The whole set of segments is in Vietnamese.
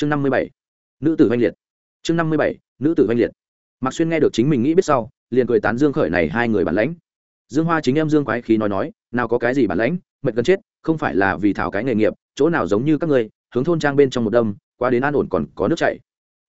chương năm mươi bảy. Nữ tử oanh liệt. Chương năm mươi bảy. Nữ tử oanh liệt. Mạc xuyên nghe được chính mình nghĩ biết sau, liền cười tán dương khởi này hai người bản lãnh. Dương hoa chính em dương quái khí nói nói, nào có cái gì bản lãnh, mệt gần chết, không phải là vì thảo cái nghề nghiệp, chỗ nào giống như các ngươi, hướng thôn trang bên trong một đâm, qua đến an ổn còn có nước chảy.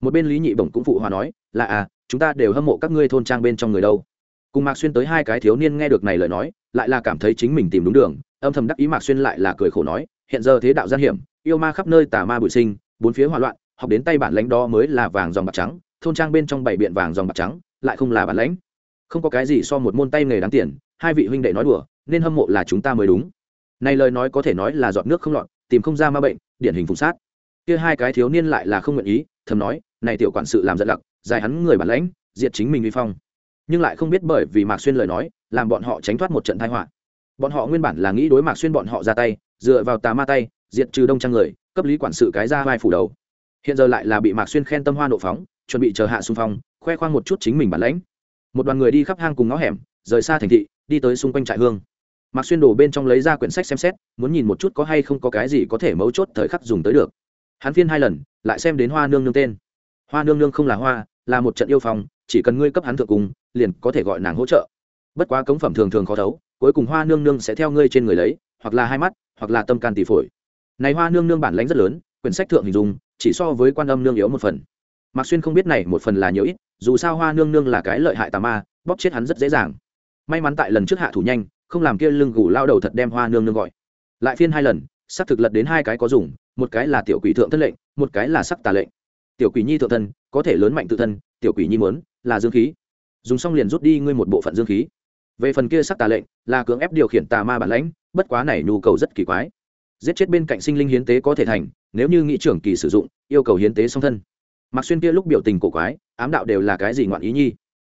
Một bên lý nhị bổng cũng phụ hòa nói, là à chúng ta đều hâm mộ các ngươi thôn trang bên trong người đâu. Cùng mạc xuyên tới hai cái thiếu niên nghe được này lời nói, lại là cảm thấy chính mình tìm đúng đường, âm thầm đắc ý mạc xuyên lại là cười khổ nói, hiện giờ thế đạo gian hiểm, yêu ma khắp nơi tà ma bụi sinh bốn phía hỏa loạn, học đến tay bản lãnh đó mới là vàng dòng bạc trắng, thôn trang bên trong bảy biện vàng dòng bạc trắng, lại không là bản lãnh. Không có cái gì so một môn tay nghề đáng tiền, hai vị huynh đệ nói đùa, nên hâm mộ là chúng ta mới đúng. Này lời nói có thể nói là giọt nước không lọt, tìm không ra ma bệnh, điển hình phùng sát. Kia hai cái thiếu niên lại là không nguyện ý, thầm nói, này tiểu quản sự làm giận lặc, dài hắn người bản lãnh, diệt chính mình vi phong. Nhưng lại không biết bởi vì mạc xuyên lời nói, làm bọn họ tránh thoát một trận tai họa. Bọn họ nguyên bản là nghĩ đối mạc xuyên bọn họ ra tay, dựa vào tà ma tay, diệt trừ đông trang người cấp lý quản sự cái ra vai phủ đầu. Hiện giờ lại là bị mạc xuyên khen tâm hoa nộ phóng, chuẩn bị chờ hạ xung phong, khoe khoang một chút chính mình bản lãnh. Một đoàn người đi khắp hang cùng ngõ hẻm, rời xa thành thị, đi tới xung quanh trại hương. Mạc xuyên đổ bên trong lấy ra quyển sách xem xét, muốn nhìn một chút có hay không có cái gì có thể mấu chốt thời khắc dùng tới được. Hắn phiên hai lần, lại xem đến hoa nương nương tên. Hoa nương nương không là hoa, là một trận yêu phòng chỉ cần ngươi cấp hắn thượng cùng, liền có thể gọi nàng hỗ trợ. Bất quá cống phẩm thường thường khó thấu, cuối cùng hoa nương nương sẽ theo ngươi trên người lấy, hoặc là hai mắt, hoặc là tâm can tỷ phổi này hoa nương nương bản lãnh rất lớn, quyển sách thượng hình dung, chỉ so với quan âm nương yếu một phần. Mạc xuyên không biết này một phần là nhiều ít, dù sao hoa nương nương là cái lợi hại tà ma, bóp chết hắn rất dễ dàng. May mắn tại lần trước hạ thủ nhanh, không làm kia lưng gù lao đầu thật đem hoa nương nương gọi. Lại phiên hai lần sắc thực lật đến hai cái có dùng, một cái là tiểu quỷ thượng thân lệnh, một cái là sắc tà lệnh. Tiểu quỷ nhi thượng thân, có thể lớn mạnh tự thân, tiểu quỷ nhi muốn, là dương khí. Dùng xong liền rút đi ngươi một bộ phận dương khí. Về phần kia sắc tà lệnh, là cưỡng ép điều khiển tà ma bản lãnh, bất quá này nhu cầu rất kỳ quái giết chết bên cạnh sinh linh hiến tế có thể thành, nếu như nghị trưởng kỳ sử dụng, yêu cầu hiến tế song thân. Mặc xuyên kia lúc biểu tình cổ quái, ám đạo đều là cái gì ngoạn ý nhi?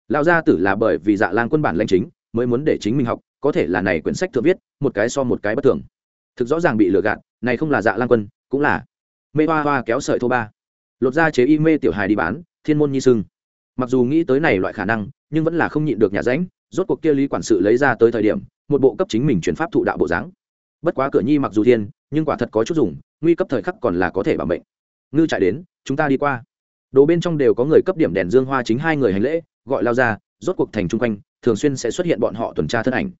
Lão gia tử là bởi vì dạ lang quân bản lãnh chính, mới muốn để chính mình học, có thể là này quyển sách thượng viết, một cái so một cái bất thường. Thực rõ ràng bị lừa gạt, này không là dạ lang quân, cũng là mê hoa hoa kéo sợi thô ba. Lột ra chế y mê tiểu hài đi bán, thiên môn nhi sưng. Mặc dù nghĩ tới này loại khả năng, nhưng vẫn là không nhịn được nhà ránh rốt cuộc kia lý quản sự lấy ra tới thời điểm, một bộ cấp chính mình chuyển pháp thụ đạo bộ dáng bất quá cửa nhi mặc dù thiên nhưng quả thật có chút dùng nguy cấp thời khắc còn là có thể bảo mệnh. Ngư chạy đến chúng ta đi qua. Đồ bên trong đều có người cấp điểm đèn dương hoa chính hai người hành lễ gọi lao ra rốt cuộc thành chung quanh thường xuyên sẽ xuất hiện bọn họ tuần tra thân ảnh.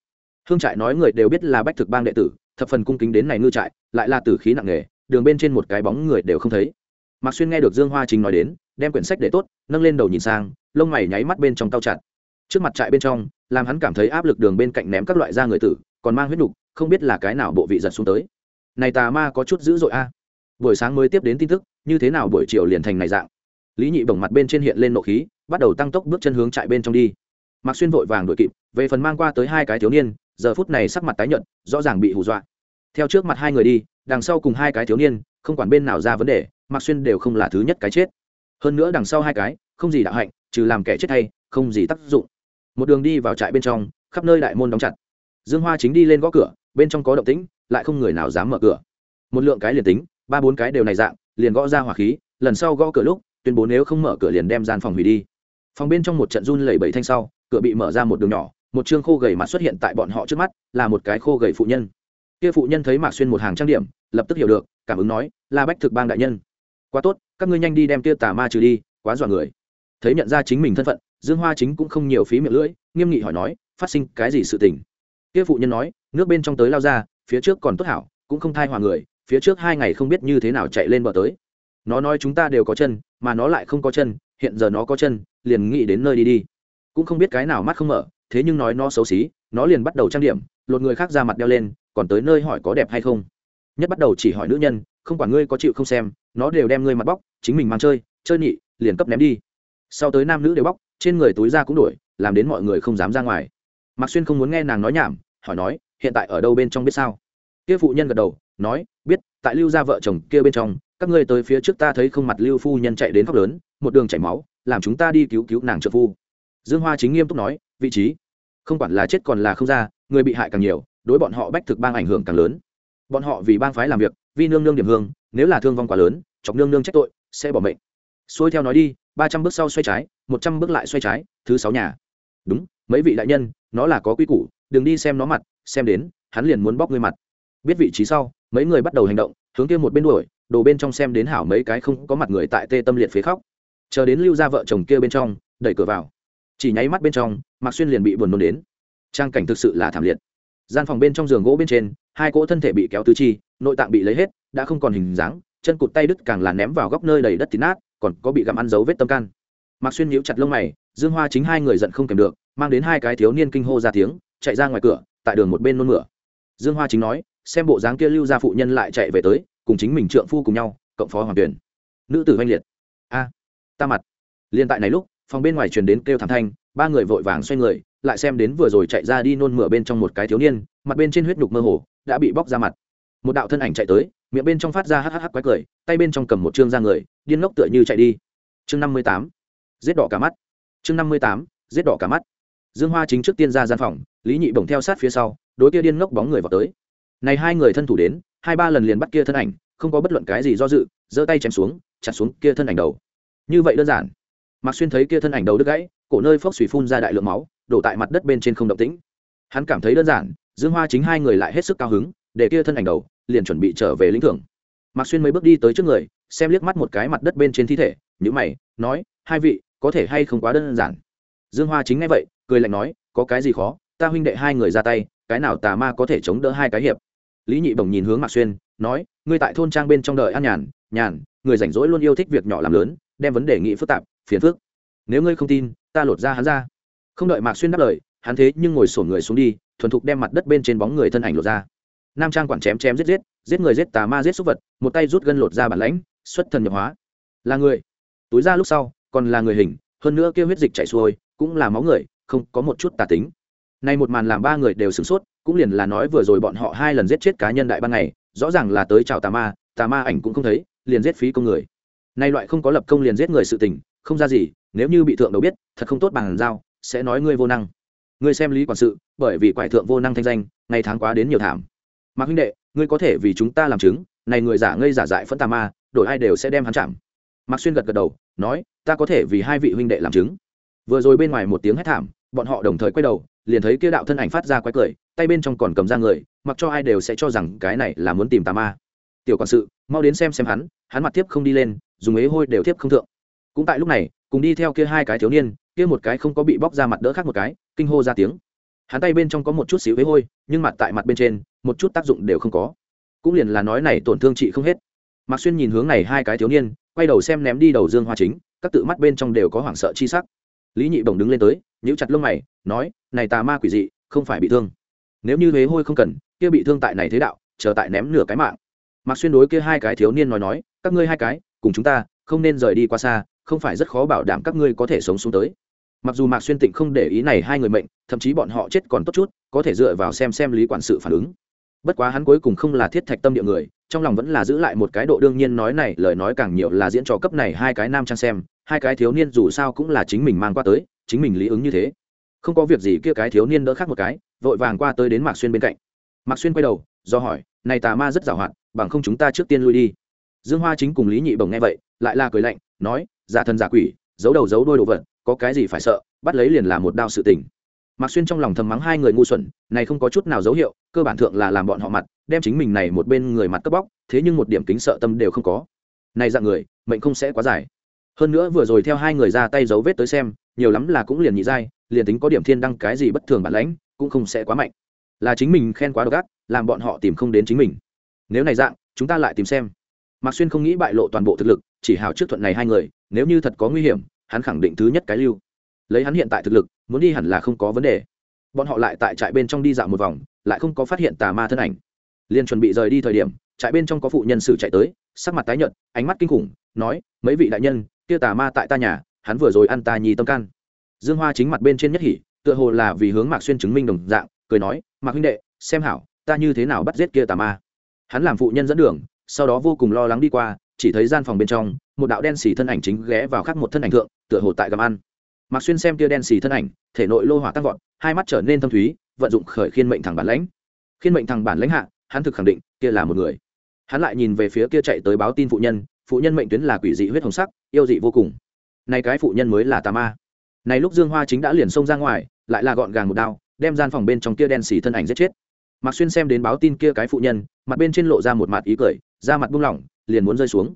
Hương trại nói người đều biết là bách thực bang đệ tử thập phần cung kính đến này ngư trại lại là tử khí nặng nghề, đường bên trên một cái bóng người đều không thấy. Mạc xuyên nghe được dương hoa chính nói đến đem quyển sách để tốt nâng lên đầu nhìn sang lông mày nháy mắt bên trong tao chặt. Trước mặt trại bên trong làm hắn cảm thấy áp lực đường bên cạnh ném các loại da người tử còn mang huyết nục không biết là cái nào bộ vị giật xuống tới. Này tà ma có chút dữ dội a. À? Buổi sáng mới tiếp đến tin tức, như thế nào buổi chiều liền thành này dạng. Lý nhị bổng mặt bên trên hiện lên nộ khí, bắt đầu tăng tốc bước chân hướng trại bên trong đi. Mạc xuyên vội vàng đuổi kịp, về phần mang qua tới hai cái thiếu niên, giờ phút này sắc mặt tái nhợt, rõ ràng bị hù dọa. Theo trước mặt hai người đi, đằng sau cùng hai cái thiếu niên, không quản bên nào ra vấn đề, mạc xuyên đều không là thứ nhất cái chết. Hơn nữa đằng sau hai cái, không gì đạo hạnh, trừ làm kẻ chết hay, không gì tác dụng. Một đường đi vào trại bên trong, khắp nơi đại môn đóng chặt. Dương hoa chính đi lên gõ cửa bên trong có động tĩnh, lại không người nào dám mở cửa. Một lượng cái liền tính, ba bốn cái đều này dạng, liền gõ ra hỏa khí, lần sau gõ cửa lúc, tuyên bố nếu không mở cửa liền đem gian phòng hủy đi. Phòng bên trong một trận run lẩy bẩy thanh sau, cửa bị mở ra một đường nhỏ, một chương khô gầy mặt xuất hiện tại bọn họ trước mắt, là một cái khô gầy phụ nhân. Kia phụ nhân thấy mạc xuyên một hàng trang điểm, lập tức hiểu được, cảm ứng nói là bách thực bang đại nhân. Quá tốt, các ngươi nhanh đi đem kia tà ma trừ đi, quá dọa người. Thấy nhận ra chính mình thân phận, dương hoa chính cũng không nhiều phí miệng lưỡi, nghiêm nghị hỏi nói, phát sinh cái gì sự tình? Kia phụ nhân nói, nước bên trong tới lao ra, phía trước còn tốt hảo, cũng không thai hòa người, phía trước hai ngày không biết như thế nào chạy lên bờ tới. Nó nói chúng ta đều có chân, mà nó lại không có chân, hiện giờ nó có chân, liền nghĩ đến nơi đi đi. Cũng không biết cái nào mắt không mở, thế nhưng nói nó xấu xí, nó liền bắt đầu trang điểm, lột người khác ra mặt đeo lên, còn tới nơi hỏi có đẹp hay không. Nhất bắt đầu chỉ hỏi nữ nhân, không quản ngươi có chịu không xem, nó đều đem ngươi mặt bóc, chính mình mang chơi chơi nhị, liền cấp ném đi. Sau tới nam nữ đều bóc, trên người túi ra cũng đổi, làm đến mọi người không dám ra ngoài mạc xuyên không muốn nghe nàng nói nhảm, hỏi nói, hiện tại ở đâu bên trong biết sao? Kia phụ nhân gật đầu, nói, biết, tại lưu gia vợ chồng kia bên trong, các ngươi tới phía trước ta thấy không mặt lưu phu nhân chạy đến khóc lớn, một đường chảy máu, làm chúng ta đi cứu cứu nàng trợ phu. Dương hoa chính nghiêm túc nói, vị trí? Không quản là chết còn là không ra, người bị hại càng nhiều, đối bọn họ bách thực bang ảnh hưởng càng lớn. Bọn họ vì bang phái làm việc vì nương nương điểm hương, nếu là thương vong quá lớn, chọc nương nương trách tội, sẽ bỏ mệnh. Xuôi theo nói đi, ba trăm bước sau xoay trái, một trăm bước lại xoay trái, thứ sáu nhà. Đúng mấy vị đại nhân, nó là có quy củ, đừng đi xem nó mặt, xem đến, hắn liền muốn bóc ngươi mặt. Biết vị trí sau, mấy người bắt đầu hành động, hướng kia một bên đuổi, đồ bên trong xem đến hảo mấy cái không có mặt người tại tê tâm liệt phế khóc. Chờ đến lưu ra vợ chồng kia bên trong, đẩy cửa vào. Chỉ nháy mắt bên trong, mạc xuyên liền bị buồn nôn đến. Trang cảnh thực sự là thảm liệt. Gian phòng bên trong giường gỗ bên trên, hai cỗ thân thể bị kéo tứ chi, nội tạng bị lấy hết, đã không còn hình dáng, chân cụt tay đứt càng là ném vào góc nơi đầy đất thịt nát, còn có bị gặm ăn dấu vết tâm can mạc xuyên nhíu chặt lông mày, dương hoa chính hai người giận không kèm được, mang đến hai cái thiếu niên kinh hô ra tiếng, chạy ra ngoài cửa, tại đường một bên nôn mửa. Dương hoa chính nói, xem bộ dáng kia lưu gia phụ nhân lại chạy về tới, cùng chính mình trượng phu cùng nhau, cộng phó hoàng tuyển. Nữ tử oanh liệt. A, ta mặt. Liên tại này lúc, phòng bên ngoài truyền đến kêu thảm thanh, ba người vội vàng xoay người, lại xem đến vừa rồi chạy ra đi nôn mửa bên trong một cái thiếu niên, mặt bên trên huyết nhục mơ hồ, đã bị bóc ra mặt. Một đạo thân ảnh chạy tới, miệng bên trong phát ra hắc quái cười, tay bên trong cầm một chương ra người, điên ngốc tựa như chạy đi. Chương năm mươi tám giết đỏ cả mắt. Chương năm mươi tám, giết đỏ cả mắt. Dương hoa chính trước tiên ra gian phòng, lý nhị bổng theo sát phía sau, đối kia điên ngốc bóng người vào tới. Này hai người thân thủ đến, hai ba lần liền bắt kia thân ảnh, không có bất luận cái gì do dự, giơ tay chém xuống, chặt xuống kia thân ảnh đầu. Như vậy đơn giản. Mạc xuyên thấy kia thân ảnh đầu đứt gãy, cổ nơi phốc xùy phun ra đại lượng máu, đổ tại mặt đất bên trên không động tĩnh. Hắn cảm thấy đơn giản, dương hoa chính hai người lại hết sức cao hứng, để kia thân ảnh đầu liền chuẩn bị trở về lĩnh thưởng. Mạc xuyên mấy bước đi tới trước người, xem liếc mắt một cái mặt đất bên trên thi thể nhữ mày, nói, hai vị có thể hay không quá đơn giản. Dương hoa chính ngay vậy, cười lạnh nói, có cái gì khó? Ta huynh đệ hai người ra tay, cái nào tà ma có thể chống đỡ hai cái hiệp? Lý nhị bồng nhìn hướng mạc xuyên, nói, ngươi tại thôn trang bên trong đời an nhàn nhàn, người rảnh rỗi luôn yêu thích việc nhỏ làm lớn, đem vấn đề nghị phức tạp, phiền phức. Nếu ngươi không tin, ta lột ra hắn ra. Không đợi mạc xuyên đáp lời, hắn thế nhưng ngồi sổn người xuống đi, thuần thục đem mặt đất bên trên bóng người thân ảnh lột ra. Nam trang quản chém chém giết giết giết người giết tà ma giết súc vật, một tay rút gân lột ra bản lãnh, xuất thần nhập hóa. Là người. Túi ra lúc sau còn là người hình, hơn nữa kêu huyết dịch chảy xuôi, cũng là máu người, không có một chút tà tính. Nay một màn làm ba người đều sửng sốt, cũng liền là nói vừa rồi bọn họ hai lần giết chết cá nhân đại ban ngày, rõ ràng là tới chào tà ma tà ma ảnh cũng không thấy, liền giết phí công người. Nay loại không có lập công liền giết người sự tình, không ra gì, nếu như bị thượng đầu biết, thật không tốt bằng giao, sẽ nói ngươi vô năng. Ngươi xem lý quản sự, bởi vì quải thượng vô năng thanh danh, ngày tháng quá đến nhiều thảm. Mạc huynh đệ, ngươi có thể vì chúng ta làm chứng, này người giả ngây giả dại phẫn tà ma, đổi ai đều sẽ đem hắn chạm mạc xuyên gật gật đầu, nói, ta có thể vì hai vị huynh đệ làm chứng. Vừa rồi bên ngoài một tiếng hét thảm, bọn họ đồng thời quay đầu, liền thấy kia đạo thân ảnh phát ra quái cười, tay bên trong còn cầm ra người, mặc cho ai đều sẽ cho rằng cái này là muốn tìm tà ma. Tiểu quản sự, mau đến xem xem hắn hắn mặt tiếp không đi lên, dùng ế hôi đều tiếp không thượng. Cũng tại lúc này, cùng đi theo kia hai cái thiếu niên, kia một cái không có bị bóc ra mặt đỡ khác một cái, kinh hô ra tiếng. Hắn tay bên trong có một chút xíu ế hôi, nhưng mặt tại mặt bên trên, một chút tác dụng đều không có. Cũng liền là nói này tổn thương chị không hết. Mạc xuyên nhìn hướng này hai cái thiếu niên quay đầu xem ném đi đầu dương hoa chính, các tự mắt bên trong đều có hoảng sợ chi sắc. Lý nhị bổng đứng lên tới, nhíu chặt lông mày, nói, này tà ma quỷ dị, không phải bị thương. Nếu như huế hôi không cần, kia bị thương tại này thế đạo, chờ tại ném nửa cái mạng. Mặc xuyên đối kia hai cái thiếu niên nói nói, các ngươi hai cái, cùng chúng ta, không nên rời đi qua xa, không phải rất khó bảo đảm các ngươi có thể sống xuống tới. Mặc dù mạc xuyên tịnh không để ý này hai người mệnh, thậm chí bọn họ chết còn tốt chút, có thể dựa vào xem xem lý quản sự phản ứng. Bất quá hắn cuối cùng không là thiết thạch tâm địa người trong lòng vẫn là giữ lại một cái độ đương nhiên nói này, lời nói càng nhiều là diễn trò cấp này hai cái nam trang xem, hai cái thiếu niên dù sao cũng là chính mình mang qua tới, chính mình lý ứng như thế. Không có việc gì kia cái thiếu niên đỡ khác một cái, vội vàng qua tới đến mạc xuyên bên cạnh. Mạc xuyên quay đầu, do hỏi, này tà ma rất giàu hạn, bằng không chúng ta trước tiên lui đi. Dương hoa chính cùng lý nhị bồng nghe vậy, lại là cười lạnh, nói, giả thần giả quỷ, giấu đầu giấu đôi đồ vật, có cái gì phải sợ, bắt lấy liền là một đao sự tình. Mạc xuyên trong lòng thầm mắng hai người ngu xuẩn, này không có chút nào dấu hiệu, cơ bản thượng là làm bọn họ mặt đem chính mình này một bên người mặt cấp bóc, thế nhưng một điểm kính sợ tâm đều không có. Này dạng người, mệnh không sẽ quá dài. Hơn nữa vừa rồi theo hai người ra tay dấu vết tới xem, nhiều lắm là cũng liền nhị giai, liền tính có điểm thiên đăng cái gì bất thường bản lãnh, cũng không sẽ quá mạnh. Là chính mình khen quá độc ác, làm bọn họ tìm không đến chính mình. Nếu này dạng, chúng ta lại tìm xem. Mạc xuyên không nghĩ bại lộ toàn bộ thực lực, chỉ hào trước thuận này hai người, nếu như thật có nguy hiểm, hắn khẳng định thứ nhất cái lưu. Lấy hắn hiện tại thực lực, muốn đi hẳn là không có vấn đề. Bọn họ lại tại trại bên trong đi dạo một vòng, lại không có phát hiện tà ma thân ảnh liền chuẩn bị rời đi thời điểm, trại bên trong có phụ nhân sự chạy tới, sắc mặt tái nhợt, ánh mắt kinh khủng, nói, mấy vị đại nhân, kia tà ma tại ta nhà, hắn vừa rồi ăn tà nhi tâm can. Dương hoa chính mặt bên trên nhất hỉ, tựa hồ là vì hướng mạc xuyên chứng minh đồng dạng, cười nói, mạc huynh đệ, xem hảo, ta như thế nào bắt giết kia tà ma? Hắn làm phụ nhân dẫn đường, sau đó vô cùng lo lắng đi qua, chỉ thấy gian phòng bên trong, một đạo đen xì thân ảnh chính ghé vào khắc một thân ảnh thượng, tựa hồ tại gầm ăn. Mạc xuyên xem kia đen xì thân ảnh, thể nội lô hỏa tăng vọt, hai mắt trở nên thâm thúy, vận dụng khởi khiên mệnh thẳng bản lãnh. Khiên mệnh thẳng bản lãnh hạ hắn thực khẳng định, kia là một người. Hắn lại nhìn về phía kia chạy tới báo tin phụ nhân phụ nhân mệnh tuyến là quỷ dị huyết hồng sắc, yêu dị vô cùng. Nay cái phụ nhân mới là tà ma. Này lúc dương hoa chính đã liền xông ra ngoài, lại là gọn gàng một đao, đem gian phòng bên trong kia đen xì thân ảnh giết chết. Mạc xuyên xem đến báo tin kia cái phụ nhân, mặt bên trên lộ ra một mặt ý cười, da mặt buông lỏng, liền muốn rơi xuống.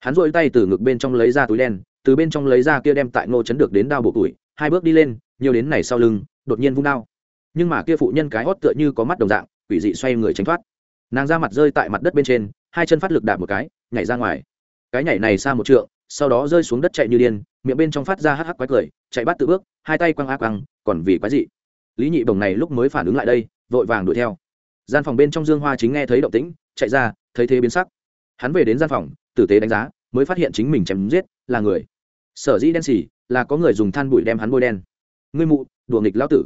Hắn dội tay từ ngực bên trong lấy ra túi đen, từ bên trong lấy ra kia đem tại ngô chấn được đến đao bộ tuổi, hai bước đi lên, nhiều đến này sau lưng, đột nhiên vung đao. Nhưng mà kia phụ nhân cái hót tựa như có mắt đồng dạng, quỷ dị xoay người tránh thoát nàng ra mặt rơi tại mặt đất bên trên, hai chân phát lực đạp một cái, nhảy ra ngoài. Cái nhảy này xa một trượng, sau đó rơi xuống đất chạy như điên, miệng bên trong phát ra hắc hắc quái cười, chạy bắt tự bước, hai tay quăng á quăng, còn vì quái dị. Lý nhị bồng này lúc mới phản ứng lại đây, vội vàng đuổi theo. Gian phòng bên trong dương hoa chính nghe thấy động tĩnh, chạy ra, thấy thế biến sắc. Hắn về đến gian phòng, tử tế đánh giá, mới phát hiện chính mình chém giết, là người. Sở dĩ đen xì, là có người dùng than bụi đem hắn bôi đen. Ngươi mụ, đùa nghịch lão tử.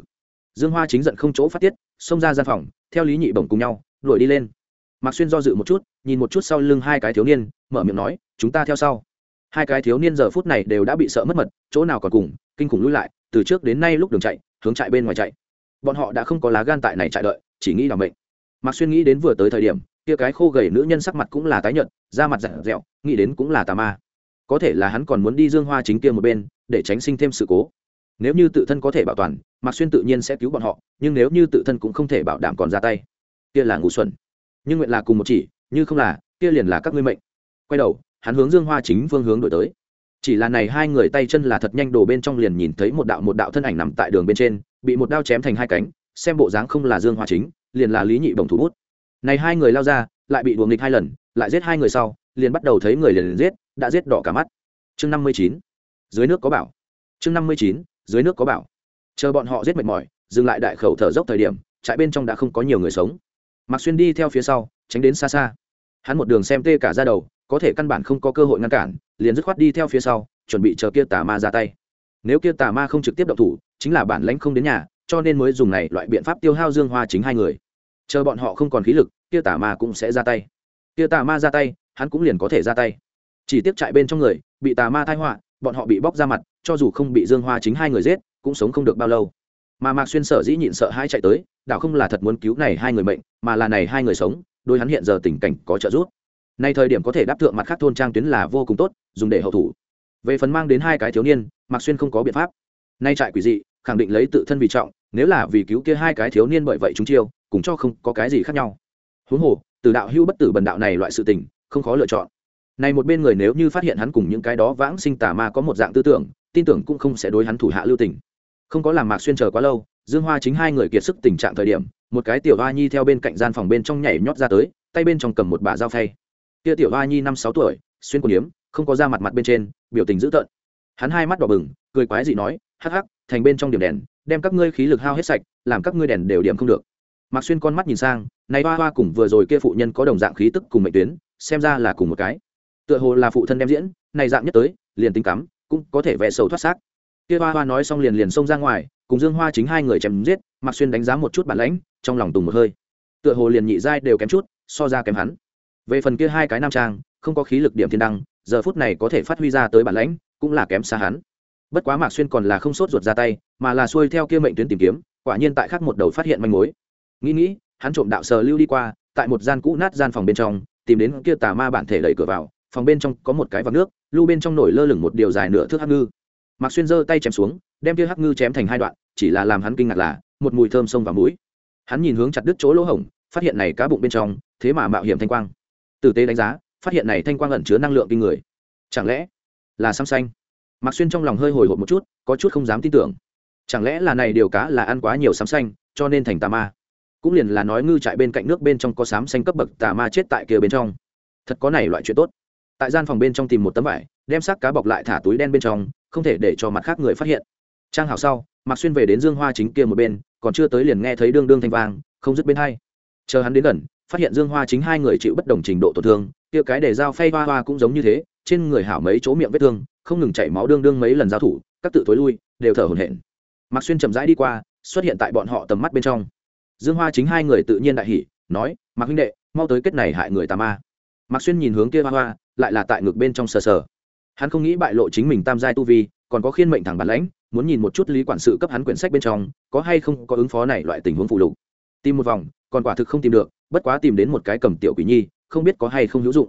Dương hoa chính giận không chỗ phát tiết, xông ra gian phòng, theo lý nhị bổng cùng nhau đuổi đi lên. Mạc xuyên do dự một chút, nhìn một chút sau lưng hai cái thiếu niên, mở miệng nói, chúng ta theo sau. Hai cái thiếu niên giờ phút này đều đã bị sợ mất mật, chỗ nào còn cùng, kinh khủng lui lại, từ trước đến nay lúc đường chạy, hướng chạy bên ngoài chạy. Bọn họ đã không có lá gan tại này chạy đợi, chỉ nghĩ là mệnh. mạc xuyên nghĩ đến vừa tới thời điểm, kia cái khô gầy nữ nhân sắc mặt cũng là tái nhợt, da mặt dặn dẹo nghĩ đến cũng là tà ma. Có thể là hắn còn muốn đi dương hoa chính kia một bên, để tránh sinh thêm sự cố. Nếu như tự thân có thể bảo toàn, mạc xuyên tự nhiên sẽ cứu bọn họ, nhưng nếu như tự thân cũng không thể bảo đảm còn ra tay kia là ngủ xuẩn. Nhưng nguyện là cùng một chỉ như không là kia liền là các ngươi mệnh. Quay đầu hắn hướng dương hoa chính phương hướng đổi tới. Chỉ là này hai người tay chân là thật nhanh đổ bên trong liền nhìn thấy một đạo một đạo thân ảnh nằm tại đường bên trên bị một đao chém thành hai cánh xem bộ dáng không là dương hoa chính liền là lý nhị bồng thủ bút. Này hai người lao ra lại bị đuồng nghịch hai lần lại giết hai người sau liền bắt đầu thấy người liền, liền giết đã giết đỏ cả mắt. Chương năm mươi chín dưới nước có bảo. Chương năm mươi chín dưới nước có bảo. Chờ bọn họ giết mệt mỏi dừng lại đại khẩu thở dốc thời điểm trại bên trong đã không có nhiều người sống mạc xuyên đi theo phía sau, tránh đến xa xa. Hắn một đường xem tê cả ra đầu, có thể căn bản không có cơ hội ngăn cản, liền dứt khoát đi theo phía sau, chuẩn bị chờ kia tà ma ra tay. Nếu kia tà ma không trực tiếp động thủ, chính là bản lãnh không đến nhà, cho nên mới dùng này loại biện pháp tiêu hao dương hoa chính hai người. Chờ bọn họ không còn khí lực, kia tà ma cũng sẽ ra tay. Kia tà ma ra tay, hắn cũng liền có thể ra tay. Chỉ tiếp chạy bên trong người, bị tà ma thai họa, bọn họ bị bóc ra mặt, cho dù không bị dương hoa chính hai người giết, cũng sống không được bao lâu mà mạc xuyên sở dĩ nhịn sợ hai chạy tới đạo không là thật muốn cứu này hai người mệnh, mà là này hai người sống, đôi hắn hiện giờ tình cảnh có trợ giúp. Nay thời điểm có thể đáp thượng mặt khác thôn trang tuyến là vô cùng tốt, dùng để hậu thủ. Về phần mang đến hai cái thiếu niên, mạc xuyên không có biện pháp. Nay trại quỷ dị, khẳng định lấy tự thân vì trọng, nếu là vì cứu kia hai cái thiếu niên bởi vậy chúng chiêu cùng cho không có cái gì khác nhau. Huống hồ, từ đạo hữu bất tử bần đạo này loại sự tình, không khó lựa chọn. Này một bên người nếu như phát hiện hắn cùng những cái đó vãng sinh tà ma có một dạng tư tưởng, tin tưởng cũng không sẽ đối hắn thủ hạ lưu tình không có làm mạc xuyên chờ quá lâu, dương hoa chính hai người kiệt sức tình trạng thời điểm, một cái tiểu hoa nhi theo bên cạnh gian phòng bên trong nhảy nhót ra tới, tay bên trong cầm một bả dao phay. Kia tiểu hoa nhi năm sáu tuổi, xuyên quần yếm, không có da mặt mặt bên trên, biểu tình dữ tợn. Hắn hai mắt đỏ bừng, cười quái dị nói, hắc hắc, thành bên trong điểm đèn, đem các ngươi khí lực hao hết sạch, làm các ngươi đèn đều điểm không được. Mạc xuyên con mắt nhìn sang, này hoa hoa cùng vừa rồi kia phụ nhân có đồng dạng khí tức cùng mệnh tuyến, xem ra là cùng một cái. Tựa hồ là phụ thân đem diễn, này dạng nhất tới, liền tính cắm, cũng có thể vẽ sầu thoát xác kia hoa hoa nói xong liền liền xông ra ngoài, cùng dương hoa chính hai người chém giết, mạc xuyên đánh giá một chút bản lãnh, trong lòng tùng một hơi. Tựa hồ liền nhị giai đều kém chút, so ra kém hắn. Về phần kia hai cái nam trang, không có khí lực điểm thiên đăng, giờ phút này có thể phát huy ra tới bản lãnh, cũng là kém xa hắn. Bất quá mạc xuyên còn là không sốt ruột ra tay, mà là xuôi theo kia mệnh tuyến tìm kiếm, quả nhiên tại khắc một đầu phát hiện manh mối. Nghĩ nghĩ, hắn trộm đạo sờ lưu đi qua, tại một gian cũ nát gian phòng bên trong, tìm đến kia tà ma bản thể đẩy cửa vào, phòng bên trong có một cái vạc nước, lưu bên trong nổi lơ lửng một điều dài nửa thước hắc ngư mạc xuyên giơ tay chém xuống, đem kia hắc ngư chém thành hai đoạn, chỉ là làm hắn kinh ngạc là, một mùi thơm sông vào mũi. Hắn nhìn hướng chặt đứt chỗ lỗ hổng, phát hiện này cá bụng bên trong, thế mà mạo hiểm thanh quang. Tử tế đánh giá, phát hiện này thanh quang ẩn chứa năng lượng kinh người. Chẳng lẽ là xăm xanh? Mạc xuyên trong lòng hơi hồi hộp một chút, có chút không dám tin tưởng. Chẳng lẽ là này điều cá là ăn quá nhiều sám xanh, cho nên thành tà ma? Cũng liền là nói ngư trại bên cạnh nước bên trong có xám xanh cấp bậc tà ma chết tại kia bên trong. Thật có này loại chuyện tốt. Tại gian phòng bên trong tìm một tấm vải, đem xác cá bọc lại thả túi đen bên trong không thể để cho mặt khác người phát hiện. Trang hảo sau, mạc xuyên về đến dương hoa chính kia một bên, còn chưa tới liền nghe thấy đương đương thanh vang, không dứt bên hai. Chờ hắn đến gần, phát hiện dương hoa chính hai người chịu bất đồng trình độ tổn thương, kia cái để dao phay hoa hoa cũng giống như thế, trên người hảo mấy chỗ miệng vết thương, không ngừng chảy máu đương đương mấy lần giao thủ, các tự tối lui, đều thở hổn hển. Mạc xuyên chậm rãi đi qua, xuất hiện tại bọn họ tầm mắt bên trong. Dương hoa chính hai người tự nhiên đại hỉ, nói, mạc huynh đệ, mau tới kết này hại người tà ma. Mạc xuyên nhìn hướng kia hoa hoa, lại là tại ngực bên trong sờ sờ hắn không nghĩ bại lộ chính mình tam giai tu vi, còn có khiên mệnh thẳng bản lãnh, muốn nhìn một chút lý quản sự cấp hắn quyển sách bên trong, có hay không có ứng phó này loại tình huống phụ lục. Tìm một vòng, còn quả thực không tìm được, bất quá tìm đến một cái cầm tiểu quỷ nhi, không biết có hay không hữu dụng.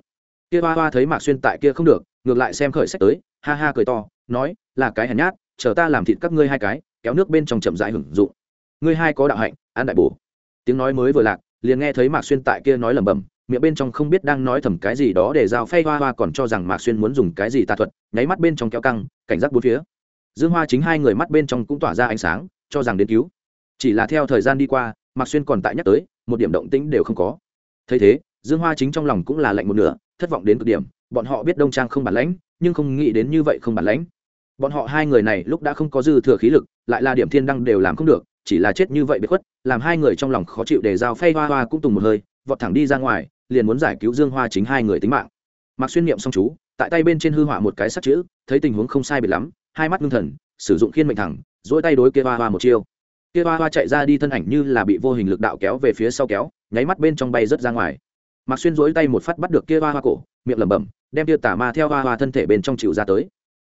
Kia hoa hoa thấy mạc xuyên tại kia không được, ngược lại xem khởi sách tới, ha ha cười to, nói, là cái hèn nhát, chờ ta làm thịt các ngươi hai cái, kéo nước bên trong chậm rãi hưởng dụng. Ngươi hai có đạo hạnh an đại bổ. Tiếng nói mới vừa lạc, liền nghe thấy mạc xuyên tại kia nói lẩm bẩm miệng bên trong không biết đang nói thầm cái gì đó để giao phay hoa hoa còn cho rằng mạc xuyên muốn dùng cái gì tà thuật, nháy mắt bên trong kéo căng, cảnh giác bốn phía. Dương hoa chính hai người mắt bên trong cũng tỏa ra ánh sáng, cho rằng đến cứu. Chỉ là theo thời gian đi qua, mạc xuyên còn tại nhắc tới, một điểm động tĩnh đều không có. Thấy thế, dương hoa chính trong lòng cũng là lạnh một nửa, thất vọng đến cực điểm, bọn họ biết đông trang không bản lãnh, nhưng không nghĩ đến như vậy không bản lãnh. Bọn họ hai người này lúc đã không có dư thừa khí lực, lại là điểm thiên đăng đều làm không được, chỉ là chết như vậy bị khuất, làm hai người trong lòng khó chịu để giao phay hoa hoa cũng tùng một hơi, vọt thẳng đi ra ngoài liền muốn giải cứu dương hoa chính hai người tính mạng. Mặc xuyên niệm xong chú tại tay bên trên hư họa một cái sắc chữ thấy tình huống không sai biệt lắm hai mắt ngưng thần sử dụng khiên mệnh thẳng dỗi tay đối kia hoa hoa một chiêu. Kia hoa hoa chạy ra đi thân ảnh như là bị vô hình lực đạo kéo về phía sau kéo nháy mắt bên trong bay rớt ra ngoài. Mặc xuyên dỗi tay một phát bắt được kia hoa hoa cổ miệng lẩm bẩm đem kia tà ma theo hoa hoa thân thể bên trong chịu ra tới.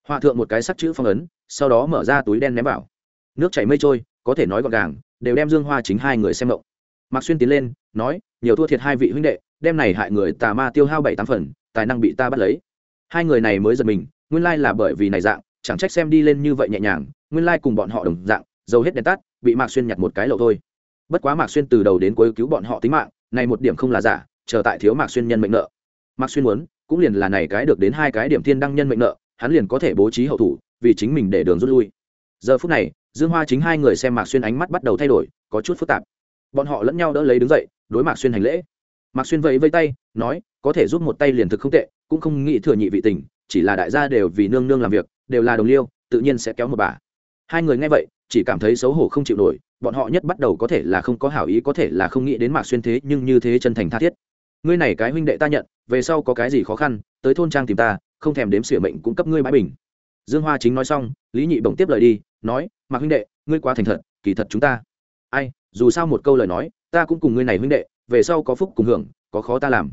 Họa thượng một cái sắc chữ phong ấn sau đó mở ra túi đen ném vào. Nước chảy mây trôi có thể nói gọn gàng đều đem dương hoa chính hai người xem động, mạc xuyên tiến lên nói nhiều thua thiệt hai vị huynh đệ đem này hại người tà ma tiêu hao bảy tám phần, tài năng bị ta bắt lấy. Hai người này mới giật mình, nguyên lai là bởi vì này dạng, chẳng trách xem đi lên như vậy nhẹ nhàng, nguyên lai cùng bọn họ đồng dạng, dầu hết đèn tắt, bị mạc xuyên nhặt một cái lậu thôi. Bất quá mạc xuyên từ đầu đến cuối cứu bọn họ tính mạng, này một điểm không là giả, chờ tại thiếu mạc xuyên nhân mệnh nợ. Mạc xuyên muốn, cũng liền là này cái được đến hai cái điểm thiên đăng nhân mệnh nợ, hắn liền có thể bố trí hậu thủ, vì chính mình để đường rút lui. Giờ phút này, dương hoa chính hai người xem mạc xuyên ánh mắt bắt đầu thay đổi, có chút phức tạp. Bọn họ lẫn nhau đỡ lấy đứng dậy, đối mạc xuyên hành lễ mạc xuyên vẫy vây tay, nói, có thể giúp một tay liền thực không tệ, cũng không nghĩ thừa nhị vị tình, chỉ là đại gia đều vì nương nương làm việc, đều là đồng liêu, tự nhiên sẽ kéo một bà. Hai người nghe vậy, chỉ cảm thấy xấu hổ không chịu nổi, bọn họ nhất bắt đầu có thể là không có hảo ý, có thể là không nghĩ đến mạc xuyên thế, nhưng như thế chân thành tha thiết. Ngươi này cái huynh đệ ta nhận, về sau có cái gì khó khăn, tới thôn trang tìm ta, không thèm đếm xỉa mệnh cũng cấp ngươi bãi bình. Dương hoa chính nói xong, lý nhị bỗng tiếp lời đi, nói, mạc huynh đệ, ngươi quá thành thật, kỳ thật chúng ta. Ai, dù sao một câu lời nói, ta cũng cùng ngươi này huynh đệ về sau có phúc cùng hưởng, có khó ta làm.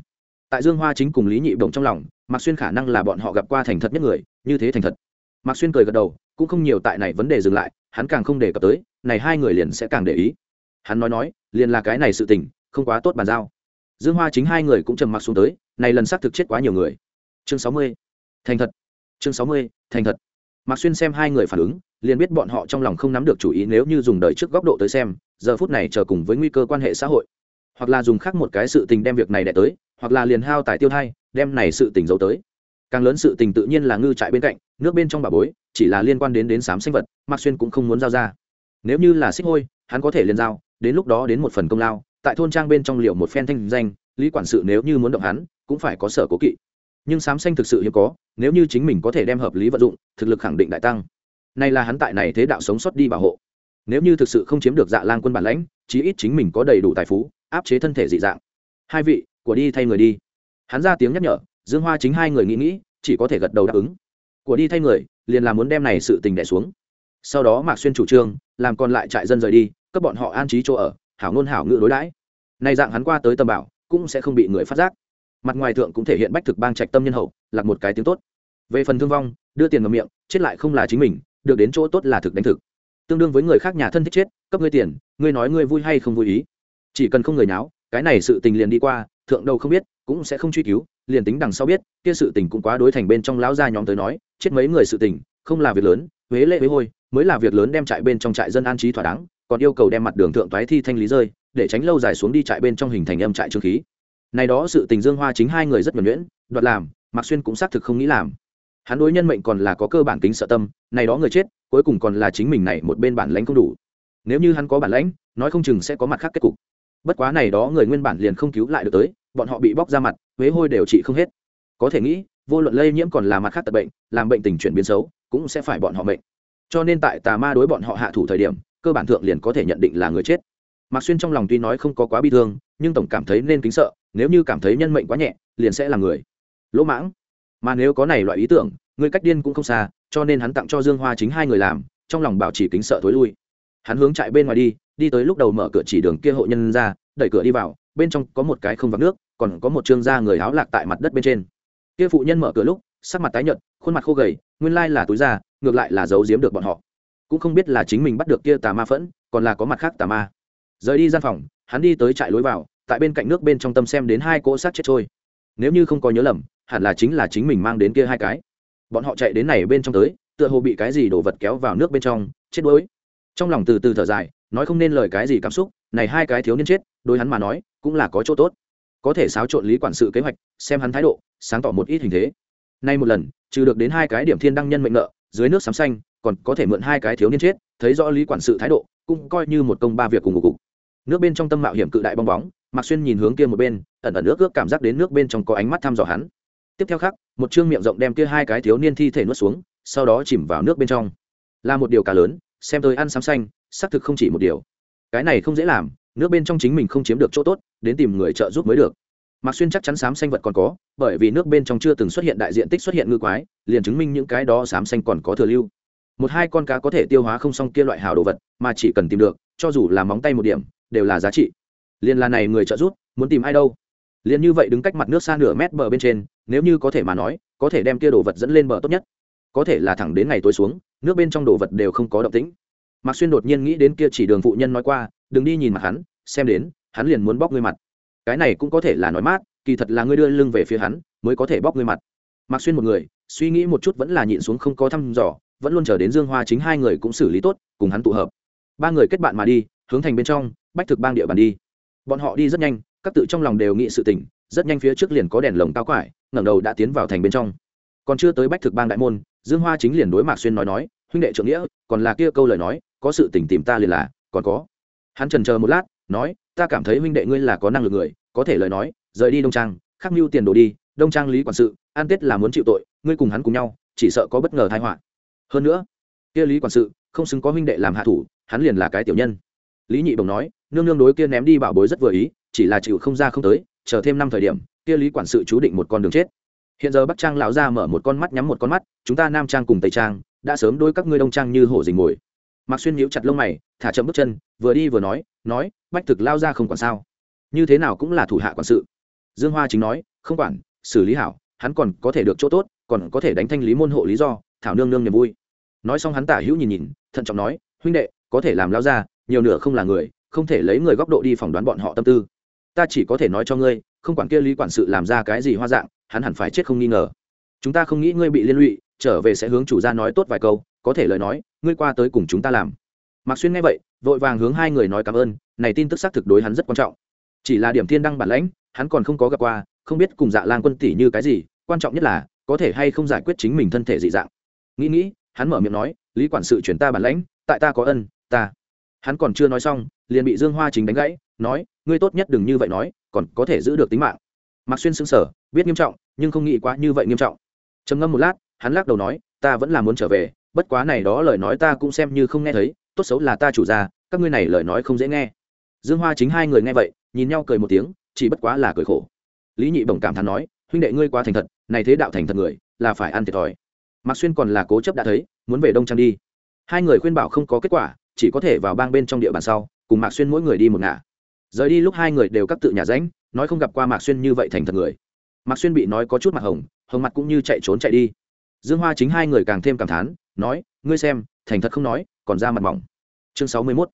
Tại dương hoa chính cùng lý nhị bổng trong lòng, mạc xuyên khả năng là bọn họ gặp qua thành thật nhất người, như thế thành thật. Mạc xuyên cười gật đầu, cũng không nhiều tại này vấn đề dừng lại, hắn càng không đề cập tới, này hai người liền sẽ càng để ý. Hắn nói nói, liền là cái này sự tình, không quá tốt bàn giao. Dương hoa chính hai người cũng trầm mặc xuống tới, này lần xác thực chết quá nhiều người. Chương sáu mươi. Thành thật. Chương sáu mươi, thành thật. Mạc xuyên xem hai người phản ứng, liền biết bọn họ trong lòng không nắm được chủ ý nếu như dùng đời trước góc độ tới xem, giờ phút này chờ cùng với nguy cơ quan hệ xã hội hoặc là dùng khác một cái sự tình đem việc này đẻ tới, hoặc là liền hao tài tiêu thai, đem này sự tình giấu tới. Càng lớn sự tình tự nhiên là ngư trại bên cạnh, nước bên trong bà bối, chỉ là liên quan đến đến sám sinh vật, mạc xuyên cũng không muốn giao ra. Nếu như là xích hôi, hắn có thể liền giao, đến lúc đó đến một phần công lao, tại thôn trang bên trong liệu một phen thanh danh, lý quản sự nếu như muốn động hắn, cũng phải có sở cố kỵ. Nhưng sám xanh thực sự hiếm có, nếu như chính mình có thể đem hợp lý vận dụng, thực lực khẳng định đại tăng. Nay là hắn tại này thế đạo sống sót đi bảo hộ. Nếu như thực sự không chiếm được dạ lang quân bản lãnh, chí ít chính mình có đầy đủ tài phú áp chế thân thể dị dạng. Hai vị, của đi thay người đi. Hắn ra tiếng nhắc nhở, dương hoa chính hai người nghĩ nghĩ, chỉ có thể gật đầu đáp ứng. Của đi thay người, liền là muốn đem này sự tình đẻ xuống. Sau đó mạc xuyên chủ trương, làm còn lại trại dân rời đi, cấp bọn họ an trí chỗ ở, hảo ngôn hảo ngự đối đãi. Nay dạng hắn qua tới tầm bảo, cũng sẽ không bị người phát giác. Mặt ngoài thượng cũng thể hiện bách thực bang trạch tâm nhân hậu là một cái tiếng tốt. Về phần thương vong, đưa tiền vào miệng, chết lại không là chính mình, được đến chỗ tốt là thực đánh thực. Tương đương với người khác nhà thân thích chết, cấp ngươi tiền, ngươi nói ngươi vui hay không vui ý chỉ cần không người náo cái này sự tình liền đi qua, thượng đầu không biết, cũng sẽ không truy cứu, liền tính đằng sau biết, kia sự tình cũng quá đối thành bên trong lão gia nhóm tới nói, chết mấy người sự tình, không là việc lớn, huế lệ huế hôi, mới là việc lớn đem trại bên trong trại dân an trí thỏa đáng, còn yêu cầu đem mặt đường thượng toái thi thanh lý rơi, để tránh lâu dài xuống đi trại bên trong hình thành âm trại trương khí. Này đó sự tình dương hoa chính hai người rất nhuẩn nhuyễn, đoạt làm, mạc xuyên cũng xác thực không nghĩ làm. Hắn đối nhân mệnh còn là có cơ bản tính sợ tâm, này đó người chết, cuối cùng còn là chính mình này một bên bản lãnh không đủ. Nếu như hắn có bản lãnh, nói không chừng sẽ có mặt khác kết cục bất quá này đó người nguyên bản liền không cứu lại được tới, bọn họ bị bóc ra mặt, huế hôi đều trị không hết. Có thể nghĩ, vô luận lây nhiễm còn là mặt khác tật bệnh, làm bệnh tình chuyển biến xấu, cũng sẽ phải bọn họ bệnh cho nên tại tà ma đối bọn họ hạ thủ thời điểm, cơ bản thượng liền có thể nhận định là người chết. Mạc xuyên trong lòng tuy nói không có quá bi thương, nhưng tổng cảm thấy nên kính sợ, nếu như cảm thấy nhân mệnh quá nhẹ, liền sẽ là người. Lỗ mãng, mà nếu có này loại ý tưởng, người cách điên cũng không xa, cho nên hắn tặng cho dương hoa chính hai người làm, trong lòng bảo trì kính sợ thối lui hắn hướng chạy bên ngoài đi đi tới lúc đầu mở cửa chỉ đường kia hộ nhân ra, đẩy cửa đi vào, bên trong có một cái không vắng nước, còn có một trương da người áo lạc tại mặt đất bên trên. Kia phụ nhân mở cửa lúc, sắc mặt tái nhợt, khuôn mặt khô gầy, nguyên lai là túi da, ngược lại là giấu giếm được bọn họ. Cũng không biết là chính mình bắt được kia tà ma phẫn, còn là có mặt khác tà ma. Rời đi gian phòng, hắn đi tới trại lối vào, tại bên cạnh nước bên trong tâm xem đến hai cỗ sát chết trôi. Nếu như không có nhớ lầm, hẳn là chính là chính mình mang đến kia hai cái. Bọn họ chạy đến này bên trong tới, tựa hồ bị cái gì đổ vật kéo vào nước bên trong, chết đuối trong lòng từ từ thở dài, nói không nên lời cái gì cảm xúc, này hai cái thiếu niên chết, đối hắn mà nói, cũng là có chỗ tốt. Có thể xáo trộn lý quản sự kế hoạch, xem hắn thái độ, sáng tỏ một ít hình thế. Nay một lần, trừ được đến hai cái điểm thiên đăng nhân mệnh nợ, dưới nước sắm xanh, còn có thể mượn hai cái thiếu niên chết, thấy rõ lý quản sự thái độ, cũng coi như một công ba việc cùng ngủ cục. Nước bên trong tâm mạo hiểm cự đại bong bóng, mạc xuyên nhìn hướng kia một bên, ẩn ẩn nước ước cảm giác đến nước bên trong có ánh mắt thăm dò hắn. Tiếp theo khác một chương miệng rộng đem kia hai cái thiếu niên thi thể nuốt xuống, sau đó chìm vào nước bên trong. Là một điều cá lớn xem tôi ăn sám xanh, xác thực không chỉ một điều. Cái này không dễ làm, nước bên trong chính mình không chiếm được chỗ tốt, đến tìm người trợ giúp mới được. Mạc xuyên chắc chắn sám xanh vật còn có, bởi vì nước bên trong chưa từng xuất hiện đại diện tích xuất hiện ngư quái, liền chứng minh những cái đó sám xanh còn có thừa lưu. Một hai con cá có thể tiêu hóa không xong kia loại hào đồ vật, mà chỉ cần tìm được, cho dù là móng tay một điểm, đều là giá trị. Liền là này người trợ giúp, muốn tìm ai đâu? Liền như vậy đứng cách mặt nước xa nửa mét bờ bên trên, nếu như có thể mà nói, có thể đem kia đồ vật dẫn lên bờ tốt nhất. Có thể là thẳng đến ngày tối xuống nước bên trong đồ vật đều không có động tĩnh. Mạc xuyên đột nhiên nghĩ đến kia chỉ đường phụ nhân nói qua, đừng đi nhìn mặt hắn, xem đến, hắn liền muốn bóc ngươi mặt. Cái này cũng có thể là nói mát, kỳ thật là ngươi đưa lưng về phía hắn, mới có thể bóc ngươi mặt. Mạc xuyên một người, suy nghĩ một chút vẫn là nhịn xuống không có thăm dò, vẫn luôn chờ đến dương hoa chính hai người cũng xử lý tốt, cùng hắn tụ hợp. Ba người kết bạn mà đi, hướng thành bên trong, bách thực bang địa bàn đi. Bọn họ đi rất nhanh, các tự trong lòng đều nghĩ sự tỉnh rất nhanh phía trước liền có đèn lồng cao quải, ngẩng đầu đã tiến vào thành bên trong. Còn chưa tới bách thực bang đại môn, dương hoa chính liền đối mạc xuyên nói nói huynh đệ trưởng nghĩa, còn là kia câu lời nói, có sự tình tìm ta liền là, còn có. Hắn trần chờ một lát, nói, ta cảm thấy huynh đệ ngươi là có năng lực người, có thể lời nói, rời đi đông trang, khắc mưu tiền đồ đi, đông trang lý quản sự an tết là muốn chịu tội, ngươi cùng hắn cùng nhau, chỉ sợ có bất ngờ thái họa. Hơn nữa, kia lý quản sự, không xứng có huynh đệ làm hạ thủ, hắn liền là cái tiểu nhân. Lý nhị bồng nói, nương nương đối kia ném đi bảo bối rất vừa ý, chỉ là chịu không ra không tới, chờ thêm năm thời điểm, kia lý quản sự chú định một con đường chết. Hiện giờ bắc trang lão ra mở một con mắt nhắm một con mắt, chúng ta nam trang cùng tây trang đã sớm đôi các ngươi đông trang như hổ dình mồi. Mạc xuyên nhíu chặt lông mày, thả chậm bước chân, vừa đi vừa nói nói, bách thực lao ra không quản sao. Như thế nào cũng là thủ hạ quản sự. Dương hoa chính nói, không quản, xử lý hảo, hắn còn có thể được chỗ tốt, còn có thể đánh thanh lý môn hộ lý do, thảo nương nương niềm vui. Nói xong hắn tả hữu nhìn nhìn, thận trọng nói, huynh đệ, có thể làm lao ra, nhiều nửa không là người, không thể lấy người góc độ đi phỏng đoán bọn họ tâm tư. Ta chỉ có thể nói cho ngươi, không quản kia lý quản sự làm ra cái gì hoa dạng, hắn hẳn phải chết không nghi ngờ. Chúng ta không nghĩ ngươi bị liên lụy trở về sẽ hướng chủ gia nói tốt vài câu, có thể lời nói, ngươi qua tới cùng chúng ta làm. Mạc xuyên nghe vậy, vội vàng hướng hai người nói cảm ơn, này tin tức xác thực đối hắn rất quan trọng. Chỉ là điểm thiên đăng bản lãnh, hắn còn không có gặp qua, không biết cùng dạ lang quân tỷ như cái gì, quan trọng nhất là, có thể hay không giải quyết chính mình thân thể dị dạng. Nghĩ nghĩ, hắn mở miệng nói, lý quản sự chuyển ta bản lãnh, tại ta có ân, ta. Hắn còn chưa nói xong, liền bị dương hoa chính đánh gãy, nói, ngươi tốt nhất đừng như vậy nói, còn có thể giữ được tính mạng. Mạc xuyên xứng sở biết nghiêm trọng, nhưng không nghĩ quá như vậy nghiêm trọng. Trầm ngâm một lát hắn lắc đầu nói, ta vẫn là muốn trở về, bất quá này đó lời nói ta cũng xem như không nghe thấy, tốt xấu là ta chủ gia, các ngươi này lời nói không dễ nghe. Dương hoa chính hai người nghe vậy, nhìn nhau cười một tiếng, chỉ bất quá là cười khổ. Lý nhị bổng cảm thán nói, huynh đệ ngươi quá thành thật, này thế đạo thành thật người, là phải ăn thiệt thòi. Mạc xuyên còn là cố chấp đã thấy, muốn về đông trang đi. Hai người khuyên bảo không có kết quả, chỉ có thể vào bang bên trong địa bàn sau, cùng mạc xuyên mỗi người đi một ngả. Rời đi lúc hai người đều cắt tự nhà ránh, nói không gặp qua mạc xuyên như vậy thành thật người. Mạc xuyên bị nói có chút mặt hồng hồng mặt cũng như chạy trốn chạy đi dương hoa chính hai người càng thêm cảm thán, nói, ngươi xem, thành thật không nói, còn ra mặt mỏng. Chương sáu mươi mốt.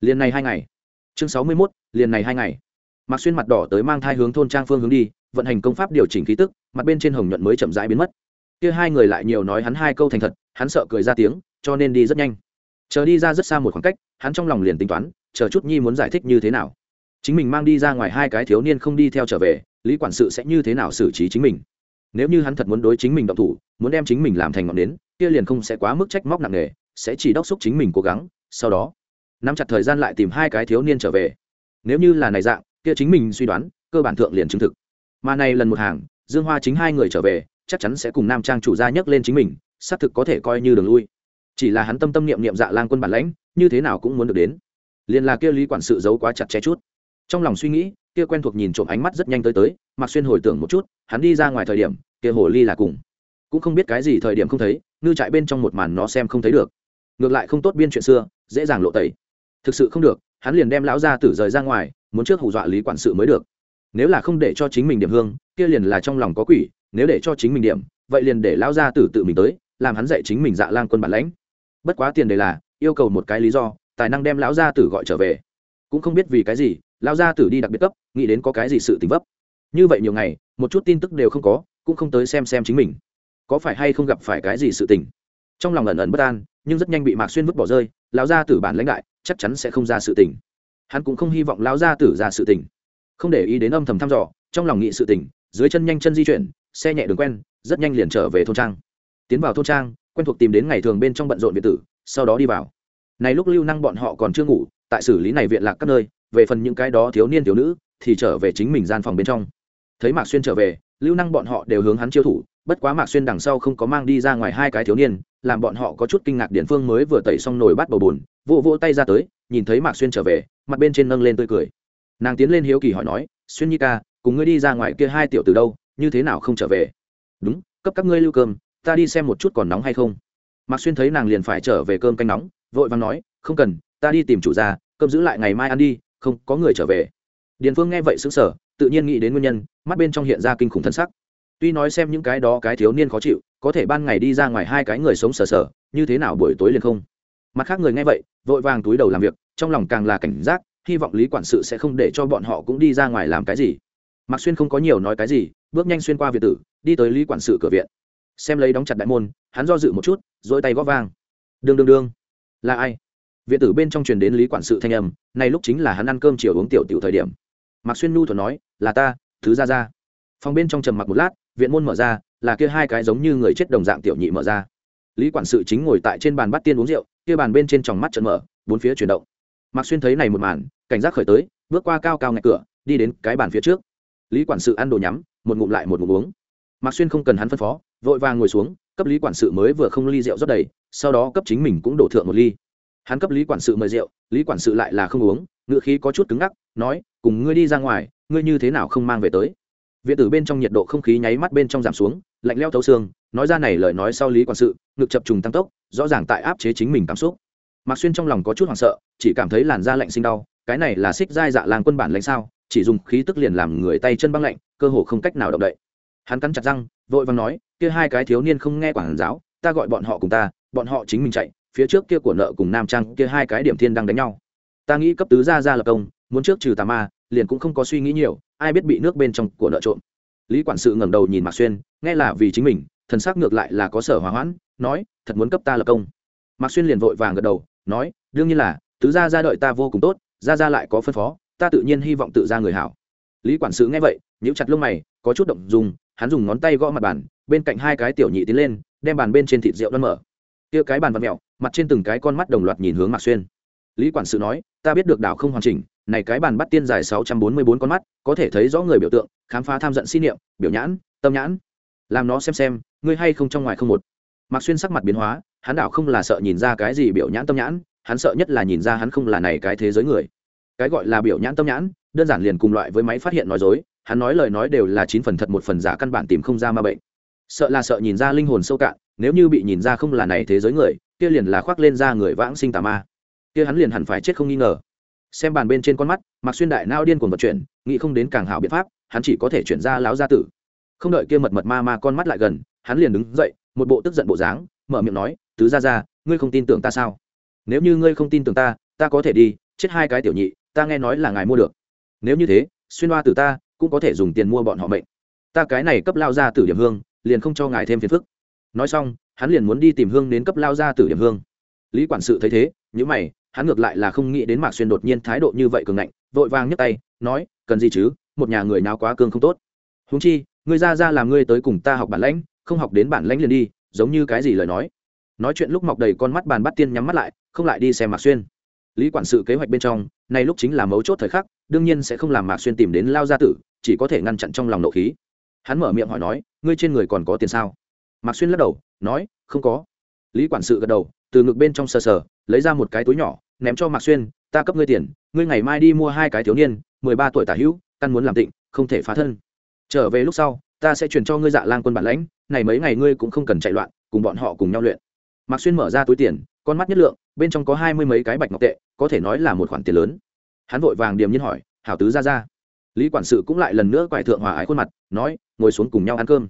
Liền này hai ngày. Chương sáu mươi mốt, liền này hai ngày. Mạc xuyên mặt đỏ tới mang thai hướng thôn trang phương hướng đi, vận hành công pháp điều chỉnh khí tức, mặt bên trên hồng nhuận mới chậm rãi biến mất. Kia hai người lại nhiều nói hắn hai câu thành thật, hắn sợ cười ra tiếng, cho nên đi rất nhanh. Chờ đi ra rất xa một khoảng cách, hắn trong lòng liền tính toán, chờ chút nhi muốn giải thích như thế nào. Chính mình mang đi ra ngoài hai cái thiếu niên không đi theo trở về, lý quản sự sẽ như thế nào xử trí chính mình? Nếu như hắn thật muốn đối chính mình động thủ, muốn đem chính mình làm thành ngọn nến, kia liền không sẽ quá mức trách móc nặng nề, sẽ chỉ đốc xúc chính mình cố gắng, sau đó, nắm chặt thời gian lại tìm hai cái thiếu niên trở về. Nếu như là này dạng, kia chính mình suy đoán, cơ bản thượng liền chứng thực. Mà này lần một hàng, dương hoa chính hai người trở về, chắc chắn sẽ cùng nam trang chủ gia nhấc lên chính mình, xác thực có thể coi như đường lui. Chỉ là hắn tâm tâm niệm niệm dạ lang quân bản lãnh, như thế nào cũng muốn được đến. Liền là kia lý quản sự giấu quá chặt chẽ chút trong lòng suy nghĩ, kia quen thuộc nhìn trộm ánh mắt rất nhanh tới tới mặc xuyên hồi tưởng một chút, hắn đi ra ngoài thời điểm, kia hồ ly là cùng. Cũng không biết cái gì thời điểm không thấy, ngư trại bên trong một màn nó xem không thấy được. Ngược lại không tốt biên chuyện xưa, dễ dàng lộ tẩy. Thực sự không được, hắn liền đem lão gia tử rời ra ngoài, muốn trước hù dọa lý quản sự mới được. Nếu là không để cho chính mình điểm hương, kia liền là trong lòng có quỷ, nếu để cho chính mình điểm, vậy liền để lão gia tử tự mình tới, làm hắn dạy chính mình dạ lang quân bản lãnh. Bất quá tiền đề là, yêu cầu một cái lý do, tài năng đem lão gia tử gọi trở về. Cũng không biết vì cái gì lão gia tử đi đặc biệt cấp nghĩ đến có cái gì sự tình vấp. Như vậy nhiều ngày một chút tin tức đều không có cũng không tới xem xem chính mình. Có phải hay không gặp phải cái gì sự tình? Trong lòng ẩn ẩn bất an nhưng rất nhanh bị mạc xuyên vứt bỏ rơi lão gia tử bản lãnh đại chắc chắn sẽ không ra sự tình. Hắn cũng không hy vọng lão gia tử ra sự tình. Không để ý đến âm thầm thăm dò trong lòng nghị sự tình, dưới chân nhanh chân di chuyển xe nhẹ đường quen rất nhanh liền trở về thôn trang. Tiến vào thôn trang quen thuộc tìm đến ngày thường bên trong bận rộn viện tử sau đó đi vào. Này lúc lưu năng bọn họ còn chưa ngủ tại xử lý này viện lạc các nơi về phần những cái đó thiếu niên thiếu nữ, thì trở về chính mình gian phòng bên trong. Thấy mạc xuyên trở về, lưu năng bọn họ đều hướng hắn chiêu thủ, bất quá mạc xuyên đằng sau không có mang đi ra ngoài hai cái thiếu niên, làm bọn họ có chút kinh ngạc điện phương mới vừa tẩy xong nồi bát bầu bùn vỗ vỗ tay ra tới, nhìn thấy mạc xuyên trở về, mặt bên trên nâng lên tươi cười. Nàng tiến lên hiếu kỳ hỏi nói, xuyên nhi ca, cùng ngươi đi ra ngoài kia hai tiểu từ đâu, như thế nào không trở về? Đúng, cấp các ngươi lưu cơm, ta đi xem một chút còn nóng hay không. Mạc xuyên thấy nàng liền phải trở về cơm canh nóng, vội vàng nói, không cần, ta đi tìm chủ gia, cơm giữ lại ngày mai ăn đi không có người trở về. Điền phương nghe vậy xứng sở tự nhiên nghĩ đến nguyên nhân, mắt bên trong hiện ra kinh khủng thân sắc. Tuy nói xem những cái đó cái thiếu niên khó chịu, có thể ban ngày đi ra ngoài hai cái người sống sờ sờ, như thế nào buổi tối liền không? Mặt khác người nghe vậy, vội vàng túi đầu làm việc, trong lòng càng là cảnh giác, hy vọng lý quản sự sẽ không để cho bọn họ cũng đi ra ngoài làm cái gì. Mạc xuyên không có nhiều nói cái gì, bước nhanh xuyên qua việt tử, đi tới lý quản sự cửa viện. Xem lấy đóng chặt đại môn, hắn do dự một chút dỗi tay góp vang. Đương đương đương là ai? Viện tử bên trong truyền đến lý quản sự thanh âm, nay lúc chính là hắn ăn cơm chiều uống tiểu tiểu thời điểm. Mạc xuyên nhu thuận nói, là ta, thứ ra ra. Phòng bên trong trầm mặc một lát, viện môn mở ra, là kia hai cái giống như người chết đồng dạng tiểu nhị mở ra. Lý quản sự chính ngồi tại trên bàn bắt tiên uống rượu, kia bàn bên trên tròng mắt trận mở, bốn phía chuyển động. Mạc xuyên thấy này một màn, cảnh giác khởi tới, bước qua cao cao ngạch cửa, đi đến cái bàn phía trước. Lý quản sự ăn đồ nhắm, một ngụm lại một ngụm uống. Mạc xuyên không cần hắn phân phó, vội vàng ngồi xuống, cấp lý quản sự mới vừa không ly rượu rót đầy, sau đó cấp chính mình cũng đổ thượng một ly hắn cấp lý quản sự mời rượu, lý quản sự lại là không uống, ngựa khí có chút cứng ngắc, nói, cùng ngươi đi ra ngoài, ngươi như thế nào không mang về tới? Viện tử bên trong nhiệt độ không khí nháy mắt bên trong giảm xuống, lạnh leo thấu xương, nói ra này lời nói sau lý quản sự, ngực chập trùng tăng tốc, rõ ràng tại áp chế chính mình cảm xúc. Mạc xuyên trong lòng có chút hoảng sợ, chỉ cảm thấy làn da lạnh sinh đau, cái này là xích dai dạ làng quân bản lãnh sao, chỉ dùng khí tức liền làm người tay chân băng lạnh, cơ hồ không cách nào động đậy. Hắn cắn chặt răng, vội vàng nói, kia hai cái thiếu niên không nghe quản giáo, ta gọi bọn họ cùng ta, bọn họ chính mình chạy phía trước kia của nợ cùng nam trang kia hai cái điểm thiên đang đánh nhau. Ta nghĩ cấp tứ gia ra lập công, muốn trước trừ tà ma, liền cũng không có suy nghĩ nhiều, ai biết bị nước bên trong của nợ trộm. Lý quản sự ngẩng đầu nhìn mạc xuyên, nghe là vì chính mình, thần sắc ngược lại là có sở hòa hoãn, nói, thật muốn cấp ta lập công. Mạc xuyên liền vội vàng gật đầu, nói, đương nhiên là, tứ gia ra đợi ta vô cùng tốt, gia gia lại có phân phó, ta tự nhiên hy vọng tự ra người hảo. Lý quản sự nghe vậy, nhíu chặt lông mày, có chút động dùng hắn dùng ngón tay gõ mặt bàn, bên cạnh hai cái tiểu nhị tiến lên, đem bàn bên trên thịt rượu đoan mở. Kia cái bàn vặn mẹo mặt trên từng cái con mắt đồng loạt nhìn hướng mạc xuyên. Lý quản sự nói, ta biết được đảo không hoàn chỉnh, này cái bàn bắt tiên dài sáu trăm bốn mươi bốn con mắt, có thể thấy rõ người biểu tượng, khám phá tham giận xin niệm, biểu nhãn, tâm nhãn. Làm nó xem xem, ngươi hay không trong ngoài không một. Mạc xuyên sắc mặt biến hóa, hắn đảo không là sợ nhìn ra cái gì biểu nhãn tâm nhãn, hắn sợ nhất là nhìn ra hắn không là này cái thế giới người. Cái gọi là biểu nhãn tâm nhãn, đơn giản liền cùng loại với máy phát hiện nói dối, hắn nói lời nói đều là chín phần thật một phần giả căn bản tìm không ra ma bệnh. Sợ là sợ nhìn ra linh hồn sâu cạn, nếu như bị nhìn ra không là này thế giới người kia liền là khoác lên ra người vãng sinh tà ma. Kia hắn liền hẳn phải chết không nghi ngờ. Xem bàn bên trên con mắt mặc xuyên đại nao điên cuồng vật chuyển, nghĩ không đến càng hảo biện pháp, hắn chỉ có thể chuyển ra láo gia tử. Không đợi kia mật mật ma ma con mắt lại gần, hắn liền đứng dậy, một bộ tức giận bộ dáng, mở miệng nói, tứ ra ra ngươi không tin tưởng ta sao? Nếu như ngươi không tin tưởng ta ta có thể đi, chết hai cái tiểu nhị, ta nghe nói là ngài mua được. Nếu như thế, xuyên hoa từ ta cũng có thể dùng tiền mua bọn họ mệnh. Ta cái này cấp lao ra tử điểm hương, liền không cho ngài thêm phiền phức. Nói xong hắn liền muốn đi tìm hương đến cấp lao ra tử điểm hương. Lý quản sự thấy thế những mày, hắn ngược lại là không nghĩ đến mạc xuyên đột nhiên thái độ như vậy cường ngạnh, vội vàng nhấc tay, nói, cần gì chứ, một nhà người nào quá cương không tốt. Húng chi, ngươi ra ra làm ngươi tới cùng ta học bản lãnh, không học đến bản lãnh liền đi, giống như cái gì lời nói. Nói chuyện lúc mọc đầy con mắt bàn bắt tiên nhắm mắt lại, không lại đi xem mạc xuyên. Lý quản sự kế hoạch bên trong nay lúc chính là mấu chốt thời khắc, đương nhiên sẽ không làm mạc xuyên tìm đến lao gia tử, chỉ có thể ngăn chặn trong lòng nộ khí. Hắn mở miệng hỏi nói, ngươi trên người còn có tiền sao? Mạc xuyên lắc đầu, nói, không có. Lý quản sự gật đầu, từ ngực bên trong sờ sờ, lấy ra một cái túi nhỏ, ném cho mạc xuyên, ta cấp ngươi tiền, ngươi ngày mai đi mua hai cái thiếu niên, mười ba tuổi tả hữu, căn muốn làm tịnh, không thể phá thân. Trở về lúc sau, ta sẽ chuyển cho ngươi dạ lang quân bản lãnh, này mấy ngày ngươi cũng không cần chạy loạn, cùng bọn họ cùng nhau luyện. Mạc xuyên mở ra túi tiền, con mắt nhất lượng, bên trong có hai mươi mấy cái bạch ngọc tệ, có thể nói là một khoản tiền lớn. Hắn vội vàng điềm nhiên hỏi, hảo tứ ra ra lý quản sự cũng lại lần nữa quải thượng hòa ái khuôn mặt, nói, ngồi xuống cùng nhau ăn cơm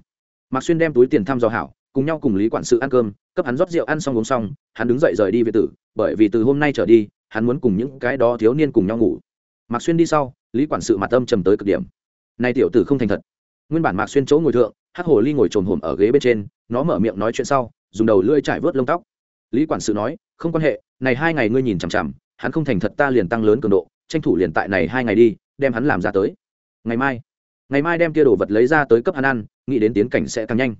mạc xuyên đem túi tiền thăm dò hảo, cùng nhau cùng lý quản sự ăn cơm, cấp hắn rót rượu ăn xong uống xong, hắn đứng dậy rời đi về tử, bởi vì từ hôm nay trở đi, hắn muốn cùng những cái đó thiếu niên cùng nhau ngủ. Mạc xuyên đi sau, lý quản sự mặt âm trầm tới cực điểm. Nay tiểu tử không thành thật. Nguyên bản mạc xuyên chỗ ngồi thượng hát hồ ly ngồi trồn hổm ở ghế bên trên, nó mở miệng nói chuyện sau, dùng đầu lưỡi trải vớt lông tóc. Lý quản sự nói, không quan hệ, này hai ngày ngươi nhìn chằm chằm, hắn không thành thật ta liền tăng lớn cường độ, tranh thủ liền tại này hai ngày đi, đem hắn làm ra tới. Ngày mai ngày mai đem kia đồ vật lấy ra tới cấp hắn ăn nghĩ đến tiến cảnh sẽ càng nhanh.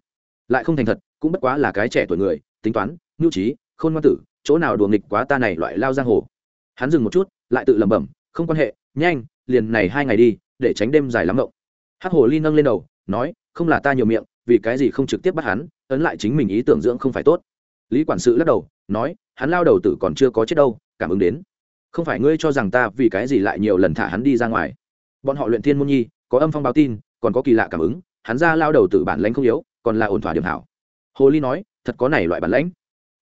Lại không thành thật, cũng bất quá là cái trẻ tuổi người, tính toán, nhu trí, khôn ngoan tử, chỗ nào đùa nghịch quá ta này loại lao giang hồ. Hắn dừng một chút, lại tự lẩm bẩm, không quan hệ, nhanh, liền này hai ngày đi, để tránh đêm dài lắm ngộng. Hắc hồ ly nâng lên đầu, nói, không là ta nhiều miệng, vì cái gì không trực tiếp bắt hắn, ấn lại chính mình ý tưởng dưỡng không phải tốt. Lý quản sự lắc đầu, nói, hắn lao đầu tử còn chưa có chết đâu, cảm ứng đến. Không phải ngươi cho rằng ta vì cái gì lại nhiều lần thả hắn đi ra ngoài. Bọn họ luyện thiên môn nhi, có âm phong báo tin, còn có kỳ lạ cảm ứng hắn ra lao đầu tử bản lãnh không yếu, còn là ổn thỏa điểm hảo. Hồ ly nói, thật có này loại bản lãnh.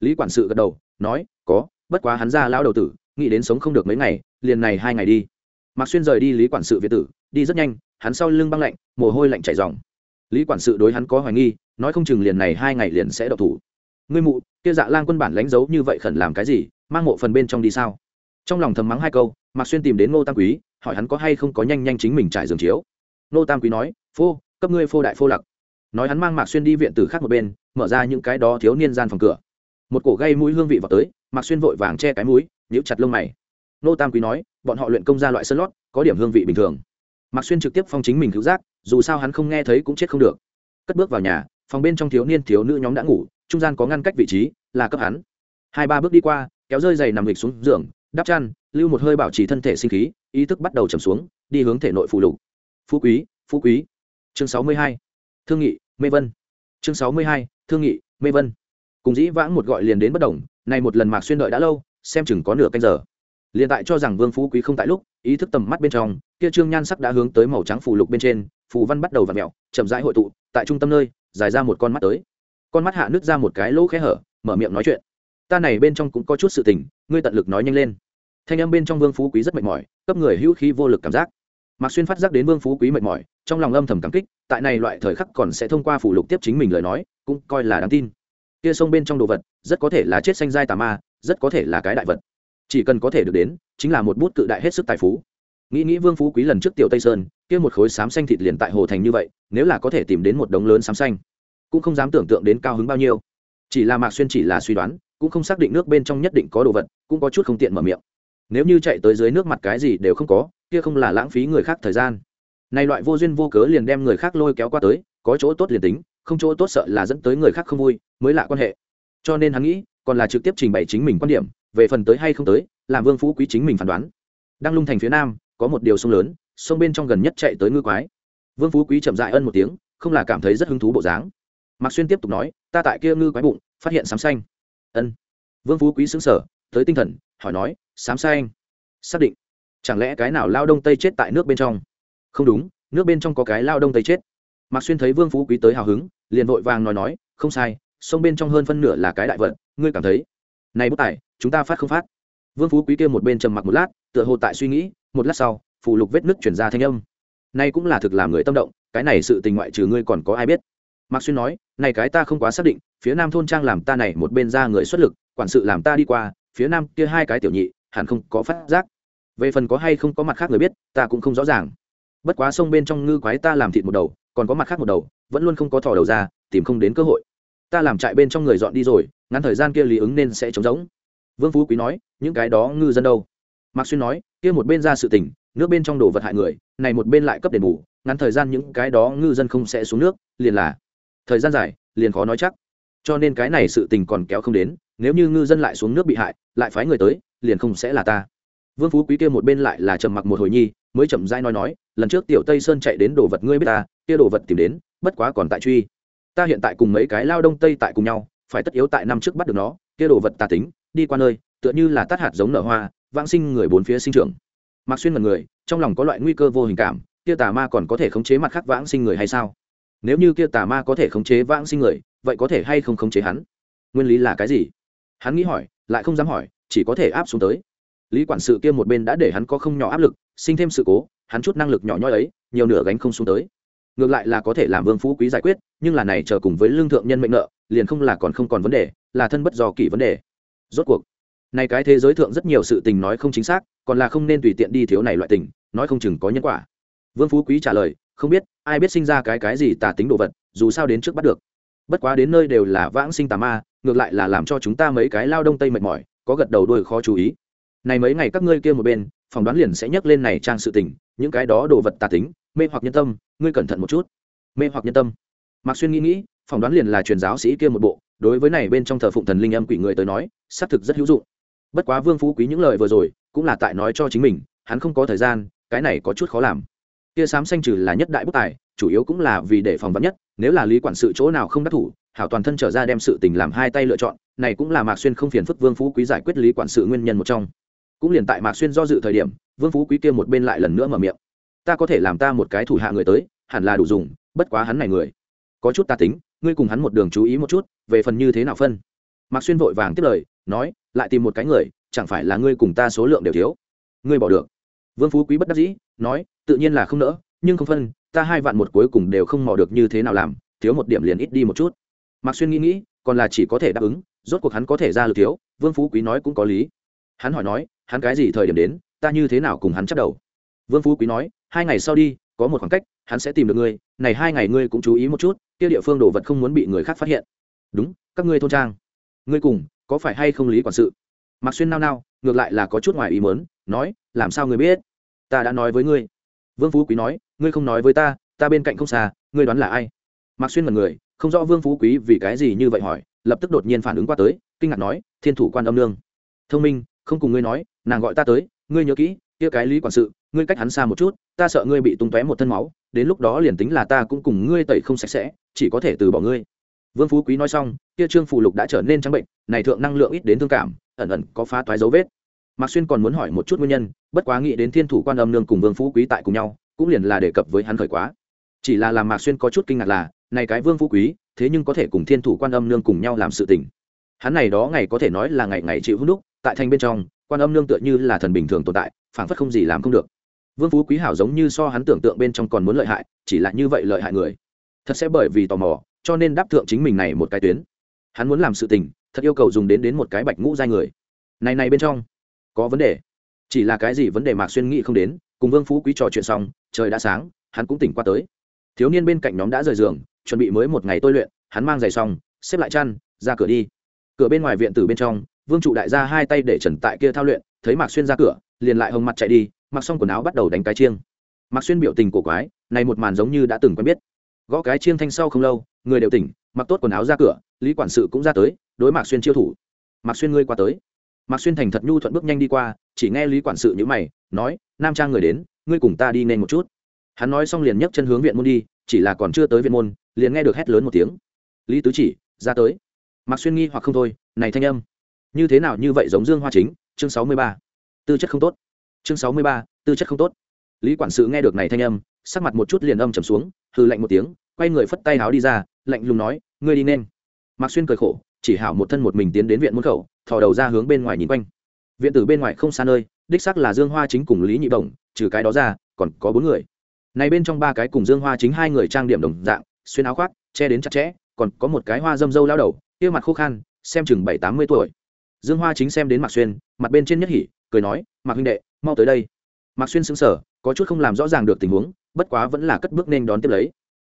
Lý quản sự gật đầu, nói, có, bất quá hắn ra lao đầu tử, nghĩ đến sống không được mấy ngày, liền này hai ngày đi. Mạc xuyên rời đi lý quản sự việt tử, đi rất nhanh, hắn sau lưng băng lạnh, mồ hôi lạnh chảy dòng lý quản sự đối hắn có hoài nghi, nói không chừng liền này hai ngày liền sẽ độc thủ. Ngươi mụ, kia dạ lang quân bản lãnh giấu như vậy khẩn làm cái gì, mang mộ phần bên trong đi sao? Trong lòng thầm mắng hai câu, mạc xuyên tìm đến ngô tam quý, hỏi hắn có hay không có nhanh nhanh chính mình trải giường chiếu. Ngô tam quý nói, phô cấp ngươi phô đại phô lặc. Nói hắn mang mạc xuyên đi viện tử khác một bên, mở ra những cái đó thiếu niên gian phòng cửa. Một cổ gây mũi hương vị vào tới, mạc xuyên vội vàng che cái mũi, nhíu chặt lông mày. Nô tam quý nói, bọn họ luyện công ra loại sơn lót có điểm hương vị bình thường. Mạc xuyên trực tiếp phong chính mình cứu giác, dù sao hắn không nghe thấy cũng chết không được. Cất bước vào nhà, phòng bên trong thiếu niên thiếu nữ nhóm đã ngủ, trung gian có ngăn cách vị trí, là cấp hắn. Hai ba bước đi qua, kéo rơi giày nằm lịch xuống giường, đắp chăn, lưu một hơi bảo trì thân thể sinh khí, ý thức bắt đầu trầm xuống, đi hướng thể nội phù lục. Phú quý phú quý chương sáu mươi hai, thương nghị, mê vân. Chương sáu mươi hai, thương nghị, mê vân. Cùng dĩ vãng một gọi liền đến bất đồng, này một lần mạc xuyên đợi đã lâu, xem chừng có nửa canh giờ. Liền tại cho rằng vương phú quý không tại lúc, ý thức tầm mắt bên trong, kia trương nhan sắc đã hướng tới màu trắng phù lục bên trên, phù văn bắt đầu v ặ mẹo chậm rãi hội tụ, tại trung tâm nơi, dài ra một con mắt tới. Con mắt hạ nứt ra một cái lỗ khẽ hở, mở miệng nói chuyện. Ta này bên trong cũng có chút sự tình, ngươi tận lực nói nhanh lên. Thanh âm bên trong vương phú quý rất mệt mỏi, cấp người hữu khí vô lực cảm giác mạc xuyên phát giác đến vương phú quý mệt mỏi, trong lòng âm thầm cảm kích, tại này loại thời khắc còn sẽ thông qua phủ lục tiếp chính mình lời nói, cũng coi là đáng tin. Kia sông bên trong đồ vật, rất có thể là chết xanh giai tà ma, rất có thể là cái đại vật. Chỉ cần có thể được đến, chính là một bút cự đại hết sức tài phú. Nghĩ nghĩ vương phú quý lần trước tiểu tây sơn, kia một khối xám xanh thịt liền tại hồ thành như vậy, nếu là có thể tìm đến một đống lớn xám xanh, cũng không dám tưởng tượng đến cao hứng bao nhiêu. Chỉ là mạc xuyên chỉ là suy đoán, cũng không xác định nước bên trong nhất định có đồ vật, cũng có chút không tiện mở miệng. Nếu như chạy tới dưới nước mặt cái gì đều không có kia không là lãng phí người khác thời gian. Này loại vô duyên vô cớ liền đem người khác lôi kéo qua tới, có chỗ tốt liền tính, không chỗ tốt sợ là dẫn tới người khác không vui, mới lạ quan hệ. Cho nên hắn nghĩ, còn là trực tiếp trình bày chính mình quan điểm, về phần tới hay không tới, làm vương phú quý chính mình phán đoán. Đang lung thành phía nam, có một điều sông lớn, sông bên trong gần nhất chạy tới ngư quái. Vương phú quý chậm dại ân một tiếng, không là cảm thấy rất hứng thú bộ dáng. Mạc xuyên tiếp tục nói, ta tại kia ngư quái bụng, phát hiện sám xanh. Ân. Vương phú quý xứng sở tới tinh thần, hỏi nói, sám xanh? Xác định chẳng lẽ cái nào lao đông tây chết tại nước bên trong? Không đúng, nước bên trong có cái lao đông tây chết. Mạc xuyên thấy vương phú quý tới hào hứng, liền vội vàng nói nói, không sai, sông bên trong hơn phân nửa là cái đại vật, ngươi cảm thấy? Này bức tài chúng ta phát không phát? Vương phú quý kia một bên trầm mặc một lát, tựa hồ tại suy nghĩ, một lát sau, phù lục vết nứt chuyển ra thanh âm. Nay cũng là thực làm người tâm động, cái này sự tình ngoại trừ ngươi còn có ai biết? Mạc xuyên nói, này cái ta không quá xác định, phía nam thôn trang làm ta này một bên ra người xuất lực, quản sự làm ta đi qua, phía nam kia hai cái tiểu nhị, hẳn không có phát giác về phần có hay không có mặt khác người biết, ta cũng không rõ ràng. Bất quá sông bên trong ngư quái ta làm thịt một đầu, còn có mặt khác một đầu, vẫn luôn không có thò đầu ra, tìm không đến cơ hội. Ta làm trại bên trong người dọn đi rồi, ngắn thời gian kia lý ứng nên sẽ trống rỗng. Vương phú quý nói, những cái đó ngư dân đâu? Mạc xuyên nói, kia một bên ra sự tình, nước bên trong đổ vật hại người, này một bên lại cấp đền bù, ngắn thời gian những cái đó ngư dân không sẽ xuống nước, liền là thời gian dài, liền khó nói chắc. Cho nên cái này sự tình còn kéo không đến, nếu như ngư dân lại xuống nước bị hại, lại phái người tới, liền không sẽ là ta vương phú quý kia một bên lại là trầm mặc một hồi nhi, mới chậm dai nói nói, lần trước tiểu tây sơn chạy đến đồ vật ngươi biết ta, kia đồ vật tìm đến, bất quá còn tại truy. Ta hiện tại cùng mấy cái lao đông tây tại cùng nhau, phải tất yếu tại năm trước bắt được nó, kia đồ vật ta tính, đi qua nơi, tựa như là tát hạt giống nở hoa, vãng sinh người bốn phía sinh trưởng. Mặc xuyên mật người, trong lòng có loại nguy cơ vô hình cảm, kia tà ma còn có thể khống chế mặt khác vãng sinh người hay sao? Nếu như kia tà ma có thể khống chế vãng sinh người, vậy có thể hay không khống chế hắn? Nguyên lý là cái gì? Hắn nghĩ hỏi, lại không dám hỏi, chỉ có thể áp xuống tới lý quản sự kia một bên đã để hắn có không nhỏ áp lực, sinh thêm sự cố, hắn chút năng lực nhỏ nhoi ấy, nhiều nửa gánh không xuống tới. Ngược lại là có thể làm vương phú quý giải quyết, nhưng là này chờ cùng với lương thượng nhân mệnh nợ, liền không là còn không còn vấn đề, là thân bất do kỷ vấn đề. Rốt cuộc, này cái thế giới thượng rất nhiều sự tình nói không chính xác, còn là không nên tùy tiện đi thiếu này loại tình, nói không chừng có nhân quả. Vương phú quý trả lời, không biết, ai biết sinh ra cái cái gì tà tính đồ vật, dù sao đến trước bắt được. Bất quá đến nơi đều là vãng sinh tà ma, ngược lại là làm cho chúng ta mấy cái lao đông tây mệt mỏi, có gật đầu đôi khó chú ý này mấy ngày các ngươi kia một bên, phỏng đoán liền sẽ nhắc lên này trang sự tình, những cái đó đồ vật tà tính, mê hoặc nhân tâm, ngươi cẩn thận một chút. Mê hoặc nhân tâm. Mạc xuyên nghĩ nghĩ, phỏng đoán liền là truyền giáo sĩ kia một bộ, đối với này bên trong thờ phụng thần linh âm quỷ người tới nói, xác thực rất hữu dụng. Bất quá vương phú quý những lời vừa rồi, cũng là tại nói cho chính mình, hắn không có thời gian, cái này có chút khó làm. Kia sám xanh trừ là nhất đại bất tài, chủ yếu cũng là vì để phòng vắn nhất, nếu là lý quản sự chỗ nào không đắc thủ, hảo toàn thân trở ra đem sự tình làm hai tay lựa chọn, này cũng là mạc xuyên không phiền phức vương phú quý giải quyết lý quản sự nguyên nhân một trong cũng liền tại mạc xuyên do dự thời điểm, vương phú quý kia một bên lại lần nữa mở miệng. Ta có thể làm ta một cái thủ hạ người tới, hẳn là đủ dùng, bất quá hắn này người. Có chút ta tính, ngươi cùng hắn một đường chú ý một chút, về phần như thế nào phân? Mạc xuyên vội vàng tiếp lời, nói, lại tìm một cái người, chẳng phải là ngươi cùng ta số lượng đều thiếu. Ngươi bỏ được. Vương phú quý bất đắc dĩ, nói, tự nhiên là không nỡ, nhưng không phân, ta hai vạn một cuối cùng đều không mò được như thế nào làm, thiếu một điểm liền ít đi một chút. Mạc xuyên nghĩ nghĩ, còn là chỉ có thể đáp ứng, rốt cuộc hắn có thể ra lực thiếu, vương phú quý nói cũng có lý hắn hỏi nói, hắn cái gì thời điểm đến, ta như thế nào cùng hắn chắc đầu? Vương phú quý nói, hai ngày sau đi, có một khoảng cách, hắn sẽ tìm được ngươi, này hai ngày ngươi cũng chú ý một chút, kia địa phương đồ vật không muốn bị người khác phát hiện. Đúng, các ngươi thôn trang. Ngươi cùng, có phải hay không lý quản sự? Mạc xuyên nao nao, ngược lại là có chút ngoài ý mớn nói, làm sao ngươi biết? Ta đã nói với ngươi. Vương phú quý nói, ngươi không nói với ta ta bên cạnh không xa, ngươi đoán là ai? Mạc xuyên mật người, không rõ vương phú quý vì cái gì như vậy hỏi, lập tức đột nhiên phản ứng qua tới, kinh ngạc nói, thiên thủ quan âm nương. Thông minh không cùng ngươi nói, nàng gọi ta tới, ngươi nhớ kỹ, kia cái lý quản sự, ngươi cách hắn xa một chút, ta sợ ngươi bị tung tóe một thân máu, đến lúc đó liền tính là ta cũng cùng ngươi tẩy không sạch sẽ, chỉ có thể từ bỏ ngươi. Vương phú quý nói xong, kia trương phù lục đã trở nên trắng bệnh, này thượng năng lượng ít đến thương cảm, ẩn ẩn có phá toái dấu vết. Mạc xuyên còn muốn hỏi một chút nguyên nhân, bất quá nghĩ đến thiên thủ quan âm nương cùng vương phú quý tại cùng nhau, cũng liền là đề cập với hắn khởi quá. Chỉ là làm mạc xuyên có chút kinh ngạc là, này cái vương phú quý, thế nhưng có thể cùng thiên thủ quan âm nương cùng nhau làm sự tình. Hắn này đó ngày có thể nói là ngày ngày chịu hút đúc tại thành bên trong, quan âm nương tựa như là thần bình thường tồn tại, phảng phất không gì làm không được. Vương phú quý hảo giống như so hắn tưởng tượng bên trong còn muốn lợi hại, chỉ là như vậy lợi hại người. Thật sẽ bởi vì tò mò, cho nên đáp thượng chính mình này một cái tuyến. Hắn muốn làm sự tình, thật yêu cầu dùng đến đến một cái bạch ngũ giai người. Này này bên trong, có vấn đề. Chỉ là cái gì vấn đề mạc xuyên nghĩ không đến, cùng vương phú quý trò chuyện xong, trời đã sáng, hắn cũng tỉnh qua tới. Thiếu niên bên cạnh nhóm đã rời giường, chuẩn bị mới một ngày tôi luyện, hắn mang giày xong, xếp lại chăn, ra cửa đi. Cửa bên ngoài viện tử bên trong vương trụ đại ra hai tay để trần tại kia thao luyện, thấy mạc xuyên ra cửa, liền lại hồng mặt chạy đi, mặc xong quần áo bắt đầu đánh cái chiêng. Mạc xuyên biểu tình cổ quái, này một màn giống như đã từng quen biết. Gõ cái chiêng thanh sau không lâu, người đều tỉnh, mặc tốt quần áo ra cửa, lý quản sự cũng ra tới, đối mạc xuyên chiêu thủ. Mạc xuyên ngươi qua tới. Mạc xuyên thành thật nhu thuận bước nhanh đi qua, chỉ nghe lý quản sự nhữ mày, nói, nam trang người đến, ngươi cùng ta đi nên một chút. Hắn nói xong liền nhấc chân hướng viện môn đi, chỉ là còn chưa tới viện môn, liền nghe được hét lớn một tiếng. Lý tứ chỉ, ra tới. Mạc xuyên nghi hoặc không thôi, này thanh âm như thế nào như vậy giống dương hoa chính? Chương sáu mươi ba. Tư chất không tốt. Chương sáu mươi ba, tư chất không tốt. Lý quản sự nghe được này thanh âm, sắc mặt một chút liền âm trầm xuống hư lạnh một tiếng, quay người phất tay áo đi ra, lạnh lùng nói, ngươi đi nên. Mạc xuyên cười khổ, chỉ hảo một thân một mình tiến đến viện môn khẩu, thò đầu ra hướng bên ngoài nhìn quanh. Viện tử bên ngoài không xa nơi, đích sắc là dương hoa chính cùng lý nhị đồng, trừ cái đó ra, còn có bốn người. Này bên trong ba cái cùng dương hoa chính hai người trang điểm đồng dạng, xuyên áo khoác, che đến chặt chẽ, còn có một cái hoa dâm dâu lao đầu, kia mặt khô khan, xem chừng bảy tám mươi tuổi dương hoa chính xem đến mạc xuyên, mặt bên trên nhất hỉ, cười nói, mạc huynh đệ, mau tới đây. Mạc xuyên sững sờ, có chút không làm rõ ràng được tình huống, bất quá vẫn là cất bước nên đón tiếp lấy.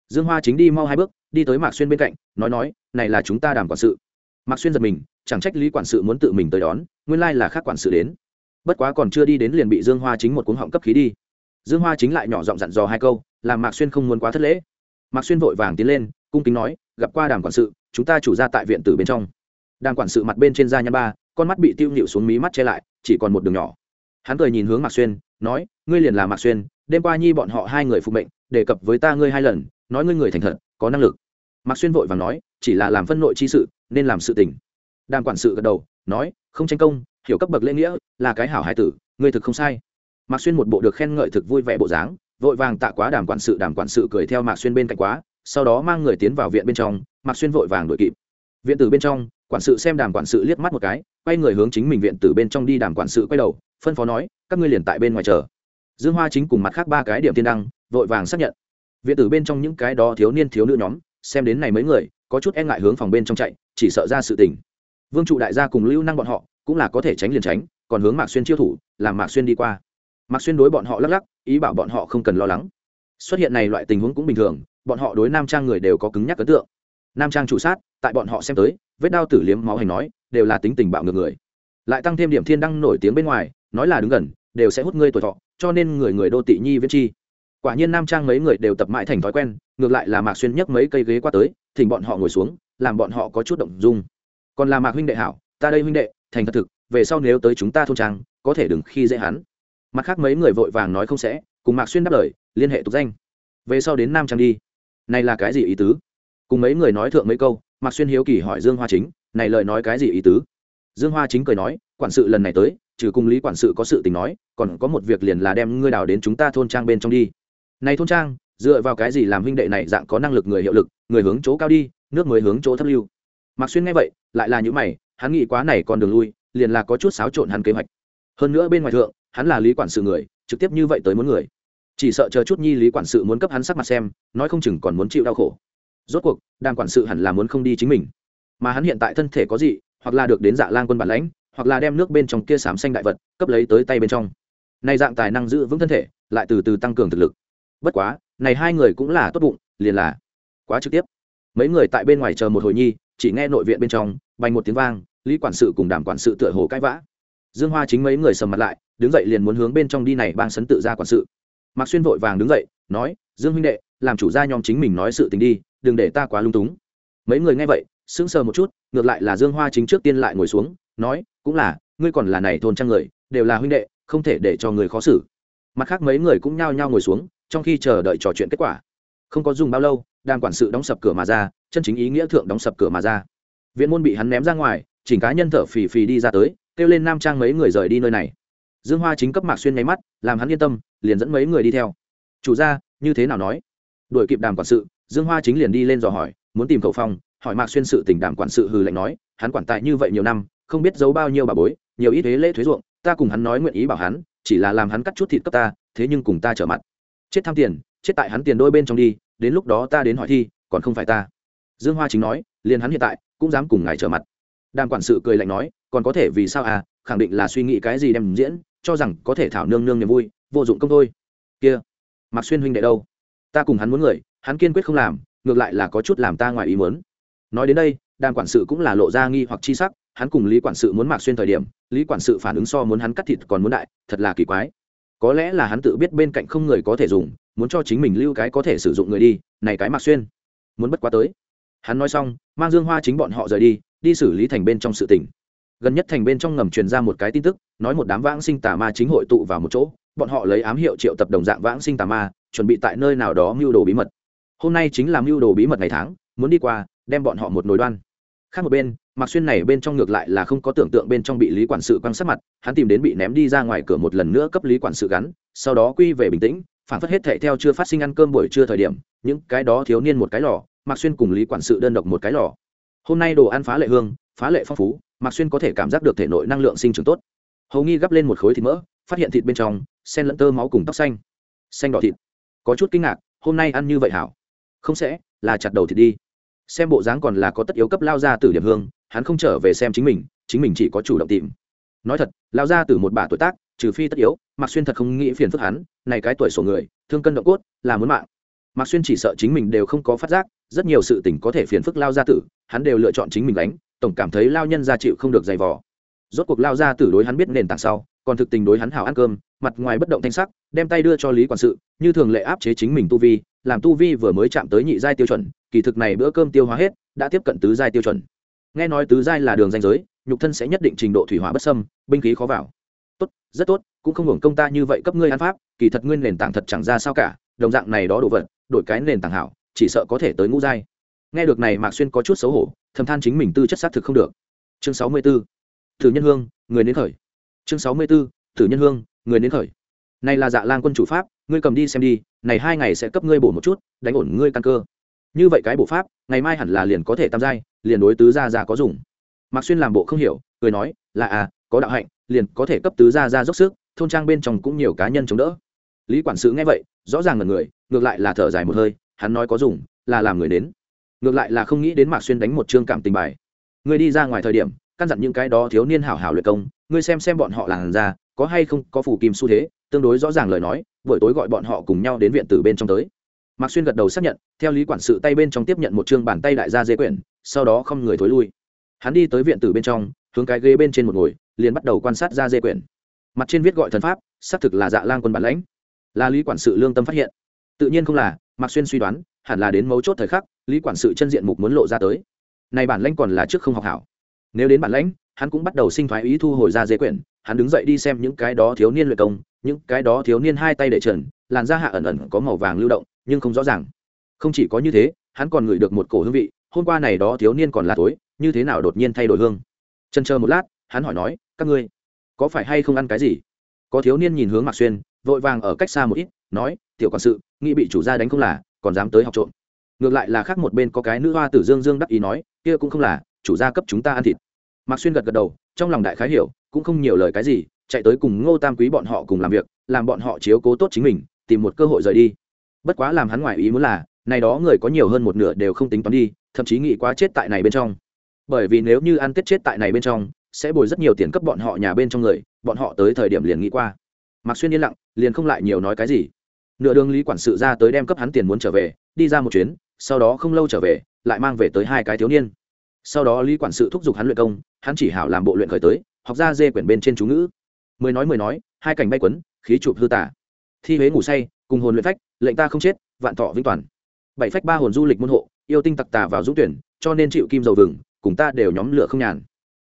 Dương hoa chính đi mau hai bước, đi tới mạc xuyên bên cạnh, nói nói, này là chúng ta đảm quản sự. Mạc xuyên giật mình, chẳng trách lý quản sự muốn tự mình tới đón, nguyên lai là khác quản sự đến. Bất quá còn chưa đi đến liền bị dương hoa chính một cuống họng cấp khí đi. Dương hoa chính lại nhỏ giọng dặn dò hai câu, làm mạc xuyên không muốn quá thất lễ. Mạc xuyên vội vàng tiến lên, cung kính nói, gặp qua đàm quản sự, chúng ta chủ ra tại viện tử bên trong. Đàm quản sự mặt bên trên da nhăn ba con mắt bị tiêu nhịu xuống mí mắt che lại, chỉ còn một đường nhỏ. Hắn cười nhìn hướng mạc xuyên, nói, ngươi liền là mạc xuyên, đêm qua nhi bọn họ hai người phục mệnh, đề cập với ta ngươi hai lần, nói ngươi người thành thật, có năng lực. Mạc xuyên vội vàng nói, chỉ là làm phân nội chi sự, nên làm sự tình. Đàm quản sự gật đầu, nói, không tranh công, hiểu cấp bậc lễ nghĩa, là cái hảo hải tử, ngươi thực không sai. Mạc xuyên một bộ được khen ngợi thực vui vẻ bộ dáng, vội vàng tạ quá đàm quản sự, đàm quản sự cười theo mạc xuyên bên cạnh quá, sau đó mang người tiến vào viện bên trong, mạc xuyên vội vàng đuổi kịp. Viện tử bên trong quản sự xem đàm quản sự liếc mắt một cái, quay người hướng chính mình viện tử bên trong đi đàm quản sự quay đầu, phân phó nói, các ngươi liền tại bên ngoài chờ. Dương hoa chính cùng mặt khác ba cái điểm tiên đăng, vội vàng xác nhận. Viện tử bên trong những cái đó thiếu niên thiếu nữ nhóm, xem đến này mấy người, có chút e ngại hướng phòng bên trong chạy, chỉ sợ ra sự tình. Vương trụ đại gia cùng lưu năng bọn họ, cũng là có thể tránh liền tránh, còn hướng mạc xuyên chiêu thủ, làm mạc xuyên đi qua. Mạc xuyên đối bọn họ lắc lắc, ý bảo bọn họ không cần lo lắng. Xuất hiện này loại tình huống cũng bình thường, bọn họ đối nam trang người đều có cứng nhắc ấn tượng nam trang chủ sát, tại bọn họ xem tới, vết đao tử liếm máu hành nói, đều là tính tình bạo ngược người. Lại tăng thêm điểm thiên đăng nổi tiếng bên ngoài, nói là đứng gần, đều sẽ hút ngươi tuổi thọ, cho nên người người đô tị nhi viết chi. Quả nhiên nam trang mấy người đều tập mãi thành thói quen, ngược lại là mạc xuyên nhấc mấy cây ghế qua tới, thỉnh bọn họ ngồi xuống, làm bọn họ có chút động dung. Còn là mạc huynh đệ hảo, ta đây huynh đệ, thành thật thực, về sau nếu tới chúng ta thôn trang, có thể đừng khi dễ hắn. Mặt khác mấy người vội vàng nói không sẽ, cùng mạc xuyên đáp lời, liên hệ tục danh. Về sau đến nam trang đi. Này là cái gì ý tứ? Cùng mấy người nói thượng mấy câu, mạc xuyên hiếu kỳ hỏi dương hoa chính, này lời nói cái gì ý tứ? Dương hoa chính cười nói, quản sự lần này tới, trừ cùng lý quản sự có sự tình nói, còn có một việc liền là đem ngươi đào đến chúng ta thôn trang bên trong đi. Này thôn trang, dựa vào cái gì làm huynh đệ này dạng có năng lực người hiệu lực, người hướng chỗ cao đi, nước mới hướng chỗ thấp lưu? Mạc xuyên nghe vậy, lại là những mày, hắn nghĩ quá này còn đường lui, liền là có chút xáo trộn hắn kế hoạch. Hơn nữa bên ngoài thượng, hắn là lý quản sự người, trực tiếp như vậy tới muốn người. Chỉ sợ chờ chút nhi lý quản sự muốn cấp hắn sắc mặt xem, nói không chừng còn muốn chịu đau khổ rốt cuộc, đàm quản sự hẳn là muốn không đi chính mình. Mà hắn hiện tại thân thể có gì hoặc là được đến dạ lang quân bản lãnh, hoặc là đem nước bên trong kia sám xanh đại vật cấp lấy tới tay bên trong. Này dạng tài năng giữ vững thân thể, lại từ từ tăng cường thực lực. Bất quá, này hai người cũng là tốt bụng, liền là quá trực tiếp. Mấy người tại bên ngoài chờ một hồi nhi, chỉ nghe nội viện bên trong bành một tiếng vang, lý quản sự cùng Đàm quản sự tựa hồ cãi vã. Dương hoa chính mấy người sầm mặt lại, đứng dậy liền muốn hướng bên trong đi này bang sấn tự ra quản sự. Mạc xuyên vội vàng đứng dậy, nói, dương huynh đệ, làm chủ gia nhóm chính mình nói sự tình đi đừng để ta quá lung túng. Mấy người nghe vậy, sững sờ một chút, ngược lại là dương hoa chính trước tiên lại ngồi xuống, nói, cũng là, ngươi còn là này thôn trang người, đều là huynh đệ, không thể để cho người khó xử. Mặt khác mấy người cũng nhao nhao ngồi xuống, trong khi chờ đợi trò chuyện kết quả. Không có dùng bao lâu, đàm quản sự đóng sập cửa mà ra, chân chính ý nghĩa thượng đóng sập cửa mà ra. Viện môn bị hắn ném ra ngoài, chỉnh cá nhân thở phì phì đi ra tới, kêu lên nam trang mấy người rời đi nơi này. Dương hoa chính cấp mạc xuyên nháy mắt, làm hắn yên tâm, liền dẫn mấy người đi theo. Chủ gia, như thế nào nói? Đuổi kịp đàm quản sự dương hoa chính liền đi lên dò hỏi, muốn tìm khẩu phong, hỏi mạc xuyên sự tình đảm quản sự hừ lạnh nói, hắn quản tại như vậy nhiều năm, không biết giấu bao nhiêu bà bối, nhiều ít thế lễ thuế ruộng, ta cùng hắn nói nguyện ý bảo hắn, chỉ là làm hắn cắt chút thịt cấp ta, thế nhưng cùng ta trở mặt. Chết tham tiền, chết tại hắn tiền đôi bên trong đi, đến lúc đó ta đến hỏi thi, còn không phải ta. Dương hoa chính nói, liền hắn hiện tại, cũng dám cùng ngài trở mặt. Đàm quản sự cười lạnh nói, còn có thể vì sao à khẳng định là suy nghĩ cái gì đem diễn, cho rằng có thể thảo nương nương niềm vui, vô dụng công thôi. Kia, Mạc xuyên huynh đệ đâu? Ta cùng hắn muốn người hắn kiên quyết không làm, ngược lại là có chút làm ta ngoài ý muốn. Nói đến đây đàn quản sự cũng là lộ ra nghi hoặc chi sắc, hắn cùng lý quản sự muốn mạc xuyên thời điểm, lý quản sự phản ứng so muốn hắn cắt thịt còn muốn đại, thật là kỳ quái. Có lẽ là hắn tự biết bên cạnh không người có thể dùng, muốn cho chính mình lưu cái có thể sử dụng người đi, này cái mạc xuyên, muốn bất quá tới. Hắn nói xong, mang dương hoa chính bọn họ rời đi đi xử lý thành bên trong sự tình. Gần nhất thành bên trong ngầm truyền ra một cái tin tức, nói một đám vãng sinh tà ma chính hội tụ vào một chỗ, bọn họ lấy ám hiệu triệu tập đồng dạng vãng sinh tà ma, chuẩn bị tại nơi nào đó mưu đồ bí mật hôm nay chính là mưu đồ bí mật ngày tháng, muốn đi qua, đem bọn họ một nồi đoan. Khác một bên, mạc xuyên này bên trong ngược lại là không có tưởng tượng bên trong bị lý quản sự quăng sát mặt, hắn tìm đến bị ném đi ra ngoài cửa một lần nữa cấp lý quản sự gắn, sau đó quy về bình tĩnh, phản phất hết thệ theo chưa phát sinh ăn cơm buổi trưa thời điểm, những cái đó thiếu niên một cái lò, mạc xuyên cùng lý quản sự đơn độc một cái lò. Hôm nay đồ ăn phá lệ hương, phá lệ phong phú, mạc xuyên có thể cảm giác được thể nội năng lượng sinh trưởng tốt. Hầu nghi gắp lên một khối thịt mỡ, phát hiện thịt bên trong, sen lẫn tơ máu cùng tóc xanh. Xanh đỏ thịt. Có chút kinh ngạc, hôm nay ăn như vậy hảo không sẽ, là chặt đầu thì đi. Xem bộ dáng còn là có tất yếu cấp lao ra từ điểm hương, hắn không trở về xem chính mình chính mình chỉ có chủ động tìm. Nói thật, lao ra từ một bà tuổi tác, trừ phi tất yếu, mạc xuyên thật không nghĩ phiền phức hắn, này cái tuổi sổ người, thương cân động cốt, là muốn mạng. Mạc xuyên chỉ sợ chính mình đều không có phát giác, rất nhiều sự tình có thể phiền phức lao gia tử, hắn đều lựa chọn chính mình đánh tổng cảm thấy lao nhân gia chịu không được dày vò. Rốt cuộc lao gia tử đối hắn biết nền tảng sau, còn thực tình đối hắn hảo ăn cơm, mặt ngoài bất động thanh sắc, đem tay đưa cho lý quản sự, như thường lệ áp chế chính mình tu vi làm tu vi vừa mới chạm tới nhị giai tiêu chuẩn, kỳ thực này bữa cơm tiêu hóa hết, đã tiếp cận tứ giai tiêu chuẩn nghe nói tứ giai là đường danh giới, nhục thân sẽ nhất định trình độ thủy hỏa bất sâm binh khí khó vào tốt, rất tốt, cũng không hưởng công ta như vậy cấp ngươi ăn pháp, kỳ thật nguyên nền tảng thật chẳng ra sao cả, đồng dạng này đó đồ vật, đổi cái nền tảng hảo, chỉ sợ có thể tới ngũ giai nghe được này mạc xuyên có chút xấu hổ, thầm than chính mình tư chất xác thực không được chương sáu mươi 64. thử nhân hương, người đến khởi chương sáu mươi 64. thử nhân hương, người đến khởi này là dạ lang quân chủ pháp, ngươi cầm đi xem đi này hai ngày sẽ cấp ngươi bổ một chút, đánh ổn ngươi căn cơ. Như vậy cái bộ pháp, ngày mai hẳn là liền có thể tam giai, liền đối tứ gia gia có dùng. Mạc xuyên làm bộ không hiểu, cười nói, là à có đạo hạnh, liền có thể cấp tứ gia gia dốc sức, thôn trang bên trong cũng nhiều cá nhân chống đỡ. Lý quản sự nghe vậy, rõ ràng là người, ngược lại là thở dài một hơi, hắn nói có dùng, là làm người đến. Ngược lại là không nghĩ đến mạc xuyên đánh một chương cảm tình bài. Người đi ra ngoài thời điểm, căn dặn những cái đó thiếu niên hảo hảo luyện công, ngươi xem xem bọn họ làn ra có hay không có phủ kim xu thế tương đối rõ ràng lời nói, buổi tối gọi bọn họ cùng nhau đến viện từ bên trong tới. Mạc xuyên gật đầu xác nhận, theo lý quản sự tay bên trong tiếp nhận một chương bàn tay đại gia dê quyển, sau đó không người thối lui. Hắn đi tới viện tử bên trong, hướng cái ghế bên trên một ngồi, liền bắt đầu quan sát ra dê quyển. Mặt trên viết gọi thần pháp, xác thực là dạ lang quân bản lãnh. Là lý quản sự lương tâm phát hiện. Tự nhiên không là, mạc xuyên suy đoán, hẳn là đến mấu chốt thời khắc, lý quản sự chân diện mục muốn lộ ra tới. Này bản lãnh còn là trước không học hảo. Nếu đến bản lãnh, hắn cũng bắt đầu sinh thoái ý thu hồi ra dây quyển hắn đứng dậy đi xem những cái đó thiếu niên luyện công, những cái đó thiếu niên hai tay để trần, làn da hạ ẩn ẩn có màu vàng lưu động, nhưng không rõ ràng. Không chỉ có như thế, hắn còn ngửi được một cổ hương vị, hôm qua này đó thiếu niên còn là tối, như thế nào đột nhiên thay đổi hương? Chân chờ một lát, hắn hỏi nói, các ngươi có phải hay không ăn cái gì? Có thiếu niên nhìn hướng mạc xuyên, vội vàng ở cách xa một ít, nói, tiểu quản sự, nghĩ bị chủ gia đánh không là, còn dám tới học trộm. Ngược lại là khác một bên có cái nữ hoa tử dương dương đắc ý nói, kia cũng không là, chủ gia cấp chúng ta ăn thịt. Mạc xuyên gật gật đầu trong lòng đại khái hiểu, cũng không nhiều lời cái gì, chạy tới cùng ngô tam quý bọn họ cùng làm việc, làm bọn họ chiếu cố tốt chính mình, tìm một cơ hội rời đi. Bất quá làm hắn ngoài ý muốn là, này đó người có nhiều hơn một nửa đều không tính toán đi, thậm chí nghĩ quá chết tại này bên trong. Bởi vì nếu như ăn tết chết tại này bên trong, sẽ bồi rất nhiều tiền cấp bọn họ nhà bên trong người, bọn họ tới thời điểm liền nghĩ qua. Mạc xuyên yên lặng, liền không lại nhiều nói cái gì. Nửa đường lý quản sự ra tới đem cấp hắn tiền muốn trở về, đi ra một chuyến, sau đó không lâu trở về, lại mang về tới hai cái thiếu niên sau đó lý quản sự thúc giục hắn luyện công, hắn chỉ hảo làm bộ luyện khởi tới, học ra dê quyển bên trên chú ngữ. Mười nói mười nói, hai cảnh bay quấn, khí chụp hư tả. Thi huế ngủ say, cùng hồn luyện phách, lệnh ta không chết, vạn thọ vĩnh toàn. Bảy phách ba hồn du lịch môn hộ, yêu tinh tặc tà vào dũng tuyển, cho nên chịu kim dầu vừng, cùng ta đều nhóm lửa không nhàn.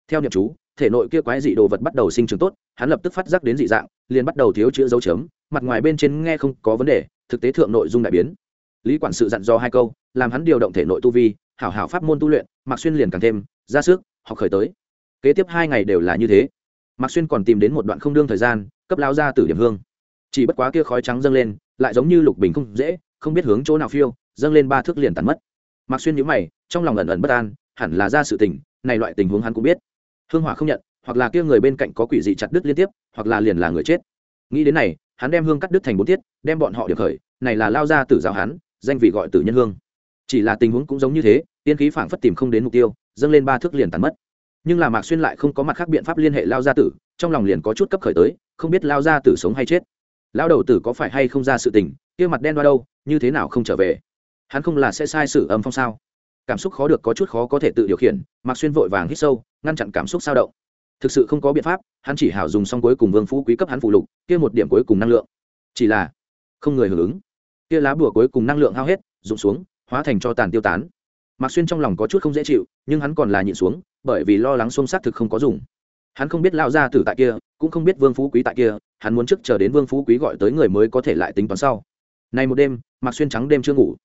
Theo niệm chú, thể nội kia quái dị đồ vật bắt đầu sinh trưởng tốt, hắn lập tức phát giác đến dị dạng, liền bắt đầu thiếu chữa dấu chấm, mặt ngoài bên trên nghe không có vấn đề, thực tế thượng nội dung đại biến. Lý quản sự dặn dò hai câu, làm hắn điều động thể nội tu vi hảo hảo pháp môn tu luyện, mạc xuyên liền càng thêm ra sức, học khởi tới. Kế tiếp hai ngày đều là như thế. Mạc xuyên còn tìm đến một đoạn không đương thời gian, cấp lao ra từ điểm hương. Chỉ bất quá kia khói trắng dâng lên, lại giống như lục bình không dễ, không biết hướng chỗ nào phiêu, dâng lên ba thước liền tàn mất. Mạc xuyên nhíu mày, trong lòng ẩn ẩn bất an, hẳn là ra sự tình, này loại tình huống hắn cũng biết. Hương hỏa không nhận, hoặc là kia người bên cạnh có quỷ dị chặt đứt liên tiếp, hoặc là liền là người chết. Nghĩ đến này, hắn đem hương cắt đứt thành bốn tiết, đem bọn họ được khởi, này là lao ra tử giáo hắn, danh vị gọi tử nhân hương chỉ là tình huống cũng giống như thế, tiên khí phảng phất tìm không đến mục tiêu, dâng lên ba thước liền tàn mất. Nhưng là mạc xuyên lại không có mặt khác biện pháp liên hệ lao gia tử, trong lòng liền có chút cấp khởi tới, không biết lao gia tử sống hay chết. Lao đầu tử có phải hay không ra sự tình, kia mặt đen đoa đâu, như thế nào không trở về? Hắn không là sẽ sai sự âm phong sao? Cảm xúc khó được có chút khó có thể tự điều khiển, mạc xuyên vội vàng hít sâu, ngăn chặn cảm xúc sao động. Thực sự không có biện pháp, hắn chỉ hảo dùng xong cuối cùng vương phú quý cấp hắn phụ lục, kia một điểm cuối cùng năng lượng. Chỉ là không người hưởng ứng. Kia lá bùa cuối cùng năng lượng hao hết, rụng xuống hóa thành cho tàn tiêu tán. Mạc xuyên trong lòng có chút không dễ chịu, nhưng hắn còn là nhịn xuống, bởi vì lo lắng xung xác thực không có dùng. Hắn không biết lao ra tử tại kia, cũng không biết vương phú quý tại kia, hắn muốn trước chờ đến vương phú quý gọi tới người mới có thể lại tính toán sau. Này một đêm, mạc xuyên trắng đêm chưa ngủ.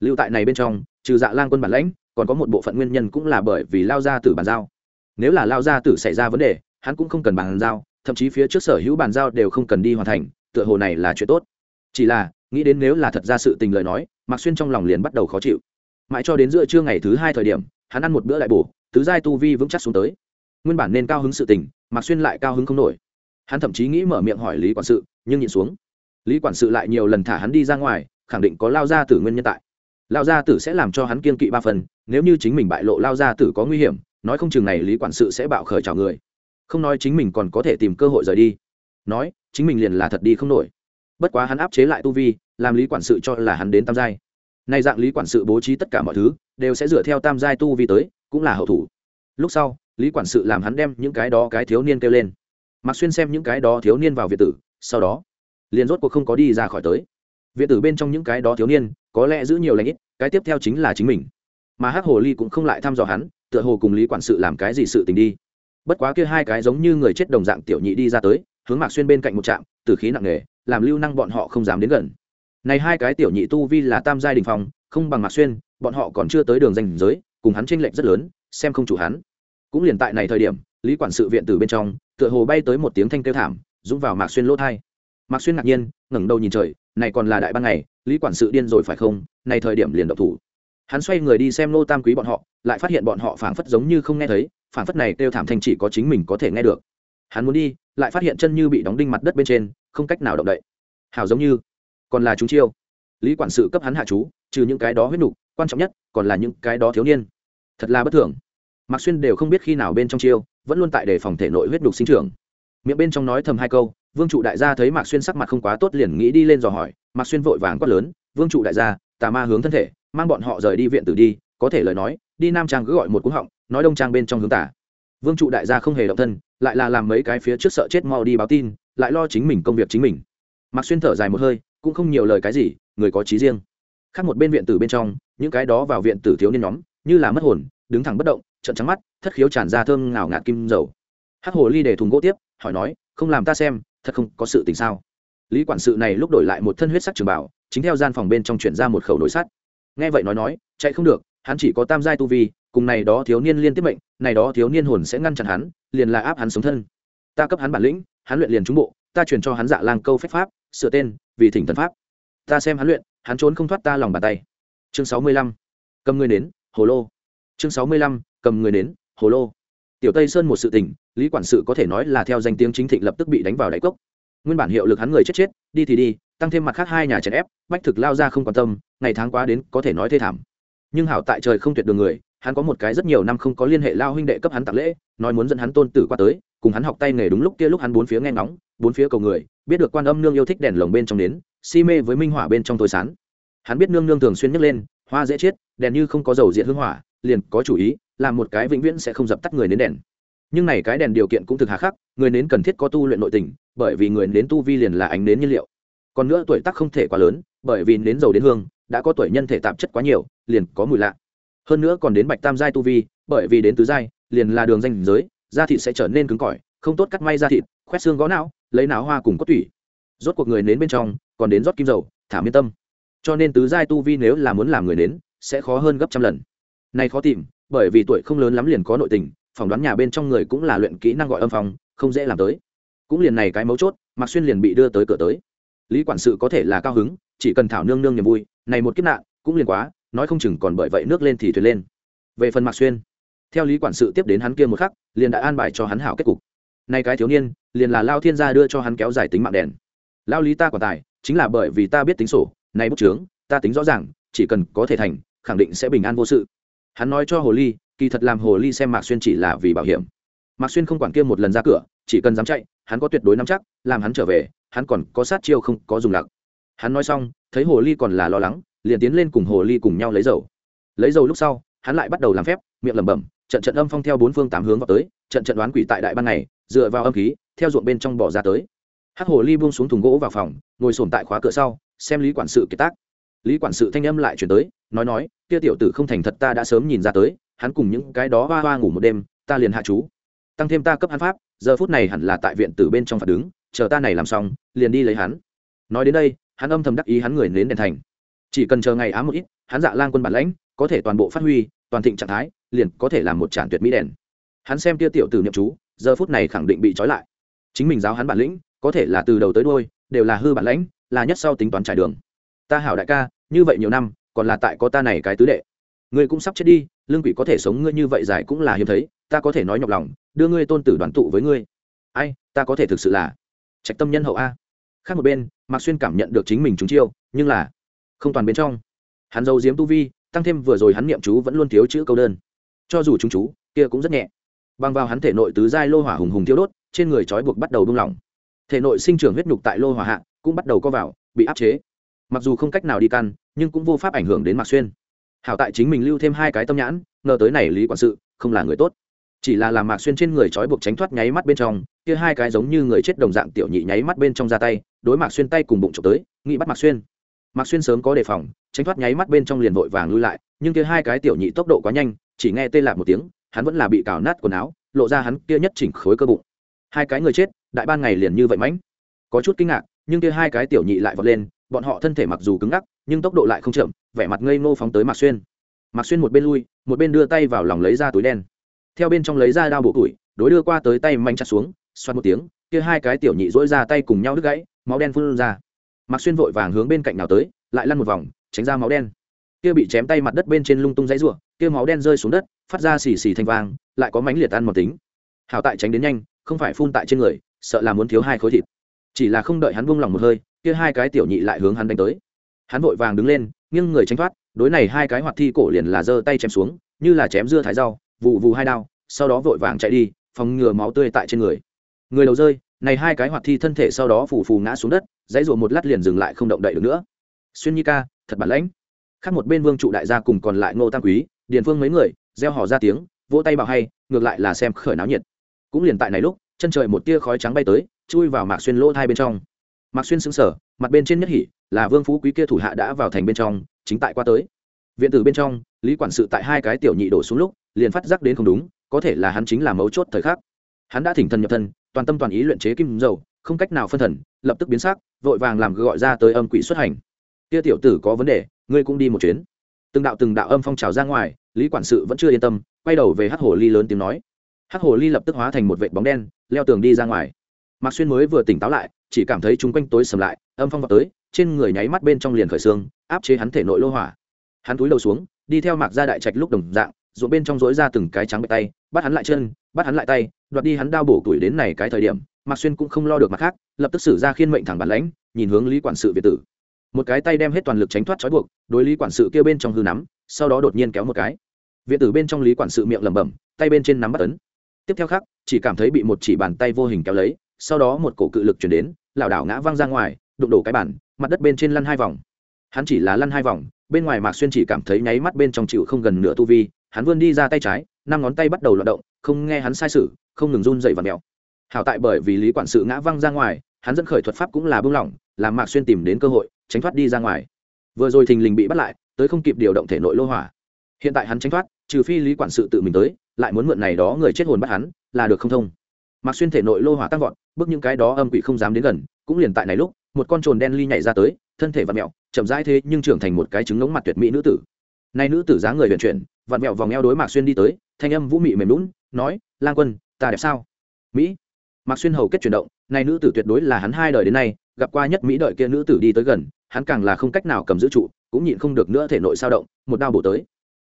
Lưu tại này bên trong, trừ dạ lang quân bản lãnh, còn có một bộ phận nguyên nhân cũng là bởi vì lao ra tử bàn giao. Nếu là lao ra tử xảy ra vấn đề, hắn cũng không cần bàn giao, thậm chí phía trước sở hữu bàn giao đều không cần đi hoàn thành, tựa hồ này là chuyện tốt. Chỉ là, nghĩ đến nếu là thật ra sự tình lời nói mạc xuyên trong lòng liền bắt đầu khó chịu. Mãi cho đến giữa trưa ngày thứ hai thời điểm, hắn ăn một bữa đại bổ, tứ giai tu vi vững chắc xuống tới. Nguyên bản nên cao hứng sự tình, mạc xuyên lại cao hứng không nổi. Hắn thậm chí nghĩ mở miệng hỏi lý quản sự, nhưng nhịn xuống. Lý quản sự lại nhiều lần thả hắn đi ra ngoài, khẳng định có lao gia tử nguyên nhân tại. Lao gia tử sẽ làm cho hắn kiên kỵ ba phần, nếu như chính mình bại lộ lao gia tử có nguy hiểm, nói không chừng này lý quản sự sẽ bạo khởi chào người. Không nói chính mình còn có thể tìm cơ hội rời đi. Nói, chính mình liền là thật đi không nổi bất quá hắn áp chế lại tu vi, làm lý quản sự cho là hắn đến tam giai. Nay dạng lý quản sự bố trí tất cả mọi thứ, đều sẽ dựa theo tam giai tu vi tới, cũng là hậu thủ. Lúc sau, lý quản sự làm hắn đem những cái đó cái thiếu niên kêu lên. Mặc xuyên xem những cái đó thiếu niên vào việt tử, sau đó, liền rốt cuộc không có đi ra khỏi tới. Viện tử bên trong những cái đó thiếu niên, có lẽ giữ nhiều lãnh ít, cái tiếp theo chính là chính mình. Mà hắc hồ ly cũng không lại thăm dò hắn, tựa hồ cùng lý quản sự làm cái gì sự tình đi. Bất quá kia hai cái giống như người chết đồng dạng tiểu nhị đi ra tới, hướng mạc xuyên bên cạnh một trạm từ khí nặng nề làm lưu năng bọn họ không dám đến gần. Này hai cái tiểu nhị tu vi là tam giai đình phòng không bằng mạc xuyên, bọn họ còn chưa tới đường danh giới, cùng hắn tranh lệch rất lớn, xem không chủ hắn. Cũng liền tại này thời điểm, lý quản sự viện từ bên trong, tựa hồ bay tới một tiếng thanh kêu thảm, dũng vào mạc xuyên lỗ thai. Mạc xuyên ngạc nhiên, ngẩng đầu nhìn trời, này còn là đại ban ngày, lý quản sự điên rồi phải không? Này thời điểm liền độc thủ. Hắn xoay người đi xem nô tam quý bọn họ, lại phát hiện bọn họ phảng phất giống như không nghe thấy, phảng phất này kêu thảm thanh chỉ có chính mình có thể nghe được hắn muốn đi, lại phát hiện chân như bị đóng đinh mặt đất bên trên, không cách nào động đậy. Hào giống như, còn là chúng chiêu. Lý quản sự cấp hắn hạ chú, trừ những cái đó huyết nục, quan trọng nhất, còn là những cái đó thiếu niên. Thật là bất thường. Mạc xuyên đều không biết khi nào bên trong chiêu, vẫn luôn tại đề phòng thể nội huyết nục sinh trưởng. Miệng bên trong nói thầm hai câu, vương trụ đại gia thấy mạc xuyên sắc mặt không quá tốt liền nghĩ đi lên dò hỏi. Mạc xuyên vội vàng quát lớn, vương trụ đại gia, tà ma hướng thân thể, mang bọn họ rời đi viện tử đi, có thể lời nói, đi nam trang cứ gọi một cú họng, nói đông trang bên trong hướng tả vương trụ đại gia không hề động thân lại là làm mấy cái phía trước sợ chết mau đi báo tin, lại lo chính mình công việc chính mình. Mạc xuyên thở dài một hơi, cũng không nhiều lời cái gì, người có trí riêng. Khác một bên viện tử bên trong, những cái đó vào viện tử thiếu niên nhóm, như là mất hồn, đứng thẳng bất động trận trắng mắt, thất khiếu tràn ra thơm ngào ngạt kim dầu. Hắc hồ ly để thùng gỗ tiếp, hỏi nói, không làm ta xem, thật không có sự tình sao? Lý quản sự này lúc đổi lại một thân huyết sắc trường bảo, chính theo gian phòng bên trong chuyển ra một khẩu nồi sắt. Nghe vậy nói nói, chạy không được, hắn chỉ có tam giai tu vi cùng này đó thiếu niên liên tiếp mệnh, này đó thiếu niên hồn sẽ ngăn chặn hắn, liền là áp hắn sống thân. Ta cấp hắn bản lĩnh, hắn luyện liền trúng bộ, ta truyền cho hắn dạ lang câu phép pháp, sửa tên, vì thỉnh thần pháp. Ta xem hắn luyện, hắn trốn không thoát ta lòng bàn tay. Chương sáu mươi lăm, cầm người đến, hồ lô. Chương sáu mươi lăm, cầm người đến, hồ lô. Tiểu tây sơn một sự tình, lý quản sự có thể nói là theo danh tiếng chính thịnh lập tức bị đánh vào đáy cốc. Nguyên bản hiệu lực hắn người chết chết, đi thì đi, tăng thêm mặt khác hai nhà chèn ép, bách thực lao ra không quan tâm, ngày tháng quá đến có thể nói thê thảm nhưng hảo tại trời không tuyệt đường người, hắn có một cái rất nhiều năm không có liên hệ lao huynh đệ cấp hắn tặng lễ, nói muốn dẫn hắn tôn tử qua tới, cùng hắn học tay nghề đúng lúc kia lúc hắn bốn phía nghe ngóng, bốn phía cầu người, biết được quan âm nương yêu thích đèn lồng bên trong đến si mê với minh hỏa bên trong tối sán. Hắn biết nương nương thường xuyên nhấc lên, hoa dễ chết, đèn như không có dầu diện hương hỏa, liền có chủ ý, làm một cái vĩnh viễn sẽ không dập tắt người nến đèn. Nhưng này cái đèn điều kiện cũng thực hà khắc, người nến cần thiết có tu luyện nội tình, bởi vì người nến tu vi liền là ánh nến nhiên liệu. Còn nữa tuổi tác không thể quá lớn, bởi vì nến dầu đến hương đã có tuổi nhân thể tạp chất quá nhiều, liền có mùi lạ. Hơn nữa còn đến bạch tam giai tu vi, bởi vì đến tứ giai, liền là đường danh giới, da thịt sẽ trở nên cứng cỏi, không tốt cắt may da thịt, khoét xương gó não, lấy não hoa cùng cốt tủy. Rốt cuộc người nến bên trong, còn đến rót kim dầu, thả miên tâm. Cho nên tứ giai tu vi nếu là muốn làm người nến, sẽ khó hơn gấp trăm lần. Này khó tìm, bởi vì tuổi không lớn lắm liền có nội tình, phỏng đoán nhà bên trong người cũng là luyện kỹ năng gọi âm phòng không dễ làm tới. Cũng liền này cái mấu chốt, mạc xuyên liền bị đưa tới cửa tới. Lý quản sự có thể là cao hứng, chỉ cần thảo nương nương niềm vui này một kiếp nạn, cũng liền quá, nói không chừng còn bởi vậy nước lên thì thuyền lên. Về phần mạc xuyên, theo lý quản sự tiếp đến hắn kia một khắc, liền đã an bài cho hắn hảo kết cục. Nay cái thiếu niên, liền là lao thiên gia đưa cho hắn kéo dài tính mạng đèn. Lao lý ta quả tài, chính là bởi vì ta biết tính sổ nay bút trướng ta tính rõ ràng, chỉ cần có thể thành, khẳng định sẽ bình an vô sự. Hắn nói cho hồ ly, kỳ thật làm hồ ly xem mạc xuyên chỉ là vì bảo hiểm. Mạc xuyên không quản kia một lần ra cửa, chỉ cần dám chạy, hắn có tuyệt đối nắm chắc, làm hắn trở về, hắn còn có sát chiêu không có dùng lặc. Hắn nói xong thấy hồ ly còn là lo lắng liền tiến lên cùng hồ ly cùng nhau lấy dầu. Lấy dầu lúc sau hắn lại bắt đầu làm phép miệng lẩm bẩm trận trận âm phong theo bốn phương tám hướng vào tới trận trận đoán quỷ tại đại ban này, dựa vào âm khí theo ruộng bên trong bỏ ra tới. Hắc hồ ly buông xuống thùng gỗ vào phòng ngồi sồn tại khóa cửa sau xem lý quản sự kiệt tác. Lý quản sự thanh âm lại chuyển tới nói nói kia tiểu tử không thành thật ta đã sớm nhìn ra tới hắn cùng những cái đó hoa hoa ngủ một đêm ta liền hạ chú. Tăng thêm ta cấp hắn pháp giờ phút này hẳn là tại viện tử bên trong phạt đứng chờ ta này làm xong liền đi lấy hắn. Nói đến đây hắn âm thầm đắc ý hắn người đến đèn thành. Chỉ cần chờ ngày ám một ít, hắn dạ lang quân bản lãnh, có thể toàn bộ phát huy, toàn thịnh trạng thái, liền có thể làm một tràn tuyệt mỹ đèn. Hắn xem tia tiểu tử nhậm chú, giờ phút này khẳng định bị trói lại. Chính mình giáo hắn bản lĩnh, có thể là từ đầu tới đôi đều là hư bản lãnh, là nhất sau tính toán trải đường. Ta hảo đại ca, như vậy nhiều năm, còn là tại có ta này cái tứ đệ. Ngươi cũng sắp chết đi, lương quỷ có thể sống ngươi như vậy dài cũng là hiếm thấy, ta có thể nói nhọc lòng, đưa ngươi tôn tử đoàn tụ với ngươi. Ai, ta có thể thực sự là trạch tâm nhân hậu a khác một bên, mạc xuyên cảm nhận được chính mình trúng chiêu, nhưng là không toàn bên trong. Hắn dâu diếm tu vi, tăng thêm vừa rồi hắn niệm chú vẫn luôn thiếu chữ câu đơn. Cho dù chúng chú, kia cũng rất nhẹ. Băng vào hắn thể nội tứ giai lô hỏa hùng hùng thiêu đốt, trên người trói buộc bắt đầu buông lỏng. Thể nội sinh trưởng huyết nhục tại lô hỏa hạ, cũng bắt đầu co vào, bị áp chế. Mặc dù không cách nào đi căn, nhưng cũng vô pháp ảnh hưởng đến mạc xuyên. Hảo tại chính mình lưu thêm hai cái tâm nhãn, ngờ tới này lý quản sự, không là người tốt chỉ là làm mạc xuyên trên người trói buộc tránh thoát nháy mắt bên trong, kia hai cái giống như người chết đồng dạng tiểu nhị nháy mắt bên trong ra tay, đối mạc xuyên tay cùng bụng trộm tới, nghĩ bắt mạc xuyên. Mạc xuyên sớm có đề phòng, tránh thoát nháy mắt bên trong liền vội vàng lui lại, nhưng kia hai cái tiểu nhị tốc độ quá nhanh, chỉ nghe tê lạc một tiếng, hắn vẫn là bị cào nát quần áo, lộ ra hắn kia nhất chỉnh khối cơ bụng. Hai cái người chết, đại ban ngày liền như vậy mãnh. Có chút kinh ngạc, nhưng kia hai cái tiểu nhị lại vọt lên, bọn họ thân thể mặc dù cứng ngắc, nhưng tốc độ lại không chậm, vẻ mặt ngây ngô phóng tới mạc xuyên. Mạc xuyên một bên lui, một bên đưa tay vào lòng lấy ra túi đen theo bên trong lấy ra đao bộ củi, đối đưa qua tới tay manh chặt xuống, xoát một tiếng, kia hai cái tiểu nhị dỗi ra tay cùng nhau đứt gãy, máu đen phun ra. Mặc xuyên vội vàng hướng bên cạnh nào tới, lại lăn một vòng, tránh ra máu đen. Kia bị chém tay mặt đất bên trên lung tung dãy rủa, kia máu đen rơi xuống đất, phát ra xì xì thanh vang, lại có mánh liệt ăn một tính. Hảo tại tránh đến nhanh, không phải phun tại trên người, sợ là muốn thiếu hai khối thịt. Chỉ là không đợi hắn buông lỏng một hơi, kia hai cái tiểu nhị lại hướng hắn đánh tới. Hắn vội vàng đứng lên, nghiêng người tránh thoát, đối này hai cái hoạt thi cổ liền là giơ tay chém xuống, như là chém dưa thái rau vụ vụ hai đao, sau đó vội vàng chạy đi, phòng ngừa máu tươi tại trên người. Người đầu rơi, này hai cái hoạt thi thân thể sau đó phù phù ngã xuống đất, dãy ruộng một lát liền dừng lại không động đậy được nữa. Xuyên nhi ca, thật bản lãnh. Khác một bên vương trụ đại gia cùng còn lại ngô tam quý, điền phương mấy người gieo họ ra tiếng, vỗ tay bảo hay, ngược lại là xem khởi náo nhiệt. Cũng liền tại này lúc, chân trời một tia khói trắng bay tới, chui vào mạc xuyên lỗ thai bên trong. Mạc xuyên sững sờ, mặt bên trên nhất hỉ, là vương phú quý kia thủ hạ đã vào thành bên trong, chính tại qua tới. Viện tử bên trong, lý quản sự tại hai cái tiểu nhị đổ xuống lúc liền phát giác đến không đúng, có thể là hắn chính là mấu chốt thời khắc. Hắn đã thỉnh thần nhập thân toàn tâm toàn ý luyện chế kim dầu, không cách nào phân thần, lập tức biến sắc, vội vàng làm gọi ra tới âm quỷ xuất hành. Kia tiểu tử có vấn đề, ngươi cũng đi một chuyến. Từng đạo từng đạo âm phong trào ra ngoài, lý quản sự vẫn chưa yên tâm, quay đầu về hắc hồ ly lớn tiếng nói. Hắc hồ ly lập tức hóa thành một vệ bóng đen, leo tường đi ra ngoài. Mạc xuyên mới vừa tỉnh táo lại, chỉ cảm thấy chung quanh tối sầm lại, âm phong vào tới, trên người nháy mắt bên trong liền khởi xương, áp chế hắn thể nội lô hỏa. Hắn túi đầu xuống, đi theo mạc ra đại trạch lúc đồng dạng ruộng bên trong dối ra từng cái trắng bệ tay, bắt hắn lại chân, bắt hắn lại tay, đoạt đi hắn đao bổ tuổi đến này cái thời điểm, mạc xuyên cũng không lo được mặt khác, lập tức xử ra khiên mệnh thẳng bản lãnh, nhìn hướng lý quản sự việt tử. Một cái tay đem hết toàn lực tránh thoát trói buộc, đối lý quản sự kêu bên trong hư nắm, sau đó đột nhiên kéo một cái. Viện tử bên trong lý quản sự miệng lẩm bẩm, tay bên trên nắm bắt ấn. Tiếp theo khác chỉ cảm thấy bị một chỉ bàn tay vô hình kéo lấy, sau đó một cổ cự lực chuyển đến, lảo đảo ngã văng ra ngoài, đụng đổ cái bản mặt đất bên trên lăn hai vòng. Hắn chỉ là lăn hai vòng, bên ngoài mạc xuyên chỉ cảm thấy nháy mắt bên trong chịu không gần nửa tu vi hắn vươn đi ra tay trái, năm ngón tay bắt đầu loạt động, không nghe hắn sai sự, không ngừng run dậy và mèo. Hảo tại bởi vì lý quản sự ngã văng ra ngoài, hắn dẫn khởi thuật pháp cũng là bưng lỏng, làm mạc xuyên tìm đến cơ hội, tránh thoát đi ra ngoài. Vừa rồi thình lình bị bắt lại, tới không kịp điều động thể nội lô hỏa. Hiện tại hắn tránh thoát, trừ phi lý quản sự tự mình tới, lại muốn mượn này đó người chết hồn bắt hắn, là được không thông. Mạc xuyên thể nội lô hỏa tăng vọt, bước những cái đó âm quỷ không dám đến gần, cũng liền tại này lúc, một con trồn đen ly nhảy ra tới, thân thể và mẹo chậm rãi thế nhưng trưởng thành một cái trứng ngống mặt tuyệt mỹ nữ tử. Nay nữ tử dáng người vận chuyển vặn mẹo vòng eo đối mạc xuyên đi tới, thanh âm vũ mị mềm lún nói, lang quân, ta đẹp sao? Mỹ. Mạc xuyên hầu kết chuyển động, nay nữ tử tuyệt đối là hắn hai đời đến nay, gặp qua nhất mỹ đợi kia nữ tử đi tới gần, hắn càng là không cách nào cầm giữ trụ, cũng nhịn không được nữa thể nội sao động, một đao bổ tới.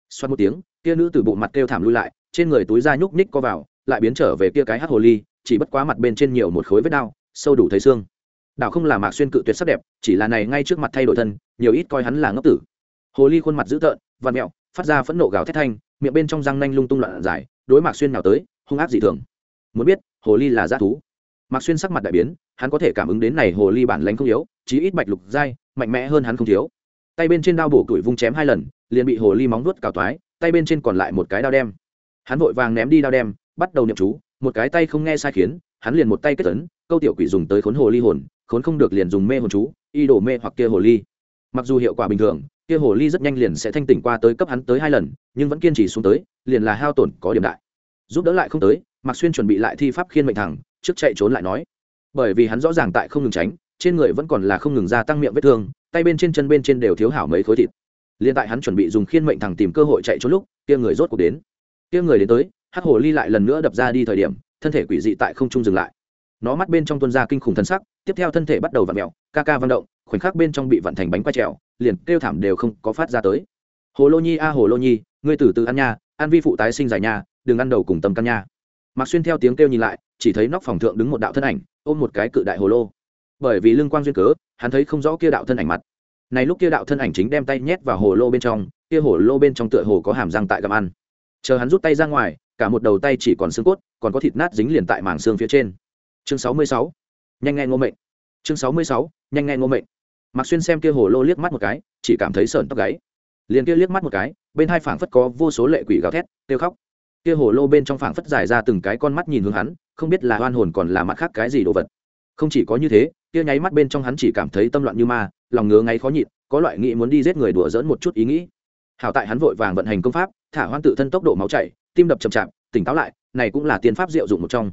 Xoát một tiếng, kia nữ tử bộ mặt kêu thảm lui lại, trên người túi da nhúc nhích co vào, lại biến trở về kia cái hát hồ ly, chỉ bất quá mặt bên trên nhiều một khối vết đao sâu đủ thấy xương. Đảo không là mạc xuyên cự tuyệt sắc đẹp, chỉ là này ngay trước mặt thay đổi thân, nhiều ít coi hắn là ngốc tử. Hồ ly khuôn mặt dữ tợn vằn mẹo phát ra phẫn nộ gào thét thanh, miệng bên trong răng nanh lung tung loạn dài, đối mạc xuyên nào tới, hung ác dị thường. Muốn biết, hồ ly là g thú. Mạc xuyên sắc mặt đại biến, hắn có thể cảm ứng đến này hồ ly bản lánh không yếu, chí ít bạch lục dai mạnh mẽ hơn hắn không thiếu. Tay bên trên đao bổ tuổi vung chém hai lần, liền bị hồ ly móng vuốt cào toái tay bên trên còn lại một cái đao đem. Hắn vội vàng ném đi đao đem, bắt đầu niệm chú, một cái tay không nghe sai khiến, hắn liền một tay kết tấn câu tiểu quỷ dùng tới khốn hồ ly hồn, khốn không được liền dùng mê hồn chú, y đổ mê hoặc kia hồ ly. Mặc dù hiệu quả bình thường kia hồ ly rất nhanh liền sẽ thanh tỉnh qua tới cấp hắn tới hai lần, nhưng vẫn kiên trì xuống tới, liền là hao tổn có điểm đại. Giúp đỡ lại không tới, mạc xuyên chuẩn bị lại thi pháp khiên mệnh thẳng, trước chạy trốn lại nói. Bởi vì hắn rõ ràng tại không ngừng tránh, trên người vẫn còn là không ngừng gia tăng miệng vết thương, tay bên trên chân bên trên đều thiếu hảo mấy khối thịt. Liên tại hắn chuẩn bị dùng khiên mệnh thẳng tìm cơ hội chạy trốn lúc, kia người rốt cuộc đến. Kia người đến tới, hắc hồ ly lại lần nữa đập ra đi thời điểm, thân thể quỷ dị tại không trung dừng lại. Nó mắt bên trong tuân ra kinh khủng thân sắc, tiếp theo thân thể bắt đầu vặn mẹo ca ca vận động, khoảnh khắc bên trong bị vặn thành bánh quay trèo liền kêu thảm đều không có phát ra tới. Hồ lô nhi, a hồ lô nhi, ngươi từ từ ăn nha, ăn vi phụ tái sinh giải nha, đừng ăn đầu cùng tâm căn nha. Mặc xuyên theo tiếng kêu nhìn lại, chỉ thấy nóc phòng thượng đứng một đạo thân ảnh, ôm một cái cự đại hồ lô. Bởi vì lưng quang duyên cớ, hắn thấy không rõ kia đạo thân ảnh mặt. Này lúc kia đạo thân ảnh chính đem tay nhét vào hồ lô bên trong, kia hồ lô bên trong tựa hồ có hàm răng tại gặm ăn. Chờ hắn rút tay ra ngoài, cả một đầu tay chỉ còn xương cốt, còn có thịt nát dính liền tại màng xương phía trên. Chương sáu mươi sáu, nhanh nghe ngô mệnh. Chương sáu mươi sáu, nhanh nghe ngô mệnh mạc xuyên xem kia hồ lô liếc mắt một cái, chỉ cảm thấy sợn tóc gáy. Liền kia liếc mắt một cái, bên hai phảng phất có vô số lệ quỷ gào thét, kêu khóc. Kia hồ lô bên trong phảng phất dài ra từng cái con mắt nhìn hướng hắn, không biết là oan hồn còn là mặt khác cái gì đồ vật. Không chỉ có như thế, kia nháy mắt bên trong hắn chỉ cảm thấy tâm loạn như ma, lòng ngứa ngáy khó nhịn, có loại nghĩ muốn đi giết người đùa dỡn một chút ý nghĩ. Hảo tại hắn vội vàng vận hành công pháp, thả hoan tự thân tốc độ máu chảy, tim đập chậm chạp, tỉnh táo lại, này cũng là tiên pháp diệu dụng một trong.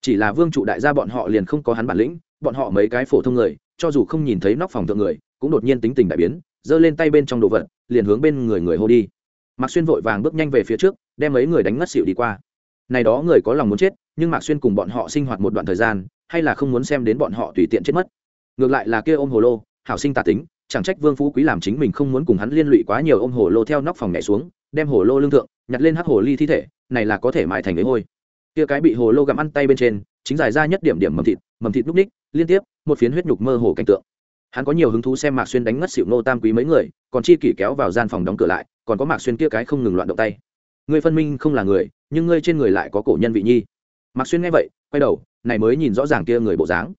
Chỉ là vương trụ đại gia bọn họ liền không có hắn bản lĩnh, bọn họ mấy cái phổ thông người cho dù không nhìn thấy nóc phòng thượng người, cũng đột nhiên tính tình đại biến, giơ lên tay bên trong đồ vật, liền hướng bên người người hô đi. Mạc xuyên vội vàng bước nhanh về phía trước, đem mấy người đánh ngất xỉu đi qua. Này đó người có lòng muốn chết, nhưng mạc xuyên cùng bọn họ sinh hoạt một đoạn thời gian, hay là không muốn xem đến bọn họ tùy tiện chết mất. Ngược lại là kia ôm hồ lô, hảo sinh tà tính, chẳng trách vương phú quý làm chính mình không muốn cùng hắn liên lụy quá nhiều ôm hồ lô theo nóc phòng nhảy xuống, đem hồ lô lương thượng, nhặt lên hắc hồ ly thi thể, này là có thể mại thành ghế hôi. Kia cái bị hồ lô gặm ăn tay bên trên, chính giải ra nhất điểm điểm mầm thịt mầm thịt núc ních liên tiếp, một phiến huyết nhục mơ hồ cảnh tượng. Hắn có nhiều hứng thú xem mạc xuyên đánh ngất xỉu nô tam quý mấy người, còn chi kỷ kéo vào gian phòng đóng cửa lại, còn có mạc xuyên kia cái không ngừng loạn động tay. Ngươi phân minh không là người, nhưng ngươi trên người lại có cổ nhân vị nhi. Mạc xuyên nghe vậy, quay đầu, này mới nhìn rõ ràng kia người bộ dáng.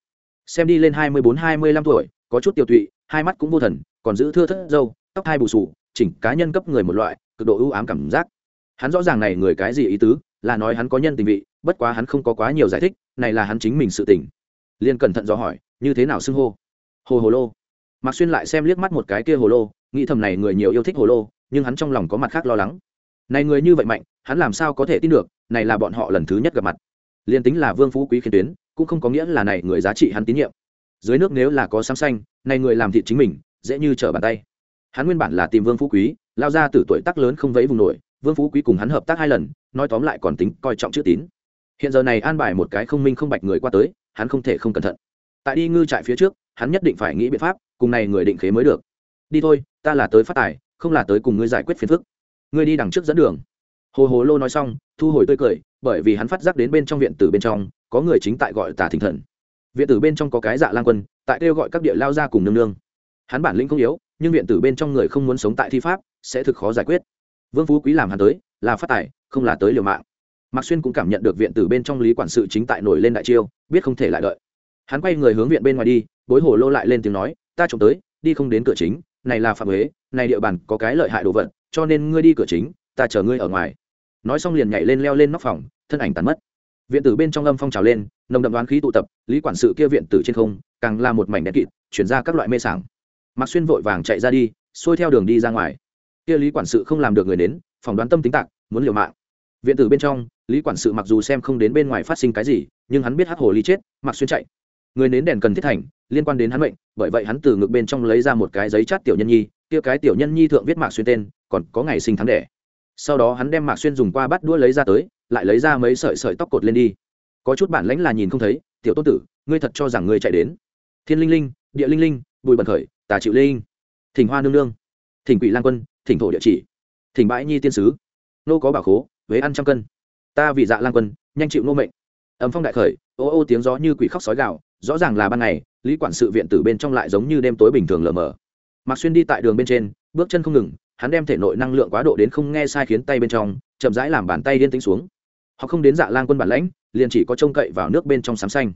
Xem đi lên hai mươi bốn, hai mươi lăm tuổi, có chút tiêu tụy, hai mắt cũng vô thần, còn giữ thưa thất dâu, tóc hai bù sù chỉnh cá nhân cấp người một loại, cực độ ưu ám cảm giác. Hắn rõ ràng này người cái gì ý tứ, là nói hắn có nhân tình vị, bất quá hắn không có quá nhiều giải thích, này là hắn chính mình sự tình liền cẩn thận dò hỏi, như thế nào xưng hô? Hồ hồ lô. Mạc xuyên lại xem liếc mắt một cái kia hồ lô, nghĩ thầm này người nhiều yêu thích hồ lô, nhưng hắn trong lòng có mặt khác lo lắng. Này người như vậy mạnh, hắn làm sao có thể tin được, này là bọn họ lần thứ nhất gặp mặt. Liền tính là vương phú quý khiến tuyến, cũng không có nghĩa là này người giá trị hắn tín nhiệm. Dưới nước nếu là có sáng xanh này người làm thị chính mình, dễ như trở bàn tay. Hắn nguyên bản là tìm vương phú quý, lao ra từ tuổi tác lớn không vẫy vùng nổi, vương phú quý cùng hắn hợp tác hai lần, nói tóm lại còn tính coi trọng chữ tín. Hiện giờ này an bài một cái không minh không bạch người qua tới hắn không thể không cẩn thận. Tại đi ngư trại phía trước, hắn nhất định phải nghĩ biện pháp, cùng này người định khế mới được. Đi thôi, ta là tới phát tài, không là tới cùng ngươi giải quyết phiền phức. Ngươi đi đằng trước dẫn đường. Hồ hồ lô nói xong, thu hồi tươi cười, bởi vì hắn phát giác đến bên trong viện tử bên trong, có người chính tại gọi tà thỉnh thần. Viện tử bên trong có cái dạ lang quân, tại kêu gọi các địa lao ra cùng nương nương. Hắn bản lĩnh không yếu, nhưng viện tử bên trong người không muốn sống tại thi pháp, sẽ thực khó giải quyết. Vương phú quý làm hắn tới, là phát tài, không là tới liều mạng mạc xuyên cũng cảm nhận được viện tử bên trong lý quản sự chính tại nổi lên đại chiêu, biết không thể lại đợi. Hắn quay người hướng viện bên ngoài đi, bối hồ lô lại lên tiếng nói, ta trộm tới, đi không đến cửa chính, này là phạm huế, này địa bàn có cái lợi hại đồ vật, cho nên ngươi đi cửa chính, ta chờ ngươi ở ngoài. Nói xong liền nhảy lên leo lên nóc phòng, thân ảnh tàn mất. Viện tử bên trong âm phong trào lên, nồng đậm đoán khí tụ tập, lý quản sự kia viện tử trên không, càng là một mảnh đen kịt, chuyển ra các loại mê sảng. Mạc xuyên vội vàng chạy ra đi, xuôi theo đường đi ra ngoài. Kia lý quản sự không làm được người đến, phỏng đoán tâm tính tạc, muốn liều mạng viện tử bên trong, lý quản sự mặc dù xem không đến bên ngoài phát sinh cái gì, nhưng hắn biết hắc hồ ly chết, mạc xuyên chạy. Người nến đèn cần thiết thành, liên quan đến hắn mệnh, bởi vậy hắn từ ngực bên trong lấy ra một cái giấy chát tiểu nhân nhi, kia cái tiểu nhân nhi thượng viết mạc xuyên tên, còn có ngày sinh tháng đẻ. Sau đó hắn đem mạc xuyên dùng qua bắt đũa lấy ra tới, lại lấy ra mấy sợi sợi tóc cột lên đi. Có chút bản lãnh là nhìn không thấy, tiểu tôn tử, ngươi thật cho rằng ngươi chạy đến? Thiên linh linh, địa linh linh, bùi bần khởi, tà chịu linh. Thỉnh hoa nương nương. Thỉnh quỷ lang quân, thỉnh thổ địa chỉ. Thỉnh bãi nhi tiên sứ. Nô có bảo khố với ăn trăm cân. Ta vì dạ lang quân, nhanh chịu nô mệnh. Ấm phong đại khởi, ô ô tiếng gió như quỷ khóc sói gạo rõ ràng là ban ngày, lý quản sự viện tử bên trong lại giống như đêm tối bình thường lờ mờ. Mạc xuyên đi tại đường bên trên, bước chân không ngừng, hắn đem thể nội năng lượng quá độ đến không nghe sai khiến tay bên trong, chậm rãi làm bàn tay điên tính xuống. Họ không đến dạ lang quân bản lãnh, liền chỉ có trông cậy vào nước bên trong sám xanh.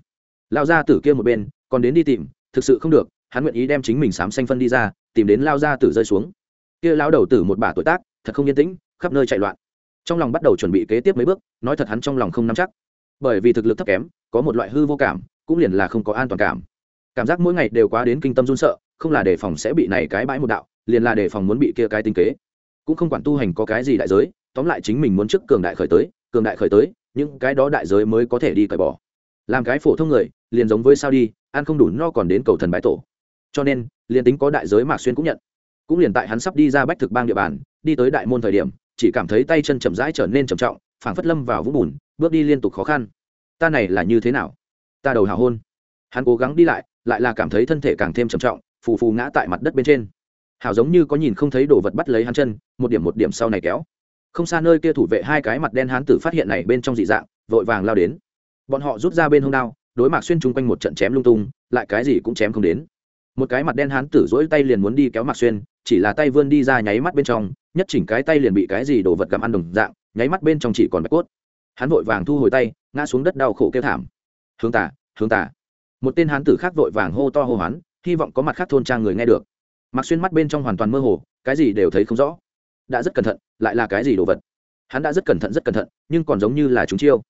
Lao ra tử kia một bên, còn đến đi tìm, thực sự không được, hắn nguyện ý đem chính mình sám xanh phân đi ra, tìm đến lao ra tử rơi xuống. Kia lao đầu tử một bà tuổi tác, thật không yên tĩnh, khắp nơi chạy loạn trong lòng bắt đầu chuẩn bị kế tiếp mấy bước, nói thật hắn trong lòng không nắm chắc. Bởi vì thực lực thấp kém, có một loại hư vô cảm, cũng liền là không có an toàn cảm. Cảm giác mỗi ngày đều quá đến kinh tâm run sợ, không là đề phòng sẽ bị này cái bãi một đạo, liền là đề phòng muốn bị kia cái tinh kế. Cũng không quản tu hành có cái gì đại giới, tóm lại chính mình muốn trước cường đại khởi tới, cường đại khởi tới, những cái đó đại giới mới có thể đi cởi bỏ. Làm cái phổ thông người, liền giống với sao đi, ăn không đủ no còn đến cầu thần bái tổ. Cho nên, liền tính có đại giới mạc xuyên cũng nhận. Cũng liền tại hắn sắp đi ra bách thực bang địa bàn, đi tới đại môn thời điểm chỉ cảm thấy tay chân chậm rãi trở nên trầm trọng, phảng phất lâm vào vũng bùn, bước đi liên tục khó khăn. Ta này là như thế nào? Ta đầu hào hôn. Hắn cố gắng đi lại lại là cảm thấy thân thể càng thêm trầm trọng, phù phù ngã tại mặt đất bên trên. Hảo giống như có nhìn không thấy đồ vật bắt lấy hắn chân, một điểm một điểm sau này kéo. Không xa nơi kia thủ vệ hai cái mặt đen hán tử phát hiện này bên trong dị dạng, vội vàng lao đến. Bọn họ rút ra bên hông đao, đối mặt xuyên chung quanh một trận chém lung tung, lại cái gì cũng chém không đến. Một cái mặt đen hán tử dỗi tay liền muốn đi kéo mạc xuyên, chỉ là tay vươn đi ra nháy mắt bên trong nhất chỉnh cái tay liền bị cái gì đồ vật gặm ăn đồng dạng, nháy mắt bên trong chỉ còn bạch cốt. Hắn vội vàng thu hồi tay, ngã xuống đất đau khổ kêu thảm. Hướng tả hướng tả một tên hán tử khác vội vàng hô to hô hoán, hy vọng có mặt khác thôn trang người nghe được. Mặc xuyên mắt bên trong hoàn toàn mơ hồ, cái gì đều thấy không rõ. Đã rất cẩn thận, lại là cái gì đồ vật? Hắn đã rất cẩn thận, rất cẩn thận, nhưng còn giống như là chúng chiêu.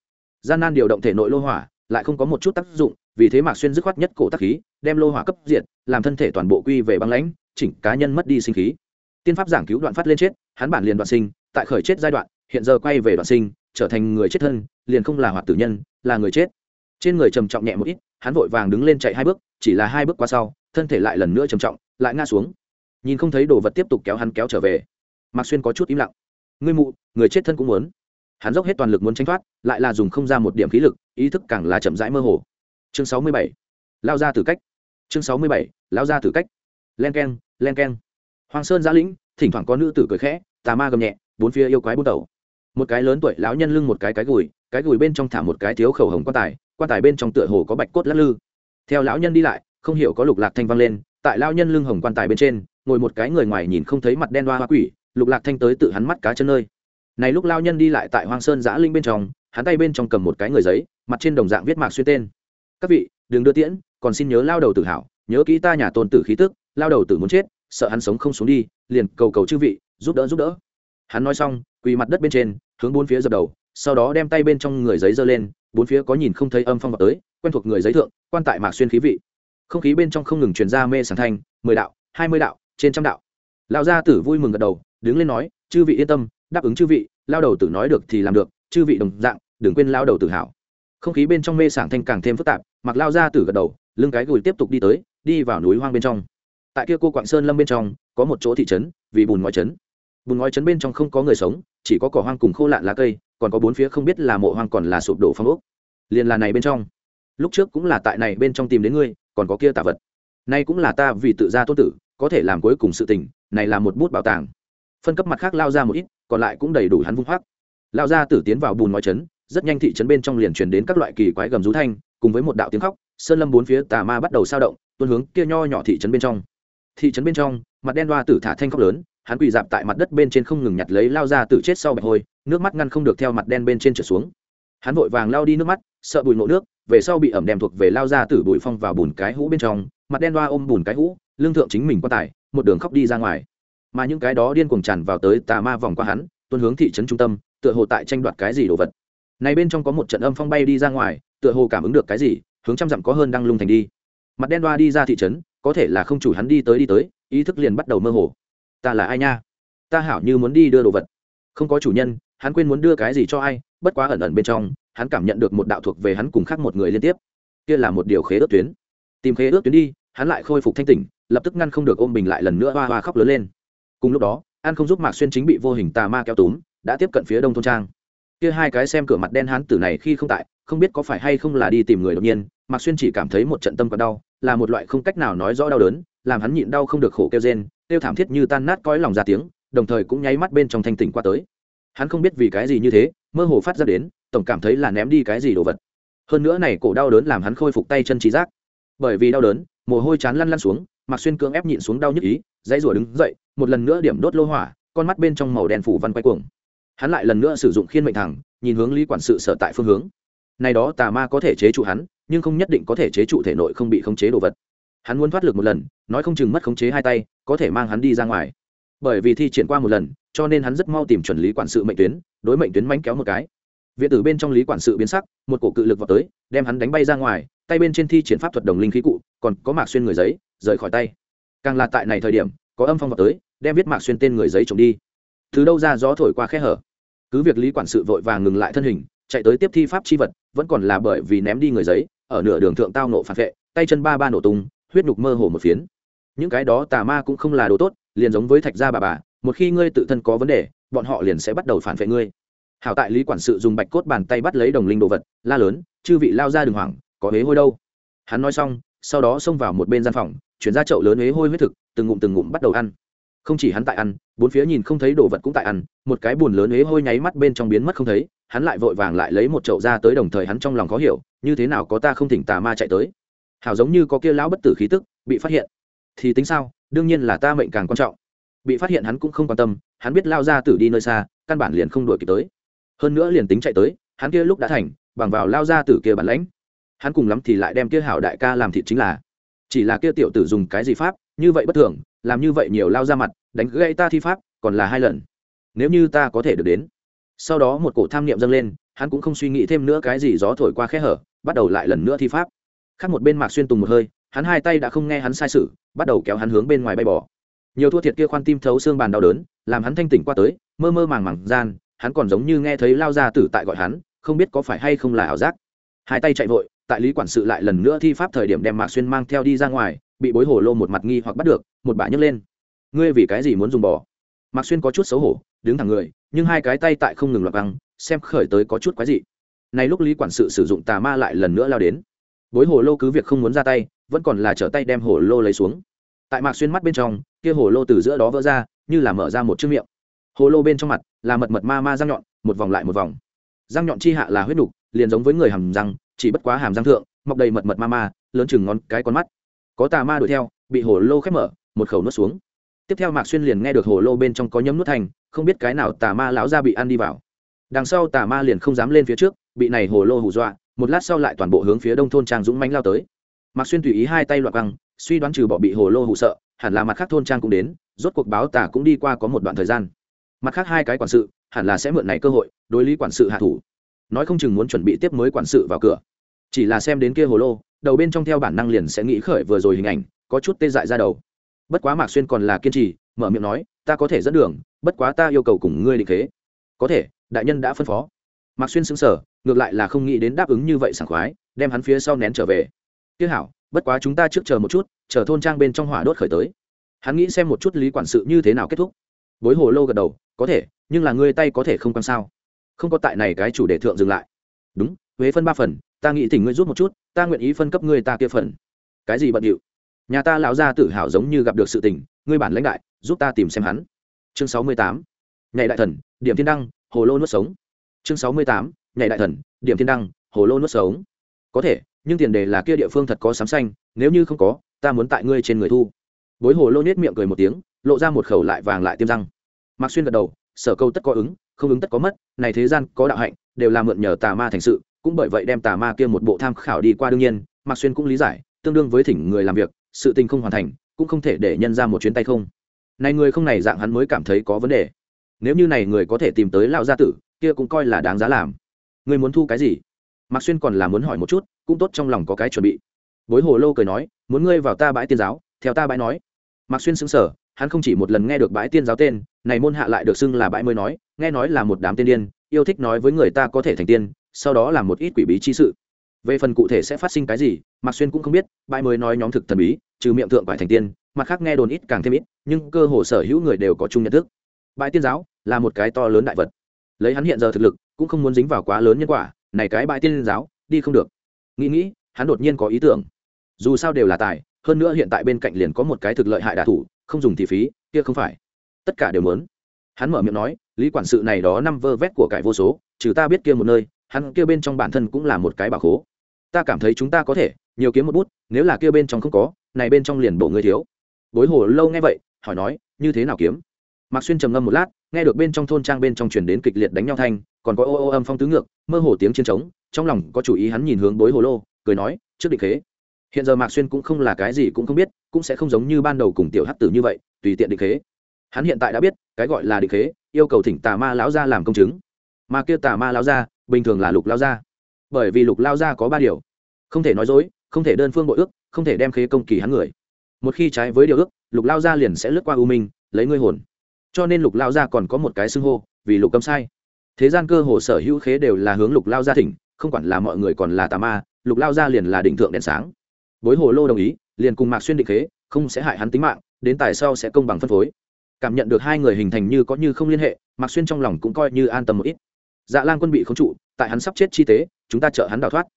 Gian nan điều động thể nội lô hỏa, lại không có một chút tác dụng, vì thế mạc xuyên dứt khoát nhất cổ tắc khí, đem lô hỏa cấp diệt, làm thân thể toàn bộ quy về băng lãnh, chỉnh cá nhân mất đi sinh khí tiên pháp giảng cứu đoạn phát lên chết, hắn bản liền đoạn sinh, tại khởi chết giai đoạn, hiện giờ quay về đoạn sinh, trở thành người chết thân, liền không là hoạt tử nhân, là người chết. Trên người trầm trọng nhẹ một ít, hắn vội vàng đứng lên chạy hai bước, chỉ là hai bước qua sau, thân thể lại lần nữa trầm trọng, lại ngã xuống. Nhìn không thấy đồ vật tiếp tục kéo hắn kéo trở về. Mạc xuyên có chút im lặng. Ngươi mụ, người chết thân cũng muốn. Hắn dốc hết toàn lực muốn tranh thoát, lại là dùng không ra một điểm khí lực, ý thức càng là chậm rãi mơ hồ. Chương sáu mươi bảy. Lao ra từ cách. Chương sáu mươi bảy. Lao ra từ cách. Len k e n len k e n Hoang sơn giã lĩnh thỉnh thoảng có nữ tử cười khẽ tà ma gầm nhẹ bốn phía yêu quái bút đầu một cái lớn tuổi lão nhân lưng một cái cái gùi cái gùi bên trong thả một cái thiếu khẩu hồng quan tài quan tài bên trong tựa hồ có bạch cốt lắc lư. Theo lão nhân đi lại không hiểu có lục lạc thanh vang lên tại lão nhân lưng hồng quan tài bên trên ngồi một cái người ngoài nhìn không thấy mặt đen hoa hoa quỷ lục lạc thanh tới tự hắn mắt cá chân nơi. Này lúc lão nhân đi lại tại hoang sơn giã linh bên trong hắn tay bên trong cầm một cái người giấy mặt trên đồng dạng viết mạc xuyên tên. Các vị đừng đưa tiễn còn xin nhớ lao đầu tử hảo, nhớ kỹ ta nhà tôn tử khí tức lao đầu tử muốn chết sợ hắn sống không xuống đi, liền cầu cầu chư vị, giúp đỡ giúp đỡ. Hắn nói xong, quỳ mặt đất bên trên, hướng bốn phía dập đầu, sau đó đem tay bên trong người giấy giơ lên, bốn phía có nhìn không thấy âm phong vào tới, quen thuộc người giấy thượng, quan tại mạc xuyên khí vị. Không khí bên trong không ngừng truyền ra mê sảng thanh, mười đạo, hai mươi đạo, trên trăm đạo. Lão gia tử vui mừng gật đầu, đứng lên nói, chư vị yên tâm, đáp ứng chư vị, lao đầu tử nói được thì làm được, chư vị đồng dạng, đừng quên lao đầu tử hảo. Không khí bên trong mê sảng thanh càng thêm phức tạp mặc lao gia tử gật đầu, lưng cái gùi tiếp tục đi tới, đi vào núi hoang bên trong tại kia cô quạng sơn lâm bên trong, có một chỗ thị trấn, vì bùn ngói trấn. Bùn ngói trấn bên trong không có người sống, chỉ có cỏ hoang cùng khô lạn lá cây, còn có bốn phía không biết là mộ hoang còn là sụp đổ phong ốc. Liền là này bên trong. Lúc trước cũng là tại này bên trong tìm đến ngươi, còn có kia tả vật. Nay cũng là ta vì tự ra tôn tử, có thể làm cuối cùng sự tình, này là một bút bảo tàng. Phân cấp mặt khác lao ra một ít, còn lại cũng đầy đủ hắn vung hoác. Lao ra tử tiến vào bùn ngói trấn, rất nhanh thị trấn bên trong liền truyền đến các loại kỳ quái gầm rú thanh, cùng với một đạo tiếng khóc, sơn lâm bốn phía tà ma bắt đầu sao động, tuôn hướng kia nho nhỏ thị trấn bên trong thị trấn bên trong, mặt đen đoa tử thả thanh khóc lớn, hắn quỳ dạp tại mặt đất bên trên không ngừng nhặt lấy lao ra tử chết sau bạch hôi, nước mắt ngăn không được theo mặt đen bên trên trở xuống. Hắn vội vàng lao đi nước mắt, sợ bụi nộ nước, về sau bị ẩm đem thuộc về lao ra tử bụi phong vào bùn cái hũ bên trong, mặt đen đoa ôm bùn cái hũ, lương thượng chính mình quan tài, một đường khóc đi ra ngoài. Mà những cái đó điên cuồng tràn vào tới tà ma vòng qua hắn tuôn hướng thị trấn trung tâm, tựa hồ tại tranh đoạt cái gì đồ vật. Này bên trong có một trận âm phong bay đi ra ngoài, tựa hồ cảm ứng được cái gì, hướng trăm dặm có hơn đang lung thành đi. Mặt đen đoa đi ra thị trấn có thể là không chủ hắn đi tới đi tới, ý thức liền bắt đầu mơ hồ. Ta là ai nha? Ta hảo như muốn đi đưa đồ vật. Không có chủ nhân, hắn quên muốn đưa cái gì cho ai, bất quá ẩn ẩn bên trong, hắn cảm nhận được một đạo thuộc về hắn cùng khác một người liên tiếp. Kia là một điều khế ước tuyến. Tìm khế ước tuyến đi, hắn lại khôi phục thanh tỉnh, lập tức ngăn không được ôm bình lại lần nữa hoa hoa khóc lớn lên. Cùng lúc đó, an không giúp mạc xuyên chính bị vô hình tà ma kéo túm, đã tiếp cận phía đông thôn trang. Kia hai cái xem cửa mặt đen hắn tử này khi không tại, không biết có phải hay không là đi tìm người đột nhiên, mạc xuyên chỉ cảm thấy một trận tâm còn đau là một loại không cách nào nói rõ đau đớn, làm hắn nhịn đau không được khổ kêu rên, kêu thảm thiết như tan nát cõi lòng ra tiếng, đồng thời cũng nháy mắt bên trong thanh tỉnh qua tới. Hắn không biết vì cái gì như thế, mơ hồ phát ra đến, tổng cảm thấy là ném đi cái gì đồ vật. Hơn nữa này cổ đau đớn làm hắn khôi phục tay chân trí giác. Bởi vì đau đớn, mồ hôi chán lăn lăn xuống mặc xuyên cưỡng ép nhịn xuống đau nhức ý, dãy rủa đứng dậy, một lần nữa điểm đốt lô hỏa, con mắt bên trong màu đen phủ văn quay cuồng. Hắn lại lần nữa sử dụng khiên mệnh thẳng, nhìn hướng lý quản sự sở tại phương hướng. Này đó tà ma có thể chế trụ hắn nhưng không nhất định có thể chế trụ thể nội không bị khống chế đồ vật. Hắn muốn thoát lực một lần, nói không chừng mất khống chế hai tay, có thể mang hắn đi ra ngoài. Bởi vì thi triển qua một lần, cho nên hắn rất mau tìm chuẩn lý quản sự mệnh tuyến, đối mệnh tuyến mánh kéo một cái. Viện tử bên trong lý quản sự biến sắc, một cổ cự lực vào tới, đem hắn đánh bay ra ngoài, tay bên trên thi triển pháp thuật đồng linh khí cụ, còn có mạc xuyên người giấy, rời khỏi tay. Càng là tại này thời điểm, có âm phong vào tới, đem viết mạc xuyên tên người giấy trộm đi. Từ đâu ra gió thổi qua khe hở? Cứ việc lý quản sự vội vàng ngừng lại thân hình, chạy tới tiếp thi pháp chi vật, vẫn còn là bởi vì ném đi người giấy ở nửa đường thượng tao nộ phản vệ, tay chân ba ba nổ tung, huyết nhục mơ hồ một phiến. Những cái đó tà ma cũng không là đồ tốt, liền giống với thạch gia bà bà, một khi ngươi tự thân có vấn đề, bọn họ liền sẽ bắt đầu phản vệ ngươi. Hảo tại lý quản sự dùng bạch cốt bàn tay bắt lấy đồng linh đồ vật, la lớn, chư vị lao ra đường hoảng, có huế hôi đâu. Hắn nói xong, sau đó xông vào một bên gian phòng, chuyển ra chậu lớn huế hôi huyết thực, từng ngụm từng ngụm bắt đầu ăn không chỉ hắn tại ăn, bốn phía nhìn không thấy đồ vật cũng tại ăn, một cái bùn lớn ế hôi nháy mắt bên trong biến mất không thấy, hắn lại vội vàng lại lấy một chậu ra tới đồng thời hắn trong lòng khó hiểu, như thế nào có ta không thỉnh tà ma chạy tới. Hảo giống như có kia lão bất tử khí tức, bị phát hiện. Thì tính sao, đương nhiên là ta mệnh càng quan trọng. Bị phát hiện hắn cũng không quan tâm, hắn biết lao ra tử đi nơi xa, căn bản liền không đuổi kịp tới. Hơn nữa liền tính chạy tới, hắn kia lúc đã thành, bằng vào lao ra tử kia bản lãnh. Hắn cùng lắm thì lại đem kia hảo đại ca làm thịt chính là. Chỉ là kia tiểu tử dùng cái gì pháp như vậy bất thường, làm như vậy nhiều lao ra mặt, đánh gãy ta thi pháp, còn là hai lần. Nếu như ta có thể được đến. Sau đó một cổ tham niệm dâng lên, hắn cũng không suy nghĩ thêm nữa cái gì gió thổi qua khe hở, bắt đầu lại lần nữa thi pháp. Khác một bên mạc xuyên tùng một hơi, hắn hai tay đã không nghe hắn sai sự, bắt đầu kéo hắn hướng bên ngoài bay bỏ nhiều thua thiệt kia khoan tim thấu xương bàn đau đớn, làm hắn thanh tỉnh qua tới, mơ mơ màng màng gian, hắn còn giống như nghe thấy lao ra tử tại gọi hắn, không biết có phải hay không là ảo giác. Hai tay chạy vội, tại lý quản sự lại lần nữa thi pháp thời điểm đem mạc xuyên mang theo đi ra ngoài bị bối hồ lô một mặt nghi hoặc bắt được, một bả nhấc lên. Ngươi vì cái gì muốn dùng bò? Mạc xuyên có chút xấu hổ, đứng thẳng người, nhưng hai cái tay tại không ngừng loạt băng xem khởi tới có chút quái dị. Này lúc lý quản sự sử dụng tà ma lại lần nữa lao đến. Bối hồ lô cứ việc không muốn ra tay, vẫn còn là trở tay đem hồ lô lấy xuống. Tại mạc xuyên mắt bên trong, kia hồ lô từ giữa đó vỡ ra, như là mở ra một chiếc miệng. Hồ lô bên trong mặt là mật mật ma ma răng nhọn, một vòng lại một vòng. Răng nhọn chi hạ là huyết đục liền giống với người hàm răng, chỉ bất quá hàm răng thượng, mọc đầy mật mật ma ma, lớn chừng ngón cái con mắt có tà ma đuổi theo, bị hồ lô khép mở, một khẩu nuốt xuống. Tiếp theo mạc xuyên liền nghe được hồ lô bên trong có nhấm nuốt thành, không biết cái nào tà ma lão ra bị ăn đi vào. Đằng sau tà ma liền không dám lên phía trước, bị này hồ lô hù dọa, một lát sau lại toàn bộ hướng phía đông thôn trang dũng mánh lao tới. Mạc xuyên tùy ý hai tay loạt băng suy đoán trừ bỏ bị hồ lô hụ sợ, hẳn là mặt khác thôn trang cũng đến, rốt cuộc báo tà cũng đi qua có một đoạn thời gian. Mặt khác hai cái quản sự, hẳn là sẽ mượn này cơ hội, đối lý quản sự hạ thủ. Nói không chừng muốn chuẩn bị tiếp mới quản sự vào cửa. Chỉ là xem đến kia hồ lô đầu bên trong theo bản năng liền sẽ nghĩ khởi vừa rồi hình ảnh, có chút tê dại ra đầu. Bất quá mạc xuyên còn là kiên trì, mở miệng nói, ta có thể dẫn đường, bất quá ta yêu cầu cùng ngươi định thế có thể, đại nhân đã phân phó. Mạc xuyên xứng sở ngược lại là không nghĩ đến đáp ứng như vậy sảng khoái, đem hắn phía sau nén trở về. Tiếc hảo, bất quá chúng ta trước chờ một chút, chờ thôn trang bên trong hỏa đốt khởi tới. Hắn nghĩ xem một chút lý quản sự như thế nào kết thúc. Bối hồ lô gật đầu, có thể, nhưng là ngươi tay có thể không quan sao? Không có tại này cái chủ đề thượng dừng lại. Đúng, huế phân ba phần ta nghĩ thỉnh ngươi rút một chút, ta nguyện ý phân cấp ngươi ta kia phần. Cái gì bận điệu? Nhà ta lão gia tự hào giống như gặp được sự tình, ngươi bản lãnh đại, giúp ta tìm xem hắn. Chương sáu mươi tám, nhảy đại thần, điểm thiên đăng, hồ lô nuốt sống. Chương sáu mươi tám, nhảy đại thần, điểm thiên đăng, hồ lô nuốt sống. Có thể, nhưng tiền đề là kia địa phương thật có sám xanh, nếu như không có, ta muốn tại ngươi trên người thu. Bối hồ lô nết miệng cười một tiếng, lộ ra một khẩu lại vàng lại tiêm răng. Mạc xuyên gật đầu, sở câu tất có ứng, không ứng tất có mất, này thế gian có đạo hạnh, đều là mượn nhờ tà ma thành sự cũng bởi vậy đem tà ma kia một bộ tham khảo đi qua đương nhiên, mạc xuyên cũng lý giải, tương đương với thỉnh người làm việc, sự tình không hoàn thành, cũng không thể để nhân ra một chuyến tay không. Này người không này dạng hắn mới cảm thấy có vấn đề. Nếu như này người có thể tìm tới lão gia tử, kia cũng coi là đáng giá làm. Người muốn thu cái gì? Mạc xuyên còn là muốn hỏi một chút, cũng tốt trong lòng có cái chuẩn bị. Bối hồ lô cười nói, muốn ngươi vào ta bãi tiên giáo, theo ta bãi nói. Mạc xuyên xứng sở hắn không chỉ một lần nghe được bãi tiên giáo tên, này môn hạ lại được xưng là bãi mới nói, nghe nói là một đám tiên điên, yêu thích nói với người ta có thể thành tiên sau đó làm một ít quỷ bí chi sự. Về phần cụ thể sẽ phát sinh cái gì, mạc xuyên cũng không biết, bãi mới nói nhóm thực thần bí, trừ miệng thượng phải thành tiên, mặt khác nghe đồn ít càng thêm ít, nhưng cơ hồ sở hữu người đều có chung nhận thức. Bãi tiên giáo là một cái to lớn đại vật. Lấy hắn hiện giờ thực lực, cũng không muốn dính vào quá lớn nhân quả, này cái bãi tiên giáo, đi không được. Nghĩ nghĩ, hắn đột nhiên có ý tưởng. Dù sao đều là tài, hơn nữa hiện tại bên cạnh liền có một cái thực lợi hại đạ thủ, không dùng thì phí, kia không phải. Tất cả đều muốn. Hắn mở miệng nói, lý quản sự này đó năm vơ vét của cải vô số, trừ ta biết kia một nơi hắn kia bên trong bản thân cũng là một cái bà khố. Ta cảm thấy chúng ta có thể, nhiều kiếm một bút, nếu là kia bên trong không có, này bên trong liền bộ người thiếu. Bối hồ lâu nghe vậy, hỏi nói, như thế nào kiếm? Mạc xuyên trầm ngâm một lát, nghe được bên trong thôn trang bên trong truyền đến kịch liệt đánh nhau thanh, còn có ô ô âm phong tứ ngược, mơ hồ tiếng chiến trống, trong lòng có chủ ý hắn nhìn hướng bối hồ lô, cười nói, trước định khế. Hiện giờ mạc xuyên cũng không là cái gì cũng không biết, cũng sẽ không giống như ban đầu cùng tiểu hắc tử như vậy, tùy tiện định khế. Hắn hiện tại đã biết, cái gọi là định khế, yêu cầu thỉnh tà ma lão gia làm công chứng. Mà kia tà ma lão gia bình thường là lục lao gia bởi vì lục lao gia có ba điều. Không thể nói dối, không thể đơn phương bội ước, không thể đem khế công kỳ hắn người. Một khi trái với điều ước, lục lao gia liền sẽ lướt qua u minh, lấy ngươi hồn. Cho nên lục lao gia còn có một cái xưng hô, vì lục cấm sai. Thế gian cơ hồ sở hữu khế đều là hướng lục lao gia thỉnh, không quản là mọi người còn là tà ma, lục lao gia liền là định thượng đèn sáng. Bối hồ lô đồng ý, liền cùng mạc xuyên định khế, không sẽ hại hắn tính mạng, đến tài sau sẽ công bằng phân phối. Cảm nhận được hai người hình thành như có như không liên hệ, mạc xuyên trong lòng cũng coi như an tâm một ít dạ lan quân bị khống trụ, tại hắn sắp chết chi tế, chúng ta chợ hắn đào thoát.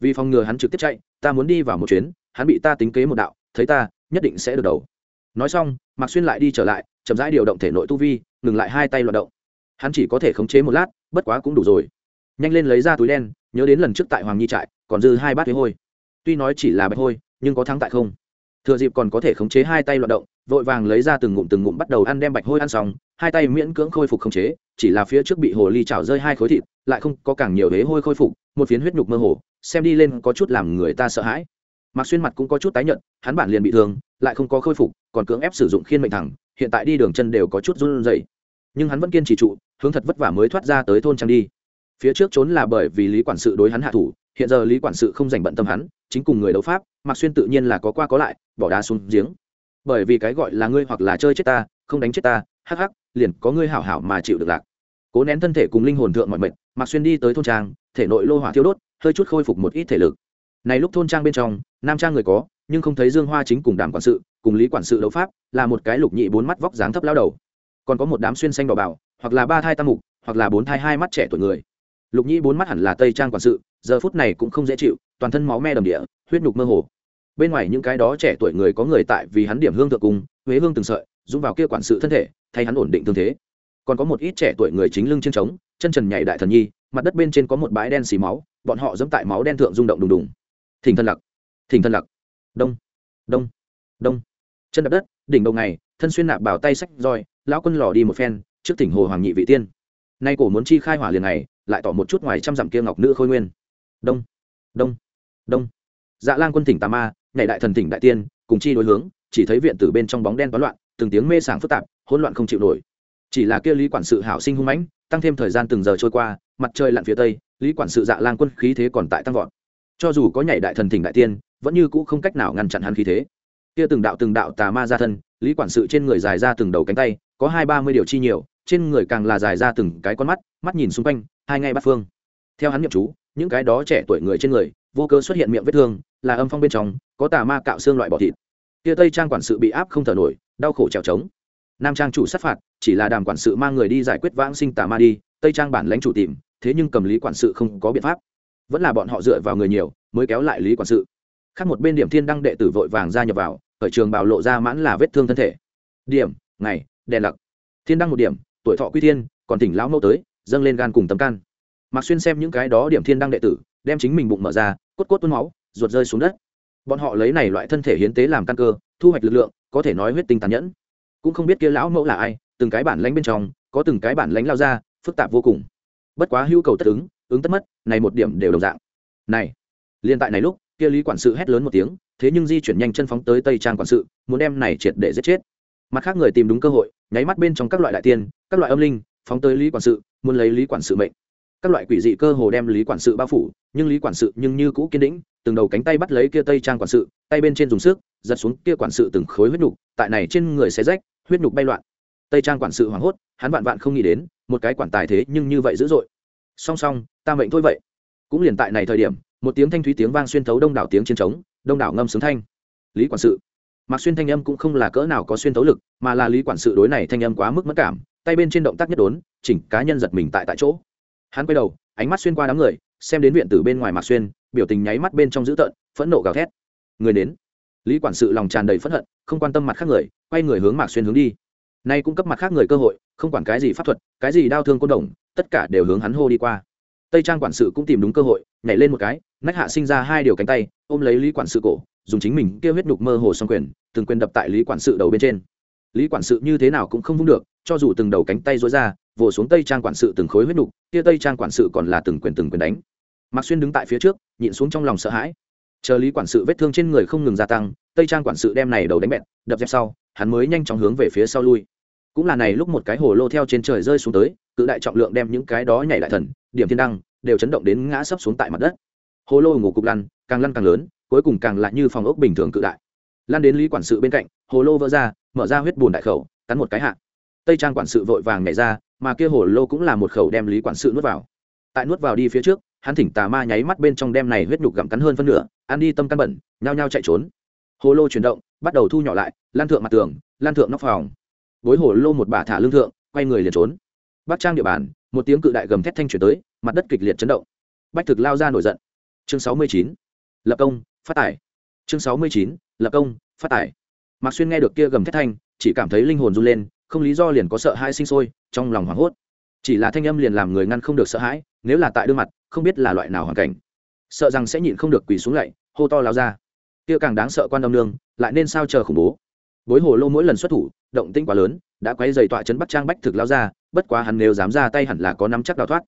Vì phòng ngừa hắn trực tiếp chạy, ta muốn đi vào một chuyến, hắn bị ta tính kế một đạo, thấy ta, nhất định sẽ được đầu. Nói xong, mạc xuyên lại đi trở lại, chậm rãi điều động thể nội tu vi, ngừng lại hai tay loạt động. Hắn chỉ có thể khống chế một lát, bất quá cũng đủ rồi. Nhanh lên lấy ra túi đen, nhớ đến lần trước tại hoàng nhi trại, còn dư hai bát thuế hôi. Tuy nói chỉ là bạch hôi, nhưng có thắng tại không thừa dịp còn có thể khống chế hai tay loạt động, vội vàng lấy ra từng ngụm từng ngụm bắt đầu ăn đem bạch hôi ăn xong, hai tay miễn cưỡng khôi phục khống chế, chỉ là phía trước bị hồ ly chảo rơi hai khối thịt, lại không có càng nhiều hế hôi khôi phục, một phiến huyết nhục mơ hồ, xem đi lên có chút làm người ta sợ hãi. Mặc xuyên mặt cũng có chút tái nhợt, hắn bản liền bị thương, lại không có khôi phục, còn cưỡng ép sử dụng khiên mệnh thẳng, hiện tại đi đường chân đều có chút run rẩy. Nhưng hắn vẫn kiên trì trụ, hướng thật vất vả mới thoát ra tới thôn trang đi. Phía trước trốn là bởi vì lý quản sự đối hắn hạ thủ hiện giờ lý quản sự không dành bận tâm hắn, chính cùng người đấu pháp, mạc xuyên tự nhiên là có qua có lại, bỏ đá xuống giếng. Bởi vì cái gọi là ngươi hoặc là chơi chết ta, không đánh chết ta, hắc hắc, liền có ngươi hảo hảo mà chịu được lạc. Cố nén thân thể cùng linh hồn thượng mọi mệnh mạc xuyên đi tới thôn trang, thể nội lô hỏa thiêu đốt, hơi chút khôi phục một ít thể lực. Này lúc thôn trang bên trong, nam trang người có, nhưng không thấy dương hoa chính cùng đàm quản sự, cùng lý quản sự đấu pháp, là một cái lục nhị bốn mắt vóc dáng thấp lao đầu. Còn có một đám xuyên xanh đỏ bảo hoặc là ba thai tam mục, hoặc là bốn thai hai mắt trẻ tuổi người. Lục nhị bốn mắt hẳn là tây trang quản sự giờ phút này cũng không dễ chịu, toàn thân máu me đầm địa, huyết nhục mơ hồ. Bên ngoài những cái đó trẻ tuổi người có người tại vì hắn điểm hương thượng cung huế hương từng sợi, dũng vào kia quản sự thân thể, thay hắn ổn định thương thế. Còn có một ít trẻ tuổi người chính lưng trên trống, chân trần nhảy đại thần nhi, mặt đất bên trên có một bãi đen xì máu, bọn họ dẫm tại máu đen thượng rung động đùng đùng. Thỉnh thân lặc, thỉnh thân lặc. Đông đông đông. Chân đập đất, đỉnh đầu ngày, thân xuyên nạp bảo tay sách roi, lão quân lò đi một phen, trước tỉnh hồ hoàng nhị vị tiên. Nay cổ muốn chi khai hỏa liền này, lại tỏ một chút ngoài trăm dặm kia ngọc nữ khôi nguyên đông. Đông. Đông. Dạ lang quân tỉnh tà ma, nhảy đại thần tỉnh đại tiên, cùng chi đối hướng, chỉ thấy viện tử bên trong bóng đen toán loạn, từng tiếng mê sảng phức tạp, hỗn loạn không chịu nổi. Chỉ là kia lý quản sự hảo sinh hung mãnh, tăng thêm thời gian từng giờ trôi qua, mặt trời lặn phía tây, lý quản sự dạ lang quân khí thế còn tại tăng vọt. Cho dù có nhảy đại thần tỉnh đại tiên, vẫn như cũ không cách nào ngăn chặn hắn khí thế. Kia từng đạo từng đạo tà ma ra thân, lý quản sự trên người dài ra từng đầu cánh tay, có hai ba mươi điều chi nhiều, trên người càng là dài ra từng cái con mắt mắt nhìn xung quanh, hai ngay bắt phương. Theo hắn nhậm chú những cái đó trẻ tuổi người trên người, vô cơ xuất hiện miệng vết thương, là âm phong bên trong, có tà ma cạo xương loại bỏ thịt. Tia tây trang quản sự bị áp không thở nổi, đau khổ trèo trống. Nam trang chủ sát phạt, chỉ là đàm quản sự mang người đi giải quyết vãng sinh tà ma đi, tây trang bản lãnh chủ tìm, thế nhưng cầm lý quản sự không có biện pháp. Vẫn là bọn họ dựa vào người nhiều, mới kéo lại lý quản sự. Khác một bên điểm thiên đăng đệ tử vội vàng ra nhập vào ở trường bảo lộ ra mãn là vết thương thân thể. Điểm, ngày, đèn lặc. Thiên đăng một điểm, tuổi thọ quy thiên, còn tỉnh lão mẫu tới, dâng lên gan cùng tấm can mạc xuyên xem những cái đó điểm thiên đăng đệ tử, đem chính mình bụng mở ra, cốt cốt tuôn máu, ruột rơi xuống đất. Bọn họ lấy này loại thân thể hiến tế làm căn cơ, thu hoạch lực lượng, có thể nói huyết tinh tàn nhẫn. Cũng không biết kia lão mẫu là ai, từng cái bản lãnh bên trong, có từng cái bản lãnh lao ra, phức tạp vô cùng. Bất quá hưu cầu tất ứng ứng tất mất, này một điểm đều đồng dạng. Này liên tại này lúc, kia lý quản sự hét lớn một tiếng, thế nhưng di chuyển nhanh chân phóng tới tây trang quản sự, muốn đem này triệt để giết chết. Mặt khác người tìm đúng cơ hội, nháy mắt bên trong các loại đại tiên, các loại âm linh, phóng tới lý quản sự, muốn lấy lý quản sự mệnh các loại quỷ dị cơ hồ đem lý quản sự bao phủ, nhưng lý quản sự nhưng như cũ kiên định, từng đầu cánh tay bắt lấy kia tây trang quản sự, tay bên trên dùng sức, giật xuống kia quản sự từng khối huyết nhục tại này trên người xé rách, huyết nhục bay loạn. Tây trang quản sự hoảng hốt, hắn vạn vạn không nghĩ đến, một cái quản tài thế nhưng như vậy dữ dội. Song song, ta mệnh thôi vậy. Cũng liền tại này thời điểm, một tiếng thanh thúy tiếng vang xuyên thấu đông đảo tiếng chiến trống, đông đảo ngâm sướng thanh. Lý quản sự. Mặc xuyên thanh âm cũng không là cỡ nào có xuyên thấu lực, mà là lý quản sự đối này thanh âm quá mức mất cảm, tay bên trên động tác nhất đốn, chỉnh cá nhân giật mình tại tại chỗ hắn quay đầu, ánh mắt xuyên qua đám người, xem đến viện tử bên ngoài mạc xuyên, biểu tình nháy mắt bên trong dữ tợn, phẫn nộ gào thét. Người đến. Lý quản sự lòng tràn đầy phẫn hận, không quan tâm mặt khác người, quay người hướng mạc xuyên hướng đi. Nay cũng cấp mặt khác người cơ hội, không quản cái gì pháp thuật, cái gì đau thương côn đồng, tất cả đều hướng hắn hô đi qua. Tây trang quản sự cũng tìm đúng cơ hội, nhảy lên một cái, nách hạ sinh ra hai điều cánh tay, ôm lấy lý quản sự cổ, dùng chính mình kêu huyết nhục mơ hồ xong quyền, từng quyền đập tại lý quản sự đầu bên trên. Lý quản sự như thế nào cũng không vung được, cho dù từng đầu cánh tay dối ra vồ xuống tây trang quản sự từng khối huyết nục, kia tây trang quản sự còn là từng quyền từng quyền đánh. Mạc xuyên đứng tại phía trước, nhịn xuống trong lòng sợ hãi. Chờ lý quản sự vết thương trên người không ngừng gia tăng, tây trang quản sự đem này đầu đánh bẹn đập dẹp sau, hắn mới nhanh chóng hướng về phía sau lui. Cũng là này lúc một cái hồ lô theo trên trời rơi xuống tới, cự đại trọng lượng đem những cái đó nhảy lại thần, điểm thiên đăng, đều chấn động đến ngã sấp xuống tại mặt đất. Hồ lô ngủ cục lăn, càng lăn càng lớn, cuối cùng càng lại như phòng ốc bình thường cự đại. Lan đến lý quản sự bên cạnh, hồ lô vỡ ra, mở ra huyết bùn đại khẩu, cắn một cái hạ tây trang quản sự vội vàng nhảy ra, mà kia Hổ lô cũng là một khẩu đem lý quản sự nuốt vào. Tại nuốt vào đi phía trước, hắn thỉnh tà ma nháy mắt bên trong đem này huyết nhục gặm cắn hơn phân nửa, ăn đi tâm căn bẩn, nhao nhao chạy trốn. Hồ lô chuyển động, bắt đầu thu nhỏ lại, lan thượng mặt tường, lan thượng nóc phòng. Bối hồ lô một bà thả lương thượng, quay người liền trốn. Bắc trang địa bàn, một tiếng cự đại gầm thét thanh chuyển tới, mặt đất kịch liệt chấn động. Bách thực lao ra nổi giận. Chương sáu mươi chín, lập công, phát tải. Chương sáu mươi chín, lập công, phát tải. Mạc xuyên nghe được kia gầm thét thanh, chỉ cảm thấy linh hồn run lên không lý do liền có sợ hãi sinh sôi, trong lòng hoảng hốt. Chỉ là thanh âm liền làm người ngăn không được sợ hãi, nếu là tại đương mặt, không biết là loại nào hoàn cảnh. Sợ rằng sẽ nhịn không được quỳ xuống lạy, hô to lao ra. Kia càng đáng sợ quan Đông nương lại nên sao chờ khủng bố. Bối hồ lô mỗi lần xuất thủ, động tĩnh quá lớn, đã quay dày tọa chấn bắt trang bách thực lao ra, bất quá hắn nếu dám ra tay hẳn là có nắm chắc đào thoát.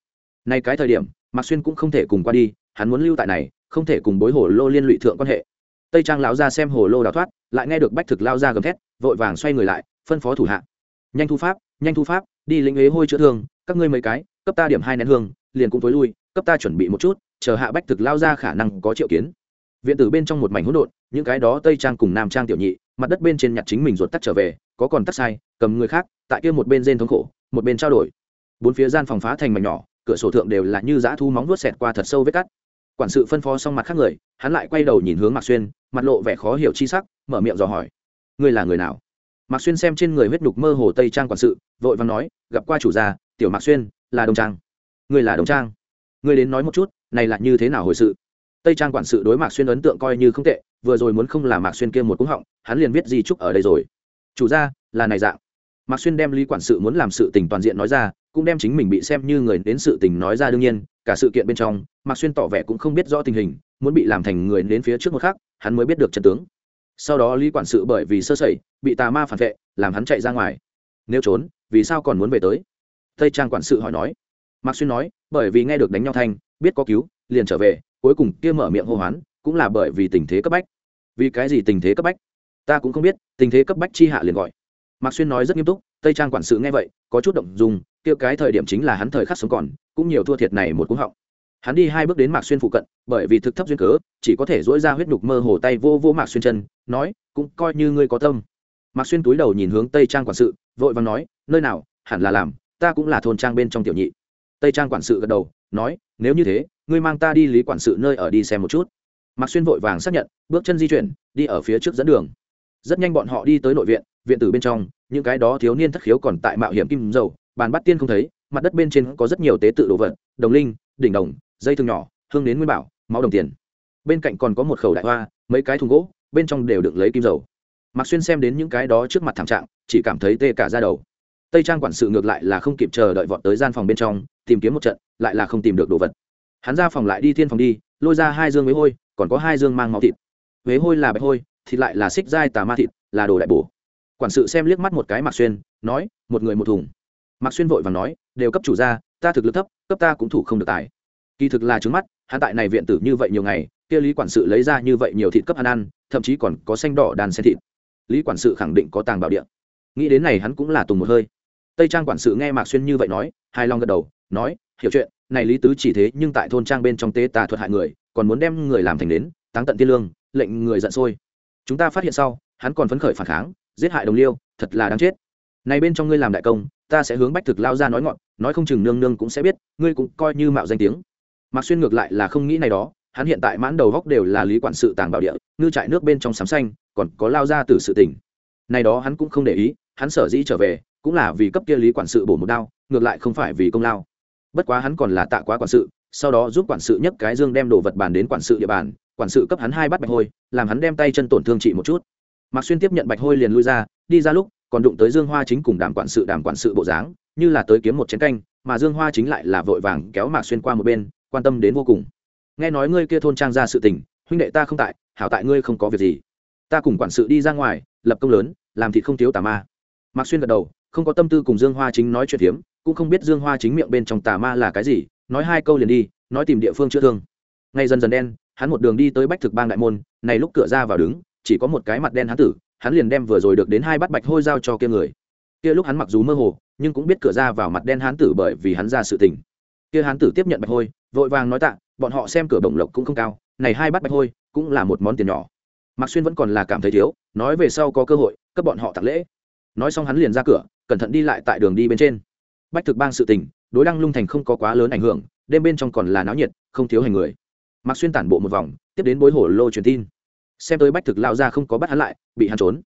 Nay cái thời điểm, mạc xuyên cũng không thể cùng qua đi, hắn muốn lưu tại này, không thể cùng bối hồ lô liên lụy thượng quan hệ. Tây trang lão ra xem hồ lô đào thoát, lại nghe được bách thực lao ra gầm thét, vội vàng xoay người lại, phân phó thủ hạ nhanh thu pháp, nhanh thu pháp, đi lĩnh ế hôi chữa thương, các ngươi mấy cái, cấp ta điểm hai nén hương, liền cũng tối lui, cấp ta chuẩn bị một chút, chờ hạ bách thực lao ra khả năng có triệu kiến. Viện tử bên trong một mảnh hỗn độn, những cái đó tây trang cùng nam trang tiểu nhị, mặt đất bên trên nhặt chính mình ruột tắt trở về, có còn tắt sai, cầm người khác, tại kia một bên rên thống khổ, một bên trao đổi. Bốn phía gian phòng phá thành mảnh nhỏ, cửa sổ thượng đều là như dã thu móng vuốt xẹt qua thật sâu vết cắt. Quản sự phân phó xong mặt khác người, hắn lại quay đầu nhìn hướng mạc xuyên, mặt lộ vẻ khó hiểu chi sắc, mở miệng dò hỏi. Ngươi là người nào? Mạc xuyên xem trên người huyết đục mơ hồ tây trang quản sự, vội vàng nói, gặp qua chủ gia, tiểu mạc xuyên, là đồng trang. Ngươi là đồng trang. Ngươi đến nói một chút, này là như thế nào hồi sự? Tây trang quản sự đối mạc xuyên ấn tượng coi như không tệ, vừa rồi muốn không là mạc xuyên kia một cúng họng, hắn liền viết di trúc ở đây rồi. Chủ gia, là này dạng. Mạc xuyên đem lý quản sự muốn làm sự tình toàn diện nói ra, cũng đem chính mình bị xem như người đến sự tình nói ra đương nhiên, cả sự kiện bên trong, mạc xuyên tỏ vẻ cũng không biết rõ tình hình, muốn bị làm thành người đến phía trước một khắc, hắn mới biết được trận tướng sau đó lý quản sự bởi vì sơ sẩy, bị tà ma phản vệ, làm hắn chạy ra ngoài. Nếu trốn, vì sao còn muốn về tới? Tây trang quản sự hỏi nói. Mạc xuyên nói, bởi vì nghe được đánh nhau thanh, biết có cứu, liền trở về, cuối cùng kia mở miệng hô hoán, cũng là bởi vì tình thế cấp bách. Vì cái gì tình thế cấp bách? Ta cũng không biết, tình thế cấp bách chi hạ liền gọi. Mạc xuyên nói rất nghiêm túc, tây trang quản sự nghe vậy, có chút động dùng kia cái thời điểm chính là hắn thời khắc sống còn, cũng nhiều thua thiệt này một cú họng hắn đi hai bước đến mạc xuyên phụ cận, bởi vì thực thấp duyên cớ, chỉ có thể dỗi ra huyết nhục mơ hồ tay vô vô mạc xuyên chân, nói, cũng coi như ngươi có tâm. Mạc xuyên túi đầu nhìn hướng tây trang quản sự, vội vàng nói, nơi nào, hẳn là làm, ta cũng là thôn trang bên trong tiểu nhị. Tây trang quản sự gật đầu, nói, nếu như thế, ngươi mang ta đi lý quản sự nơi ở đi xem một chút. Mạc xuyên vội vàng xác nhận, bước chân di chuyển, đi ở phía trước dẫn đường. Rất nhanh bọn họ đi tới nội viện viện tử bên trong, những cái đó thiếu niên thất khiếu còn tại mạo hiểm kim dầu, bàn bắt tiên không thấy, mặt đất bên trên có rất nhiều tế tự đồ vật, đồng linh, đỉnh đồng dây thừng nhỏ, hương đến nguyên bảo, máu đồng tiền. Bên cạnh còn có một khẩu đại hoa, mấy cái thùng gỗ, bên trong đều được lấy kim dầu. Mạc xuyên xem đến những cái đó trước mặt thảm trạng, chỉ cảm thấy tê cả ra đầu. Tây trang quản sự ngược lại là không kịp chờ đợi vọt tới gian phòng bên trong, tìm kiếm một trận, lại là không tìm được đồ vật. Hắn ra phòng lại đi thiên phòng đi, lôi ra hai dương với hôi, còn có hai dương mang máu thịt. Huế hôi là bạch hôi, thịt lại là xích dai tà ma thịt, là đồ đại bổ. Quản sự xem liếc mắt một cái mạc xuyên, nói, một người một thùng. Mạc xuyên vội và nói, đều cấp chủ ra ta thực lực thấp, cấp ta cũng thủ không được tài kỳ thực là trứng mắt, hắn tại này viện tử như vậy nhiều ngày, kia lý quản sự lấy ra như vậy nhiều thịt cấp hắn ăn, thậm chí còn có xanh đỏ đàn xe thịt. Lý quản sự khẳng định có tàng bảo địa nghĩ đến này hắn cũng là tùng một hơi. Tây trang quản sự nghe mạc xuyên như vậy nói hai long gật đầu, nói, hiểu chuyện, này lý tứ chỉ thế, nhưng tại thôn trang bên trong tế tà thuật hại người, còn muốn đem người làm thành đến táng tận tiên lương, lệnh người giận sôi. Chúng ta phát hiện sau, hắn còn phấn khởi phản kháng, giết hại đồng liêu, thật là đáng chết. Này bên trong ngươi làm đại công, ta sẽ hướng bách thực lao ra nói ngọn, nói không chừng nương nương cũng sẽ biết, ngươi cũng coi như mạo danh tiếng mạc xuyên ngược lại là không nghĩ này đó, hắn hiện tại mãn đầu góc đều là lý quản sự tàng bảo địa, ngư trại nước bên trong sám xanh, còn có lao ra từ sự tỉnh. Này đó hắn cũng không để ý, hắn sở dĩ trở về, cũng là vì cấp kia lý quản sự bổ một đao, ngược lại không phải vì công lao. Bất quá hắn còn là tạ quá quản sự, sau đó giúp quản sự nhấc cái dương đem đồ vật bàn đến quản sự địa bàn, quản sự cấp hắn hai bát bạch hôi, làm hắn đem tay chân tổn thương trị một chút. Mạc xuyên tiếp nhận bạch hôi liền lui ra, đi ra lúc, còn đụng tới dương hoa chính cùng đàm quản sự đàm quản sự bộ dáng, như là tới kiếm một chén canh, mà dương hoa chính lại là vội vàng kéo mạc xuyên qua một bên quan tâm đến vô cùng. Nghe nói ngươi kia thôn trang ra sự tình, huynh đệ ta không tại, hảo tại ngươi không có việc gì. Ta cùng quản sự đi ra ngoài, lập công lớn, làm thịt không thiếu tà ma. Mạc xuyên gật đầu, không có tâm tư cùng dương hoa chính nói chuyện hiếm cũng không biết dương hoa chính miệng bên trong tà ma là cái gì, nói hai câu liền đi, nói tìm địa phương chữa thương. Ngay dần dần đen, hắn một đường đi tới bách thực bang đại môn, này lúc cửa ra vào đứng, chỉ có một cái mặt đen hắn tử, hắn liền đem vừa rồi được đến hai bát bạch hôi giao cho kia người. Kia lúc hắn mặc dù mơ hồ, nhưng cũng biết cửa ra vào mặt đen hắn tử bởi vì hắn ra sự tình kia hán tử tiếp nhận bạch hôi, vội vàng nói tạ, bọn họ xem cửa bổng lộc cũng không cao, này hai bát bạch hôi cũng là một món tiền nhỏ. Mạc xuyên vẫn còn là cảm thấy thiếu, nói về sau có cơ hội, cấp bọn họ tặng lễ. Nói xong hắn liền ra cửa, cẩn thận đi lại tại đường đi bên trên. Bách thực bang sự tình, đối đăng lung thành không có quá lớn ảnh hưởng, đêm bên trong còn là náo nhiệt, không thiếu hành người. Mạc xuyên tản bộ một vòng, tiếp đến bối hổ lô truyền tin. Xem tới bách thực lao ra không có bắt hắn lại, bị hắn trốn.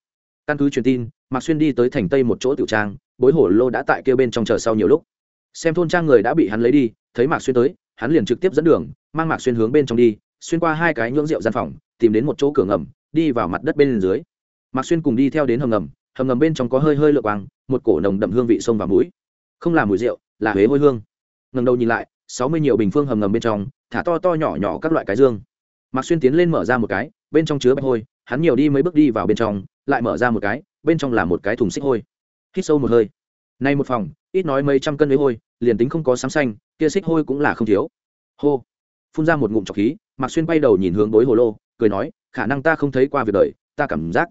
Căn cứ truyền tin, mạc xuyên đi tới thành tây một chỗ tiểu trang, bối hổ lô đã tại kia bên trong chờ sau nhiều lúc xem thôn trang người đã bị hắn lấy đi, thấy mạc xuyên tới, hắn liền trực tiếp dẫn đường, mang mạc xuyên hướng bên trong đi, xuyên qua hai cái nhưỡng rượu gian phòng, tìm đến một chỗ cửa ngầm, đi vào mặt đất bên dưới. Mạc xuyên cùng đi theo đến hầm ngầm hầm ngầm bên trong có hơi hơi lượt quang, một cổ nồng đậm hương vị sông và mũi không là mùi rượu, là huế hôi hương. Ngầm đầu nhìn lại, sáu mươi nhiều bình phương hầm ngầm bên trong, thả to to nhỏ nhỏ các loại cái dương. Mạc xuyên tiến lên mở ra một cái, bên trong chứa bạch hôi, hắn nhiều đi mấy bước đi vào bên trong, lại mở ra một cái, bên trong là một cái thùng xích hôi. Hít sâu một hơi. Nay một phòng, ít nói mấy trăm cân với hôi liền tính không có sáng xanh, kia xích hôi cũng là không thiếu. Hô. Phun ra một ngụm trọc khí, mạc xuyên bay đầu nhìn hướng bối hồ lô, cười nói, khả năng ta không thấy qua việc đời, ta cảm giác.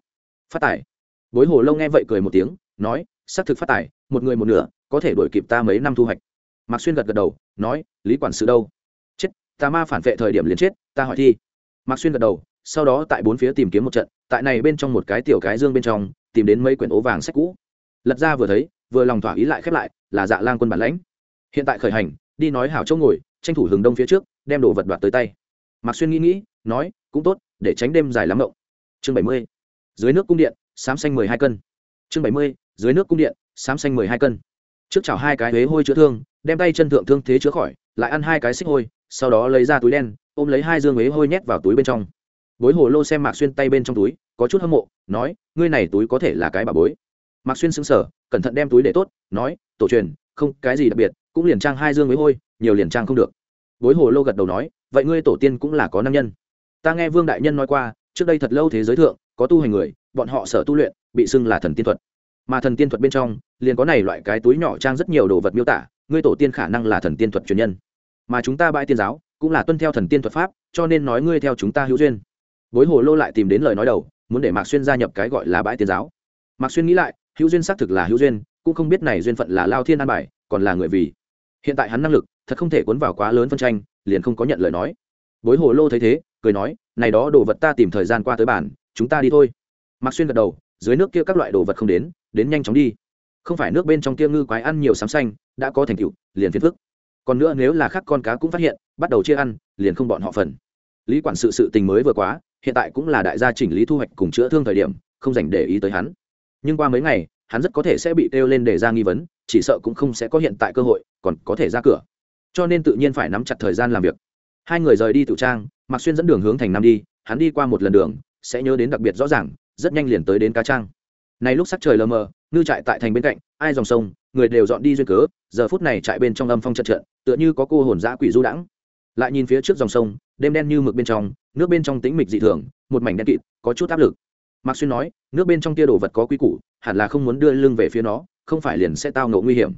Phát tải bối hồ lô nghe vậy cười một tiếng, nói, xác thực phát tải một người một nửa, có thể đuổi kịp ta mấy năm thu hoạch. Mạc xuyên gật gật đầu, nói, lý quản sự đâu? Chết, ta ma phản vệ thời điểm liền chết, ta hỏi thi. Mạc xuyên gật đầu, sau đó tại bốn phía tìm kiếm một trận, tại này bên trong một cái tiểu cái dương bên trong, tìm đến mấy quyển ố vàng sách cũ. Lật ra vừa thấy, vừa lòng thỏa ý lại khép lại, là dạ lang quân bản lãnh hiện tại khởi hành, đi nói hảo chỗ ngồi, tranh thủ hướng đông phía trước, đem đồ vật đoạt tới tay. Mạc xuyên nghĩ nghĩ, nói, cũng tốt, để tránh đêm dài lắm mộng. Chương bảy mươi, dưới nước cung điện xám xanh mười hai cân. Chương bảy mươi, dưới nước cung điện xám xanh mười hai cân. Trước chảo hai cái huế hôi chữa thương, đem tay chân thượng thương thế chữa khỏi, lại ăn hai cái xích hôi, sau đó lấy ra túi đen, ôm lấy hai dương huế hôi nhét vào túi bên trong. Bối hồ lô xem mạc xuyên tay bên trong túi, có chút hâm mộ, nói, ngươi này túi có thể là cái bà bối. Mạc xuyên xứng sở cẩn thận đem túi để tốt, nói, tổ truyền, không, cái gì đặc biệt cũng liền trang hai dương với hôi, nhiều liền trang không được. Bối hồ lô gật đầu nói, vậy ngươi tổ tiên cũng là có nam nhân. Ta nghe vương đại nhân nói qua, trước đây thật lâu thế giới thượng, có tu hành người, bọn họ sở tu luyện, bị xưng là thần tiên thuật. Mà thần tiên thuật bên trong, liền có này loại cái túi nhỏ trang rất nhiều đồ vật miêu tả, ngươi tổ tiên khả năng là thần tiên thuật truyền nhân. Mà chúng ta bãi tiên giáo, cũng là tuân theo thần tiên thuật pháp, cho nên nói ngươi theo chúng ta hữu duyên. Bối hồ lô lại tìm đến lời nói đầu, muốn để mạc xuyên gia nhập cái gọi là bãi tiên giáo. Mạc xuyên nghĩ lại, hữu duyên xác thực là hữu duyên, cũng không biết này duyên phận là lao thiên an bài, còn là người vì hiện tại hắn năng lực thật không thể cuốn vào quá lớn phân tranh, liền không có nhận lời nói. Bối hồ lô thấy thế, cười nói, này đó đồ vật ta tìm thời gian qua tới bản chúng ta đi thôi. Mạc xuyên gật đầu, dưới nước kia các loại đồ vật không đến đến nhanh chóng đi. Không phải nước bên trong kia ngư quái ăn nhiều sám xanh, đã có thành tựu, liền phiền phức. Còn nữa nếu là khác con cá cũng phát hiện, bắt đầu chia ăn, liền không bọn họ phần. Lý quản sự sự tình mới vừa quá, hiện tại cũng là đại gia chỉnh lý thu hoạch cùng chữa thương thời điểm, không dành để ý tới hắn. Nhưng qua mấy ngày hắn rất có thể sẽ bị kêu lên để ra nghi vấn chỉ sợ cũng không sẽ có hiện tại cơ hội còn có thể ra cửa. Cho nên tự nhiên phải nắm chặt thời gian làm việc. Hai người rời đi tự trang mạc xuyên dẫn đường hướng thành nam đi hắn đi qua một lần đường sẽ nhớ đến đặc biệt rõ ràng rất nhanh liền tới đến cá trang. Này lúc sắc trời lờ mờ ngư trại tại thành bên cạnh ai dòng sông người đều dọn đi duyên cớ giờ phút này trại bên trong âm phong chợt chợt, tựa như có cô hồn dã quỷ du đãng. Lại nhìn phía trước dòng sông đêm đen như mực bên trong nước bên trong tĩnh mịch dị thường một mảnh đen kịt có chút áp lực mạc xuyên nói, nước bên trong tia đồ vật có quy củ, hẳn là không muốn đưa lưng về phía nó, không phải liền sẽ tao ngộ nguy hiểm.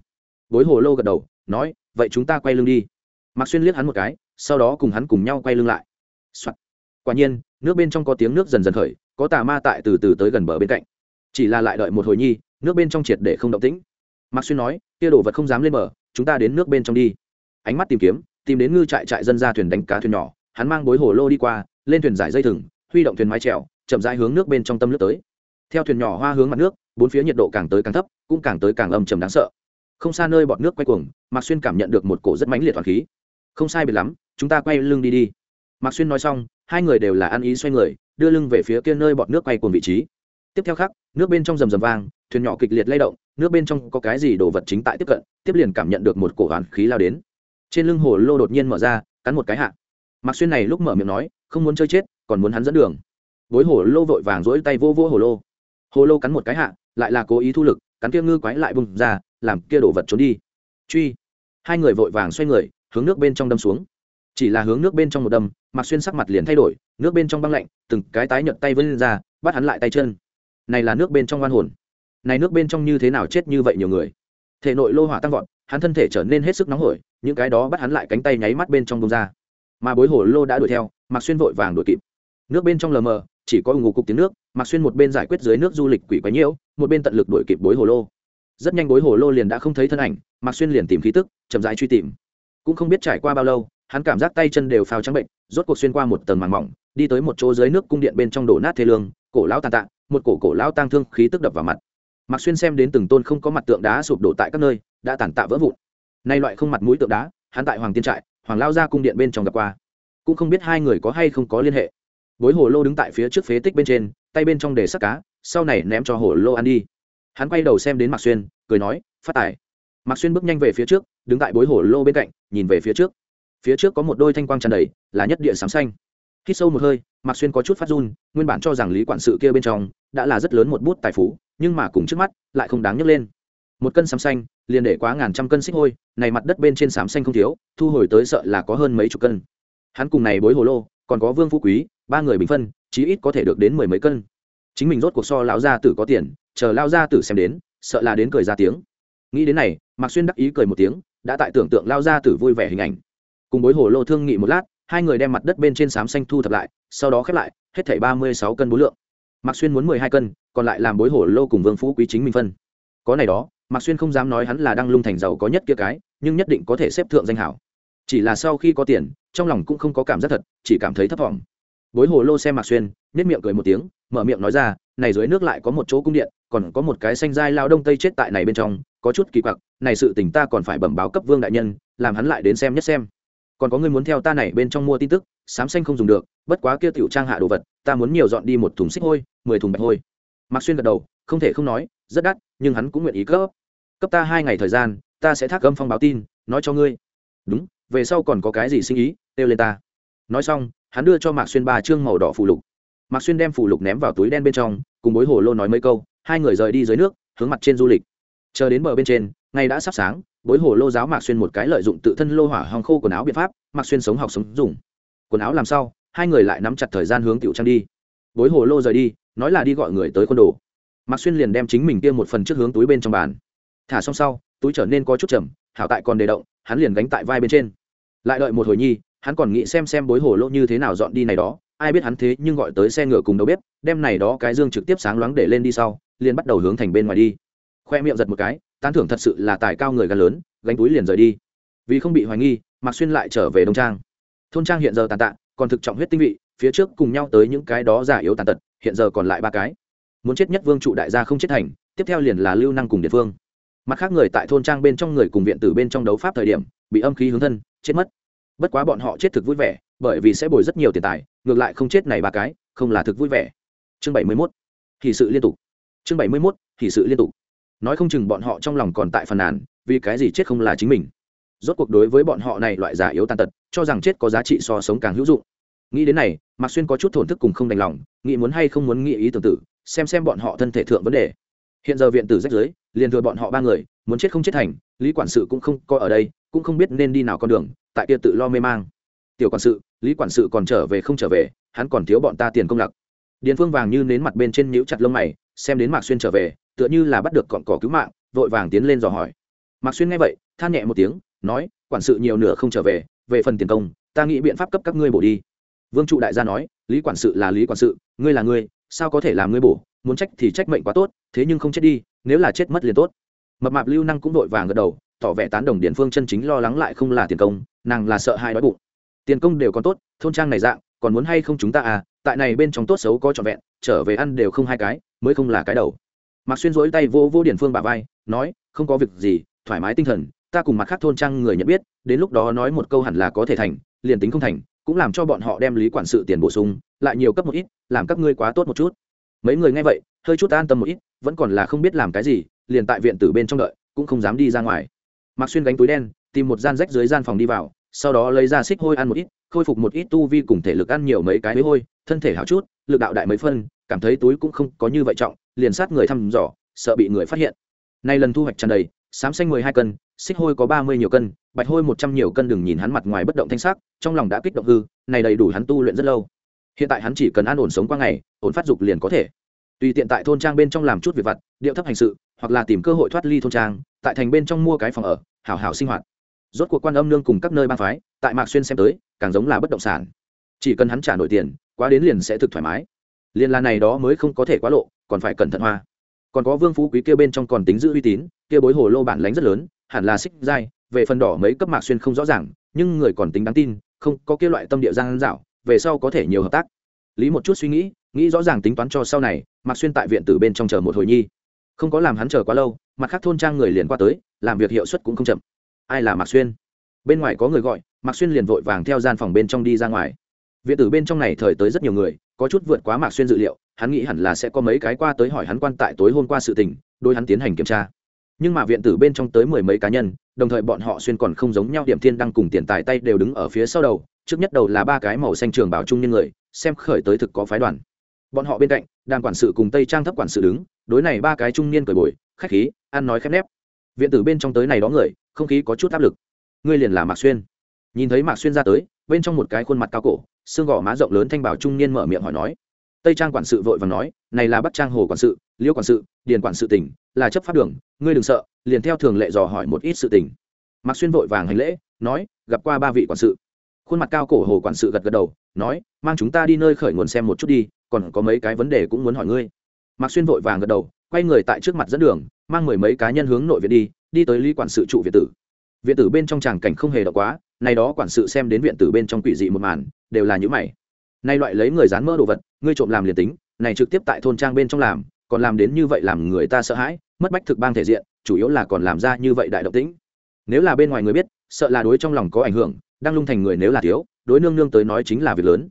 Bối hồ lô gật đầu, nói, vậy chúng ta quay lưng đi. Mạc xuyên liếc hắn một cái, sau đó cùng hắn cùng nhau quay lưng lại、Soạn. quả nhiên, nước bên trong có tiếng nước dần dần khởi, có tà ma tại từ từ tới gần bờ bên cạnh. Chỉ là lại đợi một hồi nhi, nước bên trong triệt để không động tĩnh. Mạc xuyên nói tia đồ vật không dám lên bờ, chúng ta đến nước bên trong đi. Ánh mắt tìm kiếm, tìm đến ngư trại trại dân ra thuyền đánh cá thuyền nhỏ, hắn mang bối hồ lô đi qua, lên thuyền giải dây thừng, huy động thuyền mái trèo chậm rãi hướng nước bên trong tâm nước tới. Theo thuyền nhỏ hoa hướng mặt nước, bốn phía nhiệt độ càng tới càng thấp, cũng càng tới càng âm trầm đáng sợ. Không xa nơi bọt nước quay cuồng, mạc xuyên cảm nhận được một cổ rất mãnh liệt toàn khí. Không sai biệt lắm, chúng ta quay lưng đi đi. Mạc xuyên nói xong, hai người đều là ăn ý xoay người, đưa lưng về phía kia nơi bọt nước quay cuồng vị trí. Tiếp theo khác, nước bên trong rầm rầm vang, thuyền nhỏ kịch liệt lay động, nước bên trong có cái gì đồ vật chính tại tiếp cận, tiếp liền cảm nhận được một cổ hoàn khí lao đến. Trên lưng hồ lô đột nhiên mở ra, cắn một cái hạ. Mạc xuyên này lúc mở miệng nói, không muốn chơi chết, còn muốn hắn dẫn đường bối hồ lô vội vàng rỗi tay vô vô hồ lô. Hồ lô cắn một cái hạ, lại là cố ý thu lực, cắn kia ngư quái lại bung ra, làm kia đổ vật trốn đi. Truy. Hai người vội vàng xoay người, hướng nước bên trong đâm xuống. Chỉ là hướng nước bên trong một đâm mặc xuyên sắc mặt liền thay đổi, nước bên trong băng lạnh, từng cái tái nhợt tay vươn lên ra, bắt hắn lại tay chân. Này là nước bên trong oan hồn. Này nước bên trong như thế nào chết như vậy nhiều người? Thể nội lô hỏa tăng vọt, hắn thân thể trở nên hết sức nóng hổi, những cái đó bắt hắn lại cánh tay nháy mắt bên trong bông ra. Mà bối hồ lô đã đuổi theo mặc xuyên vội vàng đuổi kịp. Nước bên trong lờ mờ chỉ có ngủ cục tiếng nước Mặc xuyên một bên giải quyết dưới nước du lịch quỷ quái nhiễu, một bên tận lực đuổi kịp bối hồ lô. Rất nhanh bối hồ lô liền đã không thấy thân ảnh Mặc xuyên liền tìm khí tức, chậm rãi truy tìm. Cũng không biết trải qua bao lâu, hắn cảm giác tay chân đều phao trắng bệnh, rốt cuộc xuyên qua một tầng màng mỏng, đi tới một chỗ dưới nước cung điện bên trong đổ nát thế lương, cổ lão tàn tạ, một cổ cổ lão tang thương khí tức đập vào mặt. Mặc xuyên xem đến từng tôn không có mặt tượng đá sụp đổ tại các nơi, đã tàn tạ vỡ vụn. Nay loại không mặt mũi tượng đá, hắn tại hoàng tiên trại, hoàng lao ra cung điện bên trong gặp qua. Cũng không biết hai người có hay không có liên hệ bối hồ lô đứng tại phía trước phế tích bên trên, tay bên trong để sắc cá, sau này ném cho hồ lô ăn đi. Hắn quay đầu xem đến mạc xuyên, cười nói, phát tài. Mạc xuyên bước nhanh về phía trước, đứng tại bối hồ lô bên cạnh, nhìn về phía trước. Phía trước có một đôi thanh quang tràn đầy, là nhất địa sám xanh. Khi sâu một hơi, mạc xuyên có chút phát run, nguyên bản cho rằng lý quản sự kia bên trong đã là rất lớn một bút tài phú, nhưng mà cùng trước mắt, lại không đáng nhấc lên. Một cân sám xanh, liền để quá ngàn trăm cân xích hôi, này mặt đất bên trên sám xanh không thiếu, thu hồi tới sợ là có hơn mấy chục cân. Hắn cùng này bối hồ lô, còn có vương phú quý ba người bình phân, chí ít có thể được đến mười mấy cân. Chính mình rốt cuộc so lão gia tử có tiền, chờ lao gia tử xem đến, sợ là đến cười ra tiếng. Nghĩ đến này, mạc xuyên đắc ý cười một tiếng, đã tại tưởng tượng lao gia tử vui vẻ hình ảnh. Cùng bối hồ lô thương nghị một lát, hai người đem mặt đất bên trên xám xanh thu thập lại, sau đó khép lại, hết thảy ba mươi sáu cân bối lượng. Mạc xuyên muốn mười hai cân, còn lại làm bối hồ lô cùng vương phú quý chính mình phân. Có này đó, mạc xuyên không dám nói hắn là đang lung thành giàu có nhất kia cái, nhưng nhất định có thể xếp thượng danh hảo. Chỉ là sau khi có tiền, trong lòng cũng không có cảm giác thật, chỉ cảm thấy thấp vọng bối hồ lô xem mạc xuyên nhất miệng cười một tiếng, mở miệng nói ra, này dưới nước lại có một chỗ cung điện, còn có một cái xanh dai lao đông tây chết tại này bên trong, có chút kỳ quặc, này sự tình ta còn phải bẩm báo cấp vương đại nhân, làm hắn lại đến xem nhất xem. Còn có người muốn theo ta này bên trong mua tin tức, sám xanh không dùng được, bất quá kia tiểu trang hạ đồ vật, ta muốn nhiều dọn đi một thùng xích hôi, mười thùng bạch hôi. Mạc xuyên gật đầu, không thể không nói, rất đắt, nhưng hắn cũng nguyện ý cấp. Cấp ta hai ngày thời gian, ta sẽ thác âm phong báo tin, nói cho ngươi. Đúng, về sau còn có cái gì sinh ý têu lên ta. Nói xong hắn đưa cho mạc xuyên ba chương màu đỏ phù lục. Mạc xuyên đem phù lục ném vào túi đen bên trong, cùng bối hồ lô nói mấy câu, hai người rời đi dưới nước, hướng mặt trên du lịch. Chờ đến bờ bên trên, ngày đã sắp sáng, bối hồ lô giáo mạc xuyên một cái lợi dụng tự thân lô hỏa hòng khô quần áo biện pháp, mạc xuyên sống học sống dùng. Quần áo làm sao hai người lại nắm chặt thời gian hướng tiểu trang đi. Bối hồ lô rời đi, nói là đi gọi người tới con đồ. Mạc xuyên liền đem chính mình kia một phần trước hướng túi bên trong bàn. Thả xong sau, túi trở nên có chút chậm, hảo tại còn đề động, hắn liền gánh tại vai bên trên. Lại đợi một hồi nhi hắn còn nghĩ xem xem bối hồ lô như thế nào dọn đi này đó, ai biết hắn thế nhưng gọi tới xe ngựa cùng đầu bếp, đem này đó cái dương trực tiếp sáng loáng để lên đi sau, liền bắt đầu hướng thành bên ngoài đi. Khoe miệng giật một cái, tán thưởng thật sự là tài cao người gan lớn, gánh túi liền rời đi. Vì không bị hoài nghi, mạc xuyên lại trở về đông trang. Thôn trang hiện giờ tàn tạ, còn thực trọng huyết tinh vị, phía trước cùng nhau tới những cái đó giả yếu tàn tật, hiện giờ còn lại ba cái. Muốn chết nhất vương trụ đại gia không chết thành, tiếp theo liền là lưu năng cùng địa phương mặt khác người tại thôn trang bên trong người cùng viện tử bên trong đấu pháp thời điểm, bị âm khí hướng thân, chết mất bất quá bọn họ chết thực vui vẻ, bởi vì sẽ bồi rất nhiều tiền tài, ngược lại không chết này ba cái, không là thực vui vẻ. Chương bảy mươi mốt, thì sự liên tục. Chương bảy mươi mốt, thì sự liên tục. Nói không chừng bọn họ trong lòng còn tại phần nàn, vì cái gì chết không là chính mình. Rốt cuộc đối với bọn họ này loại giả yếu tàn tật, cho rằng chết có giá trị so sống càng hữu dụng. Nghĩ đến này, mạc xuyên có chút thổn thức cùng không đành lòng, nghĩ muốn hay không muốn nghĩ ý tưởng tử, xem xem bọn họ thân thể thượng vấn đề. Hiện giờ viện tử rách giới liền thừa bọn họ ba người, muốn chết không chết thành, lý quản sự cũng không coi ở đây cũng không biết nên đi nào con đường, tại kia tự lo mê mang. Tiểu quản sự, lý quản sự còn trở về không trở về, hắn còn thiếu bọn ta tiền công lặc điền phương vàng như nến mặt bên trên nhíu chặt lông mày, xem đến mạc xuyên trở về, tựa như là bắt được cọn cỏ cứu mạng, vội vàng tiến lên dò hỏi. Mạc xuyên nghe vậy, than nhẹ một tiếng, nói, quản sự nhiều nửa không trở về về phần tiền công, ta nghĩ biện pháp cấp các ngươi bổ đi. Vương trụ đại gia nói, lý quản sự là lý quản sự, ngươi là ngươi, sao có thể làm ngươi bổ? Muốn trách thì trách mệnh quá tốt, thế nhưng không chết đi, nếu là chết mất liền tốt. Mập mạp lưu năng cũng vội vàng gật đầu tỏ vẻ tán đồng điện phương chân chính lo lắng lại không là tiền công, nàng là sợ hai đói bụng. Tiền công đều còn tốt, thôn trang này dạng, còn muốn hay không chúng ta à tại này bên trong tốt xấu có trọn vẹn, trở về ăn đều không hai cái, mới không là cái đầu. Mạc xuyên rỗi tay vô vô điển phương bà vai, nói, không có việc gì, thoải mái tinh thần, ta cùng mặt khác thôn trang người nhận biết, đến lúc đó nói một câu hẳn là có thể thành, liền tính không thành, cũng làm cho bọn họ đem lý quản sự tiền bổ sung, lại nhiều cấp một ít, làm các ngươi quá tốt một chút. Mấy người nghe vậy, hơi chút an tâm một ít, vẫn còn là không biết làm cái gì, liền tại viện tử bên trong đợi, cũng không dám đi ra ngoài mạc xuyên gánh túi đen, tìm một gian rách dưới gian phòng đi vào, sau đó lấy ra xích hôi ăn một ít, khôi phục một ít tu vi cùng thể lực ăn nhiều mấy cái mới hôi, thân thể hảo chút, lực đạo đại mấy phân, cảm thấy túi cũng không có như vậy trọng, liền sát người thăm dò, sợ bị người phát hiện. Nay lần thu hoạch tràn đầy sám xanh mười hai cân, xích hôi có ba mươi nhiều cân, bạch hôi một trăm nhiều cân đừng nhìn hắn mặt ngoài bất động thanh sắc, trong lòng đã kích động hư, này đầy đủ hắn tu luyện rất lâu. Hiện tại hắn chỉ cần an ổn sống qua ngày, ổn phát dục liền có thể tùy tiện tại thôn trang bên trong làm chút việc vặt, điệu thấp hành sự, hoặc là tìm cơ hội thoát ly thôn trang, tại thành bên trong mua cái phòng ở, hảo hảo sinh hoạt. Rốt cuộc quan âm nương cùng các nơi bang phái, tại mạc xuyên xem tới, càng giống là bất động sản. Chỉ cần hắn trả nổi tiền, quá đến liền sẽ thực thoải mái. Liền là này đó mới không có thể quá lộ, còn phải cẩn thận hoa. Còn có vương phú quý kia bên trong còn tính giữ uy tín, kia bối hồ lô bản lánh rất lớn, hẳn là xích dai về phần đỏ mấy cấp mạc xuyên không rõ ràng, nhưng người còn tính đáng tin, không có kia loại tâm địa giang dạo về sau có thể nhiều hợp tác. Lý một chút suy nghĩ nghĩ rõ ràng tính toán cho sau này mạc xuyên tại viện tử bên trong chờ một hồi nhi. Không có làm hắn chờ quá lâu, mặt khác thôn trang người liền qua tới, làm việc hiệu suất cũng không chậm. Ai là mạc xuyên? Bên ngoài có người gọi, mạc xuyên liền vội vàng theo gian phòng bên trong đi ra ngoài. Viện tử bên trong này thời tới rất nhiều người, có chút vượt quá mạc xuyên dự liệu, hắn nghĩ hẳn là sẽ có mấy cái qua tới hỏi hắn quan tại tối hôm qua sự tình đôi hắn tiến hành kiểm tra. Nhưng mà viện tử bên trong tới mười mấy cá nhân, đồng thời bọn họ xuyên còn không giống nhau, điểm thiên đăng cùng tiền tài tay đều đứng ở phía sau đầu, trước nhất đầu là ba cái màu xanh trường bảo trung nhân người, xem khởi tới thực có phái đoàn bọn họ bên cạnh đàn quản sự cùng tây trang thấp quản sự đứng, đối này ba cái trung niên cởi bồi, khách khí, ăn nói khép nép. Viện tử bên trong tới này đó người, không khí có chút áp lực. Ngươi liền là mạc xuyên. Nhìn thấy mạc xuyên ra tới, bên trong một cái khuôn mặt cao cổ, xương gò má rộng lớn thanh bảo trung niên mở miệng hỏi nói. Tây trang quản sự vội và nói, này là bắc trang hồ quản sự, liêu quản sự, điền quản sự tỉnh, là chấp pháp đường, ngươi đừng sợ, liền theo thường lệ dò hỏi một ít sự tình. Mạc xuyên vội vàng hành lễ, nói, gặp qua ba vị quản sự. Khuôn mặt cao cổ hồ quản sự gật gật đầu, nói, mang chúng ta đi nơi khởi nguồn xem một chút đi còn có mấy cái vấn đề cũng muốn hỏi ngươi. Mạc xuyên vội vàng gật đầu, quay người tại trước mặt dẫn đường, mang mười mấy cá nhân hướng nội viện đi đi tới lý quản sự trụ viện tử. Viện tử bên trong tràng cảnh không hề đ quá nay đó quản sự xem đến viện tử bên trong quỷ dị một màn, đều là những mày. Nay loại lấy người dán mỡ đồ vật, ngươi trộm làm liền tính, này trực tiếp tại thôn trang bên trong làm, còn làm đến như vậy làm người ta sợ hãi, mất bách thực bang thể diện, chủ yếu là còn làm ra như vậy đại động tĩnh. Nếu là bên ngoài người biết, sợ là đối trong lòng có ảnh hưởng, đang lung thành người nếu là thiếu, đối nương nương tới nói chính là việc lớn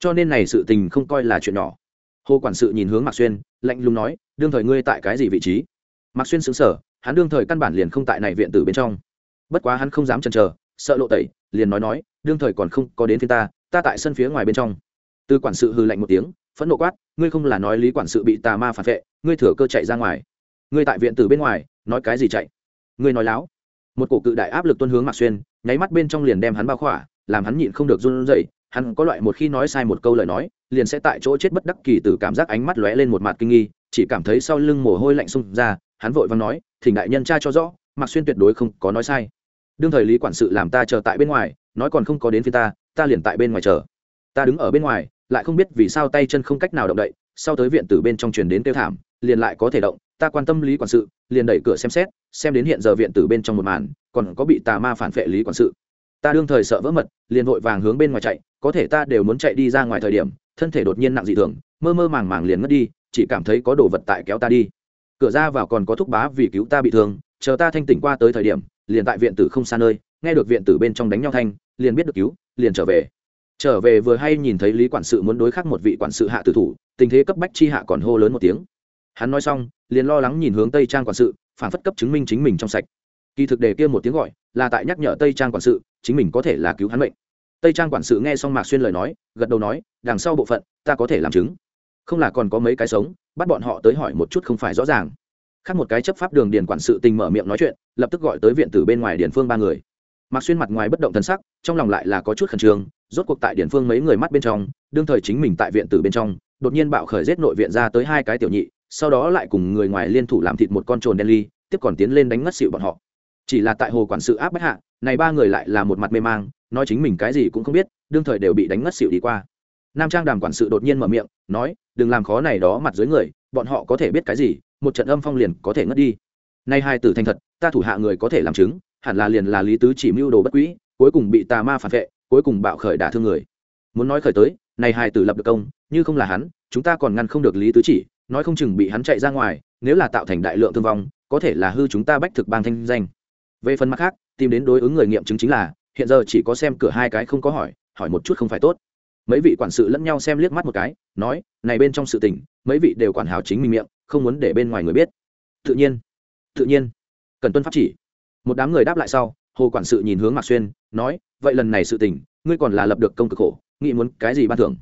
cho nên này sự tình không coi là chuyện nhỏ. Hồ quản sự nhìn hướng mạc xuyên, lạnh lùng nói, đương thời ngươi tại cái gì vị trí? Mạc xuyên xứng sở hắn đương thời căn bản liền không tại này viện tử bên trong. Bất quá hắn không dám chần chờ, sợ lộ tẩy, liền nói nói, đương thời còn không có đến thiên ta ta tại sân phía ngoài bên trong. Từ quản sự hư lạnh một tiếng, phẫn nộ quát, ngươi không là nói lý quản sự bị tà ma phản vệ, ngươi thừa cơ chạy ra ngoài. Ngươi tại viện tử bên ngoài, nói cái gì chạy? Ngươi nói láo. Một cổ cự đại áp lực tuân hướng mạc xuyên, nháy mắt bên trong liền đem hắn bao khỏa, làm hắn nhịn không được run rẩy hắn có loại một khi nói sai một câu lời nói, liền sẽ tại chỗ chết bất đắc kỳ từ cảm giác ánh mắt lóe lên một mặt kinh nghi, chỉ cảm thấy sau lưng mồ hôi lạnh xung ra, hắn vội vàng nói, thỉnh đại nhân tra cho rõ, mạc xuyên tuyệt đối không có nói sai. Đương thời lý quản sự làm ta chờ tại bên ngoài, nói còn không có đến phía ta ta liền tại bên ngoài chờ. Ta đứng ở bên ngoài, lại không biết vì sao tay chân không cách nào động đậy, sau tới viện tử bên trong truyền đến tiêu thảm, liền lại có thể động, ta quan tâm lý quản sự, liền đẩy cửa xem xét, xem đến hiện giờ viện tử bên trong một màn, còn có bị tà ma phản vệ lý quản sự. Ta đương thời sợ vỡ mật, liền vội vàng hướng bên ngoài chạy có thể ta đều muốn chạy đi ra ngoài thời điểm, thân thể đột nhiên nặng dị thường, mơ mơ màng màng liền ngất đi, chỉ cảm thấy có đồ vật tại kéo ta đi. Cửa ra vào còn có thúc bá vì cứu ta bị thương, chờ ta thanh tỉnh qua tới thời điểm, liền tại viện tử không xa nơi, nghe được viện tử bên trong đánh nhau thanh, liền biết được cứu, liền trở về. Trở về vừa hay nhìn thấy lý quản sự muốn đối khắc một vị quản sự hạ tử thủ, tình thế cấp bách chi hạ còn hô lớn một tiếng. Hắn nói xong, liền lo lắng nhìn hướng tây trang quản sự, phản phất cấp chứng minh chính mình trong sạch. Kỳ thực đề kia một tiếng gọi, là tại nhắc nhở tây trang quản sự, chính mình có thể là cứu hắn mệnh tây trang quản sự nghe xong mạc xuyên lời nói, gật đầu nói, đằng sau bộ phận, ta có thể làm chứng. Không là còn có mấy cái sống, bắt bọn họ tới hỏi một chút không phải rõ ràng. Khác một cái chấp pháp đường điền quản sự tình mở miệng nói chuyện, lập tức gọi tới viện tử bên ngoài điền phương ba người. Mạc xuyên mặt ngoài bất động thân sắc, trong lòng lại là có chút khẩn trương, rốt cuộc tại điển phương mấy người mắt bên trong, đương thời chính mình tại viện tử bên trong, đột nhiên bạo khởi giết nội viện ra tới hai cái tiểu nhị, sau đó lại cùng người ngoài liên thủ làm thịt một con trồn đen ly, tiếp còn tiến lên đánh ngất xịu bọn họ chỉ là tại hồ quản sự áp bách hạ, này ba người lại là một mặt mê mang, nói chính mình cái gì cũng không biết, đương thời đều bị đánh ngất xỉu đi qua. Nam trang đàm quản sự đột nhiên mở miệng, nói, đừng làm khó này đó mặt dưới người, bọn họ có thể biết cái gì, một trận âm phong liền có thể ngất đi. Nay hai tử thành thật, ta thủ hạ người có thể làm chứng, hẳn là liền là lý tứ chỉ mưu đồ bất quỹ cuối cùng bị tà ma phản vệ, cuối cùng bạo khởi đả thương người. Muốn nói khởi tới, này hai tử lập được công, như không là hắn, chúng ta còn ngăn không được lý tứ chỉ, nói không chừng bị hắn chạy ra ngoài, nếu là tạo thành đại lượng thương vong, có thể là hư chúng ta bách thực bang thanh danh về phần mặt khác, tìm đến đối ứng người nghiệm chứng chính là, hiện giờ chỉ có xem cửa hai cái không có hỏi hỏi một chút không phải tốt. Mấy vị quản sự lẫn nhau xem liếc mắt một cái, nói, này bên trong sự tình, mấy vị đều quản hảo chính mình miệng, không muốn để bên ngoài người biết. Tự nhiên tự nhiên. Cần tuân pháp chỉ. Một đám người đáp lại sau, hồ quản sự nhìn hướng mạc xuyên, nói, vậy lần này sự tình, ngươi còn là lập được công cực khổ, nghĩ muốn cái gì ban thưởng?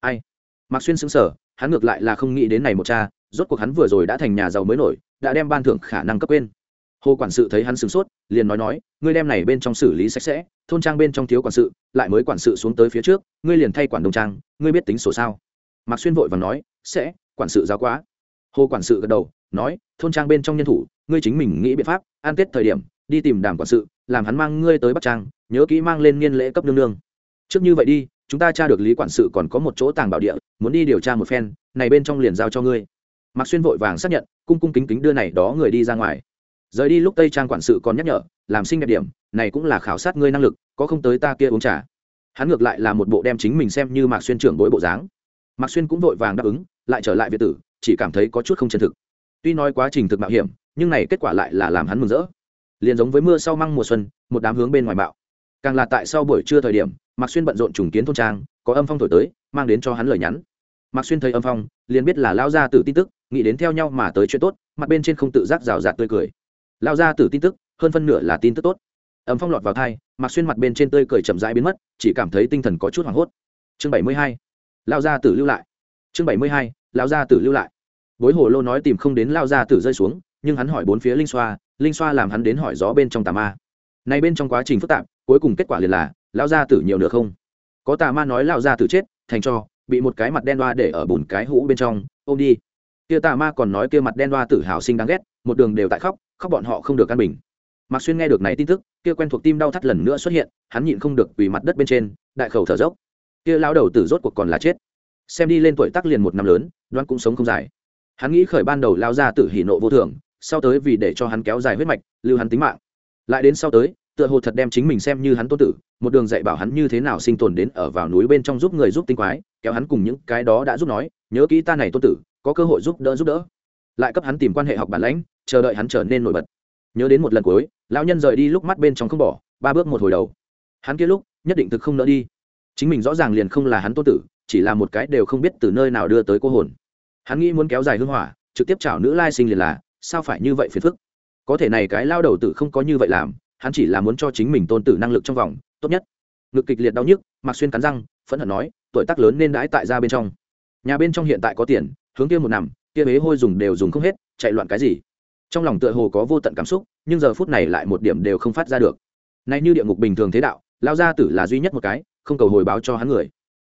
Ai? Mạc xuyên xứng sở hắn ngược lại là không nghĩ đến này một cha, rốt cuộc hắn vừa rồi đã thành nhà giàu mới nổi, đã đem ban thưởng khả năng cấp quên hồ quản sự thấy hắn sửng sốt, liền nói nói, ngươi đem này bên trong xử lý sạch sẽ, thôn trang bên trong thiếu quản sự, lại mới quản sự xuống tới phía trước, ngươi liền thay quản đồng trang, ngươi biết tính sổ sao? Mạc xuyên vội và nói, sẽ, quản sự giáo quá. Hồ quản sự gật đầu, nói, thôn trang bên trong nhân thủ, ngươi chính mình nghĩ biện pháp an tết thời điểm, đi tìm đàm quản sự, làm hắn mang ngươi tới bắc trang, nhớ kỹ mang lên niên lễ cấp nương nương. Trước như vậy đi, chúng ta tra được lý quản sự còn có một chỗ tàng bảo địa, muốn đi điều tra một phen, này bên trong liền giao cho ngươi. Mạc xuyên vội vàng xác nhận, cung cung kính kính đưa này đó người đi ra ngoài rời đi lúc tây trang quản sự còn nhắc nhở, làm sinh đẹp điểm, này cũng là khảo sát ngươi năng lực, có không tới ta kia uống trà. Hắn ngược lại là một bộ đem chính mình xem như mạc xuyên trưởng bối bộ dáng. Mạc xuyên cũng vội vàng đáp ứng, lại trở lại việt tử, chỉ cảm thấy có chút không chân thực. Tuy nói quá trình thực mạo hiểm, nhưng này kết quả lại là làm hắn mừng rỡ. Liền giống với mưa sau măng mùa xuân, một đám hướng bên ngoài bạo càng là tại sau buổi trưa thời điểm, mạc xuyên bận rộn trùng kiến thôn trang, có âm phong thổi tới, mang đến cho hắn lời nhắn. Mạc xuyên thấy âm phong, liền biết là lao ra từ tin tức, nghĩ đến theo nhau mà tới chuyện tốt, mặt bên trên không tự giác rào rạt tươi cười lao ra từ tin tức, hơn phân nửa là tin tức tốt. Ấm phong lọt vào thai mặc xuyên mặt bên trên tươi cười chậm rãi biến mất, chỉ cảm thấy tinh thần có chút hoảng hốt. Chương bảy mươi hai, lao ra tử lưu lại. Chương bảy mươi hai, lao ra tử lưu lại. Bối hồ lô nói tìm không đến lao ra tử rơi xuống, nhưng hắn hỏi bốn phía linh xoa linh xoa làm hắn đến hỏi gió bên trong tà ma. Này bên trong quá trình phức tạp, cuối cùng kết quả liền là, lao gia tử nhiều nữa không. Có tà ma nói lao gia tử chết, thành cho, bị một cái mặt đen đoa để ở bùn cái hũ bên trong, ôm đi. Kia tà ma còn nói kia mặt đen đoa tử hào sinh đáng ghét một đường đều tại khóc khóc bọn họ không được căn bình. Mạc xuyên nghe được này tin tức, kia quen thuộc tim đau thắt lần nữa xuất hiện, hắn nhịn không được vì mặt đất bên trên, đại khẩu thở dốc. Kia lao đầu tử rốt cuộc còn là chết. Xem đi lên tuổi tác liền một năm lớn, đoán cũng sống không dài. Hắn nghĩ khởi ban đầu lao ra tử hỉ nộ vô thường, sau tới vì để cho hắn kéo dài huyết mạch, lưu hắn tính mạng. Lại đến sau tới, tựa hồ thật đem chính mình xem như hắn tô tử, một đường dạy bảo hắn như thế nào sinh tồn đến ở vào núi bên trong giúp người giúp tinh quái, kéo hắn cùng những cái đó đã giúp nói, nhớ kỹ ta này tô tử, có cơ hội giúp đỡ giúp đỡ. Lại cấp hắn tìm quan hệ học bản lãnh chờ đợi hắn trở nên nổi bật. Nhớ đến một lần cuối, lão nhân rời đi lúc mắt bên trong không bỏ, ba bước một hồi đầu. Hắn kia lúc, nhất định thực không nỡ đi. Chính mình rõ ràng liền không là hắn tôn tử, chỉ là một cái đều không biết từ nơi nào đưa tới cô hồn. Hắn nghĩ muốn kéo dài hương hỏa, trực tiếp chảo nữ lai sinh liền là, sao phải như vậy phiền phức? Có thể này cái lao đầu tử không có như vậy làm, hắn chỉ là muốn cho chính mình tôn tử năng lực trong vòng, tốt nhất. Ngực kịch liệt đau nhức mạc xuyên cắn răng, phẫn hận nói, tuổi tác lớn nên đãi tại ra bên trong. Nhà bên trong hiện tại có tiền, hướng kia một nằm, kia bế hôi dùng đều dùng không hết, chạy loạn cái gì? Trong lòng tựa hồ có vô tận cảm xúc, nhưng giờ phút này lại một điểm đều không phát ra được. Nay như địa ngục bình thường thế đạo lao gia tử là duy nhất một cái, không cầu hồi báo cho hắn người.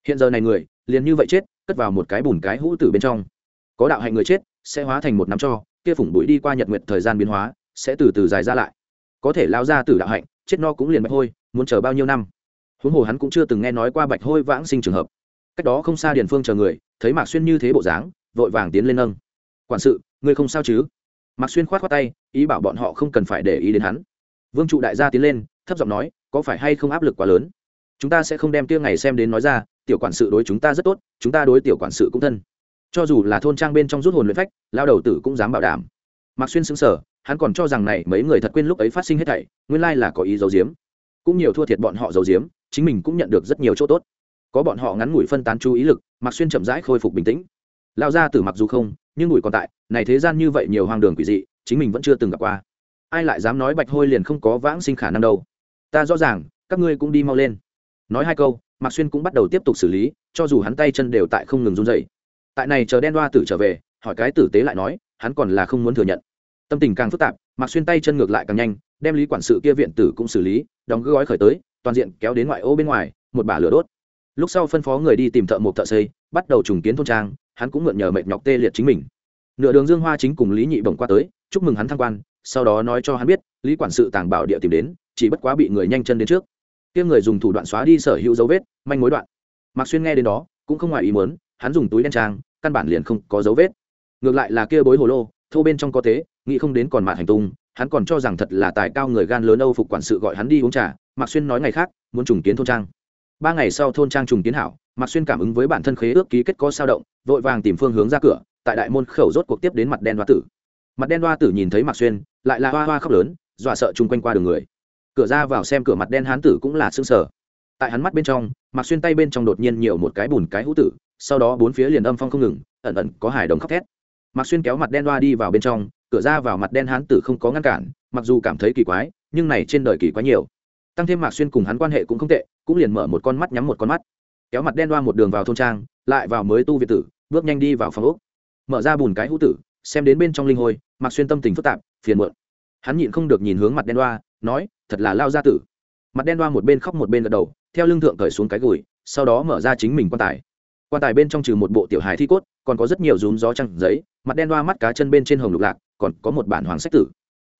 Hiện giờ này người, liền như vậy chết, cất vào một cái bùn cái hũ tử bên trong. Có đạo hạnh người chết, sẽ hóa thành một nắm cho, kia phủng bụi đi qua nhật nguyệt thời gian biến hóa, sẽ từ từ dài ra lại. Có thể lao ra từ đạo hạnh, chết no cũng liền bạch hôi, muốn chờ bao nhiêu năm? Huống hồ hắn cũng chưa từng nghe nói qua bạch hôi vãng sinh trường hợp. Cách đó không xa điền phương chờ người, thấy mạc xuyên như thế bộ dáng, vội vàng tiến lên nâng. Quản sự, ngươi không sao chứ? Mạc xuyên khoát khoát tay, ý bảo bọn họ không cần phải để ý đến hắn. Vương trụ đại gia tiến lên, thấp giọng nói, có phải hay không áp lực quá lớn? Chúng ta sẽ không đem tia ngày xem đến nói ra, tiểu quản sự đối chúng ta rất tốt, chúng ta đối tiểu quản sự cũng thân. Cho dù là thôn trang bên trong rút hồn luyện phách, lao đầu tử cũng dám bảo đảm. Mạc xuyên xứng sở hắn còn cho rằng này mấy người thật quên lúc ấy phát sinh hết thảy, nguyên lai là có ý giấu giếm. Cũng nhiều thua thiệt bọn họ giấu giếm, chính mình cũng nhận được rất nhiều chỗ tốt. Có bọn họ ngắn ngủi phân tán chú ý lực, mạc xuyên chậm rãi khôi phục bình tĩnh. Lao ra tử mặc dù không nhưng bụi còn tại, này thế gian như vậy nhiều hoang đường quỷ dị, chính mình vẫn chưa từng gặp qua. Ai lại dám nói bạch hôi liền không có vãng sinh khả năng đâu. Ta rõ ràng, các ngươi cũng đi mau lên. Nói hai câu, mạc xuyên cũng bắt đầu tiếp tục xử lý, cho dù hắn tay chân đều tại không ngừng run dậy tại này chờ đen đoa tử trở về, hỏi cái tử tế lại nói, hắn còn là không muốn thừa nhận. Tâm tình càng phức tạp, mạc xuyên tay chân ngược lại càng nhanh, đem lý quản sự kia viện tử cũng xử lý, đóng gói khởi tới, toàn diện kéo đến ngoại ô bên ngoài, một bả lửa đốt. Lúc sau phân phó người đi tìm thợ một thợ xây, bắt đầu trùng kiến thôn trang hắn cũng mượn nhờ mệt nhọc tê liệt chính mình. Nửa đường dương hoa chính cùng lý nhị bồng qua tới, chúc mừng hắn thăng quan, sau đó nói cho hắn biết, lý quản sự tàng bảo địa tìm đến, chỉ bất quá bị người nhanh chân đến trước. Kia người dùng thủ đoạn xóa đi sở hữu dấu vết, manh mối đoạn. Mạc xuyên nghe đến đó, cũng không ngoài ý muốn, hắn dùng túi đen trang, căn bản liền không có dấu vết. Ngược lại là kia bối hồ lô, thô bên trong có thế nghĩ không đến còn mạt hành tung, hắn còn cho rằng thật là tài cao người gan lớn âu phục quản sự gọi hắn đi uống trà. Mạc xuyên nói ngày khác, muốn trùng kiến thôn trang. Ba ngày sau thôn trang trùng kiến hảo mạc xuyên cảm ứng với bản thân khế ước ký kết có sao động, vội vàng tìm phương hướng ra cửa, tại đại môn khẩu rốt cuộc tiếp đến mặt đen hoa tử. Mặt đen hoa tử nhìn thấy mạc xuyên, lại là hoa hoa khóc lớn, dọa sợ chung quanh qua đường người. Cửa ra vào xem cửa mặt đen hán tử cũng là xương sở tại hắn mắt bên trong, mạc xuyên tay bên trong đột nhiên nhiều một cái bùn cái hũ tử, sau đó bốn phía liền âm phong không ngừng, ẩn ẩn có hải đồng khóc thét. Mạc xuyên kéo mặt đen hoa đi vào bên trong, cửa ra vào mặt đen hán tử không có ngăn cản, mặc dù cảm thấy kỳ quái, nhưng này trên đời kỳ quái nhiều. Tăng thêm mạc xuyên cùng hắn quan hệ cũng không tệ, cũng liền mở một con mắt nhắm một con mắt kéo mặt đen đoa một đường vào thôn trang, lại vào mới tu việt tử, bước nhanh đi vào phòng úc mở ra bùn cái hũ tử, xem đến bên trong linh hôi, mặc xuyên tâm tình phức tạp, phiền muộn. Hắn nhịn không được nhìn hướng mặt đen đoa, nói, thật là lao gia tử. Mặt đen đoa một bên khóc một bên gật đầu, theo lưng thượng cởi xuống cái gùi, sau đó mở ra chính mình quan tài. Quan tài bên trong trừ một bộ tiểu hài thi cốt, còn có rất nhiều rúm gió trăng giấy, mặt đen đoa mắt cá chân bên trên hồng lục lạc, còn có một bản hoàng sách tử.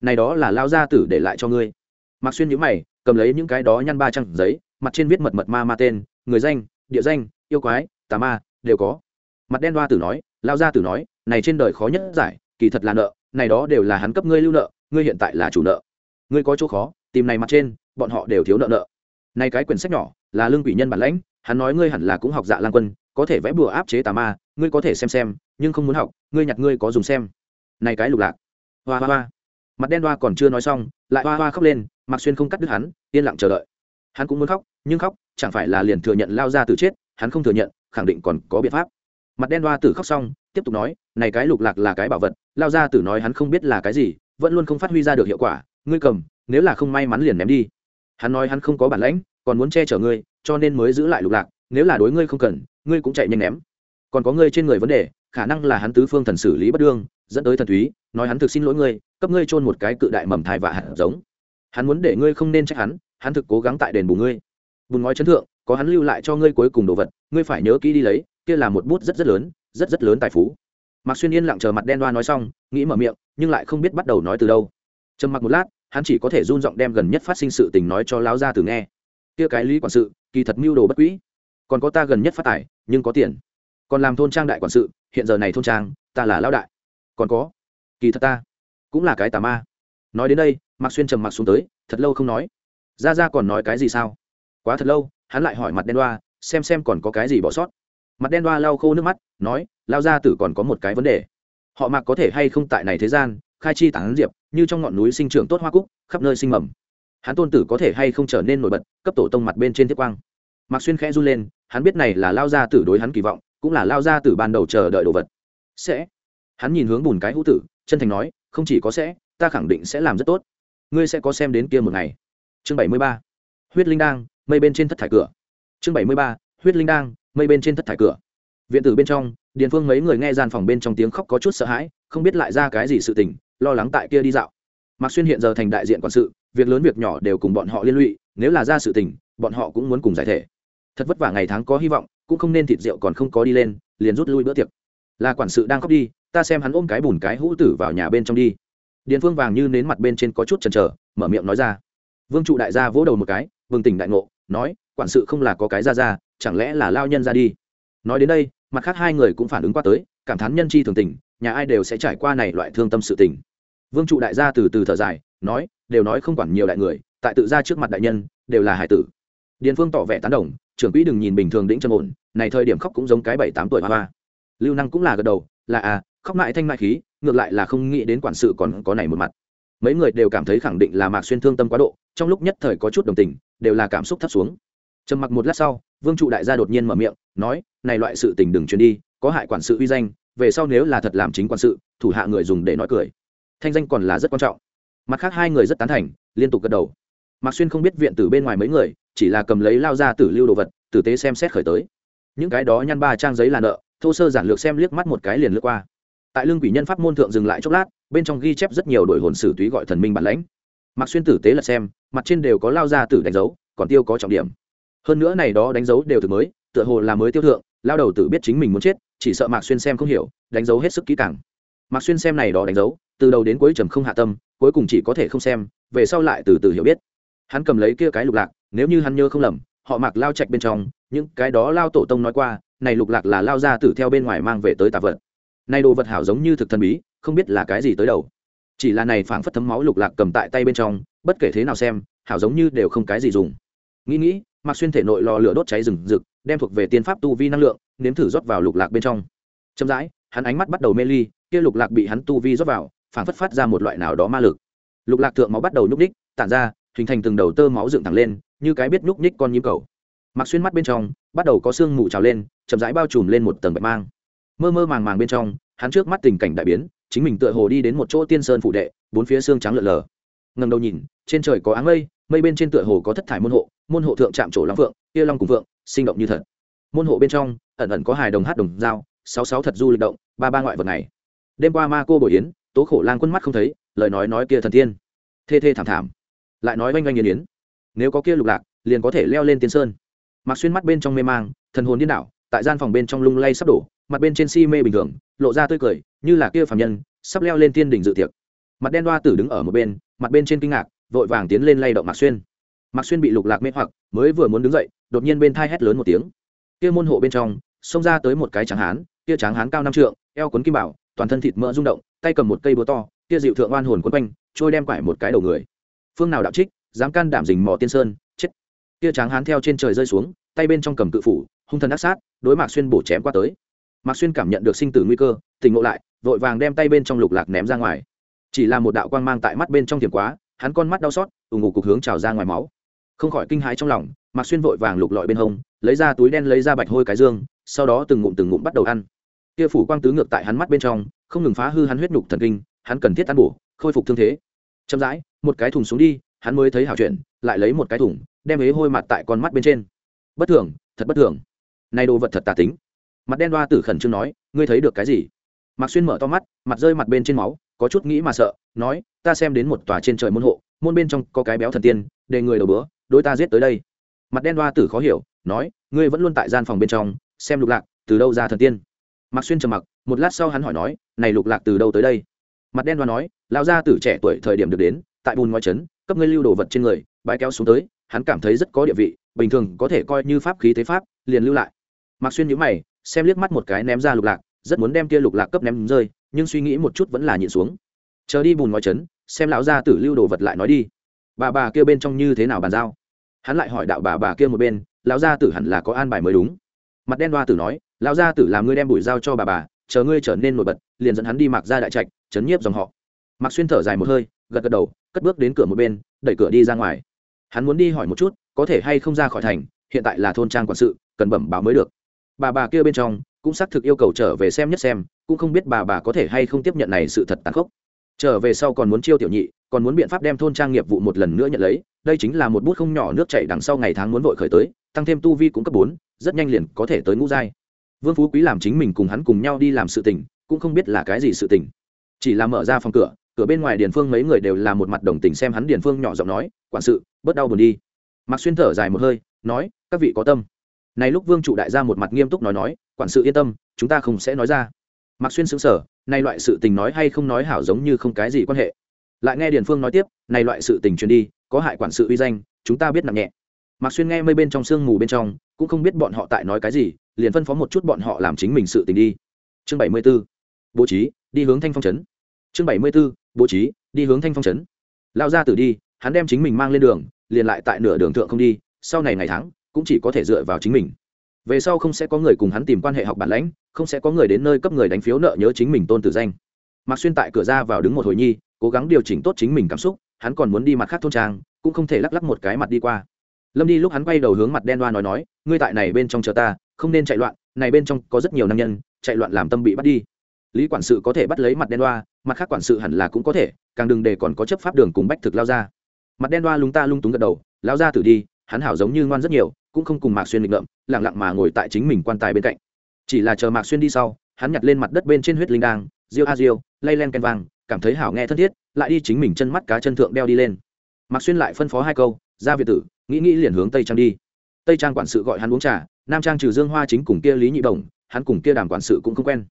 Này đó là lao gia tử để lại cho ngươi. Mặc xuyên nhữ mày, cầm lấy những cái đó nhăn ba trăng giấy, mặt trên viết mật mật ma ma tên, người danh địa danh, yêu quái, tà ma, đều có. Mặt đen đoa tử nói lao ra tử nói, này trên đời khó nhất giải, kỳ thật là nợ, này đó đều là hắn cấp ngươi lưu nợ, ngươi hiện tại là chủ nợ. Ngươi có chỗ khó, tìm này mặt trên, bọn họ đều thiếu nợ nợ. Này cái quyển sách nhỏ, là lương quỷ nhân bản lãnh, hắn nói ngươi hẳn là cũng học dạ lan quân, có thể vẽ bùa áp chế tà ma, ngươi có thể xem xem, nhưng không muốn học, ngươi nhặt ngươi có dùng xem. Này cái lục lạc. Hoa hoa hoa. Mặt đen hoa còn chưa nói xong, lại hoa hoa khóc lên mặc xuyên không cắt đứt hắn, yên lặng chờ đợi hắn cũng muốn khóc, nhưng khóc, chẳng phải là liền thừa nhận lao ra từ chết, hắn không thừa nhận, khẳng định còn có biện pháp. Mặt đen hoa tử khóc xong, tiếp tục nói, này cái lục lạc là cái bảo vật, lao ra tử nói hắn không biết là cái gì, vẫn luôn không phát huy ra được hiệu quả, ngươi cầm, nếu là không may mắn liền ném đi. Hắn nói hắn không có bản lãnh, còn muốn che chở ngươi, cho nên mới giữ lại lục lạc, nếu là đối ngươi không cần, ngươi cũng chạy nhanh ném. Còn có ngươi trên người vấn đề, khả năng là hắn tứ phương thần xử lý bất đương, dẫn tới thần thúy nói hắn thực xin lỗi ngươi, cấp ngươi chôn một cái cự đại mầm thai và hạt giống. Hắn muốn để ngươi không nên trách hắn hắn thực cố gắng tại đền bù ngươi. Bùn ngói chấn thượng, có hắn lưu lại cho ngươi cuối cùng đồ vật, ngươi phải nhớ kỹ đi lấy, kia là một bút rất rất lớn, rất rất lớn tài phú. Mạc xuyên yên lặng chờ mặt đen đoa nói xong, nghĩ mở miệng, nhưng lại không biết bắt đầu nói từ đâu. Trầm mặc một lát, hắn chỉ có thể run giọng đem gần nhất phát sinh sự tình nói cho lão gia tử nghe. Kia cái lý quản sự, kỳ thật mưu đồ bất quỹ còn có ta gần nhất phát tài, nhưng có tiền. Còn làm thôn trang đại quản sự, hiện giờ này thôn trang, ta là lão đại. Còn có, kỳ thật ta, cũng là cái tà ma. Nói đến đây, mạc xuyên trầm mặc xuống tới, thật lâu không nói ra ra còn nói cái gì sao? Quá thật lâu, hắn lại hỏi mặt đen đoa, xem xem còn có cái gì bỏ sót. Mặt đen đoa lau khô nước mắt, nói lao gia tử còn có một cái vấn đề. Họ mạc có thể hay không tại này thế gian, khai chi tán diệp, như trong ngọn núi sinh trưởng tốt hoa cúc, khắp nơi sinh mầm. Hắn tôn tử có thể hay không trở nên nổi bật, cấp tổ tông mặt bên trên thiết quang. Mạc xuyên khẽ run lên, hắn biết này là lao gia tử đối hắn kỳ vọng, cũng là lao gia tử ban đầu chờ đợi đồ vật. Sẽ. Hắn nhìn hướng bùn cái hữu tử, chân thành nói, không chỉ có sẽ, ta khẳng định sẽ làm rất tốt. Ngươi sẽ có xem đến kia một ngày chương bảy mươi ba, huyết linh đang, mây bên trên thất thải cửa. Chương bảy mươi ba, huyết linh đang, mây bên trên thất thải cửa. Viện tử bên trong, điền phương mấy người nghe gian phòng bên trong tiếng khóc có chút sợ hãi, không biết lại ra cái gì sự tình, lo lắng tại kia đi dạo. Mạc xuyên hiện giờ thành đại diện quản sự, việc lớn việc nhỏ đều cùng bọn họ liên lụy, nếu là ra sự tình, bọn họ cũng muốn cùng giải thể. Thật vất vả ngày tháng có hy vọng, cũng không nên thịt rượu còn không có đi lên, liền rút lui bữa tiệc. Là quản sự đang khóc đi, ta xem hắn ôm cái bùn cái hũ tử vào nhà bên trong đi. Điền phương vàng như nến mặt bên trên có chút chần chờ, mở miệng nói ra vương trụ đại gia vỗ đầu một cái vương tỉnh đại ngộ, nói, quản sự không là có cái ra ra chẳng lẽ là lao nhân ra đi? Nói đến đây, mặt khác hai người cũng phản ứng qua tới, cảm thán nhân chi thường tình, nhà ai đều sẽ trải qua này loại thương tâm sự tình. Vương trụ đại gia từ từ thở dài, nói, đều nói không quản nhiều đại người, tại tự ra trước mặt đại nhân, đều là hải tử. Điền phương tỏ vẻ tán đồng, trưởng quỹ đừng nhìn bình thường đĩnh trầm ổn, này thời điểm khóc cũng giống cái bảy tám tuổi hoa hoa. Lưu năng cũng là gật đầu, là à khóc mãi thanh mãi khí, ngược lại là không nghĩ đến quản sự còn có này một mặt mấy người đều cảm thấy khẳng định là mạc xuyên thương tâm quá độ, trong lúc nhất thời có chút đồng tình, đều là cảm xúc thấp xuống. Trầm mặc một lát sau, vương trụ đại gia đột nhiên mở miệng, nói, này loại sự tình đừng truyền đi, có hại quản sự uy danh, về sau nếu là thật làm chính quản sự, thủ hạ người dùng để nói cười. Thanh danh còn là rất quan trọng. Mặt khác hai người rất tán thành, liên tục gật đầu. Mạc xuyên không biết viện tử bên ngoài mấy người, chỉ là cầm lấy lao ra tử lưu đồ vật, tử tế xem xét khởi tới. Những cái đó nhăn ba trang giấy là nợ, thô sơ giản lược xem liếc mắt một cái liền lướt qua. Tại lương quỷ nhân pháp môn thượng dừng lại chốc lát bên trong ghi chép rất nhiều đội hồn sử túy gọi thần minh bản lãnh. Mặc xuyên tử tế là xem, mặt trên đều có lao ra tử đánh dấu, còn tiêu có trọng điểm. Hơn nữa này đó đánh dấu đều từ mới, tựa hồ là mới tiêu thượng, lao đầu tử biết chính mình muốn chết, chỉ sợ mạc xuyên xem không hiểu, đánh dấu hết sức kỹ càng. Mạc xuyên xem này đó đánh dấu, từ đầu đến cuối trầm không hạ tâm, cuối cùng chỉ có thể không xem, về sau lại từ từ hiểu biết. Hắn cầm lấy kia cái lục lạc, nếu như hắn nhớ không lầm, họ mặc lao chạch bên trong, những cái đó lao tổ tông nói qua, này lục lạc là lao ra tử theo bên ngoài mang về tới tạ vật. Này đồ vật hảo giống như thực thần bí không biết là cái gì tới đầu. Chỉ là này phảng phất thấm máu lục lạc cầm tại tay bên trong, bất kể thế nào xem, hảo giống như đều không cái gì dùng. Nghĩ nghĩ mặc xuyên thể nội lò lửa đốt cháy rừng rực, đem thuộc về tiên pháp tu vi năng lượng, nếm thử rót vào lục lạc bên trong. Chậm rãi, hắn ánh mắt bắt đầu mê ly, kia lục lạc bị hắn tu vi rót vào, phảng phất phát ra một loại nào đó ma lực. Lục lạc thượng máu bắt đầu nhúc ních tản ra, hình thành từng đầu tơ máu dựng thẳng lên, như cái biết nhúc ních con nhím cầu. Mặc xuyên mắt bên trong, bắt đầu có sương mù trào lên, chậm rãi bao trùm lên một tầng bạch mang. Mơ mơ màng màng bên trong, hắn trước mắt tình cảnh đại biến chính mình tựa hồ đi đến một chỗ tiên sơn phụ đệ, bốn phía xương trắng lợn lờ. Ngầm đầu nhìn, trên trời có áng mây mây bên trên tựa hồ có thất thải môn hộ môn hộ thượng chạm trổ long phượng, kia long cùng phượng, sinh động như thật. Môn hộ bên trong, ẩn ẩn có hài đồng hát đồng dao, sáu sáu thật du lịch động, ba ba ngoại vật này. Đêm qua ma cô bồi yến, tố khổ lang quân mắt không thấy, lời nói nói kia thần tiên. Thê thê thảm thảm. Lại nói oanh oanh yến yến. Nếu có kia lục lạc, liền có thể leo lên tiên sơn. Mặc xuyên mắt bên trong mê mang, thần hồn điên đảo, tại gian phòng bên trong lung lay sắp đổ, mặt bên trên si mê bình thường, lộ ra tươi cười như là kia phàm nhân, sắp leo lên thiên đỉnh dự tiệc. Mặt đen đoa tử đứng ở một bên, mặt bên trên kinh ngạc, vội vàng tiến lên lay động mạc xuyên. Mạc xuyên bị lục lạc mê hoặc, mới vừa muốn đứng dậy, đột nhiên bên thai hét lớn một tiếng. Kia môn hộ bên trong, xông ra tới một cái tráng hán, kia tráng hán cao năm trượng, eo quấn kim bảo, toàn thân thịt mỡ rung động, tay cầm một cây búa to, kia dịu thượng oan hồn quấn quanh, trôi đem quải một cái đầu người. Phương nào đạo trích, dám can đảm dình mò tiên sơn, chết. Kia tráng hán theo trên trời rơi xuống, tay bên trong cầm cự phủ, hung thần ác sát, đối mạc xuyên bổ chém qua tới. Mạc xuyên cảm nhận được sinh tử nguy cơ, tỉnh ngộ lại vội vàng đem tay bên trong lục lạc ném ra ngoài. Chỉ là một đạo quang mang tại mắt bên trong thiểm quá, hắn con mắt đau xót ủng ngủ cục hướng trào ra ngoài máu. Không khỏi kinh hãi trong lòng, mạc xuyên vội vàng lục lọi bên hông, lấy ra túi đen lấy ra bạch hôi cái dương, sau đó từng ngụm từng ngụm bắt đầu ăn. Kia phủ quang tứ ngược tại hắn mắt bên trong, không ngừng phá hư hắn huyết nhục thần kinh, hắn cần thiết ăn bổ, khôi phục thương thế. Chậm rãi, một cái thùng xuống đi, hắn mới thấy hảo chuyện, lại lấy một cái thùng, đem ế hôi mặt tại con mắt bên trên. Bất thường, thật bất thường. Nay đồ vật thật tà tính. Mặt đen đoa tử khẩn trương nói, ngươi thấy được cái gì? Mạc xuyên mở to mắt, mặt rơi mặt bên trên máu, có chút nghĩ mà sợ, nói, ta xem đến một tòa trên trời môn hộ, môn bên trong có cái béo thần tiên, để người đầu bữa, đối ta giết tới đây. Mặt đen đoa tử khó hiểu, nói, ngươi vẫn luôn tại gian phòng bên trong, xem lục lạc, từ đâu ra thần tiên? Mạc xuyên trầm mặc, một lát sau hắn hỏi nói, này lục lạc từ đâu tới đây? Mặt đen đoa nói, lão gia tử trẻ tuổi thời điểm được đến, tại bùn ngoài trấn, cấp ngươi lưu đồ vật trên người bãi kéo xuống tới, hắn cảm thấy rất có địa vị, bình thường có thể coi như pháp khí thế pháp, liền lưu lại. Mạc xuyên nhíu mày, xem liếc mắt một cái ném ra lục lạc rất muốn đem kia lục lạc cấp ném rơi, nhưng suy nghĩ một chút vẫn là nhịn xuống. Chờ đi bùn ngoài trấn, xem lão gia tử lưu đồ vật lại nói đi. Bà bà kia bên trong như thế nào bàn giao? Hắn lại hỏi đạo bà bà kia một bên, lão gia tử hẳn là có an bài mới đúng. Mặt đen đoa tử nói, lão gia tử làm ngươi đem bùi giao cho bà bà, chờ ngươi trở nên nổi bật, liền dẫn hắn đi mặc ra đại trạch, chấn nhiếp dòng họ. Mặc xuyên thở dài một hơi, gật gật đầu, cất bước đến cửa một bên, đẩy cửa đi ra ngoài. Hắn muốn đi hỏi một chút, có thể hay không ra khỏi thành, hiện tại là thôn trang quản sự, cần bẩm báo mới được. Bà bà kia bên trong cũng xác thực yêu cầu trở về xem nhất xem, cũng không biết bà bà có thể hay không tiếp nhận này sự thật tàn khốc. Trở về sau còn muốn chiêu tiểu nhị, còn muốn biện pháp đem thôn trang nghiệp vụ một lần nữa nhận lấy, đây chính là một bút không nhỏ nước chảy đằng sau ngày tháng muốn vội khởi tới, tăng thêm tu vi cũng cấp bốn, rất nhanh liền có thể tới ngũ giai. Vương phú quý làm chính mình cùng hắn cùng nhau đi làm sự tình, cũng không biết là cái gì sự tình. Chỉ là mở ra phòng cửa cửa bên ngoài điền phương mấy người đều là một mặt đồng tình xem hắn điền phương nhỏ giọng nói, quản sự, bớt đau buồn đi. Mặc xuyên thở dài một hơi, nói, các vị có tâm. Này lúc vương trụ đại gia một mặt nghiêm túc nói nói quản sự yên tâm, chúng ta không sẽ nói ra. Mặc xuyên xứng sở nay loại sự tình nói hay không nói hảo giống như không cái gì quan hệ. Lại nghe điền phương nói tiếp nay loại sự tình truyền đi, có hại quản sự uy danh, chúng ta biết nặng nhẹ. Mặc xuyên nghe mây bên trong sương mù bên trong, cũng không biết bọn họ tại nói cái gì, liền phân phó một chút bọn họ làm chính mình sự tình đi. Chương bảy mươi 74. bố trí, đi hướng thanh phong trấn. Chương bảy mươi 74. bố trí, đi hướng thanh phong trấn. Lao ra tử đi, hắn đem chính mình mang lên đường, liền lại tại nửa đường thượng không đi, sau này ngày tháng, cũng chỉ có thể dựa vào chính mình về sau không sẽ có người cùng hắn tìm quan hệ học bản lãnh, không sẽ có người đến nơi cấp người đánh phiếu nợ nhớ chính mình tôn tử danh. Mạc xuyên tại cửa ra vào đứng một hồi nhi, cố gắng điều chỉnh tốt chính mình cảm xúc, hắn còn muốn đi mặt khác thôn trang, cũng không thể lắc lắc một cái mặt đi qua. Lâm đi lúc hắn quay đầu hướng mặt đen đoa nói nói, ngươi tại này bên trong chờ ta, không nên chạy loạn, này bên trong có rất nhiều nam nhân, chạy loạn làm tâm bị bắt đi. Lý quản sự có thể bắt lấy mặt đen đoa mặt khác quản sự hẳn là cũng có thể, càng đừng để còn có chấp pháp đường cùng bách thực lao ra. Mặt đen đoa lúng ta lung túng gật đầu, lao ra tử đi, hắn hảo giống như ngoan rất nhiều cũng không cùng mạc xuyên nghịch ngợm lẳng lặng mà ngồi tại chính mình quan tài bên cạnh. Chỉ là chờ mạc xuyên đi sau, hắn nhặt lên mặt đất bên trên huyết linh đang diêu a diêu lay len ken vang, cảm thấy hảo nghe thân thiết, lại đi chính mình chân mắt cá chân thượng đeo đi lên. Mạc xuyên lại phân phó hai câu, ra việt tử, nghĩ nghĩ liền hướng tây trang đi. Tây trang quản sự gọi hắn uống trà, nam trang trừ dương hoa chính cùng kia lý nhị đồng hắn cùng kia đàm quản sự cũng không quen.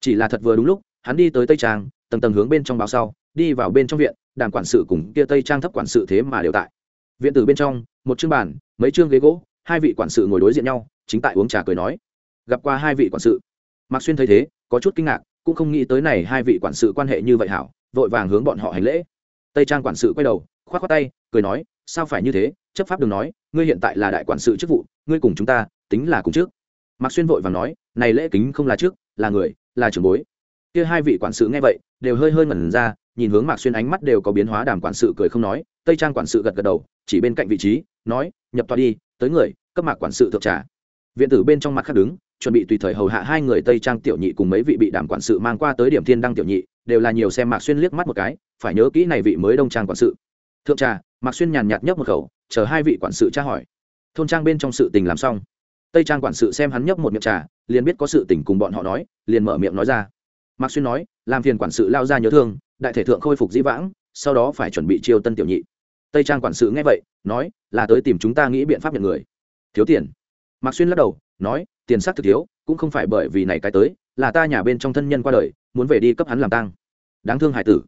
Chỉ là thật vừa đúng lúc, hắn đi tới tây trang, tầng tầng hướng bên trong báo sau, đi vào bên trong viện, đàm quản sự cùng kia tây trang thấp quản sự thế mà đều tại. Viện tử bên trong, một chương bàn, mấy chương ghế gỗ hai vị quản sự ngồi đối diện nhau, chính tại uống trà cười nói. Gặp qua hai vị quản sự. Mạc xuyên thấy thế, có chút kinh ngạc, cũng không nghĩ tới này hai vị quản sự quan hệ như vậy hảo, vội vàng hướng bọn họ hành lễ. Tây trang quản sự quay đầu k h o á t k tay, cười nói, sao phải như thế? Chấp pháp đừng nói, ngươi hiện tại là đại quản sự chức vụ, ngươi cùng chúng ta, tính là cùng trước. Mạc xuyên vội vàng nói, này lễ kính không là trước, là người, là trưởng bối. Kia hai vị quản sự nghe vậy, đều hơi hơi ngẩn ra, nhìn hướng mạc xuyên ánh mắt đều có biến hóa, đàm quản sự cười không nói. Tây trang quản sự gật gật đầu, chỉ bên cạnh vị trí, nói, nhập tòa đi tới người, cấp mạc quản sự thượng trà. Viện tử bên trong mặt khác đứng, chuẩn bị tùy thời hầu hạ hai người tây trang tiểu nhị cùng mấy vị bị đảm quản sự mang qua tới điểm thiên đăng tiểu nhị, đều là nhiều xem mạc xuyên liếc mắt một cái, phải nhớ kỹ này vị mới đông trang quản sự. Thượng trà, mạc xuyên nhàn nhạt nhấp một khẩu, chờ hai vị quản sự tra hỏi. Thôn trang bên trong sự tình làm xong. Tây trang quản sự xem hắn nhấp một miệng trà, liền biết có sự tình cùng bọn họ nói, liền mở miệng nói ra. Mạc xuyên nói, làm phiền quản sự lao ra nhớ thương, đại thể thượng khôi phục dĩ vãng, sau đó phải chuẩn bị chiêu tân tiểu nhị tây trang quản sự nghe vậy, nói, là tới tìm chúng ta nghĩ biện pháp nhận người. Thiếu tiền. Mạc xuyên lắc đầu, nói, tiền sắc thực thiếu, cũng không phải bởi vì này cái tới, là ta nhà bên trong thân nhân qua đời, muốn về đi cấp hắn làm tang. Đáng thương hải tử.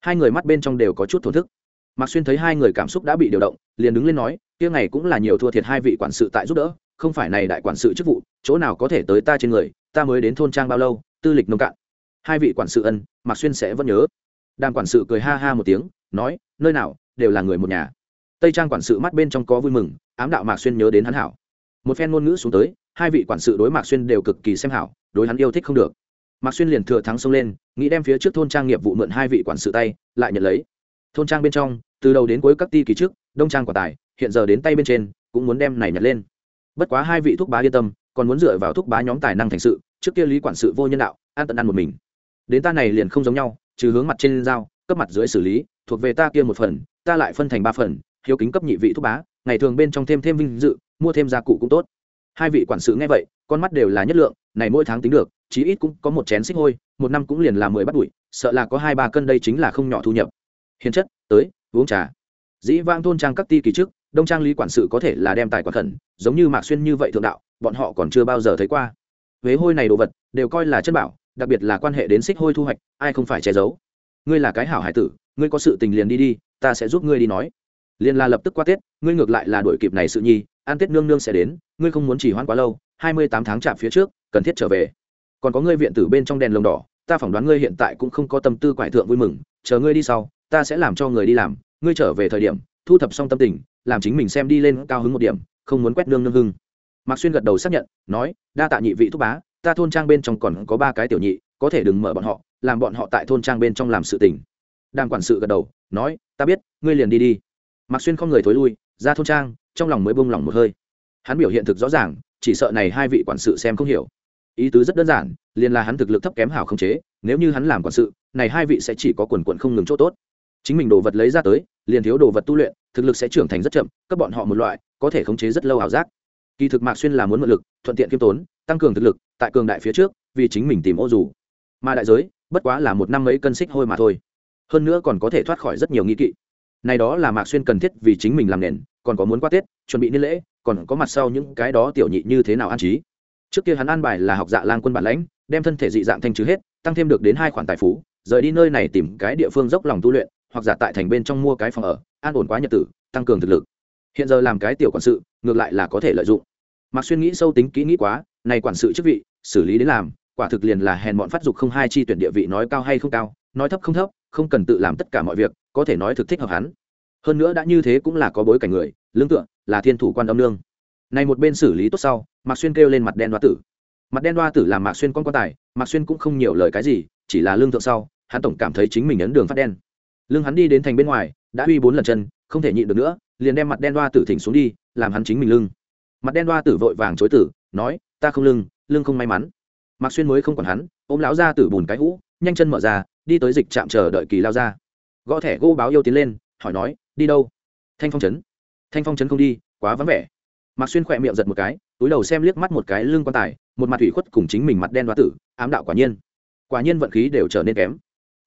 Hai người mắt bên trong đều có chút thổn thức. Mạc xuyên thấy hai người cảm xúc đã bị điều động, liền đứng lên nói, kia ngày cũng là nhiều thua thiệt hai vị quản sự tại giúp đỡ, không phải này đại quản sự chức vụ, chỗ nào có thể tới ta trên người, ta mới đến thôn trang bao lâu, tư lịch nông cạn. Hai vị quản sự ân, mạc xuyên sẽ vẫn nhớ. Đàm quản sự cười ha ha một tiếng, nói, nơi nào đều là người một nhà. Tây trang quản sự mắt bên trong có vui mừng, ám đạo mạc xuyên nhớ đến hắn hảo. Một phen ngôn ngữ xuống tới, hai vị quản sự đối mạc xuyên đều cực kỳ xem hảo, đối hắn yêu thích không được. Mạc xuyên liền thừa thắng xông lên, nghĩ đem phía trước thôn trang nghiệp vụ mượn hai vị quản sự tay, lại nhận lấy. Thôn trang bên trong, từ đầu đến cuối các ti kỳ trước, đông trang quả tài, hiện giờ đến tay bên trên, cũng muốn đem này nhặt lên. Bất quá hai vị thúc bá yên tâm, còn muốn dựa vào thúc bá nhóm tài năng thành sự, trước kia lý quản sự vô nhân đạo an tận ăn một mình. Đến ta này liền không giống nhau, trừ hướng mặt trên dao cấp mặt dưới xử lý, thuộc về ta kia một phần ta lại phân thành ba phần, hiếu kính cấp nhị vị thúc bá, ngày thường bên trong thêm thêm vinh dự, mua thêm gia cụ cũng tốt. Hai vị quản sự nghe vậy, con mắt đều là nhất lượng, này mỗi tháng tính được, chí ít cũng có một chén xích hôi, một năm cũng liền là mười bắt bụi, sợ là có hai ba cân đây chính là không nhỏ thu nhập. Hiền chất, tới, uống trà. Dĩ vang thôn trang các ti kỳ trước, đông trang lý quản sự có thể là đem tài quản khẩn, giống như mạc xuyên như vậy thượng đạo, bọn họ còn chưa bao giờ thấy qua. Huế hôi này đồ vật, đều coi là chân bảo, đặc biệt là quan hệ đến xích hôi thu hoạch, ai không phải che giấu. Ngươi là cái hảo hải tử ngươi có sự tình liền đi đi, ta sẽ giúp ngươi đi nói. Liền là lập tức qua tết, ngươi ngược lại là đổi kịp này sự nhi an tết nương nương sẽ đến, ngươi không muốn chỉ hoãn quá lâu, hai mươi tám tháng chạm phía trước, cần thiết trở về. Còn có ngươi viện tử bên trong đèn lồng đỏ, ta phỏng đoán ngươi hiện tại cũng không có tâm tư quải thượng vui mừng, chờ ngươi đi sau, ta sẽ làm cho người đi làm, ngươi trở về thời điểm, thu thập xong tâm tình, làm chính mình xem đi lên cao hứng một điểm, không muốn quét nương nương hưng. Mạc xuyên gật đầu xác nhận, nói, đa tạ nhị vị thúc bá, ta thôn trang bên trong còn có ba cái tiểu nhị, có thể đừng mở bọn họ, làm bọn họ tại thôn trang bên trong làm sự tình đang quản sự gật đầu, nói, ta biết, ngươi liền đi đi. Mạc xuyên không người thối lui, ra thôn trang, trong lòng mới bông lỏng một hơi. Hắn biểu hiện thực rõ ràng, chỉ sợ này hai vị quản sự xem không hiểu. Ý tứ rất đơn giản, liền là hắn thực lực thấp kém hảo không chế, nếu như hắn làm quản sự, này hai vị sẽ chỉ có quần quận không ngừng chỗ tốt. Chính mình đồ vật lấy ra tới, liền thiếu đồ vật tu luyện, thực lực sẽ trưởng thành rất chậm, cấp bọn họ một loại, có thể khống chế rất lâu ảo giác. Kỳ thực mạc xuyên là muốn mượn lực, thuận tiện kiêm tốn, tăng cường thực lực, tại cường đại phía trước, vì chính mình tìm ô dù. Mà đại giới, bất quá là một năm mấy cân xích hôi mà thôi hơn nữa còn có thể thoát khỏi rất nhiều nghi kỵ. Này đó là mạc xuyên cần thiết vì chính mình làm nền, còn có muốn qua tết, chuẩn bị niên lễ, còn có mặt sau những cái đó tiểu nhị như thế nào an trí. Trước kia hắn an bài là học dạ lang quân bản lãnh, đem thân thể dị dạng thanh trừ hết, tăng thêm được đến hai khoản tài phú, rời đi nơi này tìm cái địa phương dốc lòng tu luyện, hoặc giả tại thành bên trong mua cái phòng ở, an ổn quá nhật tử, tăng cường thực lực. Hiện giờ làm cái tiểu quản sự, ngược lại là có thể lợi dụng. Mạc xuyên nghĩ sâu tính kỹ nghĩ quá, này quản sự chức vị, xử lý đến làm, quả thực liền là hèn bọn phát dục không hai chi tuyển địa vị nói cao hay không cao, nói thấp không thấp không cần tự làm tất cả mọi việc, có thể nói thực thích hợp hắn. Hơn nữa đã như thế cũng là có bối cảnh người, lương tựa, là thiên thủ quan âm nương này một bên xử lý tốt sau, mạc xuyên kêu lên mặt đen đoa tử. Mặt đen đoa tử làm mạc xuyên con quan tài, mạc xuyên cũng không nhiều lời cái gì, chỉ là lương thượng sau, hắn tổng cảm thấy chính mình ấn đường phát đen. Lương hắn đi đến thành bên ngoài, đã uy bốn lần chân, không thể nhịn được nữa, liền đem mặt đen đoa tử thỉnh xuống đi, làm hắn chính mình lưng. Mặt đen đoa tử vội vàng chối tử, nói, ta không lưng lưng không may mắn. Mạc xuyên mới không còn hắn, ôm lão ra tử bùn cái hũ, nhanh chân mở ra đi tới dịch trạm chờ đợi kỳ lao ra. Gõ thẻ gô báo yêu tiến lên, hỏi nói, đi đâu? Thanh phong trấn. Thanh phong trấn không đi, quá vắng vẻ. Mạc xuyên khỏe miệng giật một cái, túi đầu xem liếc mắt một cái lưng quan tài, một mặt ủy khuất cùng chính mình mặt đen đoá tử, ám đạo quả nhiên. Quả nhiên vận khí đều trở nên kém.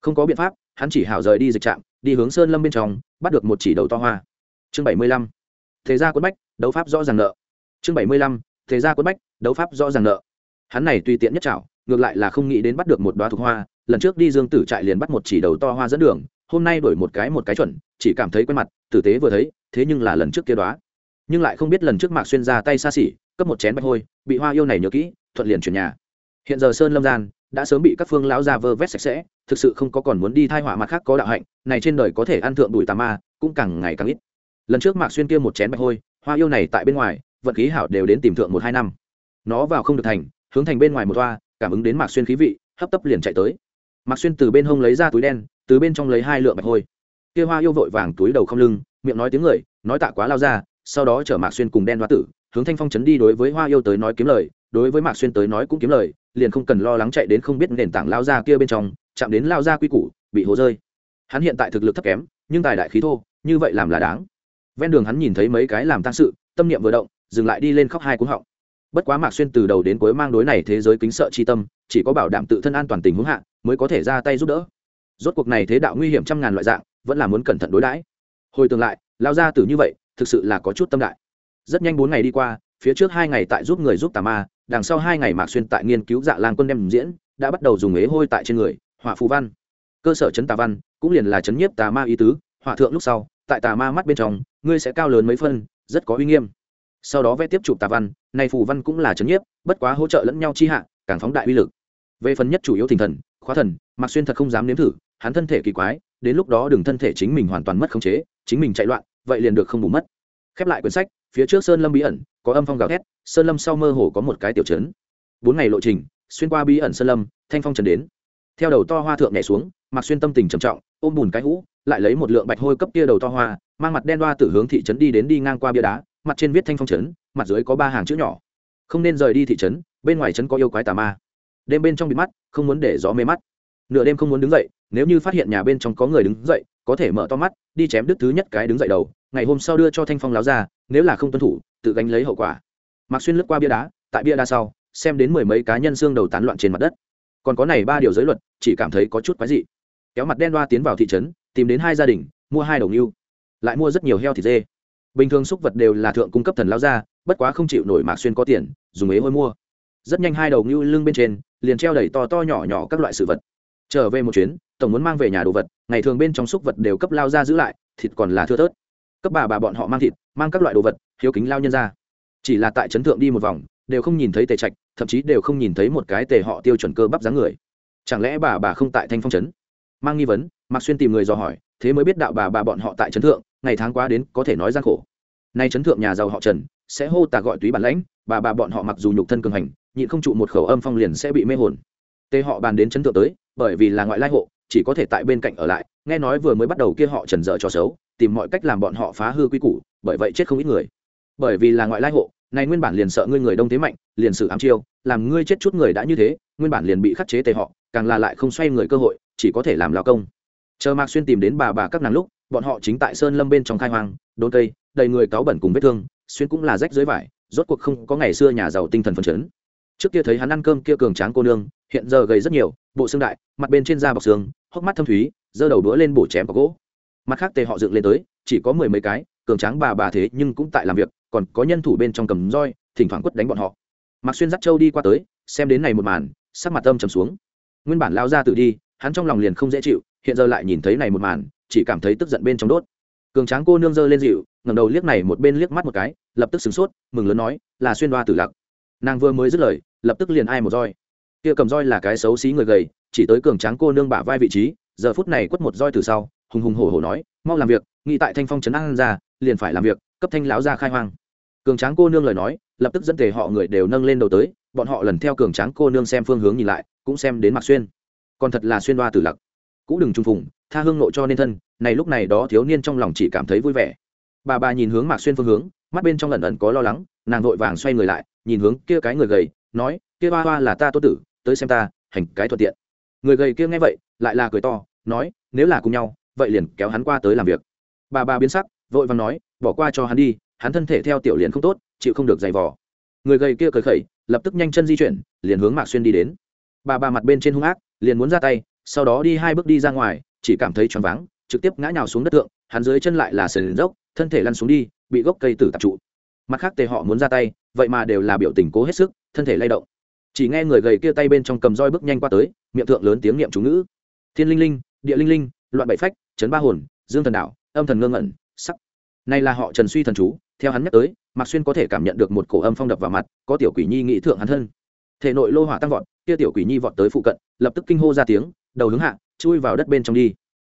Không có biện pháp, hắn chỉ hào rời đi dịch trạm, đi hướng sơn lâm bên trong, bắt được một chỉ đầu to hoa. Chương bảy mươi lăm. Thế gia quân bách, đấu pháp rõ ràng nợ. Chương bảy mươi lăm. Thế gia quân bách, đấu pháp rõ ràng nợ. Hắn này tùy tiện nhất chảo ngược lại là không nghĩ đến bắt được một đoá thuộc hoa lần trước đi dương tử trại liền bắt một chỉ đầu to hoa dẫn đường, hôm nay đổi một cái một cái chuẩn, chỉ cảm thấy quen mặt, tử tế vừa thấy, thế nhưng là lần trước kia đoá. Nhưng lại không biết lần trước mạc xuyên ra tay xa xỉ, cấp một chén bạch hôi, bị hoa yêu này nhớ kỹ, thuận liền chuyển nhà. Hiện giờ sơn lâm gian, đã sớm bị các phương lão gia vơ vét sạch sẽ, thực sự không có còn muốn đi thai họa mặt khác có đạo hạnh, này trên đời có thể ăn thượng đùi tà ma, cũng càng ngày càng ít. Lần trước mạc xuyên kia một chén bạch hôi, hoa yêu này tại bên ngoài, vận khí hảo đều đến tìm thượng một hai năm. Nó vào không được thành, hướng thành bên ngoài một toa, cảm ứng đến mạc xuyên khí vị, hấp tấp liền chạy tới mạc xuyên từ bên hông lấy ra túi đen, từ bên trong lấy hai lượng bạch hôi. Kia hoa yêu vội vàng túi đầu không lưng, miệng nói tiếng người, nói tạ quá lao ra, sau đó chở mạc xuyên cùng đen hoa tử, hướng thanh phong trấn đi đối với hoa yêu tới nói kiếm lời, đối với mạc xuyên tới nói cũng kiếm lời, liền không cần lo lắng chạy đến không biết nền tảng lao ra kia bên trong, chạm đến lao ra quy củ, bị hố rơi. Hắn hiện tại thực lực thấp kém, nhưng tài đại khí thô, như vậy làm là đáng. Ven đường hắn nhìn thấy mấy cái làm tăng sự, tâm niệm vừa động, dừng lại đi lên khóc hai cúng họng. Bất quá mạc xuyên từ đầu đến cuối mang đối này thế giới kính sợ chi tâm chỉ có bảo đảm tự thân an toàn tình huống hạ mới có thể ra tay giúp đỡ. Rốt cuộc này thế đạo nguy hiểm trăm ngàn loại dạng, vẫn là muốn cẩn thận đối đãi. Hồi tương lại lao ra từ như vậy, thực sự là có chút tâm đại. Rất nhanh bốn ngày đi qua, phía trước hai ngày tại giúp người giúp tà ma, đằng sau hai ngày mạc xuyên tại nghiên cứu dạ lang quân đem diễn, đã bắt đầu dùng ế hôi tại trên người, họa phù văn. Cơ sở chấn tà văn, cũng liền là chấn nhiếp tà ma ý tứ, họa thượng lúc sau, tại tà ma mắt bên trong, ngươi sẽ cao lớn mấy phân, rất có uy nghiêm. Sau đó vẽ tiếp chụp tà văn, này phù văn cũng là chấn nhiếp, bất quá hỗ trợ lẫn nhau chi hạ càng phóng đại uy lực. Về phần nhất chủ yếu thình thần, khóa thần, mạc xuyên thật không dám nếm thử, hắn thân thể kỳ quái, đến lúc đó đừng thân thể chính mình hoàn toàn mất khống chế, chính mình chạy loạn, vậy liền được không bù mất. Khép lại quyển sách, phía trước sơn lâm bí ẩn, có âm phong gào thét, sơn lâm sau mơ hồ có một cái tiểu trấn. Bốn ngày lộ trình, xuyên qua bí ẩn sơn lâm, thanh phong trần đến. Theo đầu to hoa thượng nhảy xuống, mạc xuyên tâm tình trầm trọng, ôm bùn cái hũ, lại lấy một lượng bạch hôi cấp kia đầu to hoa, mang mặt đen đoa tử hướng thị trấn đi đến đi ngang qua bia đá, mặt trên viết thanh phong trấn, mặt dưới có ba hàng chữ nhỏ. Không nên rời đi thị trấn bên ngoài trấn có yêu quái tà ma. Đêm bên trong bị mắt, không muốn để gió mê mắt. Nửa đêm không muốn đứng dậy, nếu như phát hiện nhà bên trong có người đứng dậy, có thể mở to mắt, đi chém đứt thứ nhất cái đứng dậy đầu. Ngày hôm sau đưa cho thanh phong láo ra, nếu là không tuân thủ, tự gánh lấy hậu quả. Mạc xuyên lướt qua bia đá, tại bia đá sau, xem đến mười mấy cá nhân xương đầu tán loạn trên mặt đất. Còn có này ba điều giới luật, chỉ cảm thấy có chút quái dị. Kéo mặt đen đoa tiến vào thị trấn, tìm đến hai gia đình, mua hai đồng yêu lại mua rất nhiều heo thịt dê. Bình thường súc vật đều là thượng cung cấp thần lao ra, bất quá không chịu nổi mạc xuyên có tiền, dùng ế hôi mua rất nhanh hai đầu ngưu lưng bên trên, liền treo đầy to to nhỏ nhỏ các loại sự vật. Trở về một chuyến, tổng muốn mang về nhà đồ vật, ngày thường bên trong súc vật đều cấp lao ra giữ lại, thịt còn là thưa thớt. Cấp bà bà bọn họ mang thịt, mang các loại đồ vật, hiếu kính lao nhân ra. Chỉ là tại trấn thượng đi một vòng, đều không nhìn thấy tề trạch, thậm chí đều không nhìn thấy một cái tề họ tiêu chuẩn cơ bắp dáng người. Chẳng lẽ bà bà không tại thanh phong trấn? Mang nghi vấn, mạc xuyên tìm người dò hỏi, thế mới biết đạo bà bà bọn họ tại trấn thượng, ngày tháng quá đến có thể nói gian khổ. Nay trấn thượng nhà giàu họ trần, sẽ hô tà gọi túy bản lãnh, bà bà bọn họ mặc dù nhục thân cường hành nhịn không trụ một khẩu âm phong liền sẽ bị mê hồn. Tê họ bàn đến chấn thượng tới, bởi vì là ngoại lai hộ, chỉ có thể tại bên cạnh ở lại, nghe nói vừa mới bắt đầu kia họ trần dở trò xấu, tìm mọi cách làm bọn họ phá hư quy củ, bởi vậy chết không ít người. Bởi vì là ngoại lai hộ, này nguyên bản liền sợ ngươi người đông thế mạnh, liền sự ám chiêu, làm ngươi chết chút người đã như thế, nguyên bản liền bị khắc chế tề họ, càng là lại không xoay người cơ hội, chỉ có thể làm lao công. Chờ mạc xuyên tìm đến bà bà các nàng lúc, bọn họ chính tại sơn lâm bên trong khai hoang, đốn cây, đầy người cáo bẩn cùng vết thương, xuyên cũng là rách dưới vải, rốt cuộc không có ngày xưa nhà giàu tinh thần phấn chấn trước kia thấy hắn ăn cơm kia cường tráng cô nương, hiện giờ gầy rất nhiều, bộ xương đại, mặt bên trên da bọc xương, hốc mắt thâm thúy, giơ đầu đũa lên bổ chém vào gỗ. Mặt khác tề họ dựng lên tới, chỉ có mười mấy cái, cường tráng bà bà thế nhưng cũng tại làm việc, còn có nhân thủ bên trong cầm roi, thỉnh thoảng quất đánh bọn họ. Mạc xuyên dắt châu đi qua tới, xem đến này một màn, sắc mặt âm trầm xuống. Nguyên bản lao ra tự đi, hắn trong lòng liền không dễ chịu, hiện giờ lại nhìn thấy này một màn, chỉ cảm thấy tức giận bên trong đốt. Cường tráng cô nương dơ lên dịu, ngẩng đầu liếc này một bên liếc mắt một cái, lập tức sửng sốt, mừng lớn nói, là xuyên đoa tử lặc nàng vừa mới dứt lời, lập tức liền ai một roi. Kia cầm roi là cái xấu xí người gầy, chỉ tới cường tráng cô nương bả vai vị trí, giờ phút này quất một roi từ sau, hùng hùng hổ hổ nói, mau làm việc, nghĩ tại thanh phong trấn an ra, liền phải làm việc, cấp thanh lão ra khai hoang. Cường tráng cô nương lời nói, lập tức dẫn thể họ người đều nâng lên đầu tới, bọn họ lần theo cường tráng cô nương xem phương hướng nhìn lại, cũng xem đến Mặc xuyên. Còn thật là xuyên đoa tử lặc. Cũng đừng trung phùng, tha hương nộ cho nên thân, này lúc này đó thiếu niên trong lòng chỉ cảm thấy vui vẻ. Bà bà nhìn hướng mạc xuyên phương hướng, mắt bên trong lần ẩn có lo lắng, nàng vội vàng xoay người lại nhìn hướng kia cái người gầy, nói, kia ba hoa là ta tô tử, tới xem ta, hành cái thuận tiện. Người gầy kia nghe vậy, lại là cười to, nói, nếu là cùng nhau, vậy liền kéo hắn qua tới làm việc. Bà bà biến sắc, vội vàng nói, bỏ qua cho hắn đi, hắn thân thể theo tiểu liền không tốt, chịu không được giày vò. Người gầy kia cười khẩy, lập tức nhanh chân di chuyển, liền hướng mạc xuyên đi đến. Bà bà mặt bên trên hung ác, liền muốn ra tay, sau đó đi hai bước đi ra ngoài, chỉ cảm thấy choáng váng, trực tiếp ngã nhào xuống đất tượng hắn dưới chân lại là sườn dốc, thân thể lăn xuống đi, bị gốc cây tử tạp trụ mặt khác tề họ muốn ra tay, vậy mà đều là biểu tình cố hết sức, thân thể lay động. Chỉ nghe người gầy kia tay bên trong cầm roi bước nhanh qua tới, miệng thượng lớn tiếng niệm chú ngữ. Thiên linh linh, địa linh linh, loạn bảy phách, chấn ba hồn, dương thần đạo, âm thần ngơ ngẩn, sắc. Này là họ trần suy thần chú, theo hắn nhắc tới, mạc xuyên có thể cảm nhận được một cổ âm phong đập vào mặt, có tiểu quỷ nhi nghĩ thượng hắn thân. Thể nội lô hỏa tăng vọt, kia tiểu quỷ nhi vọt tới phụ cận, lập tức kinh hô ra tiếng, đầu hướng hạ, chui vào đất bên trong đi.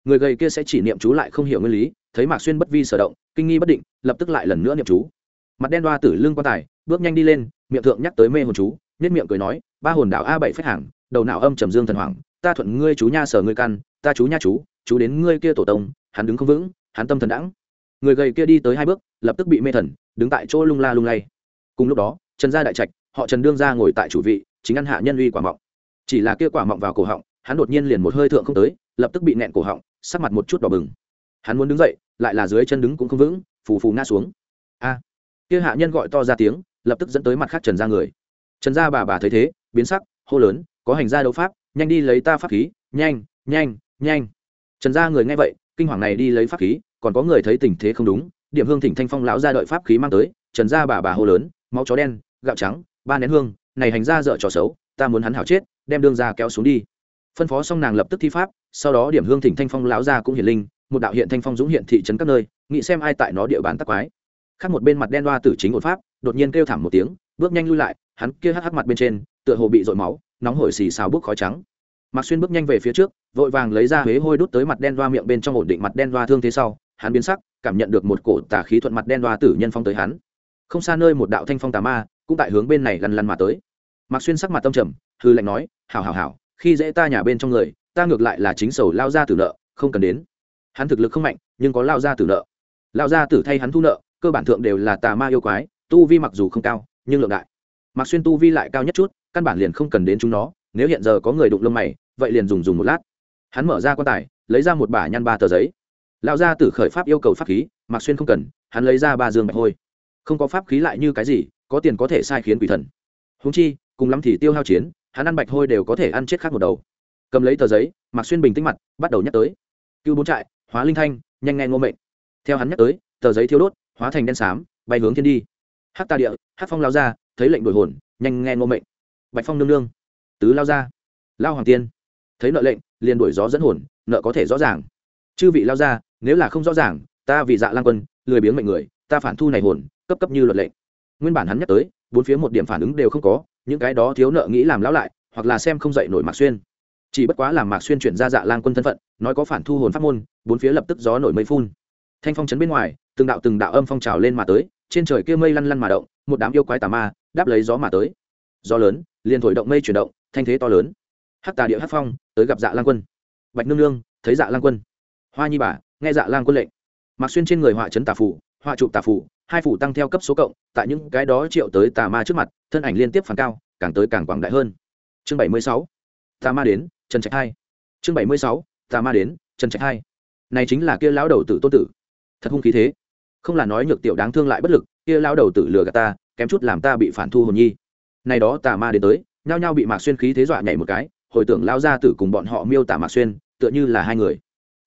Người gầy kia sẽ chỉ niệm chú lại không hiểu nguyên lý, thấy mạc xuyên bất vi sở động, kinh nghi bất định, lập tức lại lần nữa niệm chú mặt đen đoa tử lưng quan tài, bước nhanh đi lên, miệng thượng nhắc tới mê hồn chú nhất miệng cười nói, ba hồn đảo a bảy phách hàng, đầu não âm trầm dương thần hoàng, ta thuận ngươi chú nha sở ngươi căn, ta chú nha chú chú đến ngươi kia tổ tông, hắn đứng không vững, hắn tâm thần đãng. Người gầy kia đi tới hai bước, lập tức bị mê thần, đứng tại chỗ lung la lung lay. Cùng lúc đó, trần gia đại trạch, họ trần đương ra ngồi tại chủ vị, chính ăn hạ nhân uy quả mọng. Chỉ là kia quả mọng vào cổ họng, hắn đột nhiên liền một hơi thượng không tới, lập tức bị nẹn cổ họng, sắc mặt một chút đỏ bừng. Hắn muốn đứng dậy, lại là dưới chân đứng cũng không vững, phù phù ngã xuống. A! Kia hạ nhân gọi to ra tiếng, lập tức dẫn tới mặt khác trần gia người. Trần gia bà bà thấy thế, biến sắc, hô lớn, có hành gia đấu pháp, nhanh đi lấy ta pháp khí, nhanh nhanh nhanh. Trần gia người nghe vậy, kinh hoàng này đi lấy pháp khí, còn có người thấy tình thế không đúng, điểm hương thỉnh thanh phong lão ra đợi pháp khí mang tới, trần gia bà bà hô lớn, máu chó đen, gạo trắng, ba nén hương, này hành gia dợ trò xấu, ta muốn hắn hảo chết, đem đương ra kéo xuống đi. Phân phó xong nàng lập tức thi pháp, sau đó điểm hương thỉnh thanh phong lão ra cũng hiển linh, một đạo hiện thanh phong dũng hiện thị trấn các nơi, nghĩ xem ai tại nó địa bàn tắc quái khác một bên mặt đen đoa tử chính ổn pháp, đột nhiên kêu thảm một tiếng, bước nhanh lui lại, hắn kia hắc hắc mặt bên trên, tựa hồ bị dội máu, nóng hổi xì xào bước khói trắng. Mạc xuyên bước nhanh về phía trước, vội vàng lấy ra huế hôi đút tới mặt đen đoa miệng bên trong ổn định mặt đen đoa thương thế sau, hắn biến sắc, cảm nhận được một cổ tà khí thuận mặt đen đoa tử nhân phong tới hắn. Không xa nơi một đạo thanh phong tà ma, cũng tại hướng bên này lăn lăn mà tới. Mạc xuyên sắc mặt tâm trầm hư lệnh nói, hảo hảo hảo, khi dễ ta nhà bên trong người, ta ngược lại là chính sầu lao ra tử nợ, không cần đến. Hắn thực lực không mạnh, nhưng có lao ra tử nợ. Lao ra tử thay hắn thu nợ cơ bản thượng đều là tà ma yêu quái, tu vi mặc dù không cao, nhưng lượng đại. Mặc xuyên tu vi lại cao nhất chút, căn bản liền không cần đến chúng nó, nếu hiện giờ có người đụng lông mày, vậy liền dùng dùng một lát. Hắn mở ra quan tài, lấy ra một bả nhăn ba tờ giấy. Lão gia tử khởi pháp yêu cầu pháp khí, Mặc xuyên không cần, hắn lấy ra ba dương bạch hôi. Không có pháp khí lại như cái gì, có tiền có thể sai khiến quỷ thần. Húng chi, cùng lắm thì tiêu hao chiến, hắn ăn bạch hôi đều có thể ăn chết khác một đầu. Cầm lấy tờ giấy, Mặc xuyên bình tĩnh mặt, bắt đầu nhắc tới. Cưu bốn trại, hóa linh thanh, nhanh nghe ngô mệnh. Theo hắn nhắc tới, tờ giấy thiêu đốt hóa thành đen xám, bay hướng thiên đi. Hát ta địa hát phong lao ra, thấy lệnh đổi hồn, nhanh nghe ngô mệnh. Bạch phong nương nương. Tứ lao ra. Lao hoàng tiên. Thấy nợ lệnh, liền đuổi gió dẫn hồn, nợ có thể rõ ràng. Chư vị lao ra, nếu là không rõ ràng, ta vì dạ lan quân, lười biếng mệnh người, ta phản thu này hồn, cấp cấp như luật lệnh. Nguyên bản hắn nhắc tới, bốn phía một điểm phản ứng đều không có, những cái đó thiếu nợ nghĩ làm lão lại, hoặc là xem không dậy nổi mạc xuyên. Chỉ bất quá làm mạc xuyên chuyển ra dạ lan quân thân phận, nói có phản thu hồn pháp môn, bốn phía lập tức gió nổi mây phun. Thanh phong chấn bên ngoài từng đạo từng đạo âm phong trào lên mà tới, trên trời kia mây lăn lăn mà động, một đám yêu quái tà ma đáp lấy gió mà tới. Gió lớn, liền thổi động mây chuyển động, thanh thế to lớn. Hắc tà địa hắc phong, tới gặp dạ lan quân. Bạch nương nương, thấy dạ lan quân. Hoa nhi bà, nghe dạ lan quân lệnh. Mặc xuyên trên người họa trấn tà phủ, họa trụ tà phủ, hai phủ tăng theo cấp số cộng, tại những cái đó triệu tới tà ma trước mặt, thân ảnh liên tiếp phản cao, càng tới càng quảng đại hơn. Chương bảy mươi sáu, tà ma đến, trần trạch hai. Chương bảy mươi sáu, tà ma đến, trần trạch hai. Này chính là kia lão đầu tử tôn tử. Thật hung khí thế không là nói nhược tiểu đáng thương lại bất lực, kia lão đầu tử lừa gạt ta, kém chút làm ta bị phản thu hồn nhi. Này đó tà ma đến tới, nhao nhao bị mạc xuyên khí thế dọa nhảy một cái, hồi tưởng lao ra tử cùng bọn họ miêu tả mạc xuyên, tựa như là hai người.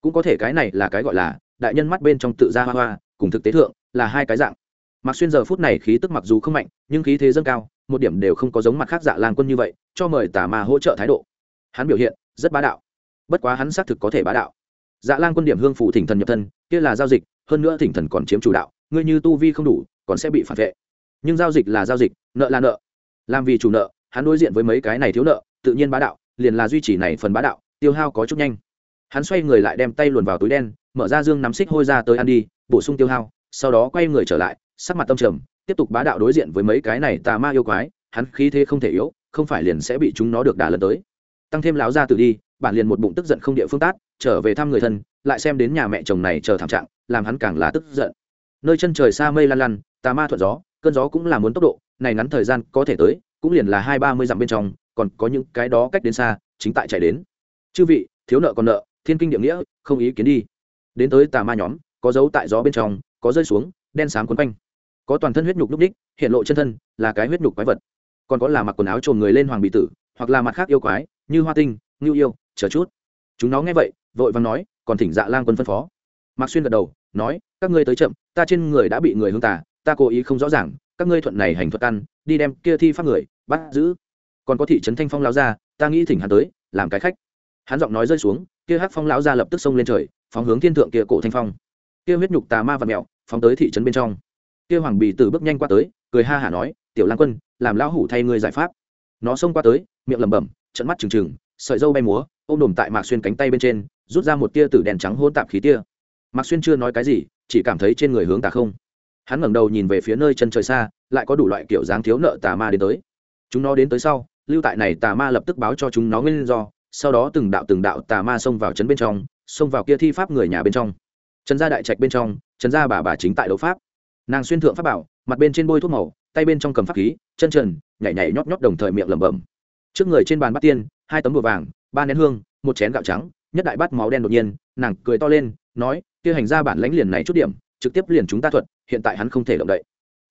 Cũng có thể cái này là cái gọi là, đại nhân mắt bên trong tự ra hoa hoa, cùng thực tế thượng, là hai cái dạng. Mạc xuyên giờ phút này khí tức mặc dù không mạnh, nhưng khí thế dâng cao, một điểm đều không có giống mặt khác dạ lang quân như vậy, cho mời tà ma hỗ trợ thái độ. Hắn biểu hiện rất bá đạo. Bất quá hắn xác thực có thể bá đạo. Dạ lang quân điểm hương phụ thỉnh thần nhập thân, kia là giao dịch hơn nữa thỉnh thần còn chiếm chủ đạo, ngươi như tu vi không đủ, còn sẽ bị phản vệ. Nhưng giao dịch là giao dịch, nợ là nợ. Làm vì chủ nợ, hắn đối diện với mấy cái này thiếu nợ, tự nhiên bá đạo, liền là duy trì này phần bá đạo, tiêu hao có chút nhanh. Hắn xoay người lại đem tay luồn vào túi đen, mở ra dương nắm xích hôi ra tới ăn đi, bổ sung tiêu hao, sau đó quay người trở lại, sắc mặt tâm trầm, tiếp tục bá đạo đối diện với mấy cái này tà ma yêu quái, hắn khí thế không thể yếu, không phải liền sẽ bị chúng nó được đả lần tới. Tăng thêm láo ra từ đi, bản liền một bụng tức giận không địa phương tát, trở về thăm người thân lại xem đến nhà mẹ chồng này chờ thảm trạng, làm hắn càng là tức giận. Nơi chân trời xa mây lan lăn, tà ma thuận gió, cơn gió cũng là muốn tốc độ, này ngắn thời gian có thể tới, cũng liền là hai ba mươi dặm bên trong, còn có những cái đó cách đến xa, chính tại chạy đến. Chư vị, thiếu nợ còn nợ, thiên kinh địa nghĩa, không ý kiến đi. Đến tới tà ma nhóm, có dấu tại gió bên trong, có rơi xuống, đen xám quấn quanh. Có toàn thân huyết nhục lúc đích, hiện lộ chân thân, là cái huyết nhục quái vật. Còn có là mặc quần áo trồn người lên hoàng bị tử, hoặc là mặt khác yêu quái, như hoa tinh, ngưu yêu, chờ chút. Chúng nó nghe vậy, vội vàng nói còn thỉnh dạ lang quân phân phó. Mạc xuyên gật đầu, nói, các ngươi tới chậm, ta trên người đã bị người hương tả ta cố ý không rõ ràng, các ngươi thuận này hành thuật ăn, đi đem kia thi pháp người bắt giữ. Còn có thị trấn thanh phong lao ra ta nghĩ thỉnh hắn tới, làm cái khách. Hắn giọng nói rơi xuống, kia hắc phong lão ra lập tức xông lên trời, phóng hướng thiên thượng kia cổ thanh phong. Kia huyết nhục tà ma và mẹo, phóng tới thị trấn bên trong. Kia hoàng bì từ bước nhanh qua tới, cười ha hả nói, tiểu lan quân, làm lão hủ thay ngươi giải pháp. Nó xông qua tới, miệng lẩm bẩm trận mắt trừng trừng, sợi dâu bay múa, ôm đồm tại mạc xuyên cánh tay bên trên rút ra một tia tử đèn trắng hôn tạp khí tia. Mạc xuyên chưa nói cái gì, chỉ cảm thấy trên người hướng tà không. Hắn ngẩng đầu nhìn về phía nơi chân trời xa, lại có đủ loại kiểu dáng thiếu nợ tà ma đến tới. Chúng nó đến tới sau, lưu tại này tà ma lập tức báo cho chúng nó nguyên do, sau đó từng đạo từng đạo tà ma xông vào trấn bên trong, xông vào kia thi pháp người nhà bên trong. Trần gia đại trạch bên trong, trần gia bà bà chính tại đấu pháp. Nàng xuyên thượng pháp bảo, mặt bên trên bôi thuốc màu, tay bên trong cầm pháp khí, chân trần, nhảy nhảy nhóp nhóp đồng thời miệng lẩm bẩm. Trước người trên bàn bát tiên, hai tấm bùa vàng, ba nén hương, một chén gạo trắng nhất đại bát máu đen đột nhiên, nàng cười to lên, nói, kia hành ra bản lãnh liền này chút điểm, trực tiếp liền chúng ta thuật, hiện tại hắn không thể động đậy.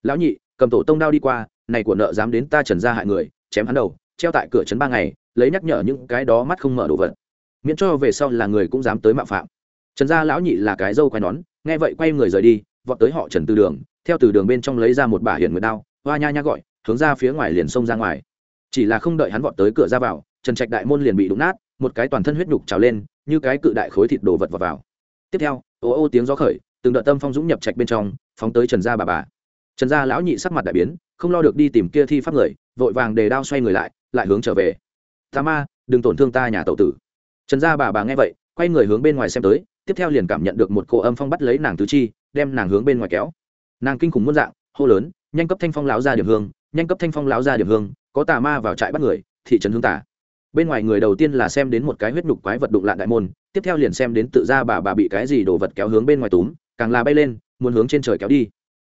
Lão nhị, cầm tổ tông đao đi qua, này của nợ dám đến ta trần ra hại người, chém hắn đầu, treo tại cửa trấn ba ngày, lấy nhắc nhở những cái đó mắt không mở đồ vật. Miễn cho về sau là người cũng dám tới mạo phạm. Trần gia lão nhị là cái dâu quay nón, nghe vậy quay người rời đi, vọt tới họ trần từ đường, theo từ đường bên trong lấy ra một bả hiển nguyệt đao, hoa nha nha gọi, hướng ra phía ngoài liền xông ra ngoài. Chỉ là không đợi hắn vọt tới cửa ra vào, trần trạch đại môn liền bị đụng nát một cái toàn thân huyết nhục trào lên như cái cự đại khối thịt đồ vật vào, vào. tiếp theo ô ô tiếng gió khởi từng đợt tâm phong dũng nhập trạch bên trong phóng tới trần gia bà bà trần gia lão nhị sắc mặt đại biến không lo được đi tìm kia thi pháp người vội vàng đề đao xoay người lại lại hướng trở về tà ma đừng tổn thương ta nhà tậu tử trần gia bà bà nghe vậy quay người hướng bên ngoài xem tới tiếp theo liền cảm nhận được một cỗ âm phong bắt lấy nàng tứ chi đem nàng hướng bên ngoài kéo nàng kinh khủng muôn dạng hô lớn nhanh cấp thanh phong lão ra điểm hương nhanh cấp thanh phong lão ra điểm hương có tà ma vào trại bắt người thị trấn hương tả bên ngoài người đầu tiên là xem đến một cái huyết nhục quái vật đụng lạ đại môn, tiếp theo liền xem đến tự ra bà bà bị cái gì đồ vật kéo hướng bên ngoài túm, càng là bay lên, muốn hướng trên trời kéo đi.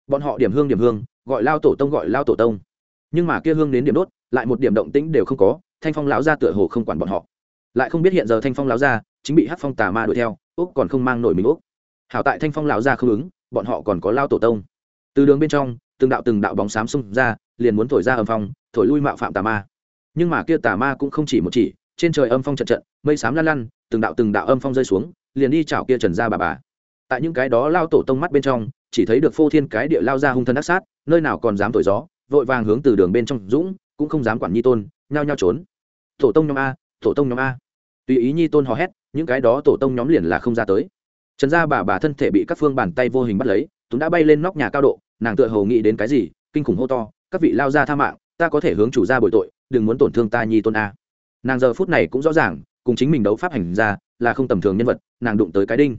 Bọn họ điểm hương điểm hương, gọi lao tổ tông gọi lao tổ tông. Nhưng mà kia hương đến điểm đốt, lại một điểm động tĩnh đều không có, thanh phong lão ra tựa hồ không quản bọn họ. Lại không biết hiện giờ thanh phong lão ra chính bị hát phong tà ma đuổi theo úc còn không mang nổi mình úc hảo tại thanh phong lão ra không ứng, bọn họ còn có lao tổ tông. Từ đường bên trong, từng đạo từng đạo bóng xám xung ra, liền muốn thổi ra âm phong, thổi lui mạo phạm tà ma nhưng mà kia tà ma cũng không chỉ một chỉ, trên trời âm phong trận trận, mây xám lăn lăn, từng đạo từng đạo âm phong rơi xuống, liền đi chảo kia trần ra bà bà. Tại những cái đó lao tổ tông mắt bên trong, chỉ thấy được phô thiên cái địa lao ra hung thân ác sát, nơi nào còn dám thổi gió, vội vàng hướng từ đường bên trong dũng, cũng không dám quản nhi tôn, nhao nhao trốn. Tổ tông nhóm a, tổ tông nhóm a. Tùy ý nhi tôn hò hét, những cái đó tổ tông nhóm liền là không ra tới. Trần gia bà bà thân thể bị các phương bàn tay vô hình bắt lấy tú đã bay lên nóc nhà cao độ, nàng tựa hầu nghĩ đến cái gì, kinh khủng hô to, các vị lao ra tha mạng ta có thể hướng chủ gia bồi tội, đừng muốn tổn thương ta nhi tôn a. Nàng giờ phút này cũng rõ ràng, cùng chính mình đấu pháp hành ra là không tầm thường nhân vật, nàng đụng tới cái đinh.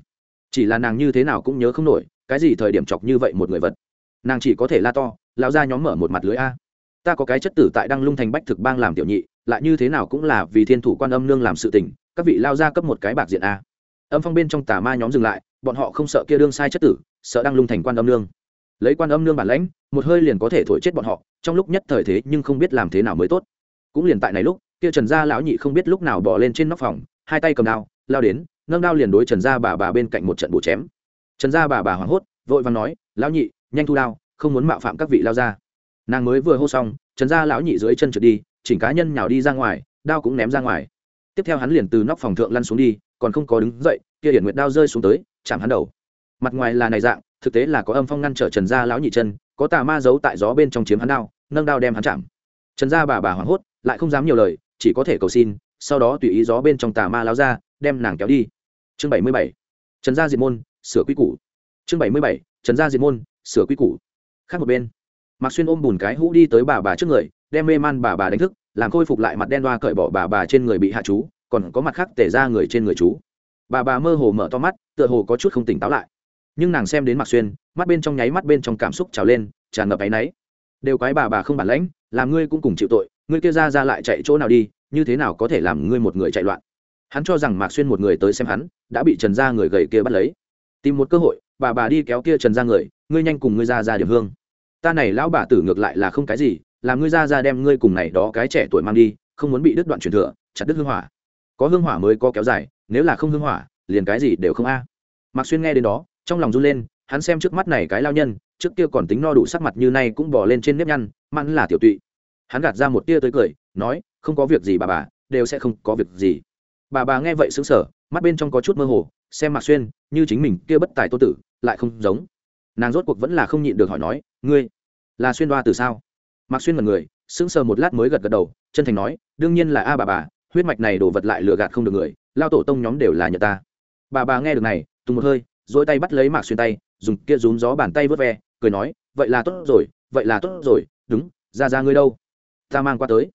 Chỉ là nàng như thế nào cũng nhớ không nổi, cái gì thời điểm chọc như vậy một người vật. Nàng chỉ có thể la to lao ra nhóm mở một mặt lưới a. Ta có cái chất tử tại đăng lung thành bách thực bang làm tiểu nhị, lại như thế nào cũng là vì thiên thủ quan âm nương làm sự tình, các vị lao ra cấp một cái bạc diện a. Âm phong bên trong tà ma nhóm dừng lại, bọn họ không sợ kia đương sai chất tử, sợ đăng lung thành quan âm nương. Lấy quan âm nương bản lãnh, một hơi liền có thể thổi chết bọn họ trong lúc nhất thời thế nhưng không biết làm thế nào mới tốt. Cũng liền tại này lúc, kia trần gia lão nhị không biết lúc nào bỏ lên trên nóc phòng, hai tay cầm đao, lao đến, nâng đao liền đối trần gia bà bà bên cạnh một trận bổ chém. Trần gia bà bà hoảng hốt, vội vàng nói, lão nhị, nhanh thu đao, không muốn mạo phạm các vị lao ra nàng mới vừa hô xong, trần gia lão nhị dưới chân trượt đi, chỉnh cá nhân nhào đi ra ngoài, đao cũng ném ra ngoài. Tiếp theo hắn liền từ nóc phòng thượng lăn xuống đi, còn không có đứng dậy, kia hiển nguyệt đao rơi xuống tới, chạm hắn đầu. Mặt ngoài là này dạng, thực tế là có âm phong ngăn trở trần gia lão nhị chân có tà ma giấu tại gió bên trong chiếm hắn đao, nâng đao đem hắn chạm. Trần gia bà bà hoảng hốt, lại không dám nhiều lời, chỉ có thể cầu xin, sau đó tùy ý gió bên trong tà ma lao ra, đem nàng kéo đi. Chương bảy mươi bảy, trần gia diệt môn, sửa quy củ. Chương bảy mươi bảy, trần gia diệt môn, sửa quy củ. Khác một bên, mạc xuyên ôm bùn cái hũ đi tới bà bà trước người, đem mê man bà bà đánh thức, làm khôi phục lại mặt đen đoa cởi bỏ bà bà trên người bị hạ chú, còn có mặt khác tể ra người trên người chú. Bà bà mơ hồ mở to mắt, tựa hồ có chút không tỉnh táo lại. Nhưng nàng xem đến mạc xuyên mắt bên trong nháy mắt bên trong cảm xúc trào lên, tràn ngập áy náy. Đều quái bà bà không bản lãnh, làm ngươi cũng cùng chịu tội, ngươi kia ra ra lại chạy chỗ nào đi, như thế nào có thể làm ngươi một người chạy loạn? Hắn cho rằng mạc xuyên một người tới xem hắn, đã bị trần gia người gầy kia bắt lấy. Tìm một cơ hội, bà bà đi kéo kia trần gia người, ngươi nhanh cùng ngươi ra ra điểm hương. Ta này lão bà tử ngược lại là không cái gì, làm ngươi ra ra đem ngươi cùng này đó cái trẻ tuổi mang đi, không muốn bị đứt đoạn truyền thừa, chặt đứt hương hỏa. Có hương hỏa mới có kéo dài, nếu là không hương hỏa, liền cái gì đều không a. Mạc xuyên nghe đến đó, trong lòng run lên hắn xem trước mắt này cái lao nhân, trước kia còn tính no đủ sắc mặt như nay cũng bỏ lên trên nếp nhăn, mặn là tiểu tụy. Hắn gạt ra một tia tới cười, nói, không có việc gì bà bà, đều sẽ không có việc gì. Bà bà nghe vậy xứng sở mắt bên trong có chút mơ hồ, xem mạc xuyên, như chính mình kia bất tài tô tử, lại không giống. Nàng rốt cuộc vẫn là không nhịn được hỏi nói, ngươi là xuyên đoa từ sao? Mạc xuyên mật người sững sờ một lát mới gật gật đầu, chân thành nói, đương nhiên là a bà bà, huyết mạch này đổ vật lại lừa gạt không được người, lao tổ tông nhóm đều là nhờ ta. Bà bà nghe được này, tùng một hơi dỗi tay bắt lấy mạc xuyên tay, dùng kia rún gió bàn tay vớt ve, cười nói, vậy là tốt rồi, vậy là tốt rồi, đúng, ra ra ngươi đâu? Ta mang qua tới.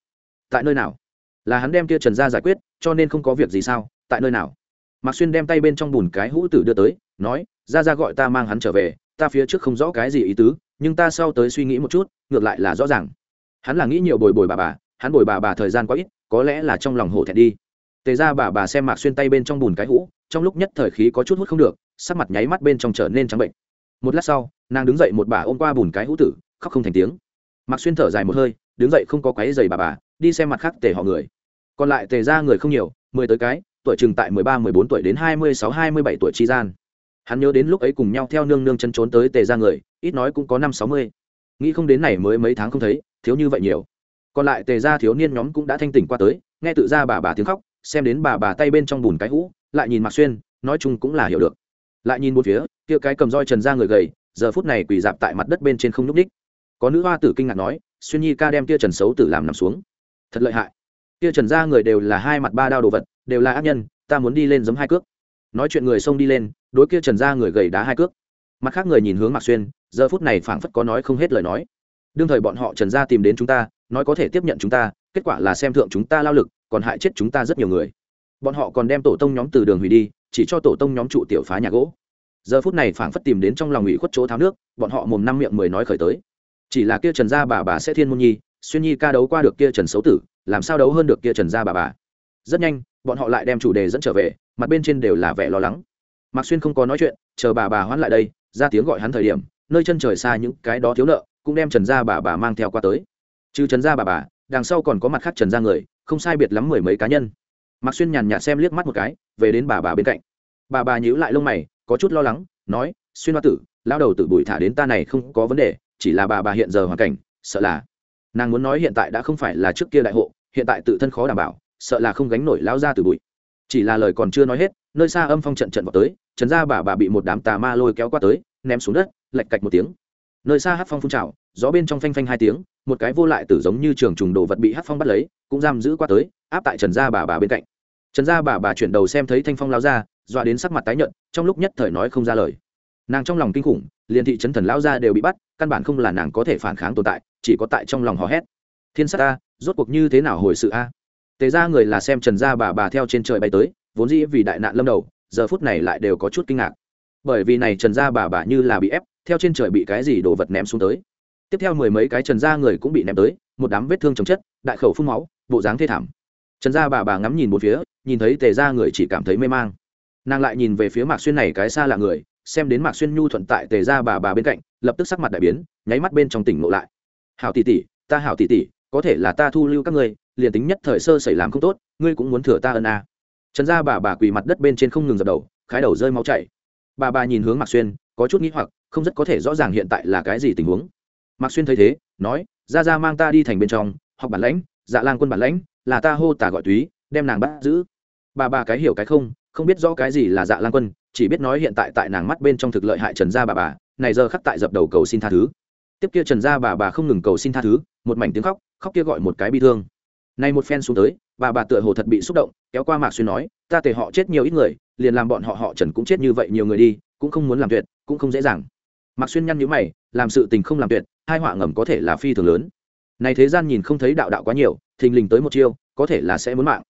Tại nơi nào? Là hắn đem kia trần ra giải quyết, cho nên không có việc gì sao, tại nơi nào? Mạc xuyên đem tay bên trong bùn cái hũ tử đưa tới, nói, ra ra gọi ta mang hắn trở về, ta phía trước không rõ cái gì ý tứ, nhưng ta sau tới suy nghĩ một chút, ngược lại là rõ ràng. Hắn là nghĩ nhiều bồi bồi bà bà, hắn bồi bà bà thời gian quá ít, có lẽ là trong lòng hổ thẹn đi. Tề ra bà bà xem mạc xuyên tay bên trong bùn cái hũ trong lúc nhất thời khí có chút hút không được, sắc mặt nháy mắt bên trong trở nên trắng bệnh. Một lát sau, nàng đứng dậy một bà ôm qua bùn cái hũ tử, khóc không thành tiếng. Mặc xuyên thở dài một hơi, đứng dậy không có quáy giày bà bà, đi xem mặt khác tề họ người. Còn lại tề ra người không nhiều, mười tới cái, tuổi chừng tại mười ba, mười bốn tuổi đến hai mươi sáu, hai mươi bảy tuổi tri gian. Hắn nhớ đến lúc ấy cùng nhau theo nương nương chân trốn tới tề ra người, ít nói cũng có năm, sáu mươi. Nghĩ không đến này mới mấy tháng không thấy, thiếu như vậy nhiều. Còn lại tề ra thiếu niên nhóm cũng đã thanh tỉnh qua tới, nghe tự ra bà bà tiếng khóc xem đến bà bà tay bên trong bùn cái hũ, lại nhìn mạc xuyên, nói chung cũng là hiểu được. Lại nhìn một phía, kia cái cầm roi trần ra người gầy, giờ phút này quỳ dạp tại mặt đất bên trên không nhúc ních có nữ hoa tử kinh ngạc nói, xuyên nhi ca đem kia trần xấu tử làm nằm xuống. Thật lợi hại. Kia trần ra người đều là hai mặt ba đao đồ vật, đều là ác nhân, ta muốn đi lên giấm hai cước. Nói chuyện người xông đi lên, đối kia trần ra người gầy đá hai cước. Mặt khác người nhìn hướng mạc xuyên, giờ phút này phảng phất có nói không hết lời nói. Đương thời bọn họ trần ra tìm đến chúng ta, nói có thể tiếp nhận chúng ta, kết quả là xem thượng chúng ta lao lực còn hại chết chúng ta rất nhiều người. Bọn họ còn đem tổ tông nhóm từ đường hủy đi, chỉ cho tổ tông nhóm trụ tiểu phá nhà gỗ. Giờ phút này phảng phất tìm đến trong lòng ủy khuất chỗ tháo nước, bọn họ mồm năm miệng mười nói khởi tới. Chỉ là kia trần gia bà bà sẽ thiên môn nhi, xuyên nhi ca đấu qua được kia trần xấu tử, làm sao đấu hơn được kia trần gia bà bà? Rất nhanh, bọn họ lại đem chủ đề dẫn trở về, mặt bên trên đều là vẻ lo lắng. Mạc xuyên không có nói chuyện, chờ bà bà hoãn lại đây, ra tiếng gọi hắn thời điểm, nơi chân trời xa những cái đó thiếu nợ, cũng đem trần gia bà bà mang theo qua tới. Trừ trần gia bà bà, đằng sau còn có mặt khác trần gia người không sai biệt lắm mười mấy cá nhân. Mạc xuyên nhàn nhạt xem liếc mắt một cái, về đến bà bà bên cạnh. Bà bà nhíu lại lông mày, có chút lo lắng, nói, xuyên hoa tử, lao đầu tử bụi thả đến ta này không có vấn đề, chỉ là bà bà hiện giờ hoàn cảnh, sợ là nàng muốn nói hiện tại đã không phải là trước kia đại hộ, hiện tại tự thân khó đảm bảo, sợ là không gánh nổi lao ra từ bụi chỉ là lời còn chưa nói hết, nơi xa âm phong trận trận vào tới, trần ra bà bà bị một đám tà ma lôi kéo qua tới, ném xuống đất lạch cạch một tiếng. Nơi xa hát phong phun trào, gió bên trong phanh phanh hai tiếng, một cái vô lại tử giống như trường trùng đồ vật bị hát phong bắt lấy cũng giam giữ qua tới áp tại trần gia bà bà bên cạnh. Trần gia bà bà chuyển đầu xem thấy thanh phong lao ra dọa đến sắc mặt tái nhợt trong lúc nhất thời nói không ra lời. Nàng trong lòng kinh khủng liền thị trấn thần lao ra đều bị bắt căn bản không là nàng có thể phản kháng tồn tại chỉ có tại trong lòng hò hét. Thiên sát ta, rốt cuộc như thế nào hồi sự a? Tề ra người là xem trần gia bà bà theo trên trời bay tới vốn dĩ vì đại nạn lâm đầu giờ phút này lại đều có chút kinh ngạc. Bởi vì này trần gia bà bà như là bị ép theo trên trời bị cái gì đồ vật ném xuống tới. Tiếp theo mười mấy cái trần gia người cũng bị ném tới một đám vết thương chồng chất đại khẩu phun máu bộ dáng thê thảm. Trần gia bà bà ngắm nhìn một phía, nhìn thấy tề gia người chỉ cảm thấy mê mang. Nàng lại nhìn về phía mạc xuyên này cái xa lạ người, xem đến mạc xuyên nhu thuận tại tề gia bà bà bên cạnh, lập tức sắc mặt đại biến, nháy mắt bên trong tỉnh ngộ lại. Hảo tỷ tỷ, ta hảo tỷ tỷ, có thể là ta thu lưu các ngươi, liền tính nhất thời sơ xảy làm không tốt, ngươi cũng muốn thừa ta ân a. À. trần gia bà bà quỳ mặt đất bên trên không ngừng dập đầu, khái đầu rơi máu chảy. Bà bà nhìn hướng mạc xuyên, có chút nghĩ hoặc, không rất có thể rõ ràng hiện tại là cái gì tình huống. Mạc xuyên thấy thế, nói ra ra mang ta đi thành bên trong, học bản lãnh dạ lang quân bản lãnh, là ta hô tả gọi túy, đem nàng bắt giữ. Bà bà cái hiểu cái không không biết rõ cái gì là dạ lang quân, chỉ biết nói hiện tại tại nàng mắt bên trong thực lợi hại trần gia bà bà, này giờ khắc tại dập đầu cầu xin tha thứ. Tiếp kia trần gia bà bà không ngừng cầu xin tha thứ, một mảnh tiếng khóc khóc kia gọi một cái bi thương. Nay một phen xuống tới, bà bà tựa hồ thật bị xúc động, kéo qua mạc xuyên nói, ta tề họ chết nhiều ít người, liền làm bọn họ họ trần cũng chết như vậy nhiều người đi, cũng không muốn làm tuyệt, cũng không dễ dàng. Mạc xuyên nhăn nhữ mày, làm sự tình không làm tuyệt hai họa ngầm có thể là phi thường lớn này thế gian nhìn không thấy đạo đạo quá nhiều, thình lình tới một chiêu, có thể là sẽ muốn mạng.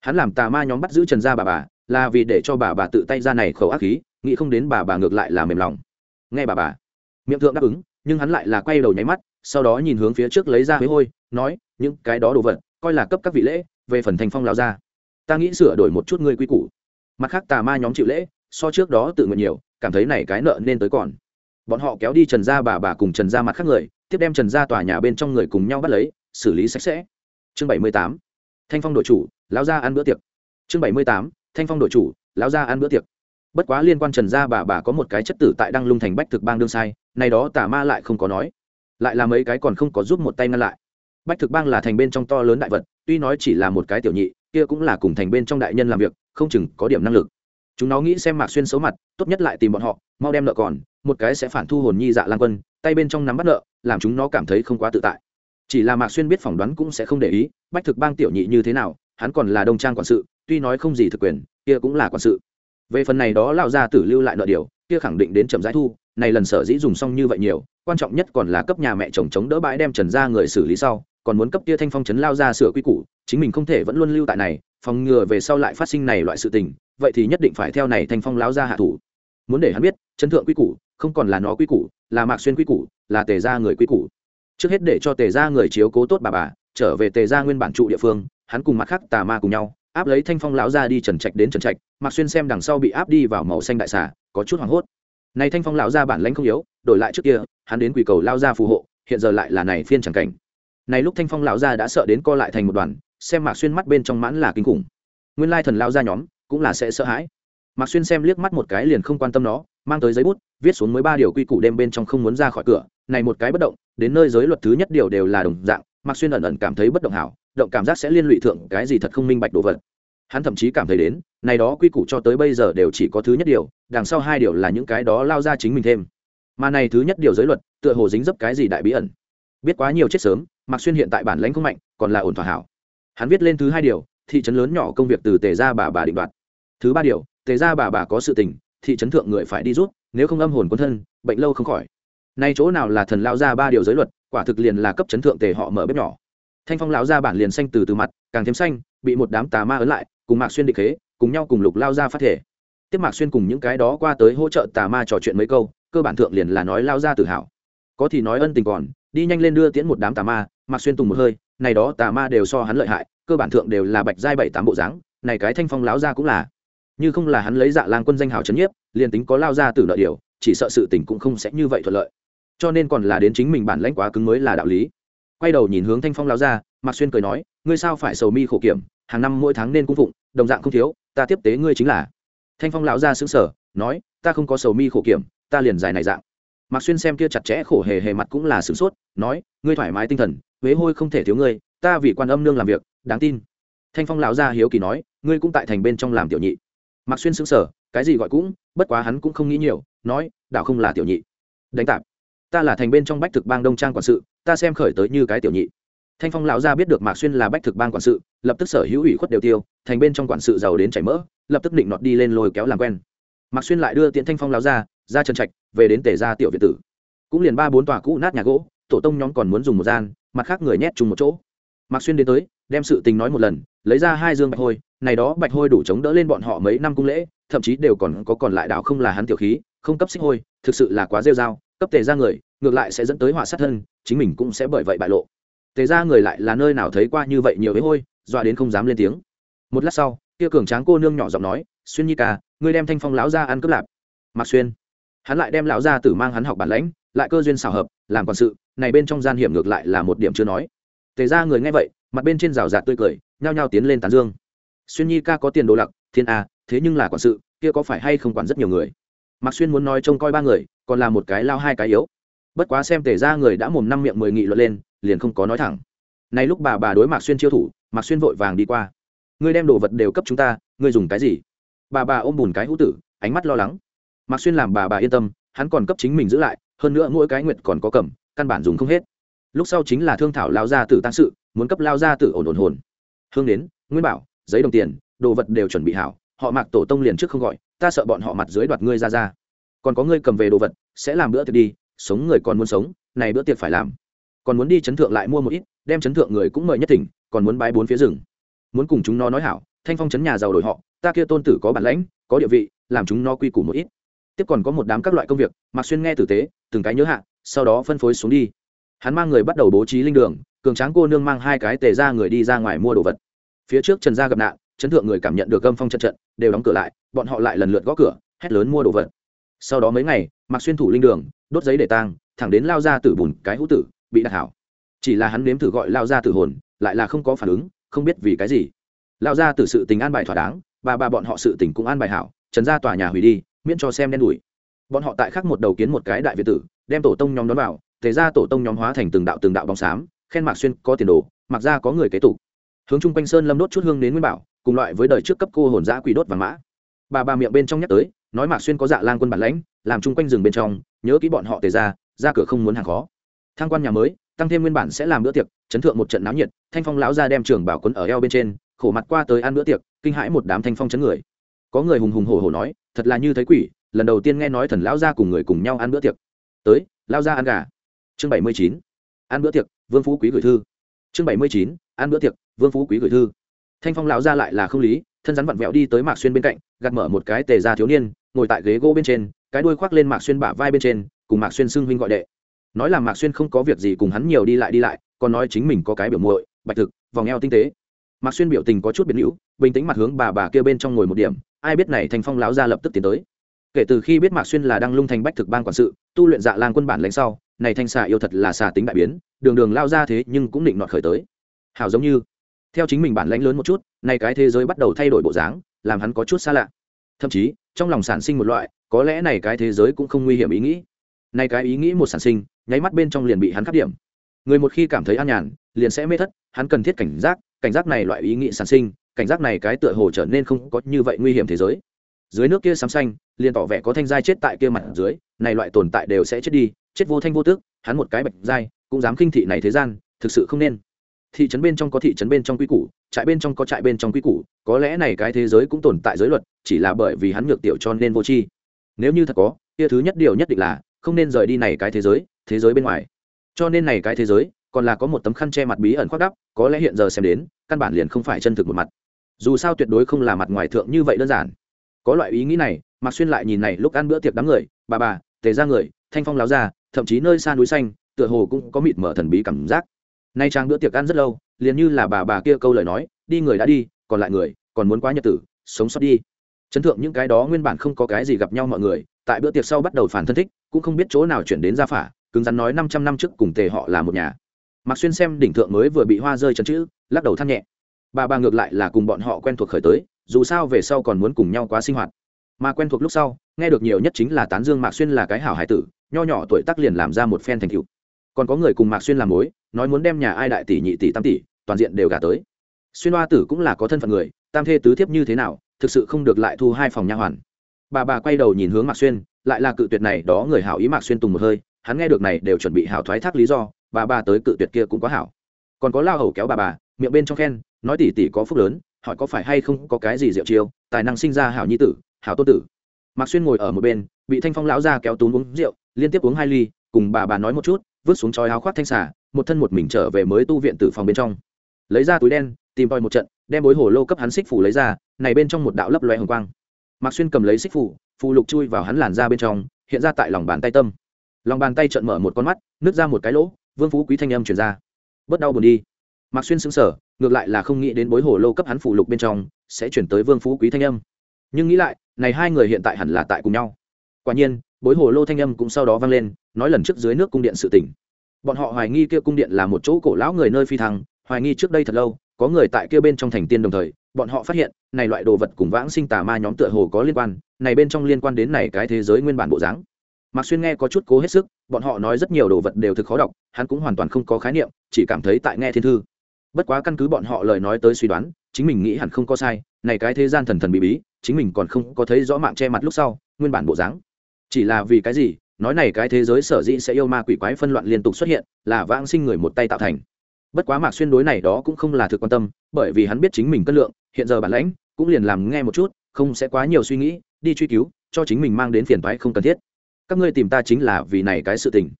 Hắn làm tà ma nhóm bắt giữ trần gia bà bà, là vì để cho bà bà tự tay ra này khẩu ác khí, nghĩ không đến bà bà ngược lại là mềm lòng. Nghe bà bà, miệng thượng đáp ứng, nhưng hắn lại là quay đầu nháy mắt, sau đó nhìn hướng phía trước lấy ra huế hôi, nói, những cái đó đồ vật, coi là cấp các vị lễ, về phần thành phong lao ra. Ta nghĩ sửa đổi một chút ngươi quy củ. Mặt khác tà ma nhóm chịu lễ, so trước đó tự nguyện nhiều, cảm thấy này cái nợ nên tới còn. Bọn họ kéo đi trần gia bà bà cùng trần gia mặt khác người tiếp đem trần gia tòa nhà bên trong người cùng nhau bắt lấy, xử lý sạch sẽ. Chương bảy mươi tám, thanh phong đội chủ, lão gia ăn bữa tiệc. Chương bảy mươi tám, thanh phong đội chủ, lão gia ăn bữa tiệc. Bất quá liên quan trần gia bà bà có một cái chất tử tại đăng lung thành bách thực bang đương sai, này đó tà ma lại không có nói. Lại là mấy cái còn không có giúp một tay ngăn lại. Bách thực bang là thành bên trong to lớn đại vật, tuy nói chỉ là một cái tiểu nhị, kia cũng là cùng thành bên trong đại nhân làm việc, không chừng có điểm năng lực. Chúng nó nghĩ xem mạc xuyên xấu mặt, tốt nhất lại tìm bọn họ, mau đem nợ còn, một cái sẽ phản thu hồn nhi dạ lan quân tay bên trong nắm bắt nợ, làm chúng nó cảm thấy không quá tự tại. Chỉ là mạc xuyên biết phỏng đoán cũng sẽ không để ý, bách thực bang tiểu nhị như thế nào, hắn còn là đông trang quản sự, tuy nói không gì thực quyền, kia cũng là quản sự. Về phần này đó lão gia tử lưu lại nợ điều, kia khẳng định đến chậm giải thu, này lần sở dĩ dùng xong như vậy nhiều, quan trọng nhất còn là cấp nhà mẹ chồng chống đỡ bãi đem trần ra người xử lý sau, còn muốn cấp kia thanh phong trấn lao ra sửa quy củ, chính mình không thể vẫn luôn lưu tại này, phòng ngừa về sau lại phát sinh này loại sự tình, vậy thì nhất định phải theo này thanh phong lao ra hạ thủ. Muốn để hắn biết chân thượng quy củ, không còn là nó quy củ là mạc xuyên quy củ, là tề ra người quy củ. Trước hết để cho tề ra người chiếu cố tốt bà bà, trở về tề ra nguyên bản trụ địa phương, hắn cùng mặt khác tà ma cùng nhau, áp lấy thanh phong lão ra đi trần trạch đến trần trạch, mạc xuyên xem đằng sau bị áp đi vào màu xanh đại xà, có chút hoảng hốt. Này thanh phong lão ra bản lãnh không yếu, đổi lại trước kia, hắn đến quỷ cầu lao ra phù hộ, hiện giờ lại là này phiên chẳng cảnh. Này lúc thanh phong lão ra đã sợ đến co lại thành một đoàn, xem mạc xuyên mắt bên trong mãn là kinh khủng. Nguyên lai thần lao ra nhóm, cũng là sẽ sợ hãi. Mạc xuyên xem liếc mắt một cái liền không quan tâm nó mang tới giấy bút, viết xuống mới ba điều quy củ đêm bên trong không muốn ra khỏi cửa. Này một cái bất động, đến nơi giới luật thứ nhất điều đều là đồng dạng Mặc xuyên ẩn ẩn cảm thấy bất động hảo, động cảm giác sẽ liên lụy thượng cái gì thật không minh bạch đồ vật. Hắn thậm chí cảm thấy đến, này đó quy củ cho tới bây giờ đều chỉ có thứ nhất điều, đằng sau hai điều là những cái đó lao ra chính mình thêm. Mà này thứ nhất điều giới luật, tựa hồ dính dấp cái gì đại bí ẩn. Biết quá nhiều chết sớm Mặc xuyên hiện tại bản lãnh không mạnh, còn là ổn thỏa hảo. Hắn viết lên thứ hai điều, thị trấn lớn nhỏ công việc từ tề ra bà bà định đoạt. Thứ ba điều, tề ra bà bà có sự tình thị trấn thượng người phải đi rút, nếu không âm hồn quân thân, bệnh lâu không khỏi. Nay chỗ nào là thần lao ra ba điều giới luật, quả thực liền là cấp chấn thượng tề họ mở bếp nhỏ. Thanh phong lão ra bản liền xanh từ từ mặt, càng thêm xanh, bị một đám tà ma ấn lại, cùng mạc xuyên địch khế, cùng nhau cùng lục lao ra phát thể. Tiếp mạc xuyên cùng những cái đó qua tới hỗ trợ tà ma trò chuyện mấy câu, cơ bản thượng liền là nói lao ra tự hào. Có thì nói ân tình còn, đi nhanh lên đưa tiễn một đám tà ma, mạc xuyên tùng một hơi, này đó tà ma đều so hắn lợi hại, cơ bản thượng đều là bạch giai bảy tám bộ dáng, này cái thanh phong lao ra cũng là như không là hắn lấy dạ lang quân danh hào trấn nhiếp, liền tính có lao ra từ nợ điều, chỉ sợ sự tình cũng không sẽ như vậy thuận lợi. Cho nên còn là đến chính mình bản lãnh quá cứng mới là đạo lý. Quay đầu nhìn hướng thanh phong lao ra, mạc xuyên cười nói, ngươi sao phải sầu mi khổ kiểm, hàng năm mỗi tháng nên cung phụng, đồng dạng không thiếu, ta tiếp tế ngươi chính là. Thanh phong lão ra xứng sở nói, ta không có sầu mi khổ kiểm, ta liền dài này dạng. Mạc xuyên xem kia chặt chẽ khổ hề hề mặt cũng là sửng sốt, nói, ngươi thoải mái tinh thần, huế hôi không thể thiếu ngươi, ta vì quan âm nương làm việc, đáng tin. Thanh phong lão gia hiếu kỳ nói, ngươi cũng tại thành bên trong làm tiểu nhị mạc xuyên xứng sở cái gì gọi cũng, bất quá hắn cũng không nghĩ nhiều, nói đạo không là tiểu nhị. Đánh tạp. Ta là thành bên trong bách thực bang đông trang quản sự, ta xem khởi tới như cái tiểu nhị. Thanh phong lão gia biết được mạc xuyên là bách thực bang quản sự, lập tức sở hữu ủy khuất đều tiêu, thành bên trong quản sự giàu đến chảy mỡ, lập tức định nọt đi lên lôi kéo làm quen. Mạc xuyên lại đưa tiễn thanh phong lão gia, ra trần trạch, về đến tề gia tiểu việt tử. Cũng liền ba bốn tòa cũ nát nhà gỗ, tổ tông nhóm còn muốn dùng một gian, mặt khác người nhét chung một chỗ. Mạc xuyên đến tới đem sự tình nói một lần, lấy ra hai dương bạch hôi, này đó bạch hôi đủ chống đỡ lên bọn họ mấy năm cung lễ, thậm chí đều còn có còn lại đảo không là hắn tiểu khí, không cấp xích hôi, thực sự là quá rêu dao cấp tề ra người, ngược lại sẽ dẫn tới họa sát thân, chính mình cũng sẽ bởi vậy bại lộ. Tề ra người lại là nơi nào thấy qua như vậy nhiều với hôi, dọa đến không dám lên tiếng. Một lát sau, kia cường tráng cô nương nhỏ giọng nói, xuyên nhi ca, ngươi đem thanh phong lão ra ăn cướp lạp. Mặc xuyên, hắn lại đem lão ra tử mang hắn học bản lãnh, lại cơ duyên xảo hợp, làm quản sự, này bên trong gian hiểm ngược lại là một điểm chưa nói. Tề ra người nghe vậy mặt bên trên rào rạt tươi cười, nhao nhao tiến lên tán dương. Xuyên nhi ca có tiền đồ lặc, thiên a, thế nhưng là quản sự, kia có phải hay không quản rất nhiều người? Mạc xuyên muốn nói trông coi ba người, còn là một cái lao hai cái yếu. Bất quá xem tề ra người đã mồm năm miệng mười nghị luận lên, liền không có nói thẳng. Nay lúc bà bà đối mạc xuyên chiêu thủ, mạc xuyên vội vàng đi qua. Ngươi đem đồ vật đều cấp chúng ta, ngươi dùng cái gì? Bà bà ôm bùn cái hữu tử, ánh mắt lo lắng. Mạc xuyên làm bà bà yên tâm, hắn còn cấp chính mình giữ lại, hơn nữa mỗi cái nguyệt còn có cầm, căn bản dùng không hết lúc sau chính là thương thảo lao gia tử tăng sự, muốn cấp lao gia tử ổn ổn hồn. Hương đến, nguyên bảo, giấy đồng tiền, đồ vật đều chuẩn bị hảo, họ mặc tổ tông liền trước không gọi, ta sợ bọn họ mặt dưới đoạt ngươi ra ra. Còn có ngươi cầm về đồ vật, sẽ làm bữa tiệc đi, sống người còn muốn sống, này bữa tiệc phải làm. Còn muốn đi chấn thượng lại mua một ít, đem chấn thượng người cũng mời nhất thỉnh, còn muốn bái bốn phía rừng. Muốn cùng chúng nó nói hảo, thanh phong chấn nhà giàu đổi họ, ta kia tôn tử có bản lãnh, có địa vị, làm chúng nó quy củ một ít. Tiếp còn có một đám các loại công việc mặc xuyên nghe tử tế, từng cái nhớ hạ, sau đó phân phối xuống đi hắn mang người bắt đầu bố trí linh đường, cường tráng cô nương mang hai cái tề ra người đi ra ngoài mua đồ vật. Phía trước trần gia gặp nạn, chấn thượng người cảm nhận được gâm phong trận trận, đều đóng cửa lại, bọn họ lại lần lượt gõ cửa, hét lớn mua đồ vật. Sau đó mấy ngày mặc xuyên thủ linh đường, đốt giấy để tang, thẳng đến lao ra tử bùn cái hũ tử, bị đặt hảo. Chỉ là hắn nếm thử gọi lao ra tử hồn, lại là không có phản ứng, không biết vì cái gì. Lao ra tử sự tình an bài thỏa đáng và bà bọn họ sự tình cũng an bài hảo, trần ra tòa nhà hủy đi, miễn cho xem đen đủi. Bọn họ tại khắc một đầu kiến một cái đại việt tử, đem tổ tông nhóm đón vào tề ra tổ tông nhóm hóa thành từng đạo từng đạo bóng xám, khen mạc xuyên có tiền đồ mặc ra có người kế tục. Hướng chung quanh sơn lâm đốt chút hương đến nguyên bảo, cùng loại với đời trước cấp cô hồn giã quỷ đốt vàng mã. Bà bà miệng bên trong nhắc tới, nói mạc xuyên có dạ lang quân bản lãnh, làm chung quanh rừng bên trong, nhớ kỹ bọn họ tề ra ra cửa không muốn hàng khó. Thang quan nhà mới, tăng thêm nguyên bản sẽ làm bữa tiệc, chấn thượng một trận náo nhiệt, thanh phong lão ra đem trường bảo quấn ở eo bên trên, khổ mặt qua tới ăn bữa tiệc, kinh hãi một đám thanh phong chấn người. Có người hùng hùng hổ hổ nói, thật là như thấy quỷ, lần đầu tiên nghe nói thần lão gia cùng người cùng nhau ăn bữa tiệc. Tới, lão gia ăn gà chương bảy mươi chín, ăn bữa tiệc, vương phú quý gửi thư. Chương bảy mươi chín, ăn bữa tiệc, vương phú quý gửi thư. Thanh phong lão gia lại là không lý, thân rắn vặn vẹo đi tới mạc xuyên bên cạnh, gạt mở một cái tề ra thiếu niên, ngồi tại ghế gỗ bên trên, cái đuôi khoác lên mạc xuyên bả vai bên trên, cùng mạc xuyên xưng huynh gọi đệ. Nói là mạc xuyên không có việc gì cùng hắn nhiều đi lại đi lại, còn nói chính mình có cái biểu muội, bạch thực, vòng eo tinh tế. Mạc xuyên biểu tình có chút biến hữu, bình tĩnh mặt hướng bà bà kia bên trong ngồi một điểm, ai biết này thanh phong lão gia lập tức tiến tới. Kể từ khi biết mạc xuyên là đang lung thành bách thực ban quản sự, tu luyện dạ lang quân bản lãnh sau này thanh xà yêu thật là xà tính đại biến, đường đường lao ra thế nhưng cũng định nọt khởi tới. Hảo giống như, theo chính mình bản lãnh lớn một chút, nay cái thế giới bắt đầu thay đổi bộ dáng, làm hắn có chút xa lạ. Thậm chí, trong lòng sản sinh một loại, có lẽ này cái thế giới cũng không nguy hiểm ý nghĩ. Nay cái ý nghĩ một sản sinh, nháy mắt bên trong liền bị hắn khắc điểm. Người một khi cảm thấy an nhàn, liền sẽ mê thất, hắn cần thiết cảnh giác cảnh giác này loại ý nghĩ sản sinh, cảnh giác này cái tựa hồ trở nên không có như vậy nguy hiểm thế giới. Dưới nước kia sám xanh, liền tỏ vẻ có thanh giai chết tại kia mặt dưới, này loại tồn tại đều sẽ chết đi chết vô thanh vô tước, hắn một cái bạch dai cũng dám khinh thị này thế gian, thực sự không nên. Thị trấn bên trong có thị trấn bên trong quy củ, trại bên trong có trại bên trong quy củ, có lẽ này cái thế giới cũng tồn tại giới luật, chỉ là bởi vì hắn nhược tiểu cho nên vô tri. Nếu như thật có, kia thứ nhất điều nhất định là, không nên rời đi này cái thế giới thế giới bên ngoài. Cho nên này cái thế giới, còn là có một tấm khăn che mặt bí ẩn khoác đắp, có lẽ hiện giờ xem đến, căn bản liền không phải chân thực một mặt. Dù sao tuyệt đối không là mặt ngoài thượng như vậy đơn giản. Có loại ý nghĩ này mặc xuyên lại nhìn này lúc ăn bữa tiệc đám người, bà bà, tề ra người, thanh phong láo ra thậm chí nơi xa núi xanh, tựa hồ cũng có mịt mở thần bí cảm giác. Nay trang bữa tiệc ăn rất lâu, liền như là bà bà kia câu lời nói, đi người đã đi, còn lại người, còn muốn quá nhật tử, sống sót đi. Chấn thượng những cái đó nguyên bản không có cái gì gặp nhau mọi người, tại bữa tiệc sau bắt đầu phản thân thích, cũng không biết chỗ nào chuyển đến gia phả, cứng rắn nói năm trăm năm trước cùng tề họ là một nhà. Mạc xuyên xem đỉnh thượng mới vừa bị hoa rơi chân chữ, lắc đầu than nhẹ. Bà bà ngược lại là cùng bọn họ quen thuộc khởi tới, dù sao về sau còn muốn cùng nhau quá sinh hoạt. Mà quen thuộc lúc sau, nghe được nhiều nhất chính là tán dương mạc xuyên là cái hảo hải tử nho nhỏ tuổi tác liền làm ra một phen thành tựu. Còn có người cùng mạc xuyên làm mối, nói muốn đem nhà ai đại tỷ, nhị tỷ, tam tỷ, toàn diện đều gả tới. Xuyên hoa tử cũng là có thân phận người, tam thê tứ thiếp như thế nào, thực sự không được lại thu hai phòng nha hoàn. Bà bà quay đầu nhìn hướng mạc xuyên, lại là cự tuyệt này, đó người hảo ý mạc xuyên tùng một hơi, hắn nghe được này đều chuẩn bị hảo thoái thác lý do, bà bà tới cự tuyệt kia cũng có hảo. Còn có lao hầu kéo bà bà, miệng bên trong khen, nói tỷ tỷ có phúc lớn, hỏi có phải hay không có cái gì diệu chiêu, tài năng sinh ra hảo nhi tử, hảo tô tử. Mạc xuyên ngồi ở một bên bị thanh phong lão ra kéo túm uống rượu, liên tiếp uống hai ly, cùng bà bà nói một chút, vứt xuống chói áo khoác thanh xả một thân một mình trở về mới tu viện tử phòng bên trong. Lấy ra túi đen, tìm tòi một trận, đem bối hồ lô cấp hắn xích phủ lấy ra, này bên trong một đạo lấp loe hồng quang. Mạc xuyên cầm lấy xích phủ, phù lục chui vào hắn làn ra bên trong, hiện ra tại lòng bàn tay tâm. Lòng bàn tay trận mở một con mắt, nứt ra một cái lỗ, vương phú quý thanh âm truyền ra. Bớt đau buồn đi. Mạc xuyên sững sờ, ngược lại là không nghĩ đến bối hồ lô cấp hắn phù lục bên trong, sẽ chuyển tới vương phú quý thanh âm. Nhưng nghĩ lại, này hai người hiện tại hẳn là tại cùng nhau quả nhiên, bối hồ lô thanh âm cũng sau đó vang lên, nói lần trước dưới nước cung điện sự tỉnh bọn họ hoài nghi kia cung điện là một chỗ cổ lão người nơi phi thăng, hoài nghi trước đây thật lâu, có người tại kia bên trong thành tiên đồng thời, bọn họ phát hiện, này loại đồ vật cùng vãng sinh tà ma nhóm tựa hồ có liên quan, này bên trong liên quan đến này cái thế giới nguyên bản bộ dáng. Mạc xuyên nghe có chút cố hết sức, bọn họ nói rất nhiều đồ vật đều thực khó đọc, hắn cũng hoàn toàn không có khái niệm, chỉ cảm thấy tại nghe thiên thư. Bất quá căn cứ bọn họ lời nói tới suy đoán, chính mình nghĩ hẳn không có sai, này cái thế gian thần thần bí bí, chính mình còn không có thấy rõ mạng che mặt lúc sau, nguyên bản bộ dáng chỉ là vì cái gì, nói này cái thế giới sở dĩ sẽ yêu ma quỷ quái phân loạn liên tục xuất hiện, là vãng sinh người một tay tạo thành. Bất quá mạc xuyên đối này đó cũng không là thực quan tâm, bởi vì hắn biết chính mình cân lượng, hiện giờ bản lãnh, cũng liền làm nghe một chút, không sẽ quá nhiều suy nghĩ, đi truy cứu, cho chính mình mang đến phiền toái không cần thiết. Các ngươi tìm ta chính là vì này cái sự tình.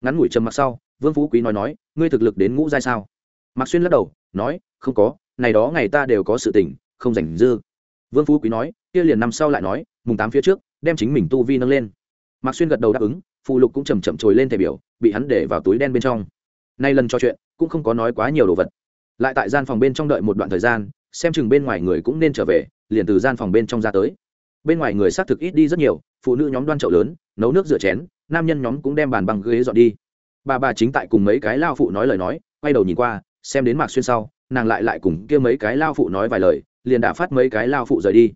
Ngắn ngủi trầm mặc sau, vương phú quý nói nói, ngươi thực lực đến ngũ giai sao? Mạc xuyên lắc đầu, nói, không có, này đó ngày ta đều có sự tình, không rảnh dư. Vương phú quý nói, kia liền năm sau lại nói, mùng tám phía trước đem chính mình tu vi nâng lên. Mạc xuyên gật đầu đáp ứng phụ lục cũng chầm chậm trồi lên thẻ biểu, bị hắn để vào túi đen bên trong. Nay lần trò chuyện, cũng không có nói quá nhiều đồ vật. Lại tại gian phòng bên trong đợi một đoạn thời gian, xem chừng bên ngoài người cũng nên trở về, liền từ gian phòng bên trong ra tới. Bên ngoài người xác thực ít đi rất nhiều, phụ nữ nhóm đoan chậu lớn, nấu nước rửa chén, nam nhân nhóm cũng đem bàn bằng ghế dọn đi. Bà bà chính tại cùng mấy cái lao phụ nói lời nói, quay đầu nhìn qua, xem đến mạc xuyên sau, nàng lại lại cùng kia mấy cái lao phụ nói vài lời, liền đã phát mấy cái lao phụ rời đi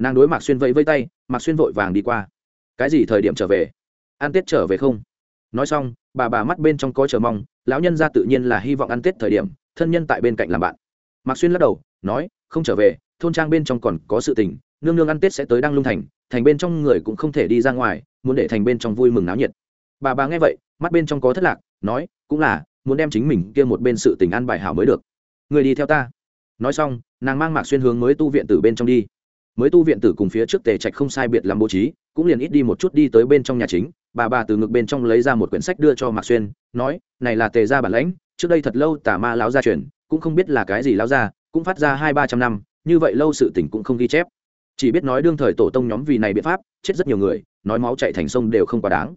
nàng đối mạc xuyên vẫy vây tay, mạc xuyên vội vàng đi qua. Cái gì thời điểm trở về? Ăn tết trở về không? Nói xong, bà bà mắt bên trong có chờ mong, lão nhân ra tự nhiên là hy vọng ăn tết thời điểm, thân nhân tại bên cạnh làm bạn. Mạc xuyên lắc đầu, nói, không trở về, thôn trang bên trong còn có sự tình, nương nương ăn tết sẽ tới đăng lung thành thành bên trong người cũng không thể đi ra ngoài, muốn để thành bên trong vui mừng náo nhiệt. Bà bà nghe vậy, mắt bên trong có thất lạc, nói, cũng là, muốn đem chính mình kia một bên sự tình ăn bài hảo mới được. Người đi theo ta. Nói xong, nàng mang mạc xuyên hướng mới tu viện từ bên trong đi mới tu viện tử cùng phía trước tề trạch không sai biệt làm bố trí, cũng liền ít đi một chút đi tới bên trong nhà chính. Bà bà từ ngực bên trong lấy ra một quyển sách đưa cho mạc xuyên, nói, này là tề gia bản lãnh, trước đây thật lâu tà ma láo gia truyền, cũng không biết là cái gì láo gia, cũng phát ra hai ba trăm năm, như vậy lâu sự tình cũng không ghi chép. Chỉ biết nói đương thời tổ tông nhóm vì này biện pháp, chết rất nhiều người, nói máu chạy thành sông đều không quá đáng.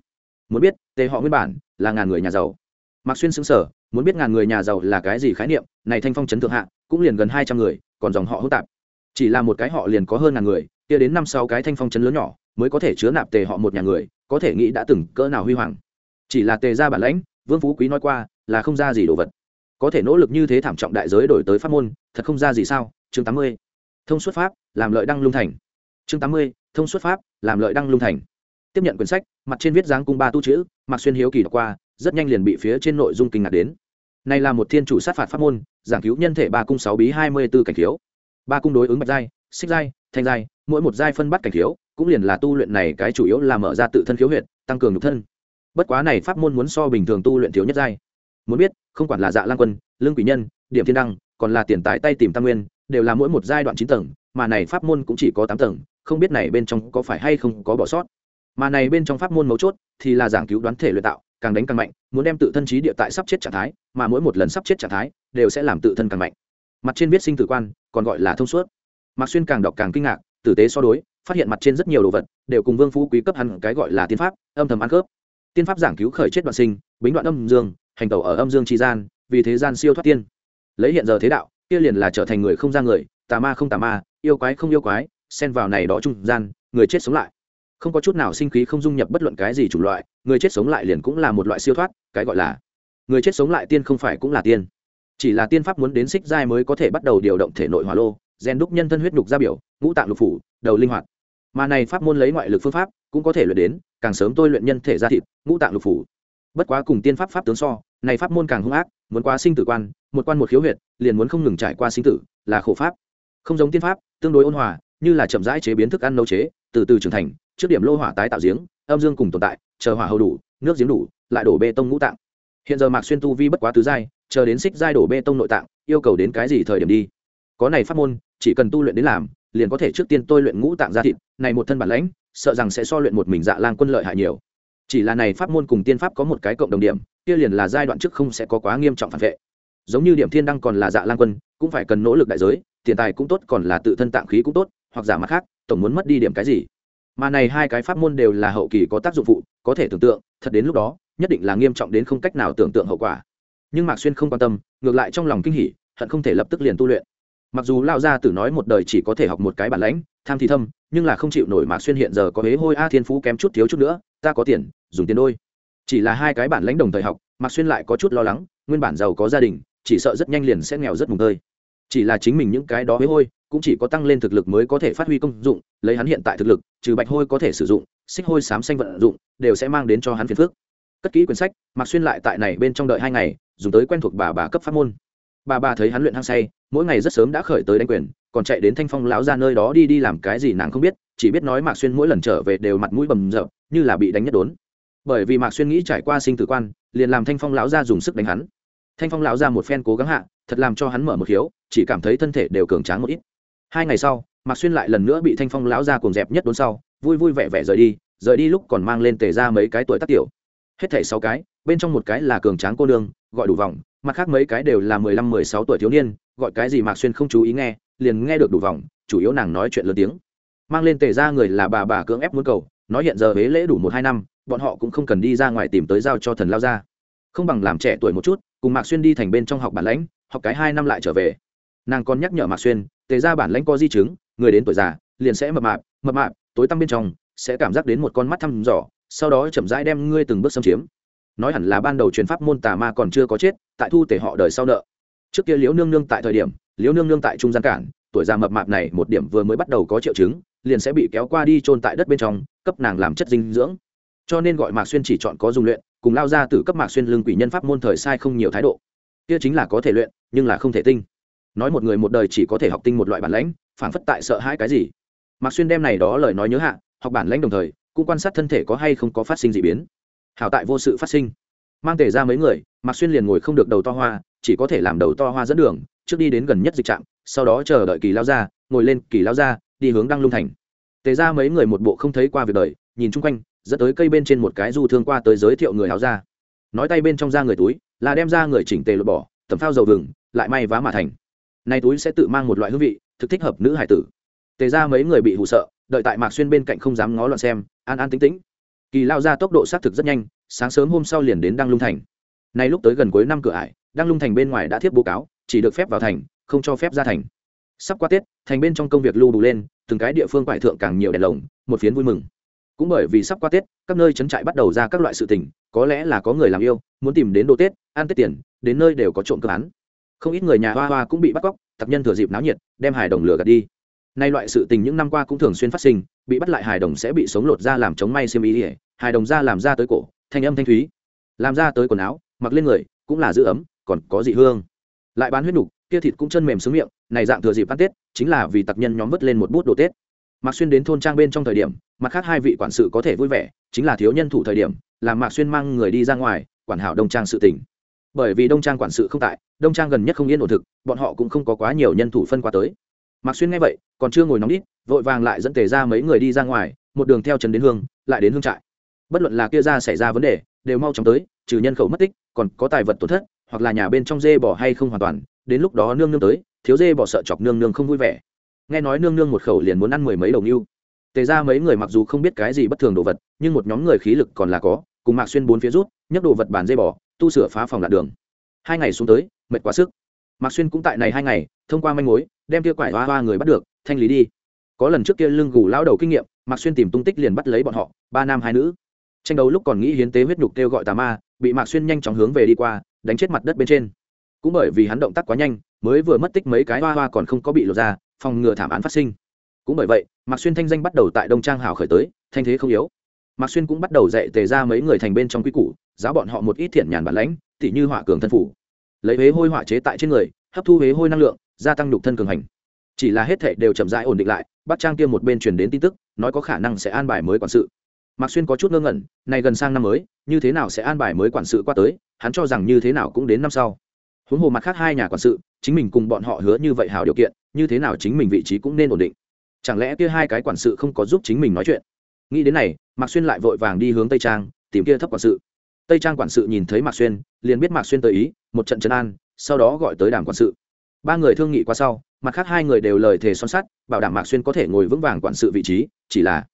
Muốn biết, tề họ nguyên bản, là ngàn người nhà giàu. Mạc xuyên xứng sở muốn biết ngàn người nhà giàu là cái gì khái niệm, này thanh phong trấn thượng hạ, cũng liền gần hai trăm người, còn dòng họ hỗn tạp chỉ là một cái họ liền có hơn ngàn người, kia đến năm sáu cái thanh phong chấn lớn nhỏ, mới có thể chứa nạp tề họ một nhà người, có thể nghĩ đã từng cỡ nào huy hoàng. Chỉ là tề gia bản lãnh, vương phú quý nói qua, là không ra gì đồ vật. Có thể nỗ lực như thế thảm trọng đại giới đổi tới pháp môn, thật không ra gì sao? Chương tám mươi, thông xuất pháp, làm lợi đăng lung thành. Chương tám mươi, thông xuất pháp, làm lợi đăng lung thành. Tiếp nhận quyển sách, mặt trên viết dáng cung ba tu chữ mặc xuyên hiếu kỳ đọc qua, rất nhanh liền bị phía trên nội dung kinh ngạc đến. Này là một thiên chủ sát phạt pháp môn, giảng cứu nhân thể ba cung sáu bí hai mươi b ố cảnh thiếu ba cung đối ứng bạch giai, xích giai, thanh giai, mỗi một giai phân bắt cảnh thiếu cũng liền là tu luyện này cái chủ yếu là mở ra tự thân khiếu huyệt, tăng cường nhục thân. Bất quá này pháp môn muốn so bình thường tu luyện thiếu nhất giai. Muốn biết, không quản là dạ lang quân, lương quỷ nhân, điểm thiên đăng, còn là tiền tài tay tìm tam nguyên, đều là mỗi một giai đoạn chín tầng, mà này pháp môn cũng chỉ có tám tầng, không biết này bên trong có phải hay không có bỏ sót. Mà này bên trong pháp môn mấu chốt thì là giảng cứu đoán thể luyện tạo, càng đánh càng mạnh, muốn đem tự thân trí địa tại sắp chết trạng thái, mà mỗi một lần sắp chết trạng thái, đều sẽ làm tự thân càng mạnh mặt trên viết sinh tử quan, còn gọi là thông suốt. Mạc xuyên càng đọc càng kinh ngạc, tử tế so đối, phát hiện mặt trên rất nhiều đồ vật, đều cùng vương phú quý cấp hẳn cái gọi là tiên pháp, âm thầm ăn khớp. Tiên pháp giảng cứu khởi chết đoạn sinh, bính đoạn âm dương, hành tẩu ở âm dương tri gian, vì thế gian siêu thoát tiên. Lấy hiện giờ thế đạo, kia liền là trở thành người không ra người, tà ma không tà ma, yêu quái không yêu quái, xen vào này đó trung gian, người chết sống lại. Không có chút nào sinh khí không dung nhập bất luận cái gì chủng loại, người chết sống lại liền cũng là một loại siêu thoát, cái gọi là người chết sống lại tiên không phải cũng là tiên chỉ là tiên pháp muốn đến xích giai mới có thể bắt đầu điều động thể nội hỏa lô, gen đúc nhân thân huyết nhục ra biểu, ngũ tạng lục phủ, đầu linh hoạt. Mà này pháp môn lấy ngoại lực phương pháp, cũng có thể luyện đến, càng sớm tôi luyện nhân thể ra thịt, ngũ tạng lục phủ. Bất quá cùng tiên pháp pháp tướng so, này pháp môn càng hung ác, muốn qua sinh tử quan, một quan một khiếu huyệt, liền muốn không ngừng trải qua sinh tử, là khổ pháp. Không giống tiên pháp, tương đối ôn hòa, như là chậm rãi chế biến thức ăn nấu chế, từ từ trưởng thành, trước điểm lô hỏa tái tạo giếng, âm dương cùng tồn tại, chờ hỏa hầu đủ, nước giếng đủ, lại đổ bê tông ngũ tạng. Hiện giờ mạc xuyên tu vi bất quá tứ giai chờ đến xích giai đổ bê tông nội tạng, yêu cầu đến cái gì thời điểm đi? Có này pháp môn, chỉ cần tu luyện đến làm, liền có thể trước tiên tôi luyện ngũ tạng ra thịt, này một thân bản lãnh, sợ rằng sẽ so luyện một mình dạ lang quân lợi hại nhiều. Chỉ là này pháp môn cùng tiên pháp có một cái cộng đồng điểm, kia liền là giai đoạn trước không sẽ có quá nghiêm trọng phản vệ. Giống như điểm thiên đăng còn là dạ lang quân, cũng phải cần nỗ lực đại giới, tiền tài cũng tốt, còn là tự thân tạng khí cũng tốt, hoặc giả mặt khác, tổng muốn mất đi điểm cái gì. Mà này hai cái pháp môn đều là hậu kỳ có tác dụng phụ, có thể tưởng tượng, thật đến lúc đó, nhất định là nghiêm trọng đến không cách nào tưởng tượng hậu quả nhưng mạc xuyên không quan tâm, ngược lại trong lòng kinh hỉ, hận không thể lập tức liền tu luyện. Mặc dù lao gia tử nói một đời chỉ có thể học một cái bản lãnh, tham thì thâm, nhưng là không chịu nổi mạc xuyên hiện giờ có huế hôi a thiên phú kém chút thiếu chút nữa, ta có tiền, dùng tiền đôi. Chỉ là hai cái bản lãnh đồng thời học, mạc xuyên lại có chút lo lắng, nguyên bản giàu có gia đình, chỉ sợ rất nhanh liền sẽ nghèo rất mùng tơi. Chỉ là chính mình những cái đó huế hôi, cũng chỉ có tăng lên thực lực mới có thể phát huy công dụng, lấy hắn hiện tại thực lực, trừ bạch hôi có thể sử dụng, xích hôi xám xanh vận dụng, đều sẽ mang đến cho hắn phiền phước cất kỹ quyển sách, mạc xuyên lại tại này bên trong đợi hai ngày dùng tới quen thuộc bà bà cấp pháp môn. Bà bà thấy hắn luyện hăng say, mỗi ngày rất sớm đã khởi tới đánh quyền, còn chạy đến thanh phong lão ra nơi đó đi đi làm cái gì nàng không biết, chỉ biết nói mạc xuyên mỗi lần trở về đều mặt mũi bầm rợp như là bị đánh nhất đốn. Bởi vì mạc xuyên nghĩ trải qua sinh tử quan, liền làm thanh phong lão ra dùng sức đánh hắn. Thanh phong lão ra một phen cố gắng hạ, thật làm cho hắn mở một hiếu chỉ cảm thấy thân thể đều cường tráng một ít. Hai ngày sau, mạc xuyên lại lần nữa bị thanh phong lão ra cùng dẹp nhất đốn sau, vui vui vẻ vẻ rời đi rời đi lúc còn mang lên tề ra mấy cái tuổi tác tiểu. Hết thảy sáu cái, bên trong một cái là cường tráng cô nương gọi đủ vòng, mặt khác mấy cái đều là mười lăm, mười sáu tuổi thiếu niên, gọi cái gì mạc xuyên không chú ý nghe, liền nghe được đủ vòng, chủ yếu nàng nói chuyện lớn tiếng. Mang lên tề ra người là bà bà cưỡng ép muốn cầu, nói hiện giờ huế lễ đủ một hai năm, bọn họ cũng không cần đi ra ngoài tìm tới giao cho thần lao ra không bằng làm trẻ tuổi một chút, cùng mạc xuyên đi thành bên trong học bản lãnh, học cái hai năm lại trở về. Nàng còn nhắc nhở mạc xuyên, tề ra bản lãnh có di chứng, người đến tuổi già, liền sẽ mập mạp mập mạp, tối tăm bên trong, sẽ cảm giác đến một con mắt thăm dò, sau đó chậm rãi đem ngươi từng bước xâm chiếm nói hẳn là ban đầu truyền pháp môn tà ma còn chưa có chết, tại thu tể họ đời sau nợ. Trước kia liễu nương nương tại thời điểm, liễu nương nương tại trung gian cản, tuổi già mập mạp này một điểm vừa mới bắt đầu có triệu chứng, liền sẽ bị kéo qua đi trôn tại đất bên trong, cấp nàng làm chất dinh dưỡng. Cho nên gọi mạc xuyên chỉ chọn có dùng luyện, cùng lao ra từ cấp mạc xuyên lương quỷ nhân pháp môn thời sai không nhiều thái độ. Kia chính là có thể luyện, nhưng là không thể tinh. Nói một người một đời chỉ có thể học tinh một loại bản lãnh phản phất tại sợ hãi cái gì. Mạc xuyên đem này đó lời nói nhớ hạ, học bản lãnh đồng thời, cũng quan sát thân thể có hay không có phát sinh d ị biến hảo tại vô sự phát sinh. Mang tề ra mấy người, mạc xuyên liền ngồi không được đầu to hoa, chỉ có thể làm đầu to hoa dẫn đường, trước đi đến gần nhất dịch trạm, sau đó chờ đợi kỳ lao ra ngồi lên kỳ lao ra đi hướng đăng lung thành. Tề ra mấy người một bộ không thấy qua việc đời, nhìn chung quanh, dẫn tới cây bên trên một cái du thương qua tới giới thiệu người áo ra nói tay bên trong da người túi, là đem ra người chỉnh tề lột bỏ tầm phao dầu vừng, lại may vá mà thành. Nay túi sẽ tự mang một loại hương vị, thực thích hợp nữ hải tử. Tề ra mấy người bị hụ sợ, đợi tại mạc xuyên bên cạnh không dám ngó loạn xem, an an tính tĩnh kỳ lao ra tốc độ xác thực rất nhanh, sáng sớm hôm sau liền đến đăng lung thành. Nay lúc tới gần cuối năm cửa ải, đăng lung thành bên ngoài đã thiết bố cáo, chỉ được phép vào thành, không cho phép ra thành. Sắp qua tết, thành bên trong công việc lưu đủ lên, từng cái địa phương quải thượng càng nhiều đèn lồng, một phiến vui mừng. Cũng bởi vì sắp qua tết, các nơi trấn trại bắt đầu ra các loại sự tình, có lẽ là có người làm yêu, muốn tìm đến đồ tết, ăn tết tiền, đến nơi đều có trộm cơ án không ít người nhà hoa hoa cũng bị bắt cóc, tập nhân thừa dịp náo nhiệt, đem hài đồng lửa gạt đi. Nay loại sự tình những năm qua cũng thường xuyên phát sinh, bị bắt lại hài đồng sẽ bị sống lột ra làm chống may xiêm ý ỉa hài đồng ra làm ra tới cổ, thanh âm thanh thúy. Làm ra tới quần áo, mặc lên người, cũng là giữ ấm, còn có dị hương. Lại bán huyết nục, kia thịt cũng chân mềm xuống miệng, này dạng thừa dịp ăn tết, chính là vì tặc nhân nhóm vứt lên một bút đồ tết. Mạc xuyên đến thôn trang bên trong thời điểm, mặt khác hai vị quản sự có thể vui vẻ, chính là thiếu nhân thủ thời điểm, làm mạc xuyên mang người đi ra ngoài, quản hảo đông trang sự tỉnh bởi vì đông trang quản sự không tại, đông trang gần nhất không yên ổn thực, bọn họ cũng không có quá nhiều nhân thủ phân qua tới. Mạc xuyên nghe vậy, còn chưa ngồi nóng đít, vội vàng lại dẫn tề ra mấy người đi ra ngoài, một đường theo trần đến hương, lại đến hương trại bất luận là kia ra xảy ra vấn đề, đều mau chóng tới, trừ nhân khẩu mất tích, còn có tài vật tổn thất, hoặc là nhà bên trong dê bỏ hay không hoàn toàn, đến lúc đó nương nương tới, thiếu dê bỏ sợ chọc nương nương không vui vẻ. Nghe nói nương nương một khẩu liền muốn ăn mười mấy đồng yêu tề ra mấy người mặc dù không biết cái gì bất thường đồ vật, nhưng một nhóm người khí lực còn là có, cùng mạc xuyên bốn phía rút, nhấc đồ vật bàn dây bỏ, tu sửa phá phòng lạc đường. Hai ngày xuống tới, mệt quá sức. Mạc xuyên cũng tại này hai ngày, thông qua manh mối, đem kia quải hoa hoa người bắt được, thanh lý đi. Có lần trước kia lưng gù lao đầu kinh nghiệm, mạc xuyên tìm tung tích liền bắt lấy bọn họ, ba nam hai nữ tranh đấu lúc còn nghĩ hiến tế huyết nhục kêu gọi tà ma, bị mạc xuyên nhanh chóng hướng về đi qua, đánh chết mặt đất bên trên. Cũng bởi vì hắn động tác quá nhanh, mới vừa mất tích mấy cái hoa hoa còn không có bị lột ra, phòng ngừa thảm án phát sinh. Cũng bởi vậy, mạc xuyên thanh danh bắt đầu tại đông trang hào khởi tới, thanh thế không yếu. Mạc xuyên cũng bắt đầu dạy tề ra mấy người thành bên trong quy củ, giáo bọn họ một ít thiện nhàn bản lãnh, tỉ như họa cường thân phủ. Lấy huế hôi họa chế tại trên người, hấp thu huế hôi năng lượng, gia tăng nhục thân cường hành. Chỉ là hết thệ đều chậm rãi ổn định lại, bắt trang kia một bên truyền đến tin tức, nói có khả năng sẽ an bài mới quản sự mạc xuyên có chút ngơ ngẩn, này gần sang năm mới, như thế nào sẽ an bài mới quản sự qua tới? Hắn cho rằng như thế nào cũng đến năm sau. Huống hồ mặt khác hai nhà quản sự, chính mình cùng bọn họ hứa như vậy hảo điều kiện, như thế nào chính mình vị trí cũng nên ổn định. Chẳng lẽ kia hai cái quản sự không có giúp chính mình nói chuyện? Nghĩ đến này, mạc xuyên lại vội vàng đi hướng tây trang, tìm kia thấp quản sự. Tây trang quản sự nhìn thấy mạc xuyên, liền biết mạc xuyên tới ý, một trận trấn an, sau đó gọi tới đảng quản sự. Ba người thương nghị qua sau, mặt khác hai người đều lời thề son sắt, bảo đảm mạc xuyên có thể ngồi vững vàng quản sự vị trí, chỉ là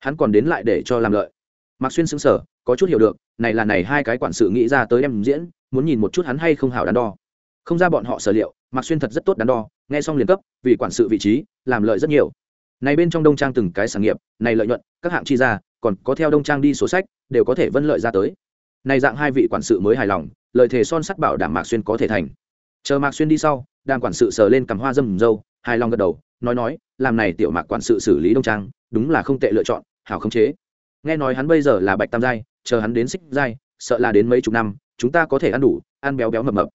hắn còn đến lại để cho làm lợi. Mạc xuyên xứng sở có chút hiểu được, này là này hai cái quản sự nghĩ ra tới em diễn, muốn nhìn một chút hắn hay không hảo đắn đo. Không ra bọn họ sở liệu, mạc xuyên thật rất tốt đắn đo, nghe xong liền cấp, vì quản sự vị trí, làm lợi rất nhiều. Này bên trong đông trang từng cái sản nghiệp, này lợi nhuận, các hạng chi ra, còn có theo đông trang đi số sách, đều có thể vân lợi ra tới. Này dạng hai vị quản sự mới hài lòng lợi thế son sắt bảo đảm mạc xuyên có thể thành. Chờ mạc xuyên đi sau đang quản sự sờ lên cằm hoa dâm dâu hài lòng gật đầu nói nói, làm này tiểu mạc quản sự xử lý đông trang, đúng là không tệ lựa chọn, hảo không chế nghe nói hắn bây giờ là bạch tam giai, chờ hắn đến xích giai, sợ là đến mấy chục năm, chúng ta có thể ăn đủ, ăn béo béo mập mập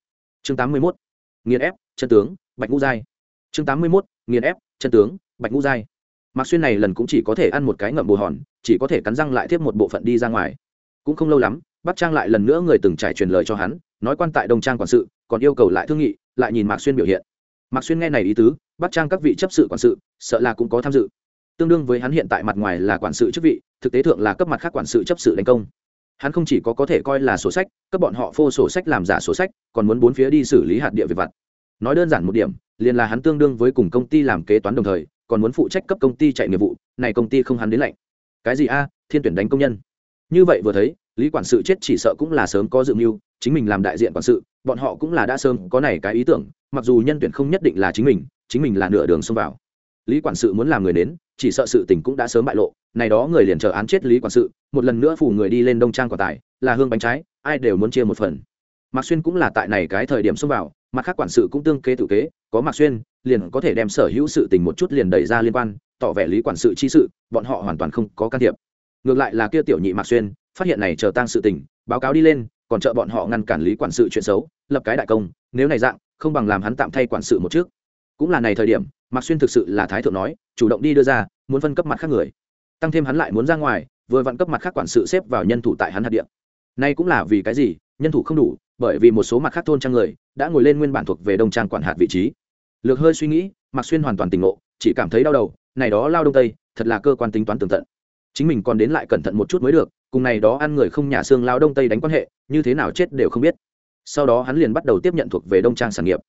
chương tám mươi 81. nghiền ép, chân tướng, bạch ngũ giai chương tám mươi 81. nghiền ép, chân tướng, bạch ngũ giai mạc xuyên này lần cũng chỉ có thể ăn một cái ngậm bồ hòn, chỉ có thể cắn răng lại tiếp một bộ phận đi ra ngoài cũng không lâu lắm, bắc trang lại lần nữa người từng trải truyền lời cho hắn, nói quan tại đông trang quản sự, còn yêu cầu lại thương nghị, lại nhìn mạc xuyên biểu hiện mạc xuyên nghe này ý tứ bắc trang các vị chấp sự quản sự, sợ là cũng có tham dự. Tương đương với hắn hiện tại mặt ngoài là quản sự chức vị, thực tế thượng là cấp mặt khác quản sự chấp sự đánh công. Hắn không chỉ có có thể coi là sổ sách, cấp bọn họ phô sổ sách làm giả sổ sách, còn muốn bốn phía đi xử lý hạt địa về vặt. Nói đơn giản một điểm, liền là hắn tương đương với cùng công ty làm kế toán đồng thời, còn muốn phụ trách cấp công ty chạy nghiệp vụ, này công ty không hắn đến lạnh. Cái gì a, thiên tuyển đánh công nhân. Như vậy vừa thấy, lý quản sự chết chỉ sợ cũng là sớm có dự mưu, chính mình làm đại diện quản sự, bọn họ cũng là đã sớm có này cái ý tưởng mặc dù nhân tuyển không nhất định là chính mình chính mình là nửa đường xông vào. Lý quản sự muốn làm người đến chỉ sợ sự tình cũng đã sớm bại lộ, này đó người liền chờ án chết lý quản sự, một lần nữa phủ người đi lên đông trang quả tài, là hương bánh trái, ai đều muốn chia một phần. Mạc xuyên cũng là tại này cái thời điểm xông vào, mặt khác quản sự cũng tương kế tự kế, có mạc xuyên, liền có thể đem sở hữu sự tình một chút liền đẩy ra liên quan, tỏ vẻ lý quản sự chi sự, bọn họ hoàn toàn không có can thiệp. Ngược lại là kia tiểu nhị mạc xuyên, phát hiện này chờ tăng sự tình, báo cáo đi lên, còn trợ bọn họ ngăn cản lý quản sự chuyện xấu, lập cái đại công, nếu này dạng không bằng làm hắn tạm thay quản sự một trước. Cũng là này thời điểm, mạc xuyên thực sự là thái thượng nói, chủ động đi đưa ra, muốn phân cấp mặt khác người. Tăng thêm hắn lại muốn ra ngoài, vừa vặn cấp mặt khác quản sự xếp vào nhân thủ tại hắn hạt điện nay cũng là vì cái gì, nhân thủ không đủ, bởi vì một số mặt khác thôn trang người, đã ngồi lên nguyên bản thuộc về đông trang quản hạt vị trí. Lược hơi suy nghĩ, mạc xuyên hoàn toàn tỉnh ngộ, chỉ cảm thấy đau đầu, này đó lao đông tây, thật là cơ quan tính toán tường tận. Chính mình còn đến lại cẩn thận một chút mới được, cùng này đó ăn người không nhà xương lao đông tây đánh quan hệ, như thế nào chết đều không biết sau đó hắn liền bắt đầu tiếp nhận thuộc về đông trang sản nghiệp.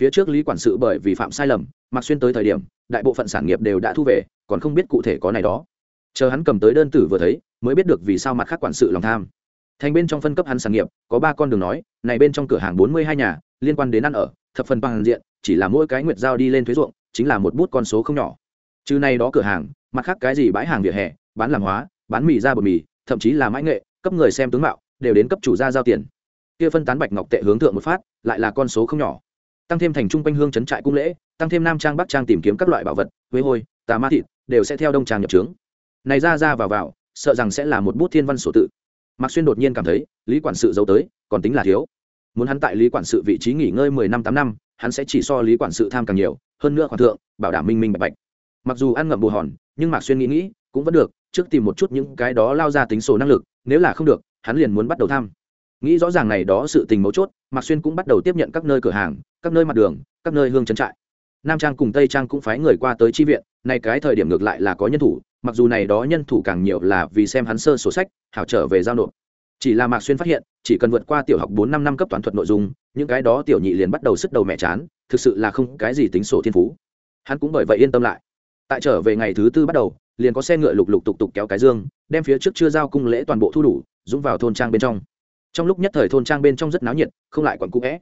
Phía trước lý quản sự bởi vì phạm sai lầm, mặc xuyên tới thời điểm, đại bộ phận sản nghiệp đều đã thu về, còn không biết cụ thể có này đó. Chờ hắn cầm tới đơn tử vừa thấy, mới biết được vì sao mặt khác quản sự lòng tham. Thành bên trong phân cấp hắn sản nghiệp, có ba con đường nói, này bên trong cửa hàng bốn mươi hai nhà, liên quan đến ăn ở, thập phần bằng diện, chỉ là mỗi cái nguyệt giao đi lên thuế ruộng, chính là một bút con số không nhỏ. Trừ này đó cửa hàng, mặt khác cái gì bãi hàng vỉa hè, bán làm hóa, bán mì ra bột mì, thậm chí là mãi nghệ, cấp người xem tướng mạo, đều đến cấp chủ gia giao tiền kia phân tán bạch ngọc tệ hướng thượng một phát, lại là con số không nhỏ. Tăng thêm thành trung quanh hương trấn trại cung lễ, tăng thêm nam trang bắc trang tìm kiếm các loại bảo vật, huế hôi, tà ma thịt, đều sẽ theo đông trang nhập trướng. Này ra ra vào vào, sợ rằng sẽ là một bút thiên văn sổ tự. Mạc xuyên đột nhiên cảm thấy, lý quản sự giấu tới, còn tính là thiếu. Muốn hắn tại lý quản sự vị trí nghỉ ngơi mười năm tám năm, hắn sẽ chỉ so lý quản sự tham càng nhiều, hơn nữa khoản thượng, bảo đảm minh minh bạch bạch. Mặc dù ăn ngậm bù hòn, nhưng mạc xuyên nghĩ nghĩ, cũng vẫn được, trước tìm một chút những cái đó lao ra tính số năng lực, nếu là không được, hắn liền muốn bắt đầu tham nghĩ rõ ràng này đó sự tình mấu chốt, mạc xuyên cũng bắt đầu tiếp nhận các nơi cửa hàng, các nơi mặt đường, các nơi hương trấn trại. Nam trang cùng tây trang cũng phái người qua tới chi viện, nay cái thời điểm ngược lại là có nhân thủ, mặc dù này đó nhân thủ càng nhiều là vì xem hắn sơ sổ sách, hảo trở về giao nộp. Chỉ là mạc xuyên phát hiện, chỉ cần vượt qua tiểu học bốn năm năm cấp toán thuật nội dung, những cái đó tiểu nhị liền bắt đầu sức đầu mẹ chán, thực sự là không cái gì tính sổ thiên phú. Hắn cũng bởi vậy yên tâm lại. Tại trở về ngày thứ tư bắt đầu, liền có xe ngựa lục lục tục tục kéo cái dương, đem phía trước chưa giao cung lễ toàn bộ thu đủ, dũng vào thôn trang bên trong trong lúc nhất thời thôn trang bên trong rất náo nhiệt, không lại quặn cũ vẽ.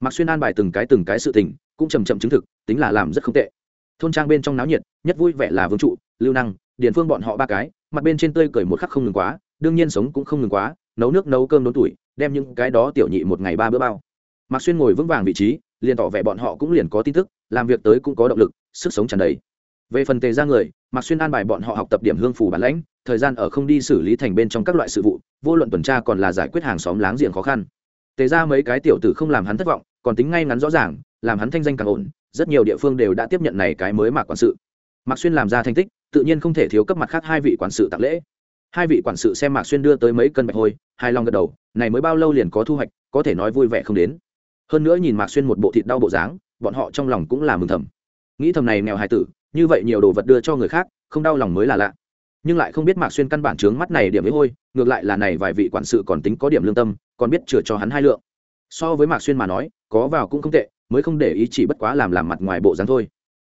Mạc xuyên an bài từng cái từng cái sự tình, cũng chầm chậm chứng thực, tính là làm rất không tệ. Thôn trang bên trong náo nhiệt, nhất vui vẻ là vương trụ, lưu năng, điền phương bọn họ ba cái, mặt bên trên tươi cười một khắc không ngừng quá, đương nhiên sống cũng không ngừng quá, nấu nước nấu cơm đốn tuổi, đem những cái đó tiểu nhị một ngày ba bữa bao. Mạc xuyên ngồi vững vàng vị trí, liền tỏ vẻ bọn họ cũng liền có tin tức, làm việc tới cũng có động lực, sức sống tràn đầy. Về phần tề ra người, mạc xuyên an bài bọn họ học tập điểm hương phủ bản lãnh thời gian ở không đi xử lý thành bên trong các loại sự vụ, vô luận tuần tra còn là giải quyết hàng xóm láng giềng khó khăn. Tề ra mấy cái tiểu tử không làm hắn thất vọng, còn tính ngay ngắn rõ ràng, làm hắn thanh danh càng ổn, rất nhiều địa phương đều đã tiếp nhận này cái mới mạc quản sự. Mạc xuyên làm ra thành tích, tự nhiên không thể thiếu cấp mặt khác hai vị quản sự tặng lễ. Hai vị quản sự xem mạc xuyên đưa tới mấy cân bạch hôi hai lòng gật đầu, này mới bao lâu liền có thu hoạch, có thể nói vui vẻ không đến. Hơn nữa nhìn mạc xuyên một bộ thịt đau bộ dáng, bọn họ trong lòng cũng là mừng thầm. Nghĩ thầm này nghèo hài tử, như vậy nhiều đồ vật đưa cho người khác, không đau lòng mới là lạ nhưng lại không biết mạc xuyên căn bản trướng mắt này điểm với hôi, ngược lại là này vài vị quản sự còn tính có điểm lương tâm, còn biết chừa cho hắn hai lượng. So với mạc xuyên mà nói, có vào cũng không tệ, mới không để ý chỉ bất quá làm làm mặt ngoài bộ dáng thôi.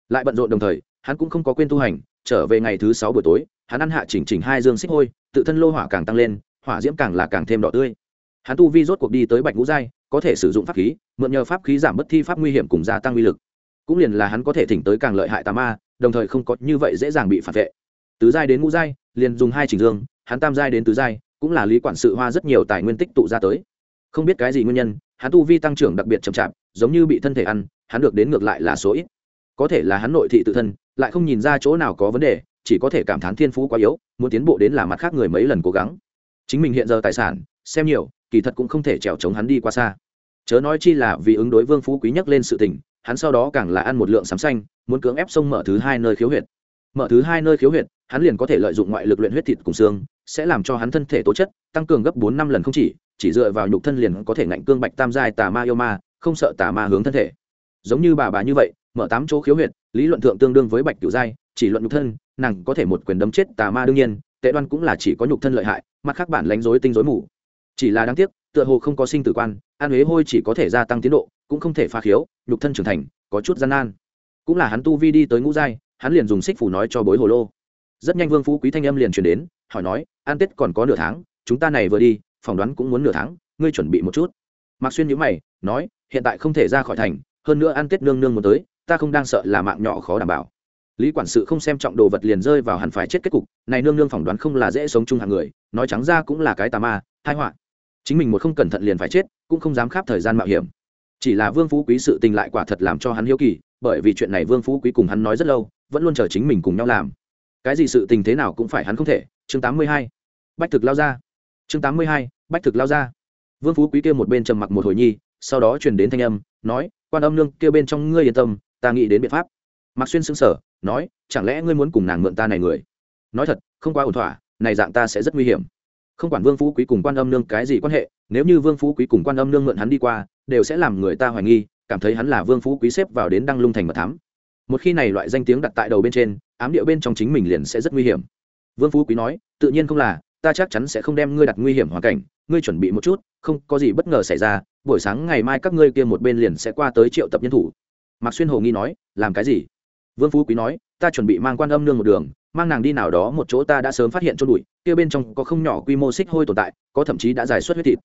Lại bận rộn đồng thời, hắn cũng không có quên tu hành, trở về ngày thứ sáu buổi tối, hắn ăn hạ chỉnh chỉnh hai dương xích hôi, tự thân lô hỏa càng tăng lên, hỏa diễm càng là càng thêm đỏ tươi. Hắn tu vi rốt cuộc đi tới bạch ngũ giai, có thể sử dụng pháp khí, mượn nhờ pháp khí giảm bất thi pháp nguy hiểm cùng gia tăng uy lực. Cũng liền là hắn có thể thỉnh tới càng lợi hại tà ma, đồng thời không có như vậy dễ dàng bị phản vệ tứ giai đến ngũ giai, liền dùng hai chỉnh dương, hắn tam giai đến tứ giai, cũng là lý quản sự hoa rất nhiều tài nguyên tích tụ ra tới. Không biết cái gì nguyên nhân, hắn tu vi tăng trưởng đặc biệt chậm chạp, giống như bị thân thể ăn, hắn được đến ngược lại là số ít. Có thể là hắn nội thị tự thân, lại không nhìn ra chỗ nào có vấn đề, chỉ có thể cảm thán thiên phú quá yếu, muốn tiến bộ đến là mặt khác người mấy lần cố gắng. Chính mình hiện giờ tài sản, xem nhiều, kỳ thật cũng không thể trèo chống hắn đi qua xa. Chớ nói chi là vì ứng đối vương phú quý nhất lên sự tình, hắn sau đó càng là ăn một lượng sắm xanh, muốn cưỡng ép sông mở thứ hai nơi khiếu huyệt mở thứ hai nơi khiếu huyệt, hắn liền có thể lợi dụng ngoại lực luyện huyết thịt cùng xương, sẽ làm cho hắn thân thể tố chất, tăng cường gấp bốn năm lần không chỉ chỉ dựa vào nhục thân liền có thể ngạnh cương bạch tam giai tà ma yêu ma, không sợ tà ma hướng thân thể. Giống như bà bà như vậy, mở tám chỗ khiếu huyệt, lý luận thượng tương đương với bạch cửu giai, chỉ luận nhục thân, nàng có thể một quyền đấm chết tà ma đương nhiên, tệ đoan cũng là chỉ có nhục thân lợi hại, mặt khác bản lánh rối tinh rối mù. Chỉ là đáng tiếc, tựa hồ không có sinh tử quan, an huế hôi chỉ có thể gia tăng tiến độ, cũng không thể pha khiếu, nhục thân trưởng thành, có chút gian nan. Cũng là hắn tu vi đi tới ngũ giai hắn liền dùng xích phủ nói cho bối hồ lô. Rất nhanh vương phú quý thanh âm liền chuyển đến, hỏi nói an tết còn có nửa tháng, chúng ta này vừa đi, phỏng đoán cũng muốn nửa tháng, ngươi chuẩn bị một chút. Mạc xuyên nhữ mày, nói, hiện tại không thể ra khỏi thành, hơn nữa ăn tết nương nương muốn tới, ta không đang sợ là mạng nhỏ khó đảm bảo. Lý quản sự không xem trọng đồ vật liền rơi vào hẳn phải chết kết cục, này nương nương phỏng đoán không là dễ sống chung hàng người, nói trắng ra cũng là cái tà ma thai họa. Chính mình một không cẩn thận liền phải chết, cũng không dám kháp thời gian mạo hiểm. Chỉ là vương phú quý sự tình lại quả thật làm cho hắn hiếu kỳ, bởi vì chuyện này vương phú quý cùng hắn nói rất lâu vẫn luôn chờ chính mình cùng nhau làm. Cái gì sự tình thế nào cũng phải hắn không thể. Chương tám mươi hai. Bách thực lao ra. Chương tám mươi hai. Bách thực lao ra. Vương phú quý kia một bên trầm mặc một hồi nhi, sau đó truyền đến thanh âm, nói, quan âm nương kia bên trong ngươi yên tâm, ta nghĩ đến biện pháp. Mạc xuyên xứng sở nói, chẳng lẽ ngươi muốn cùng nàng mượn ta này người? Nói thật, không quá ổn thỏa, này dạng ta sẽ rất nguy hiểm. Không quản vương phú quý cùng quan âm nương cái gì quan hệ, nếu như vương phú quý cùng quan âm nương mượn hắn đi qua, đều sẽ làm người ta hoài nghi, cảm thấy hắn là vương phú quý xếp vào đến đăng lung thành mật thám một khi này loại danh tiếng đặt tại đầu bên trên, ám điệu bên trong chính mình liền sẽ rất nguy hiểm. Vương phú quý nói, tự nhiên không là, ta chắc chắn sẽ không đem ngươi đặt nguy hiểm hoàn cảnh, ngươi chuẩn bị một chút, không có gì bất ngờ xảy ra, buổi sáng ngày mai các ngươi kia một bên liền sẽ qua tới triệu tập nhân thủ. Mạc xuyên hồ nghi nói, làm cái gì? Vương phú quý nói, ta chuẩn bị mang quan âm nương một đường, mang nàng đi nào đó một chỗ ta đã sớm phát hiện cho bụi, kia bên trong có không nhỏ quy mô xích hôi tồn tại, có thậm chí đã giải xuất huyết thịt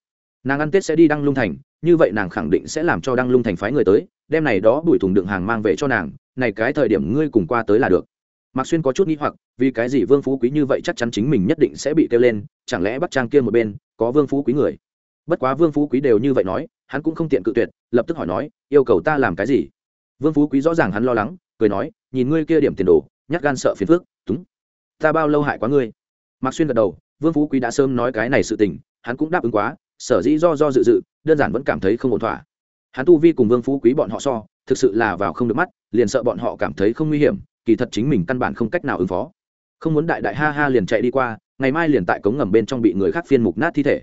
nàng ăn tết sẽ đi đăng lung thành, như vậy nàng khẳng định sẽ làm cho đăng lung thành phái người tới, đem này đó bụi thùng đựng hàng mang về cho nàng, này cái thời điểm ngươi cùng qua tới là được. Mạc xuyên có chút nghĩ hoặc, vì cái gì vương phú quý như vậy chắc chắn chính mình nhất định sẽ bị kêu lên, chẳng lẽ bắc trang kia một bên, có vương phú quý người? Bất quá vương phú quý đều như vậy nói, hắn cũng không tiện cự tuyệt, lập tức hỏi nói, yêu cầu ta làm cái gì? Vương phú quý rõ ràng hắn lo lắng, cười nói, nhìn ngươi kia điểm tiền đồ, nhát gan sợ phiền phước túng ta bao lâu hại quá ngươi? Mạc xuyên gật đầu, vương phú quý đã sớm nói cái này sự tình, hắn cũng đáp ứng quá sở dĩ do do dự dự, đơn giản vẫn cảm thấy không ổn thỏa. Hắn tu vi cùng vương phú quý bọn họ so, thực sự là vào không được mắt, liền sợ bọn họ cảm thấy không nguy hiểm, kỳ thật chính mình căn bản không cách nào ứng phó. Không muốn đại đại ha ha liền chạy đi qua, ngày mai liền tại cống ngầm bên trong bị người khác phiên mục nát thi thể.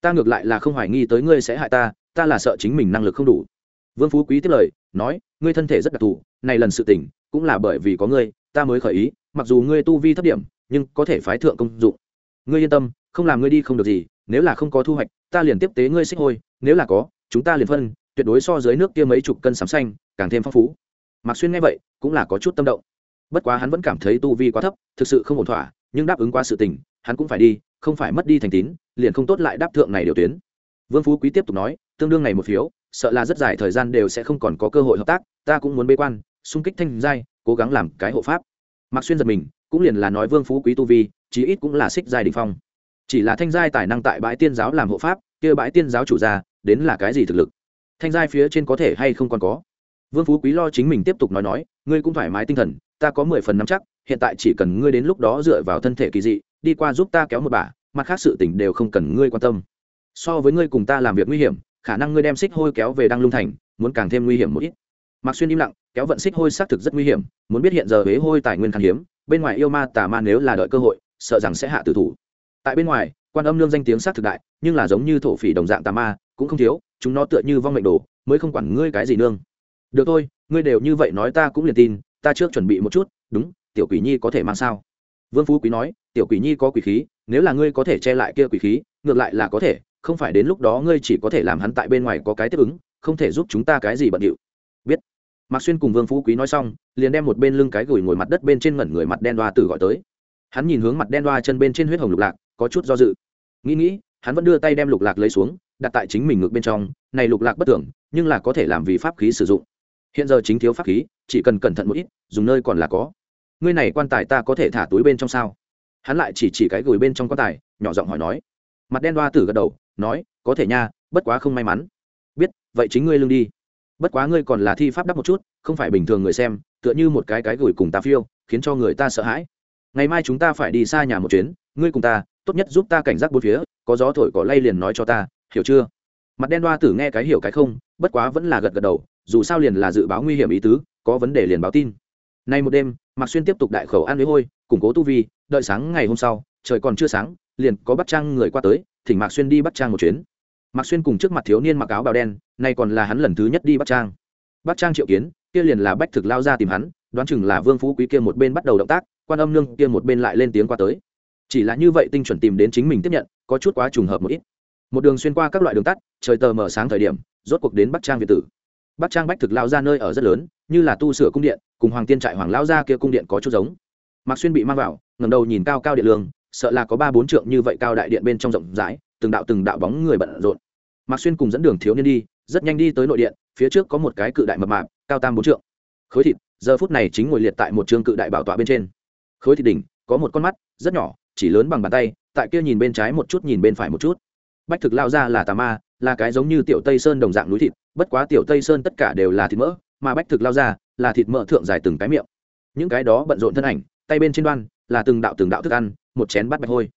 Ta ngược lại là không hoài nghi tới ngươi sẽ hại ta ta là sợ chính mình năng lực không đủ. Vương phú quý tiếp lời, nói, ngươi thân thể rất đặc thù, này lần sự tỉnh cũng là bởi vì có ngươi, ta mới khởi ý, mặc dù ngươi tu vi thấp điểm, nhưng có thể phái thượng công dụng. Ngươi yên tâm, không làm ngươi đi không được gì nếu là không có thu hoạch, ta liền tiếp tế ngươi xích hôi, nếu là có, chúng ta liền phân, tuyệt đối so dưới nước kia mấy chục cân sắm xanh, càng thêm phong phú. Mạc xuyên nghe vậy, cũng là có chút tâm động. Bất quá hắn vẫn cảm thấy tu vi quá thấp, thực sự không ổn thỏa, nhưng đáp ứng qua sự tình, hắn cũng phải đi, không phải mất đi thành tín, liền không tốt lại đáp thượng này điều tuyến. Vương phú quý tiếp tục nói, tương đương này một phiếu, sợ là rất dài thời gian đều sẽ không còn có cơ hội hợp tác, ta cũng muốn bế quan, xung kích thanh giai, cố gắng làm cái hộ pháp. Mạc xuyên giật mình, cũng liền là nói vương phú quý tu vi, chí ít cũng là xích giai đình phong chỉ là thanh giai tài năng tại bãi tiên giáo làm hộ pháp kia bãi tiên giáo chủ gia, đến là cái gì thực lực? Thanh giai phía trên có thể hay không còn có? Vương phú quý lo chính mình tiếp tục nói nói ngươi cũng thoải mái tinh thần ta có mười phần nắm chắc hiện tại chỉ cần ngươi đến lúc đó dựa vào thân thể kỳ dị đi qua giúp ta kéo một bà mặt khác sự tỉnh đều không cần ngươi quan tâm. So với ngươi cùng ta làm việc nguy hiểm khả năng ngươi đem xích hôi kéo về đăng lung thành muốn càng thêm nguy hiểm một ít. Mạc xuyên im lặng kéo vận xích hôi xác thực rất nguy hiểm muốn biết hiện giờ huế hôi tài nguyên khan hiếm bên ngoài yêu ma tà ma nếu là đợi cơ hội sợ rằng sẽ hạ tử thủ tại bên ngoài, quan âm nương danh tiếng sát thực đại, nhưng là giống như thổ phỉ đồng dạng tà ma, cũng không thiếu, chúng nó tựa như vong mệnh đồ, mới không quản ngươi cái gì nương. Được thôi, ngươi đều như vậy nói ta cũng liền tin, ta trước chuẩn bị một chút, đúng, tiểu quỷ nhi có thể mang sao? Vương phú quý nói, tiểu quỷ nhi có quỷ khí, nếu là ngươi có thể che lại kia quỷ khí, ngược lại là có thể, không phải đến lúc đó ngươi chỉ có thể làm hắn tại bên ngoài có cái tiếp ứng, không thể giúp chúng ta cái gì bận điệu. Biết. Mạc xuyên cùng vương phú quý nói xong, liền đem một bên lưng cái gửi ngồi mặt đất bên trên ngẩn người mặt đen đoa tử gọi tới. Hắn nhìn hướng mặt đen đoa chân bên trên huyết hồng lục lạc có chút do dự. Nghĩ nghĩ, hắn vẫn đưa tay đem lục lạc lấy xuống, đặt tại chính mình ngược bên trong, này lục lạc bất tưởng nhưng là có thể làm vì pháp khí sử dụng. Hiện giờ chính thiếu pháp khí, chỉ cần cẩn thận một ít, dùng nơi còn là có. Ngươi này quan tài ta có thể thả túi bên trong sao? Hắn lại chỉ chỉ cái gửi bên trong quan tài, nhỏ giọng hỏi nói. Mặt đen đoa tử gật đầu, nói, có thể nha, bất quá không may mắn. Biết, vậy chính ngươi lương đi. Bất quá ngươi còn là thi pháp đắp một chút, không phải bình thường người xem, tựa như một cái cái gửi cùng ta phiêu, khiến cho người ta sợ hãi. Ngày mai chúng ta phải đi xa nhà một chuyến, ngươi cùng ta tốt nhất giúp ta cảnh giác bốn phía, có gió thổi cỏ lay liền nói cho ta, hiểu chưa? Mặt đen đoa tử nghe cái hiểu cái không, bất quá vẫn là gật gật đầu, dù sao liền là dự báo nguy hiểm ý tứ, có vấn đề liền báo tin. Nay một đêm, mạc xuyên tiếp tục đại khẩu ăn với hôi, củng cố tu vi, đợi sáng ngày hôm sau, trời còn chưa sáng, liền có bắt trang người qua tới, thỉnh mạc xuyên đi bắt trang một chuyến. Mạc xuyên cùng trước mặt thiếu niên mặc áo bào đen, nay còn là hắn lần thứ nhất đi bắt trang. Bắt trang triệu kiến, kia liền là bách thực lao ra tìm hắn, đoán chừng là vương phú quý kia một bên bắt đầu động tác, quan âm nương kia một bên lại lên tiếng qua tới chỉ là như vậy tinh chuẩn tìm đến chính mình tiếp nhận, có chút quá trùng hợp một ít. Một đường xuyên qua các loại đường tắt, trời tờ mở sáng thời điểm, rốt cuộc đến bắc trang việt tử. Bắc trang bách thực lao ra nơi ở rất lớn, như là tu sửa cung điện, cùng hoàng tiên trại hoàng lão gia kia cung điện có chút giống. Mạc xuyên bị mang vào ngầm đầu nhìn cao cao điện lương, sợ là có ba bốn trượng như vậy cao đại điện bên trong rộng rãi, từng đạo từng đạo bóng người bận rộn. Mạc xuyên cùng dẫn đường thiếu niên đi, rất nhanh đi tới nội điện, phía trước có một cái cự đại mập mạp, cao tam bốn trượng. Khối thịt, giờ phút này chính ngồi liệt tại một trường cự đại bảo tọa bên trên. Khối thịt đỉnh, có một con mắt, rất nhỏ chỉ lớn bằng bàn tay, tại kia nhìn bên trái một chút nhìn bên phải một chút. Bách thực lao ra là tà ma, là cái giống như tiểu tây sơn đồng dạng núi thịt, bất quá tiểu tây sơn tất cả đều là thịt mỡ, mà bách thực lao ra là thịt mỡ thượng dài từng cái miệng. Những cái đó bận rộn thân ảnh, tay bên trên đoan, là từng đạo từng đạo thức ăn, một chén bát bạch hôi.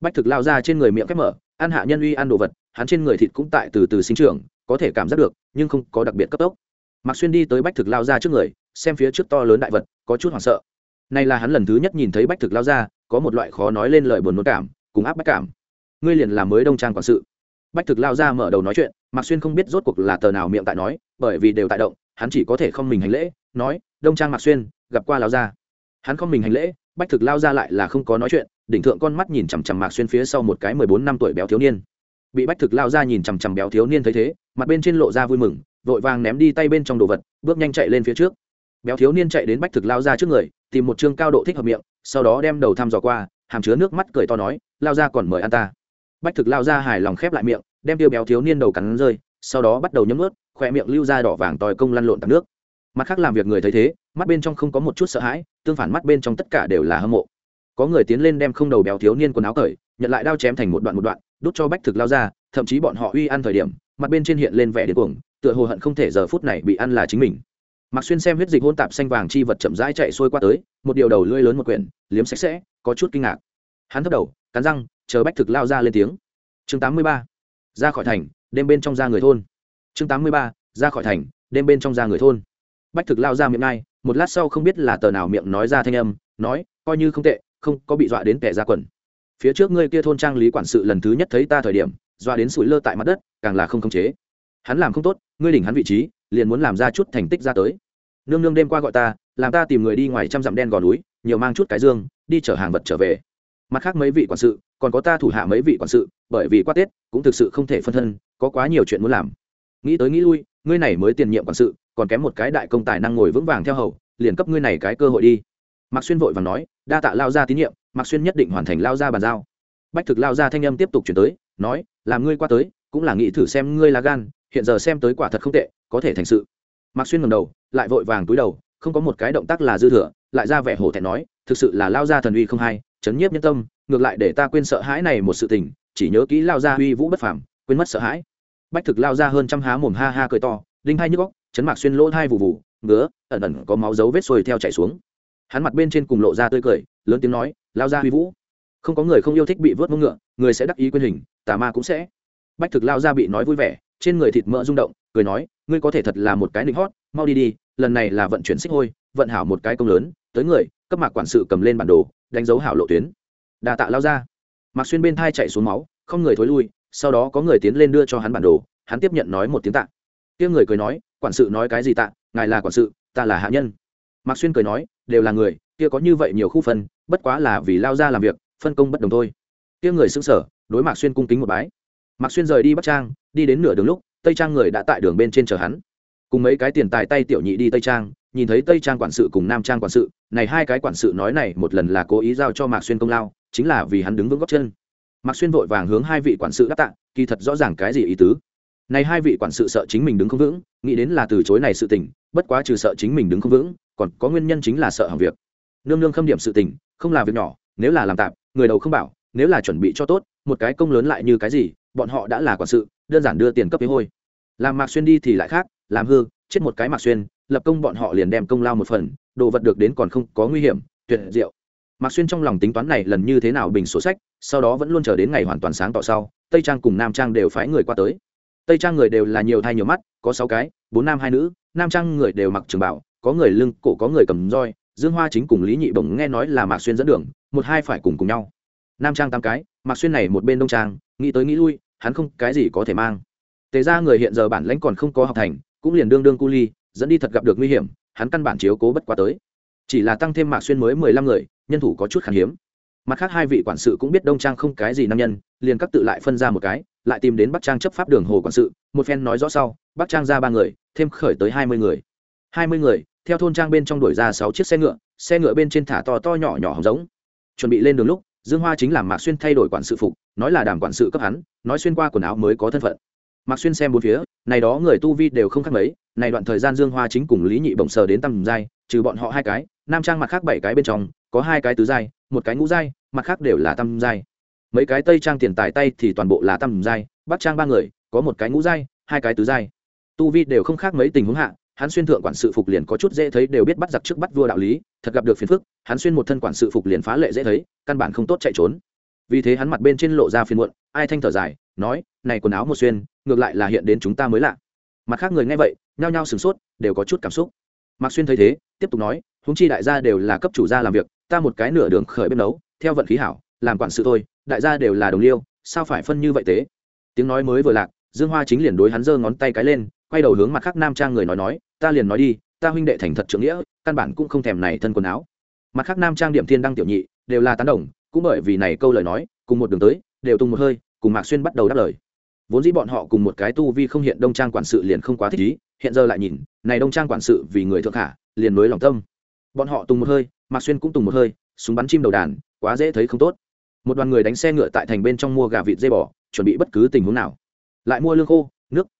Bách thực lao ra trên người miệng khép mở, ăn hạ nhân uy ăn đồ vật, hắn trên người thịt cũng tại từ từ sinh trưởng, có thể cảm giác được, nhưng không có đặc biệt cấp tốc. Mạc xuyên đi tới bách thực lao ra trước người, xem phía trước to lớn đại vật, có chút hoảng sợ. Này là hắn lần thứ nhất nhìn thấy bách thực lao ra có một loại khó nói lên lời buồn nôn cảm, cùng áp bách cảm. Ngươi liền làm mới đông trang quản sự. Bách thực lao ra mở đầu nói chuyện, mạc xuyên không biết rốt cuộc là tờ nào miệng tại nói, bởi vì đều tại động, hắn chỉ có thể không mình hành lễ, nói, đông trang mạc xuyên, gặp qua lao ra hắn không mình hành lễ, bách thực lao ra lại là không có nói chuyện, đỉnh thượng con mắt nhìn chằm chằm mạc xuyên phía sau một cái mười bốn năm tuổi béo thiếu niên. Bị bách thực lao ra nhìn chằm chằm béo thiếu niên thấy thế, mặt bên trên lộ ra vui mừng, vội vàng ném đi tay bên trong đồ vật, bước nhanh chạy lên phía trước. Béo thiếu niên chạy đến bách thực lao ra trước người tìm một chương cao độ thích hợp miệng, sau đó đem đầu thăm dò qua, hàm chứa nước mắt cười to nói, lao ra còn mời ăn ta. Bách thực lao ra hài lòng khép lại miệng, đem tiêu béo thiếu niên đầu cắn rơi, sau đó bắt đầu nhấm ướt khỏe miệng lưu ra đỏ vàng tòi công lăn lộn tạt nước. Mặt khác làm việc người thấy thế, mắt bên trong không có một chút sợ hãi, tương phản mắt bên trong tất cả đều là hâm mộ. Có người tiến lên đem không đầu béo thiếu niên quần áo cởi, nhận lại đao chém thành một đoạn một đoạn, đút cho bách thực lao ra, thậm chí bọn họ uy ăn thời điểm, mặt bên trên hiện lên vẻ điên cuồng, tựa hồ hận không thể giờ phút này bị ăn là chính mình. Mạc Xuyên xem huyết dịch hôn tạp xanh vàng chi vật chậm rãi chạy xuôi qua tới, một điều đầu lưỡi lớn một quyển, liếm sạch sẽ, có chút kinh ngạc. Hắn thấp đầu, cắn răng, chờ Bách Thực lao ra lên tiếng. Chương 83. Ra khỏi thành, đêm bên trong ra người thôn. Chương 83. Ra khỏi thành, đêm bên trong ra người thôn. Bách Thực lao ra miệng ngay, một lát sau không biết là tờ nào miệng nói ra thanh âm, nói, coi như không tệ, không có bị dọa đến kẻ ra quần. Phía trước ngươi kia thôn trang lý quản sự lần thứ nhất thấy ta thời điểm, dọa đến sủi lơ tại mặt đất, càng là không khống chế. Hắn làm không tốt, ngươi đỉnh hắn vị trí, liền muốn làm ra chút thành tích ra tới nương nương đêm qua gọi ta, làm ta tìm người đi ngoài trăm dặm đen gò núi, nhiều mang chút cái dương, đi chở hàng vật trở về. Mặt khác mấy vị quản sự, còn có ta thủ hạ mấy vị quản sự, bởi vì qua tết, cũng thực sự không thể phân thân, có quá nhiều chuyện muốn làm. Nghĩ tới nghĩ lui, ngươi này mới tiền nhiệm quản sự, còn kém một cái đại công tài năng ngồi vững vàng theo hầu, liền cấp ngươi này cái cơ hội đi. Mạc xuyên vội và nói, đa tạ lao ra tín nhiệm, mạc xuyên nhất định hoàn thành lao ra bàn giao. Bách thực lao ra thanh âm tiếp tục chuyển tới, nói, làm ngươi qua tới, cũng là nghĩ thử xem ngươi là gan, hiện giờ xem tới quả thật không tệ, có thể thành sự mạc xuyên ngầm đầu, lại vội vàng túi đầu, không có một cái động tác là dư thừa, lại ra vẻ hổ thẹn nói, thực sự là lao ra thần uy không hay, chấn nhiếp nhân tâm, ngược lại để ta quên sợ hãi này một sự tình, chỉ nhớ kỹ lao ra uy vũ bất phàm, quên mất sợ hãi. Bách thực lao ra hơn trăm há mồm ha ha cười to, đinh hai nhức góc chấn mạc xuyên lỗ hai vụ vụ ngứa, ẩn ẩn có máu dấu vết sôi theo chảy xuống. Hắn mặt bên trên cùng lộ ra tươi cười, lớn tiếng nói, lao ra uy vũ, không có người không yêu thích bị vớt mông ngựa, người sẽ đắc ý quên hình, tà ma cũng sẽ. Bách thực lao ra bị nói vui vẻ trên người thịt mỡ rung động, cười nói, ngươi có thể thật là một cái nịnh hót, mau đi đi, lần này là vận chuyển xích hôi, vận hảo một cái công lớn, tới người, cấp mạc quản sự cầm lên bản đồ, đánh dấu hảo lộ tuyến. Đà tạ lao ra. Mạc xuyên bên thai chạy xuống máu, không người thối lui, sau đó có người tiến lên đưa cho hắn bản đồ, hắn tiếp nhận nói một tiếng tạ. Tiếng người cười nói, quản sự nói cái gì tạ, ngài là quản sự, ta là hạ nhân. Mạc xuyên cười nói, đều là người, kia có như vậy nhiều khu phân, bất quá là vì lao ra làm việc, phân công bất đồng thôi. Tiếng người xứng sở đối mạc xuyên cung kính một bái mạc xuyên rời đi bắc trang, đi đến nửa đường lúc, tây trang người đã tại đường bên trên chờ hắn. Cùng mấy cái tiền tài tay tiểu nhị đi tây trang, nhìn thấy tây trang quản sự cùng nam trang quản sự, này hai cái quản sự nói này một lần là cố ý giao cho mạc xuyên công lao, chính là vì hắn đứng vững góc chân. Mạc xuyên vội vàng hướng hai vị quản sự đáp tạ, kỳ thật rõ ràng cái gì ý tứ? Này hai vị quản sự sợ chính mình đứng không vững, nghĩ đến là từ chối này sự tình, bất quá trừ sợ chính mình đứng không vững, còn có nguyên nhân chính là sợ hàng việc. Nương nương khâm điểm sự tình, không là việc nhỏ, nếu là làm tạm, người đầu không bảo, nếu là chuẩn bị cho tốt, một cái công lớn lại như cái gì bọn họ đã là quản sự, đơn giản đưa tiền cấp với hôi. Làm mạc xuyên đi thì lại khác, làm hư, chết một cái mạc xuyên, lập công bọn họ liền đem công lao một phần, đồ vật được đến còn không có nguy hiểm, tuyệt diệu. Mạc xuyên trong lòng tính toán này lần như thế nào bình sổ sách, sau đó vẫn luôn chờ đến ngày hoàn toàn sáng tỏ sau, tây trang cùng nam trang đều phái người qua tới. Tây trang người đều là nhiều thai nhiều mắt, có sáu cái, bốn nam hai nữ, nam trang người đều mặc trường bảo có người lưng, cổ có người cầm roi, dương hoa chính cùng lý nhị bổng nghe nói là mạc xuyên dẫn đường, một hai phải cùng cùng nhau. Nam trang tám cái, mạc xuyên này một bên đông trang, nghĩ tới nghĩ lui hắn không cái gì có thể mang. Tề ra người hiện giờ bản lãnh còn không có học thành, cũng liền đương đương cu ly, dẫn đi thật gặp được nguy hiểm, hắn căn bản chiếu cố bất quá tới. Chỉ là tăng thêm mạc xuyên mới mười lăm người, nhân thủ có chút khan hiếm. Mặt khác hai vị quản sự cũng biết đông trang không cái gì nam nhân, liền các tự lại phân ra một cái, lại tìm đến bắc trang chấp pháp đường hồ quản sự, một phen nói rõ sau, bắc trang ra ba người, thêm khởi tới hai mươi người. Hai mươi người, theo thôn trang bên trong đuổi ra sáu chiếc xe ngựa xe ngựa bên trên thả to to nhỏ nhỏ hồng giống. Chuẩn bị lên đường lúc dương hoa chính làm mạc xuyên thay đổi quản sự phục, nói là đàm quản sự cấp hắn, nói xuyên qua quần áo mới có thân phận. Mạc xuyên xem bốn phía, này đó người tu vi đều không khác mấy, này đoạn thời gian dương hoa chính cùng lý nhị bổng sờ đến tầm giai, trừ bọn họ hai cái, nam trang mặt khác bảy cái bên trong, có hai cái tứ giai, một cái ngũ giai, mặt khác đều là tam giai. Mấy cái tây trang tiền tài tay thì toàn bộ là tam giai, bắc trang ba người, có một cái ngũ giai, hai cái tứ giai. Tu vi đều không khác mấy tình huống hạ hắn xuyên thượng quản sự phục liền có chút dễ thấy đều biết bắt giặc trước bắt vua đạo lý, thật gặp được phiền phức, hắn xuyên một thân quản sự phục liền phá lệ dễ thấy, căn bản không tốt chạy trốn. Vì thế hắn mặt bên trên lộ ra phiền muộn, ai thanh thở dài, nói, này quần áo một xuyên, ngược lại là hiện đến chúng ta mới lạ. Mặt khác người nghe vậy, nhao nhao sửng sốt, đều có chút cảm xúc. Mạc xuyên thấy thế, tiếp tục nói húng chi đại gia đều là cấp chủ gia làm việc, ta một cái nửa đường khởi bếp nấu, theo vận khí hảo, làm quản sự thôi, đại gia đều là đồng liêu, sao phải phân như vậy thế? Tiếng nói mới vừa lạc, dương hoa chính liền đối hắn giơ ngón tay cái lên quay đầu hướng mặt khác nam trang người nói nói, ta liền nói đi, ta huynh đệ thành thật trưởng nghĩa, căn bản cũng không thèm này thân quần áo. Mặt khác nam trang điểm thiên đăng tiểu nhị, đều là tán đồng, cũng bởi vì này câu lời nói, cùng một đường tới, đều tung một hơi, cùng mạc xuyên bắt đầu đáp lời. Vốn dĩ bọn họ cùng một cái tu vi không hiện đông trang quản sự liền không quá thích ý, hiện giờ lại nhìn, này đông trang quản sự vì người thượng hạ, liền mới lòng tâm. Bọn họ tung một hơi, mạc xuyên cũng tung một hơi, súng bắn chim đầu đàn, quá dễ thấy không tốt. Một đoàn người đánh xe ngựa tại thành bên trong mua gà vịt dây bò, chuẩn bị bất cứ tình huống nào. Lại mua lương khô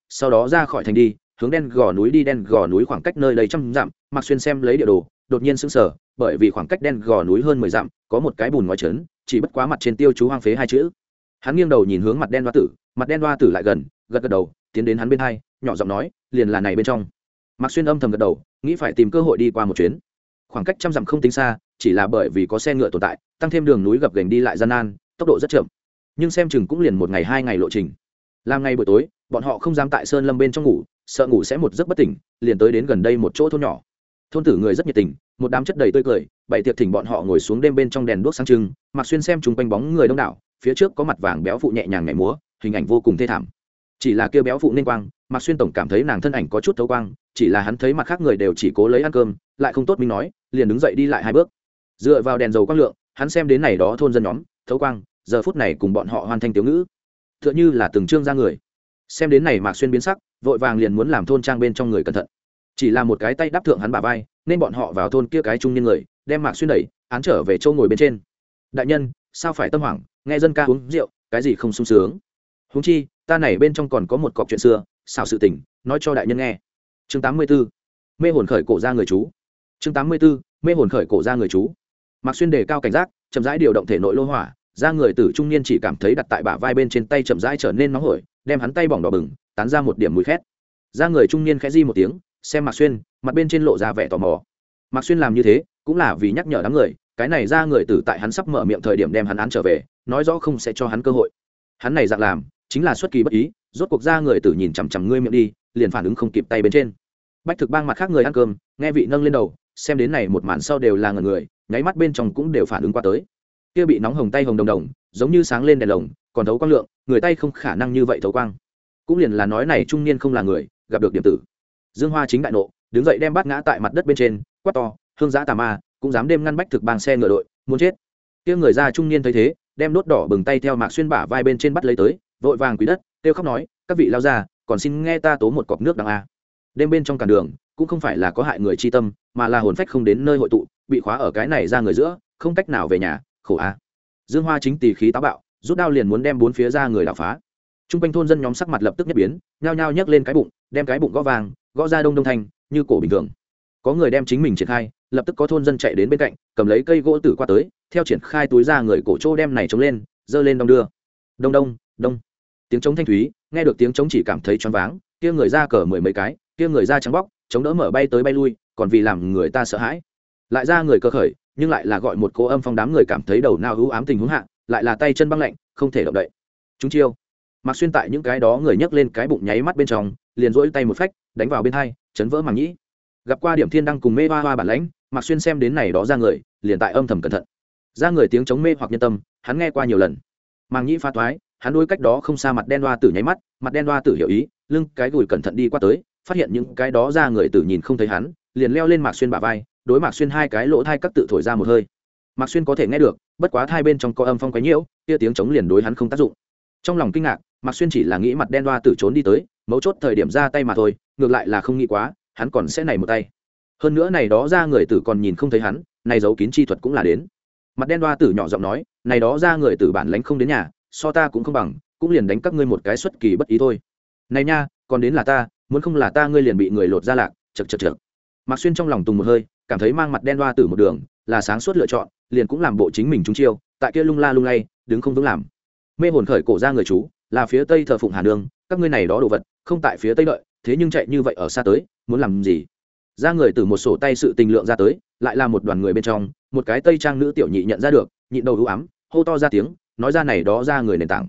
sau đó ra khỏi thành đi, hướng đen gò núi đi, đen gò núi khoảng cách nơi đây trăm dặm, mạc xuyên xem lấy địa đồ, đột nhiên sững sờ, bởi vì khoảng cách đen gò núi hơn mười dặm, có một cái bùn ngoài trấn, chỉ bất quá mặt trên tiêu chú hoang phế hai chữ. Hắn nghiêng đầu nhìn hướng mặt đen hoa tử, mặt đen hoa tử lại gần, gật gật đầu, tiến đến hắn bên hai, nhỏ giọng nói, liền là này bên trong. Mạc xuyên âm thầm gật đầu, nghĩ phải tìm cơ hội đi qua một chuyến. Khoảng cách trăm dặm không tính xa, chỉ là bởi vì có xe ngựa tồn tại, tăng thêm đường núi gập gành đi lại gian nan, tốc độ rất chậm. Nhưng xem chừng cũng liền một ngày hai ngày lộ trình làm ngày buổi tối, bọn họ không dám tại sơn lâm bên trong ngủ, sợ ngủ sẽ một giấc bất tỉnh, liền tới đến gần đây một chỗ thôn nhỏ. Thôn tử người rất nhiệt tình, một đám chất đầy tươi cười bảy tiệc thỉnh bọn họ ngồi xuống đêm bên trong đèn đuốc sáng trưng, mặc xuyên xem chung quanh bóng người đông đảo, phía trước có mặt vàng béo phụ nhẹ nhàng nhảy múa, hình ảnh vô cùng thê thảm. Chỉ là kêu béo phụ nên quang, Mặc xuyên tổng cảm thấy nàng thân ảnh có chút thấu quang, chỉ là hắn thấy mặt khác người đều chỉ cố lấy ăn cơm, lại không tốt minh nói, liền đứng dậy đi lại hai bước. Dựa vào đèn dầu quang lượng, hắn xem đến này đó thôn dân nhóm, thấu quang, giờ phút này cùng bọn họ hoàn thành tiểu ngữ tựa như là từng trương ra người. Xem đến này mạc xuyên biến sắc, vội vàng liền muốn làm thôn trang bên trong người cẩn thận. Chỉ là một cái tay đáp thượng hắn bà vai, nên bọn họ vào thôn kia cái trung niên người, đem mạc xuyên đẩy, án trở về châu ngồi bên trên. Đại nhân, sao phải tâm hoảng? Nghe dân ca uống rượu, cái gì không sung sướng? Húng chi, ta này bên trong còn có một cọc chuyện xưa, xảo sự tình, nói cho đại nhân nghe. Chương 84. mê hồn khởi cổ ra người chú. Chương 84. mê hồn khởi cổ ra người chú. Mạc xuyên đề cao cảnh giác, chậm rãi điều động thể nội lô hỏa ra người tử trung niên chỉ cảm thấy đặt tại bả vai bên trên tay chậm rãi trở nên nóng hổi, đem hắn tay bỏng đỏ bừng, tán ra một điểm mùi khét. Ra người trung niên khẽ di một tiếng, xem mạc xuyên, mặt bên trên lộ ra vẻ tò mò. Mạc xuyên làm như thế, cũng là vì nhắc nhở đám người, cái này ra người tử tại hắn sắp mở miệng thời điểm đem hắn án trở về, nói rõ không sẽ cho hắn cơ hội. Hắn này dạng làm, chính là xuất kỳ bất ý, rốt cuộc ra người tử nhìn chằm chằm ngươi miệng đi, liền phản ứng không kịp tay bên trên. Bách thực bang mặt khác người ăn cơm, nghe vị nâng lên đầu, xem đến này một màn sau đều là ngần người, nháy mắt bên trong cũng đều phản ứng qua tới kia bị nóng hồng tay hồng đồng đồng, giống như sáng lên đèn lồng, còn thấu quang lượng, người tay không khả năng như vậy thấu quang. Cũng liền là nói này trung niên không là người, gặp được điểm tử. Dương hoa chính đại nộ, đứng dậy đem bát ngã tại mặt đất bên trên, quát to, hương giã tà ma, cũng dám đêm ngăn bách thực bang xe ngựa đội, muốn chết. Kia người ra trung niên thấy thế, đem đốt đỏ bừng tay theo mạc xuyên bả vai bên trên bắt lấy tới, vội vàng quý đất, kêu khóc nói, các vị lao ra còn xin nghe ta tố một cọc nước đằng a. Đêm bên trong cản đường, cũng không phải là có hại người chi tâm, mà là hồn phách không đến nơi hội tụ, bị khóa ở cái này ra người giữa, không cách nào về nhà khổ a. Dương hoa chính tì khí táo bạo, rút đao liền muốn đem bốn phía ra người đào phá. T r u n g quanh thôn dân nhóm sắc mặt lập tức nhất biến, nhao nhao nhấc lên cái bụng, đem cái bụng gõ vàng, gõ ra đông đông thanh, như cổ bình thường. Có người đem chính mình triển khai, lập tức có thôn dân chạy đến bên cạnh, cầm lấy cây gỗ tử qua tới, theo triển khai túi ra người cổ trô đem này trống lên, giơ lên đông đưa. Đông đông đông. Tiếng trống thanh thúy, nghe được tiếng trống chỉ cảm thấy choáng váng, kia người ra cờ mười mấy cái, kia người ra trắng bóc, chống đỡ mở bay tới bay lui, còn vì làm người ta sợ hãi. Lại ra người cơ khởi nhưng lại là gọi một cô âm phong đám người cảm thấy đầu nao hữu ám tình huống hạ, lại là tay chân băng lạnh, không thể động đậy. Chúng chiêu. Mặc xuyên tại những cái đó người nhấc lên cái bụng nháy mắt bên trong, liền rỗi tay một phách, đánh vào bên hai, chấn vỡ màng nhĩ. Gặp qua điểm thiên đăng cùng mê hoa hoa bản lãnh mặc xuyên xem đến này đó ra người, liền tại âm thầm cẩn thận. Ra người tiếng chống mê hoặc nhân tâm, hắn nghe qua nhiều lần. Màng nhĩ pha toái hắn đôi cách đó không xa mặt đen đoa tử nháy mắt, mặt đen đoa tử hiểu ý, lưng cái gùi cẩn thận đi qua tới, phát hiện những cái đó ra người tử nhìn không thấy hắn, liền leo lên mạc xuyên bả vai đối mạc xuyên hai cái lỗ thai cắt tự thổi ra một hơi. Mạc xuyên có thể nghe được, bất quá thai bên trong có âm phong quấy nhiễu, kia tiếng chống liền đối hắn không tác dụng. Trong lòng kinh ngạc, mạc xuyên chỉ là nghĩ mặt đen đoa tử trốn đi tới, mấu chốt thời điểm ra tay mà thôi, ngược lại là không nghĩ quá, hắn còn sẽ này một tay. Hơn nữa này đó ra người tử còn nhìn không thấy hắn, này giấu kín chi thuật cũng là đến. Mặt đen đoa tử nhỏ giọng nói, này đó ra người tử bản lánh không đến nhà, so ta cũng không bằng, cũng liền đánh các ngươi một cái xuất kỳ bất ý thôi. Này nha, còn đến là ta, muốn không là ta ngươi liền bị người lột ra lạc chật chật chật mạc xuyên trong lòng tùng một hơi cảm thấy mang mặt đen đoa tử một đường, là sáng suốt lựa chọn, liền cũng làm bộ chính mình trúng chiêu, tại kia lung la lung lay, đứng không vững làm. Mê hồn khởi cổ ra người chú, là phía tây thờ phụng hà nương, các ngươi này đó đồ vật, không tại phía tây đợi, thế nhưng chạy như vậy ở xa tới, muốn làm gì? Ra người từ một sổ tay sự tình lượng ra tới, lại là một đoàn người bên trong, một cái tây trang nữ tiểu nhị nhận ra được nhịn đầu ưu ám, hô to ra tiếng, nói ra này đó ra người nền tảng.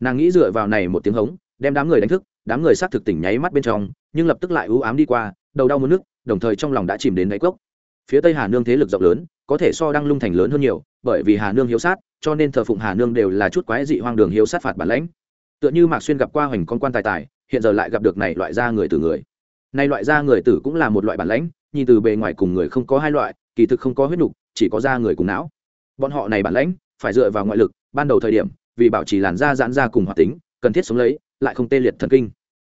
Nàng nghĩ dựa vào này một tiếng hống, đem đám người đánh thức, đám người xác thực tỉnh nháy mắt bên trong, nhưng lập tức lại ưu ám đi qua, đầu đau muốn nước, đồng thời trong lòng đã chìm đến đáy cốc phía tây hà nương thế lực rộng lớn, có thể so đăng lung thành lớn hơn nhiều, bởi vì hà nương hiếu sát, cho nên thờ phụng hà nương đều là chút quái dị hoang đường hiếu sát phạt bản lãnh. Tựa như mạc xuyên gặp qua hoành con quan tài tài, hiện giờ lại gặp được này loại da người từ người. Này loại da người tử cũng là một loại bản lãnh, nhìn từ bề ngoài cùng người không có hai loại, kỳ thực không có huyết nục chỉ có da người cùng não. Bọn họ này bản lãnh, phải dựa vào ngoại lực, ban đầu thời điểm, vì bảo trì làn da giãn ra cùng hoạt tính, cần thiết sống lấy, lại không tê liệt thần kinh.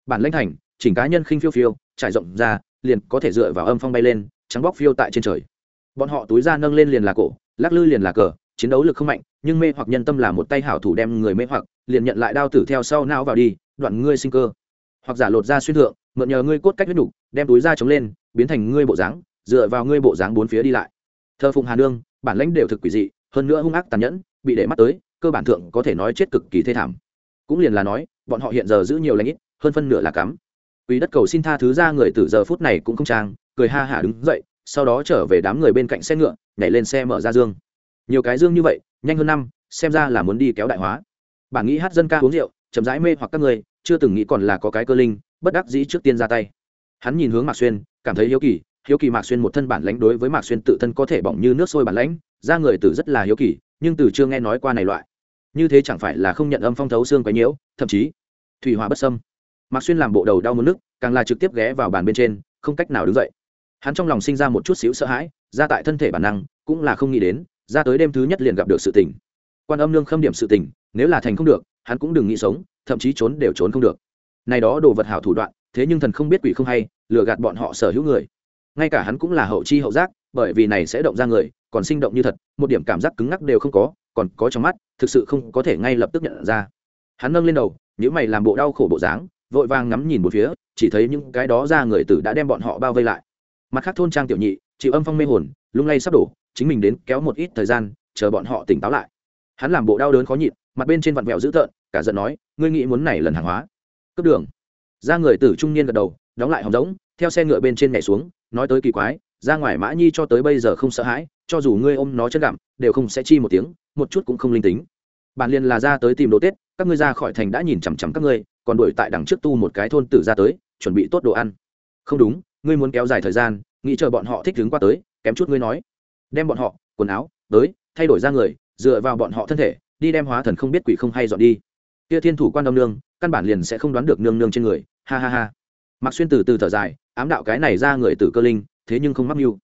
Bản lãnh thành, chỉnh cá nhân khinh phiêu phiêu, trải rộng ra, liền có thể dựa vào âm phong bay lên trắng bóc phiêu tại trên trời. Bọn họ túi ra nâng lên liền là cổ lắc lư liền là cờ chiến đấu lực không mạnh nhưng mê hoặc nhân tâm là một tay hảo thủ đem người mê hoặc liền nhận lại đao tử theo sau não vào đi đoạn ngươi sinh cơ. Hoặc giả lột ra xuyên thượng mượn nhờ ngươi cốt cách huyết đủ, đem túi ra chống lên biến thành ngươi bộ dáng dựa vào ngươi bộ dáng bốn phía đi lại. Thơ phụng hà nương bản lãnh đều thực quỷ dị hơn nữa hung ác tàn nhẫn bị để mắt tới cơ bản thượng có thể nói chết cực kỳ thê thảm. Cũng liền là nói bọn họ hiện giờ giữ nhiều lãnh ít hơn phân nửa là cắm. Quý đất cầu xin tha thứ ra người từ giờ phút này cũng không trang cười ha hả đứng dậy, sau đó trở về đám người bên cạnh xe ngựa, nhảy lên xe mở ra dương. Nhiều cái dương như vậy, nhanh hơn năm, xem ra là muốn đi kéo đại hóa. Bản nghĩ hát dân ca uống rượu, chậm rãi mê hoặc các người, chưa từng nghĩ còn là có cái cơ linh, bất đắc dĩ trước tiên ra tay. Hắn nhìn hướng mạc xuyên, cảm thấy hiếu kỳ hiếu kỳ mạc xuyên một thân bản lãnh đối với mạc xuyên tự thân có thể bỏng như nước sôi bản lãnh ra người từ rất là hiếu kỳ, nhưng từ chưa nghe nói qua này loại. Như thế chẳng phải là không nhận âm phong thấu xương quấy nhiễu, thậm chí, thủy hỏa bất sâm mạc xuyên làm bộ đầu đau muốn nước, càng là trực tiếp ghé vào bàn bên trên, không cách nào đứng dậy hắn trong lòng sinh ra một chút xíu sợ hãi, ra tại thân thể bản năng, cũng là không nghĩ đến, ra tới đêm thứ nhất liền gặp được sự tình. Quan âm nương khâm điểm sự tình, nếu là thành không được, hắn cũng đừng nghĩ sống, thậm chí trốn đều trốn không được. Này đó đồ vật hảo thủ đoạn, thế nhưng thần không biết quỷ không hay, lừa gạt bọn họ sở hữu người. Ngay cả hắn cũng là hậu chi hậu giác, bởi vì này sẽ động ra người, còn sinh động như thật, một điểm cảm giác cứng ngắc đều không có, còn có trong mắt, thực sự không có thể ngay lập tức nhận ra. Hắn nâng lên đầu những mày làm bộ đau khổ bộ dáng, vội vàng ngắm nhìn một phía, chỉ thấy những cái đó ra người tử đã đem bọn họ bao vây lại mặt khác thôn trang tiểu nhị, chịu âm phong mê hồn, lung lay sắp đổ, chính mình đến kéo một ít thời gian, chờ bọn họ tỉnh táo lại. Hắn làm bộ đau đớn khó nhịn, mặt bên trên vặn vẹo dữ tợn, cả giận nói, ngươi nghĩ muốn này lần hàng hóa? Cướp đường. Ra người tử trung niên gật đầu, đóng lại hòng giống theo xe ngựa bên trên nhảy xuống, nói tới kỳ quái, ra ngoài mã nhi cho tới bây giờ không sợ hãi, cho dù ngươi ôm nó chân gặm, đều không sẽ chi một tiếng, một chút cũng không linh tính. Bạn liền là ra tới tìm đồ tết, các ngươi ra khỏi thành đã nhìn chằm chằm các ngươi, còn đuổi tại đằng trước tu một cái thôn tử ra tới, chuẩn bị tốt đồ ăn. Không đúng ngươi muốn kéo dài thời gian nghĩ chờ bọn họ thích đứng qua tới kém chút ngươi nói. Đem bọn họ quần áo tới thay đổi ra người dựa vào bọn họ thân thể đi đem hóa thần không biết quỷ không hay dọn đi. Kia thiên thủ quan đông nương căn bản liền sẽ không đoán được nương nương trên người. Ha ha ha. Mặc xuyên từ từ thở dài ám đạo cái này ra người tử cơ linh thế nhưng không mắc mưu.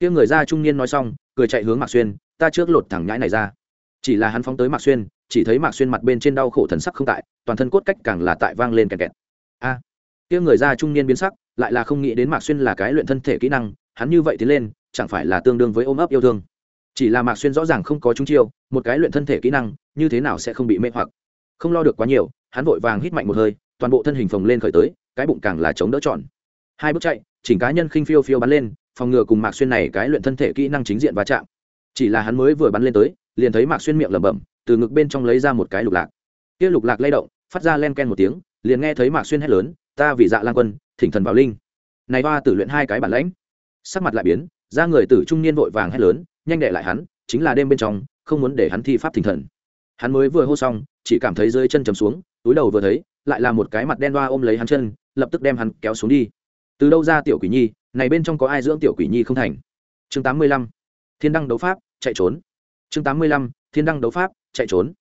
Kia người ra trung niên nói xong cười chạy hướng mạc xuyên ta trước lột thẳng nhãi này ra. Chỉ là hắn phóng tới mạc xuyên chỉ thấy mạc xuyên mặt bên trên đau khổ thần sắc không tại toàn thân cốt cách càng là tại vang lên kẹt kẹt. A. À, kia người ra trung niên biến sắc lại là không nghĩ đến mạc xuyên là cái luyện thân thể kỹ năng, hắn như vậy tiến lên, chẳng phải là tương đương với ôm ấp yêu thương. Chỉ là mạc xuyên rõ ràng không có trúng chiêu, một cái luyện thân thể kỹ năng, như thế nào sẽ không bị mê hoặc. Không lo được quá nhiều, hắn vội vàng hít mạnh một hơi, toàn bộ thân hình phồng lên khởi tới, cái bụng càng là chống đỡ tròn. Hai bước chạy, chỉnh cá nhân khinh phiêu phiêu bắn lên, phòng ngừa cùng mạc xuyên này cái luyện thân thể kỹ năng chính diện va chạm. Chỉ là hắn mới vừa bắn lên tới, liền thấy mạc xuyên miệng lẩm bẩm, từ ngực bên trong lấy ra một cái lục lạc. Kia lục lạc lay động, phát ra len ken một tiếng, liền nghe thấy mạc xuyên hét lớn ta vì dạ lan quân, thỉnh thần vào linh. Này ba tử luyện hai cái bản lãnh. Sắc mặt lại biến ra người tử trung niên vội vàng hét lớn, nhanh đệ lại hắn, chính là đêm bên trong, không muốn để hắn thi pháp thỉnh thần. Hắn mới vừa hô xong, chỉ cảm thấy rơi chân chầm xuống, túi đầu vừa thấy, lại là một cái mặt đen đoa ôm lấy hắn chân, lập tức đem hắn kéo xuống đi. Từ đâu ra tiểu quỷ nhi, này bên trong có ai dưỡng tiểu quỷ nhi không thành? Chương tám mươi lăm, thiên đăng đấu pháp, chạy trốn. Chương tám mươi lăm, thiên đăng đấu pháp, chạy trốn.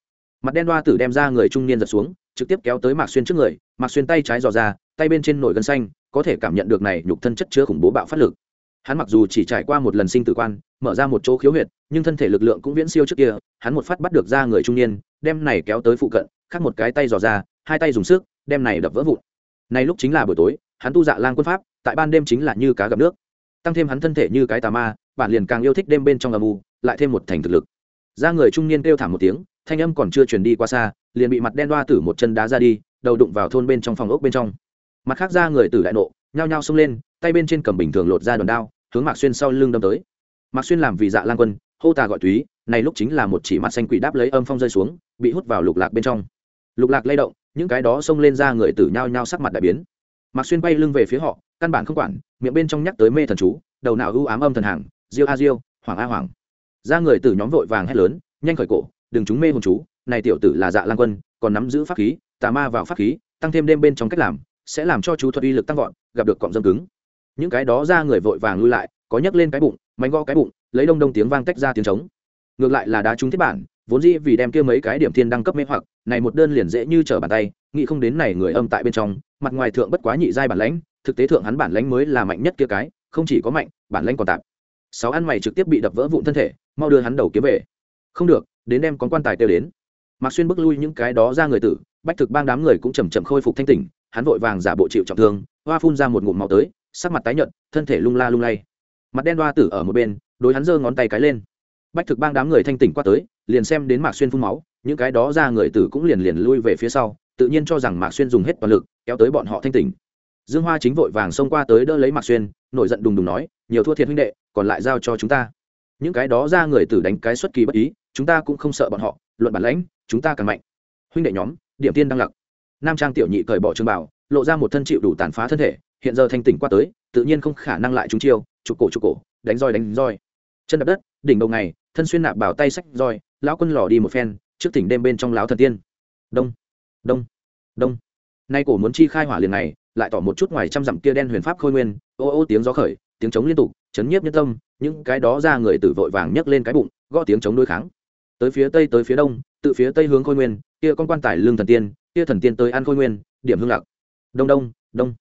Mặt đen đoa tử đem ra người trung niên giật xuống trực tiếp kéo tới mạc xuyên trước người, mạc xuyên tay trái dò ra, tay bên trên nổi gân xanh, có thể cảm nhận được này nhục thân chất chứa khủng bố bạo phát lực. Hắn mặc dù chỉ trải qua một lần sinh tử quan, mở ra một chỗ khiếu huyệt, nhưng thân thể lực lượng cũng viễn siêu trước kia, hắn một phát bắt được ra người trung niên, đem này kéo tới phụ cận khác một cái tay dò ra, hai tay dùng sức, đem này đập vỡ vụn. Này lúc chính là buổi tối, hắn tu dạ lang quân pháp, tại ban đêm chính là như cá gặp nước. Tăng thêm hắn thân thể như cái tà ma bản liền càng yêu thích đêm bên trong âm u, lại thêm một thành thực lực. Ra người trung niên kêu thảm một tiếng thanh âm còn chưa truyền đi qua xa, liền bị mặt đen đoa tử một chân đá ra đi, đầu đụng vào thôn bên trong phòng ốc bên trong. Mặt khác ra người tử đại nộ, nhao nhao xông lên, tay bên trên cầm bình thường lột ra đòn đao, hướng mạc xuyên sau lưng đâm tới. Mạc xuyên làm vì dạ lan quân, hô tà gọi túy, này lúc chính là một chỉ mặt xanh quỷ đáp lấy âm phong rơi xuống, bị hút vào lục lạc bên trong. Lục lạc lay động, những cái đó xông lên ra người tử nhao nhao sắc mặt đại biến. Mạc xuyên bay lưng về phía họ, căn bản không quản, miệng bên trong nhắc tới mê thần chú, đầu não ưu ám âm thần hàng, diêu a diêu hoàng a hoàng ra người tử nhóm vội vàng hét lớn, nhanh khởi cổ đừng chúng mê hồn chú, này tiểu tử là dạ lan quân, còn nắm giữ pháp khí, tà ma vào pháp khí, tăng thêm đêm bên trong cách làm, sẽ làm cho chú thuật uy lực tăng vọt, gặp được cọng dâm cứng. Những cái đó ra người vội vàng lui lại, có nhấc lên cái bụng mạnh gõ cái bụng, lấy đông đông tiếng vang tách ra tiếng trống. Ngược lại là đá trúng thiết bản, vốn dĩ vì đem kia mấy cái điểm thiên đăng cấp mê hoặc, này một đơn liền dễ như trở bàn tay, nghĩ không đến này người âm tại bên trong, mặt ngoài thượng bất quá nhị giai bản lãnh, thực tế thượng hắn bản lãnh mới là mạnh nhất kia cái, không chỉ có mạnh, bản lãnh còn tạp. Sáu ăn mày trực tiếp bị đập vỡ vụn thân thể, mau đưa hắn đầu kiếm về. Không được đến đem con quan tài tiêu đến. Mạc xuyên bước lui những cái đó ra người tử, bách thực bang đám người cũng chầm chậm khôi phục thanh tỉnh, hắn vội vàng giả bộ chịu trọng thương, hoa phun ra một ngụm máu tới, sắc mặt tái nhợt, thân thể lung la lung lay. Mặt đen hoa tử ở một bên, đối hắn giơ ngón tay cái lên. Bách thực bang đám người thanh tỉnh qua tới, liền xem đến mạc xuyên phun máu, những cái đó ra người tử cũng liền liền lui về phía sau, tự nhiên cho rằng mạc xuyên dùng hết toàn lực, kéo tới bọn họ thanh tỉnh. Dương hoa chính vội vàng xông qua tới đỡ lấy mạc xuyên, nổi giận đùng đùng nói, nhiều thua thiệt huynh đệ, còn lại giao cho chúng ta. Những cái đó ra người tử đánh cái xuất kỳ bất ý chúng ta cũng không sợ bọn họ, luận bản lãnh, chúng ta càng mạnh. Huynh đệ nhóm, điểm tiên đang lặc nam trang tiểu nhị cởi bỏ trường bảo lộ ra một thân chịu đủ tàn phá thân thể, hiện giờ thanh tỉnh qua tới, tự nhiên không khả năng lại chúng chiêu, chụp cổ chụp cổ, đánh roi đánh roi. Chân đập đất, đỉnh đầu ngày, thân xuyên nạp bảo tay sách roi, lão quân lò đi một phen, trước tỉnh đêm bên trong lão thần tiên. Đông đông đông. Nay cổ muốn chi khai hỏa liền này, lại tỏ một chút ngoài trăm dặm kia đen huyền pháp khôi nguyên, ô ô tiếng gió khởi, tiếng trống liên tục, chấn nhiếp nhân tâm, những cái đó ra người tử vội vàng nhấc lên cái bụng, gõ tiếng trống đối kháng tới phía tây tới phía đông tự phía tây hướng khôi nguyên kia con quan tài lương thần tiên kia thần tiên tới ăn khôi nguyên điểm hương lạc. Đông đông đông.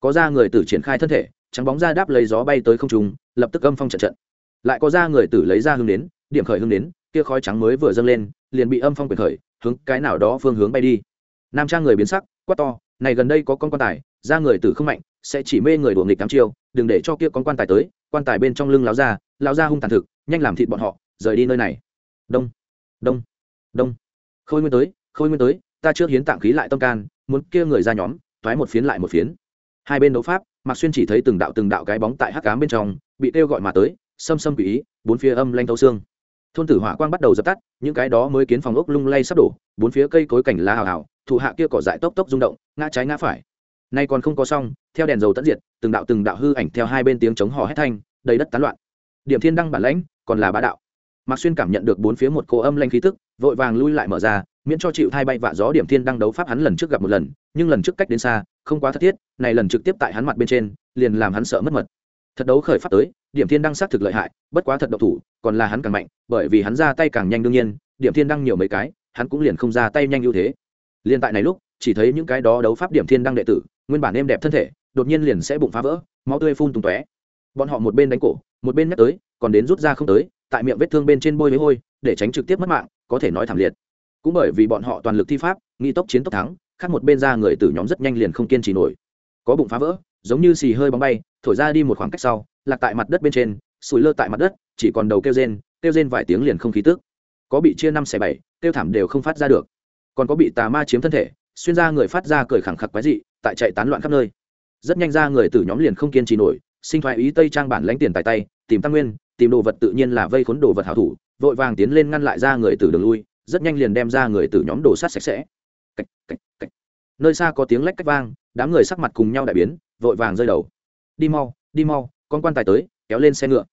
Có ra người tử triển khai thân thể trắng bóng ra đáp lấy gió bay tới không trùng, lập tức âm phong trận trận. Lại có ra người tử lấy ra hương đến điểm khởi hương đến kia khói trắng mới vừa dâng lên liền bị âm phong quyền khởi hướng cái nào đó phương hướng bay đi. Nam trang người biến sắc quát to này gần đây có con quan tài ra người tử không mạnh sẽ chỉ mê người đùa nghịch cắm chiêu đừng để cho kia con quan tài tới. Quan tài bên trong lưng láo ra lao ra hung tàn thực nhanh làm thịt bọn họ rời đi nơi này. Đông đông. Đông. Khôi nguyên tới, khôi nguyên tới, ta chưa hiến tạng khí lại tâm can, muốn kia người ra nhóm, thoái một phiến lại một phiến. Hai bên đấu pháp, mạc xuyên chỉ thấy từng đạo từng đạo cái bóng tại hắc cám bên trong, bị kêu gọi mà tới, xâm xâm quỷ ý, bốn phía âm lanh thấu xương. Thôn tử hỏa quang bắt đầu dập tắt, những cái đó mới kiến phòng ốc lung lay sắp đổ, bốn phía cây cối cảnh la hào hào thụ hạ kia cỏ dại tốc tốc rung động, ngã trái ngã phải. Nay còn không có xong, theo đèn dầu tận diệt, từng đạo từng đạo hư ảnh theo hai bên tiếng chống hò hét thanh, đầy đất tán loạn. Điểm thiên đăng bản lãnh, còn là bá đạo mạc xuyên cảm nhận được bốn phía một cô âm lanh khí tức, vội vàng lui lại mở ra, miễn cho chịu thai bay vạ gió điểm thiên đăng đấu pháp hắn lần trước gặp một lần, nhưng lần trước cách đến xa, không quá thất thiết, này lần trực tiếp tại hắn mặt bên trên, liền làm hắn sợ mất mật. Thật đấu khởi phát tới, điểm thiên đăng xác thực lợi hại, bất quá thật độc thủ, còn là hắn càng mạnh, bởi vì hắn ra tay càng nhanh đương nhiên, điểm thiên đăng nhiều mấy cái, hắn cũng liền không ra tay nhanh ưu thế. Liên tại này lúc, chỉ thấy những cái đó đấu pháp điểm thiên đăng đệ tử, nguyên bản êm đẹp thân thể, đột nhiên liền sẽ bụng phá vỡ, máu tươi phun tung tóe. Bọn họ một bên đánh cổ, một bên nhắc tới, còn đến rút ra không tới tại miệng vết thương bên trên bôi với hôi, để tránh trực tiếp mất mạng, có thể nói thảm liệt. Cũng bởi vì bọn họ toàn lực thi pháp, nghi tốc chiến tốc thắng, khác một bên ra người tử nhóm rất nhanh liền không kiên trì nổi. Có bụng phá vỡ, giống như xì hơi bóng bay, thổi ra đi một khoảng cách sau, lạc tại mặt đất bên trên, sủi lơ tại mặt đất, chỉ còn đầu kêu rên kêu rên vài tiếng liền không khí tức. Có bị chia năm xẻ bảy, kêu thảm đều không phát ra được. Còn có bị tà ma chiếm thân thể, xuyên ra người phát ra cười khẳng khặc quái dị, tại chạy tán loạn khắp nơi. Rất nhanh ra người tử nhóm liền không kiên trì nổi, sinh thoại ý tây trang bản lãnh tiền tài tay, tìm tăng nguyên tìm đồ vật tự nhiên là vây khốn đồ vật hảo thủ vội vàng tiến lên ngăn lại ra người tử đường lui rất nhanh liền đem ra người tử nhóm đồ sát sạch sẽ. Cách, cách, cách. nơi xa có tiếng lách cách vang đám người sắc mặt cùng nhau đại biến vội vàng rơi đầu. Đi mau đi mau con quan tài tới kéo lên xe ngựa.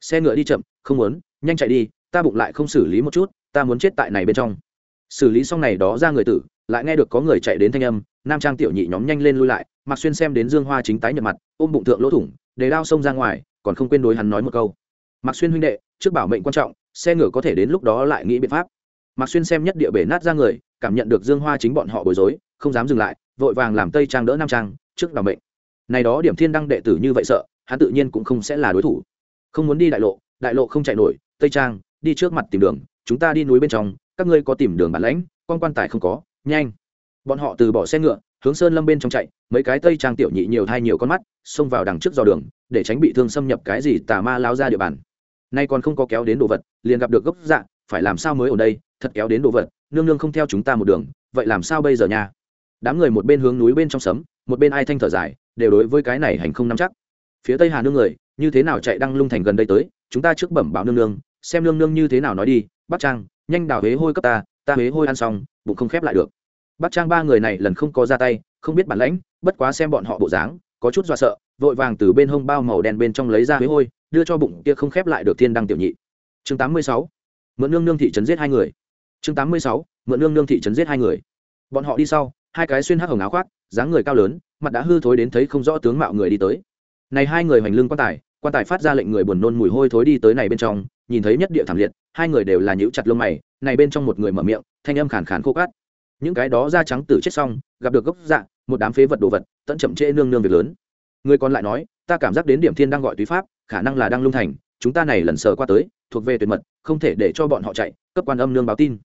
Xe ngựa đi chậm không muốn nhanh chạy đi ta bụng lại không xử lý một chút ta muốn chết tại này bên trong. Xử lý xong này đó ra người tử lại nghe được có người chạy đến thanh âm nam trang tiểu nhị nhóm nhanh lên lui lại mặc xuyên xem đến dương hoa chính tái nhợt mặt ôm bụng thượng lỗ thủng để đao xông ra ngoài còn không quên đối hắn nói một câu. Mạc xuyên huynh đệ, trước bảo mệnh quan trọng, xe ngựa có thể đến lúc đó lại nghĩ biện pháp. Mạc xuyên xem nhất địa bể nát ra người, cảm nhận được dương hoa chính bọn họ bối rối, không dám dừng lại, vội vàng làm tây trang đỡ nam trang, trước bảo mệnh. Này đó điểm thiên đăng đệ tử như vậy sợ, hắn tự nhiên cũng không sẽ là đối thủ. Không muốn đi đại lộ đại lộ không chạy nổi, tây trang, đi trước mặt tìm đường, chúng ta đi núi bên trong, các ngươi có tìm đường bản lãnh, quan quan tài không có, nhanh. Bọn họ từ bỏ xe ngựa, hướng sơn lâm bên trong chạy, mấy cái tây trang tiểu nhị nhiều thai nhiều con mắt, xông vào đằng trước dò đường, để tránh bị thương xâm nhập cái gì tà ma lao ra địa bàn nay còn không có kéo đến đồ vật, liền gặp được gốc dạ phải làm sao mới ở đây, thật kéo đến đồ vật, nương nương không theo chúng ta một đường, vậy làm sao bây giờ nha? Đám người một bên hướng núi bên trong sấm, một bên ai thanh thở dài, đều đối với cái này hành không nắm chắc. Phía tây hà nương người, như thế nào chạy đăng lung thành gần đây tới, chúng ta trước bẩm báo nương nương, xem nương nương như thế nào nói đi bắt trang, nhanh đào huế hôi cấp ta ta huế hôi ăn xong, bụng không khép lại được. Bắt trang ba người này lần không có ra tay, không biết bản lãnh, bất quá xem bọn họ bộ dáng, có chút do sợ, vội vàng từ bên hông bao màu đen bên trong lấy ra huế hôi đưa cho bụng kia không khép lại được thiên đăng tiểu nhị. Chương tám mươi sáu, mượn nương nương thị trấn giết hai người. Chương tám mươi sáu, mượn nương nương thị trấn giết hai người. Bọn họ đi sau, hai cái xuyên hắc hồng áo khoác, dáng người cao lớn, mặt đã hư thối đến thấy không rõ tướng mạo người đi tới. Này hai người hành lưng quan tài quan tài phát ra lệnh người buồn nôn mùi hôi thối đi tới này bên trong, nhìn thấy nhất địa thảm liệt, hai người đều là nhíu chặt lông mày, này bên trong một người mở miệng, thanh âm khàn khàn khô cát những cái đó da trắng tử chết xong, gặp được gốc dạ một đám phế vật đồ vật, tận chậm trễ nương nương việc lớn. Người còn lại nói ta cảm giác đến điểm thiên đang gọi túy pháp, khả năng là đang lung thành, chúng ta này lần sờ qua tới, thuộc về tuyệt mật, không thể để cho bọn họ chạy, cấp quan âm nương báo tin.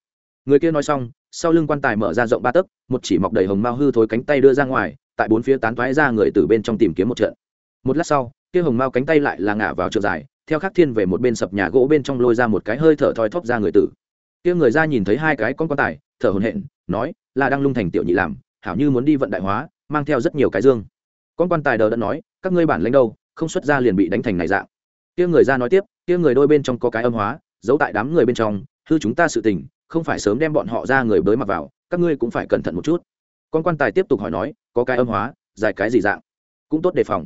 Người kia nói xong, sau lưng quan tài mở ra rộng ba tấc, một chỉ mọc đầy hồng mao hư thối cánh tay đưa ra ngoài, tại bốn phía tán thoái ra người từ bên trong tìm kiếm một trận. Một lát sau, kia hồng mao cánh tay lại là ngả vào trường dài, theo khắc thiên về một bên sập nhà gỗ bên trong lôi ra một cái hơi thở thoi thóp ra người tử. Kia người ra nhìn thấy hai cái con quan tài, thở hồn hện nói, là đang lung thành tiểu nhị làm, hảo như muốn đi vận đại hóa, mang theo rất nhiều cái dương. Con quan tài đờ đã nói các ngươi bản lãnh đâu, không xuất ra liền bị đánh thành này dạng. Kia người ra nói tiếp, kia người đôi bên trong có cái âm hóa, giấu tại đám người bên trong, hư chúng ta sự tình, không phải sớm đem bọn họ ra người bới mặc vào, các ngươi cũng phải cẩn thận một chút. Con quan tài tiếp tục hỏi nói, có cái âm hóa dài cái gì dạng? Cũng tốt đề phòng.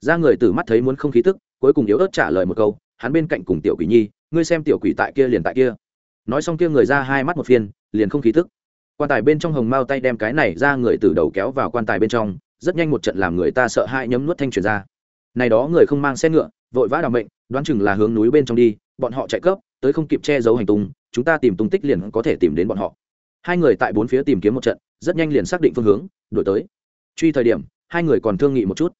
Ra người từ mắt thấy muốn không khí tức, cuối cùng yếu ớt trả lời một câu, hắn bên cạnh cùng tiểu quỷ nhi, ngươi xem tiểu quỷ tại kia liền tại kia. Nói xong kia người ra hai mắt một phiên, liền không khí tức. Quan tài bên trong hồng mao tay đem cái này ra người từ đầu kéo vào quan tài bên trong rất nhanh một trận làm người ta sợ hãi nhấm nuốt thanh truyền ra. Này đó người không mang xe ngựa, vội vã đào mệnh, đoán chừng là hướng núi bên trong đi, bọn họ chạy cấp, tới không kịp che giấu hành tung, chúng ta tìm tung tích liền có thể tìm đến bọn họ. Hai người tại bốn phía tìm kiếm một trận, rất nhanh liền xác định phương hướng đổi tới. Truy thời điểm, hai người còn thương nghị một chút.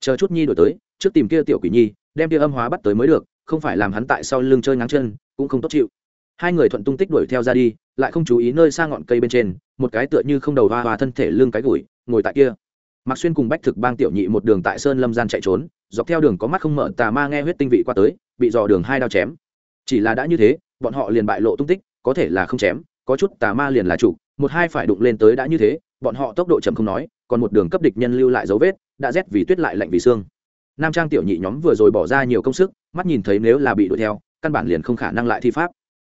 Chờ chút nhi đổi tới, trước tìm kia tiểu quỷ nhi, đem kia âm hóa bắt tới mới được, không phải làm hắn tại sau lưng chơi ngáng chân, cũng không tốt chịu. Hai người thuận tung tích đuổi theo ra đi, lại không chú ý nơi xa ngọn cây bên trên, một cái tựa như không đầu hoa và thân thể lưng cái gùi ngồi tại kia mạc xuyên cùng bách thực bang tiểu nhị một đường tại sơn lâm gian chạy trốn, dọc theo đường có mắt không mở, tà ma nghe huyết tinh vị qua tới, bị dò đường hai đao chém. Chỉ là đã như thế, bọn họ liền bại lộ tung tích, có thể là không chém, có chút tà ma liền là chủ, một hai phải đụng lên tới đã như thế, bọn họ tốc độ chậm không nói, còn một đường cấp địch nhân lưu lại dấu vết, đã rét vì tuyết lại lạnh vì xương. Nam trang tiểu nhị nhóm vừa rồi bỏ ra nhiều công sức, mắt nhìn thấy nếu là bị đuổi theo, căn bản liền không khả năng lại thi pháp.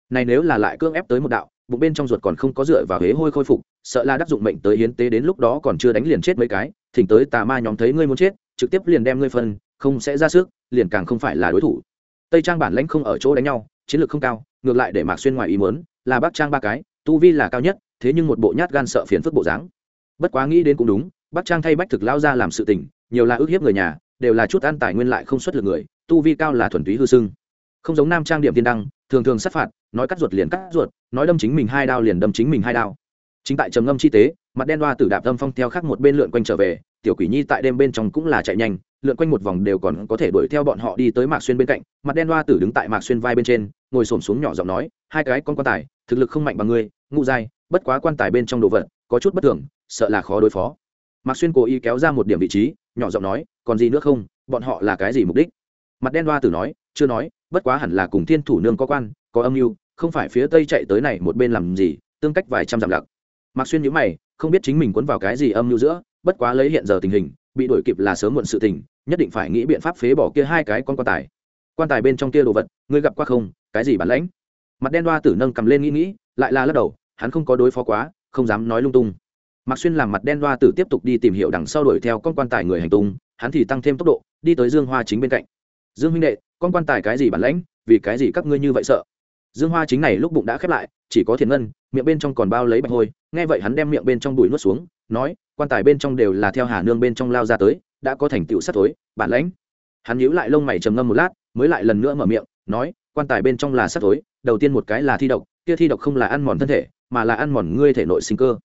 Này nếu là lại cưỡng ép tới một đạo, bụng bên trong ruột còn không có dựa vào hế hôi khôi phục, sợ là đắc dụng mệnh tới hiến tế đến lúc đó còn chưa đánh liền chết mấy cái thỉnh tới tà ma nhóm thấy ngươi muốn chết, trực tiếp liền đem ngươi phân, không sẽ ra sức, liền càng không phải là đối thủ. Tây trang bản lãnh không ở chỗ đánh nhau, chiến lược không cao, ngược lại để mạc xuyên ngoài ý muốn, là bác trang ba cái, tu vi là cao nhất, thế nhưng một bộ nhát gan sợ phiền phức bộ dáng. Bất quá nghĩ đến cũng đúng bác trang thay bách thực lao ra làm sự tình, nhiều là ước hiếp người nhà, đều là chút ăn tài nguyên lại không xuất lực người, tu vi cao là thuần túy hư sưng không giống nam trang điểm tiên đăng, thường thường sát phạt, nói cắt ruột liền cắt ruột, nói đâm chính mình hai đao liền đâm chính mình hai đao. Chính tại trầm ngâm chi tế mặt đen đoa tử đạp âm phong theo khác một bên lượn quanh trở về, tiểu quỷ nhi tại đêm bên trong cũng là chạy nhanh, lượn quanh một vòng đều còn có thể đuổi theo bọn họ đi tới mạc xuyên bên cạnh. Mặt đen đoa tử đứng tại mạc xuyên vai bên trên, ngồi xổm xuống nhỏ giọng nói, hai cái con quan tài, thực lực không mạnh bằng ngươi, ngu dai, bất quá quan tài bên trong đồ vật, có chút bất thường, sợ là khó đối phó. Mạc xuyên cố ý kéo ra một điểm vị trí, nhỏ giọng nói, còn gì nữa không, bọn họ là cái gì mục đích? Mặt đen đoa tử nói, chưa nói, bất quá hẳn là cùng thiên thủ nương có quan, có âm mưu, không phải phía tây chạy tới này một bên làm gì, tương cách vài trăm dặm lặc mạc xuyên nhíu mày không biết chính mình cuốn vào cái gì âm mưu giữa, bất quá lấy hiện giờ tình hình, bị đuổi kịp là sớm muộn sự tình, nhất định phải nghĩ biện pháp phế bỏ kia hai cái con quan tài. Quan tài bên trong kia đồ vật, ngươi gặp qua không? Cái gì bản lãnh? Mặt đen đoa tử nâng cầm lên nghĩ nghĩ, lại là lắc đầu, hắn không có đối phó quá, không dám nói lung tung. Mạc xuyên làm mặt đen đoa tử tiếp tục đi tìm hiểu đằng sau đuổi theo con quan tài người hành tung, hắn thì tăng thêm tốc độ, đi tới dương hoa chính bên cạnh. Dương huynh đệ, con quan tài cái gì bản lãnh? Vì cái gì các ngươi như vậy sợ? Dương hoa chính này lúc bụng đã khép lại, chỉ có thiền ngân, miệng bên trong còn bao lấy bạch hôi, nghe vậy hắn đem miệng bên trong bụi nuốt xuống, nói, quan tài bên trong đều là theo hà nương bên trong lao ra tới, đã có thành tựu sắt tối bản lãnh. Hắn nhíu lại lông mày trầm ngâm một lát, mới lại lần nữa mở miệng, nói, quan tài bên trong là sắt tối đầu tiên một cái là thi độc, kia thi độc không là ăn mòn thân thể, mà là ăn mòn ngươi thể nội sinh cơ.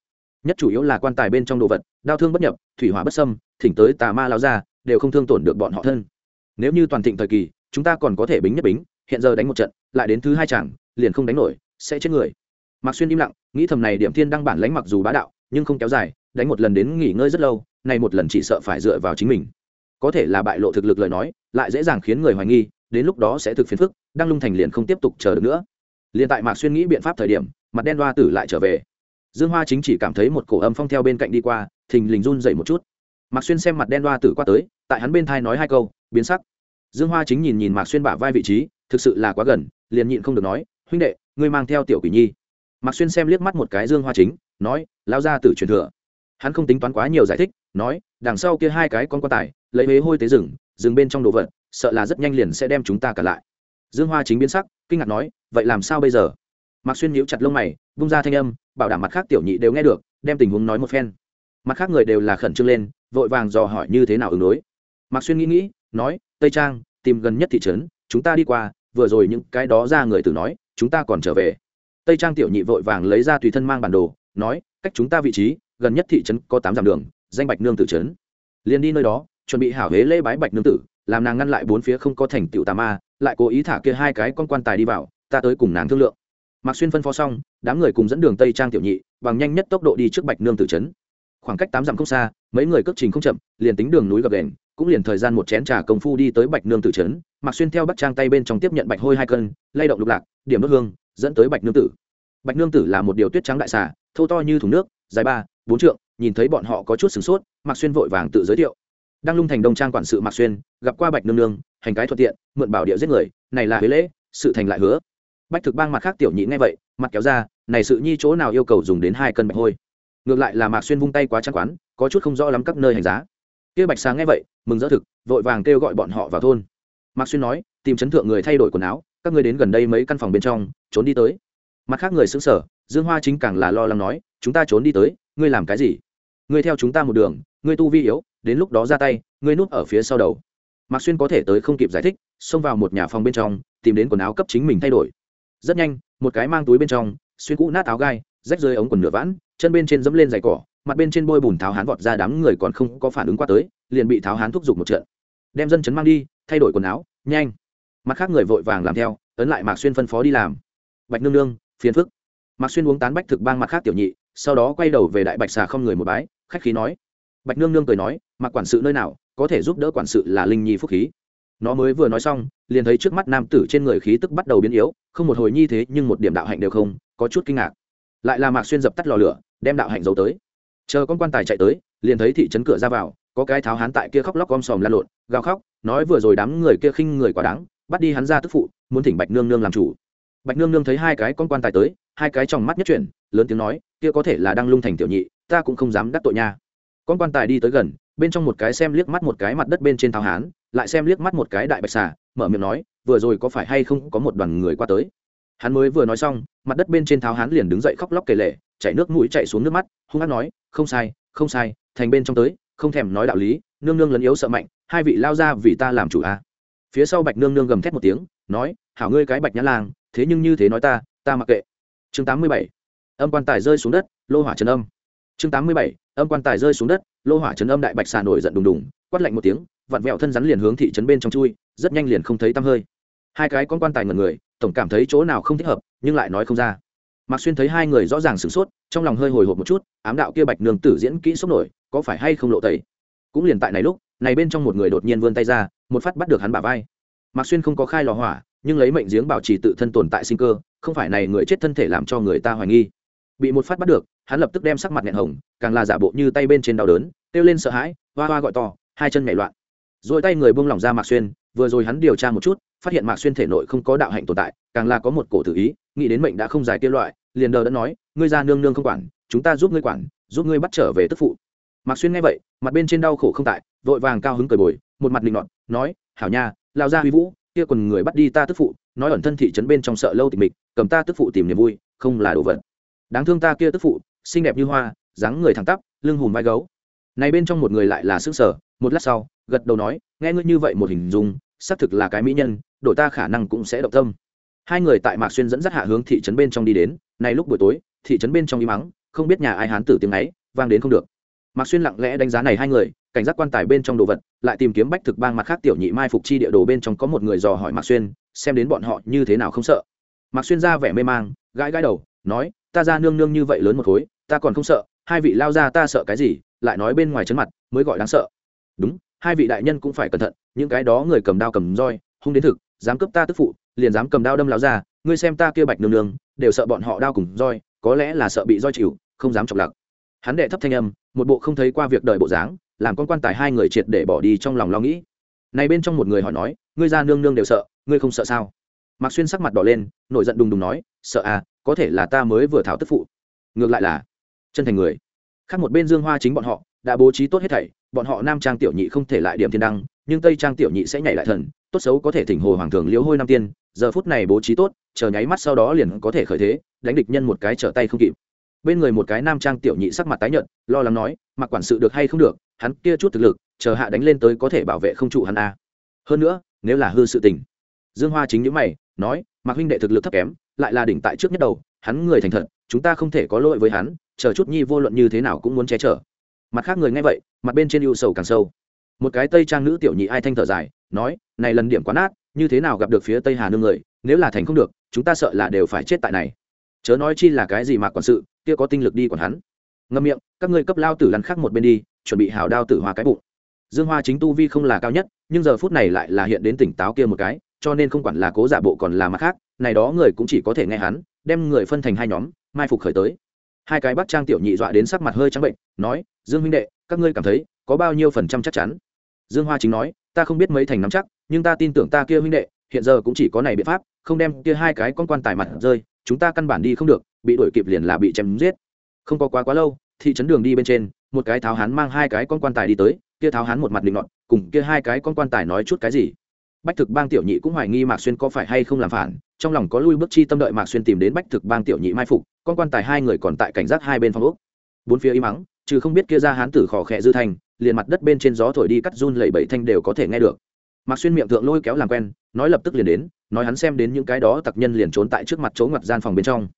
Nhất chủ yếu là quan tài bên trong đồ vật, đau thương bất nhập, thủy hỏa bất sâm thỉnh tới tà ma lao ra, đều không thương tổn được bọn họ thân. Nếu như toàn thịnh thời kỳ, chúng ta còn có thể bính nhất bính, hiện giờ đánh một trận lại đến thứ hai chẳng liền không đánh nổi, sẽ chết người. Mạc xuyên im lặng, nghĩ thầm này điểm thiên đăng bản lãnh mặc dù bá đạo, nhưng không kéo dài, đánh một lần đến nghỉ ngơi rất lâu này một lần chỉ sợ phải dựa vào chính mình. Có thể là bại lộ thực lực lời nói, lại dễ dàng khiến người hoài nghi, đến lúc đó sẽ thực phiền phức, đăng lung thành liền không tiếp tục chờ được nữa. Liền tại mạc xuyên nghĩ biện pháp thời điểm, mặt đen đoa tử lại trở về. Dương hoa chính chỉ cảm thấy một cổ âm phong theo bên cạnh đi qua, thình lình run dậy một chút. Mạc xuyên xem mặt đen đoa tử qua tới, tại hắn bên thai nói hai câu, biến sắc. Dương hoa chính nhìn nhìn mạc xuyên bả vai vị trí, thực sự là quá gần liền nhịn không được nói, huynh đệ, ngươi mang theo tiểu quỷ nhi. Mạc xuyên xem liếc mắt một cái dương hoa chính, nói lao ra tử truyền thừa. Hắn không tính toán quá nhiều giải thích, nói, đằng sau kia hai cái con quan tài, lấy huế hôi tế rừng rừng bên trong đồ vật, sợ là rất nhanh liền sẽ đem chúng ta cả lại. Dương hoa chính biến sắc, kinh ngạc nói, vậy làm sao bây giờ? Mạc xuyên nhíu chặt lông mày, bung ra thanh âm, bảo đảm mặt khác tiểu nhị đều nghe được, đem tình huống nói một phen. Mặt khác người đều là khẩn trương lên, vội vàng dò hỏi như thế nào ứng đối. Mạc xuyên nghĩ nghĩ, nói, tây trang, tìm gần nhất thị trấn, chúng ta đi qua vừa rồi những cái đó ra người từ nói, chúng ta còn trở về. Tây trang tiểu nhị vội vàng lấy ra tùy thân mang bản đồ, nói, cách chúng ta vị trí, gần nhất thị trấn có tám dặm đường, danh bạch nương tử trấn. Liền đi nơi đó, chuẩn bị hảo hế lễ bái bạch nương tử, làm nàng ngăn lại bốn phía không có thành tựu tà ma, lại cố ý thả kia hai cái con quan tài đi vào, ta tới cùng nàng thương lượng. Mạc xuyên phân phó xong, đám người cùng dẫn đường tây trang tiểu nhị, bằng nhanh nhất tốc độ đi trước bạch nương tử trấn. Khoảng cách tám dặm không xa, mấy người cất trình không chậm, liền tính đường núi gập đèn cũng liền thời gian một chén trà công phu đi tới bạch nương tử trấn mạc xuyên theo bắt trang tay bên trong tiếp nhận bạch hôi hai cân, lay động lục lạc, điểm đốt hương, dẫn tới bạch nương tử. Bạch nương tử là một điều tuyết trắng đại xà thâu to như thùng nước, dài ba, bốn trượng, nhìn thấy bọn họ có chút sửng sốt, mạc xuyên vội vàng tự giới thiệu. Đang lung thành đông trang quản sự mạc xuyên, gặp qua bạch nương nương, hành cái thuận tiện, mượn bảo địa giết người, này là huế lễ, sự thành lại hứa. Bạch thực bang mặt khác tiểu nhị ngay vậy, mặt kéo ra, này sự nhi chỗ nào yêu cầu dùng đến hai cân bạch hôi. Ngược lại là mạc xuyên vung tay quá trang quán, có chút không rõ lắm các nơi hành giá. Kia bạch sáng nghe vậy, mừng rỡ thực, vội vàng kêu gọi bọn họ vào thôn mạc xuyên nói, tìm chấn thượng người thay đổi quần áo, các ngươi đến gần đây mấy căn phòng bên trong, trốn đi tới. Mặt khác người xứng sở, dương hoa chính càng là lo lắng nói, chúng ta trốn đi tới, ngươi làm cái gì? Ngươi theo chúng ta một đường, ngươi tu vi yếu, đến lúc đó ra tay, ngươi núp ở phía sau đầu. Mạc xuyên có thể tới không kịp giải thích, xông vào một nhà phòng bên trong, tìm đến quần áo cấp chính mình thay đổi. Rất nhanh, một cái mang túi bên trong, xuyên cũ nát áo gai, rách rơi ống quần nửa vãn, chân bên trên dẫm lên giày cỏ, mặt bên trên bôi bùn tháo hán vọt ra đám người còn không có phản ứng qua tới, liền bị tháo hán thúc giục một trận đem dân chấn mang đi, thay đổi quần áo, nhanh. Mặt khác người vội vàng làm theo, ấn lại mạc xuyên phân phó đi làm. Bạch nương nương, phiền phức. Mạc xuyên uống tán bách thực bang mặt khác tiểu nhị, sau đó quay đầu về đại bạch xà không người một bái, khách khí nói. Bạch nương nương cười nói mặc quản sự nơi nào, có thể giúp đỡ quản sự là linh nhi phúc khí. Nó mới vừa nói xong, liền thấy trước mắt nam tử trên người khí tức bắt đầu biến yếu, không một hồi nhi thế nhưng một điểm đạo hạnh đều không, có chút kinh ngạc. Lại là mạc xuyên dập tắt lò lửa, đem đạo hạnh giấu tới. Chờ con quan tài chạy tới, liền thấy thị trấn cửa ra vào có cái tháo hán tại kia khóc lóc om sòm lan lộn, gào khóc, nói vừa rồi đám người kia khinh người quả đáng, bắt đi hắn ra tức phụ, muốn thỉnh bạch nương nương làm chủ. Bạch nương nương thấy hai cái con quan tài tới, hai cái trong mắt nhất chuyển, lớn tiếng nói, kia có thể là đang lung thành tiểu nhị, ta cũng không dám đắc tội nha. Con quan tài đi tới gần, bên trong một cái xem liếc mắt một cái mặt đất bên trên tháo hán, lại xem liếc mắt một cái đại bạch xà, mở miệng nói, vừa rồi có phải hay không có một đoàn người qua tới? Hắn mới vừa nói xong, mặt đất bên trên tháo hán liền đứng dậy khóc lóc kể lệ chảy nước mũi chạy xuống nước mắt, hung hát nói, không sai không sai, thành bên trong tới không thèm nói đạo lý, nương nương lấn yếu sợ mạnh, hai vị lao ra vì ta làm chủ a. À. phía sau bạch nương nương gầm thét một tiếng, nói, hảo ngươi cái bạch nhã lang, thế nhưng như thế nói ta ta mặc kệ. Chương tám mươi bảy, âm quan tài rơi xuống đất, lô hỏa trần âm. Chương tám mươi bảy, âm quan tài rơi xuống đất, lô hỏa trần âm đại bạch xà nổi giận đùng đùng, quát lạnh một tiếng, vặn vẹo thân rắn liền hướng thị trấn bên trong chui, rất nhanh liền không thấy tăm hơi. Hai cái con quan tài ngần người, tổng cảm thấy chỗ nào không thích hợp, nhưng lại nói không ra. Mạc xuyên thấy hai người rõ ràng sửng sốt, trong lòng hơi hồi hộp một chút, ám đạo kia bạch nương tử diễn kỹ sốc nổi có phải hay không lộ tẩy? Cũng liền tại này lúc, này bên trong một người đột nhiên vươn tay ra, một phát bắt được hắn bả vai. Mạc xuyên không có khai lò hỏa, nhưng lấy mệnh giếng bảo trì tự thân tồn tại sinh cơ, không phải này người chết thân thể làm cho người ta hoài nghi. Bị một phát bắt được, hắn lập tức đem sắc mặt nghẹn hồng, càng là giả bộ như tay bên trên đau đớn, kêu lên sợ hãi, hoa hoa gọi to, hai chân nhảy loạn. Rồi tay người buông lỏng ra mạc xuyên, vừa rồi hắn điều tra một chút, phát hiện mạc xuyên thể nội không có đạo hạnh tồn tại, càng là có một cổ tử ý, nghĩ đến mệnh đã không giải tiêu loại, liền đờ đã nói, ngươi ra nương nương không quản, chúng ta giúp ngươi quản, giúp ngươi bắt trở về tức phụ mạc xuyên nghe vậy, mặt bên trên đau khổ không tại, vội vàng cao hứng cười bồi, một mặt linh nọt, nói, hảo nha lao ra huy vũ, kia quần người bắt đi ta tức phụ, nói ẩn thân thị trấn bên trong sợ lâu tịch mịch, cầm ta tức phụ tìm niềm vui, không là đồ vật. Đáng thương ta kia tức phụ, xinh đẹp như hoa, dáng người thẳng tắp, lưng hùm vai gấu. Này bên trong một người lại là sức sở một lát sau, gật đầu nói, nghe ngươi như vậy một hình dung, xác thực là cái mỹ nhân đội ta khả năng cũng sẽ động tâm. Hai người tại mạc xuyên dẫn dắt hạ hướng thị trấn bên trong đi đến, này lúc buổi tối, thị trấn bên trong im mắng không biết nhà ai hán tử tiếng ấy, vang đến không được mạc xuyên lặng lẽ đánh giá này hai người, cảnh giác quan tài bên trong đồ vật, lại tìm kiếm bách thực bang mặt khác tiểu nhị mai phục chi địa đồ bên trong có một người dò hỏi mạc xuyên, xem đến bọn họ như thế nào không sợ. Mạc xuyên ra vẻ mê mang, gãi gãi đầu, nói, ta ra nương nương như vậy lớn một khối, ta còn không sợ, hai vị lao ra ta sợ cái gì? Lại nói bên ngoài chấn mặt, mới gọi đáng sợ. Đúng, hai vị đại nhân cũng phải cẩn thận, những cái đó người cầm đao cầm roi, hung đến thực, dám cướp ta tức phụ, liền dám cầm đao đâm lao ra, ngươi xem ta kia bạch nương nương, đều sợ bọn họ đao cùng roi, có lẽ là sợ bị roi chịu, không dám chọc lặc. Hắn đệ thấp thanh âm một bộ không thấy qua việc đời bộ dáng, làm con quan tài hai người triệt để bỏ đi trong lòng lo nghĩ. Này bên trong một người hỏi nói, ngươi ra nương nương đều sợ, ngươi không sợ sao? Mạc xuyên sắc mặt đỏ lên, nổi giận đùng đùng nói, sợ à có thể là ta mới vừa thảo tức phụ. Ngược lại là, chân thành người. Khác một bên dương hoa chính bọn họ, đã bố trí tốt hết thảy, bọn họ nam trang tiểu nhị không thể lại điểm thiên đăng, nhưng tây trang tiểu nhị sẽ nhảy lại thần, tốt xấu có thể thỉnh hồ hoàng thường liễu hôi nam tiên, giờ phút này bố trí tốt, chờ nháy mắt sau đó liền có thể khởi thế, đánh địch nhân một cái trở tay không kịp bên người một cái nam trang tiểu nhị sắc mặt tái nhợt, lo lắng nói mặc quản sự được hay không được, hắn kia chút thực lực, chờ hạ đánh lên tới có thể bảo vệ không trụ hắn a hơn nữa, nếu là hư sự tình. Dương hoa chính những mày, nói mặc huynh đệ thực lực thấp kém, lại là đỉnh tại trước nhất đầu, hắn người thành thật, chúng ta không thể có lỗi với hắn, chờ chút nhi vô luận như thế nào cũng muốn che chở. Mặt khác người nghe vậy, mặt bên trên ưu sầu càng sâu. Một cái tây trang nữ tiểu nhị ai thanh thở dài, nói, này lần điểm quá nát như thế nào gặp được phía tây hà nương người, nếu là thành không được, chúng ta sợ là đều phải chết tại này. Chớ nói chi là cái gì mà quản sự kia có tinh lực đi còn hắn. Ngâm miệng, các ngươi cấp lao tử lăn khác một bên đi, chuẩn bị hào đao tử hoa cái bụng. Dương hoa chính tu vi không là cao nhất, nhưng giờ phút này lại là hiện đến tỉnh táo kia một cái, cho nên không quản là cố giả bộ còn là mặt khác, này đó người cũng chỉ có thể nghe hắn, đem người phân thành hai nhóm, mai phục khởi tới. Hai cái bắc trang tiểu nhị dọa đến sắc mặt hơi trắng bệnh, nói, dương huynh đệ, các ngươi cảm thấy có bao nhiêu phần trăm chắc chắn? Dương hoa chính nói, ta không biết mấy thành nắm chắc, nhưng ta tin tưởng ta kia huynh đệ, hiện giờ cũng chỉ có này biện pháp, không đem kia hai cái con quan tài mặt rơi chúng ta căn bản đi không được, bị đuổi kịp liền là bị chém giết. Không có quá quá lâu, thị trấn đường đi bên trên, một cái tháo hán mang hai cái con quan tài đi tới, kia tháo hán một mặt định nọt, cùng kia hai cái con quan tài nói chút cái gì. Bách thực bang tiểu nhị cũng hoài nghi mạc xuyên có phải hay không làm phản, trong lòng có lui bước chi tâm đợi mạc xuyên tìm đến bách thực bang tiểu nhị mai phục, con quan tài hai người còn tại cảnh giác hai bên phòng úc bốn phía im mắng trừ không biết kia ra hán tử khò khẽ dư thành, liền mặt đất bên trên gió thổi đi cắt run lẩy bẩy thanh đều có thể nghe được. Mạc xuyên miệng thượng lôi kéo làm quen, nói lập tức liền đến nói hắn xem đến những cái đó tặc nhân liền trốn tại trước mặt chỗ ngoặt gian phòng bên trong.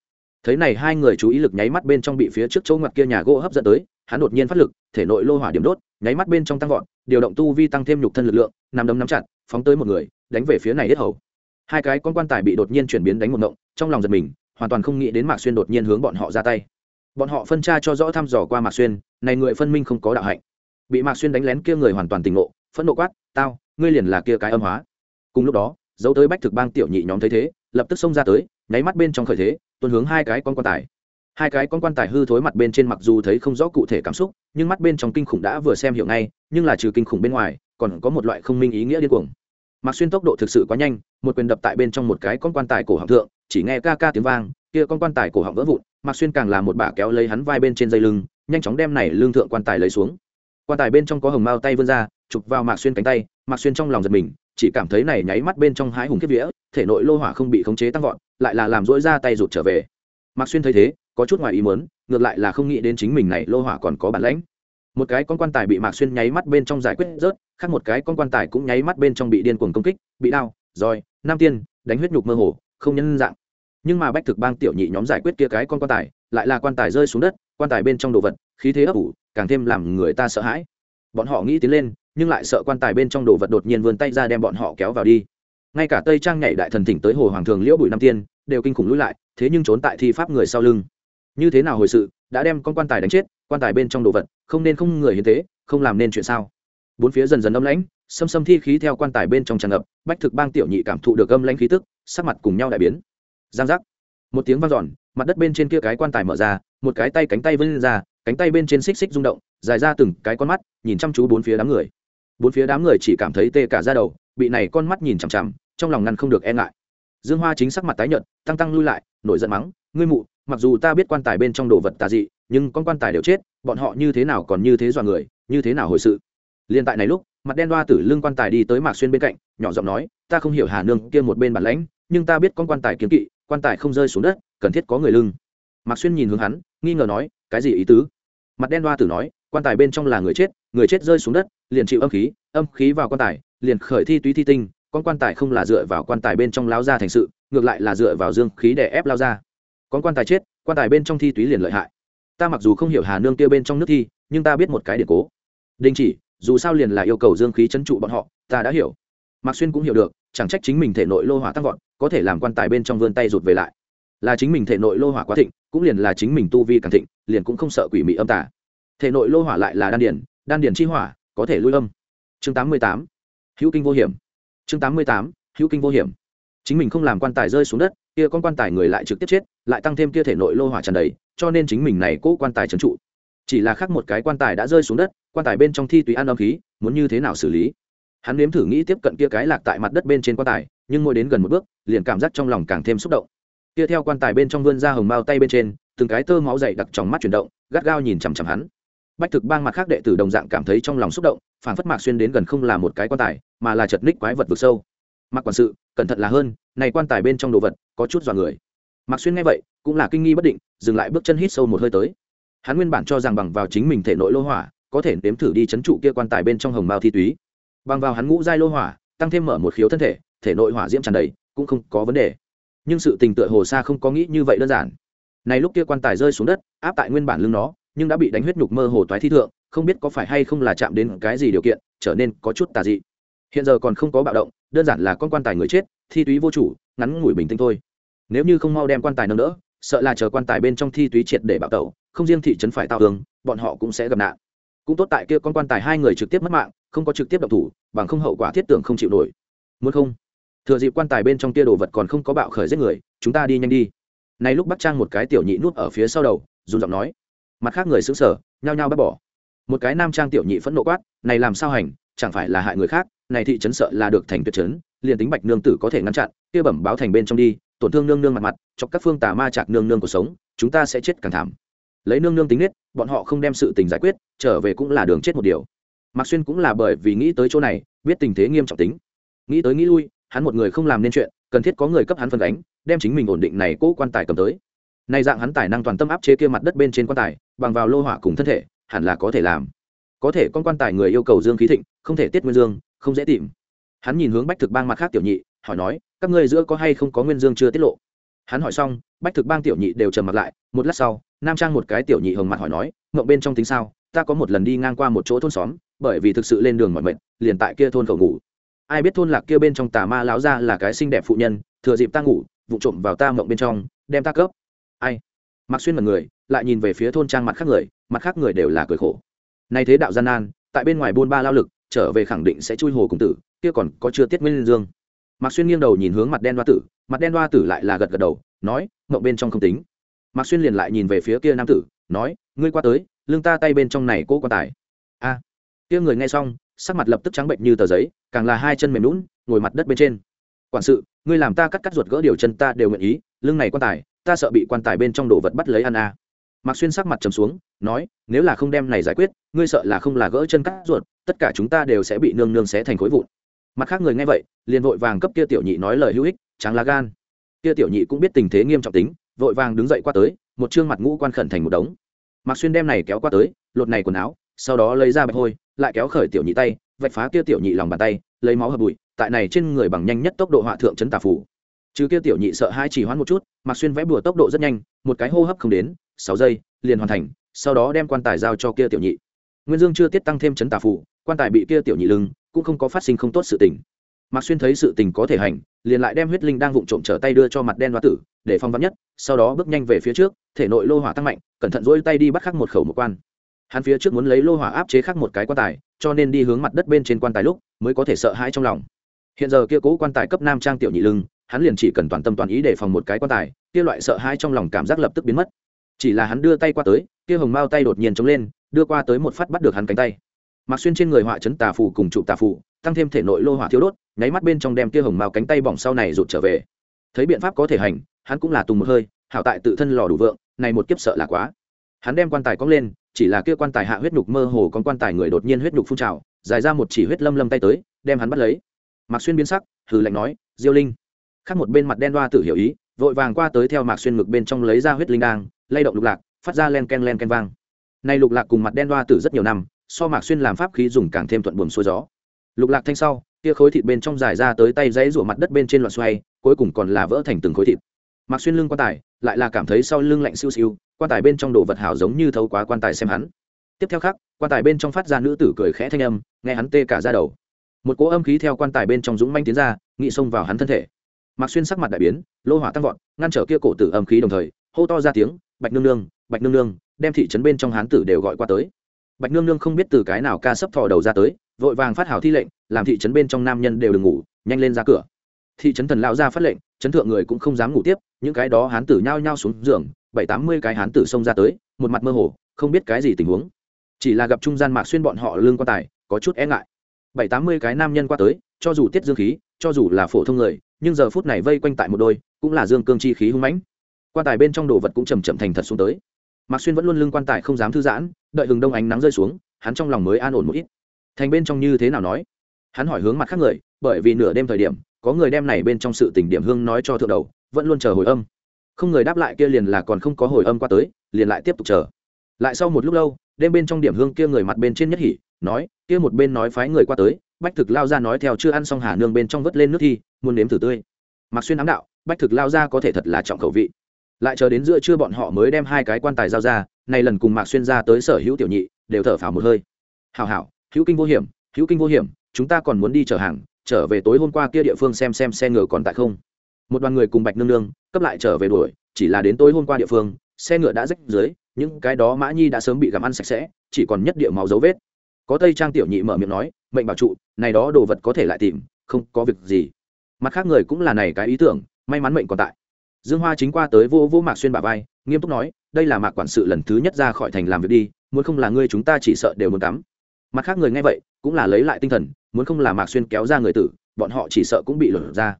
Thấy này hai người chú ý lực nháy mắt bên trong bị phía trước chỗ ngoặt kia nhà gỗ hấp dẫn tới, hắn đột nhiên phát lực, thể nội lô hỏa điểm đốt, nháy mắt bên trong tăng vọt, điều động tu vi tăng thêm nhục thân lực lượng nằm đấm nắm chặt, phóng tới một người, đánh về phía này hết hầu. Hai cái con quan tài bị đột nhiên chuyển biến đánh một động trong lòng giật mình, hoàn toàn không nghĩ đến mạc xuyên đột nhiên hướng bọn họ ra tay. Bọn họ phân tra cho rõ thăm dò qua mạc xuyên, này người phân minh không có đạo hạnh. Bị mạc xuyên đánh lén kia người hoàn toàn tỉnh ngộ, phẫn nộ quát, tao, ngươi liền là kia cái âm hóa. Cùng lúc đó dấu tới bách thực bang tiểu nhị nhóm thấy thế, lập tức xông ra tới, nháy mắt bên trong khởi thế tuần hướng hai cái con quan tài. Hai cái con quan tài hư thối mặt bên trên mặc dù thấy không rõ cụ thể cảm xúc, nhưng mắt bên trong kinh khủng đã vừa xem hiểu ngay, nhưng là trừ kinh khủng bên ngoài, còn có một loại không minh ý nghĩa điên cuồng. Mặc xuyên tốc độ thực sự quá nhanh, một quyền đập tại bên trong một cái con quan tài cổ họng thượng, chỉ nghe ca ca tiếng vang, kia con quan tài cổ họng vỡ vụn Mặc xuyên càng là một bả kéo lấy hắn vai bên trên dây lưng, nhanh chóng đem này lương thượng quan tài lấy xuống. Quan tài bên trong có hồng mao tay vươn ra, chụp vào mạc xuyên cánh tay, mạc xuyên trong lòng giật mình chỉ cảm thấy này nháy mắt bên trong hái hùng kiếp vía, thể nội lô hỏa không bị khống chế tăng vọt, lại là làm rỗi ra tay rụt trở về. Mạc xuyên thấy thế, có chút ngoài ý muốn, ngược lại là không nghĩ đến chính mình này lô hỏa còn có bản lãnh. Một cái con quan tài bị mạc xuyên nháy mắt bên trong giải quyết rớt, khác một cái con quan tài cũng nháy mắt bên trong bị điên cuồng công kích, bị đau roi nam tiên, đánh huyết nhục mơ hồ, không nhân dạng. Nhưng mà bách thực bang tiểu nhị nhóm giải quyết kia cái con quan tài, lại là quan tài rơi xuống đất, quan tài bên trong đồ vật, khí thế ấp ủ, càng thêm làm người ta sợ hãi. Bọn họ nghĩ tiến lên nhưng lại sợ quan tài bên trong đồ vật đột nhiên vươn tay ra đem bọn họ kéo vào đi. Ngay cả tây trang nhảy đại thần thỉnh tới hồ hoàng thường, liễu bùi nam tiên, đều kinh khủng lùi lại, thế nhưng trốn tại thi pháp người sau lưng. Như thế nào hồi sự, đã đem con quan tài đánh chết, quan tài bên trong đồ vật, không nên không người hiến thế không làm nên chuyện sao? Bốn phía dần dần âm lãnh, xâm xâm thi khí theo quan tài bên trong tràn ngập, bách thực bang tiểu nhị cảm thụ được âm lãnh khí tức, sắc mặt cùng nhau đại biến. Giang giác. Một tiếng vang dọn, mặt đất bên trên kia cái quan tài mở ra, một cái tay cánh tay vươn ra, cánh tay bên trên xích xích rung động, dài ra từng cái con mắt, nhìn chăm chú bốn phía đám người bốn phía đám người chỉ cảm thấy tê cả ra đầu, bị này con mắt nhìn chằm chằm, trong lòng ngăn không được e ngại. Dương hoa chính sắc mặt tái nhợt, tăng tăng lui lại, nổi giận mắng, ngươi mụ, mặc dù ta biết quan tài bên trong đồ vật tà dị, nhưng con quan tài đều chết, bọn họ như thế nào còn như thế dọa người, như thế nào hồi sự? Liên tại này lúc, mặt đen đoa tử lưng quan tài đi tới mạc xuyên bên cạnh, nhỏ giọng nói, ta không hiểu hà nương kia một bên bản lãnh, nhưng ta biết con quan tài kiếm kỵ, quan tài không rơi xuống đất, cần thiết có người lưng. Mạc xuyên nhìn hướng hắn, nghi ngờ nói, cái gì ý tứ? Mặt đen đoa tử nói, quan tài bên trong là người chết người chết rơi xuống đất liền chịu âm khí âm khí vào quan tài, liền khởi thi túy thi tinh, con quan tài không là dựa vào quan tài bên trong lao ra thành sự, ngược lại là dựa vào dương khí để ép lao ra. Con quan tài chết, quan tài bên trong thi túy liền lợi hại. Ta mặc dù không hiểu hà nương tiêu bên trong nước thi, nhưng ta biết một cái điện cố. Đình chỉ, dù sao liền là yêu cầu dương khí chấn trụ bọn họ, ta đã hiểu. Mạc xuyên cũng hiểu được, chẳng trách chính mình thể nội lô hỏa tăng vọt, có thể làm quan tài bên trong vươn tay rụt về lại. Là chính mình thể nội lô hỏa quá thịnh, cũng liền là chính mình tu vi càng thịnh, liền cũng không sợ quỷ mị âm tả thể nội lô hỏa lại là đan điển đan điển chi hỏa có thể lui âm. Chương tám mươi tám, hữu kinh vô hiểm. Chương tám mươi tám, hữu kinh vô hiểm. Chính mình không làm quan tài rơi xuống đất, kia con quan tài người lại trực tiếp chết, lại tăng thêm kia thể nội lô hỏa tràn đầy, cho nên chính mình này cố quan tài trấn trụ. Chỉ là khác một cái quan tài đã rơi xuống đất, quan tài bên trong thi tùy ăn âm khí, muốn như thế nào xử lý? Hắn nếm thử nghĩ tiếp cận kia cái lạc tại mặt đất bên trên quan tài, nhưng mỗi đến gần một bước, liền cảm giác trong lòng càng thêm xúc động. Kia theo quan tài bên trong vươn ra hồng mao tay bên trên, từng cái tơ máu dày đặc trong mắt chuyển động, gắt gao nhìn chằm chằm hắn bách thực bang mặt khác đệ tử đồng dạng cảm thấy trong lòng xúc động, phản phất mạc xuyên đến gần không là một cái quan tài, mà là chật ních quái vật vực sâu. Mặc quản sự, cẩn thận là hơn, này quan tài bên trong đồ vật, có chút dọa người. Mạc xuyên nghe vậy, cũng là kinh nghi bất định, dừng lại bước chân hít sâu một hơi tới. Hắn nguyên bản cho rằng bằng vào chính mình thể nội lô hỏa, có thể nếm thử đi chấn trụ kia quan tài bên trong hồng mao thi túy. Bằng vào hắn ngũ giai lô hỏa, tăng thêm mở một khiếu thân thể thể nội hỏa diễm tràn đầy, cũng không có vấn đề. Nhưng sự tình tựa hồ xa không có nghĩ như vậy đơn giản. Này lúc kia quan tài rơi xuống đất, áp tại nguyên bản lưng nó nhưng đã bị đánh huyết nhục mơ hồ toái thi thượng, không biết có phải hay không là chạm đến cái gì điều kiện, trở nên có chút tà dị. Hiện giờ còn không có bạo động, đơn giản là con quan tài người chết, thi túy vô chủ, ngắn ngủi bình tĩnh thôi. Nếu như không mau đem quan tài nâng đỡ, sợ là chờ quan tài bên trong thi túy triệt để bạo tẩu, không riêng thị trấn phải tạo tường bọn họ cũng sẽ gặp nạn. Cũng tốt tại kia con quan tài hai người trực tiếp mất mạng, không có trực tiếp động thủ, bằng không hậu quả thiết tưởng không chịu nổi. Muốn không? Thừa dịp quan tài bên trong kia đồ vật còn không có bạo khởi giết người, chúng ta đi nhanh đi. Này lúc bắt trang một cái tiểu nhị nút ở phía sau đầu dùng giọng nói mặt khác người xứng sở, nhao nhao bắt bỏ. Một cái nam trang tiểu nhị phẫn nộ quát, này làm sao hành, chẳng phải là hại người khác, này thị trấn sợ là được thành tuyệt trấn, liền tính bạch nương tử có thể ngăn chặn, kia bẩm báo thành bên trong đi, tổn thương nương nương mặt mặt, chọc các phương tà ma chạc nương nương cuộc sống, chúng ta sẽ chết càng thảm. Lấy nương nương tính nết, bọn họ không đem sự tình giải quyết, trở về cũng là đường chết một điều. Mạc xuyên cũng là bởi vì nghĩ tới chỗ này, biết tình thế nghiêm trọng tính. Nghĩ tới nghĩ lui, hắn một người không làm nên chuyện, cần thiết có người cấp hắn phân đánh đem chính mình ổn định này cố quan tài cầm tới nay dạng hắn tài năng toàn tâm áp chế kia mặt đất bên trên quan tài, bằng vào lô hỏa cùng thân thể, hẳn là có thể làm. Có thể con quan tài người yêu cầu dương khí thịnh, không thể tiết nguyên dương, không dễ tìm. Hắn nhìn hướng bách thực bang mặt khác tiểu nhị, hỏi nói, các ngươi giữa có hay không có nguyên dương chưa tiết lộ? Hắn hỏi xong, bách thực bang tiểu nhị đều trầm mặt lại, một lát sau, nam trang một cái tiểu nhị hồng mặt hỏi nói, mộng bên trong tính sao? Ta có một lần đi ngang qua một chỗ thôn xóm, bởi vì thực sự lên đường mọi mệnh liền tại kia thôn cầu ngủ. Ai biết thôn lạc kia bên trong tà ma láo ra là cái xinh đẹp phụ nhân, thừa dịp ta ngủ, vụ trộm vào ta mộng bên trong, đem ta cấp ai? Mặc xuyên mật người, lại nhìn về phía thôn trang mặt khác người, mặt khác người đều là cười khổ. Nay thế đạo gian nan, tại bên ngoài buôn ba lao lực, trở về khẳng định sẽ chui hồ cùng tử, kia còn có chưa tiết nguyên dương. Mạc xuyên nghiêng đầu nhìn hướng mặt đen đoa tử, mặt đen đoa tử lại là gật gật đầu, nói mộng bên trong không tính. Mạc xuyên liền lại nhìn về phía kia nam tử, nói, ngươi qua tới, lưng ta tay bên trong này cố quan tài. A. Kia người nghe xong, sắc mặt lập tức trắng bệnh như tờ giấy, càng là hai chân mềm lún ngồi mặt đất bên trên. Quản sự, ngươi làm ta cắt cắt ruột gỡ điều chân ta đều nguyện ý, lưng này quan tài ta sợ bị quan tài bên trong đồ vật bắt lấy ăn a mạc xuyên sắc mặt trầm xuống, nói, nếu là không đem này giải quyết, ngươi sợ là không là gỡ chân cắt ruột, tất cả chúng ta đều sẽ bị nương nương xé thành khối vụn. Mặt khác người nghe vậy, liền vội vàng cấp kia tiểu nhị nói lời hữu ích, tráng lá gan. Kia tiểu nhị cũng biết tình thế nghiêm trọng tính, vội vàng đứng dậy qua tới, một chương mặt ngũ quan khẩn thành một đống. Mạc xuyên đem này kéo qua tới, lột này quần áo, sau đó lấy ra bạch hôi, lại kéo khởi tiểu nhị tay, vạch phá kia tiểu nhị lòng bàn tay, lấy máu hợp bụi, tại này trên người bằng nhanh nhất tốc độ họa thượng chấn tà phủ chứ kia tiểu nhị sợ hai chỉ hoãn một chút mặc xuyên vẽ bùa tốc độ rất nhanh một cái hô hấp không đến sáu giây liền hoàn thành sau đó đem quan tài giao cho kia tiểu nhị. Nguyên dương chưa tiết tăng thêm chấn tà phụ, quan tài bị kia tiểu nhị lưng cũng không có phát sinh không tốt sự tình. Mặc xuyên thấy sự tình có thể hành liền lại đem huyết linh đang vụng trộm trở tay đưa cho mặt đen hoa tử để phong vắn nhất sau đó bước nhanh về phía trước thể nội lô hỏa tăng mạnh cẩn thận dỗi tay đi bắt khắc một khẩu một quan. Hắn phía trước muốn lấy lô hỏa áp chế khắc một cái quan tài cho nên đi hướng mặt đất bên trên quan tài lúc mới có thể sợ hãi trong lòng. Hiện giờ kia cố quan tài cấp nam trang tiểu nhị lưng hắn liền chỉ cần toàn tâm toàn ý để phòng một cái quan tài, kia loại sợ hãi trong lòng cảm giác lập tức biến mất. Chỉ là hắn đưa tay qua tới, kia hồng mao tay đột nhiên chống lên, đưa qua tới một phát bắt được hắn cánh tay. Mặc xuyên trên người họa chấn tà phù cùng trụ tà phù, tăng thêm thể nội lô hỏa thiếu đốt, nháy mắt bên trong đem kia hồng mao cánh tay bỏng sau này rụt trở về. Thấy biện pháp có thể hành, hắn cũng là tùng một hơi, hảo tại tự thân lò đủ vượng, này một kiếp sợ là quá. Hắn đem quan tài cong lên, chỉ là kia quan tài hạ huyết nhục mơ hồ con quan tài người đột nhiên huyết nhục phun trào, dài ra một chỉ huyết lâm lâm tay tới, đem hắn bắt lấy. Mạc xuyên biến sắc, hừ lạnh nói, diêu linh khác một bên mặt đen đoa tự hiểu ý, vội vàng qua tới theo mạc xuyên ngực bên trong lấy ra huyết linh đang lay động lục lạc, phát ra len ken len ken vang. Nay lục lạc cùng mặt đen đoa tử rất nhiều năm, so mạc xuyên làm pháp khí dùng càng thêm thuận buồm xuôi gió. Lục lạc thanh sau kia khối thịt bên trong dài ra tới tay dãy rủa mặt đất bên trên loạn xoay, cuối cùng còn là vỡ thành từng khối thịt. Mạc xuyên lưng quan tài, lại là cảm thấy sau lưng lạnh siêu siêu, quan tài bên trong đồ vật hảo giống như thấu quá quan tài xem hắn. Tiếp theo khác, quan tài bên trong phát ra nữ tử cười khẽ thanh âm, nghe hắn tê cả ra đầu. Một cỗ âm khí theo quan tài bên trong dũng manh tiến ra, nghị xông vào hắn thân thể mạc xuyên sắc mặt đại biến, lô hỏa tăng vọt, ngăn trở kia cổ tử âm khí đồng thời, hô to ra tiếng, bạch nương nương, bạch nương nương, đem thị trấn bên trong hán tử đều gọi qua tới. Bạch nương nương không biết từ cái nào ca sấp thò đầu ra tới, vội vàng phát hảo thi lệnh, làm thị trấn bên trong nam nhân đều đừng ngủ, nhanh lên ra cửa. Thị trấn thần lão ra phát lệnh, trấn thượng người cũng không dám ngủ tiếp, những cái đó hán tử nhao nhao xuống giường, bảy tám mươi cái hán tử xông ra tới, một mặt mơ hồ, không biết cái gì tình huống. Chỉ là gặp trung gian mạc xuyên bọn họ lương quan tài, có chút e ngại. Bảy tám mươi cái nam nhân qua tới, cho dù tiết dương khí, cho dù là phổ thông người nhưng giờ phút này vây quanh tại một đôi, cũng là dương cương chi khí hung mãnh. Quan tài bên trong đồ vật cũng chầm chậm thành thật xuống tới. Mạc xuyên vẫn luôn lưng quan tài không dám thư giãn, đợi hừng đông ánh nắng rơi xuống, hắn trong lòng mới an ổn một ít. Thành bên trong như thế nào nói? Hắn hỏi hướng mặt khác người, bởi vì nửa đêm thời điểm, có người đem này bên trong sự tình điểm hương nói cho thượng đầu, vẫn luôn chờ hồi âm. Không người đáp lại kia liền là còn không có hồi âm qua tới, liền lại tiếp tục chờ. Lại sau một lúc lâu, đêm bên trong điểm hương kia người mặt bên trên nhất hỉ, nói, kia một bên nói phái người qua tới bách thực lao ra nói theo chưa ăn xong hà nương bên trong vớt lên nước thi, muốn nếm thử tươi. Mặc xuyên ám đạo, bách thực lao ra có thể thật là trọng khẩu vị. Lại chờ đến giữa trưa bọn họ mới đem hai cái quan tài giao ra này lần cùng mạc xuyên ra tới sở hữu tiểu nhị, đều thở phào một hơi. Hào hảo, hữu kinh vô hiểm, hữu kinh vô hiểm, chúng ta còn muốn đi chở hàng, trở về tối hôm qua kia địa phương xem xem xe ngựa còn tại không. Một đoàn người cùng bạch nương nương, cấp lại trở về đuổi, chỉ là đến tối hôm qua địa phương, xe ngựa đã rách dưới, những cái đó mã nhi đã sớm bị gặm ăn sạch sẽ, chỉ còn nhất địa máu dấu vết có tây trang tiểu nhị mở miệng nói, mệnh bảo trụ, này đó đồ vật có thể lại tìm, không có việc gì. Mặt khác người cũng là này cái ý tưởng, may mắn mệnh còn tại. Dương hoa chính qua tới vô vô mạc xuyên bà vai, nghiêm túc nói, đây là mạc quản sự lần thứ nhất ra khỏi thành làm việc đi, muốn không là ngươi chúng ta chỉ sợ đều muốn cắm. Mặt khác người nghe vậy, cũng là lấy lại tinh thần, muốn không là mạc xuyên kéo ra người tử, bọn họ chỉ sợ cũng bị lột ra.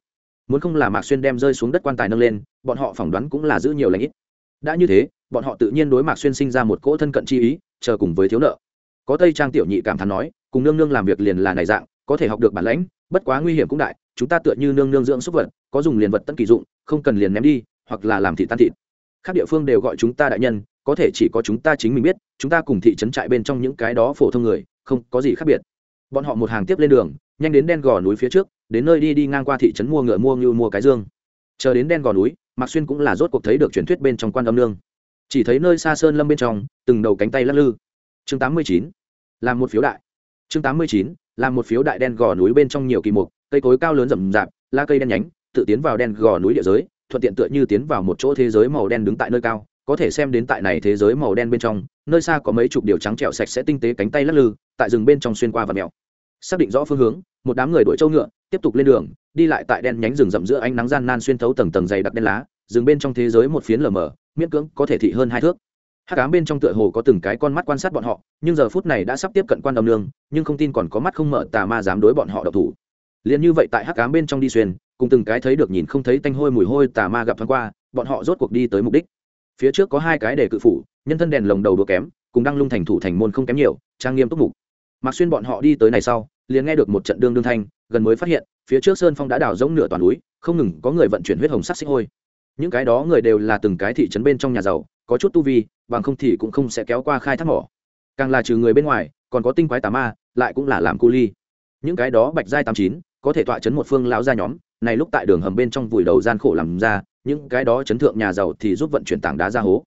Muốn không là mạc xuyên đem rơi xuống đất quan tài nâng lên, bọn họ phỏng đoán cũng là giữ nhiều lãnh ít. Đã như thế, bọn họ tự nhiên đối mạc xuyên sinh ra một cỗ thân cận chi ý, chờ cùng với thiếu nợ có tây trang tiểu nhị cảm thán nói, cùng nương nương làm việc liền là này dạng, có thể học được bản lãnh, bất quá nguy hiểm cũng đại, chúng ta tựa như nương nương dưỡng súc vật, có dùng liền vật tân kỳ dụng, không cần liền ném đi, hoặc là làm thị tan thịt. Các địa phương đều gọi chúng ta đại nhân, có thể chỉ có chúng ta chính mình biết, chúng ta cùng thị trấn trại bên trong những cái đó phổ thông người, không có gì khác biệt. Bọn họ một hàng tiếp lên đường, nhanh đến đen gò núi phía trước, đến nơi đi đi ngang qua thị trấn mua ngựa mua ngưu mua cái dương. Chờ đến đen gò núi, mạc xuyên cũng là rốt cuộc thấy được truyền thuyết bên trong quan âm nương. Chỉ thấy nơi xa sơn lâm bên trong, từng đầu cánh tay lắc lư chương tám mươi chín, làm một phiếu đại. Chương tám mươi chín, làm một phiếu đại đen gò núi bên trong nhiều kỳ mục, cây cối cao lớn rậm rạp, lá cây đen nhánh, tự tiến vào đen gò núi địa giới, thuận tiện tựa như tiến vào một chỗ thế giới màu đen đứng tại nơi cao, có thể xem đến tại này thế giới màu đen bên trong, nơi xa có mấy chục điều trắng trẹo sạch sẽ tinh tế cánh tay lắc lư, tại rừng bên trong xuyên qua và mèo. Xác định rõ phương hướng, một đám người đuổi trâu ngựa, tiếp tục lên đường, đi lại tại đen nhánh rừng rậm giữa ánh nắng gian nan xuyên thấu tầng tầng dày đặc đen lá, rừng bên trong thế giới một phiến lờ mờ, miễn cưỡng có thể thị hơn hai thước hắc ám bên trong tựa hồ có từng cái con mắt quan sát bọn họ, nhưng giờ phút này đã sắp tiếp cận quan âm nương nhưng không tin còn có mắt không mở, tà ma dám đối bọn họ độc thủ. Liền như vậy tại hắc ám bên trong đi xuyên, cùng từng cái thấy được nhìn không thấy tanh hôi mùi hôi tà ma gặp thoáng qua, bọn họ rốt cuộc đi tới mục đích. Phía trước có hai cái để cự phủ, nhân thân đèn lồng đầu đũa kém, cùng đang lung thành thủ thành môn không kém nhiều, trang nghiêm túc mục. Mặc xuyên bọn họ đi tới này sau, liền nghe được một trận đương đương thanh, gần mới phát hiện, phía trước sơn phong đã đào rỗng nửa toàn núi, không ngừng có người vận chuyển huyết hồng sắc xích hôi. Những cái đó người đều là từng cái thị trấn bên trong nhà giàu có chút tu vi, bằng không thì cũng không sẽ kéo qua khai thác mỏ. Càng là trừ người bên ngoài, còn có tinh quái tà ma, lại cũng là làm cu ly. Những cái đó bạch giai tám chín, có thể tọa chấn một phương lão gia nhóm, này lúc tại đường hầm bên trong vùi đầu gian khổ làm ra, những cái đó chấn thượng nhà giàu thì giúp vận chuyển tảng đá ra hố.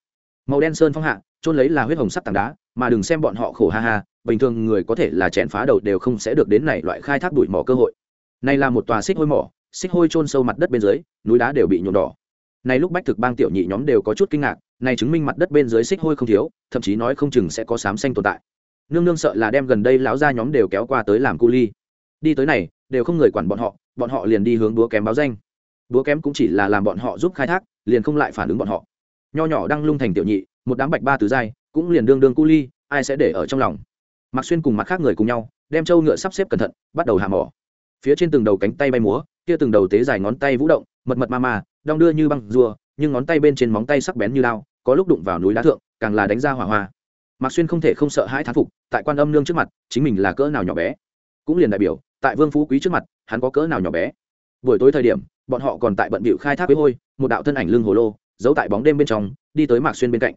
Màu đen sơn phong hạ trôn lấy là huyết hồng sắc tảng đá, mà đừng xem bọn họ khổ ha ha, bình thường người có thể là chèn phá đầu đều không sẽ được đến này loại khai thác đuổi mỏ cơ hội. Này là một tòa xích hôi mỏ, xích hôi trôn sâu mặt đất bên dưới, núi đá đều bị nhuộm đỏ này lúc bách thực bang tiểu nhị nhóm đều có chút kinh ngạc, này chứng minh mặt đất bên dưới xích hôi không thiếu, thậm chí nói không chừng sẽ có xám xanh tồn tại. Nương nương sợ là đem gần đây lão gia nhóm đều kéo qua tới làm cu ly. Đi tới này, đều không người quản bọn họ bọn họ liền đi hướng búa kém báo danh. Búa kém cũng chỉ là làm bọn họ giúp khai thác, liền không lại phản ứng bọn họ. Nho nhỏ đang lung thành tiểu nhị, một đám bạch ba tứ giai, cũng liền đương đương cu ly, ai sẽ để ở trong lòng? Mạc xuyên cùng mặt khác người cùng nhau, đem trâu ngựa sắp xếp cẩn thận, bắt đầu hạ mỏ. Phía trên từng đầu cánh tay bay múa, kia từng đầu tế dài ngón tay vũ động, mật mật ma ma đong đưa như băng rùa, nhưng ngón tay bên trên móng tay sắc bén như lao, có lúc đụng vào núi đá thượng, càng là đánh ra hỏa hoa. Mạc xuyên không thể không sợ hãi thán phục, tại quan âm nương trước mặt, chính mình là cỡ nào nhỏ bé. Cũng liền đại biểu, tại vương phú quý trước mặt, hắn có cỡ nào nhỏ bé. Buổi tối thời điểm, bọn họ còn tại bận bịu khai thác với hôi, một đạo thân ảnh lưng hồ lô, giấu tại bóng đêm bên trong, đi tới mạc xuyên bên cạnh.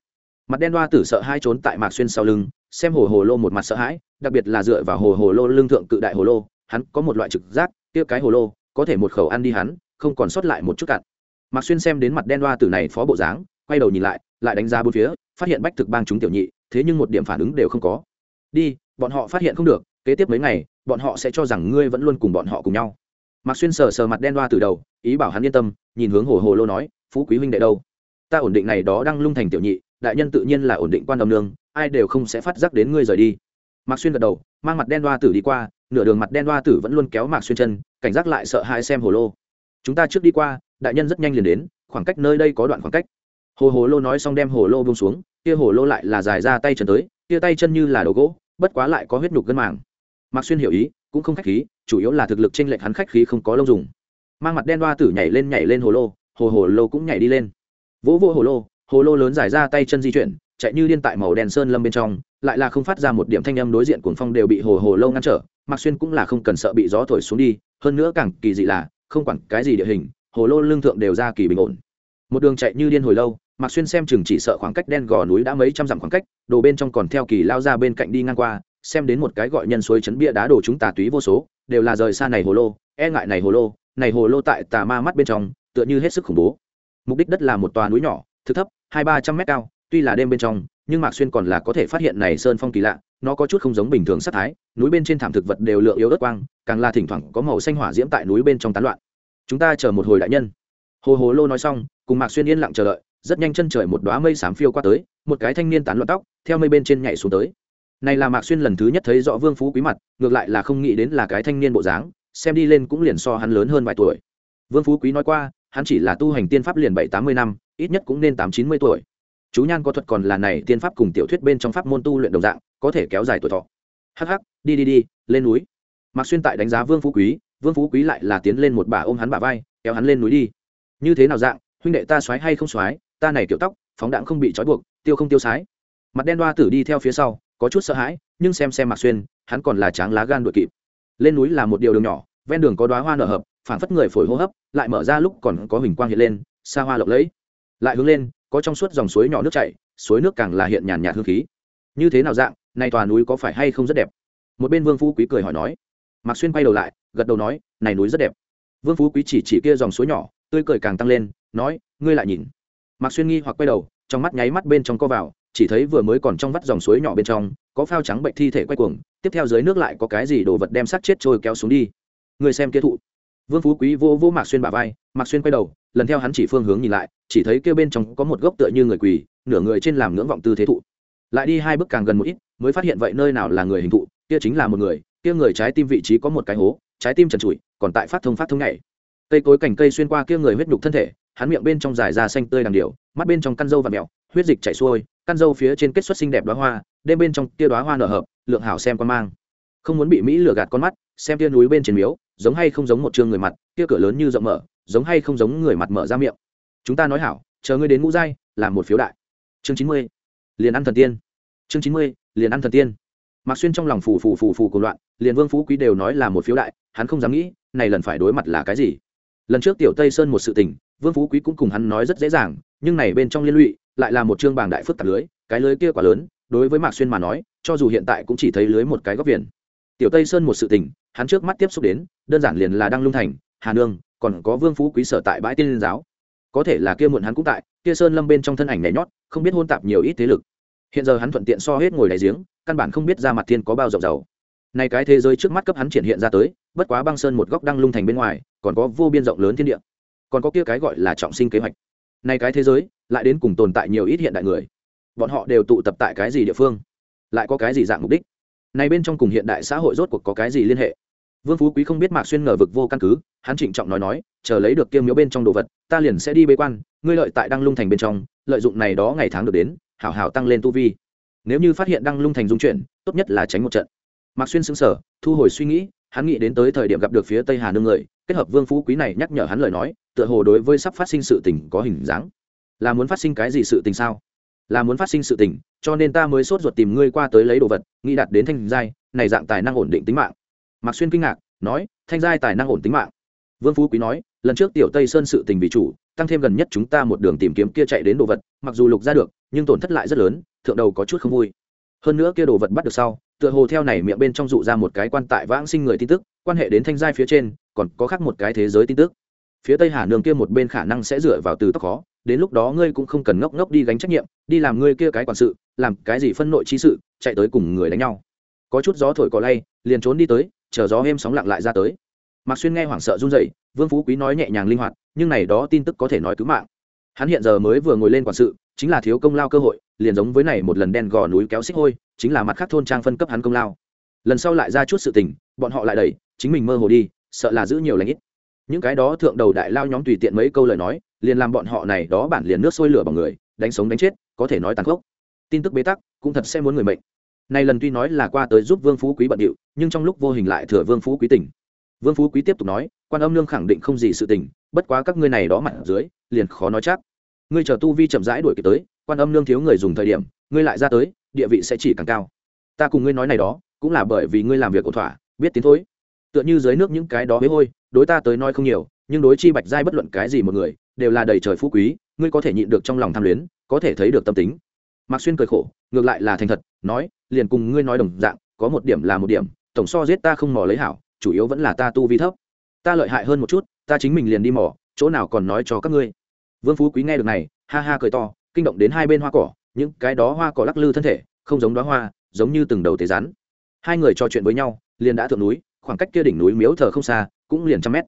Mặt đen đoa tử sợ hai trốn tại mạc xuyên sau lưng, xem hồ hồ lô một mặt sợ hãi, đặc biệt là dựa vào hồ hồ lô lưng thượng cự đại hồ lô, hắn có một loại trực giác, kia cái hồ lô, có thể một khẩu ăn đi hắn, không còn sót lại một chút cặn mạc xuyên xem đến mặt đen đoa tử này phó bộ dáng, quay đầu nhìn lại lại đánh giá bốn phía, phát hiện bách thực bang chúng tiểu nhị, thế nhưng một điểm phản ứng đều không có. Đi, bọn họ phát hiện không được, kế tiếp mấy ngày, bọn họ sẽ cho rằng ngươi vẫn luôn cùng bọn họ cùng nhau. Mạc xuyên sờ sờ mặt đen đoa từ đầu, ý bảo hắn yên tâm, nhìn hướng hồ hồ lô nói, phú quý huynh đệ đâu? Ta ổn định này đó đang lung thành tiểu nhị, đại nhân tự nhiên là ổn định quan đồng nương, ai đều không sẽ phát giác đến ngươi rời đi. Mạc xuyên gật đầu, mang mặt đen đoa tử đi qua, nửa đường mặt đen đoa tử vẫn luôn kéo mạc xuyên chân, cảnh giác lại sợ hãi xem hồ lô. Chúng ta trước đi qua đại nhân rất nhanh liền đến, khoảng cách nơi đây có đoạn khoảng cách. Hồ hồ lô nói xong đem hồ lô bông xuống, kia hồ lô lại là dài ra tay chân tới, kia tay chân như là đồ gỗ, bất quá lại có huyết nhục gân màng. Mạc xuyên hiểu ý, cũng không khách khí, chủ yếu là thực lực trên lệnh hắn khách khí không có lông dùng. Mang mặt đen đoa tử nhảy lên nhảy lên hồ lô, hồ hồ lô cũng nhảy đi lên. Vỗ vỗ hồ lô hồ lô lớn dài ra tay chân di chuyển, chạy như điên tại màu đen sơn lâm bên trong, lại là không phát ra một điểm thanh âm đối diện cuồng phong đều bị hồ hồ lô ngăn trở. Mạc xuyên cũng là không cần sợ bị gió thổi xuống đi, hơn nữa càng kỳ dị là, không quản cái gì địa hình hồ lô lương thượng đều ra kỳ bình ổn. Một đường chạy như điên hồi lâu, mạc xuyên xem chừng chỉ sợ khoảng cách đen gò núi đã mấy trăm dặm khoảng cách, đồ bên trong còn theo kỳ lao ra bên cạnh đi ngang qua, xem đến một cái gọi nhân suối chấn bia đá đồ chúng tà túy vô số, đều là rời xa này hồ lô e ngại này hồ lô, này hồ lô tại tà ma mắt bên trong, tựa như hết sức khủng bố. Mục đích đất là một tòa núi nhỏ thứ thấp, hai ba trăm mét cao, tuy là đêm bên trong, nhưng mạc xuyên còn là có thể phát hiện này sơn phong kỳ lạ, nó có chút không giống bình thường sắc thái, núi bên trên thảm thực vật đều lượng yếu ớt quang, càng là thỉnh thoảng có màu xanh hỏa diễm tại núi bên trong tán loạn chúng ta chờ một hồi đại nhân. Hồ hồ lô nói xong, cùng mạc xuyên yên lặng chờ đợi, rất nhanh chân trời một đoá mây xám phiêu qua tới, một cái thanh niên tán loạn tóc, theo mây bên trên nhảy xuống tới. Này là mạc xuyên lần thứ nhất thấy rõ vương phú quý mặt, ngược lại là không nghĩ đến là cái thanh niên bộ dáng, xem đi lên cũng liền so hắn lớn hơn vài tuổi. Vương phú quý nói qua, hắn chỉ là tu hành tiên pháp liền bảy tám mươi năm, ít nhất cũng nên tám chín mươi tuổi. Chú nhan có thuật còn là này tiên pháp cùng tiểu thuyết bên trong pháp môn tu luyện đồng dạng, có thể kéo dài tuổi thọ. Hắc hắc, đi đi đi, lên núi. Mạc xuyên tại đánh giá vương phú quý vương phú quý lại là tiến lên một bà ôm hắn bà vai kéo hắn lên núi đi. Như thế nào dạng huynh đệ ta xoáy hay không xoáy, ta này kiểu tóc phóng đạn không bị trói buộc tiêu không tiêu sái. Mặt đen đoa tử đi theo phía sau có chút sợ hãi nhưng xem xem mạc xuyên hắn còn là tráng lá gan đội kịp. Lên núi là một điều đường nhỏ ven đường có đoá hoa nở hợp phản phất người phổi hô hấp lại mở ra lúc còn có hình quang hiện lên xa hoa lộng lẫy. Lại hướng lên có trong suốt dòng suối nhỏ nước chảy suối nước càng là hiện nhàn nhạt hương khí. Như thế nào dạng này tòa núi có phải hay không rất đẹp? Một bên vương phú quý cười hỏi nói mạc xuyên quay đầu lại, gật đầu nói, này núi rất đẹp. Vương phú quý chỉ chỉ kia dòng suối nhỏ, tươi cười càng tăng lên, nói, ngươi lại nhìn. Mạc xuyên nghi hoặc quay đầu, trong mắt nháy mắt bên trong co vào, chỉ thấy vừa mới còn trong vắt dòng suối nhỏ bên trong, có phao trắng bệnh thi thể quay cuồng, tiếp theo dưới nước lại có cái gì đồ vật đem sát chết trôi kéo xuống đi. Người xem kia thụ. Vương phú quý vô vô mạc xuyên bả vai, mạc xuyên quay đầu, lần theo hắn chỉ phương hướng nhìn lại, chỉ thấy kia bên trong có một gốc tựa như người quỳ, nửa người trên làm ngưỡng vọng tư thế thụ. Lại đi hai bước càng gần một ít, mới phát hiện vậy nơi nào là người hình thụ, kia chính là một người kia người trái tim vị trí có một cái hố, trái tim trần trụi, còn tại phát thông phát thông nhảy. Cây cối cành cây xuyên qua kia người huyết nhục thân thể, hắn miệng bên trong dài da xanh tươi đằng điều mắt bên trong căn dâu và mèo, huyết dịch chảy xuôi, căn dâu phía trên kết xuất xinh đẹp đoá hoa, đêm bên trong kia đoá hoa nở hợp, lượng hảo xem con mang. Không muốn bị mỹ lừa gạt con mắt, xem kia núi bên trên miếu, giống hay không giống một trường người mặt, kia cửa lớn như rộng mở, giống hay không giống người mặt mở ra miệng. Chúng ta nói hảo, chờ ngươi đến ngũ giai, làm một phiếu đại. Chương chín mươi, liền ăn thần tiên. Chương chín mươi, liền ăn thần tiên mạc xuyên trong lòng phù phù phù phù cùng loạn, liền vương phú quý đều nói là một phiếu đại, hắn không dám nghĩ, này lần phải đối mặt là cái gì? Lần trước tiểu tây sơn một sự tình, vương phú quý cũng cùng hắn nói rất dễ dàng, nhưng này bên trong liên lụy, lại là một chương bảng đại phức tạp lưới, cái lưới kia quá lớn, đối với mạc xuyên mà nói, cho dù hiện tại cũng chỉ thấy lưới một cái góc viền. Tiểu tây sơn một sự tình, hắn trước mắt tiếp xúc đến, đơn giản liền là đăng lung thành, hà nương, còn có vương phú quý sở tại bãi tiên liên giáo. Có thể là kia muộn hắn cũng tại, kia sơn lâm bên trong thân ảnh nhảy nhót, không biết hôn tạp nhiều ít thế lực. Hiện giờ hắn thuận tiện so hết ngồi đại giếng căn bản không biết ra mặt thiên có bao rộng giàu này cái thế giới trước mắt cấp hắn triển hiện ra tới, bất quá băng sơn một góc đang lung thành bên ngoài, còn có vô biên rộng lớn thiên địa. Còn có kia cái gọi là trọng sinh kế hoạch. Này cái thế giới, lại đến cùng tồn tại nhiều ít hiện đại người. Bọn họ đều tụ tập tại cái gì địa phương? Lại có cái gì dạng mục đích? Này bên trong cùng hiện đại xã hội rốt cuộc có cái gì liên hệ? Vương phú quý không biết mạc xuyên ngờ vực vô căn cứ, hắn trịnh trọng nói nói, chờ lấy được kiêm miếu bên trong đồ vật, ta liền sẽ đi bế quan, ngươi lợi tại đăng lung thành bên trong, lợi dụng này đó ngày tháng được đến, hảo hảo tăng lên tu vi nếu như phát hiện đăng lung thành dung chuyển, tốt nhất là tránh một trận. Mạc xuyên xứng sở thu hồi suy nghĩ, hắn nghĩ đến tới thời điểm gặp được phía tây hà nương người, kết hợp vương phú quý này nhắc nhở hắn lời nói, tựa hồ đối với sắp phát sinh sự tình có hình dáng. Là muốn phát sinh cái gì sự tình sao? Là muốn phát sinh sự tình, cho nên ta mới sốt ruột tìm ngươi qua tới lấy đồ vật, nghĩ đạt đến thanh giai, này dạng tài năng ổn định tính mạng. Mạc xuyên kinh ngạc, nói, thanh giai tài năng ổn tính mạng. Vương phú quý nói, lần trước tiểu tây sơn sự tình vì chủ, tăng thêm gần nhất chúng ta một đường tìm kiếm kia chạy đến đồ vật, mặc dù lục ra được, nhưng tổn thất lại rất lớn thượng đầu có chút không vui. Hơn nữa kia đồ vật bắt được sau, tựa hồ theo này miệng bên trong dụ ra một cái quan tại vãng sinh người tin tức, quan hệ đến thanh giai phía trên, còn có khác một cái thế giới tin tức. Phía tây hà nương kia một bên khả năng sẽ dựa vào từ tóc khó, đến lúc đó ngươi cũng không cần ngốc ngốc đi gánh trách nhiệm, đi làm ngươi kia cái quản sự, làm cái gì phân nội chi sự, chạy tới cùng người đánh nhau. Có chút gió thổi cỏ lay, liền trốn đi tới, chờ gió êm sóng lặng lại ra tới. Mạc xuyên nghe hoảng sợ run rẩy, vương phú quý nói nhẹ nhàng linh hoạt, nhưng này đó tin tức có thể nói cứu mạng. Hắn hiện giờ mới vừa ngồi lên quản sự, chính là thiếu công lao cơ hội liền giống với này một lần đen gò núi kéo xích hôi, chính là mặt khác thôn trang phân cấp hắn công lao. Lần sau lại ra chút sự tình, bọn họ lại đẩy, chính mình mơ hồ đi, sợ là giữ nhiều lãnh ít. Những cái đó thượng đầu đại lao nhóm tùy tiện mấy câu lời nói, liền làm bọn họ này đó bản liền nước sôi lửa bằng người, đánh sống đánh chết, có thể nói tàn khốc. Tin tức bế tắc, cũng thật sẽ muốn người mệnh. Này lần tuy nói là qua tới giúp vương phú quý bận điệu, nhưng trong lúc vô hình lại thừa vương phú quý tỉnh. Vương phú quý tiếp tục nói, quan âm lương khẳng định không gì sự tình, bất quá các ngươi này đó mặt dưới, liền khó nói chắc. Ngươi chờ tu vi chậm rãi đuổi kịp tới quan âm nương thiếu người dùng thời điểm, ngươi lại ra tới, địa vị sẽ chỉ càng cao. Ta cùng ngươi nói này đó, cũng là bởi vì ngươi làm việc ổn thỏa, biết tiến thối. Tựa như dưới nước những cái đó bế hôi, đối ta tới nói không nhiều, nhưng đối chi bạch giai bất luận cái gì một người, đều là đầy trời phú quý, ngươi có thể nhịn được trong lòng tham luyến, có thể thấy được tâm tính. Mạc xuyên cười khổ, ngược lại là thành thật, nói, liền cùng ngươi nói đồng dạng, có một điểm là một điểm, tổng so giết ta không mò lấy hảo, chủ yếu vẫn là ta tu vi thấp. Ta lợi hại hơn một chút, ta chính mình liền đi mò, chỗ nào còn nói cho các ngươi. Vương phú quý nghe được này, ha ha cười to kinh động đến hai bên hoa cỏ, những cái đó hoa cỏ lắc lư thân thể, không giống đoá hoa, giống như từng đầu tế rắn. Hai người trò chuyện với nhau, liền đã thượng núi, khoảng cách kia đỉnh núi miếu thờ không xa, cũng liền trăm mét.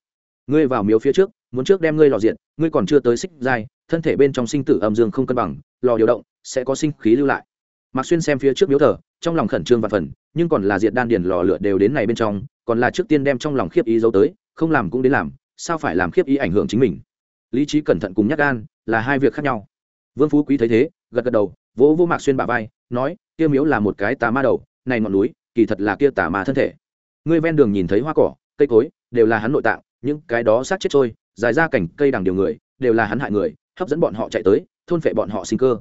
Ngươi vào miếu phía trước, muốn trước đem ngươi lò diện, ngươi còn chưa tới xích dai thân thể bên trong sinh tử âm dương không cân bằng, lò điều động, sẽ có sinh khí lưu lại. Mạc xuyên xem phía trước miếu thờ, trong lòng khẩn trương và phần, nhưng còn là diệt đan điền lò lửa đều đến này bên trong, còn là trước tiên đem trong lòng khiếp ý giấu tới, không làm cũng đến làm, sao phải làm khiếp ý ảnh hưởng chính mình? Lý trí cẩn thận cùng nhắc gan là hai việc khác nhau vương phú quý thấy thế, gật gật đầu, vỗ vô mạc xuyên bà vai, nói, kia miếu là một cái tà ma đầu, này ngọn núi, kỳ thật là kia tà ma thân thể. Ngươi ven đường nhìn thấy hoa cỏ, cây cối, đều là hắn nội tạng, những cái đó sát chết trôi, dài ra cảnh cây đằng điều người, đều là hắn hại người, hấp dẫn bọn họ chạy tới, thôn phệ bọn họ sinh cơ.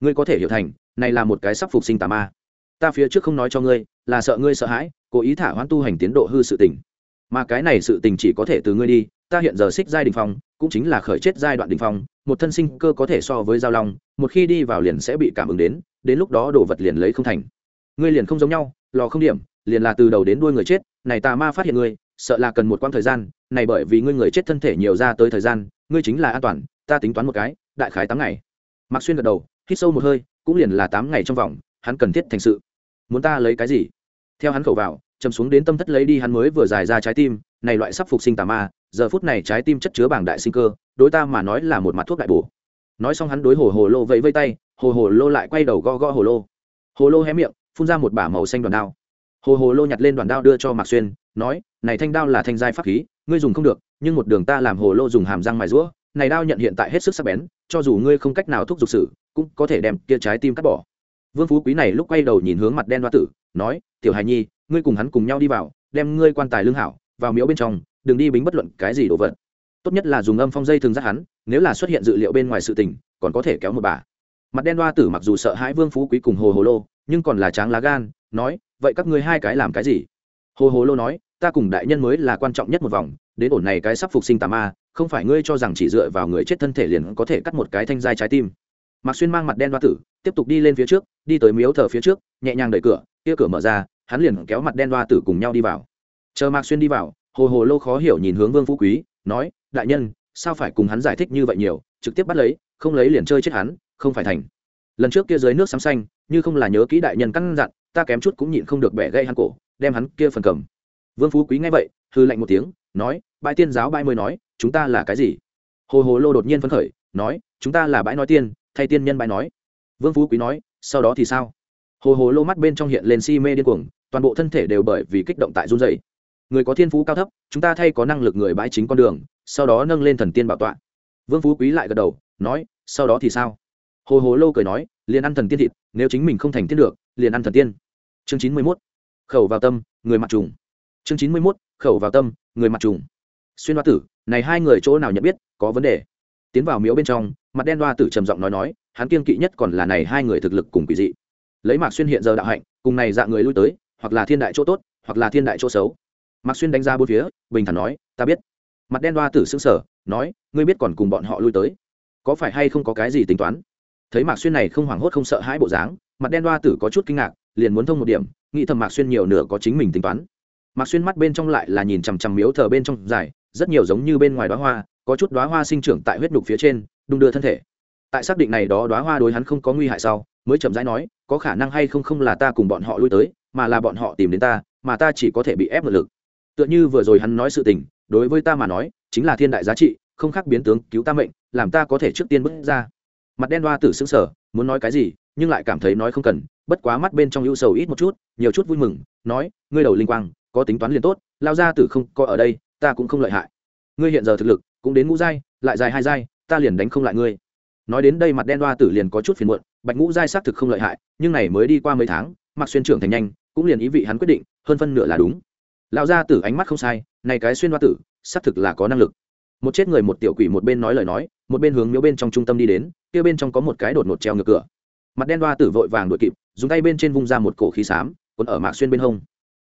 Ngươi có thể hiểu thành, này là một cái sắp phục sinh tà ma. Ta phía trước không nói cho ngươi, là sợ ngươi sợ hãi, cố ý thả hoãn tu hành tiến độ hư sự tình. Mà cái này sự tình chỉ có thể từ ngươi đi, ta hiện giờ xích giai đình phong, cũng chính là khởi chết giai đoạn đình phong một thân sinh cơ có thể so với giao long, một khi đi vào liền sẽ bị cảm ứng đến đến lúc đó đồ vật liền lấy không thành. Ngươi liền không giống nhau, lò không điểm, liền là từ đầu đến đuôi người chết, này tà ma phát hiện ngươi, sợ là cần một quãng thời gian, này bởi vì ngươi người chết thân thể nhiều ra tới thời gian, ngươi chính là an toàn, ta tính toán một cái, đại khái tám ngày. Mạc xuyên gật đầu, hít sâu một hơi, cũng liền là tám ngày trong vòng, hắn cần thiết thành sự. Muốn ta lấy cái gì? Theo hắn khẩu vào chầm xuống đến tâm thất lấy đi hắn mới vừa dài ra trái tim, này loại sắp phục sinh tà ma giờ phút này trái tim chất chứa bảng đại sinh cơ, đối ta mà nói là một mặt thuốc đại bổ. Nói xong hắn đối hồ hồ lô vẫy vây tay, hồ hồ lô lại quay đầu go go hồ lô. Hồ lô hé miệng, phun ra một bả màu xanh đoàn đao. Hồ hồ lô nhặt lên đoàn đao đưa cho mạc xuyên, nói, này thanh đao là thanh giai pháp khí, ngươi dùng không được, nhưng một đường ta làm hồ lô dùng hàm răng mài rũa, này đao nhận hiện tại hết sức sắc bén, cho dù ngươi không cách nào thúc giục sử cũng có thể đem kia trái tim cắt bỏ. Vương phú quý này lúc quay đầu nhìn hướng mặt đen đoa tử, nói, tiểu hài nhi, ngươi cùng hắn cùng nhau đi vào, đem ngươi quan tài lương hảo, vào miếu bên trong đừng đi bính bất luận cái gì đồ vật. Tốt nhất là dùng âm phong dây thường dắt hắn, nếu là xuất hiện dự liệu bên ngoài sự tình, còn có thể kéo một bà. Mặt đen đoa tử mặc dù sợ hãi vương phú quý cùng hồ hồ lô, nhưng còn là tráng lá gan, nói, vậy các ngươi hai cái làm cái gì? Hồ hồ lô nói, ta cùng đại nhân mới là quan trọng nhất một vòng, đến ổn này cái sắp phục sinh tà ma, không phải ngươi cho rằng chỉ dựa vào người chết thân thể liền có thể cắt một cái thanh dai trái tim. Mạc xuyên mang mặt đen đoa tử, tiếp tục đi lên phía trước, đi tới miếu thờ phía trước, nhẹ nhàng đẩy cửa, kia cửa mở ra, hắn liền kéo mặt đen đoa tử cùng nhau đi vào. Chờ mạc xuyên đi vào hồ hồ lô khó hiểu nhìn hướng vương phú quý, nói, đại nhân, sao phải cùng hắn giải thích như vậy nhiều, trực tiếp bắt lấy, không lấy liền chơi chết hắn, không phải thành. Lần trước kia dưới nước sắm xanh, như không là nhớ kỹ đại nhân căn dặn, ta kém chút cũng nhịn không được bẻ gây hắn cổ, đem hắn kia phần cầm. Vương phú quý nghe vậy hư lạnh một tiếng, nói, bãi tiên giáo bãi mới nói, chúng ta là cái gì? Hồ hồ lô đột nhiên phấn khởi, nói, chúng ta là bãi nói tiên, thay tiên nhân bãi nói. Vương phú quý nói, sau đó thì sao? Hồ hồ lô mắt bên trong hiện lên si mê điên cuồng, toàn bộ thân thể đều bởi vì kích động tại run dày người có thiên phú cao thấp, chúng ta thay có năng lực người bãi chính con đường, sau đó nâng lên thần tiên bảo tọa. Vương phú quý lại gật đầu, nói, sau đó thì sao? Hồ hồ lô cười nói, liền ăn thần tiên thịt, nếu chính mình không thành tiên được, liền ăn thần tiên. Chương chín mươi mốt, khẩu vào tâm, người mặt trùng. Chương chín mươi mốt, khẩu vào tâm, người mặt trùng. Xuyên hoa tử, này hai người chỗ nào nhận biết, có vấn đề. Tiến vào miếu bên trong, mặt đen đoa tử trầm giọng nói nói, hắn kiên kỵ nhất còn là này hai người thực lực cùng quỷ dị. Lấy mạc xuyên hiện giờ đạo hạnh, cùng này dạng người lui tới, hoặc là thiên đại chỗ tốt, hoặc là thiên đại chỗ xấu mạc xuyên đánh ra bốn phía, bình thản nói, ta biết. Mặt đen đoa tử xương sở nói, ngươi biết còn cùng bọn họ lui tới. Có phải hay không có cái gì tính toán? Thấy mạc xuyên này không hoảng hốt không sợ hãi bộ dáng, mặt đen đoa tử có chút kinh ngạc, liền muốn thông một điểm, nghĩ thầm mạc xuyên nhiều nửa có chính mình tính toán. Mạc xuyên mắt bên trong lại là nhìn chằm chằm miếu thờ bên trong dài, rất nhiều giống như bên ngoài đoá hoa, có chút đoá hoa sinh trưởng tại huyết đục phía trên, đung đưa thân thể. Tại xác định này đó đoá hoa đối hắn không có nguy hại sau, mới chậm rãi nói, có khả năng hay không không là ta cùng bọn họ lui tới, mà là bọn họ tìm đến ta, mà ta chỉ có thể bị ép một lực tựa như vừa rồi hắn nói sự tình, đối với ta mà nói, chính là thiên đại giá trị, không khác biến tướng, cứu ta mệnh, làm ta có thể trước tiên bước ra. Mặt đen đoa tử xứng sở muốn nói cái gì, nhưng lại cảm thấy nói không cần, bất quá mắt bên trong ưu sầu ít một chút, nhiều chút vui mừng, nói, ngươi đầu linh quang, có tính toán liền tốt, lao ra tử không có ở đây, ta cũng không lợi hại. Ngươi hiện giờ thực lực, cũng đến ngũ giai, lại dài hai giai, ta liền đánh không lại ngươi. Nói đến đây mặt đen đoa tử liền có chút phiền muộn, bạch ngũ giai xác thực không lợi hại, nhưng này mới đi qua mấy tháng mặc xuyên trưởng thành nhanh, cũng liền ý vị hắn quyết định, hơn phân nửa là đúng lão gia tử ánh mắt không sai, này cái xuyên hoa tử, xác thực là có năng lực. Một chết người một tiểu quỷ một bên nói lời nói, một bên hướng miếu bên trong trung tâm đi đến, kia bên trong có một cái đột ngột treo ngược cửa. Mặt đen hoa tử vội vàng đuổi kịp, dùng tay bên trên vung ra một cổ khí xám, cuốn ở mạc xuyên bên hông.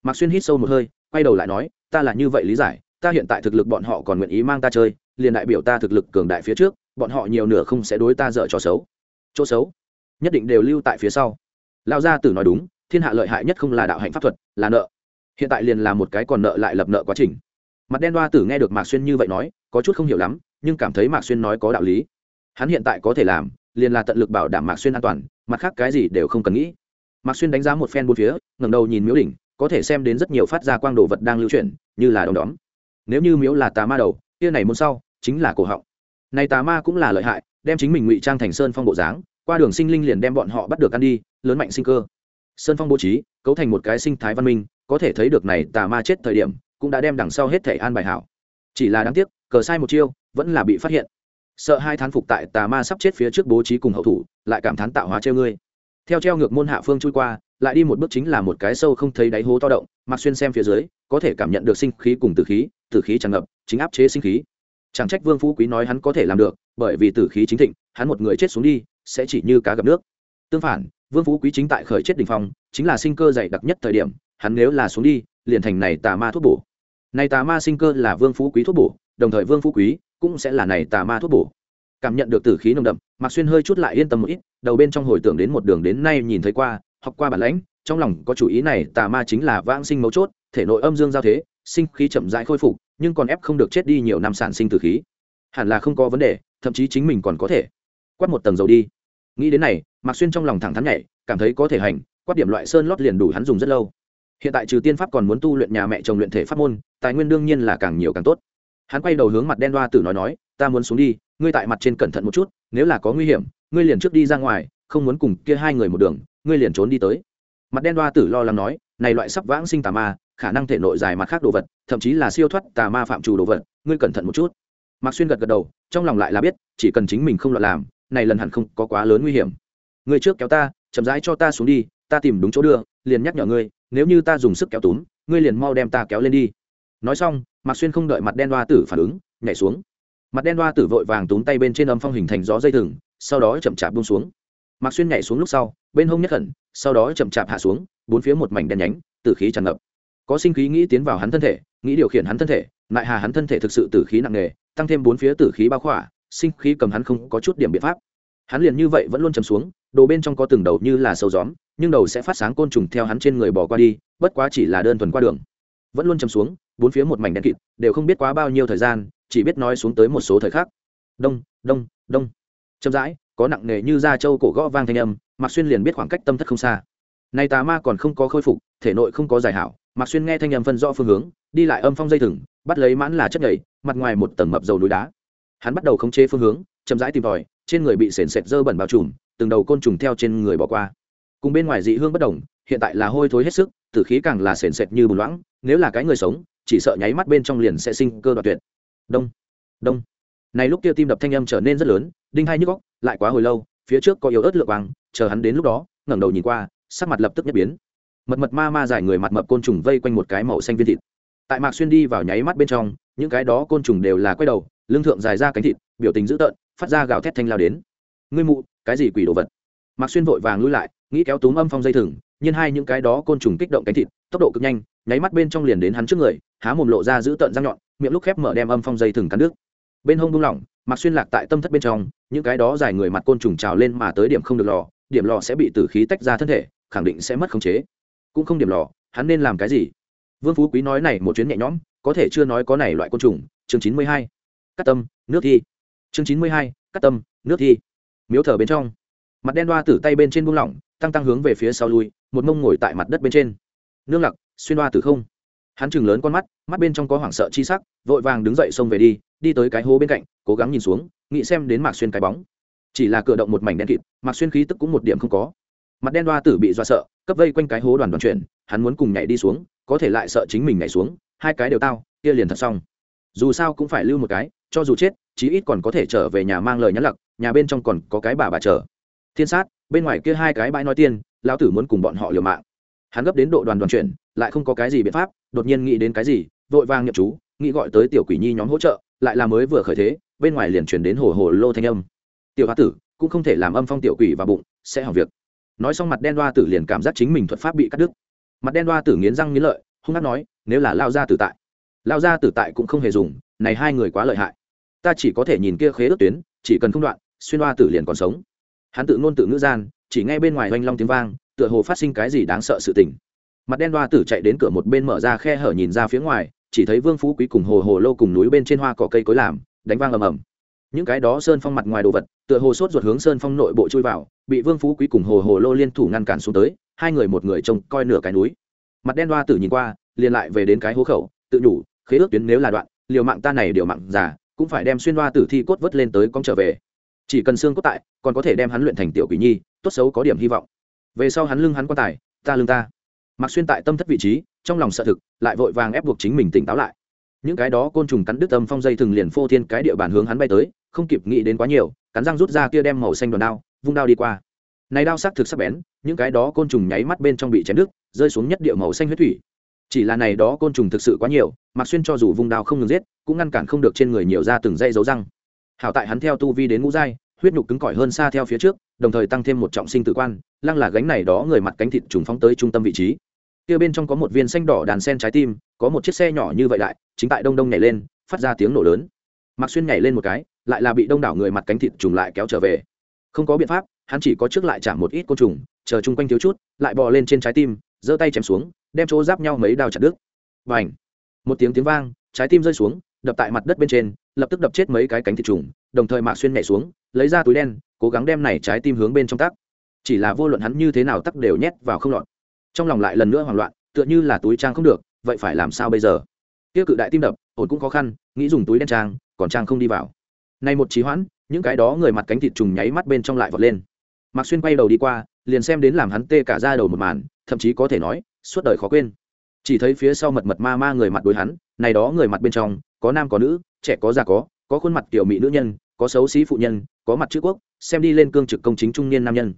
Mạc xuyên hít sâu một hơi, quay đầu lại nói, ta là như vậy lý giải, ta hiện tại thực lực bọn họ còn nguyện ý mang ta chơi, liền đại biểu ta thực lực cường đại phía trước, bọn họ nhiều nửa không sẽ đối ta dở cho xấu. Chỗ xấu nhất định đều lưu tại phía sau. Lão gia tử nói đúng, thiên hạ lợi hại nhất không là đạo hạnh pháp thuật, là nợ hiện tại liền là một cái còn nợ lại lập nợ quá trình mặt đen đoa tử nghe được mạc xuyên như vậy nói có chút không hiểu lắm nhưng cảm thấy mạc xuyên nói có đạo lý hắn hiện tại có thể làm liền là tận lực bảo đảm mạc xuyên an toàn mặt khác cái gì đều không cần nghĩ mạc xuyên đánh giá một phen bốn phía ngẩng đầu nhìn miếu đỉnh có thể xem đến rất nhiều phát ra quang đồ vật đang lưu chuyển như là đom đóm nếu như miếu là tà ma đầu kia này môn sau chính là cổ họng này tà ma cũng là lợi hại đem chính mình ngụy trang thành sơn phong bộ dáng qua đường sinh linh liền đem bọn họ bắt được ăn đi lớn mạnh sinh cơ sơn phong bố trí cấu thành một cái sinh thái văn minh có thể thấy được này tà ma chết thời điểm, cũng đã đem đằng sau hết thể an bài hảo. Chỉ là đáng tiếc, cờ sai một chiêu, vẫn là bị phát hiện. Sợ hai thán phục tại tà ma sắp chết phía trước bố trí cùng hậu thủ, lại cảm thán tạo hóa treo ngươi. Theo treo ngược môn hạ phương chui qua, lại đi một bước chính là một cái sâu không thấy đáy hố to động, mặc xuyên xem phía dưới, có thể cảm nhận được sinh khí cùng tử khí tử khí tràn ngập, chính áp chế sinh khí. Chẳng trách vương phú quý nói hắn có thể làm được, bởi vì tử khí chính thịnh, hắn một người chết xuống đi, sẽ chỉ như cá gặp nước. Tương phản, vương phú quý chính tại khởi chết đình phong, chính là sinh cơ dày đặc nhất thời điểm hắn nếu là xuống đi, liền thành này tà ma thuốc bổ. Này tà ma sinh cơ là vương phú quý thuốc bổ, đồng thời vương phú quý cũng sẽ là này tà ma thuốc bổ. Cảm nhận được tử khí nồng đậm, mạc xuyên hơi chút lại yên tâm một ít, đầu bên trong hồi tưởng đến một đường đến nay nhìn thấy qua, học qua bản lãnh, trong lòng có chủ ý này tà ma chính là vãng sinh mấu chốt, thể nội âm dương giao thế, sinh khí chậm rãi khôi phục, nhưng còn ép không được chết đi nhiều năm sản sinh tử khí. Hẳn là không có vấn đề, thậm chí chính mình còn có thể. Quát một tầng dầu đi. Nghĩ đến này, mạc xuyên trong lòng thẳng thắn nhảy, cảm thấy có thể hành, quát điểm loại sơn lót liền đủ hắn dùng rất lâu hiện tại trừ tiên pháp còn muốn tu luyện nhà mẹ chồng luyện thể pháp môn, tài nguyên đương nhiên là càng nhiều càng tốt. Hắn quay đầu hướng mặt đen đoa tử nói nói, ta muốn xuống đi, ngươi tại mặt trên cẩn thận một chút, nếu là có nguy hiểm, ngươi liền trước đi ra ngoài, không muốn cùng kia hai người một đường, ngươi liền trốn đi tới. Mặt đen đoa tử lo lắng nói, này loại sắp vãng sinh tà ma, khả năng thể nội dài mặt khác đồ vật, thậm chí là siêu thoát tà ma phạm trù đồ vật, ngươi cẩn thận một chút. Mạc xuyên gật gật đầu, trong lòng lại là biết, chỉ cần chính mình không loạn làm, này lần hẳn không có quá lớn nguy hiểm. Ngươi trước kéo ta, chậm rãi cho ta xuống đi ta tìm đúng chỗ đưa, liền nhắc nhở ngươi, nếu như ta dùng sức kéo túm, ngươi liền mau đem ta kéo lên đi. Nói xong, mạc xuyên không đợi mặt đen đoa tử phản ứng, nhảy xuống. Mặt đen đoa tử vội vàng túm tay bên trên âm phong hình thành gió dây thừng, sau đó chậm chạp buông xuống. Mạc xuyên nhảy xuống lúc sau, bên hông nhất khẩn, sau đó chậm chạp hạ xuống, bốn phía một mảnh đen nhánh, tử khí tràn ngập. Có sinh khí nghĩ tiến vào hắn thân thể, nghĩ điều khiển hắn thân thể, lại hà hắn thân thể thực sự tử khí nặng nề, tăng thêm bốn phía tử khí bao khỏa, sinh khí cầm hắn không có chút điểm biện pháp. Hắn liền như vậy vẫn luôn chầm xuống, đồ bên trong có từng đầu như là sâu gióm nhưng đầu sẽ phát sáng côn trùng theo hắn trên người bỏ qua đi, bất quá chỉ là đơn thuần qua đường. Vẫn luôn chầm xuống, bốn phía một mảnh đen kịt, đều không biết quá bao nhiêu thời gian, chỉ biết nói xuống tới một số thời khắc. Đông đông đông. Chậm rãi, có nặng nề như da trâu cổ gõ vang thanh âm, mạc xuyên liền biết khoảng cách tâm thất không xa. Nay tà ma còn không có khôi phục, thể nội không có giải hảo, mạc xuyên nghe thanh âm phân rõ phương hướng, đi lại âm phong dây thừng, bắt lấy mãn là chất nhảy mặt ngoài một tầng mập dầu núi đá. Hắn bắt đầu khống chế phương hướng, chậm rãi tìm tòi, trên người bị sền sệt dơ bẩn bao trùm, từng đầu côn trùng theo trên người bỏ qua cùng bên ngoài dị hương bất đồng, hiện tại là hôi thối hết sức, tử khí càng là sền sệt như bùn loãng, nếu là cái người sống, chỉ sợ nháy mắt bên trong liền sẽ sinh cơ đoạt tuyệt. Đông đông. Này lúc kia tim đập thanh âm trở nên rất lớn, đinh hai nhức góc lại quá hồi lâu, phía trước có yếu ớt lượng vàng chờ hắn đến lúc đó, ngẩng đầu nhìn qua, sắc mặt lập tức nhất biến. Mật mật ma ma dài người mặt mập côn trùng vây quanh một cái màu xanh viên thịt. Tại mạc xuyên đi vào nháy mắt bên trong, những cái đó côn trùng đều là quay đầu, lưng thượng dài ra cánh thịt, biểu tình dữ tợn, phát ra gào thét thanh lao đến. Ngươi mụ, cái gì quỷ đồ vật? Mạc xuyên vội vàng lui lại nghĩ kéo túm âm phong dây thừng nhưng hai những cái đó côn trùng kích động cánh thịt, tốc độ cực nhanh, nháy mắt bên trong liền đến hắn trước người, há mồm lộ ra giữ tợn răng nhọn, miệng lúc khép mở đem âm phong dây thừng cắn nước bên hông buông lỏng mặc xuyên lạc tại tâm thất bên trong, những cái đó dài người mặt côn trùng trào lên mà tới điểm không được lò, điểm lò sẽ bị tử khí tách ra thân thể, khẳng định sẽ mất khống chế. Cũng không điểm lò, hắn nên làm cái gì? Vương phú quý nói này một chuyến nhẹ nhõm, có thể chưa nói có này loại côn trùng, chương chín mươi hai, cắt tâm, nước thi. Chương chín mươi hai, cắt tâm, nước thi. Miếu thờ bên trong, mặt đen đoa tử tay bên trên buông lỏng tăng tăng hướng về phía sau lui, một mông ngồi tại mặt đất bên trên. Nương lặc, xuyên đoa tử không. Hắn chừng lớn con mắt mắt bên trong có hoảng sợ chi sắc, vội vàng đứng dậy xông về đi đi tới cái hố bên cạnh, cố gắng nhìn xuống, nghĩ xem đến mạc xuyên cái bóng. Chỉ là cử động một mảnh đen kịt, mạc xuyên khí tức cũng một điểm không có. Mặt đen đoa tử bị dọa sợ, cấp vây quanh cái hố đoàn đoàn chuyển, hắn muốn cùng nhảy đi xuống, có thể lại sợ chính mình nhảy xuống, hai cái đều tao, kia liền thật xong. Dù sao cũng phải lưu một cái, cho dù chết, chí ít còn có thể trở về nhà mang lời nhắn lặc, nhà bên trong còn có cái bà bà chờ thiên sát, bên ngoài kia hai cái bãi nói tiên, lão tử muốn cùng bọn họ liều mạng. Hắn gấp đến độ đoàn đoàn chuyển, lại không có cái gì biện pháp, đột nhiên nghĩ đến cái gì, vội vàng nhập chú, nghĩ gọi tới tiểu quỷ nhi nhóm hỗ trợ, lại là mới vừa khởi thế, bên ngoài liền chuyển đến hồ hồ lô thanh âm. Tiểu hoa tử, cũng không thể làm âm phong tiểu quỷ vào bụng, sẽ hỏng việc. Nói xong mặt đen đoa tử liền cảm giác chính mình thuật pháp bị cắt đứt. Mặt đen đoa tử nghiến răng nghiến lợi, hung hát nói, nếu là lao ra tử tại lao ra tử tại cũng không hề dùng, này hai người quá lợi hại. Ta chỉ có thể nhìn kia khế ước tuyến, chỉ cần không đoạn, xuyên đoa tử liền còn sống hắn tự ngôn tự ngữ gian, chỉ nghe bên ngoài oanh long tiếng vang, tựa hồ phát sinh cái gì đáng sợ sự tình. Mặt đen đoa tử chạy đến cửa một bên mở ra khe hở nhìn ra phía ngoài, chỉ thấy vương phú quý cùng hồ hồ lô cùng núi bên trên hoa cỏ cây cối làm, đánh vang ầm ầm. Những cái đó sơn phong mặt ngoài đồ vật, tựa hồ sốt ruột hướng sơn phong nội bộ chui vào, bị vương phú quý cùng hồ hồ lô liên thủ ngăn cản xuống tới, hai người một người trông coi nửa cái núi. Mặt đen đoa tử nhìn qua, liền lại về đến cái hố khẩu, tự nhủ, khế ước tuyến nếu là đoạn, liều mạng ta này điều mạng già, cũng phải đem xuyên đoa tử thi cốt vớt lên tới con trở về chỉ cần xương cốt tại, còn có thể đem hắn luyện thành tiểu quỷ nhi, tốt xấu có điểm hy vọng. Về sau hắn lưng hắn quan tài, ta lưng ta. Mặc xuyên tại tâm thất vị trí, trong lòng sợ thực, lại vội vàng ép buộc chính mình tỉnh táo lại. Những cái đó côn trùng cắn đứt tâm phong dây thừng liền phô thiên cái địa bàn hướng hắn bay tới, không kịp nghĩ đến quá nhiều, cắn răng rút ra kia đem màu xanh đòn đao, vung đao đi qua. Này đao sắc thực sắc bén, những cái đó côn trùng nháy mắt bên trong bị chém đứt, rơi xuống nhất địa màu xanh huyết thủy. Chỉ là này đó côn trùng thực sự quá nhiều mặc xuyên cho dù vung đao không ngừng giết, cũng ngăn cản không được trên người nhiều ra từng dây dấu răng hảo tại hắn theo tu vi đến ngũ giai, huyết nhục cứng cỏi hơn xa theo phía trước, đồng thời tăng thêm một trọng sinh tử quan, lăng là gánh này đó người mặt cánh thịt trùng phóng tới trung tâm vị trí. Kia bên trong có một viên xanh đỏ đàn sen trái tim, có một chiếc xe nhỏ như vậy đại chính tại đông đông nhảy lên, phát ra tiếng nổ lớn. Mặc xuyên nhảy lên một cái, lại là bị đông đảo người mặt cánh thịt trùng lại kéo trở về. Không có biện pháp, hắn chỉ có trước lại chạm một ít côn trùng, chờ chung quanh thiếu chút, lại bò lên trên trái tim, giơ tay chém xuống, đem chỗ giáp nhau mấy đao chặt đứt. Và một tiếng tiếng vang, trái tim rơi xuống đập tại mặt đất bên trên, lập tức đập chết mấy cái cánh thịt trùng, đồng thời mạc xuyên nhảy xuống, lấy ra túi đen, cố gắng đem này trái tim hướng bên trong tắc. Chỉ là vô luận hắn như thế nào tắc đều nhét vào không lọt. Trong lòng lại lần nữa hoảng loạn, tựa như là túi trang không được, vậy phải làm sao bây giờ? Tiêu cự đại tim đập, ổn cũng khó khăn, nghĩ dùng túi đen trang, còn trang không đi vào. Nay một trí hoãn, những cái đó người mặt cánh thịt trùng nháy mắt bên trong lại vọt lên. Mạc xuyên quay đầu đi qua, liền xem đến làm hắn tê cả ra đầu một màn, thậm chí có thể nói, suốt đời khó quên. Chỉ thấy phía sau mật mật ma ma người mặt đối hắn, này đó người mặt bên trong có nam có nữ, trẻ có già có có khuôn mặt tiểu mỹ nữ nhân, có xấu xí phụ nhân, có mặt chữ quốc, xem đi lên cương trực công chính trung niên nam nhân.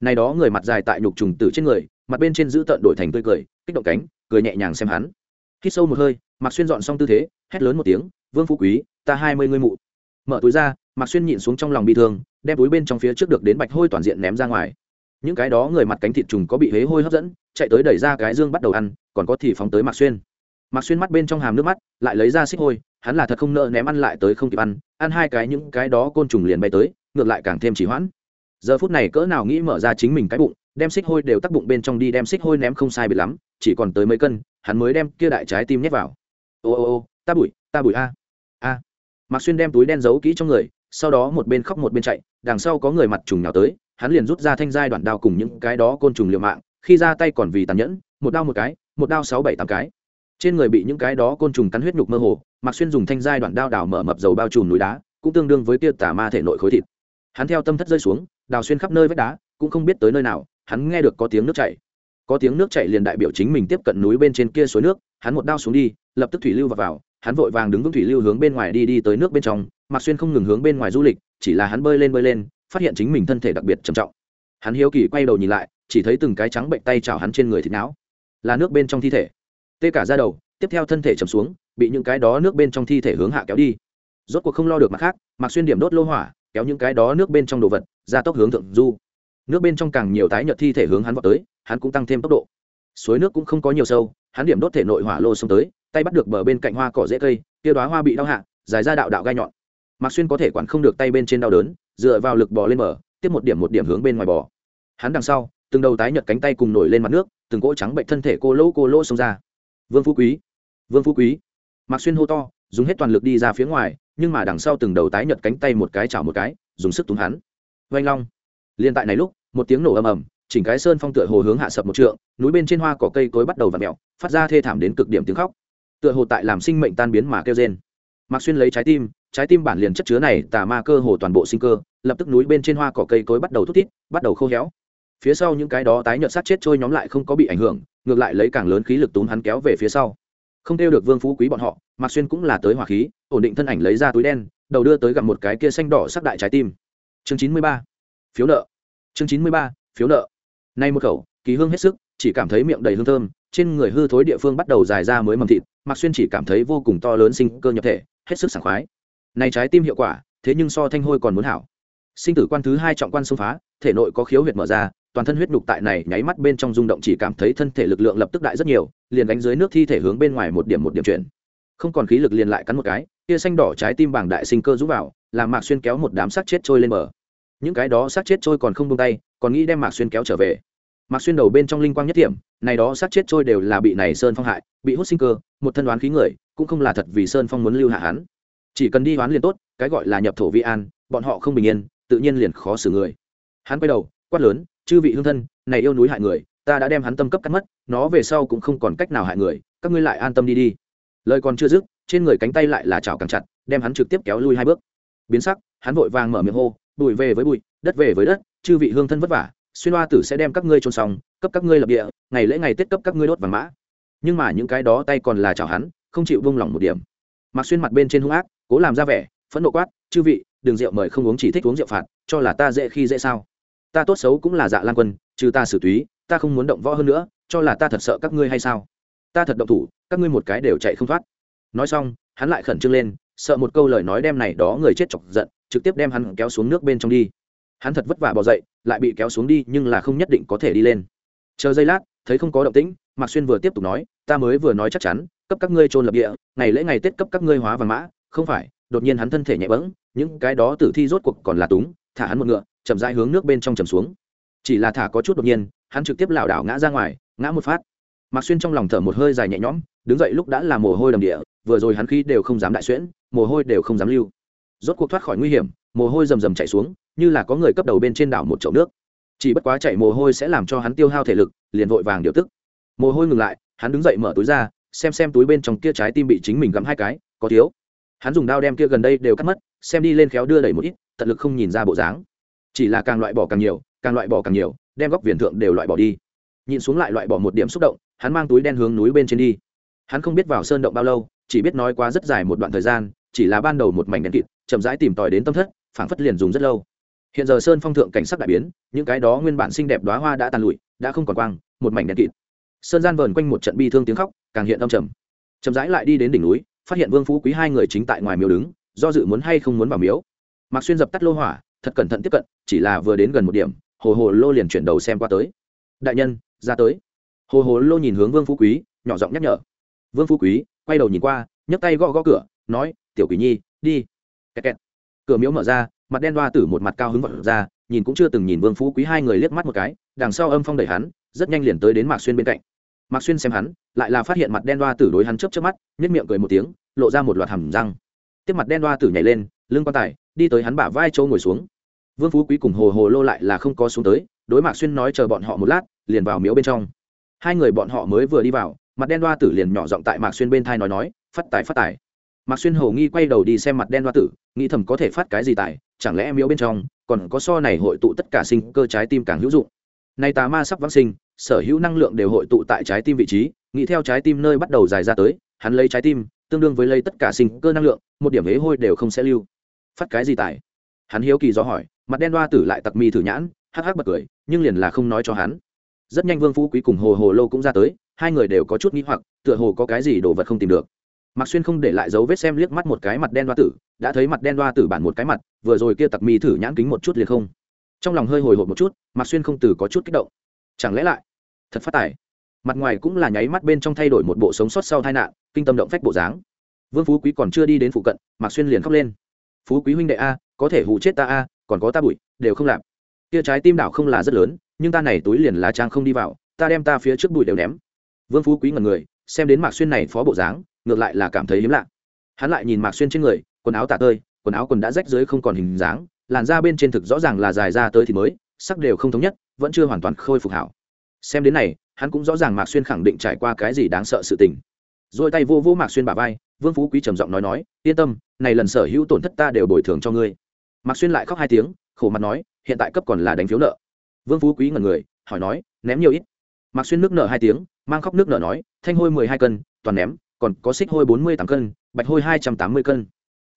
Này đó người mặt dài tại nhục trùng tử trên người, mặt bên trên giữ tợn đổi thành tươi cười, kích động cánh, cười nhẹ nhàng xem hắn. Hít sâu một hơi mặc xuyên dọn xong tư thế, hét lớn một tiếng, vương phú quý, ta hai mươi ngươi mụ. Mở túi ra mặc xuyên nhịn xuống trong lòng bi thương, đem túi bên trong phía trước được đến bạch hôi toàn diện ném ra ngoài. Những cái đó người mặt cánh thịt trùng có bị hế hôi hấp dẫn, chạy tới đẩy ra cái dương bắt đầu ăn, còn có thì phóng tới Mặc xuyên. Mặc xuyên mắt bên trong hàm nước mắt, lại lấy ra xích hôi hắn là thật không nợ ném ăn lại tới không kịp ăn ăn hai cái những cái đó côn trùng liền bay tới, ngược lại càng thêm chỉ hoãn. Giờ phút này cỡ nào nghĩ mở ra chính mình cái bụng, đem xích hôi đều tắc bụng bên trong đi đem xích hôi ném không sai bị lắm, chỉ còn tới mấy cân, hắn mới đem kia đại trái tim nhét vào. Ô ô ô, ta bụi ta bụi a a. Mạc xuyên đem túi đen giấu kỹ trong người, sau đó một bên khóc một bên chạy, đằng sau có người mặt trùng nào tới, hắn liền rút ra thanh giai đoạn đao cùng những cái đó côn trùng liều mạng, khi ra tay còn vì tàn nhẫn, một đao một cái, một đao sáu bảy tám cái trên người bị những cái đó côn trùng cắn huyết nhục mơ hồ mạc xuyên dùng thanh giai đoạn đao đào mở mập dầu bao trùm núi đá cũng tương đương với tia tả ma thể nội khối thịt. Hắn theo tâm thất rơi xuống đào xuyên khắp nơi vách đá cũng không biết tới nơi nào hắn nghe được có tiếng nước chảy. Có tiếng nước chảy liền đại biểu chính mình tiếp cận núi bên trên kia suối nước hắn một đao xuống đi lập tức thủy lưu vào, vào hắn vội vàng đứng vững thủy lưu hướng bên ngoài đi đi tới nước bên trong mạc xuyên không ngừng hướng bên ngoài du lịch chỉ là hắn bơi lên bơi lên phát hiện chính mình thân thể đặc biệt trầm trọng. Hắn hiếu kỳ quay đầu nhìn lại chỉ thấy từng cái trắng bệnh tay chảo hắn trên người thịt não là nước bên trong thi thể tê cả ra đầu, tiếp theo thân thể chầm xuống, bị những cái đó nước bên trong thi thể hướng hạ kéo đi. Rốt cuộc không lo được mặt khác mặc xuyên điểm đốt lô hỏa, kéo những cái đó nước bên trong đồ vật, ra tốc hướng thượng du. Nước bên trong càng nhiều tái nhợt thi thể hướng hắn vào tới, hắn cũng tăng thêm tốc độ. Suối nước cũng không có nhiều sâu, hắn điểm đốt thể nội hỏa lô xông tới, tay bắt được bờ bên cạnh hoa cỏ dễ cây tiêu đoá hoa bị đau hạ, dài ra đạo đạo gai nhọn. Mạc xuyên có thể quản không được tay bên trên đau đớn, dựa vào lực bò lên bờ, tiếp một điểm một điểm hướng bên ngoài bò. Hắn đằng sau, từng đầu tái nhợt cánh tay cùng nổi lên mặt nước, từng cỗ trắng bệnh thân thể cô lỗ cô lỗ xông ra vương phú quý. Vương phú quý. Mạc xuyên hô to, dùng hết toàn lực đi ra phía ngoài, nhưng mà đằng sau từng đầu tái nhợt cánh tay một cái chảo một cái, dùng sức túng hắn. Vanh long. Liên tại này lúc, một tiếng nổ ầm ầm, chỉnh cái sơn phong tựa hồ hướng hạ sập một trượng, núi bên trên hoa cỏ cây cối bắt đầu v ặ mẹo phát ra thê thảm đến cực điểm tiếng khóc. Tựa hồ tại làm sinh mệnh tan biến mà kêu trên mạc xuyên lấy trái tim trái tim bản liền chất chứa này tà ma cơ hồ toàn bộ sinh cơ, lập tức núi bên trên hoa cỏ cây cối bắt đầu thút thít, bắt đầu khô héo phía sau những cái đó tái nhợt sát chết trôi nhóm lại không có bị ảnh hưởng, ngược lại lấy càng lớn khí lực tốn hắn kéo về phía sau. Không tiêu được vương phú quý bọn họ, mạc xuyên cũng là tới hỏa khí, ổn định thân ảnh lấy ra túi đen, đầu đưa tới gặp một cái kia xanh đỏ sắc đại trái tim. Chương chín mươi ba. Phiếu nợ. Chương chín mươi ba, phiếu nợ. Nay một khẩu, kỳ hương hết sức, chỉ cảm thấy miệng đầy hương thơm, trên người hư thối địa phương bắt đầu dài ra mới mầm thịt, mạc xuyên chỉ cảm thấy vô cùng to lớn sinh cơ nhập thể, hết sức sảng khoái. Này trái tim hiệu quả, thế nhưng so thanh hôi còn muốn hảo. Sinh tử quan thứ hai trọng quan xông phá, thể nội có khiếu huyệt mở ra toàn thân huyết nhục tại này nháy mắt bên trong rung động chỉ cảm thấy thân thể lực lượng lập tức đại rất nhiều, liền đánh dưới nước thi thể hướng bên ngoài một điểm một điểm chuyển. Không còn khí lực liền lại cắn một cái kia xanh đỏ trái tim bảng đại sinh cơ rút vào, làm mạc xuyên kéo một đám xác chết trôi lên bờ. Những cái đó xác chết trôi còn không buông tay, còn nghĩ đem mạc xuyên kéo trở về. Mạc xuyên đầu bên trong linh quang nhất điểm, này đó xác chết trôi đều là bị này sơn phong hại, bị hút sinh cơ, một thân đoán khí người, cũng không là thật vì sơn phong muốn lưu hạ hắn. Chỉ cần đi đoán liền tốt, cái gọi là nhập thổ vi an, bọn họ không bình yên, tự nhiên liền khó xử người. Hắn quay đầu, quát lớn chư vị hương thân, này yêu núi hại người, ta đã đem hắn tâm cấp cắt mất, nó về sau cũng không còn cách nào hại người, các ngươi lại an tâm đi đi. Lời còn chưa dứt, trên người cánh tay lại là chảo càng chặt, đem hắn trực tiếp kéo lui hai bước. Biến sắc, hắn vội vàng mở miệng hô, bụi về với bụi, đất về với đất, chư vị hương thân vất vả, xuyên hoa tử sẽ đem các ngươi trôn xong, cấp các ngươi lập địa, ngày lễ ngày tết cấp các ngươi đốt vàng mã. Nhưng mà những cái đó tay còn là chảo hắn, không chịu vung lòng một điểm. Mặc xuyên mặt bên trên hung ác, cố làm ra vẻ, phẫn nộ quát, chư vị đừng rượu mời không uống chỉ thích uống rượu phạt, cho là ta dễ khi dễ sao? Ta tốt xấu cũng là dạ lan quân, trừ ta xử túy, ta không muốn động võ hơn nữa, cho là ta thật sợ các ngươi hay sao? Ta thật động thủ, các ngươi một cái đều chạy không thoát. Nói xong, hắn lại khẩn trương lên, sợ một câu lời nói đem này đó người chết chọc giận, trực tiếp đem hắn kéo xuống nước bên trong đi. Hắn thật vất vả bỏ dậy, lại bị kéo xuống đi, nhưng là không nhất định có thể đi lên. Chờ giây lát, thấy không có động tĩnh, mạc xuyên vừa tiếp tục nói, ta mới vừa nói chắc chắn, cấp các ngươi trôn lập địa, ngày lễ ngày tết cấp các ngươi hóa vàng mã, không phải, đột nhiên hắn thân thể nhẹ bẫng, những cái đó tử thi rốt cuộc còn là túng, thả hắn một ngựa chậm rãi hướng nước bên trong chầm xuống. Chỉ là thả có chút đột nhiên, hắn trực tiếp lảo đảo ngã ra ngoài, ngã một phát. Mạc xuyên trong lòng thở một hơi dài nhẹ nhõm, đứng dậy lúc đã là mồ hôi đầm địa, vừa rồi hắn khi đều không dám đại xuyễn, mồ hôi đều không dám lưu. Rốt cuộc thoát khỏi nguy hiểm, mồ hôi rầm rầm chạy xuống, như là có người cấp đầu bên trên đảo một chậu nước. Chỉ bất quá chạy mồ hôi sẽ làm cho hắn tiêu hao thể lực, liền vội vàng điều tức. Mồ hôi ngừng lại, hắn đứng dậy mở túi ra, xem xem túi bên trong kia trái tim bị chính mình gắm hai cái, có thiếu. Hắn dùng đao đem kia gần đây đều cắt mất, xem đi lên khéo đưa đẩy một ít, tận lực không nhìn ra bộ dáng chỉ là càng loại bỏ càng nhiều, càng loại bỏ càng nhiều, đem góc viền thượng đều loại bỏ đi. Nhìn xuống lại loại bỏ một điểm xúc động, hắn mang túi đen hướng núi bên trên đi. Hắn không biết vào sơn động bao lâu, chỉ biết nói qua rất dài một đoạn thời gian, chỉ là ban đầu một mảnh đèn kịt, chậm rãi tìm tòi đến tâm thất, phảng phất liền dùng rất lâu. Hiện giờ sơn phong thượng cảnh sắc đại biến, những cái đó nguyên bản xinh đẹp đoá hoa đã tàn lụi, đã không còn quang, một mảnh đèn kịt. Sơn gian vờn quanh một trận bi thương tiếng khóc, càng hiện âm trầm. Chậm rãi lại đi đến đỉnh núi, phát hiện vương phú quý hai người chính tại ngoài miếu đứng, do dự muốn hay không muốn vào miếu. Mạc xuyên dập tắt lô hỏa thật cẩn thận tiếp cận, chỉ là vừa đến gần một điểm, hồ hồ lô liền chuyển đầu xem qua tới. Đại nhân, ra tới. Hồ hồ lô nhìn hướng vương phú quý, nhỏ giọng nhắc nhở. Vương phú quý, quay đầu nhìn qua, nhấc tay gõ gõ cửa, nói, tiểu quỷ nhi, đi. Kẹt kẹt. cửa miếu mở ra, mặt đen đoa tử một mặt cao hứng vật ra, nhìn cũng chưa từng nhìn vương phú quý hai người liếc mắt một cái, đằng sau âm phong đẩy hắn, rất nhanh liền tới đến mạc xuyên bên cạnh. Mạc xuyên xem hắn, lại là phát hiện mặt đen đoa tử đối hắn chớp chớp mắt, nhếch miệng cười một tiếng, lộ ra một loạt hầm răng. Tiếp mặt đen đoa tử nhảy lên lưng quan tài, đi tới hắn bả vai châu ngồi xuống. Vương phú quý cùng hồ hồ lô lại là không có xuống tới, đối mạc xuyên nói chờ bọn họ một lát, liền vào miếu bên trong. Hai người bọn họ mới vừa đi vào, mặt đen đoa tử liền nhỏ giọng tại mạc xuyên bên thai nói nói, phát tài phát tài. Mạc xuyên hồ nghi quay đầu đi xem mặt đen đoa tử, nghĩ thầm có thể phát cái gì tài, chẳng lẽ miếu bên trong còn có so này hội tụ tất cả sinh cơ trái tim càng hữu dụng? Nay tà ma sắp vãng sinh, sở hữu năng lượng đều hội tụ tại trái tim vị trí, nghĩ theo trái tim nơi bắt đầu dài ra tới, hắn lấy trái tim, tương đương với lấy tất cả sinh cơ năng lượng, một điểm ấy hôi đều không sẽ lưu phát cái gì tài? Hắn hiếu kỳ do hỏi, mặt đen đoa tử lại tặc mi thử nhãn, hắc hắc bật cười, nhưng liền là không nói cho hắn. Rất nhanh vương phú quý cùng hồ hồ lô cũng ra tới, hai người đều có chút nghĩ hoặc, tựa hồ có cái gì đồ vật không tìm được. Mạc xuyên không để lại dấu vết xem liếc mắt một cái mặt đen đoa tử, đã thấy mặt đen đoa tử bản một cái mặt, vừa rồi kia tặc mi thử nhãn kính một chút liền không. Trong lòng hơi hồi hộp một chút, mạc xuyên không từ có chút kích động. Chẳng lẽ lại, thật phát tài? Mặt ngoài cũng là nháy mắt bên trong thay đổi một bộ sống sót sau tai nạn, kinh tâm động phách bộ dáng. Vương phú quý còn chưa đi đến phụ cận, mạc xuyên liền khóc lên phú quý huynh đệ a, có thể hù chết ta a, còn có ta bụi, đều không làm. Kia trái tim đảo không là rất lớn, nhưng ta này túi liền là trang không đi vào, ta đem ta phía trước bụi đều ném. Vương phú quý ngần người, xem đến mạc xuyên này phó bộ dáng, ngược lại là cảm thấy hiếm lạ. Hắn lại nhìn mạc xuyên trên người, quần áo tả tơi, quần áo quần đã rách dưới không còn hình dáng, làn da bên trên thực rõ ràng là dài ra tới thì mới, sắc đều không thống nhất, vẫn chưa hoàn toàn khôi phục hảo. Xem đến này, hắn cũng rõ ràng mạc xuyên khẳng định trải qua cái gì đáng sợ sự tình rồi tay vô vô mạc xuyên bả vai, vương phú quý trầm giọng nói nói, yên tâm, này lần sở hữu tổn thất ta đều bồi thường cho ngươi. Mạc xuyên lại khóc hai tiếng, khổ mặt nói, hiện tại cấp còn là đánh phiếu nợ. Vương phú quý ngẩn người, hỏi nói, ném nhiều ít? Mạc xuyên nước nợ hai tiếng, mang khóc nước nợ nói, thanh hôi mười hai cân, toàn ném, còn có xích hôi bốn mươi tám cân, bạch hôi hai trăm tám mươi cân.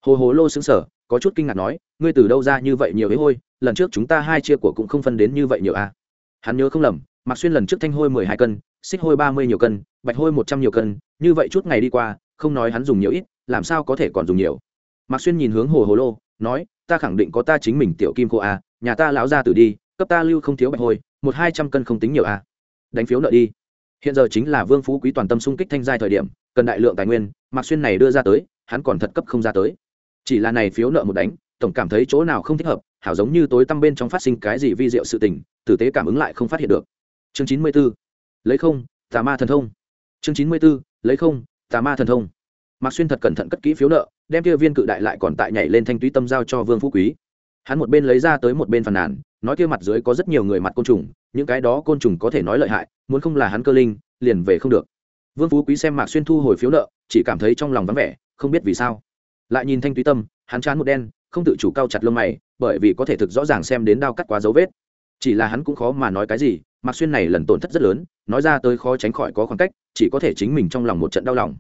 Hồ hồ lô xứng sở có chút kinh ngạc nói, ngươi từ đâu ra như vậy nhiều ấy hôi, lần trước chúng ta hai chia của cũng không phân đến như vậy nhiều à. hắn nhớ không lầm, mạc xuyên lần trước thanh hôi mười hai cân xích hôi ba mươi nhiều cân bạch hôi một trăm nhiều cân như vậy chút ngày đi qua không nói hắn dùng nhiều ít làm sao có thể còn dùng nhiều. Mạc xuyên nhìn hướng hồ hồ lô nói ta khẳng định có ta chính mình tiểu kim cô a à, nhà ta lão ra từ đi cấp ta lưu không thiếu bạch hôi một hai trăm cân không tính nhiều a. À. đánh phiếu nợ đi. Hiện giờ chính là vương phú quý toàn tâm xung kích thanh giai thời điểm cần đại lượng tài nguyên mạc xuyên này đưa ra tới hắn còn thật cấp không ra tới. Chỉ là này phiếu nợ một đánh tổng cảm thấy chỗ nào không thích hợp hảo giống như tối tăm bên trong phát sinh cái gì vi diệu sự tình tử tế cảm ứng lại không phát hiện được. Chương chín mươi b ố lấy không, tà ma thần thông. Chương chín mươi b ố lấy không, tà ma thần thông. Mạc xuyên thật cẩn thận cất kỹ phiếu nợ, đem kia viên cự đại lại còn tại nhảy lên thanh túy tâm giao cho vương phú quý. Hắn một bên lấy ra tới một bên phàn nàn, nói kia mặt dưới có rất nhiều người mặt côn trùng, những cái đó côn trùng có thể nói lợi hại, muốn không là hắn cơ linh, liền về không được. Vương phú quý xem mạc xuyên thu hồi phiếu nợ, chỉ cảm thấy trong lòng vắng vẻ, không biết vì sao. Lại nhìn thanh túy tâm, hắn chán một đen, không tự chủ cao chặt lông mày, bởi vì có thể thực rõ ràng xem đến đao cắt quá dấu vết. Chỉ là hắn cũng khó mà nói cái gì mạc xuyên này lần tổn thất rất lớn, nói ra tới khó tránh khỏi có khoảng cách, chỉ có thể chính mình trong lòng một trận đau lòng.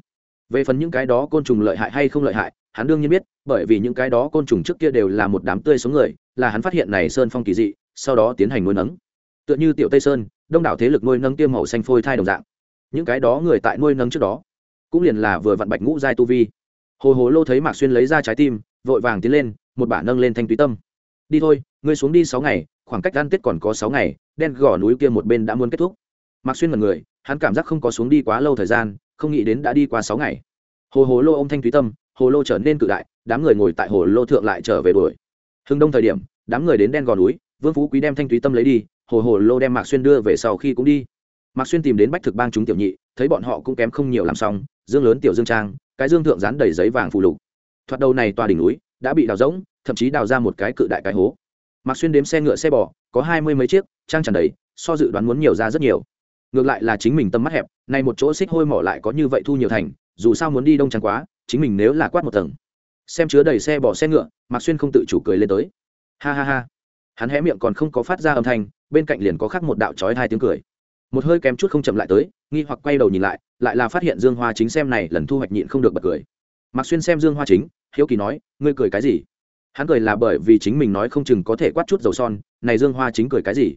Về phần những cái đó côn trùng lợi hại hay không lợi hại, hắn đương nhiên biết, bởi vì những cái đó côn trùng trước kia đều là một đám tươi sống người, là hắn phát hiện này sơn phong kỳ dị, sau đó tiến hành nuôi nấng. Tựa như tiểu tây sơn, đông đảo thế lực nuôi nấng tiêm màu xanh phôi thai đồng dạng. Những cái đó người tại nuôi nấng trước đó, cũng liền là vừa vặn bạch ngũ giai tu vi. Hồ hồ lô thấy mạc xuyên lấy ra trái tim, vội vàng tiến lên, một bả nâng lên thanh túy tâm. Đi thôi, ngươi xuống đi sáu ngày, khoảng cách ăn tết còn có sáu ngày đen gò núi kia một bên đã muốn kết thúc. Mặc xuyên mật người, hắn cảm giác không có xuống đi quá lâu thời gian, không nghĩ đến đã đi qua sáu ngày. Hồ hồ lô ô m thanh thúy tâm, hồ lô trở nên cự đại, đám người ngồi tại hồ lô thượng lại trở về đuổi. Hưng đông thời điểm, đám người đến đen gò núi, vương phú quý đem thanh thúy tâm lấy đi, hồ hồ lô đem mạc xuyên đưa về sau khi cũng đi. Mạc xuyên tìm đến bách thực bang chúng tiểu nhị, thấy bọn họ cũng kém không nhiều làm xong, dương lớn tiểu dương trang, cái dương thượng dán đầy giấy vàng phụ lục. Thoạt đầu này tòa đỉnh núi đã bị đào rỗng, thậm chí đào ra một cái cự đại cái hố. Mạc xuyên đếm xe ngựa, xe bò, có hai mươi mấy chiếc trang tràn đầy, so dự đoán muốn nhiều ra rất nhiều. Ngược lại là chính mình tâm mắt hẹp, nay một chỗ xích hôi mỏ lại có như vậy thu nhiều thành, dù sao muốn đi đông trắng quá, chính mình nếu là quát một tầng. Xem chứa đầy xe bỏ xe ngựa, mạc xuyên không tự chủ cười lên tới. Ha ha ha. Hắn hé miệng còn không có phát ra âm thanh, bên cạnh liền có khắc một đạo trói hai tiếng cười. Một hơi kém chút không chậm lại tới, nghi hoặc quay đầu nhìn lại lại là phát hiện dương hoa chính xem này lần thu hoạch nhịn không được bật cười. Mạc xuyên xem dương hoa chính, hiếu kỳ nói, ngươi cười cái gì? Hắn cười là bởi vì chính mình nói không chừng có thể quát chút dầu son, này dương hoa chính cười cái gì?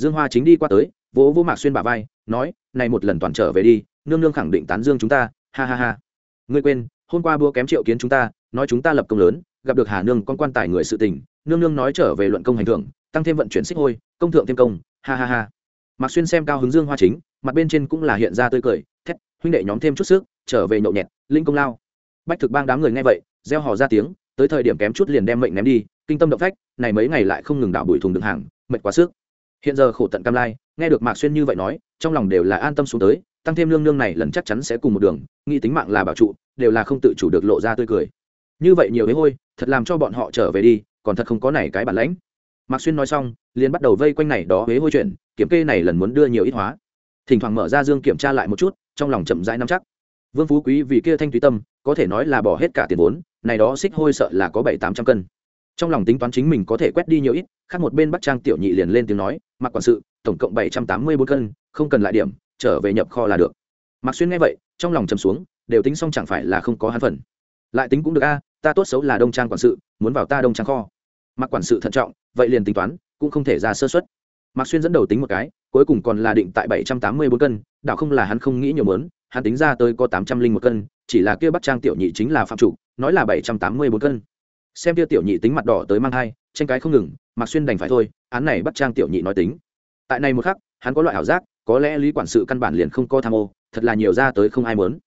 Dương hoa chính đi qua tới, vỗ vỗ mạc xuyên bà vai, nói, này một lần toàn trở về đi, nương nương khẳng định tán dương chúng ta, ha ha ha. Ngươi quên, hôm qua búa kém triệu kiến chúng ta, nói chúng ta lập công lớn, gặp được hà nương con quan tài người sự tình, nương nương nói trở về luận công hành thưởng, tăng thêm vận chuyển xích hôi, công thượng thêm công, ha ha ha. Mạc xuyên xem cao hứng dương hoa chính, mặt bên trên cũng là hiện ra tươi cười, thét, huynh đệ nhóm thêm chút sức, trở về nhậu nhẹt, linh công lao. Bách thực bang đám người nghe vậy gieo hò ra tiếng, tới thời điểm kém chút liền đem mệnh ném đi, kinh tâm động phách, này mấy ngày lại không ngừng đảo bụi thùng đường hàng, mệt quá sức hiện giờ khổ tận cam lai, nghe được mạc xuyên như vậy nói, trong lòng đều là an tâm xuống tới, tăng thêm lương nương này lần chắc chắn sẽ cùng một đường, nghĩ tính mạng là bảo trụ, đều là không tự chủ được lộ ra tươi cười. Như vậy nhiều đấy hôi, thật làm cho bọn họ trở về đi, còn thật không có này cái bản lãnh. Mạc xuyên nói xong, liền bắt đầu vây quanh này đó huế hôi chuyện, kiểm kê này lần muốn đưa nhiều ít hóa. Thỉnh thoảng mở ra dương kiểm tra lại một chút, trong lòng chậm rãi nắm chắc. Vương phú quý vì kia thanh túy tâm, có thể nói là bỏ hết cả tiền vốn, này đó xích hôi sợ là có bảy tám trăm cân trong lòng tính toán chính mình có thể quét đi nhiều ít, khác một bên bắt trang tiểu nhị liền lên tiếng nói mặc quản sự, tổng cộng bảy trăm tám mươi bốn cân, không cần lại điểm, trở về nhập kho là được. Mặc xuyên nghe vậy, trong lòng chầm xuống, đều tính xong chẳng phải là không có hắn phần. Lại tính cũng được a, ta tốt xấu là đông trang quản sự, muốn vào ta đông trang kho. Mặc quản sự thận trọng, vậy liền tính toán, cũng không thể ra sơ xuất mặc xuyên dẫn đầu tính một cái, cuối cùng còn là định tại bảy trăm tám mươi bốn cân, đảo không là hắn không nghĩ nhiều mớn hắn tính ra tới có tám trăm linh một cân, chỉ là kia bắt trang tiểu nhị chính là phạm chủ, nói là bảy trăm tám mươi bốn cân xem kia tiểu nhị tính mặt đỏ tới mang hai tranh cái không ngừng mạc xuyên đành phải thôi, án này bắt trang tiểu nhị nói tính. Tại này một khắc, hắn có loại ảo giác, có lẽ lý quản sự căn bản liền không có tham ô, thật là nhiều ra tới không ai mớn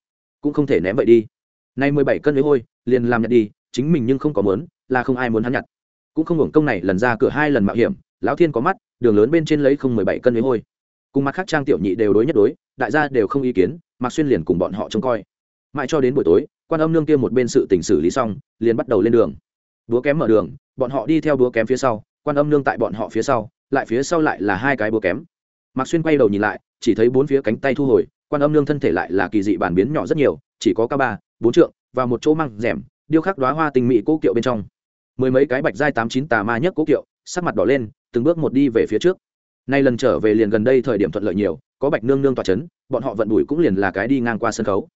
cũng không thể ném vậy đi. Nay mười bảy cân với hôi, liền làm nhặt đi, chính mình nhưng không có mớn là không ai muốn hắn nhặt. Cũng không hưởng công này lần ra cửa hai lần mạo hiểm, lão thiên có mắt, đường lớn bên trên lấy không mười bảy cân với hôi. Cùng mặt khác trang tiểu nhị đều đối nhất đối, đại gia đều không ý kiến mạc xuyên liền cùng bọn họ trông coi. Mãi cho đến buổi tối, quan âm nương kia một bên sự tình xử lý xong, liền bắt đầu lên đường búa kém mở đường bọn họ đi theo búa kém phía sau quan âm nương tại bọn họ phía sau lại phía sau lại là hai cái búa kém. Mạc xuyên quay đầu nhìn lại chỉ thấy bốn phía cánh tay thu hồi quan âm nương thân thể lại là kỳ dị bản biến nhỏ rất nhiều chỉ có ca ba bốn trượng và một chỗ măng rẻm điêu khắc đoá hoa tình mỹ cố kiệu bên trong. Mười mấy cái bạch giai tám chín tà ma nhất cố kiệu sắc mặt đỏ lên từng bước một đi về phía trước. Nay lần trở về liền gần đây thời điểm thuận lợi nhiều có bạch nương nương tỏa chấn, bọn họ vận đuổi cũng liền là cái đi ngang qua sân khấu.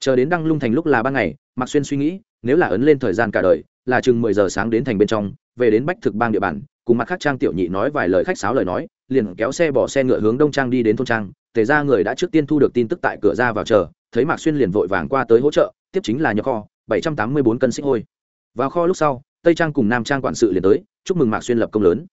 Chờ đến đăng lung thành lúc là ban ngày mạc xuyên suy nghĩ nếu là ấn lên thời gian cả đời là chừng mười giờ sáng đến thành bên trong, về đến bách thực bang địa bàn, cùng mặt khác trang tiểu nhị nói vài lời khách sáo lời nói, liền kéo xe bỏ xe ngựa hướng đông trang đi đến thôn trang. Tề ra người đã trước tiên thu được tin tức tại cửa ra vào chờ, thấy mạc xuyên liền vội vàng qua tới hỗ trợ, tiếp chính là nhà kho, bảy trăm tám mươi bốn cân xích hôi. Vào kho lúc sau, tây trang cùng nam trang quản sự liền tới, chúc mừng mạc xuyên lập công lớn.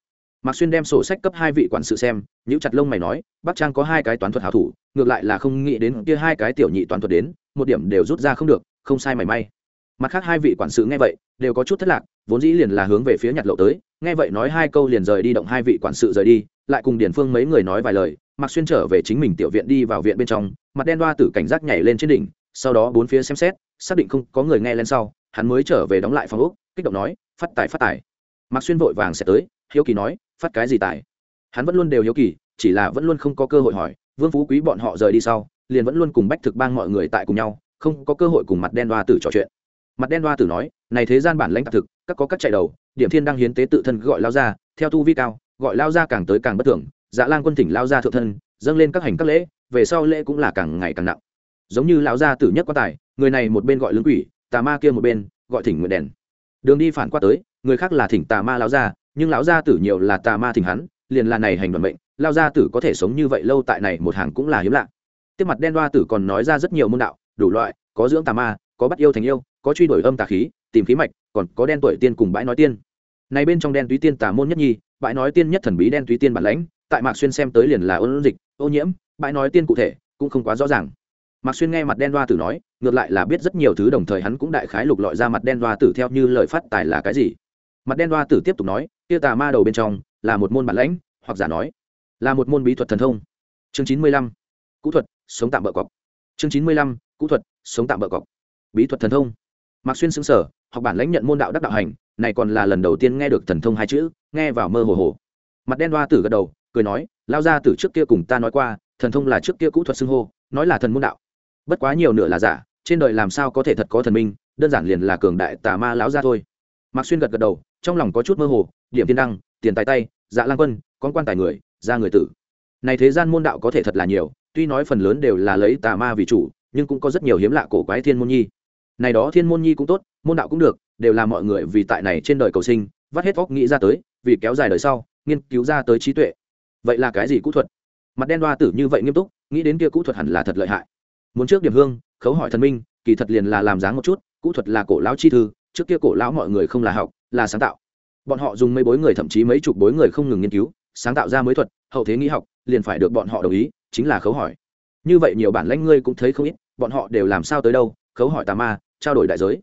Mạc xuyên đem sổ sách cấp hai vị quản sự xem nhữ chặt lông mày nói, bắc trang có hai cái toán thuật hảo thủ, ngược lại là không nghĩ đến kia hai cái tiểu nhị toán thuật đến, một điểm đều rút ra không được, không sai mảy may mặt khác hai vị quản sự nghe vậy, đều có chút thất lạc, vốn dĩ liền là hướng về phía nhặt lậu tới, nghe vậy nói hai câu liền rời đi động hai vị quản sự rời đi, lại cùng điển phương mấy người nói vài lời mặc xuyên trở về chính mình tiểu viện đi vào viện bên trong, mặt đen đoa tử cảnh giác nhảy lên trên đỉnh, sau đó bốn phía xem xét, xác định không có người nghe lên sau, hắn mới trở về đóng lại phòng úc kích động nói, phát tài phát tài. Mặc xuyên vội vàng sẽ tới, hiếu kỳ nói, phát cái gì tài? Hắn vẫn luôn đều hiếu kỳ, chỉ là vẫn luôn không có cơ hội hỏi, vương phú quý bọn họ rời đi sau, liền vẫn luôn cùng bách thực bang mọi người tại cùng nhau, không có cơ hội cùng mặt đen đoa tử trò chuyện mặt đen đoa tử nói, này thế gian bản lãnh tạc thực, các có các chạy đầu, điểm thiên đang hiến tế tự thân gọi lao ra, theo tu vi cao, gọi lao ra càng tới càng bất thường dạ lang quân thỉnh lao ra thượng thân, dâng lên các hành các lễ, về sau lễ cũng là càng ngày càng nặng. Giống như lão gia tử nhất quan tài, người này một bên gọi lưỡng quỷ, tà ma kia một bên gọi thỉnh nguyện đèn. Đường đi phản qua tới, người khác là thỉnh tà ma lão gia, nhưng lão gia tử nhiều là tà ma thỉnh hắn, liền là này hành đoàn mệnh lao gia tử có thể sống như vậy lâu tại này một hàng cũng là hiếm lạ. Tiếp mặt đen đoa tử còn nói ra rất nhiều môn đạo, đủ loại, có dưỡng tà ma có bắt yêu thành yêu, có truy đuổi âm tà khí, tìm khí mạch, còn có đen tuổi tiên cùng bãi nói tiên. Này bên trong đen túy tiên tà môn nhất nhi, bãi nói tiên nhất thần bí đen túy tiên bản lãnh, tại mạc xuyên xem tới liền là ôn dịch, ô nhiễm, bãi nói tiên cụ thể cũng không quá rõ ràng. Mạc xuyên nghe mặt đen đoa tử nói, ngược lại là biết rất nhiều thứ đồng thời hắn cũng đại khái lục lọi ra mặt đen đoa tử theo như lời phát tài là cái gì. Mặt đen đoa tử tiếp tục nói, kia tà ma đầu bên trong là một môn bản lãnh, hoặc giả nói, là một môn bí thuật thần thông. Chương chín mươi lăm thuật, sống tạm bợ cọc. Chương chín mươi lăm thuật, sống tạm bợ cọc bí thuật thần thông. Mạc xuyên xứng sở học bản lãnh nhận môn đạo đắc đạo hành, này còn là lần đầu tiên nghe được thần thông hai chữ, nghe vào mơ hồ hồ. Mặt đen đoa tử gật đầu, cười nói, lao ra từ trước kia cùng ta nói qua, thần thông là trước kia cũ thuật xưng hô, nói là thần môn đạo. Bất quá nhiều nửa là giả, trên đời làm sao có thể thật có thần minh, đơn giản liền là cường đại tà ma lão ra thôi. Mạc xuyên gật gật đầu, trong lòng có chút mơ hồ, điểm tiên đăng, tiền tài tay dạ lang quân, con quan tài người, ra người tử. Này thế gian môn đạo có thể thật là nhiều, tuy nói phần lớn đều là lấy tà ma vì chủ, nhưng cũng có rất nhiều hiếm lạ cổ quái thiên môn nhi này đó thiên môn nhi cũng tốt, môn đạo cũng được, đều là mọi người vì tại này trên đời cầu sinh, vắt hết vóc nghĩ ra tới, vì kéo dài đời sau, nghiên cứu ra tới trí tuệ. Vậy là cái gì cũ thuật? Mặt đen đoa tử như vậy nghiêm túc, nghĩ đến kia cũ thuật hẳn là thật lợi hại. Muốn trước điểm hương, khấu hỏi thần minh, kỳ thật liền là làm dáng một chút, cũ thuật là cổ lão chi thư, trước kia cổ lão mọi người không là học, là sáng tạo. Bọn họ dùng mấy bối người thậm chí mấy chục bối người không ngừng nghiên cứu, sáng tạo ra mới thuật, hậu thế nghĩ học, liền phải được bọn họ đồng ý, chính là khấu hỏi. Như vậy nhiều bản lãnh ngươi cũng thấy không ít, bọn họ đều làm sao tới đâu khấu hỏi tà ma, trao đổi đại giới.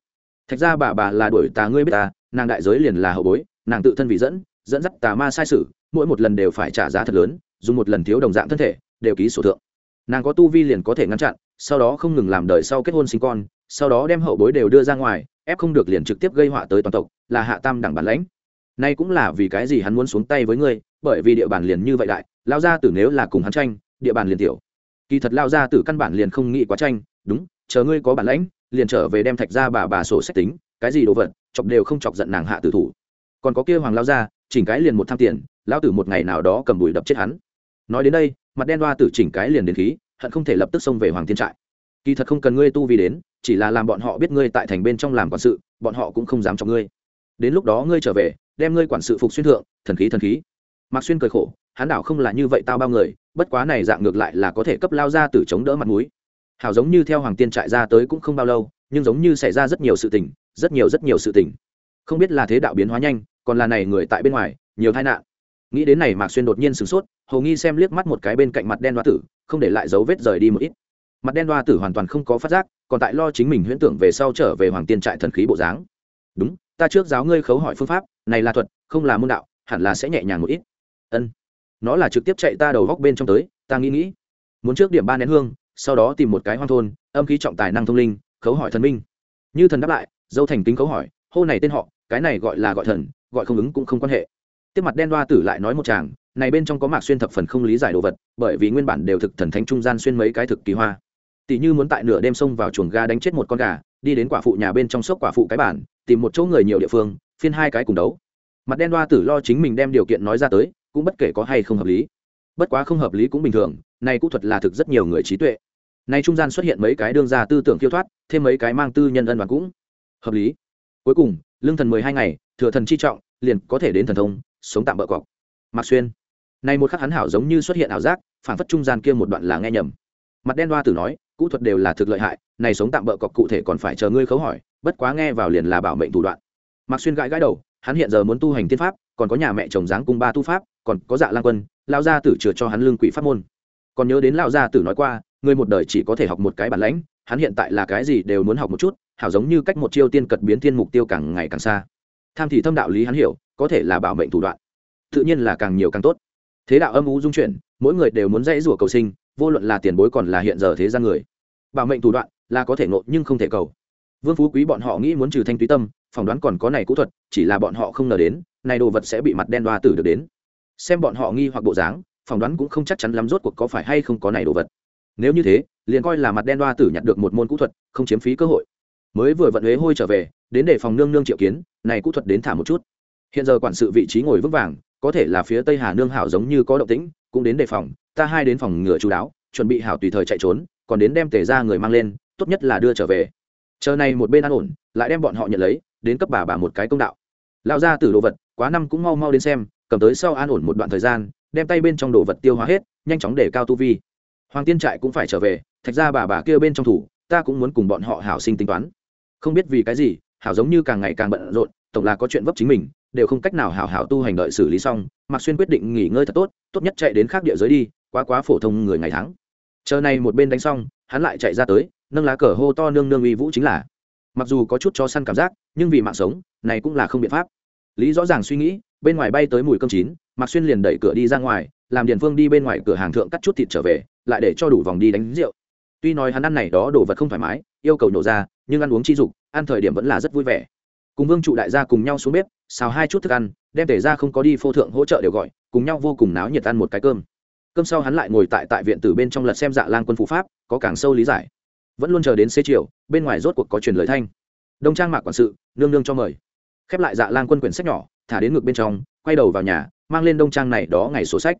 Thạch ra bà bà là đổi tà ngươi biết ta, nàng đại giới liền là hậu bối, nàng tự thân vì dẫn dẫn dắt tà ma sai sự, mỗi một lần đều phải trả giá thật lớn, dùng một lần thiếu đồng dạng thân thể, đều ký sổ thượng. Nàng có tu vi liền có thể ngăn chặn, sau đó không ngừng làm đời sau kết hôn sinh con, sau đó đem hậu bối đều đưa ra ngoài, ép không được liền trực tiếp gây họa tới toàn tộc, là hạ tam đẳng bản lãnh. Nay cũng là vì cái gì hắn muốn xuống tay với ngươi, bởi vì địa bàn liền như vậy đại lao ra tử nếu là cùng hắn tranh, địa bàn liền tiểu. Kỳ thật lao ra tử căn bản liền không nghĩ quá tranh, đúng chờ ngươi có bản lãnh, liền trở về đem thạch ra bà bà sổ sách tính, cái gì đồ vật, chọc đều không chọc giận nàng hạ tử thủ. Còn có kia hoàng lao ra chỉnh cái liền một tham tiền, lão tử một ngày nào đó cầm đùi đập chết hắn. Nói đến đây, mặt đen đoa tử chỉnh cái liền đến khí, hận không thể lập tức xông về hoàng thiên trại. Kỳ thật không cần ngươi tu vì đến, chỉ là làm bọn họ biết ngươi tại thành bên trong làm quản sự, bọn họ cũng không dám cho ngươi. Đến lúc đó ngươi trở về, đem ngươi quản sự phục xuyên thượng, thần khí thần khí. Mạc xuyên cười khổ, hắn đảo không là như vậy tao bao người, bất quá này dạng ngược lại là có thể cấp lao ra từ chống đỡ mặt mũi hảo giống như theo hoàng tiên trại ra tới cũng không bao lâu, nhưng giống như xảy ra rất nhiều sự tình, rất nhiều rất nhiều sự tình. Không biết là thế đạo biến hóa nhanh, còn là này người tại bên ngoài, nhiều tai nạn. Nghĩ đến này mạc xuyên đột nhiên sửng sốt hầu nghi xem liếc mắt một cái bên cạnh mặt đen đoa tử, không để lại dấu vết rời đi một ít. Mặt đen đoa tử hoàn toàn không có phát giác, còn tại lo chính mình huyễn tưởng về sau trở về hoàng tiên trại thần khí bộ dáng. Đúng, ta trước giáo ngươi khấu hỏi phương pháp, này là thuật, không là môn đạo, hẳn là sẽ nhẹ nhàng một ít. Ân, nó là trực tiếp chạy ta đầu góc bên trong tới, ta nghĩ nghĩ. Muốn trước điểm ba nén hương sau đó tìm một cái hoang thôn, âm khí trọng tài năng thông linh, khấu hỏi thần minh. Như thần đáp lại, dâu thành kính khấu hỏi, hô này tên họ, cái này gọi là gọi thần, gọi không ứng cũng không quan hệ. Tiếp mặt đen đoa tử lại nói một chàng, này bên trong có mạc xuyên thập phần không lý giải đồ vật, bởi vì nguyên bản đều thực thần thánh trung gian xuyên mấy cái thực kỳ hoa. Tỷ như muốn tại nửa đêm xông vào chuồng ga đánh chết một con gà, đi đến quả phụ nhà bên trong sốc quả phụ cái bản, tìm một chỗ người nhiều địa phương, phiên hai cái cùng đấu. Mặt đen đoa tử lo chính mình đem điều kiện nói ra tới, cũng bất kể có hay không hợp lý. Bất quá không hợp lý cũng bình thường, này cũng thuật là thực rất nhiều người trí tuệ nay trung gian xuất hiện mấy cái đương ra tư tưởng khiêu thoát, thêm mấy cái mang tư nhân ân và cũng. Hợp lý. Cuối cùng, lương thần mười hai ngày, thừa thần chi trọng, liền có thể đến thần thông, sống tạm bỡ cọc. Mạc xuyên. Này một khắc hắn hảo giống như xuất hiện ảo giác phản phất trung gian kia một đoạn là nghe nhầm. Mặt đen đoa tử nói kỹ thuật đều là thực lợi hại, này sống tạm bỡ cọc cụ thể còn phải chờ ngươi khấu hỏi, bất quá nghe vào liền là bảo mệnh thủ đoạn. Mạc xuyên gãi gãi đầu, hắn hiện giờ muốn tu hành tiên pháp, còn có nhà mẹ chồng dáng cung ba tu pháp, còn có dạ lang quân lao gia tử chừa cho hắn lương quỷ pháp môn. Còn nhớ đến lao gia tử nói qua người một đời chỉ có thể học một cái bản lãnh, hắn hiện tại là cái gì đều muốn học một chút, hảo giống như cách một chiêu tiên cật biến thiên mục tiêu càng ngày càng xa. Tham thì thâm đạo lý hắn hiểu, có thể là bảo mệnh thủ đoạn. Tự nhiên là càng nhiều càng tốt. Thế đạo âm u dung chuyển, mỗi người đều muốn dãy rủa cầu sinh, vô luận là tiền bối còn là hiện giờ thế gian người. Bảo mệnh thủ đoạn là có thể ngộ nhưng không thể cầu. Vương phú quý bọn họ nghĩ muốn trừ thanh túy tâm, phỏng đoán còn có này cũ thuật, chỉ là bọn họ không ngờ đến, này đồ vật sẽ bị mặt đen đoa tử được đến. Xem bọn họ nghi hoặc bộ dáng, phỏng đoán cũng không chắc chắn lắm rốt cuộc có phải hay không có này đồ vật nếu như thế, liền coi là mặt đen đoa tử nhặt được một môn kỹ thuật, không chiếm phí cơ hội. Mới vừa vận huế hôi trở về, đến để phòng nương nương triệu kiến, này kỹ thuật đến thả một chút. Hiện giờ quản sự vị trí ngồi vững vàng, có thể là phía tây hà nương hảo giống như có động tĩnh, cũng đến đề phòng, ta hai đến phòng ngựa chú đáo, chuẩn bị hảo tùy thời chạy trốn, còn đến đem tề ra người mang lên, tốt nhất là đưa trở về. Chờ này một bên an ổn, lại đem bọn họ nhận lấy, đến cấp bà bà một cái công đạo. Lao ra từ đồ vật, quá năm cũng mau mau đến xem, cầm tới sau an ổn một đoạn thời gian, đem tay bên trong đồ vật tiêu hóa hết, nhanh chóng để cao tu vi hoàng tiên trại cũng phải trở về, thạch ra bà bà kia bên trong thủ, ta cũng muốn cùng bọn họ hảo sinh tính toán. Không biết vì cái gì, hảo giống như càng ngày càng bận rộn, tổng là có chuyện vấp chính mình, đều không cách nào hảo hảo tu hành đợi xử lý xong, mạc xuyên quyết định nghỉ ngơi thật tốt tốt nhất chạy đến khác địa giới đi, quá quá phổ thông người ngày tháng. Chờ này một bên đánh xong, hắn lại chạy ra tới, nâng lá cờ hô to nương nương uy vũ chính là. Mặc dù có chút cho săn cảm giác, nhưng vì mạng sống, này cũng là không biện pháp. Lý rõ ràng suy nghĩ, bên ngoài bay tới mùi cơm chín, mạc xuyên liền đẩy cửa đi ra ngoài, làm điền phương đi bên ngoài cửa hàng thượng cắt chút thịt trở về lại để cho đủ vòng đi đánh rượu. Tuy nói hắn ăn này đó đồ vật không thoải mái, yêu cầu nổ ra, nhưng ăn uống chi dục, ăn thời điểm vẫn là rất vui vẻ. Cùng vương trụ đại gia cùng nhau xuống bếp, xào hai chút thức ăn, đem tể ra không có đi phô thượng hỗ trợ đều gọi, cùng nhau vô cùng náo nhiệt ăn một cái cơm. Cơm sau hắn lại ngồi tại tại viện tử bên trong lật xem dạ lang quân phú pháp, có càng sâu lý giải. Vẫn luôn chờ đến xế chiều, bên ngoài rốt cuộc có truyền lời thanh. Đông trang mạc quản sự, nương nương cho mời. Khép lại dạ lang quân quyển sách nhỏ, thả đến ngực bên trong, quay đầu vào nhà, mang lên đông trang này đó ngày sổ sách.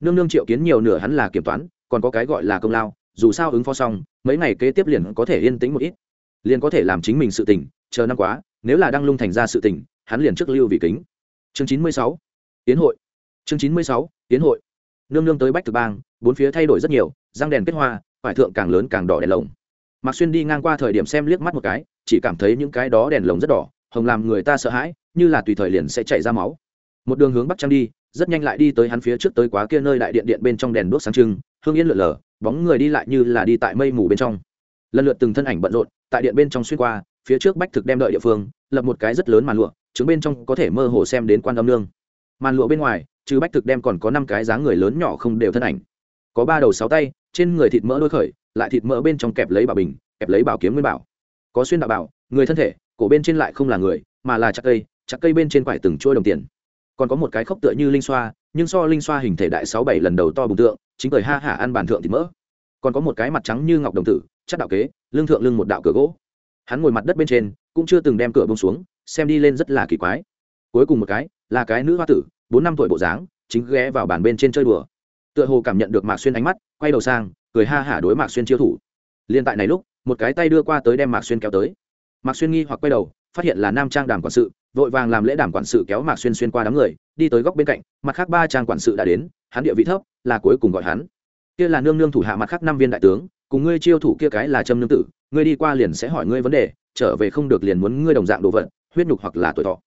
Nương nương triệu kiến nhiều nửa hắn là kiểm toán còn có cái gọi là công lao, dù sao ứng phó xong, mấy ngày kế tiếp liền có thể yên tĩnh một ít. Liền có thể làm chính mình sự tỉnh chờ năm quá, nếu là đang lung thành ra sự tỉnh hắn liền trước lưu vì kính. Chương chín mươi sáu tiến hội. Chương chín mươi sáu tiến hội. Nương nương tới bách thực bang, bốn phía thay đổi rất nhiều, răng đèn kết hoa phải thượng càng lớn càng đỏ đèn lồng. Mạc xuyên đi ngang qua thời điểm xem liếc mắt một cái, chỉ cảm thấy những cái đó đèn lồng rất đỏ, hồng làm người ta sợ hãi, như là tùy thời liền sẽ chảy ra máu. Một đường hướng bắc trăng đi, rất nhanh lại đi tới hắn phía trước tới quá kia nơi đại điện điện bên trong đèn đuốc sáng trưng hương yên lượn lờ, bóng người đi lại như là đi tại mây mù bên trong. Lần lượt từng thân ảnh bận rộn, tại điện bên trong xuyên qua, phía trước bách thực đem đợi địa phương, lập một cái rất lớn màn lụa chứng bên trong có thể mơ hồ xem đến quan âm nương. Màn lụa bên ngoài, trừ bách thực đem còn có năm cái dáng người lớn nhỏ không đều thân ảnh. Có ba đầu sáu tay, trên người thịt mỡ đôi khởi, lại thịt mỡ bên trong kẹp lấy bảo bình, kẹp lấy bảo kiếm nguyên bảo. Có xuyên đạo bảo, người thân thể, cổ bên trên lại không là người, mà là chặt cây chặt cây bên trên quải từng chuôi đồng tiền. Còn có một cái khốc tựa như linh xoa nhưng so linh xoa hình thể đại sáu bảy lần đầu to bùng tượng, chính cười ha hả ăn bàn thượng thịt mỡ. Còn có một cái mặt trắng như ngọc đồng tử, chắc đạo kế, lưng thượng lưng một đạo cửa gỗ. Hắn ngồi mặt đất bên trên, cũng chưa từng đem cửa bông xuống, xem đi lên rất là kỳ quái. Cuối cùng một cái, là cái nữ hoa tử, bốn năm tuổi bộ dáng, chính ghé vào bàn bên trên chơi đùa. Tựa hồ cảm nhận được mạc xuyên ánh mắt, quay đầu sang, cười ha hả đối mạc xuyên chiêu thủ. Liên tại này lúc, một cái tay đưa qua tới đem mạc xuyên kéo tới. Mạc xuyên nghi hoặc quay đầu, phát hiện là nam trang đàm quản sự vội vàng làm lễ đảm quản sự kéo mạc xuyên xuyên qua đám người, đi tới góc bên cạnh, mặt khác ba trang quản sự đã đến, hắn địa vị thấp, là cuối cùng gọi hắn. Kia là nương nương thủ hạ mặt khác năm viên đại tướng, cùng ngươi chiêu thủ kia cái là trâm nương tử, ngươi đi qua liền sẽ hỏi ngươi vấn đề, trở về không được liền muốn ngươi đồng dạng đồ vật, huyết nhục hoặc là tuổi thọ.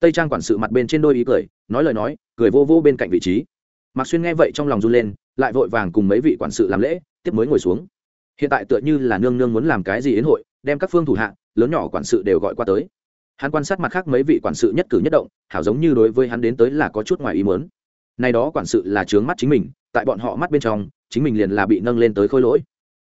Tây trang quản sự mặt bên trên đôi ý cười, nói lời nói, cười vô vô bên cạnh vị trí. Mạc xuyên nghe vậy trong lòng run lên, lại vội vàng cùng mấy vị quản sự làm lễ, tiếp mới ngồi xuống. Hiện tại tựa như là nương nương muốn làm cái gì yến hội, đem các phương thủ hạ, lớn nhỏ quản sự đều gọi qua tới hắn quan sát mặt khác mấy vị quản sự nhất cử nhất động, hảo giống như đối với hắn đến tới là có chút ngoài ý mớn nay đó quản sự là trướng mắt chính mình, tại bọn họ mắt bên trong, chính mình liền là bị nâng lên tới khôi lỗi.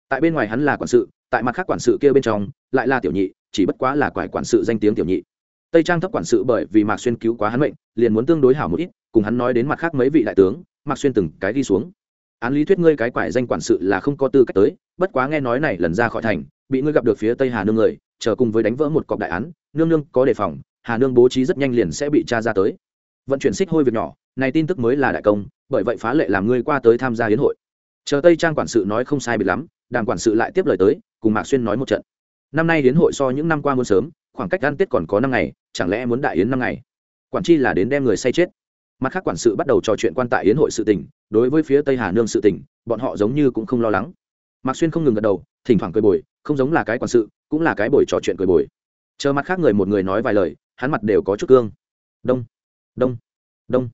Tại bên ngoài hắn là quản sự, tại mặt khác quản sự kia bên trong, lại là tiểu nhị, chỉ bất quá là quải quản sự danh tiếng tiểu nhị. Tây trang thấp quản sự bởi vì mạc xuyên cứu quá hắn mệnh, liền muốn tương đối hảo một ít, cùng hắn nói đến mặt khác mấy vị đại tướng, mạc xuyên từng cái đi xuống. Án lý thuyết ngươi cái quải danh quản sự là không có tư cách tới, bất quá nghe nói này lần ra khỏi thành, bị ngươi gặp được phía tây hà nương người, chờ cùng với đánh vỡ một cọc đại án nương nương có đề phòng, hà nương bố trí rất nhanh liền sẽ bị tra ra tới. Vận chuyển xích hôi việc nhỏ, này tin tức mới là đại công, bởi vậy phá lệ làm ngươi qua tới tham gia hiến hội. Chờ tây trang quản sự nói không sai biệt lắm, đàm quản sự lại tiếp lời tới, cùng mạc xuyên nói một trận. Năm nay hiến hội so những năm qua muốn sớm, khoảng cách ăn tết còn có năm ngày, chẳng lẽ muốn đại yến năm ngày? Quản chi là đến đem người say chết. Mặt khác quản sự bắt đầu trò chuyện quan tại hiến hội sự tình, đối với phía tây hà nương sự tình, bọn họ giống như cũng không lo lắng. Mạc xuyên không ngừng gật đầu, thỉnh thoảng cười bồi, không giống là cái quản sự, cũng là cái bồi trò chuyện cười bồi chờ mặt khác người một người nói vài lời, hắn mặt đều có chút cương. Đông đông đông.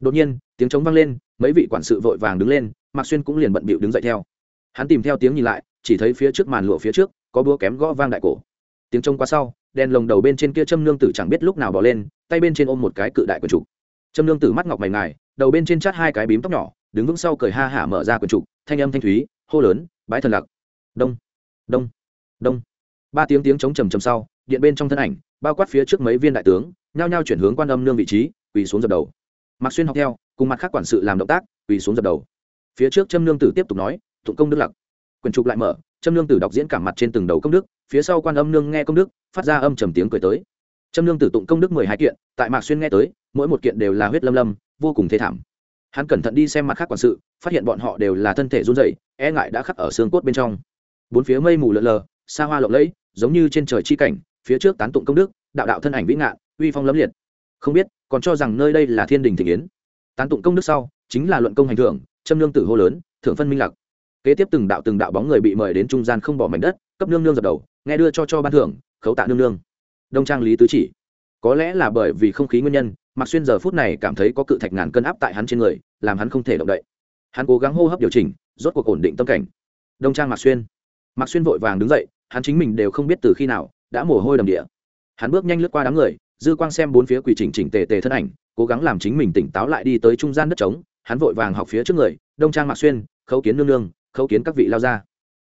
Đột nhiên, tiếng trống vang lên, mấy vị quản sự vội vàng đứng lên, mạc xuyên cũng liền bận bịu đứng dậy theo. Hắn tìm theo tiếng nhìn lại, chỉ thấy phía trước màn lụa phía trước, có búa kém gõ vang đại cổ. Tiếng trông qua sau, đèn lồng đầu bên trên kia châm nương tử chẳng biết lúc nào bỏ lên, tay bên trên ôm một cái cự đại quần trục. Châm nương tử mắt ngọc mày ngài, đầu bên trên chát hai cái bím tóc nhỏ, đứng vững sau cười ha hả mở ra quần trục, thanh âm thanh thúy, hô lớn, bái thần lặc đông đông đông. Ba tiếng tiếng chống trầm trầm sau điện bên trong thân ảnh, bao quát phía trước mấy viên đại tướng, nhao nhao chuyển hướng quan âm nương vị trí, quỳ xuống dập đầu. Mạc xuyên học theo, cùng mặt khác quản sự làm động tác, quỳ xuống dập đầu. Phía trước châm nương tử tiếp tục nói tụng công đức lặc. Quyền trục lại mở châm nương tử đọc diễn cả mặt trên từng đầu công đức, phía sau quan âm nương nghe công đức, phát ra âm trầm tiếng cười tới. Châm nương tử tụng công đức mười hai kiện, tại mạc xuyên nghe tới, mỗi một kiện đều là huyết lâm lâm, vô cùng thê thảm. Hắn cẩn thận đi xem mặt khác quản sự, phát hiện bọn họ đều là thân thể run rẩy e ngại đã khắc ở xương cốt bên trong. Bốn phía mây mù lợn lờ, xa hoa lộng lẫy, giống như trên trời chi cảnh phía trước tán tụng công đức, đạo đạo thân ảnh vĩ ngạn, uy phong lẫm liệt. Không biết, còn cho rằng nơi đây là thiên đình thị kiến. Tán tụng công đức sau, chính là luận công hành thưởng châm nương tử hô lớn thưởng phân minh lặc kế tiếp từng đạo từng đạo bóng người bị mời đến trung gian không bỏ mảnh đất, cấp nương nương dập đầu, nghe đưa cho cho ban thưởng, khấu tạ nương nương. Đông trang lý tứ chỉ. Có lẽ là bởi vì không khí nguyên nhân mặc xuyên giờ phút này cảm thấy có cự thạch ngàn cân áp tại hắn trên người, làm hắn không thể động đậy. Hắn cố gắng hô hấp điều chỉnh, rốt cuộc ổn định tâm cảnh. Đông trang mạc xuyên. Mạc xuyên vội vàng đứng dậy, hắn chính mình đều không biết từ khi nào đã mồ hôi đầm địa. Hắn bước nhanh lướt qua đám người, dư quang xem bốn phía quỳ chỉnh chỉnh tề tề thân ảnh, cố gắng làm chính mình tỉnh táo lại đi tới trung gian đất trống. Hắn vội vàng học phía trước người, đông trang mạc xuyên, khấu kiến nương nương, khấu kiến các vị lao ra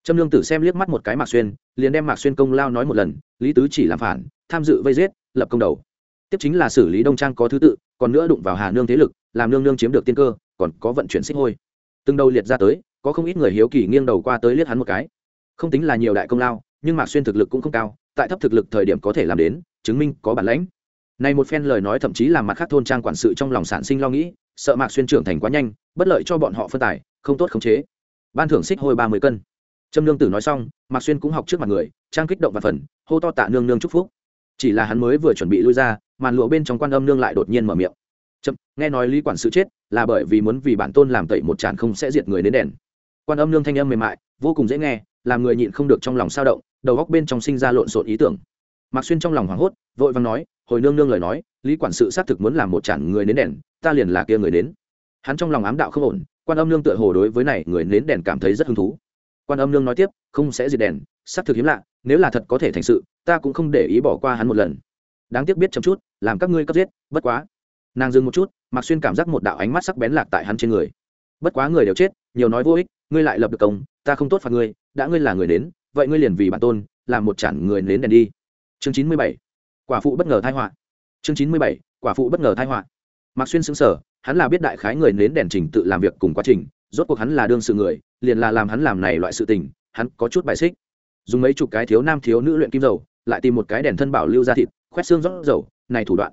trâm lương tử xem liếc mắt một cái mạc xuyên, liền đem mạc xuyên công lao nói một lần, lý tứ chỉ làm phản, tham dự vây giết, lập công đầu. Tiếp chính là xử lý đông trang có thứ tự, còn nữa đụng vào hà nương thế lực, làm nương nương chiếm được tiên cơ, còn có vận chuyển xích hôi. Từng đầu liệt ra tới, có không ít người hiếu kỳ nghiêng đầu qua tới liếc hắn một cái. Không tính là nhiều đại công lao, nhưng mạc xuyên thực lực cũng không cao tại thấp thực lực thời điểm có thể làm đến, chứng minh có bản lãnh. Này một phen lời nói thậm chí làm mặt khác thôn trang quản sự trong lòng sản sinh lo nghĩ, sợ mạc xuyên trưởng thành quá nhanh, bất lợi cho bọn họ phân tài, không tốt khống chế. Ban thưởng xích hôi ba mươi cân. Trâm nương tử nói xong, mạc xuyên cũng học trước mặt người, trang kích động và phần, hô to tạ nương nương chúc phúc. Chỉ là hắn mới vừa chuẩn bị lui ra, màn lụa bên trong quan âm nương lại đột nhiên mở miệng. Chậm, nghe nói lý quản sự chết, là bởi vì muốn vì bản tôn làm tẩy một tràn không sẽ diệt người đến đèn. Quan âm nương thanh âm mềm mại, vô cùng dễ nghe, làm người nhịn không được trong lòng sao động đầu góc bên trong sinh ra lộn xộn ý tưởng. Mạc xuyên trong lòng hoảng hốt, vội vàng nói, hồi nương nương lời nói, lý quản sự xác thực muốn làm một chản người đến đèn, ta liền là kia người đến hắn trong lòng ám đạo không ổn, quan âm nương tựa hồ đối với này người nến đèn cảm thấy rất hứng thú. Quan âm nương nói tiếp, không sẽ diệt đèn, xác thực hiếm lạ, nếu là thật có thể thành sự, ta cũng không để ý bỏ qua hắn một lần. Đáng tiếc biết chậm chút, làm các ngươi cấp giết, bất quá. Nàng dừng một chút, mạc xuyên cảm giác một đạo ánh mắt sắc bén lạc tại hắn trên người. Bất quá người đều chết, nhiều nói vô ích, ngươi lại lập được công, ta không tốt phạt ngươi, đã ngươi là người đến vậy ngươi liền vì bản tôn, làm một chản người nến đèn đi. Chương chín mươi bảy, quả phụ bất ngờ thai họa. Chương chín mươi bảy, quả phụ bất ngờ thai họa. Mạc xuyên xứng sở hắn là biết đại khái người nến đèn trình tự làm việc cùng quá trình, rốt cuộc hắn là đương sự người, liền là làm hắn làm này loại sự tình, hắn có chút bài xích. Dùng mấy chục cái thiếu nam thiếu nữ luyện kim dầu, lại tìm một cái đèn thân bảo lưu ra thịt, khoét xương rót dầu, này thủ đoạn.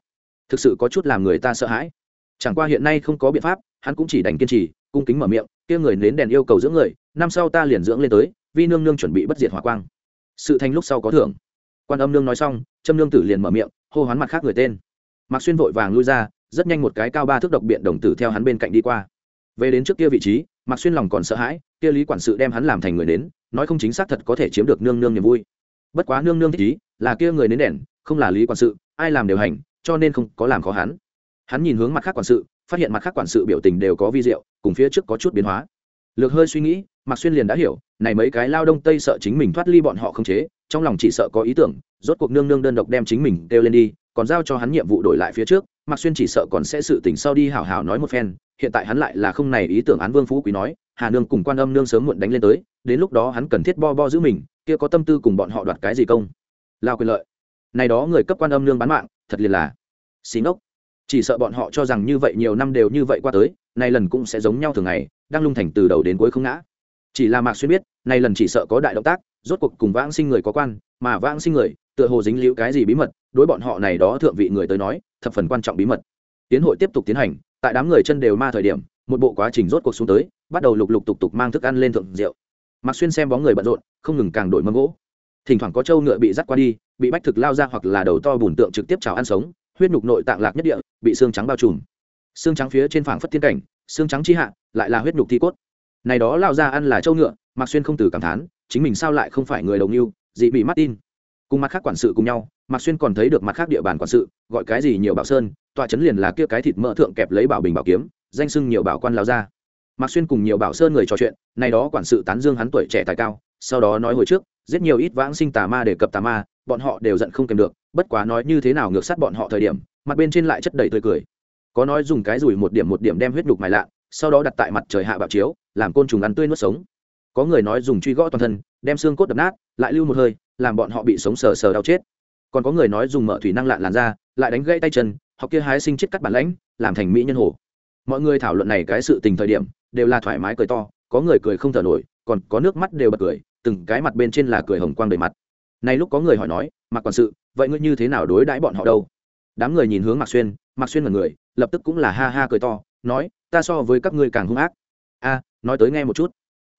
Thực sự có chút làm người ta sợ hãi. Chẳng qua hiện nay không có biện pháp, hắn cũng chỉ đành kiên trì, cung kính mở miệng, kia người nến đèn yêu cầu dưỡng người, năm sau ta liền dưỡng lên tới vi nương nương chuẩn bị bất diệt hỏa quang. Sự thành lúc sau có thưởng. Quan âm nương nói xong trâm nương tử liền mở miệng, hô hoán mặt khác người tên. Mạc xuyên vội vàng lui ra, rất nhanh một cái cao ba thước độc biện đồng tử theo hắn bên cạnh đi qua. Về đến trước kia vị trí, mạc xuyên lòng còn sợ hãi, kia lý quản sự đem hắn làm thành người nến nói không chính xác thật có thể chiếm được nương nương niềm vui. Bất quá nương nương thích ý, là kia người nến đèn, không là lý quản sự, ai làm đều hành, cho nên không có làm khó hắn. Hắn nhìn hướng mặt khác quản sự, phát hiện mặt khác quản sự biểu tình đều có vi diệu, cùng phía trước có chút biến hóa. Lược hơi suy nghĩ mạc xuyên liền đã hiểu, này mấy cái lao đông tây sợ chính mình thoát ly bọn họ không chế, trong lòng chỉ sợ có ý tưởng, rốt cuộc nương nương đơn độc đem chính mình kêu lên đi, còn giao cho hắn nhiệm vụ đổi lại phía trước, mạc xuyên chỉ sợ còn sẽ sự tỉnh sau đi hảo hảo nói một phen, hiện tại hắn lại là không này ý tưởng án vương phú quý nói, hà nương cùng quan âm nương sớm muộn đánh lên tới, đến lúc đó hắn cần thiết bo bo giữ mình, kia có tâm tư cùng bọn họ đoạt cái gì công? Lao quyền lợi. Này đó người cấp quan âm nương bán mạng, thật liền là xí ngốc. Chỉ sợ bọn họ cho rằng như vậy nhiều năm đều như vậy qua tới này lần cũng sẽ giống nhau thường ngày đang lung thành từ đầu đến cuối không ngã chỉ là mạc xuyên biết nay lần chỉ sợ có đại động tác, rốt cuộc cùng vãng sinh người có quan, mà vãng sinh người, tựa hồ dính liễu cái gì bí mật, đối bọn họ này đó thượng vị người tới nói, thập phần quan trọng bí mật. Tiến hội tiếp tục tiến hành, tại đám người chân đều ma thời điểm, một bộ quá trình rốt cuộc xuống tới, bắt đầu lục lục tục tục mang thức ăn lên thượng rượu. Mạc xuyên xem bóng người bận rộn, không ngừng càng đổi mâm gỗ. Thỉnh thoảng có trâu ngựa bị dắt qua đi, bị bách thực lao ra hoặc là đầu to bùn tượng trực tiếp chào ăn sống, huyết nhục nội tạng lạc nhất địa, bị xương trắng bao trùm. Xương trắng phía trên phảng phất thiên cảnh, xương trắng chi hạ, lại là huyết nhục thi cốt này đó lao ra ăn là trâu ngựa, mạc xuyên không từ cảm thán, chính mình sao lại không phải người đồng yêu, dị bị martin. Cùng mặt khác quản sự cùng nhau, mạc xuyên còn thấy được mặt khác địa bàn quản sự, gọi cái gì nhiều bảo sơn, tọa chấn liền là kia cái thịt mỡ thượng kẹp lấy bảo bình bảo kiếm, danh sưng nhiều bảo quan lao ra mạc xuyên cùng nhiều bảo sơn người trò chuyện, này đó quản sự tán dương hắn tuổi trẻ tài cao, sau đó nói hồi trước rất nhiều ít vãng sinh tà ma để cập tà ma, bọn họ đều giận không kèm được, bất quá nói như thế nào ngược sát bọn họ thời điểm, mặt bên trên lại chất đầy tươi cười. Có nói dùng cái rủi một điểm một điểm đem huyết đục mài lạ sau đó đặt tại mặt trời hạ bạo chiếu làm côn trùng ăn tươi nuốt sống. Có người nói dùng truy gõ toàn thân đem xương cốt đập nát lại lưu một hơi làm bọn họ bị sống sờ sờ đau chết. Còn có người nói dùng mở thủy năng lạn làn ra, lại đánh gãy tay chân họ kia hái sinh chết cắt bản lãnh làm thành mỹ nhân hồ mọi người thảo luận này cái sự tình thời điểm đều là thoải mái cười to có người cười không thở nổi còn có nước mắt đều bật cười từng cái mặt bên trên là cười hồng quang đầy mặt. Này lúc có người hỏi nói mặc quản sự vậy ngươi như thế nào đối đãi bọn họ đâu? Đám người nhìn hướng mạc xuyên mạc xuyên là người lập tức cũng là ha ha cười to nói, ta so với các ngươi càng hung ác. A, nói tới nghe một chút.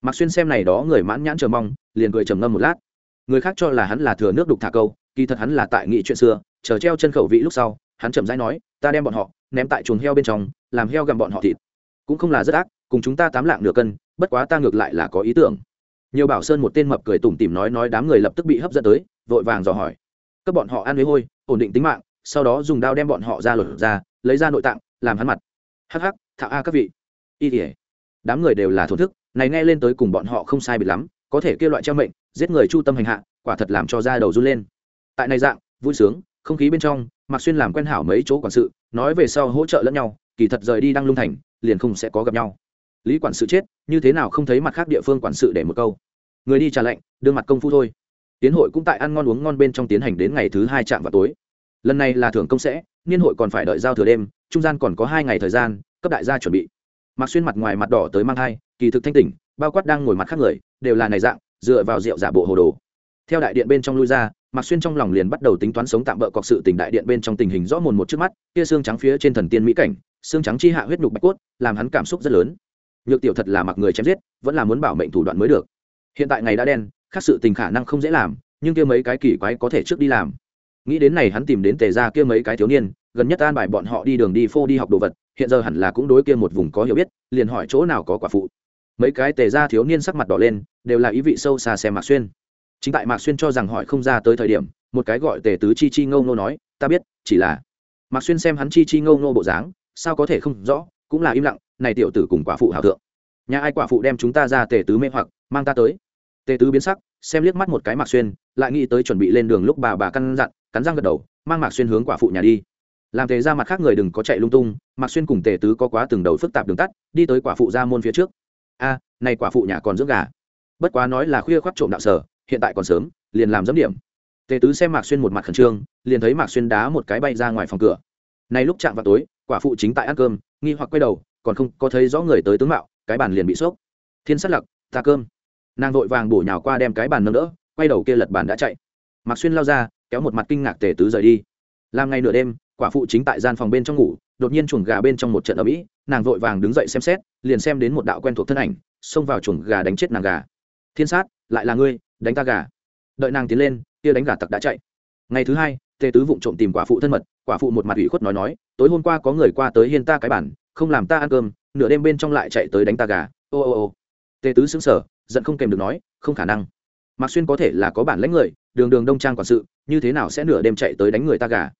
Mạc xuyên xem này đó người mãn nhãn chờ mong, liền cười trầm ngâm một lát. Người khác cho là hắn là thừa nước đục thả câu, kỳ thật hắn là tại nghị chuyện xưa, chờ treo chân khẩu vị lúc sau, hắn chậm rãi nói, ta đem bọn họ ném tại chuồng heo bên trong, làm heo gặm bọn họ thịt. Cũng không là rất ác, cùng chúng ta tám lạng nửa cân, bất quá ta ngược lại là có ý tưởng. Nhiều bảo sơn một tên mập cười tủm tỉm nói nói đám người lập tức bị hấp dẫn tới, vội vàng dò hỏi, các bọn họ ăn lấy hôi, ổn định tính mạng, sau đó dùng đao đem bọn họ ra lột ra, lấy ra nội tạng, làm hắn mặt hắc hắc thạo a các vị. Y ỉa đám người đều là thổn thức, này nghe lên tới cùng bọn họ không sai biệt lắm, có thể kêu loại treo mệnh, giết người chu tâm hành hạ, quả thật làm cho da đầu run lên. Tại này dạng, vui sướng, không khí bên trong, mạc xuyên làm quen hảo mấy chỗ quản sự, nói về sau hỗ trợ lẫn nhau, kỳ thật rời đi đăng lung thành, liền không sẽ có gặp nhau. Lý quản sự chết, như thế nào không thấy mặt khác địa phương quản sự để một câu. Người đi trả lệnh đưa mặt công phu thôi. Tiến hội cũng tại ăn ngon uống ngon bên trong tiến hành đến ngày thứ hai chạm vào tối. Lần này là thưởng công sẽ niên hội còn phải đợi giao thừa đêm, trung gian còn có hai ngày thời gian, cấp đại gia chuẩn bị. Mặc xuyên mặt ngoài mặt đỏ tới mang thai, kỳ thực thanh tỉnh, bao quát đang ngồi mặt khác người, đều là này dạng, dựa vào rượu giả bộ hồ đồ. Theo đại điện bên trong lui ra mặc xuyên trong lòng liền bắt đầu tính toán sống tạm bỡ cọc sự tình đại điện bên trong tình hình rõ mồn một trước mắt, kia xương trắng phía trên thần tiên mỹ cảnh, xương trắng chi hạ huyết nhục bạch cốt, làm hắn cảm xúc rất lớn. Nhược tiểu thật là mặc người chém giết, vẫn là muốn bảo mệnh thủ đoạn mới được. Hiện tại ngày đã đen, khác sự tình khả năng không dễ làm, nhưng kia mấy cái kỳ quái có thể trước đi làm nghĩ đến này hắn tìm đến tề ra kia mấy cái thiếu niên, gần nhất an bài bọn họ đi đường đi phô đi học đồ vật, hiện giờ hẳn là cũng đối kia một vùng có hiểu biết, liền hỏi chỗ nào có quả phụ. Mấy cái tề ra thiếu niên sắc mặt đỏ lên, đều là ý vị sâu xa xem mạc xuyên. Chính tại mạc xuyên cho rằng hỏi không ra tới thời điểm, một cái gọi tề tứ chi chi ngâu ngô nói, ta biết, chỉ là mạc xuyên xem hắn chi chi ngâu ngô bộ dáng, sao có thể không rõ, cũng là im lặng, này tiểu tử cùng quả phụ hảo thượng. Nhà ai quả phụ đem chúng ta ra tề tứ mê hoặc, mang ta tới. Tề tứ biến sắc, xem liếc mắt một cái mạc xuyên, lại nghĩ tới chuẩn bị lên đường lúc bà bà căn dặn cắn răng gật đầu, mang mạc xuyên hướng quả phụ nhà đi. Làm tề ra mặt khác người đừng có chạy lung tung, mạc xuyên cùng tề tứ có quá từng đầu phức tạp đường tắt, đi tới quả phụ ra môn phía trước. A, này quả phụ nhà còn dưỡng gà. Bất quá nói là khuya khoác trộm đạo sở, hiện tại còn sớm, liền làm giấm điểm. Tề tứ xem mạc xuyên một mặt khẩn trương, liền thấy mạc xuyên đá một cái bay ra ngoài phòng cửa. Này lúc chạm vào tối, quả phụ chính tại ăn cơm, nghi hoặc quay đầu, còn không có thấy rõ người tới tướng mạo, cái bàn liền bị sốc. Thiên sát lặc, ta cơm. Nàng vội vàng bổ nhào qua đem cái bàn nâng đỡ, quay đầu kia lật bàn đã chạy mạc xuyên lao ra, kéo một mặt kinh ngạc tề tứ rời đi. Làm ngày nửa đêm, quả phụ chính tại gian phòng bên trong ngủ, đột nhiên chuồng gà bên trong một trận ở mỹ nàng vội vàng đứng dậy xem xét, liền xem đến một đạo quen thuộc thân ảnh, xông vào chuồng gà đánh chết nàng gà. Thiên sát, lại là ngươi, đánh ta gà. Đợi nàng tiến lên, kia đánh gà tặc đã chạy. Ngày thứ hai, tề tứ vụng trộm tìm quả phụ thân mật, quả phụ một mặt ủy khuất nói nói, tối hôm qua có người qua tới hiên ta cái bản, không làm ta ăn cơm, nửa đêm bên trong lại chạy tới đánh ta gà. Ô ô ô. Tề tứ xứng sở giận không kèm được nói, không khả năng mạc xuyên có thể là có bản lãnh người, đường đường đông trang quản sự, như thế nào sẽ nửa đêm chạy tới đánh người ta gà?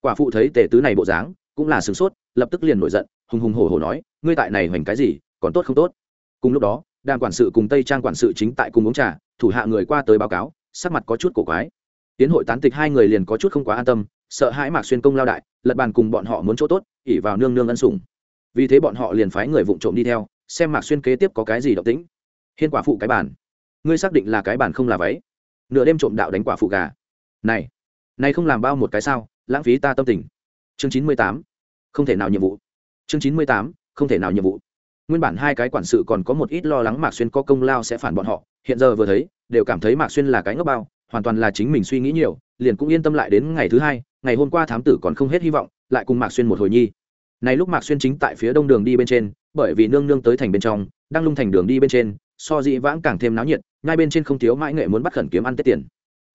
Quả phụ thấy tề tứ này bộ dáng, cũng là sửng sốt, lập tức liền nổi giận, hùng hùng hổ hổ nói, ngươi tại này hoành cái gì, còn tốt không tốt? Cùng lúc đó đàn quản sự cùng tây trang quản sự chính tại cùng uống trà, thủ hạ người qua tới báo cáo, sắc mặt có chút cổ quái. Tiến hội tán tịch hai người liền có chút không quá an tâm, sợ hãi mạc xuyên công lao đại, lật bàn cùng bọn họ muốn chỗ tốt ỉ vào nương nương ân sủng. Vì thế bọn họ liền phái người vụng trộm đi theo, xem mạc xuyên kế tiếp có cái gì động tĩnh. Hiên quả phụ cái bàn ngươi xác định là cái bản không là váy. Nửa đêm trộm đạo đánh quả phụ gà. Này này không làm bao một cái sao, lãng phí ta tâm tình. Chương chín mươi tám, không thể nào nhiệm vụ. Chương chín mươi tám, không thể nào nhiệm vụ. Nguyên bản hai cái quản sự còn có một ít lo lắng mạc xuyên có công lao sẽ phản bọn họ, hiện giờ vừa thấy, đều cảm thấy mạc xuyên là cái ngốc bao, hoàn toàn là chính mình suy nghĩ nhiều, liền cũng yên tâm lại đến ngày thứ hai, ngày hôm qua thám tử còn không hết hy vọng, lại cùng mạc xuyên một hồi nhi. Này lúc mạc xuyên chính tại phía đông đường đi bên trên, bởi vì nương nương tới thành bên trong, đang lung thành đường đi bên trên, so dị vãng càng thêm náo nhiệt ngay bên trên không thiếu mãi nghệ muốn bắt khẩn kiếm ăn tết tiền.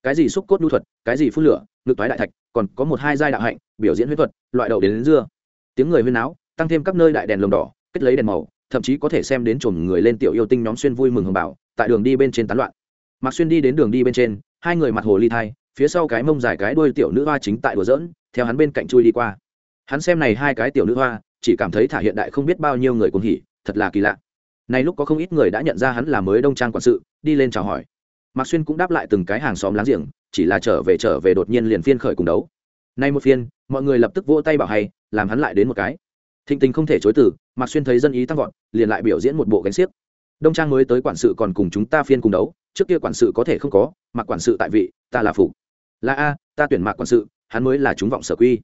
Cái gì xúc cốt nhu thuật cái gì phun lửa ngực toái đại thạch còn có một hai giai đạo hạnh biểu diễn huyết thuật loại đậu đến, đến dưa. Tiếng người huyên áo tăng thêm các nơi đại đèn lồng đỏ kết lấy đèn màu thậm chí có thể xem đến chồn người lên tiểu yêu tinh nhóm xuyên vui mừng hồng bảo tại đường đi bên trên tán loạn. Mặc xuyên đi đến đường đi bên trên hai người mặt hồ ly thai phía sau cái mông dài cái đuôi tiểu nữ hoa chính tại đùa dỡn theo hắn bên cạnh chui đi qua. Hắn xem này hai cái tiểu nữ hoa chỉ cảm thấy thả hiện đại không biết bao nhiêu người cuồng hỉ thật là kỳ lạ này lúc có không ít người đã nhận ra hắn là mới đông trang quản sự, đi lên chào hỏi. Mạc xuyên cũng đáp lại từng cái hàng xóm láng giềng, chỉ là trở về trở về đột nhiên liền phiên khởi cùng đấu. Nay một phiên, mọi người lập tức vỗ tay bảo hay, làm hắn lại đến một cái. Thịnh tình không thể chối từ, mạc xuyên thấy dân ý tăng vọt, liền lại biểu diễn một bộ gánh xiếc. Đông trang mới tới quản sự còn cùng chúng ta phiên cùng đấu, trước kia quản sự có thể không có mặc quản sự tại vị, ta là phụ. là a, ta tuyển mạc quản sự, hắn mới là chúng vọng sở quy.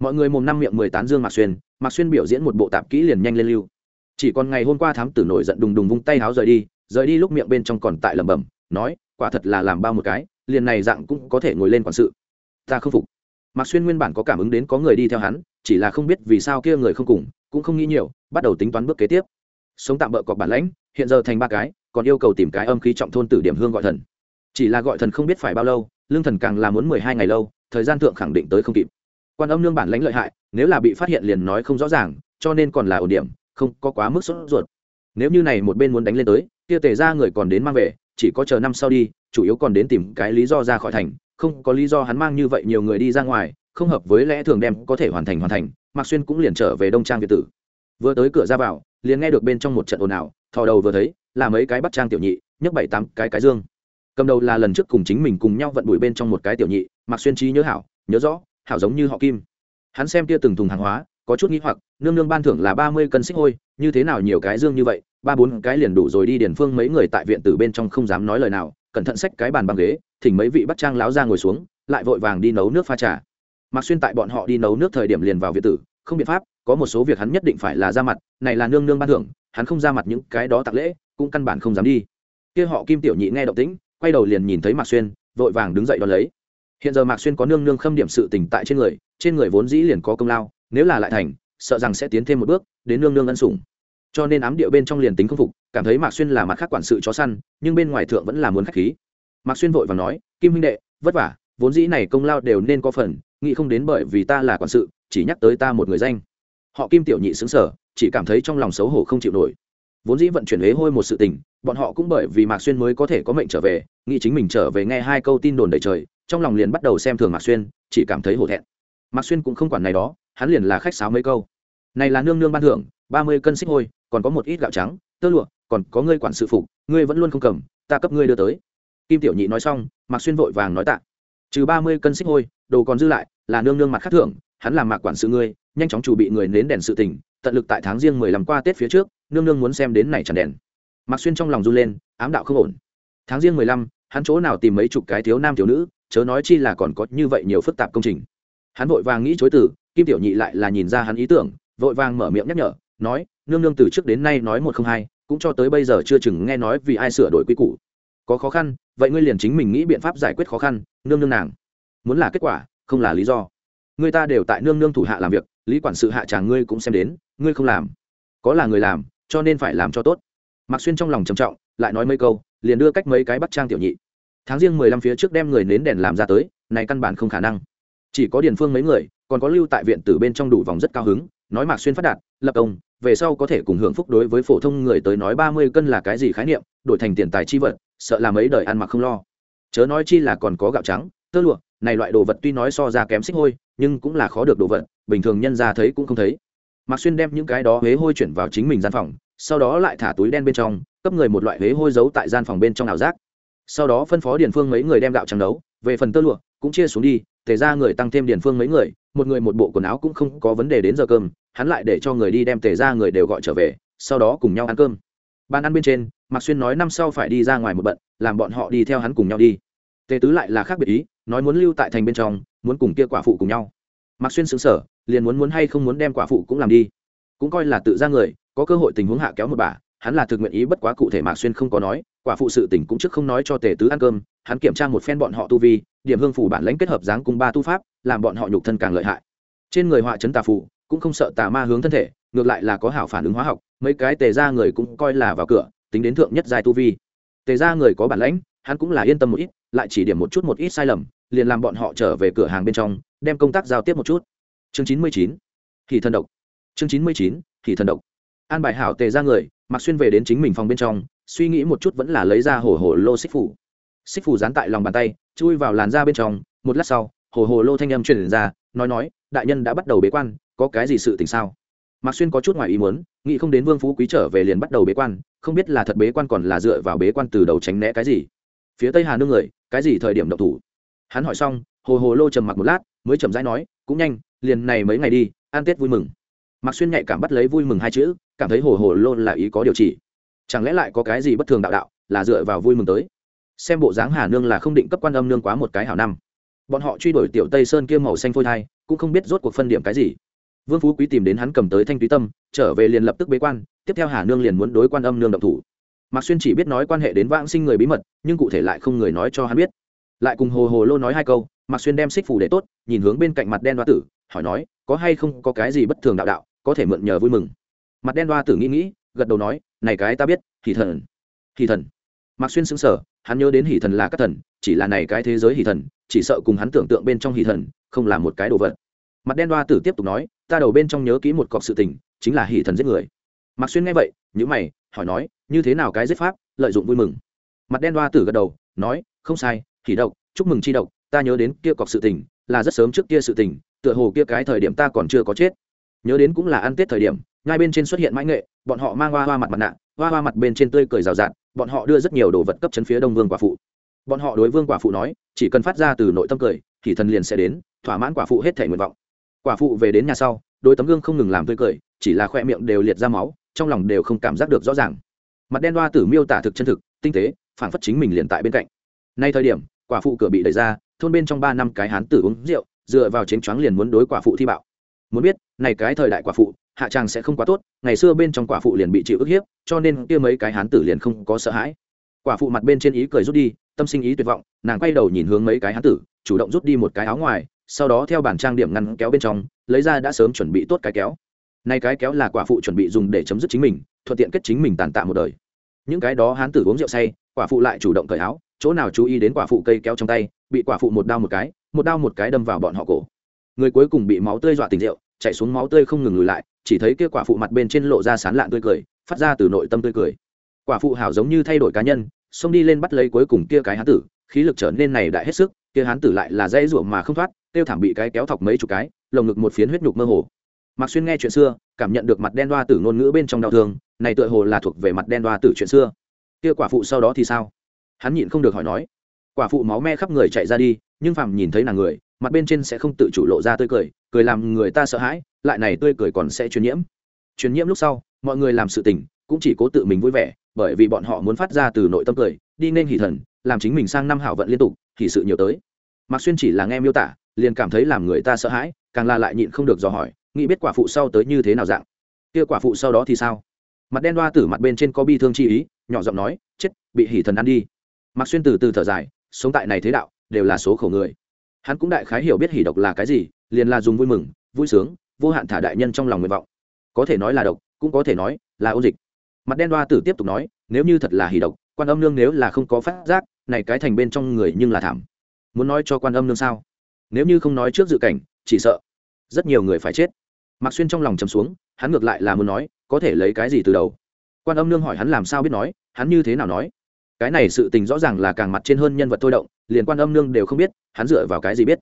Mọi người mồm năm miệng mười tán dương mạc xuyên mạc xuyên biểu diễn một bộ tạp kỹ liền nhanh lên lưu chỉ còn ngày hôm qua thám tử nổi giận đùng đùng vung tay háo rời đi rời đi lúc miệng bên trong còn tại lẩm bẩm, nói, quả thật là làm bao một cái, liền này dạng cũng có thể ngồi lên quản sự. Ta không phục. Mạc xuyên nguyên bản có cảm ứng đến có người đi theo hắn, chỉ là không biết vì sao kia người không cùng, cũng không nghĩ nhiều, bắt đầu tính toán bước kế tiếp. Sống tạm bỡ cọc bản lãnh, hiện giờ thành ba cái, còn yêu cầu tìm cái âm khí trọng thôn tử điểm hương gọi thần. Chỉ là gọi thần không biết phải bao lâu, lương thần càng là muốn mười hai ngày lâu, thời gian thượng khẳng định tới không kịp. Quan âm nương bản lãnh lợi hại, nếu là bị phát hiện liền nói không rõ ràng, cho nên còn là ổn điểm không có quá mức sốt ruột. Nếu như này một bên muốn đánh lên tới, kia tề ra người còn đến mang về, chỉ có chờ năm sau đi, chủ yếu còn đến tìm cái lý do ra khỏi thành, không có lý do hắn mang như vậy nhiều người đi ra ngoài, không hợp với lẽ thường đem có thể hoàn thành hoàn thành, mạc xuyên cũng liền trở về đông trang việt tử. Vừa tới cửa ra vào, liền nghe được bên trong một trận ồn ào, thò đầu vừa thấy, là mấy cái bắt trang tiểu nhị, nhấc bảy tám cái cái dương. Cầm đầu là lần trước cùng chính mình cùng nhau vận đuổi bên trong một cái tiểu nhị, mạc xuyên trí nhớ hảo, nhớ rõ, hảo giống như họ kim. Hắn xem kia từng thùng hàng hóa có chút nghĩ hoặc, nương nương ban thưởng là ba mươi cân xích hôi, như thế nào nhiều cái dương như vậy, ba bốn cái liền đủ rồi đi điền phương mấy người tại viện từ bên trong không dám nói lời nào, cẩn thận xách cái bàn băng ghế, thỉnh mấy vị bắt trang láo ra ngồi xuống, lại vội vàng đi nấu nước pha trà. Mặc xuyên tại bọn họ đi nấu nước thời điểm liền vào viện tử, không biện pháp, có một số việc hắn nhất định phải là ra mặt, này là nương nương ban thưởng, hắn không ra mặt những cái đó tặng lễ, cũng căn bản không dám đi. Kia họ kim tiểu nhị nghe động tĩnh, quay đầu liền nhìn thấy mạc xuyên, vội vàng đứng dậy đón lấy. Hiện giờ mạc xuyên có nương nương khâm điểm sự tình tại trên người trên người vốn dĩ liền có công lao nếu là lại thành, sợ rằng sẽ tiến thêm một bước, đến nương nương ân sủng. Cho nên ám điệu bên trong liền tính không phục, cảm thấy mạc xuyên là mặt khác quản sự chó săn, nhưng bên ngoài thượng vẫn là muốn khách khí. Mạc xuyên vội và nói, kim huynh đệ, vất vả, vốn dĩ này công lao đều nên có phần, nghĩ không đến bởi vì ta là quản sự, chỉ nhắc tới ta một người danh. Họ kim tiểu nhị xứng sở chỉ cảm thấy trong lòng xấu hổ không chịu nổi. Vốn dĩ vận chuyển huế hôi một sự tình, bọn họ cũng bởi vì mạc xuyên mới có thể có mệnh trở về, nghĩ chính mình trở về nghe hai câu tin đồn đầy trời, trong lòng liền bắt đầu xem thường mạc xuyên, chỉ cảm thấy hổ thẹn. Mạc xuyên cũng không quản này đó hắn liền là khách sáo mấy câu. Này là nương nương ban thưởng, ba mươi cân xích hôi, còn có một ít gạo trắng, tơ lụa, còn có ngươi quản sự phục, ngươi vẫn luôn không cầm, ta cấp ngươi đưa tới. Kim tiểu nhị nói xong, mạc xuyên vội vàng nói tạ. Trừ ba mươi cân xích hôi, đồ còn dư lại, là nương nương mặt khác thưởng, hắn làm mạc quản sự ngươi, nhanh chóng chủ bị người nến đèn sự tình, tận lực tại tháng riêng mười làm qua tết phía trước, nương nương muốn xem đến này tràn đèn. Mạc xuyên trong lòng run lên, ám đạo không ổn. Tháng riêng mười lăm, hắn chỗ nào tìm mấy chục cái thiếu nam thiếu nữ, chớ nói chi là còn có như vậy nhiều phức tạp công trình. Hắn vội vàng nghĩ chối từ kim tiểu nhị lại là nhìn ra hắn ý tưởng, vội vàng mở miệng nhắc nhở, nói, nương nương từ trước đến nay nói một không hai, cũng cho tới bây giờ chưa chừng nghe nói vì ai sửa đổi quy củ. Có khó khăn, vậy ngươi liền chính mình nghĩ biện pháp giải quyết khó khăn, nương nương nàng. Muốn là kết quả, không là lý do. Người ta đều tại nương nương thủ hạ làm việc, lý quản sự hạ chàng ngươi cũng xem đến, ngươi không làm. Có là người làm, cho nên phải làm cho tốt. Mạc xuyên trong lòng trầm trọng, lại nói mấy câu, liền đưa cách mấy cái bắt trang tiểu nhị. Tháng riêng mười lăm phía trước đem người nến đèn làm ra tới, này căn bản không khả năng. Chỉ có điền phương mấy người còn có lưu tại viện tử bên trong đủ vòng rất cao hứng, nói mạc xuyên phát đạt, lập công, về sau có thể cùng hưởng phúc đối với phổ thông người tới nói ba mươi cân là cái gì khái niệm, đổi thành tiền tài chi vật, sợ là mấy đời ăn mặc không lo. Chớ nói chi là còn có gạo trắng, tơ lụa, này loại đồ vật tuy nói so ra kém xích hôi, nhưng cũng là khó được đồ vật, bình thường nhân ra thấy cũng không thấy. Mạc xuyên đem những cái đó huế hôi chuyển vào chính mình gian phòng, sau đó lại thả túi đen bên trong, cấp người một loại huế hôi giấu tại gian phòng bên trong ảo giác. Sau đó phân phó điền phương mấy người đem gạo trắng đấu về phần tơ lụa, cũng chia xuống đi, thể ra người tăng thêm điền phương mấy người một người một bộ quần áo cũng không có vấn đề đến giờ cơm, hắn lại để cho người đi đem tề ra người đều gọi trở về, sau đó cùng nhau ăn cơm. Ban ăn bên trên, mạc xuyên nói năm sau phải đi ra ngoài một bận, làm bọn họ đi theo hắn cùng nhau đi. Tề tứ lại là khác biệt ý, nói muốn lưu tại thành bên trong, muốn cùng kia quả phụ cùng nhau. Mạc xuyên xứng sở liền muốn muốn hay không muốn đem quả phụ cũng làm đi. Cũng coi là tự ra người, có cơ hội tình huống hạ kéo một bà, hắn là thực nguyện ý, bất quá cụ thể mạc xuyên không có nói, quả phụ sự tỉnh cũng trước không nói cho tề tứ ăn cơm hắn kiểm tra một phen bọn họ tu vi, điểm hương phủ bản lãnh kết hợp dáng cùng ba tu pháp, làm bọn họ nhục thân càng lợi hại. Trên người họa chấn tà phủ cũng không sợ tà ma hướng thân thể, ngược lại là có hảo phản ứng hóa học, mấy cái tề ra người cũng coi là vào cửa, tính đến thượng nhất giai tu vi. Tề ra người có bản lãnh, hắn cũng là yên tâm một ít, lại chỉ điểm một chút một ít sai lầm, liền làm bọn họ trở về cửa hàng bên trong, đem công tác giao tiếp một chút. Chương chín mươi chín, thì thần độc. Chương chín mươi chín, thì thần độc. An bài hảo tề ra người mặc xuyên về đến chính mình phòng bên trong, suy nghĩ một chút vẫn là lấy ra hồ hồ lô xích phủ xích phủ dán tại lòng bàn tay, chui vào làn da bên trong, một lát sau, hồ hồ lô thanh âm truyền ra, nói nói, đại nhân đã bắt đầu bế quan, có cái gì sự tình sao? Mạc xuyên có chút ngoài ý muốn, nghĩ không đến vương phú quý trở về liền bắt đầu bế quan, không biết là thật bế quan còn là dựa vào bế quan từ đầu tránh né cái gì. Phía tây hà nương người, cái gì thời điểm độc thủ? Hắn hỏi xong, hồ hồ lô trầm mặc một lát, mới chậm rãi nói, cũng nhanh, liền này mấy ngày đi an tết vui mừng. Mạc xuyên nhạy cảm bắt lấy vui mừng hai chữ, cảm thấy hồ hồ lô là ý có điều chỉ. Chẳng lẽ lại có cái gì bất thường đạo đạo là dựa vào vui mừng tới? Xem bộ dáng hà nương là không định cấp quan âm nương quá một cái hảo năm. Bọn họ truy đuổi tiểu tây sơn kia màu xanh phôi thai, cũng không biết rốt cuộc phân điểm cái gì. Vương phú quý tìm đến hắn cầm tới thanh túy tâm, trở về liền lập tức bế quan, tiếp theo hà nương liền muốn đối quan âm nương động thủ. Mạc xuyên chỉ biết nói quan hệ đến vãng sinh người bí mật, nhưng cụ thể lại không người nói cho hắn biết. Lại cùng hồ hồ lô nói hai câu, mạc xuyên đem xích phủ để tốt, nhìn hướng bên cạnh mặt đen đoa tử, hỏi nói, có hay không có cái gì bất thường đạo đạo, có thể mượn nhờ vui mừng. Mặt đen đoa tử nghĩ nghĩ, gật đầu nói, này cái ta biết thì thần. Thì thần. Mạc xuyên xứng sở hắn nhớ đến hỷ thần là các thần, chỉ là này cái thế giới hỷ thần, chỉ sợ cùng hắn tưởng tượng bên trong hỷ thần, không là một cái đồ vật. Mặt đen đoa tử tiếp tục nói, ta đầu bên trong nhớ kỹ một cọc sự tình, chính là hỷ thần giết người. Mạc xuyên nghe vậy nhữ mày, hỏi nói, như thế nào cái giết pháp, lợi dụng vui mừng? Mặt đen đoa tử gật đầu, nói, không sai, hỷ độc, chúc mừng chi độc, ta nhớ đến kia cọc sự tình, là rất sớm trước kia sự tình, tựa hồ kia cái thời điểm ta còn chưa có chết. Nhớ đến cũng là ăn tết thời điểm, ngay bên trên xuất hiện mãi nghệ, bọn họ mang hoa hoa mặt mặt nạ hoa hoa mặt bên trên tươi cười rào rạt, bọn họ đưa rất nhiều đồ vật cấp chấn phía đông vương quả phụ. Bọn họ đối vương quả phụ nói, chỉ cần phát ra từ nội tâm cười, thì thần liền sẽ đến, thỏa mãn quả phụ hết thể nguyện vọng. Quả phụ về đến nhà sau đôi tấm gương không ngừng làm tươi cười, chỉ là khoe miệng đều liệt ra máu, trong lòng đều không cảm giác được rõ ràng. Mặt đen hoa tử miêu tả thực chân thực, tinh tế phản phất chính mình liền tại bên cạnh. Nay thời điểm, quả phụ cửa bị đẩy ra, thôn bên trong ba năm cái hán tử uống rượu, dựa vào chén choáng liền muốn đối quả phụ thi bạo. Muốn biết, này cái thời đại quả phụ hạ tràng sẽ không quá tốt, ngày xưa bên trong quả phụ liền bị chịu ức hiếp, cho nên kia mấy cái hán tử liền không có sợ hãi. Quả phụ mặt bên trên ý cười rút đi, tâm sinh ý tuyệt vọng, nàng quay đầu nhìn hướng mấy cái hán tử, chủ động rút đi một cái áo ngoài, sau đó theo bản trang điểm ngăn kéo bên trong, lấy ra đã sớm chuẩn bị tốt cái kéo. Nay cái kéo là quả phụ chuẩn bị dùng để chấm dứt chính mình, thuận tiện kết chính mình tàn tạ một đời. Những cái đó hán tử uống rượu say, quả phụ lại chủ động cởi áo, chỗ nào chú ý đến quả phụ cây kéo trong tay, bị quả phụ một đao một cái, một đao một cái đâm vào bọn họ cổ. Người cuối cùng bị máu tươi dọa tình rượu, chạy xuống máu tươi không ngừng lùi lại chỉ thấy kia quả phụ mặt bên trên lộ ra sán lạn tươi cười, phát ra từ nội tâm tươi cười. Quả phụ hảo giống như thay đổi cá nhân, xông đi lên bắt lấy cuối cùng kia cái hán tử, khí lực trở nên này đại hết sức, kia hán tử lại là dây ruộng mà không thoát, tiêu thảm bị cái kéo thọc mấy chục cái, lồng ngực một phiến huyết nhục mơ hồ. Mạc xuyên nghe chuyện xưa, cảm nhận được mặt đen đoa tử ngôn ngữ bên trong đau thương, này tựa hồ là thuộc về mặt đen đoa tử chuyện xưa. Kia quả phụ sau đó thì sao? Hắn nhịn không được hỏi nói. Quả phụ máu me khắp người chạy ra đi, nhưng phàm nhìn thấy nàng người mặt bên trên sẽ không tự chủ lộ ra tươi cười cười làm người ta sợ hãi, lại này tươi cười còn sẽ truyền nhiễm. Truyền nhiễm lúc sau, mọi người làm sự tình, cũng chỉ cố tự mình vui vẻ, bởi vì bọn họ muốn phát ra từ nội tâm cười, đi nên hỷ thần, làm chính mình sang năm hảo vận liên tục, thì sự nhiều tới. Mạc xuyên chỉ là nghe miêu tả, liền cảm thấy làm người ta sợ hãi, càng là lại nhịn không được dò hỏi, nghĩ biết quả phụ sau tới như thế nào dạng. Kia quả phụ sau đó thì sao? Mặt đen đoa tử mặt bên trên có bi thương chi ý, nhỏ giọng nói, chết, bị hỉ thần ăn đi. Mạc xuyên từ từ thở dài, sống tại này thế đạo, đều là số khổ người hắn cũng đại khái hiểu biết hỉ độc là cái gì, liền là dùng vui mừng, vui sướng, vô hạn thả đại nhân trong lòng nguyện vọng. Có thể nói là độc, cũng có thể nói là ôn dịch. Mặt đen đoa tử tiếp tục nói, nếu như thật là hỉ độc, quan âm nương nếu là không có phát giác, này cái thành bên trong người nhưng là thảm. Muốn nói cho quan âm nương sao? Nếu như không nói trước dự cảnh, chỉ sợ rất nhiều người phải chết. Mạc xuyên trong lòng chầm xuống, hắn ngược lại là muốn nói, có thể lấy cái gì từ đầu? Quan âm nương hỏi hắn làm sao biết nói, hắn như thế nào nói? Cái này sự tình rõ ràng là càng mặt trên hơn nhân vật thôi động, liền quan âm nương đều không biết, hắn dựa vào cái gì biết.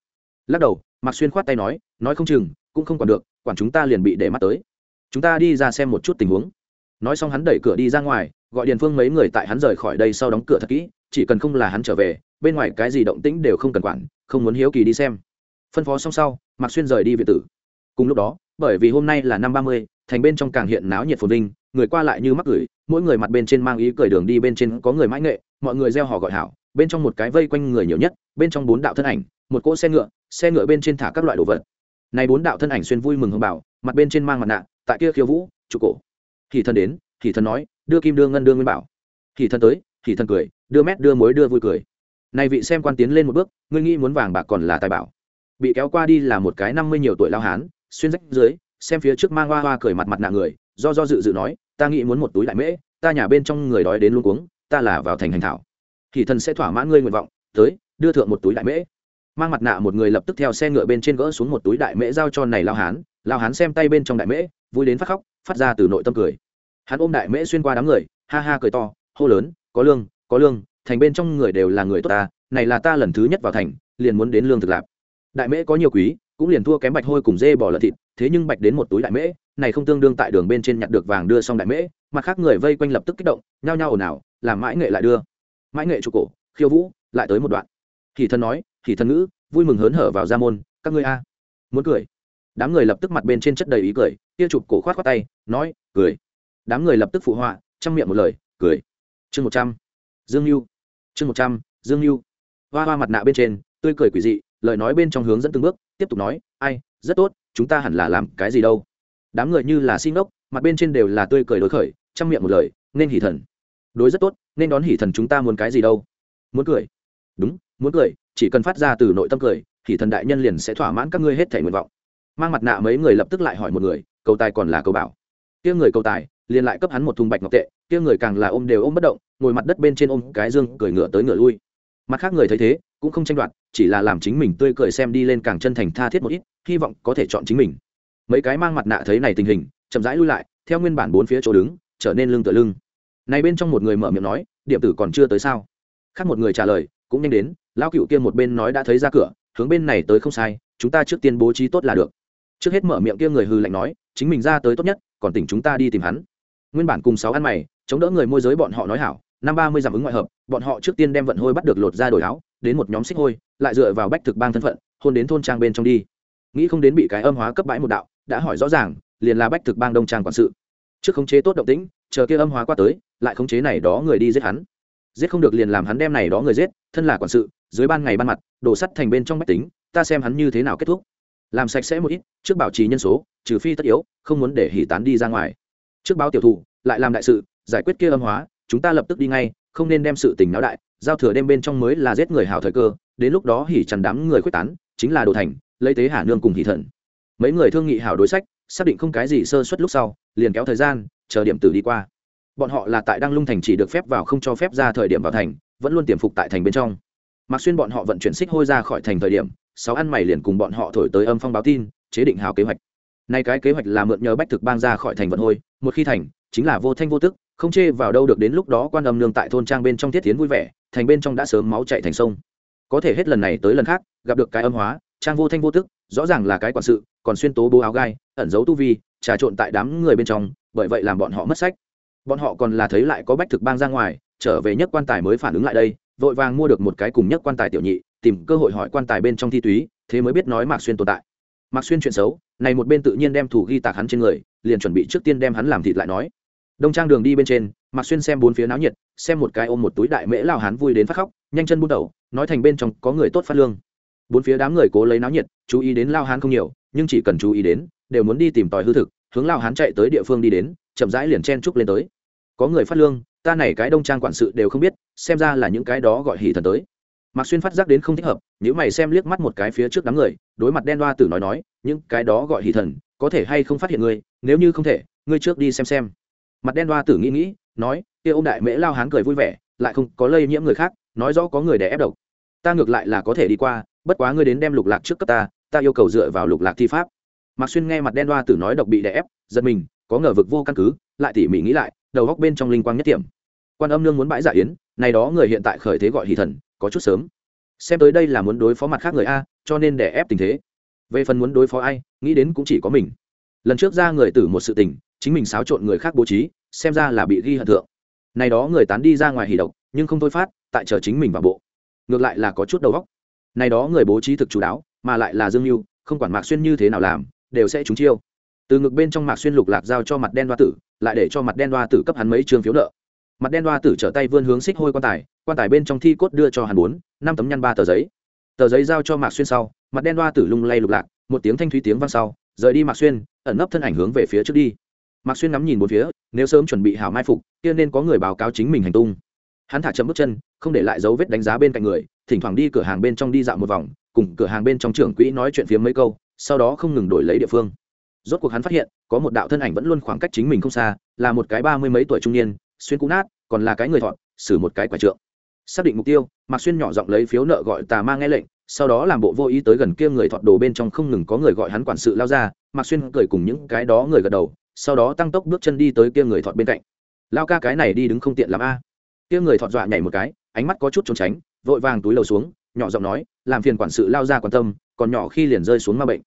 Lắc đầu, mạc xuyên khoát tay nói nói không chừng, cũng không còn được, quản chúng ta liền bị để mắt tới. Chúng ta đi ra xem một chút tình huống. Nói xong hắn đẩy cửa đi ra ngoài, gọi điền phương mấy người tại hắn rời khỏi đây sau đóng cửa thật kỹ, chỉ cần không là hắn trở về, bên ngoài cái gì động tĩnh đều không cần quản, không muốn hiếu kỳ đi xem. Phân phó xong sau, mạc xuyên rời đi về tử. Cùng lúc đó, bởi vì hôm nay là năm ba mươi, thành bên trong càng hiện náo nhiệt phồn vinh người qua lại như mắc gửi, mỗi người mặt bên trên mang ý cười đường đi bên trên có người mãi nghệ, mọi người gieo họ gọi hảo, bên trong một cái vây quanh người nhiều nhất, bên trong bốn đạo thân ảnh, một cỗ xe ngựa xe ngựa bên trên thả các loại đồ vật. Này bốn đạo thân ảnh xuyên vui mừng hưng bảo mặt bên trên mang mặt nạ, tại kia khiêu vũ, trụ cổ. Thì thần đến thì thần nói, đưa kim đưa ngân đưa nguyên bảo. Thì thần tới thì thần cười, đưa mét đưa mối đưa vui cười. Này vị xem quan tiến lên một bước, ngươi nghĩ muốn vàng bạc còn là tài bảo. Bị kéo qua đi là một cái năm mươi nhiều tuổi lao hán, xuyên rách dưới, xem phía trước mang hoa hoa cười mặt mặt nạ người do do dự dự nói, ta nghĩ muốn một túi đại mễ, ta nhà bên trong người đói đến luôn cuống, ta là vào thành hành thảo. Thì thần sẽ thỏa mãn ngươi nguyện vọng, tới, đưa thượng một túi đại mễ. Mang mặt nạ một người lập tức theo xe ngựa bên trên gỡ xuống một túi đại mễ giao cho này lao hán. Lao hán xem tay bên trong đại mễ, vui đến phát khóc, phát ra từ nội tâm cười. Hắn ôm đại mễ xuyên qua đám người, ha ha cười to, hô lớn, có lương có lương, thành bên trong người đều là người tốt ta, này là ta lần thứ nhất vào thành, liền muốn đến lương thực lạp. Đại mễ có nhiều quý, cũng liền thua kém bạch hôi cùng dê bỏ lợn thịt, thế nhưng bạch đến một túi đại mễ này không tương đương tại đường bên trên nhặt được vàng đưa xong đại mễ mặt khác người vây quanh lập tức kích động, nhao nhao ồn ào, làm mãi nghệ lại đưa. Mãi nghệ trụ cổ, khiêu vũ, lại tới một đoạn. Thì thân nói thì thân ngữ, vui mừng hớn hở vào ra môn, các ngươi a. Muốn cười. Đám người lập tức mặt bên trên chất đầy ý cười, kia chụp cổ khoát khoát tay, nói, cười. Đám người lập tức phụ họa, trong miệng một lời, cười. Chương một trăm. Dương mưu chương một trăm, dương mưu hoa hoa mặt nạ bên trên, tươi cười quỷ dị, lời nói bên trong hướng dẫn từng bước, tiếp tục nói, ai, rất tốt, chúng ta hẳn là làm cái gì đâu? Đám người như là xin ốc, mặt bên trên đều là tươi cười đối khởi, chăm miệng một lời, nên hỉ thần. Đối rất tốt, nên đón hỉ thần chúng ta muốn cái gì đâu? Muốn cười. Đúng, muốn cười, chỉ cần phát ra từ nội tâm cười, hỉ thần đại nhân liền sẽ thỏa mãn các ngươi hết thể nguyện vọng. Mang mặt nạ mấy người lập tức lại hỏi một người, cầu tài còn là cầu bảo? Kia người cầu tài, liền lại cấp hắn một thùng bạch ngọc tệ, kia người càng là ôm đều ôm bất động, ngồi mặt đất bên trên ôm cái dương, cười ngựa tới ngựa lui. Mặt khác người thấy thế, cũng không tranh đoạt, chỉ là làm chính mình tươi cười xem đi lên càng chân thành tha thiết một ít, hy vọng có thể chọn chính mình mấy cái mang mặt nạ thấy này tình hình, chậm rãi lui lại, theo nguyên bản bốn phía chỗ đứng, trở nên lưng tựa lưng. Này bên trong một người mở miệng nói, điểm tử còn chưa tới sao? Khác một người trả lời, cũng nhanh đến, lão cựu kia một bên nói đã thấy ra cửa, hướng bên này tới không sai, chúng ta trước tiên bố trí tốt là được. Trước hết mở miệng kia người hư lạnh nói, chính mình ra tới tốt nhất, còn tỉnh chúng ta đi tìm hắn. Nguyên bản cùng sáu ăn mày, chống đỡ người môi giới bọn họ nói hảo, năm ba mươi giảm ứng ngoại hợp, bọn họ trước tiên đem vận hôi bắt được lột ra đổi áo, đến một nhóm xích hôi, lại dựa vào bách thực bang thân phận, hôn đến thôn trang bên trong đi. Nghĩ không đến bị cái âm hóa cấp bãi một đạo đã hỏi rõ ràng, liền là bách thực bang đông trang quản sự. Trước khống chế tốt động tĩnh, chờ kia âm hóa qua tới, lại khống chế này đó người đi giết hắn. Giết không được liền làm hắn đem này đó người giết, thân là quản sự, dưới ban ngày ban mặt đổ sắt thành bên trong bách tính, ta xem hắn như thế nào kết thúc. Làm sạch sẽ một ít, trước bảo trì nhân số, trừ phi tất yếu, không muốn để hỉ tán đi ra ngoài. Trước báo tiểu thủ, lại làm đại sự, giải quyết kia âm hóa, chúng ta lập tức đi ngay, không nên đem sự tình náo đại, giao thừa đêm bên trong mới là giết người hảo thời cơ, đến lúc đó hỉ chằn đám người quyết tán, chính là đồ thành, lấy tế hà nương cùng hỉ thần mấy người thương nghị hảo đối sách, xác định không cái gì sơ suất lúc sau, liền kéo thời gian, chờ điểm tử đi qua. Bọn họ là tại đăng lung thành chỉ được phép vào không cho phép ra thời điểm vào thành, vẫn luôn tiềm phục tại thành bên trong. Mặc xuyên bọn họ vận chuyển xích hôi ra khỏi thành thời điểm, sáu ăn mày liền cùng bọn họ thổi tới âm phong báo tin, chế định hào kế hoạch. Nay cái kế hoạch là mượn nhờ bách thực bang ra khỏi thành vận hôi, một khi thành, chính là vô thanh vô tức, không chê vào đâu được đến lúc đó quan âm nương tại thôn trang bên trong thiết tiến vui vẻ, thành bên trong đã sớm máu chạy thành sông. Có thể hết lần này tới lần khác, gặp được cái âm hóa, trang vô thanh vô tức, rõ ràng là cái quản sự còn xuyên tố bố áo gai, ẩn giấu tu vi, trà trộn tại đám người bên trong, bởi vậy làm bọn họ mất sách. Bọn họ còn là thấy lại có bách thực bang ra ngoài, trở về nhất quan tài mới phản ứng lại đây, vội vàng mua được một cái cùng nhất quan tài tiểu nhị, tìm cơ hội hỏi quan tài bên trong thi túy, thế mới biết nói mạc xuyên tồn tại. Mạc xuyên chuyện xấu, này một bên tự nhiên đem thủ ghi tạc hắn trên người, liền chuẩn bị trước tiên đem hắn làm thịt lại nói. Đông trang đường đi bên trên, mạc xuyên xem bốn phía náo nhiệt, xem một cái ôm một túi đại mễ lao hắn vui đến phát khóc, nhanh chân buôn đầu, nói thành bên trong có người tốt phát lương. Bốn phía đám người cố lấy náo nhiệt, chú ý đến lao hán không nhiều nhưng chỉ cần chú ý đến, đều muốn đi tìm tòi hư thực, hướng lao hán chạy tới địa phương đi đến, chậm rãi liền chen trúc lên tới. Có người phát lương, ta này cái đông trang quản sự đều không biết, xem ra là những cái đó gọi hỉ thần tới. Mạc xuyên phát giác đến không thích hợp nếu mày xem liếc mắt một cái phía trước đám người, đối mặt đen đoa tử nói nói, những cái đó gọi hỉ thần, có thể hay không phát hiện ngươi? Nếu như không thể, ngươi trước đi xem xem. Mặt đen đoa tử nghĩ nghĩ, nói, kia ông đại mễ lao hán cười vui vẻ, lại không có lây nhiễm người khác, nói rõ có người để ép độc. Ta ngược lại là có thể đi qua, bất quá ngươi đến đem lục lạc trước cấp ta ta yêu cầu dựa vào lục lạc thi pháp. Mạc xuyên nghe mặt đen đoa tử nói độc bị đè ép giật mình có ngờ vực vô căn cứ lại tỉ mỉ nghĩ lại đầu góc bên trong linh quang nhất tiệm. Quan âm nương muốn bãi giả yến này đó người hiện tại khởi thế gọi hỷ thần có chút sớm. Xem tới đây là muốn đối phó mặt khác người a cho nên đè ép tình thế. Về phần muốn đối phó ai nghĩ đến cũng chỉ có mình. Lần trước ra người tử một sự tình chính mình xáo trộn người khác bố trí xem ra là bị ghi hận thượng. Này đó người tán đi ra ngoài hỉ độc nhưng không thôi phát tại chờ chính mình vào bộ. Ngược lại là có chút đầu góc, này đó người bố trí thực chú đáo mà lại là dương mưu không quản mạc xuyên như thế nào làm, đều sẽ trúng chiêu. Từ ngực bên trong mạc xuyên lục lạc giao cho mặt đen đoa tử, lại để cho mặt đen đoa tử cấp hắn mấy trường phiếu nợ. Mặt đen đoa tử trở tay vươn hướng xích hôi quan tài quan tài bên trong thi cốt đưa cho hắn bốn, năm tấm nhăn ba tờ giấy. Tờ giấy giao cho mạc xuyên sau, mặt đen đoa tử lung lay lục lạc, một tiếng thanh thúy tiếng vang sau, rời đi mạc xuyên, ẩn nấp thân ảnh hướng về phía trước đi. Mạc xuyên ngắm nhìn một phía, nếu sớm chuẩn bị hảo mai phục, kia nên có người báo cáo chính mình hành tung. Hắn thả chậm bước chân, không để lại dấu vết đánh giá bên cạnh người, thỉnh thoảng đi cửa hàng bên trong đi dạo một vòng cùng cửa hàng bên trong trưởng quỹ nói chuyện phiếm mấy câu, sau đó không ngừng đổi lấy địa phương. Rốt cuộc hắn phát hiện, có một đạo thân ảnh vẫn luôn khoảng cách chính mình không xa, là một cái ba mươi mấy tuổi trung niên, xuyên cũ nát, còn là cái người thọn, xử một cái quả trượng. Xác định mục tiêu, mạc xuyên nhỏ giọng lấy phiếu nợ gọi tà ma nghe lệnh, sau đó làm bộ vô ý tới gần kia người thọt đồ bên trong không ngừng có người gọi hắn quản sự lao ra, mạc xuyên cười cùng những cái đó người gật đầu, sau đó tăng tốc bước chân đi tới kia người thọt bên cạnh. Lao ca cái này đi đứng không tiện làm a. Kia người thọt dọa nhảy một cái, ánh mắt có chút trốn tránh, vội vàng túi lầu xuống nhỏ giọng nói, làm phiền quản sự lao ra quan tâm, còn nhỏ khi liền rơi xuống ma bệnh.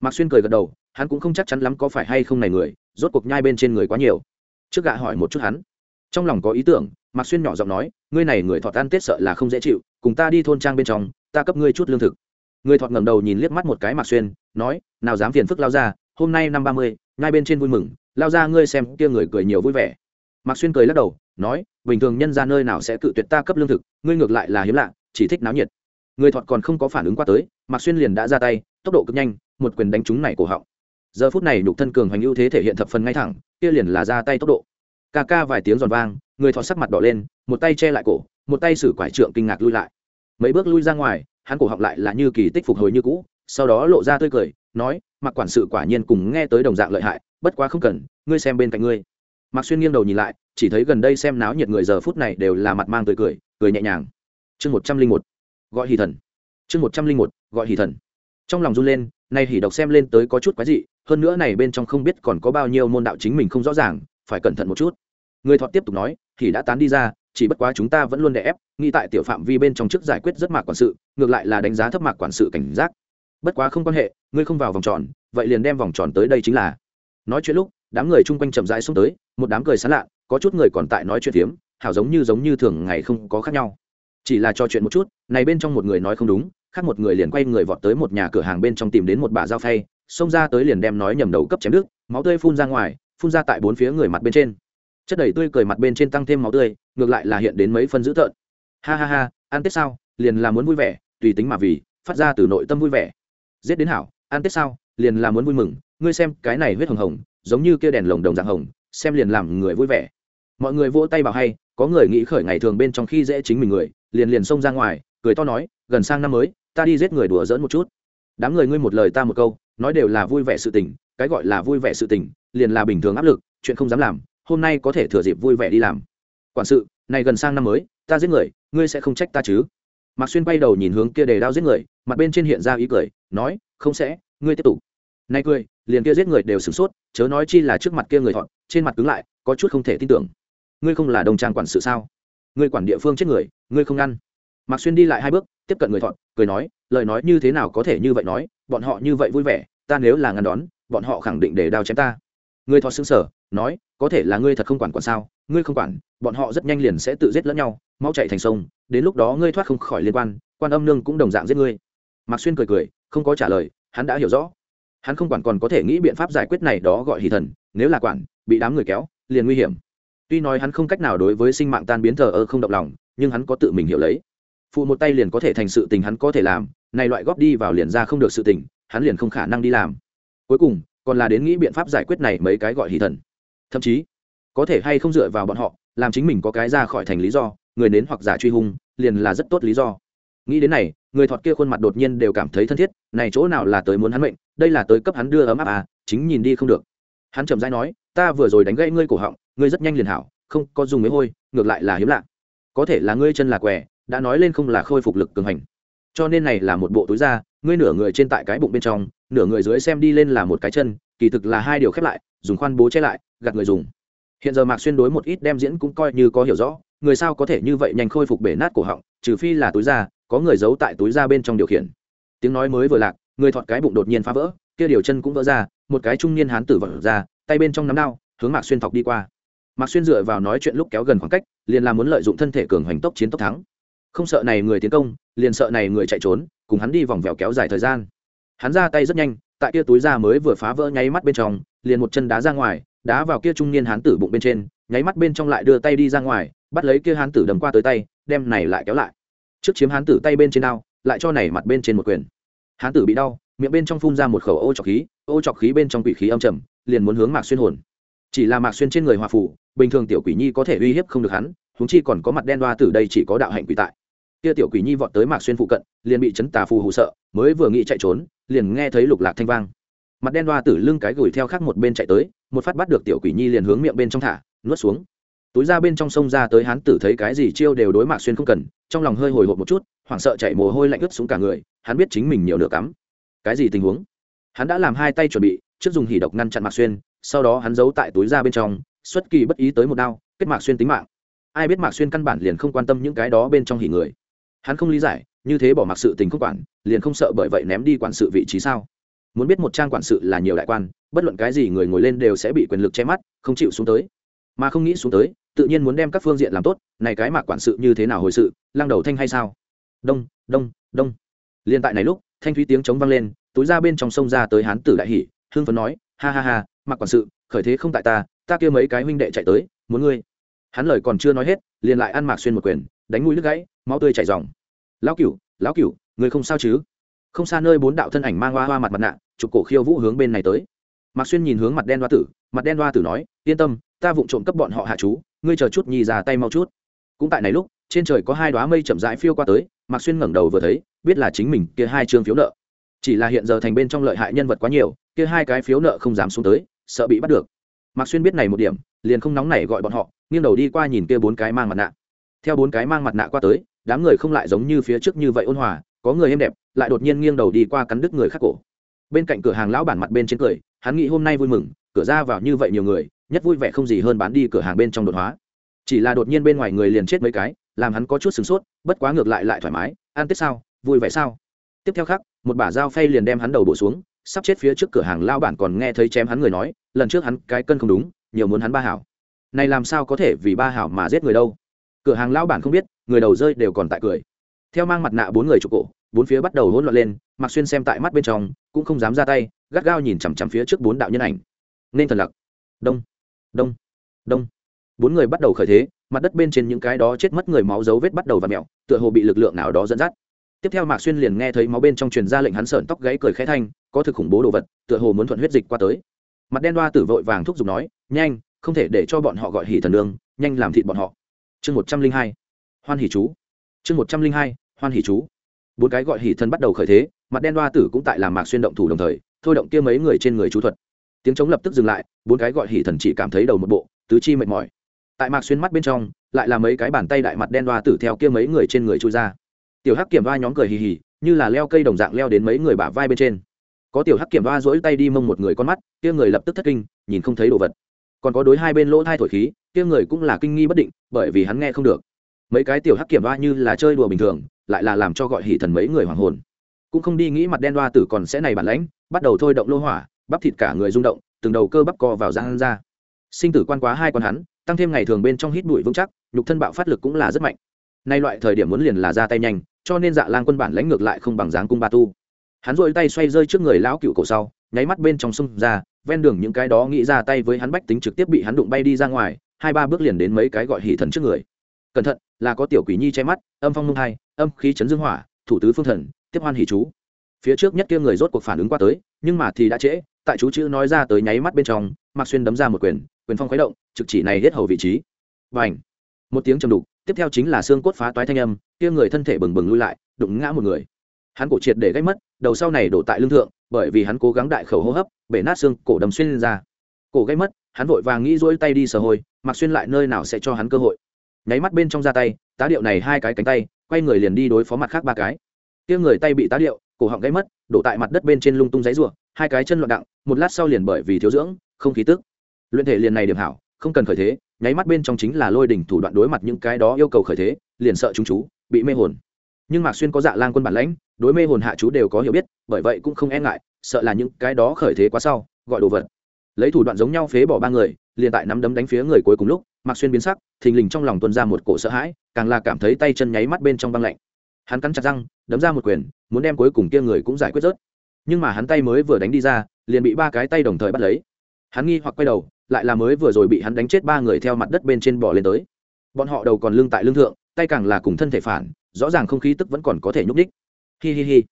Mạc xuyên cười gật đầu, hắn cũng không chắc chắn lắm có phải hay không này người, rốt cuộc nhai bên trên người quá nhiều. Trước gạ hỏi một chút hắn. Trong lòng có ý tưởng, mạc xuyên nhỏ giọng nói, ngươi này người thọt ăn tết sợ là không dễ chịu, cùng ta đi thôn trang bên trong, ta cấp ngươi chút lương thực. Người thọt ngẩng đầu nhìn liếc mắt một cái mạc xuyên, nói, nào dám phiền phức lao ra, hôm nay năm ba mươi ngay bên trên vui mừng, lao ra ngươi xem kia người cười nhiều vui vẻ. Mạc xuyên cười lắc đầu, nói, bình thường nhân ra nơi nào sẽ cự tuyệt ta cấp lương thực, ngươi ngược lại là hiếm lạ, chỉ thích náo nhiệt người thọt còn không có phản ứng qua tới, mạc xuyên liền đã ra tay, tốc độ cực nhanh, một quyền đánh trúng này cổ họng. Giờ phút này nhục thân cường hoành ưu thế thể hiện thập phần ngay thẳng, kia liền là ra tay tốc độ. Ca ca vài tiếng giòn vang, người thọ sắc mặt đỏ lên, một tay che lại cổ, một tay xử quải trượng kinh ngạc lui lại. Mấy bước lui ra ngoài, hắn cổ họng lại là như kỳ tích phục hồi như cũ, sau đó lộ ra tươi cười, nói mặc quản sự quả nhiên cùng nghe tới đồng dạng lợi hại, bất quá không cần, ngươi xem bên cạnh ngươi. Mạc xuyên nghiêng đầu nhìn lại, chỉ thấy gần đây xem náo nhiệt người giờ phút này đều là mặt mang tươi cười cười nhẹ nhàng. Chương một trăm linh một gọi hỷ thần. Chương một trăm linh một, gọi hỷ thần. Trong lòng run lên, nay hỷ độc xem lên tới có chút quái dị, hơn nữa này bên trong không biết còn có bao nhiêu môn đạo chính mình không rõ ràng, phải cẩn thận một chút. Người thọ tiếp tục nói, hỷ đã tán đi ra, chỉ bất quá chúng ta vẫn luôn đè ép, nghĩ tại tiểu phạm vi bên trong trước giải quyết rất mạc quản sự, ngược lại là đánh giá thấp mạc quản sự cảnh giác. Bất quá không quan hệ, ngươi không vào vòng tròn, vậy liền đem vòng tròn tới đây chính là. Nói chuyện lúc, đám người chung quanh chậm rãi xuống tới, một đám cười sán lạ, có chút người còn tại nói chuyện phiếm, hảo giống như giống như thường ngày không có khác nhau chỉ là trò chuyện một chút, này bên trong một người nói không đúng, khác một người liền quay người vọt tới một nhà cửa hàng bên trong tìm đến một bà dao phay, xông ra tới liền đem nói nhầm đầu cấp chém nước máu tươi phun ra ngoài, phun ra tại bốn phía người mặt bên trên. Chất đầy tươi cười mặt bên trên tăng thêm máu tươi, ngược lại là hiện đến mấy phân dữ tợn. Ha ha ha, ăn tết sao, liền là muốn vui vẻ, tùy tính mà vì, phát ra từ nội tâm vui vẻ. Giết đến hảo, ăn tết sao, liền là muốn vui mừng, ngươi xem, cái này huyết hồng hồng, giống như kia đèn lồng đồng dạng hồng, xem liền làm người vui vẻ. Mọi người vỗ tay bảo hay, có người nghĩ khởi ngày thường bên trong khi dễ chính mình người liền liền xông ra ngoài, cười to nói, gần sang năm mới, ta đi giết người đùa dỡn một chút. Đám người ngươi một lời ta một câu, nói đều là vui vẻ sự tình, cái gọi là vui vẻ sự tình, liền là bình thường áp lực, chuyện không dám làm, hôm nay có thể thừa dịp vui vẻ đi làm. Quản sự, này gần sang năm mới, ta giết người, ngươi sẽ không trách ta chứ? Mạc xuyên bay đầu nhìn hướng kia đề đao giết người, mặt bên trên hiện ra ý cười, nói, không sẽ, ngươi tiếp tục. Nay cười, liền kia giết người đều sửng sốt, chớ nói chi là trước mặt kia người thọn trên mặt cứng lại, có chút không thể tin tưởng. Ngươi không là đồng trang quản sự sao? Ngươi quản địa phương chết người, ngươi không ngăn mạc xuyên đi lại hai bước, tiếp cận người thọn cười nói, lời nói như thế nào có thể như vậy nói, bọn họ như vậy vui vẻ, ta nếu là ngăn đón, bọn họ khẳng định để đao chém ta. Người thọ xứng sở nói, có thể là ngươi thật không quản quản sao, ngươi không quản, bọn họ rất nhanh liền sẽ tự giết lẫn nhau, mau chạy thành sông, đến lúc đó ngươi thoát không khỏi liên quan quan âm nương cũng đồng dạng giết ngươi. Mạc xuyên cười cười, không có trả lời, hắn đã hiểu rõ. Hắn không quản còn có thể nghĩ biện pháp giải quyết này đó gọi hỷ thần, nếu là quản, bị đám người kéo, liền nguy hiểm tuy nói hắn không cách nào đối với sinh mạng tan biến thờ ơ không động lòng, nhưng hắn có tự mình hiểu lấy. Phụ một tay liền có thể thành sự tình hắn có thể làm, này loại góp đi vào liền ra không được sự tình, hắn liền không khả năng đi làm. Cuối cùng, còn là đến nghĩ biện pháp giải quyết này mấy cái gọi hỷ thần. Thậm chí, có thể hay không dựa vào bọn họ, làm chính mình có cái ra khỏi thành lý do, người nến hoặc giả truy hung, liền là rất tốt lý do. Nghĩ đến này, người thọt kia khuôn mặt đột nhiên đều cảm thấy thân thiết, này chỗ nào là tới muốn hắn mệnh, đây là tới cấp hắn đưa ấm áp à chính nhìn đi không được. Hắn chậm rãi nói, ta vừa rồi đánh gãy ngươi cổ họng ngươi rất nhanh liền hảo, không có dùng mấy hôi, ngược lại là hiếm lạ. Có thể là ngươi chân là què, đã nói lên không là khôi phục lực cường hành. Cho nên này là một bộ túi da, ngươi nửa người trên tại cái bụng bên trong, nửa người dưới xem đi lên là một cái chân, kỳ thực là hai điều khép lại, dùng khoan bố che lại, gạt người dùng. Hiện giờ mạc xuyên đối một ít đem diễn cũng coi như có hiểu rõ, người sao có thể như vậy nhanh khôi phục bể nát cổ họng, trừ phi là túi da, có người giấu tại túi da bên trong điều khiển. Tiếng nói mới vừa lạc, người thọt cái bụng đột nhiên phá vỡ, kia điều chân cũng vỡ ra, một cái trung niên hán tử vỡ ra, tay bên trong nắm đao, hướng mạc xuyên thọc đi qua mạc xuyên dựa vào nói chuyện lúc kéo gần khoảng cách liền là muốn lợi dụng thân thể cường hoành tốc chiến tốc thắng. Không sợ này người tiến công liền sợ này người chạy trốn cùng hắn đi vòng vèo kéo dài thời gian. Hắn ra tay rất nhanh tại kia túi da mới vừa phá vỡ nháy mắt bên trong liền một chân đá ra ngoài đá vào kia trung niên hán tử bụng bên trên nháy mắt bên trong lại đưa tay đi ra ngoài bắt lấy kia hán tử đầm qua tới tay đem này lại kéo lại. Trước chiếm hán tử tay bên trên ao, lại cho này mặt bên trên một quyền. Hán tử bị đau miệng bên trong phun ra một khẩu ô trọc khí ô trọc khí bên trong quỷ khí âm trầm liền muốn hướng mạc xuyên hồn. Chỉ là mạc xuyên trên người hòa phủ bình thường tiểu quỷ nhi có thể uy hiếp không được hắn húng chi còn có mặt đen đoa từ đây chỉ có đạo hạnh quỷ tại. Kia tiểu quỷ nhi vọt tới mạc xuyên phụ cận, liền bị chấn tà phù hụ sợ, mới vừa nghĩ chạy trốn, liền nghe thấy lục lạc thanh vang. Mặt đen đoa tử lưng cái gửi theo khác một bên chạy tới, một phát bắt được tiểu quỷ nhi liền hướng miệng bên trong thả, nuốt xuống. Túi ra bên trong sông ra tới hắn tử thấy cái gì chiêu đều đối mạc xuyên không cần, trong lòng hơi hồi hộp một chút, hoảng sợ chạy mồ hôi lạnh ướt xuống cả người, hắn biết chính mình nhiều nửa cắm. Cái gì tình huống? Hắn đã làm hai tay chuẩn bị, trước dùng hỉ độc ngăn chặn mạc xuyên, sau đó hắn giấu tại túi ra bên trong xuất kỳ bất ý tới một đao, kết mạc xuyên tính mạng. Ai biết mạc xuyên căn bản liền không quan tâm những cái đó bên trong hỉ người. Hắn không lý giải, như thế bỏ mặc sự tình không quản, liền không sợ bởi vậy ném đi quản sự vị trí sao? Muốn biết một trang quản sự là nhiều đại quan, bất luận cái gì người ngồi lên đều sẽ bị quyền lực che mắt, không chịu xuống tới. Mà không nghĩ xuống tới, tự nhiên muốn đem các phương diện làm tốt, này cái mạc quản sự như thế nào hồi sự, lăng đầu thanh hay sao? Đông đông đông. Liên tại này lúc, thanh thúy tiếng chống vang lên, túi ra bên trong sông ra tới hán tử đại hỉ hương phấn nói, ha ha ha, mạc quản sự, khởi thế không tại ta ta kia mấy cái huynh đệ chạy tới, muốn ngươi. Hắn lời còn chưa nói hết, liền lại ăn mạc xuyên một quyền, đánh mũi nước gãy, máu tươi chảy dòng lão cửu lão cửu người không sao chứ? Không xa nơi bốn đạo thân ảnh mang hoa hoa mặt mặt nạ, chụp cổ khiêu vũ hướng bên này tới. Mạc xuyên nhìn hướng mặt đen hoa tử, mặt đen hoa tử nói, yên tâm, ta vụng trộm cấp bọn họ hạ chú, ngươi chờ chút nhì ra tay mau chút. Cũng tại này lúc, trên trời có hai đoá mây chậm rãi phiêu qua tới, mạc xuyên ngẩng đầu vừa thấy, biết là chính mình, kia hai chương phiếu nợ. Chỉ là hiện giờ thành bên trong lợi hại nhân vật quá nhiều, kia hai cái phiếu nợ không dám xuống tới, sợ bị bắt được mạc xuyên biết này một điểm, liền không nóng nảy gọi bọn họ, nghiêng đầu đi qua nhìn kia bốn cái mang mặt nạ. Theo bốn cái mang mặt nạ qua tới, đám người không lại giống như phía trước như vậy ôn hòa, có người êm đẹp, lại đột nhiên nghiêng đầu đi qua cắn đứt người khác cổ. Bên cạnh cửa hàng lão bản mặt bên trên cười, hắn nghĩ hôm nay vui mừng, cửa ra vào như vậy nhiều người, nhất vui vẻ không gì hơn bán đi cửa hàng bên trong đột hóa. Chỉ là đột nhiên bên ngoài người liền chết mấy cái, làm hắn có chút sửng sốt, bất quá ngược lại lại thoải mái, ăn tết sao, vui vẻ sao. Tiếp theo khác, một bả dao phay liền đem hắn đầu bổ xuống sắp chết phía trước cửa hàng lao bản còn nghe thấy chém hắn người nói, lần trước hắn cái cân không đúng, nhiều muốn hắn ba hảo. Này làm sao có thể vì ba hảo mà giết người đâu? Cửa hàng lao bản không biết, người đầu rơi đều còn tại cười. Theo mang mặt nạ bốn người chụp cổ, bốn phía bắt đầu hỗn loạn lên mặc xuyên xem tại mắt bên trong, cũng không dám ra tay, gắt gao nhìn chằm chằm phía trước bốn đạo nhân ảnh. Nên thần lặc. Đông. Đông. Đông. Bốn người bắt đầu khởi thế, mặt đất bên trên những cái đó chết mất người máu dấu vết bắt đầu và mẹo tựa hồ bị lực lượng nào đó dẫn dắt tiếp theo mạc xuyên liền nghe thấy máu bên trong truyền ra lệnh hắn sợn tóc gãy cười khẽ thanh, có thực khủng bố đồ vật, tựa hồ muốn thuận huyết dịch qua tới. Mặt đen đoa tử vội vàng thúc giục nói, nhanh, không thể để cho bọn họ gọi hỉ thần lương nhanh làm thịt bọn họ. Chương một trăm linh hai, hoan hỉ chú. Chương một trăm linh hai, hoan hỉ chú. Bốn cái gọi hỉ thần bắt đầu khởi thế, mặt đen đoa tử cũng tại làm mạc xuyên động thủ đồng thời, thôi động kia mấy người trên người chú thuật. Tiếng chống lập tức dừng lại, bốn cái gọi hỉ thần chỉ cảm thấy đầu một bộ, tứ chi mệt mỏi. Tại mạc xuyên mắt bên trong, lại là mấy cái bàn tay đại mặt đen đoa tử theo kia mấy người trên người chui ra tiểu hắc kiểm va nhóm cười hì hì, như là leo cây đồng dạng leo đến mấy người bả vai bên trên. Có tiểu hắc kiểm va dỗi tay đi mông một người con mắt, kia người lập tức thất kinh, nhìn không thấy đồ vật. Còn có đối hai bên lỗ thai thổi khí, kia người cũng là kinh nghi bất định, bởi vì hắn nghe không được. Mấy cái tiểu hắc kiểm va như là chơi đùa bình thường, lại là làm cho gọi hỉ thần mấy người hoàng hồn. Cũng không đi nghĩ mặt đen đoa tử còn sẽ này bản lãnh, bắt đầu thôi động lô hỏa, bắp thịt cả người rung động, từng đầu cơ bắp co vào răng ra. Sinh tử quan quá hai con hắn, tăng thêm ngày thường bên trong hít bụi vững chắc, nhục thân bạo phát lực cũng là rất mạnh. Nay loại thời điểm muốn liền là ra tay nhanh cho nên dạ lang quân bản lãnh ngược lại không bằng dáng cung ba tu. Hắn dội tay xoay rơi trước người lão cựu cổ sau, nháy mắt bên trong sông ra, ven đường những cái đó nghĩ ra tay với hắn bách tính trực tiếp bị hắn đụng bay đi ra ngoài, hai ba bước liền đến mấy cái gọi hỉ thần trước người. Cẩn thận, là có tiểu quỷ nhi che mắt, âm phong mông hai, âm khí chấn dương hỏa, thủ tứ phương thần, tiếp hoan hỉ chú. Phía trước nhất kia người rốt cuộc phản ứng qua tới, nhưng mà thì đã trễ, tại chú chữ nói ra tới nháy mắt bên trong, mạc xuyên đấm ra một quyền quyền phong khuấy động, trực chỉ này hết hầu vị trí. Và ảnh một tiếng trầm đục tiếp theo chính là xương cốt phá toái thanh âm, kia người thân thể bừng bừng lui lại, đụng ngã một người. Hắn cổ triệt để gãy mất, đầu sau này đổ tại lưng thượng, bởi vì hắn cố gắng đại khẩu hô hấp, bể nát xương, cổ đầm xuyên lên ra. Cổ gãy mất, hắn vội vàng nghĩ rỗi tay đi sờ hôi, mặc xuyên lại nơi nào sẽ cho hắn cơ hội. Nháy mắt bên trong ra tay, tá điệu này hai cái cánh tay, quay người liền đi đối phó mặt khác ba cái. Kia người tay bị tá điệu, cổ họng gãy mất, đổ tại mặt đất bên trên lung tung giấy rủa hai cái chân loạn đặng, một lát sau liền bởi vì thiếu dưỡng, không khí tức. Luyện thể liền này điểm hảo không cần khởi thế, nháy mắt bên trong chính là lôi đỉnh thủ đoạn đối mặt những cái đó yêu cầu khởi thế, liền sợ chúng chú, bị mê hồn. Nhưng mạc xuyên có dạ lang quân bản lãnh, đối mê hồn hạ chú đều có hiểu biết, bởi vậy cũng không e ngại, sợ là những cái đó khởi thế quá sau, gọi đồ vật. Lấy thủ đoạn giống nhau phế bỏ ba người, liền tại nắm đấm đánh phía người cuối cùng lúc, mạc xuyên biến sắc, thình lình trong lòng tuân ra một cổ sợ hãi, càng là cảm thấy tay chân nháy mắt bên trong băng lạnh. Hắn cắn chặt răng, đấm ra một quyền, muốn đem cuối cùng kia người cũng giải quyết rớt. Nhưng mà hắn tay mới vừa đánh đi ra, liền bị ba cái tay đồng thời bắt lấy. Hắn nghi hoặc quay đầu lại là mới vừa rồi bị hắn đánh chết ba người theo mặt đất bên trên bò lên tới. Bọn họ đầu còn lưng tại lưng thượng, tay càng là cùng thân thể phản, rõ ràng không khí tức vẫn còn có thể nhúc ních hi hi hi.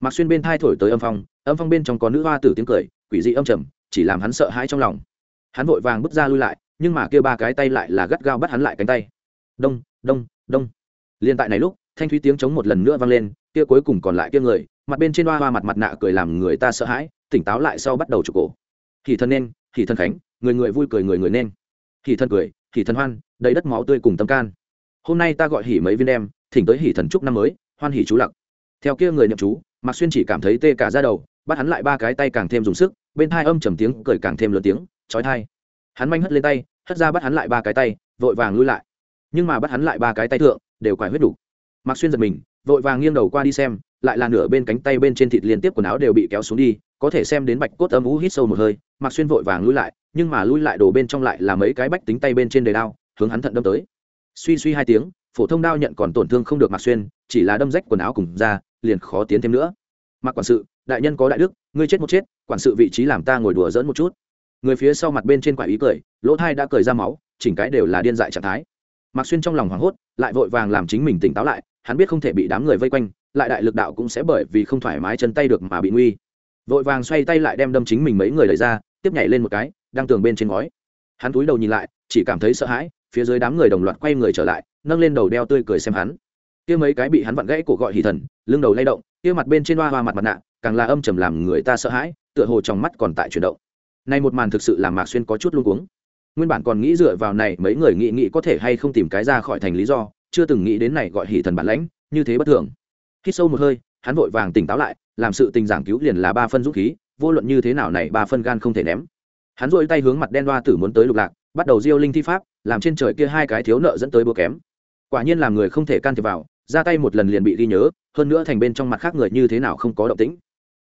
Mặc xuyên bên thai thổi tới âm phong âm phong bên trong có nữ hoa tử tiếng cười, quỷ dị âm trầm, chỉ làm hắn sợ hãi trong lòng. Hắn vội vàng bước ra lui lại, nhưng mà kia ba cái tay lại là gắt gao bắt hắn lại cánh tay. Đông đông đông. Liên tại này lúc, thanh thúy tiếng chống một lần nữa vang lên, kia cuối cùng còn lại kia người, mặt bên trên hoa hoa mặt mặt nạ cười làm người ta sợ hãi, tỉnh táo lại sau bắt đầu chụp cổ. Thì thân nên thì thân khánh, người người vui cười, người người nên. Thì thân cười thì thân hoan, đầy đất máu tươi cùng tâm can. Hôm nay ta gọi hỉ mấy viên đem, thỉnh tới hỉ thần chúc năm mới, hoan hỉ chú lặc. Theo kia người nhậm chú, mạc xuyên chỉ cảm thấy tê cả ra đầu, bắt hắn lại ba cái tay càng thêm dùng sức, bên thai âm trầm tiếng cười càng thêm lớn tiếng, chói thai hắn manh hất lên tay, hất ra bắt hắn lại ba cái tay, vội vàng lui lại. Nhưng mà bắt hắn lại ba cái tay thượng, đều quải huyết đủ. Mạc xuyên giật mình, vội vàng nghiêng đầu qua đi xem lại là nửa bên cánh tay bên trên thịt liên tiếp quần áo đều bị kéo xuống đi, có thể xem đến bạch cốt âm ú hít sâu một hơi mặc xuyên vội vàng lui lại, nhưng mà lui lại đổ bên trong lại là mấy cái bách tính tay bên trên đề đao, hướng hắn thận đâm tới. Suy suy hai tiếng, phổ thông đao nhận còn tổn thương không được mặc xuyên, chỉ là đâm rách quần áo cùng ra, liền khó tiến thêm nữa. Mặc quản sự, đại nhân có đại đức, ngươi chết một chết, quản sự vị trí làm ta ngồi đùa dỡn một chút. Người phía sau mặt bên trên quả ý cười, lỗ thai đã cười ra máu, chỉnh cái đều là điên dại trạng thái. Mặc xuyên trong lòng hoảng hốt, lại vội vàng làm chính mình tỉnh táo lại, hắn biết không thể bị đám người vây quanh lại đại lực đạo cũng sẽ bởi vì không thoải mái chân tay được mà bị nguy. Vội vàng xoay tay lại đem đâm chính mình mấy người lấy ra, tiếp nhảy lên một cái, đang tường bên trên ngói. Hắn túi đầu nhìn lại, chỉ cảm thấy sợ hãi, phía dưới đám người đồng loạt quay người trở lại, nâng lên đầu đeo tươi cười xem hắn. Kia mấy cái bị hắn vặn gãy cổ gọi hỉ thần, lưng đầu lay động, kia mặt bên trên hoa hoa mặt mặt nạ, càng là âm trầm làm người ta sợ hãi, tựa hồ trong mắt còn tại chuyển động. Nay một màn thực sự làm mạc xuyên có chút luống cuống. Nguyên bản còn nghĩ dựa vào này, mấy người nghĩ nghĩ có thể hay không tìm cái ra khỏi thành lý do, chưa từng nghĩ đến này gọi hỉ thần bản lãnh, như thế bất thường hít sâu một hơi, hắn vội vàng tỉnh táo lại, làm sự tình giảng cứu liền là ba phân dũng khí, vô luận như thế nào này ba phân gan không thể ném. Hắn dội tay hướng mặt đen đoa tử muốn tới lục lạc, bắt đầu diêu linh thi pháp, làm trên trời kia hai cái thiếu nợ dẫn tới búa kém. Quả nhiên làm người không thể can thiệp vào, ra tay một lần liền bị ghi nhớ, hơn nữa thành bên trong mặt khác người như thế nào không có động tĩnh.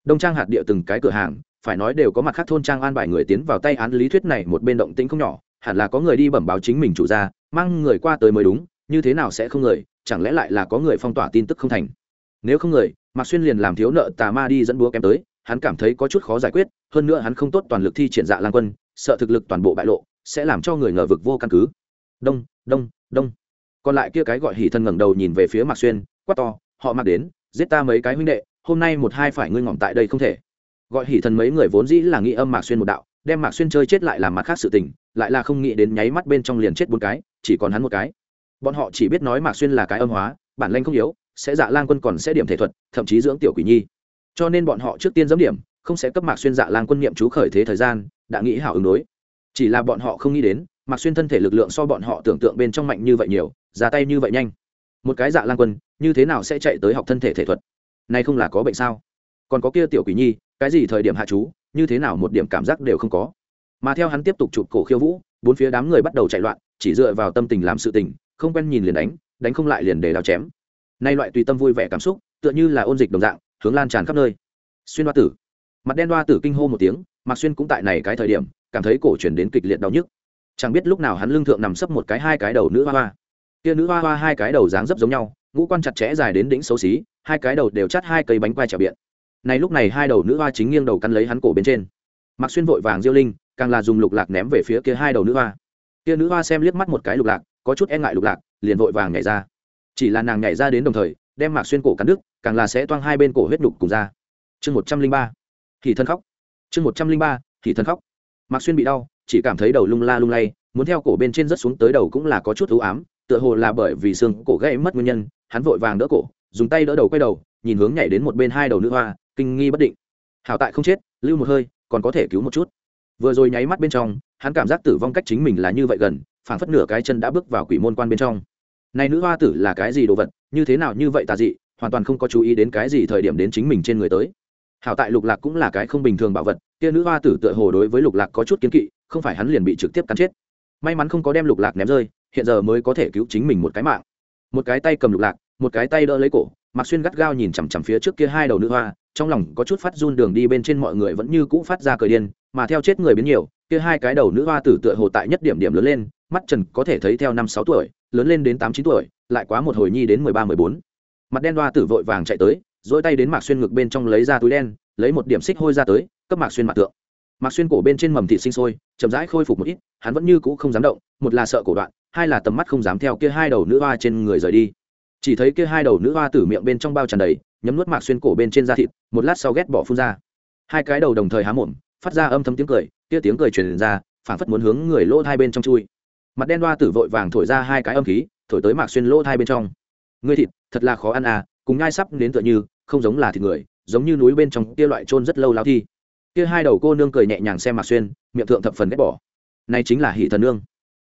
Đông trang hạt địa từng cái cửa hàng, phải nói đều có mặt khác thôn trang an bài người tiến vào tay án lý thuyết này một bên động tĩnh không nhỏ, hẳn là có người đi bẩm báo chính mình chủ ra mang người qua tới mới đúng, như thế nào sẽ không người, chẳng lẽ lại là có người phong tỏa tin tức không thành? Nếu không người, mạc xuyên liền làm thiếu nợ tà ma đi dẫn búa kém tới, hắn cảm thấy có chút khó giải quyết, hơn nữa hắn không tốt toàn lực thi triển dạ lan quân, sợ thực lực toàn bộ bại lộ, sẽ làm cho người ngờ vực vô căn cứ. Đông đông đông. Còn lại kia cái gọi hỉ thân ngẩng đầu nhìn về phía mạc xuyên, quát to, họ mặc đến, giết ta mấy cái huynh đệ, hôm nay một hai phải ngươi ngỏm tại đây không thể. Gọi hỉ thần mấy người vốn dĩ là nghĩ âm mạc xuyên một đạo, đem mạc xuyên chơi chết lại làm mặt khác sự tình, lại là không nghĩ đến nháy mắt bên trong liền chết bốn cái, chỉ còn hắn một cái. Bọn họ chỉ biết nói mạc xuyên là cái âm hóa, bản lanh không yếu sẽ dạ lang quân còn sẽ điểm thể thuật, thậm chí dưỡng tiểu quỷ nhi. Cho nên bọn họ trước tiên giấm điểm, không sẽ cấp mạc xuyên dạ lang quân niệm chú khởi thế thời gian, đã nghĩ hảo ứng đối. Chỉ là bọn họ không nghĩ đến, mạc xuyên thân thể lực lượng so bọn họ tưởng tượng bên trong mạnh như vậy nhiều, ra tay như vậy nhanh. Một cái dạ lang quân, như thế nào sẽ chạy tới học thân thể thể thuật? Này không là có bệnh sao? Còn có kia tiểu quỷ nhi, cái gì thời điểm hạ chú, như thế nào một điểm cảm giác đều không có. Mà theo hắn tiếp tục chụp cổ khiêu vũ, bốn phía đám người bắt đầu chạy loạn, chỉ dựa vào tâm tình làm sự tình, không quen nhìn liền đánh đánh không lại liền để đào chém nay loại tùy tâm vui vẻ cảm xúc, tựa như là ôn dịch đồng dạng, hướng lan tràn khắp nơi. Xuyên đoa tử. Mặt đen đoa tử kinh hô một tiếng, mạc xuyên cũng tại này cái thời điểm, cảm thấy cổ chuyển đến kịch liệt đau nhức. Chẳng biết lúc nào hắn lưng thượng nằm sấp một cái hai cái đầu nữ hoa hoa. Kia nữ hoa hoa hai cái đầu dáng dấp giống nhau, ngũ quan chặt chẽ dài đến đỉnh xấu xí, hai cái đầu đều chắt hai cây bánh quai trèo biện. Này lúc này hai đầu nữ hoa chính nghiêng đầu cắn lấy hắn cổ bên trên. Mạc xuyên vội vàng diêu linh, càng là dùng lục lạc ném về phía kia hai đầu nữ hoa. Kia nữ hoa xem liếc mắt một cái lục lạc, có chút e ngại lục lạc, liền vội vàng nhảy ra chỉ là nàng nhảy ra đến đồng thời, đem mạc xuyên cổ cắn đứt, càng là sẽ toang hai bên cổ huyết đục cùng ra. Chương một trăm linh ba. Thì thân khóc. Chương một trăm linh ba, thì thân khóc. Mạc xuyên bị đau, chỉ cảm thấy đầu lung la lung lay, muốn theo cổ bên trên rất xuống tới đầu cũng là có chút ưu ám, tựa hồ là bởi vì xương cổ gãy mất nguyên nhân, hắn vội vàng đỡ cổ, dùng tay đỡ đầu quay đầu, nhìn hướng nhảy đến một bên hai đầu nữ hoa, kinh nghi bất định. Hảo tại không chết, lưu một hơi, còn có thể cứu một chút. Vừa rồi nháy mắt bên trong, hắn cảm giác tử vong cách chính mình là như vậy gần, phảng phất nửa cái chân đã bước vào quỷ môn quan bên trong này nữ hoa tử là cái gì đồ vật, như thế nào như vậy tà dị, hoàn toàn không có chú ý đến cái gì thời điểm đến chính mình trên người tới. Hảo tại lục lạc cũng là cái không bình thường bảo vật, kia nữ hoa tử tựa hồ đối với lục lạc có chút kiến kỵ, không phải hắn liền bị trực tiếp cắn chết. May mắn không có đem lục lạc ném rơi, hiện giờ mới có thể cứu chính mình một cái mạng. Một cái tay cầm lục lạc, một cái tay đỡ lấy cổ mặc xuyên gắt gao nhìn chằm chằm phía trước kia hai đầu nữ hoa, trong lòng có chút phát run đường đi bên trên mọi người vẫn như cũ phát ra cờ điên, mà theo chết người biến nhiều, kia hai cái đầu nữ hoa tử tựa hồ tại nhất điểm điểm lớn lên, mắt trần có thể thấy theo năm sáu tuổi lớn lên đến tám chín tuổi, lại quá một hồi nhi đến mười ba, mười bốn. Mặt đen hoa tử vội vàng chạy tới dỗi tay đến mạc xuyên ngực bên trong lấy ra túi đen, lấy một điểm xích hôi ra tới, cấp mạc xuyên mặt tượng. Mạc xuyên cổ bên trên mầm thịt sinh sôi, chậm rãi khôi phục một ít, hắn vẫn như cũ không dám động, một là sợ cổ đoạn, hai là tầm mắt không dám theo kia hai đầu nữ hoa trên người rời đi. Chỉ thấy kia hai đầu nữ hoa tử miệng bên trong bao tràn đầy, nhấm nuốt mạc xuyên cổ bên trên da thịt, một lát sau ghét bỏ phun ra. Hai cái đầu đồng thời há mồm, phát ra âm thấm tiếng cười, kia tiếng cười truyền ra, phảng phất muốn hướng người lỗ hai bên trong chui mặt đen đoa tử vội vàng thổi ra hai cái âm khí, thổi tới mạc xuyên lỗ hai bên trong. Ngươi thịt, thật là khó ăn à cùng ngai sắp đến tựa như, không giống là thịt người, giống như núi bên trong kia loại trôn rất lâu lao thi. Kia hai đầu cô nương cười nhẹ nhàng xem mạc xuyên, miệng thượng thập phần ghét bỏ. Này chính là hỷ thần nương.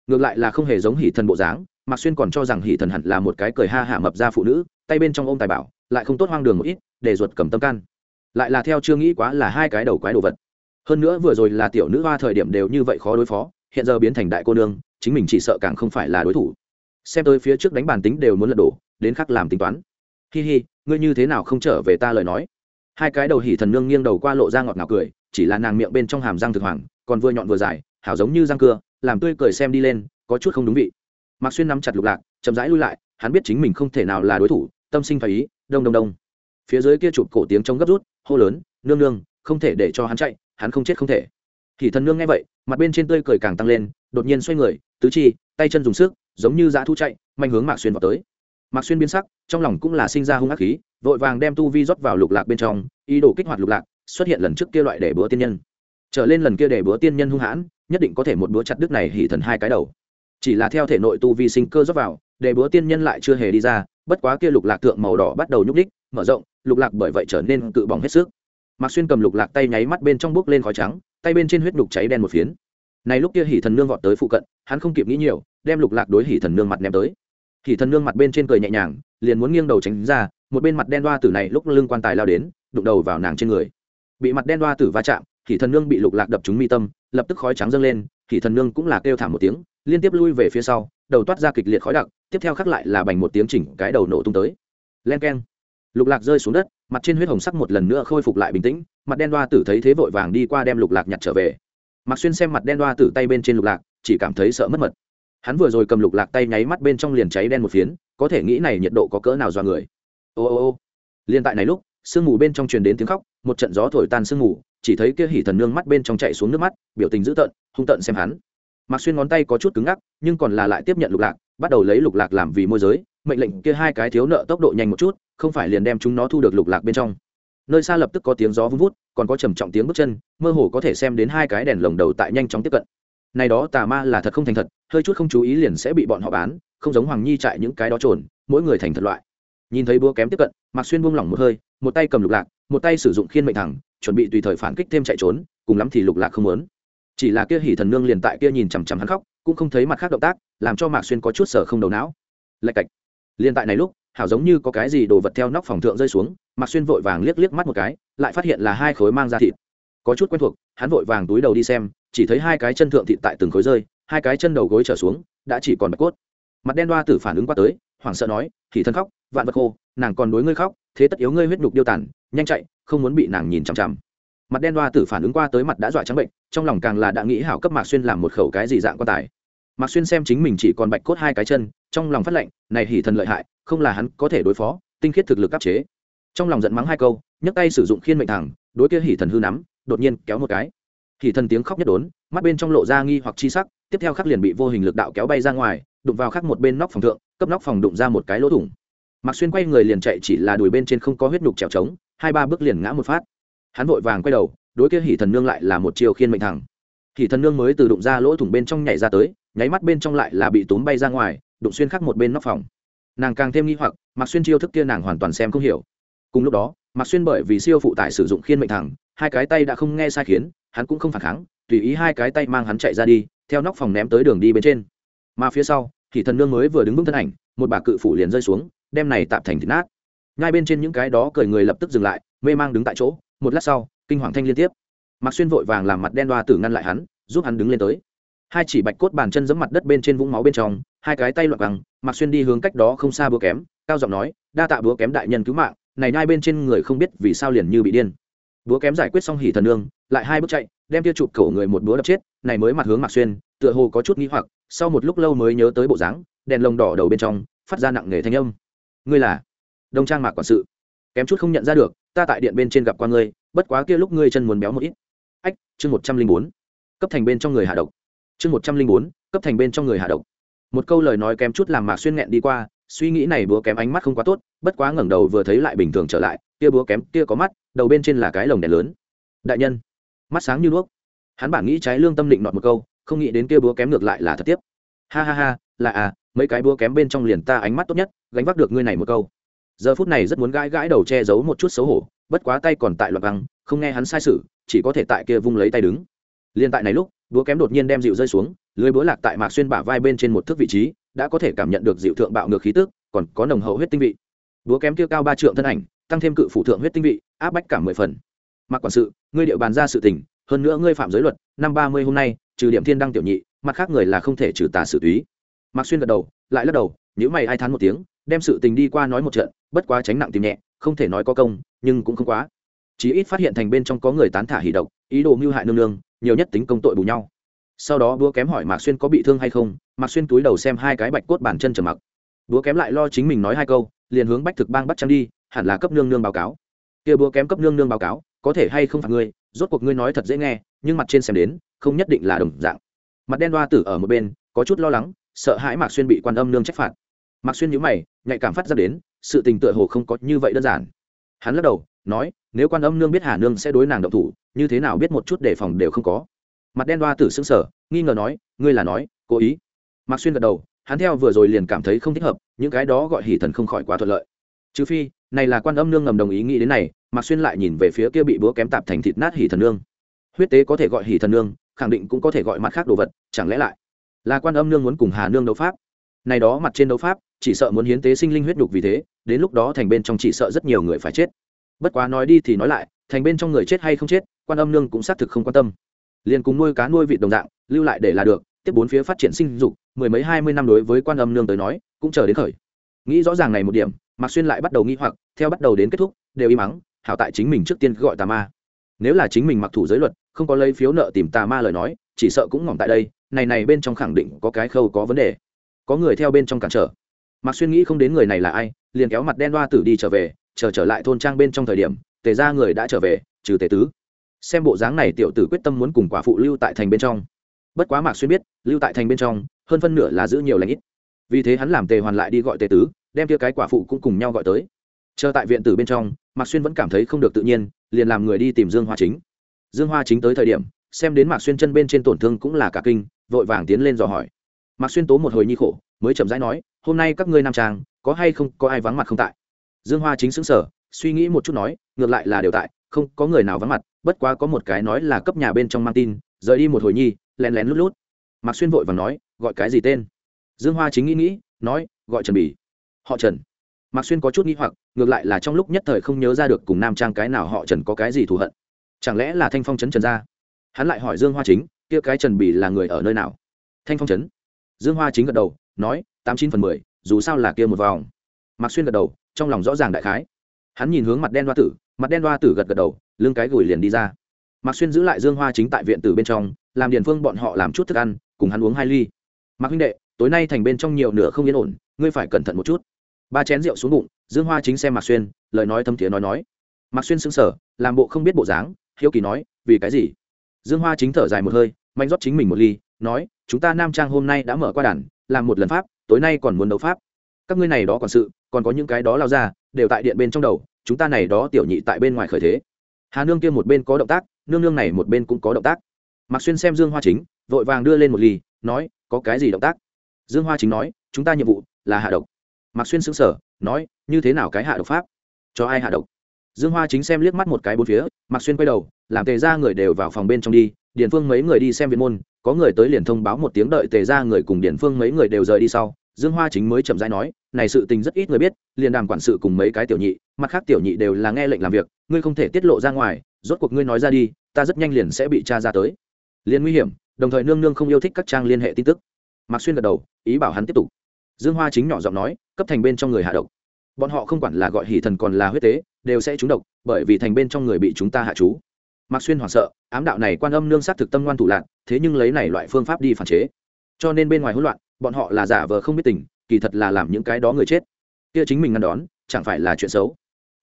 Ngược lại là không hề giống hỷ thần bộ dáng, mạc xuyên còn cho rằng hỷ thần hẳn là một cái cười ha hạ mập ra phụ nữ, tay bên trong ôm tài bảo, lại không tốt hoang đường một ít, để ruột cầm tâm can. Lại là theo chưa nghĩ quá là hai cái đầu quái đồ vật. Hơn nữa vừa rồi là tiểu nữ hoa thời điểm đều như vậy khó đối phó, hiện giờ biến thành đại cô nương chính mình chỉ sợ càng không phải là đối thủ. Xem tới phía trước đánh bàn tính đều muốn lật đổ, đến khắc làm tính toán. Hi hi, ngươi như thế nào không trở về ta lời nói? Hai cái đầu hỉ thần nương nghiêng đầu qua lộ ra ngọt ngào cười, chỉ là nàng miệng bên trong hàm răng thực hoàng, còn vừa nhọn vừa dài, hảo giống như răng cưa, làm tươi cười xem đi lên, có chút không đúng vị. Mạc xuyên nắm chặt lục lạc, chậm rãi lui lại, hắn biết chính mình không thể nào là đối thủ, tâm sinh phải ý, đông đông đông. Phía dưới kia chụp cổ tiếng trống gấp rút, hô lớn, nương nương, không thể để cho hắn chạy, hắn không chết không thể. Thì thần nương nghe vậy, mặt bên trên tươi cười càng tăng lên đột nhiên xoay người, tứ chi, tay chân dùng sức, giống như dã thu chạy, manh hướng mạc xuyên vào tới. Mạc xuyên biến sắc, trong lòng cũng là sinh ra hung ác khí, vội vàng đem tu vi rót vào lục lạc bên trong, ý đồ kích hoạt lục lạc, xuất hiện lần trước kia loại để bữa tiên nhân. Trở lên lần kia để bữa tiên nhân hung hãn, nhất định có thể một bữa chặt đứt này hỉ thần hai cái đầu. Chỉ là theo thể nội tu vi sinh cơ rót vào, để bữa tiên nhân lại chưa hề đi ra, bất quá kia lục lạc thượng màu đỏ bắt đầu nhúc đích mở rộng, lục lạc bởi vậy trở nên cự bỏng hết sức. Mạc xuyên cầm lục lạc tay nháy mắt bên trong bước lên khói trắng, tay bên trên huyết đục cháy đen một phiến này lúc kia hỉ thần nương vọt tới phụ cận, hắn không kịp nghĩ nhiều, đem lục lạc đối hỉ thần nương mặt ném tới. Hỉ thần nương mặt bên trên cười nhẹ nhàng, liền muốn nghiêng đầu tránh ra, một bên mặt đen đoa tử này lúc lưng quan tài lao đến, đụng đầu vào nàng trên người. Bị mặt đen đoa tử va chạm hỉ thần nương bị lục lạc đập trúng mi tâm, lập tức khói trắng dâng lên hỉ thần nương cũng là kêu thảm một tiếng, liên tiếp lui về phía sau, đầu toát ra kịch liệt khói đặc, tiếp theo khắc lại là bành một tiếng chỉnh cái đầu nổ tung tới. Len keng. Lục lạc rơi xuống đất, mặt trên huyết hồng sắc một lần nữa khôi phục lại bình tĩnh, mặt đen đoa tử thấy thế vội vàng đi qua đem lục lạc nhặt trở về. Mạc xuyên xem mặt đen đoa tử tay bên trên lục lạc, chỉ cảm thấy sợ mất mật. Hắn vừa rồi cầm lục lạc tay nháy mắt bên trong liền cháy đen một phiến, có thể nghĩ này nhiệt độ có cỡ nào do người. Ô ô ô. Liền tại này lúc, sương mù bên trong truyền đến tiếng khóc, một trận gió thổi tan sương mù, chỉ thấy kia hỉ thần nương mắt bên trong chạy xuống nước mắt, biểu tình dữ tợn, hung tợn xem hắn. Mạc xuyên ngón tay có chút cứng ngắc, nhưng còn là lại tiếp nhận lục lạc, bắt đầu lấy lục lạc làm vì môi giới, mệnh lệnh kia hai cái thiếu nợ tốc độ nhanh một chút, không phải liền đem chúng nó thu được lục lạc bên trong nơi xa lập tức có tiếng gió vun vút, còn có trầm trọng tiếng bước chân, mơ hồ có thể xem đến hai cái đèn lồng đầu tại nhanh chóng tiếp cận. Này đó tà ma là thật không thành thật, hơi chút không chú ý liền sẽ bị bọn họ bán, không giống hoàng nhi chạy những cái đó trồn, mỗi người thành thật loại. Nhìn thấy búa kém tiếp cận, mạc xuyên buông lỏng một hơi, một tay cầm lục lạc, một tay sử dụng khiên mệnh thẳng, chuẩn bị tùy thời phản kích thêm chạy trốn, cùng lắm thì lục lạc không muốn. Chỉ là kia hỉ thần nương liền tại kia nhìn chằm chằm hắn khóc, cũng không thấy mặt khác động tác, làm cho mạc xuyên có chút sở không đầu não. Lạch cạch. Liền tại này lúc, hảo giống như có cái gì đồ vật theo nóc phòng thượng rơi xuống mạc xuyên vội vàng liếc liếc mắt một cái, lại phát hiện là hai khối mang ra thịt. Có chút quen thuộc, hắn vội vàng túi đầu đi xem, chỉ thấy hai cái chân thượng thịt tại từng khối rơi, hai cái chân đầu gối trở xuống, đã chỉ còn bạch cốt. Mặt đen đoa tử phản ứng qua tới, hoảng sợ nói thì thân khóc, vạn vật khô, nàng còn đối ngươi khóc, thế tất yếu ngươi huyết nhục điêu tàn, nhanh chạy, không muốn bị nàng nhìn chằm chằm. Mặt đen đoa tử phản ứng qua tới mặt đã dọa trắng bệnh, trong lòng càng là đã nghĩ hảo cấp mạc xuyên làm một khẩu cái gì dạng quan tài. Mạc xuyên xem chính mình chỉ còn bạch cốt hai cái chân, trong lòng phát lệnh, này hỉ thần lợi hại, không là hắn có thể đối phó, tinh khiết thực lực áp chế trong lòng giận mắng hai câu, nhấc tay sử dụng khiên mệnh thẳng, đối kia hỉ thần hư nắm, đột nhiên kéo một cái. Hỉ thần tiếng khóc nhất đốn, mắt bên trong lộ ra nghi hoặc chi sắc, tiếp theo khắc liền bị vô hình lực đạo kéo bay ra ngoài, đụng vào khắc một bên nóc phòng thượng, cấp nóc phòng đụng ra một cái lỗ thủng. Mặc xuyên quay người liền chạy chỉ là đùi bên trên không có huyết nhục trèo trống, hai ba bước liền ngã một phát. Hắn vội vàng quay đầu, đối kia hỉ thần nương lại là một chiều khiên mệnh thẳng. Hỉ thần nương mới từ đụng ra lỗ thủng bên trong nhảy ra tới, nháy mắt bên trong lại là bị túm bay ra ngoài, đụng xuyên khắc một bên nóc phòng. Nàng càng thêm nghi hoặc mặc xuyên chiêu thức kia nàng hoàn toàn xem không hiểu cùng lúc đó, mạc xuyên bởi vì siêu phụ tải sử dụng khiên mệnh thẳng, hai cái tay đã không nghe sai khiến, hắn cũng không phản kháng, tùy ý hai cái tay mang hắn chạy ra đi, theo nóc phòng ném tới đường đi bên trên. Mà phía sau thì thần nương mới vừa đứng vững thân ảnh, một bà cự phủ liền rơi xuống, đem này tạm thành thịt nát. Ngay bên trên những cái đó cởi người lập tức dừng lại, mê mang đứng tại chỗ, một lát sau, kinh hoàng thanh liên tiếp. Mạc xuyên vội vàng làm mặt đen đoa tử ngăn lại hắn, giúp hắn đứng lên tới. Hai chỉ bạch cốt bàn chân giẫm mặt đất bên trên vũng máu bên trong, hai cái tay loạn bằng mạc xuyên đi hướng cách đó không xa búa kém, cao giọng nói, đa tạ búa kém đại nhân cứu mạng này nhai bên trên người không biết vì sao liền như bị điên. Búa kém giải quyết xong hỉ thần nương, lại hai bước chạy, đem kia chụp cổ người một búa đập chết, này mới mặt hướng mạc xuyên, tựa hồ có chút nghi hoặc, sau một lúc lâu mới nhớ tới bộ dáng, đèn lồng đỏ đầu bên trong, phát ra nặng nề thanh âm. Ngươi là đông trang mạc quản sự. Kém chút không nhận ra được, ta tại điện bên trên gặp qua ngươi, bất quá kia lúc ngươi chân muốn béo một ít. Ách, chương một trăm linh bốn. Cấp thành bên trong người hạ độc. Chương một trăm linh bốn, cấp thành bên trong người hạ độc. Một câu lời nói kém chút làm mạc xuyên nghẹn đi qua suy nghĩ này búa kém ánh mắt không quá tốt, bất quá ngẩng đầu vừa thấy lại bình thường trở lại, kia búa kém, kia có mắt, đầu bên trên là cái lồng đèn lớn. Đại nhân, mắt sáng như đuốc. Hắn bản nghĩ trái lương tâm định nọt một câu, không nghĩ đến kia búa kém ngược lại là thật tiếp. Ha ha ha, là à mấy cái búa kém bên trong liền ta ánh mắt tốt nhất, gánh vác được ngươi này một câu. Giờ phút này rất muốn gãi gãi đầu che giấu một chút xấu hổ, bất quá tay còn tại loạt băng không nghe hắn sai sự, chỉ có thể tại kia vung lấy tay đứng. Liên tại này lúc, búa kém đột nhiên đem dịu rơi xuống, lưới búa lạc tại mạc xuyên bả vai bên trên một thước vị trí đã có thể cảm nhận được dịu thượng bạo ngược khí tức, còn có nồng hậu huyết tinh vị. Búa kém kia cao ba trượng thân ảnh, tăng thêm cự phủ thượng huyết tinh vị, áp bách cả mười phần. Mặc quản sự, ngươi điệu bàn ra sự tình, hơn nữa ngươi phạm giới luật, năm ba mươi hôm nay, trừ điểm thiên đăng tiểu nhị, mặt khác người là không thể trừ tà xử túy. Mạc xuyên gật đầu, lại lắc đầu nếu mày ai thán một tiếng, đem sự tình đi qua nói một trận, bất quá tránh nặng tìm nhẹ, không thể nói có công, nhưng cũng không quá. Chí ít phát hiện thành bên trong có người tán thả hỉ độc, ý đồ mưu hại nương nương, nhiều nhất tính công tội bù nhau sau đó búa kém hỏi mạc xuyên có bị thương hay không, mạc xuyên túi đầu xem hai cái bạch cốt bàn chân trầm mặc. búa kém lại lo chính mình nói hai câu, liền hướng bách thực bang bắt trăng đi, hẳn là cấp nương nương báo cáo. kia búa kém cấp nương nương báo cáo, có thể hay không phạt ngươi, rốt cuộc ngươi nói thật dễ nghe, nhưng mặt trên xem đến, không nhất định là đồng dạng. mặt đen đoa tử ở một bên, có chút lo lắng, sợ hãi mạc xuyên bị quan âm nương trách phạt. mạc xuyên nhíu mày, nhạy cảm phát ra đến, sự tình tựa hồ không có như vậy đơn giản. hắn lắc đầu, nói, nếu quan âm nương biết hà nương sẽ đối nàng động thủ, như thế nào biết một chút đề phòng đều không có mặt đen đoa tử sững sở nghi ngờ nói, ngươi là nói, cố ý? Mạc xuyên gật đầu, hắn theo vừa rồi liền cảm thấy không thích hợp, những cái đó gọi hỷ thần không khỏi quá thuận lợi. Trừ phi, này là quan âm nương ngầm đồng ý nghĩ đến này, mạc xuyên lại nhìn về phía kia bị búa kém tạp thành thịt nát hỷ thần nương. Huyết tế có thể gọi hỷ thần nương, khẳng định cũng có thể gọi mặt khác đồ vật, chẳng lẽ lại là quan âm nương muốn cùng hà nương đấu pháp? Này đó mặt trên đấu pháp, chỉ sợ muốn hiến tế sinh linh huyết đục vì thế, đến lúc đó thành bên trong chỉ sợ rất nhiều người phải chết. Bất quá nói đi thì nói lại, thành bên trong người chết hay không chết, quan âm nương cũng xác thực không quan tâm liền cùng nuôi cá nuôi vịt đồng dạng, lưu lại để là được, tiếp bốn phía phát triển sinh dục, mười mấy hai mươi năm đối với quan âm nương tới nói, cũng chờ đến khởi. Nghĩ rõ ràng này một điểm, mạc xuyên lại bắt đầu nghĩ hoặc, theo bắt đầu đến kết thúc, đều im mắng hảo tại chính mình trước tiên gọi tà ma. Nếu là chính mình mặc thủ giới luật, không có lấy phiếu nợ tìm tà ma lời nói, chỉ sợ cũng ngỏm tại đây, này này bên trong khẳng định có cái khâu có vấn đề. Có người theo bên trong cản trở. Mạc xuyên nghĩ không đến người này là ai, liền kéo mặt đen đoa tử đi trở về, chờ trở lại thôn trang bên trong thời điểm, tề ra người đã trở về, trừ tề tứ xem bộ dáng này tiểu tử quyết tâm muốn cùng quả phụ lưu tại thành bên trong. Bất quá mạc xuyên biết, lưu tại thành bên trong, hơn phân nửa là giữ nhiều lãnh ít. Vì thế hắn làm tề hoàn lại đi gọi tề tứ, đem kia cái quả phụ cũng cùng nhau gọi tới. Chờ tại viện tử bên trong, mạc xuyên vẫn cảm thấy không được tự nhiên, liền làm người đi tìm dương hoa chính. Dương hoa chính tới thời điểm, xem đến mạc xuyên chân bên trên tổn thương cũng là cả kinh, vội vàng tiến lên dò hỏi. Mạc xuyên tố một hồi nhi khổ, mới chậm rãi nói, hôm nay các ngươi nam trang, có hay không, có ai vắng mặt không tại? Dương hoa chính xứng sở suy nghĩ một chút nói, ngược lại là đều tại không có người nào vắng mặt, bất quá có một cái nói là cấp nhà bên trong mang tin, rời đi một hồi nhi, lén lén lút lút. Mạc xuyên vội và nói, gọi cái gì tên? Dương hoa chính nghĩ nghĩ, nói, gọi trần bỉ. Họ trần. Mạc xuyên có chút nghĩ hoặc, ngược lại là trong lúc nhất thời không nhớ ra được cùng nam trang cái nào họ trần có cái gì thù hận. Chẳng lẽ là thanh phong trấn trần gia? Hắn lại hỏi dương hoa chính, kia cái trần bỉ là người ở nơi nào? Thanh phong trấn. Dương hoa chính gật đầu, nói, tám chín phần mười, dù sao là kia một vòng. Mạc xuyên gật đầu, trong lòng rõ ràng đại khái hắn nhìn hướng mặt đen hoa tử, mặt đen hoa tử gật gật đầu, lưng cái gùi liền đi ra. Mạc xuyên giữ lại dương hoa chính tại viện tử bên trong, làm điền phương bọn họ làm chút thức ăn, cùng hắn uống hai ly. Mạc huynh đệ, tối nay thành bên trong nhiều nửa không yên ổn, ngươi phải cẩn thận một chút. Ba chén rượu xuống bụng, dương hoa chính xem mạc xuyên, lời nói thâm thiế nói nói. Mạc xuyên sững sờ, làm bộ không biết bộ dáng, hiếu kỳ nói, vì cái gì? Dương hoa chính thở dài một hơi, mạnh rót chính mình một ly, nói, chúng ta nam trang hôm nay đã mở qua đàn, làm một lần pháp, tối nay còn muốn đấu pháp. Các ngươi này đó còn sự, còn có những cái đó lao ra đều tại điện bên trong đầu, chúng ta này đó tiểu nhị tại bên ngoài khởi thế. Hà nương kia một bên có động tác, nương nương này một bên cũng có động tác. Mạc xuyên xem dương hoa chính, vội vàng đưa lên một ly, nói, có cái gì động tác? Dương hoa chính nói, chúng ta nhiệm vụ là hạ độc. Mạc xuyên xứng sở nói, như thế nào cái hạ độc pháp? Cho ai hạ độc? Dương hoa chính xem liếc mắt một cái bốn phía, mạc xuyên quay đầu, làm tề ra người đều vào phòng bên trong đi, điền phương mấy người đi xem viện môn, có người tới liền thông báo một tiếng đợi tề ra người cùng điền phương mấy người đều rời đi sau dương hoa chính mới chậm rãi nói, này sự tình rất ít người biết, liền đàm quản sự cùng mấy cái tiểu nhị, mặt khác tiểu nhị đều là nghe lệnh làm việc, ngươi không thể tiết lộ ra ngoài, rốt cuộc ngươi nói ra đi, ta rất nhanh liền sẽ bị tra ra tới. Liền nguy hiểm, đồng thời nương nương không yêu thích các trang liên hệ tin tức. Mạc xuyên gật đầu, ý bảo hắn tiếp tục. Dương hoa chính nhỏ giọng nói, cấp thành bên trong người hạ độc. Bọn họ không quản là gọi hỷ thần còn là huyết tế, đều sẽ trúng độc, bởi vì thành bên trong người bị chúng ta hạ chú mạc xuyên hoảng sợ, ám đạo này quan âm nương sát thực tâm ngoan thủ lạc thế nhưng lấy này loại phương pháp đi phản chế. Cho nên bên ngoài hỗn loạn bọn họ là giả vờ không biết tình, kỳ thật là làm những cái đó người chết. Kia chính mình ngăn đón, chẳng phải là chuyện xấu?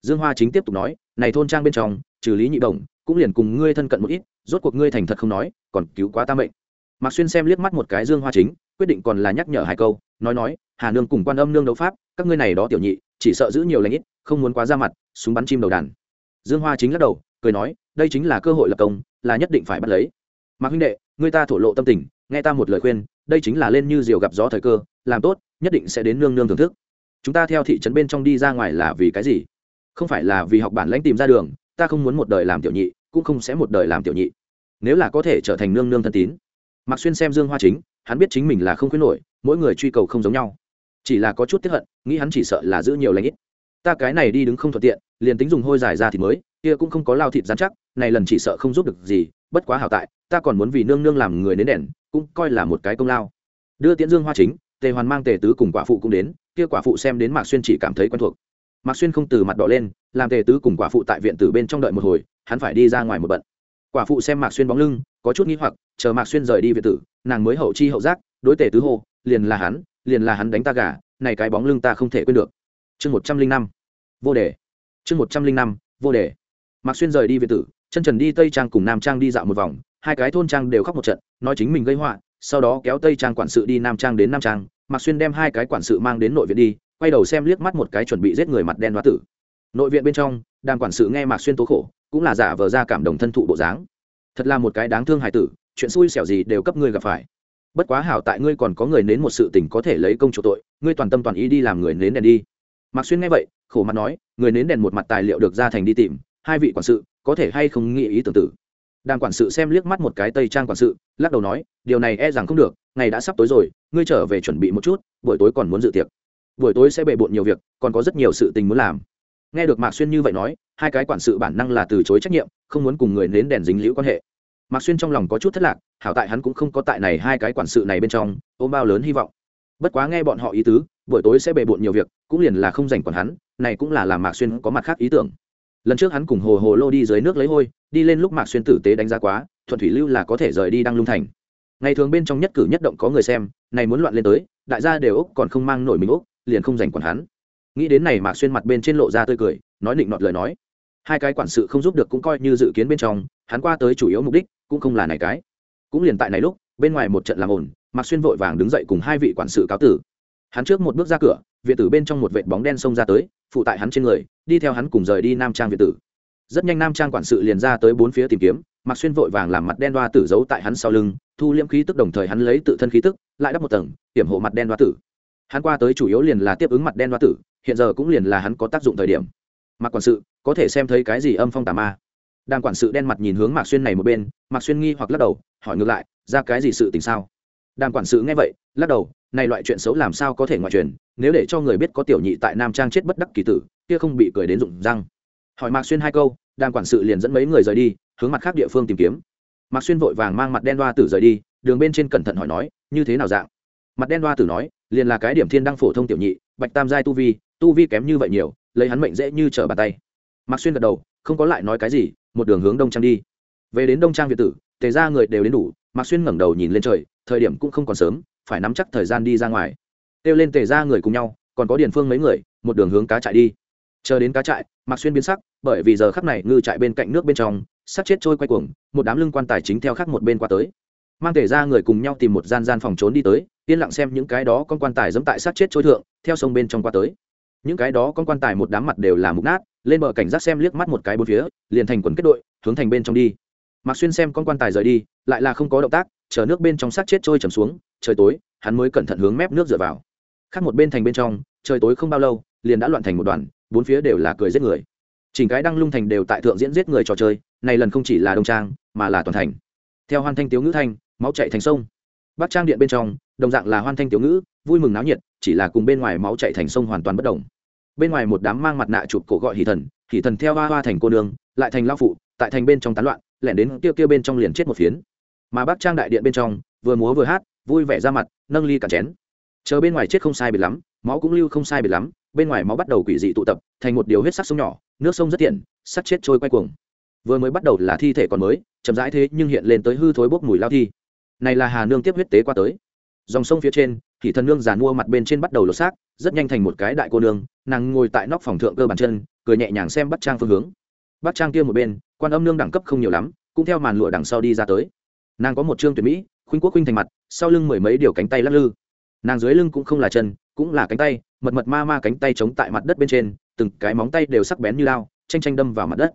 Dương hoa chính tiếp tục nói, này thôn trang bên trong, trừ lý nhị đồng, cũng liền cùng ngươi thân cận một ít, rốt cuộc ngươi thành thật không nói, còn cứu quá ta mệnh. Mạc xuyên xem liếc mắt một cái dương hoa chính, quyết định còn là nhắc nhở hai câu, nói nói, hà nương cùng quan âm nương đấu pháp, các ngươi này đó tiểu nhị, chỉ sợ giữ nhiều lãnh ít, không muốn quá ra mặt, súng bắn chim đầu đàn. Dương hoa chính lắc đầu, cười nói, đây chính là cơ hội lập công, là nhất định phải bắt lấy. Mạc huynh đệ, ngươi ta thổ lộ tâm tình, nghe ta một lời khuyên đây chính là lên như diều gặp gió thời cơ, làm tốt, nhất định sẽ đến nương nương thưởng thức. Chúng ta theo thị trấn bên trong đi ra ngoài là vì cái gì? Không phải là vì học bản lãnh tìm ra đường, ta không muốn một đời làm tiểu nhị, cũng không sẽ một đời làm tiểu nhị. Nếu là có thể trở thành nương nương thân tín. Mặc xuyên xem dương hoa chính, hắn biết chính mình là không khuyến nổi, mỗi người truy cầu không giống nhau. Chỉ là có chút tiếp hận, nghĩ hắn chỉ sợ là giữ nhiều lãnh ít. Ta cái này đi đứng không thuận tiện, liền tính dùng hôi dài ra thì mới, kia cũng không có lao thịt dán chắc, này lần chỉ sợ không giúp được gì, bất quá hảo tại ta còn muốn vì nương nương làm người nến đèn, cũng coi là một cái công lao. Đưa tiễn dương hoa chính, tề hoàn mang tề tứ cùng quả phụ cũng đến, kia quả phụ xem đến mạc xuyên chỉ cảm thấy quen thuộc. Mạc xuyên không từ mặt đỏ lên, làm tề tứ cùng quả phụ tại viện tử bên trong đợi một hồi, hắn phải đi ra ngoài một bận. Quả phụ xem mạc xuyên bóng lưng, có chút nghi hoặc, chờ mạc xuyên rời đi viện tử, nàng mới hậu chi hậu giác, đối tề tứ hô, liền là hắn, liền là hắn đánh ta gà, này cái bóng lưng ta không thể quên được. Chương một trăm linh năm, vô đề. Chương một trăm linh năm, vô đề. Mạc xuyên rời đi viện tử, chân trần đi tây trang cùng nam trang đi dạo một vòng hai cái thôn trang đều khóc một trận, nói chính mình gây họa, sau đó kéo tây trang quản sự đi nam trang đến nam trang, mạc xuyên đem hai cái quản sự mang đến nội viện đi, quay đầu xem liếc mắt một cái chuẩn bị giết người mặt đen hóa tử. Nội viện bên trong đàn quản sự nghe mạc xuyên tố khổ, cũng là giả vờ ra cảm động thân thụ bộ dáng. Thật là một cái đáng thương hài tử, chuyện xui xẻo gì đều cấp ngươi gặp phải. Bất quá hảo tại ngươi còn có người nến một sự tình có thể lấy công chủ tội, ngươi toàn tâm toàn ý đi làm người nến đèn đi. Mạc xuyên nghe vậy, khổ mặt nói, người nến đèn một mặt tài liệu được ra thành đi tìm, hai vị quản sự, có thể hay không nghĩ ý tưởng tử đàng quản sự xem liếc mắt một cái tây trang quản sự, lắc đầu nói, điều này e rằng không được, ngày đã sắp tối rồi, ngươi trở về chuẩn bị một chút, buổi tối còn muốn dự tiệc. Buổi tối sẽ bề bộn nhiều việc, còn có rất nhiều sự tình muốn làm. Nghe được mạc xuyên như vậy nói, hai cái quản sự bản năng là từ chối trách nhiệm, không muốn cùng người nến đèn dính liễu quan hệ. Mạc xuyên trong lòng có chút thất lạc, hảo tại hắn cũng không có tại này hai cái quản sự này bên trong, ôm bao lớn hy vọng. Bất quá nghe bọn họ ý tứ, buổi tối sẽ bề bộn nhiều việc, cũng liền là không dành còn hắn, này cũng là làm mạc xuyên có mặt khác ý tưởng. Lần trước hắn cùng hồ hồ lô đi dưới nước lấy hôi đi lên lúc mạc xuyên tử tế đánh giá quá, thuận thủy lưu là có thể rời đi đăng lung thành. Ngày thường bên trong nhất cử nhất động có người xem, này muốn loạn lên tới, đại gia đều úc còn không mang nổi mình úc, liền không dành quản hắn. Nghĩ đến này mạc xuyên mặt bên trên lộ ra tươi cười, nói định nọt lời nói. Hai cái quản sự không giúp được cũng coi như dự kiến bên trong, hắn qua tới chủ yếu mục đích, cũng không là này cái. Cũng liền tại này lúc, bên ngoài một trận làm ổn mạc xuyên vội vàng đứng dậy cùng hai vị quản sự cáo tử. Hắn trước một bước ra cửa, viện tử bên trong một vệt bóng đen xông ra tới, phụ tại hắn trên người, đi theo hắn cùng rời đi nam trang viện tử rất nhanh nam trang quản sự liền ra tới bốn phía tìm kiếm, mặc xuyên vội vàng làm mặt đen đoa tử giấu tại hắn sau lưng, thu liễm khí tức đồng thời hắn lấy tự thân khí tức, lại đắp một tầng, hiểm hộ mặt đen đoa tử. Hắn qua tới chủ yếu liền là tiếp ứng mặt đen đoa tử, hiện giờ cũng liền là hắn có tác dụng thời điểm. Mặc quản sự, có thể xem thấy cái gì âm phong tà ma? Đàm quản sự đen mặt nhìn hướng mạc xuyên này một bên, mạc xuyên nghi hoặc lắc đầu, hỏi ngược lại, ra cái gì sự tình sao? Đàm quản sự nghe vậy, lắc đầu, này loại chuyện xấu làm sao có thể ngoại truyền, nếu để cho người biết có tiểu nhị tại nam trang chết bất đắc kỳ tử, kia không bị cười đến rụng răng hỏi mạc xuyên hai câu, đàm quản sự liền dẫn mấy người rời đi, hướng mặt khác địa phương tìm kiếm. Mạc xuyên vội vàng mang mặt đen đoa tử rời đi, đường bên trên cẩn thận hỏi nói, như thế nào dạng? Mặt đen đoa tử nói, liền là cái điểm thiên đăng phổ thông tiểu nhị, bạch tam giai tu vi tu vi kém như vậy nhiều, lấy hắn mệnh dễ như trở bàn tay. Mạc xuyên gật đầu, không có lại nói cái gì, một đường hướng đông trang đi. Về đến đông trang việt tử, tề ra người đều đến đủ, mạc xuyên ngẩng đầu nhìn lên trời, thời điểm cũng không còn sớm, phải nắm chắc thời gian đi ra ngoài. Kêu lên tề ra người cùng nhau, còn có điền phương mấy người, một đường hướng cá trại đi chờ đến cá trại, mạc xuyên biến sắc, bởi vì giờ khắc này ngư trại bên cạnh nước bên trong sắc chết trôi quay cuồng, một đám lưng quan tài chính theo khắc một bên qua tới. Mang thể ra người cùng nhau tìm một gian gian phòng trốn đi tới, yên lặng xem những cái đó con quan tài dẫm tại sát chết trôi thượng, theo sông bên trong qua tới. Những cái đó con quan tài một đám mặt đều là mục nát, lên bờ cảnh giác xem liếc mắt một cái bốn phía, liền thành quần kết đội, hướng thành bên trong đi. Mạc xuyên xem con quan tài rời đi, lại là không có động tác, chờ nước bên trong sát chết trôi trầm xuống, trời tối, hắn mới cẩn thận hướng mép nước dựa vào. Khác một bên thành bên trong, trời tối không bao lâu, liền đã loạn thành một đoàn bốn phía đều là cười giết người. Chỉnh cái đăng lung thành đều tại thượng diễn giết người trò chơi, này lần không chỉ là đông trang, mà là toàn thành. Theo hoan thanh tiếu ngữ thanh, máu chạy thành sông. Bắc trang điện bên trong, đồng dạng là hoan thanh tiếu ngữ, vui mừng náo nhiệt, chỉ là cùng bên ngoài máu chạy thành sông hoàn toàn bất đồng. Bên ngoài một đám mang mặt nạ chụp cổ gọi hỷ thần hỷ thần theo hoa hoa thành cô nương lại thành lao phụ, tại thành bên trong tán loạn, lẻn đến kia kia bên trong liền chết một phiến. Mà bác trang đại điện bên trong, vừa múa vừa hát, vui vẻ ra mặt, nâng ly cả chén. Chờ bên ngoài chết không sai biệt lắm, máu cũng lưu không sai biệt lắm bên ngoài máu bắt đầu quỷ dị tụ tập, thành một điều huyết sắc sông nhỏ, nước sông rất tiện sắc chết trôi quay cuồng. Vừa mới bắt đầu là thi thể còn mới, chậm rãi thế nhưng hiện lên tới hư thối bốc mùi lao thi. Này là hà nương tiếp huyết tế qua tới. Dòng sông phía trên thì thần nương giàn mua mặt bên trên bắt đầu lột xác, rất nhanh thành một cái đại cô nương, nàng ngồi tại nóc phòng thượng cơ bàn chân, cười nhẹ nhàng xem bắt trang phương hướng. Bắt trang kia một bên, quan âm nương đẳng cấp không nhiều lắm, cũng theo màn lụa đằng sau đi ra tới. Nàng có một trương tuyệt mỹ, khuynh quốc khuynh thành mặt, sau lưng mười mấy điều cánh tay lắc lư. Nàng dưới lưng cũng không là chân cũng là cánh tay, mật mật ma ma cánh tay chống tại mặt đất bên trên, từng cái móng tay đều sắc bén như lao tranh tranh đâm vào mặt đất.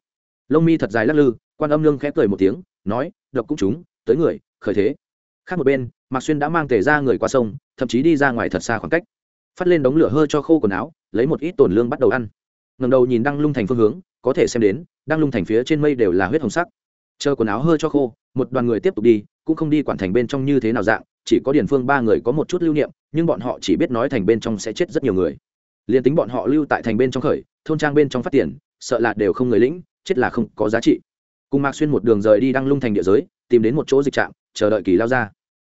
Lông mi thật dài lắc lư, quan âm lương khẽ cười một tiếng, nói, độc cũng chúng, tới người, khởi thế. Khác một bên, mạc xuyên đã mang tề ra người qua sông, thậm chí đi ra ngoài thật xa khoảng cách. Phát lên đống lửa hơi cho khô quần áo, lấy một ít tổn lương bắt đầu ăn. Ngầm đầu nhìn đăng lung thành phương hướng, có thể xem đến, đăng lung thành phía trên mây đều là huyết hồng sắc. Chờ quần áo hơi cho khô, một đoàn người tiếp tục đi, cũng không đi quản thành bên trong như thế nào dạng chỉ có điền phương ba người có một chút lưu niệm nhưng bọn họ chỉ biết nói thành bên trong sẽ chết rất nhiều người. Liền tính bọn họ lưu tại thành bên trong khởi thôn trang bên trong phát tiền sợ là đều không người lĩnh chết là không có giá trị. Cùng mạc xuyên một đường rời đi đăng lung thành địa giới tìm đến một chỗ dịch trạm chờ đợi kỳ lao ra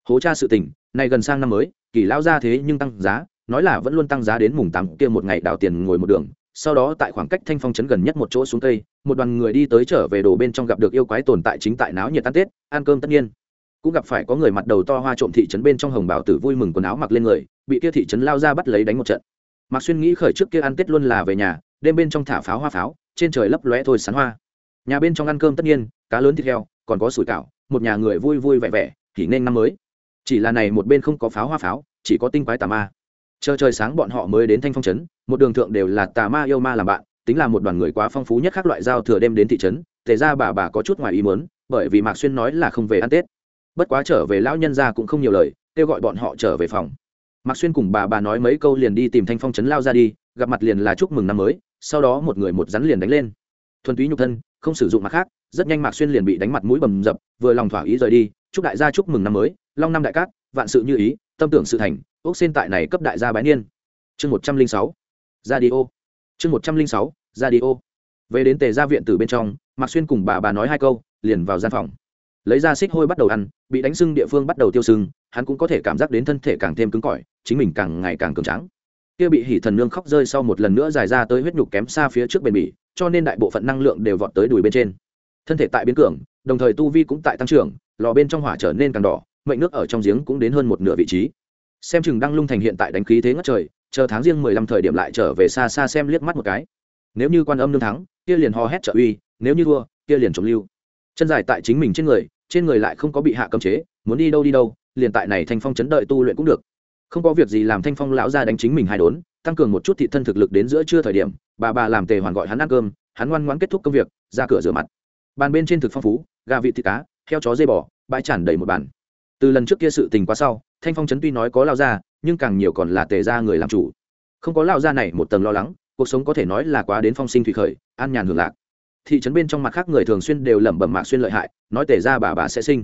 hố tra sự tình nay gần sang năm mới kỳ lao ra thế nhưng tăng giá nói là vẫn luôn tăng giá đến mùng tám kia một ngày đào tiền ngồi một đường. Sau đó tại khoảng cách thanh phong trấn gần nhất một chỗ xuống tây, một đoàn người đi tới trở về đồ bên trong gặp được yêu quái tồn tại chính tại náo nhiệt tan tết ăn cơm tất nhiên cũng gặp phải có người mặt đầu to hoa trộm thị trấn bên trong hồng bảo tử vui mừng quần áo mặc lên người, bị kia thị trấn lao ra bắt lấy đánh một trận. Mạc xuyên nghĩ khởi trước kia ăn tết luôn là về nhà, đêm bên trong thả pháo hoa pháo, trên trời lấp lóe thôi sán hoa. Nhà bên trong ăn cơm tất nhiên, cá lớn thịt heo, còn có sủi cảo, một nhà người vui vui vẻ vẻ, thì nên năm mới. Chỉ là này một bên không có pháo hoa pháo, chỉ có tinh quái tà ma. Chờ trời sáng bọn họ mới đến thanh phong trấn, một đường thượng đều là tà ma yêu ma làm bạn, tính là một đoàn người quá phong phú nhất các loại giao thừa đêm đến thị trấn, tề ra bà bà có chút ngoài ý muốn, bởi vì mạc xuyên nói là không về ăn tết bất quá trở về lão nhân ra cũng không nhiều lời, kêu gọi bọn họ trở về phòng. Mạc xuyên cùng bà bà nói mấy câu liền đi tìm thanh phong trấn lao ra đi, gặp mặt liền là chúc mừng năm mới, sau đó một người một rắn liền đánh lên. Thuần túy nhục thân, không sử dụng mặt khác, rất nhanh mạc xuyên liền bị đánh mặt mũi bầm dập, vừa lòng thỏa ý rời đi, chúc đại gia chúc mừng năm mới, long năm đại cát, vạn sự như ý, tâm tưởng sự thành ốc xin tại này cấp đại gia bái niên. Chương một trăm linh sáu, ra đi ô. Chương một trăm linh sáu, ra đi ô. Về đến tề gia viện từ bên trong, mạc xuyên cùng bà bà nói hai câu, liền vào gian phòng lấy ra xích hôi bắt đầu ăn, bị đánh sưng địa phương bắt đầu tiêu sưng, hắn cũng có thể cảm giác đến thân thể càng thêm cứng cỏi, chính mình càng ngày càng cường tráng. Kia bị hỉ thần nương khóc rơi sau một lần nữa dài ra tới huyết nhục kém xa phía trước bền bỉ, cho nên đại bộ phận năng lượng đều vọt tới đùi bên trên. Thân thể tại biến cường, đồng thời tu vi cũng tại tăng trưởng, lò bên trong hỏa trở nên càng đỏ, mệnh nước ở trong giếng cũng đến hơn một nửa vị trí. Xem chừng đăng lung thành hiện tại đánh khí thế ngất trời, chờ tháng riêng mười lăm thời điểm lại trở về xa xa xem liếc mắt một cái. Nếu như quan âm nương thắng, kia liền hò hét trợ uy, nếu như thua, kia liền trộm lưu chân dài tại chính mình trên người trên người lại không có bị hạ cấm chế, muốn đi đâu đi đâu, liền tại này thanh phong chấn đợi tu luyện cũng được. Không có việc gì làm thanh phong lão ra đánh chính mình hai đốn, tăng cường một chút thị thân thực lực đến giữa trưa thời điểm, bà bà làm tề hoàn gọi hắn ăn cơm, hắn ngoan ngoãn kết thúc công việc, ra cửa rửa mặt. Bàn bên trên thực phong phú, gà vịt thịt cá, heo chó dây bò, bãi tràn đầy một bàn. Từ lần trước kia sự tình quá sau, thanh phong trấn tuy nói có lao ra nhưng càng nhiều còn là tề ra người làm chủ. Không có lao ra này một tầng lo lắng, cuộc sống có thể nói là quá đến phong sinh thủy khởi, an nhàn hưởng lạc thị trấn bên trong mặt khác người thường xuyên đều lẩm bẩm mạc xuyên lợi hại, nói tề ra bà bà sẽ sinh.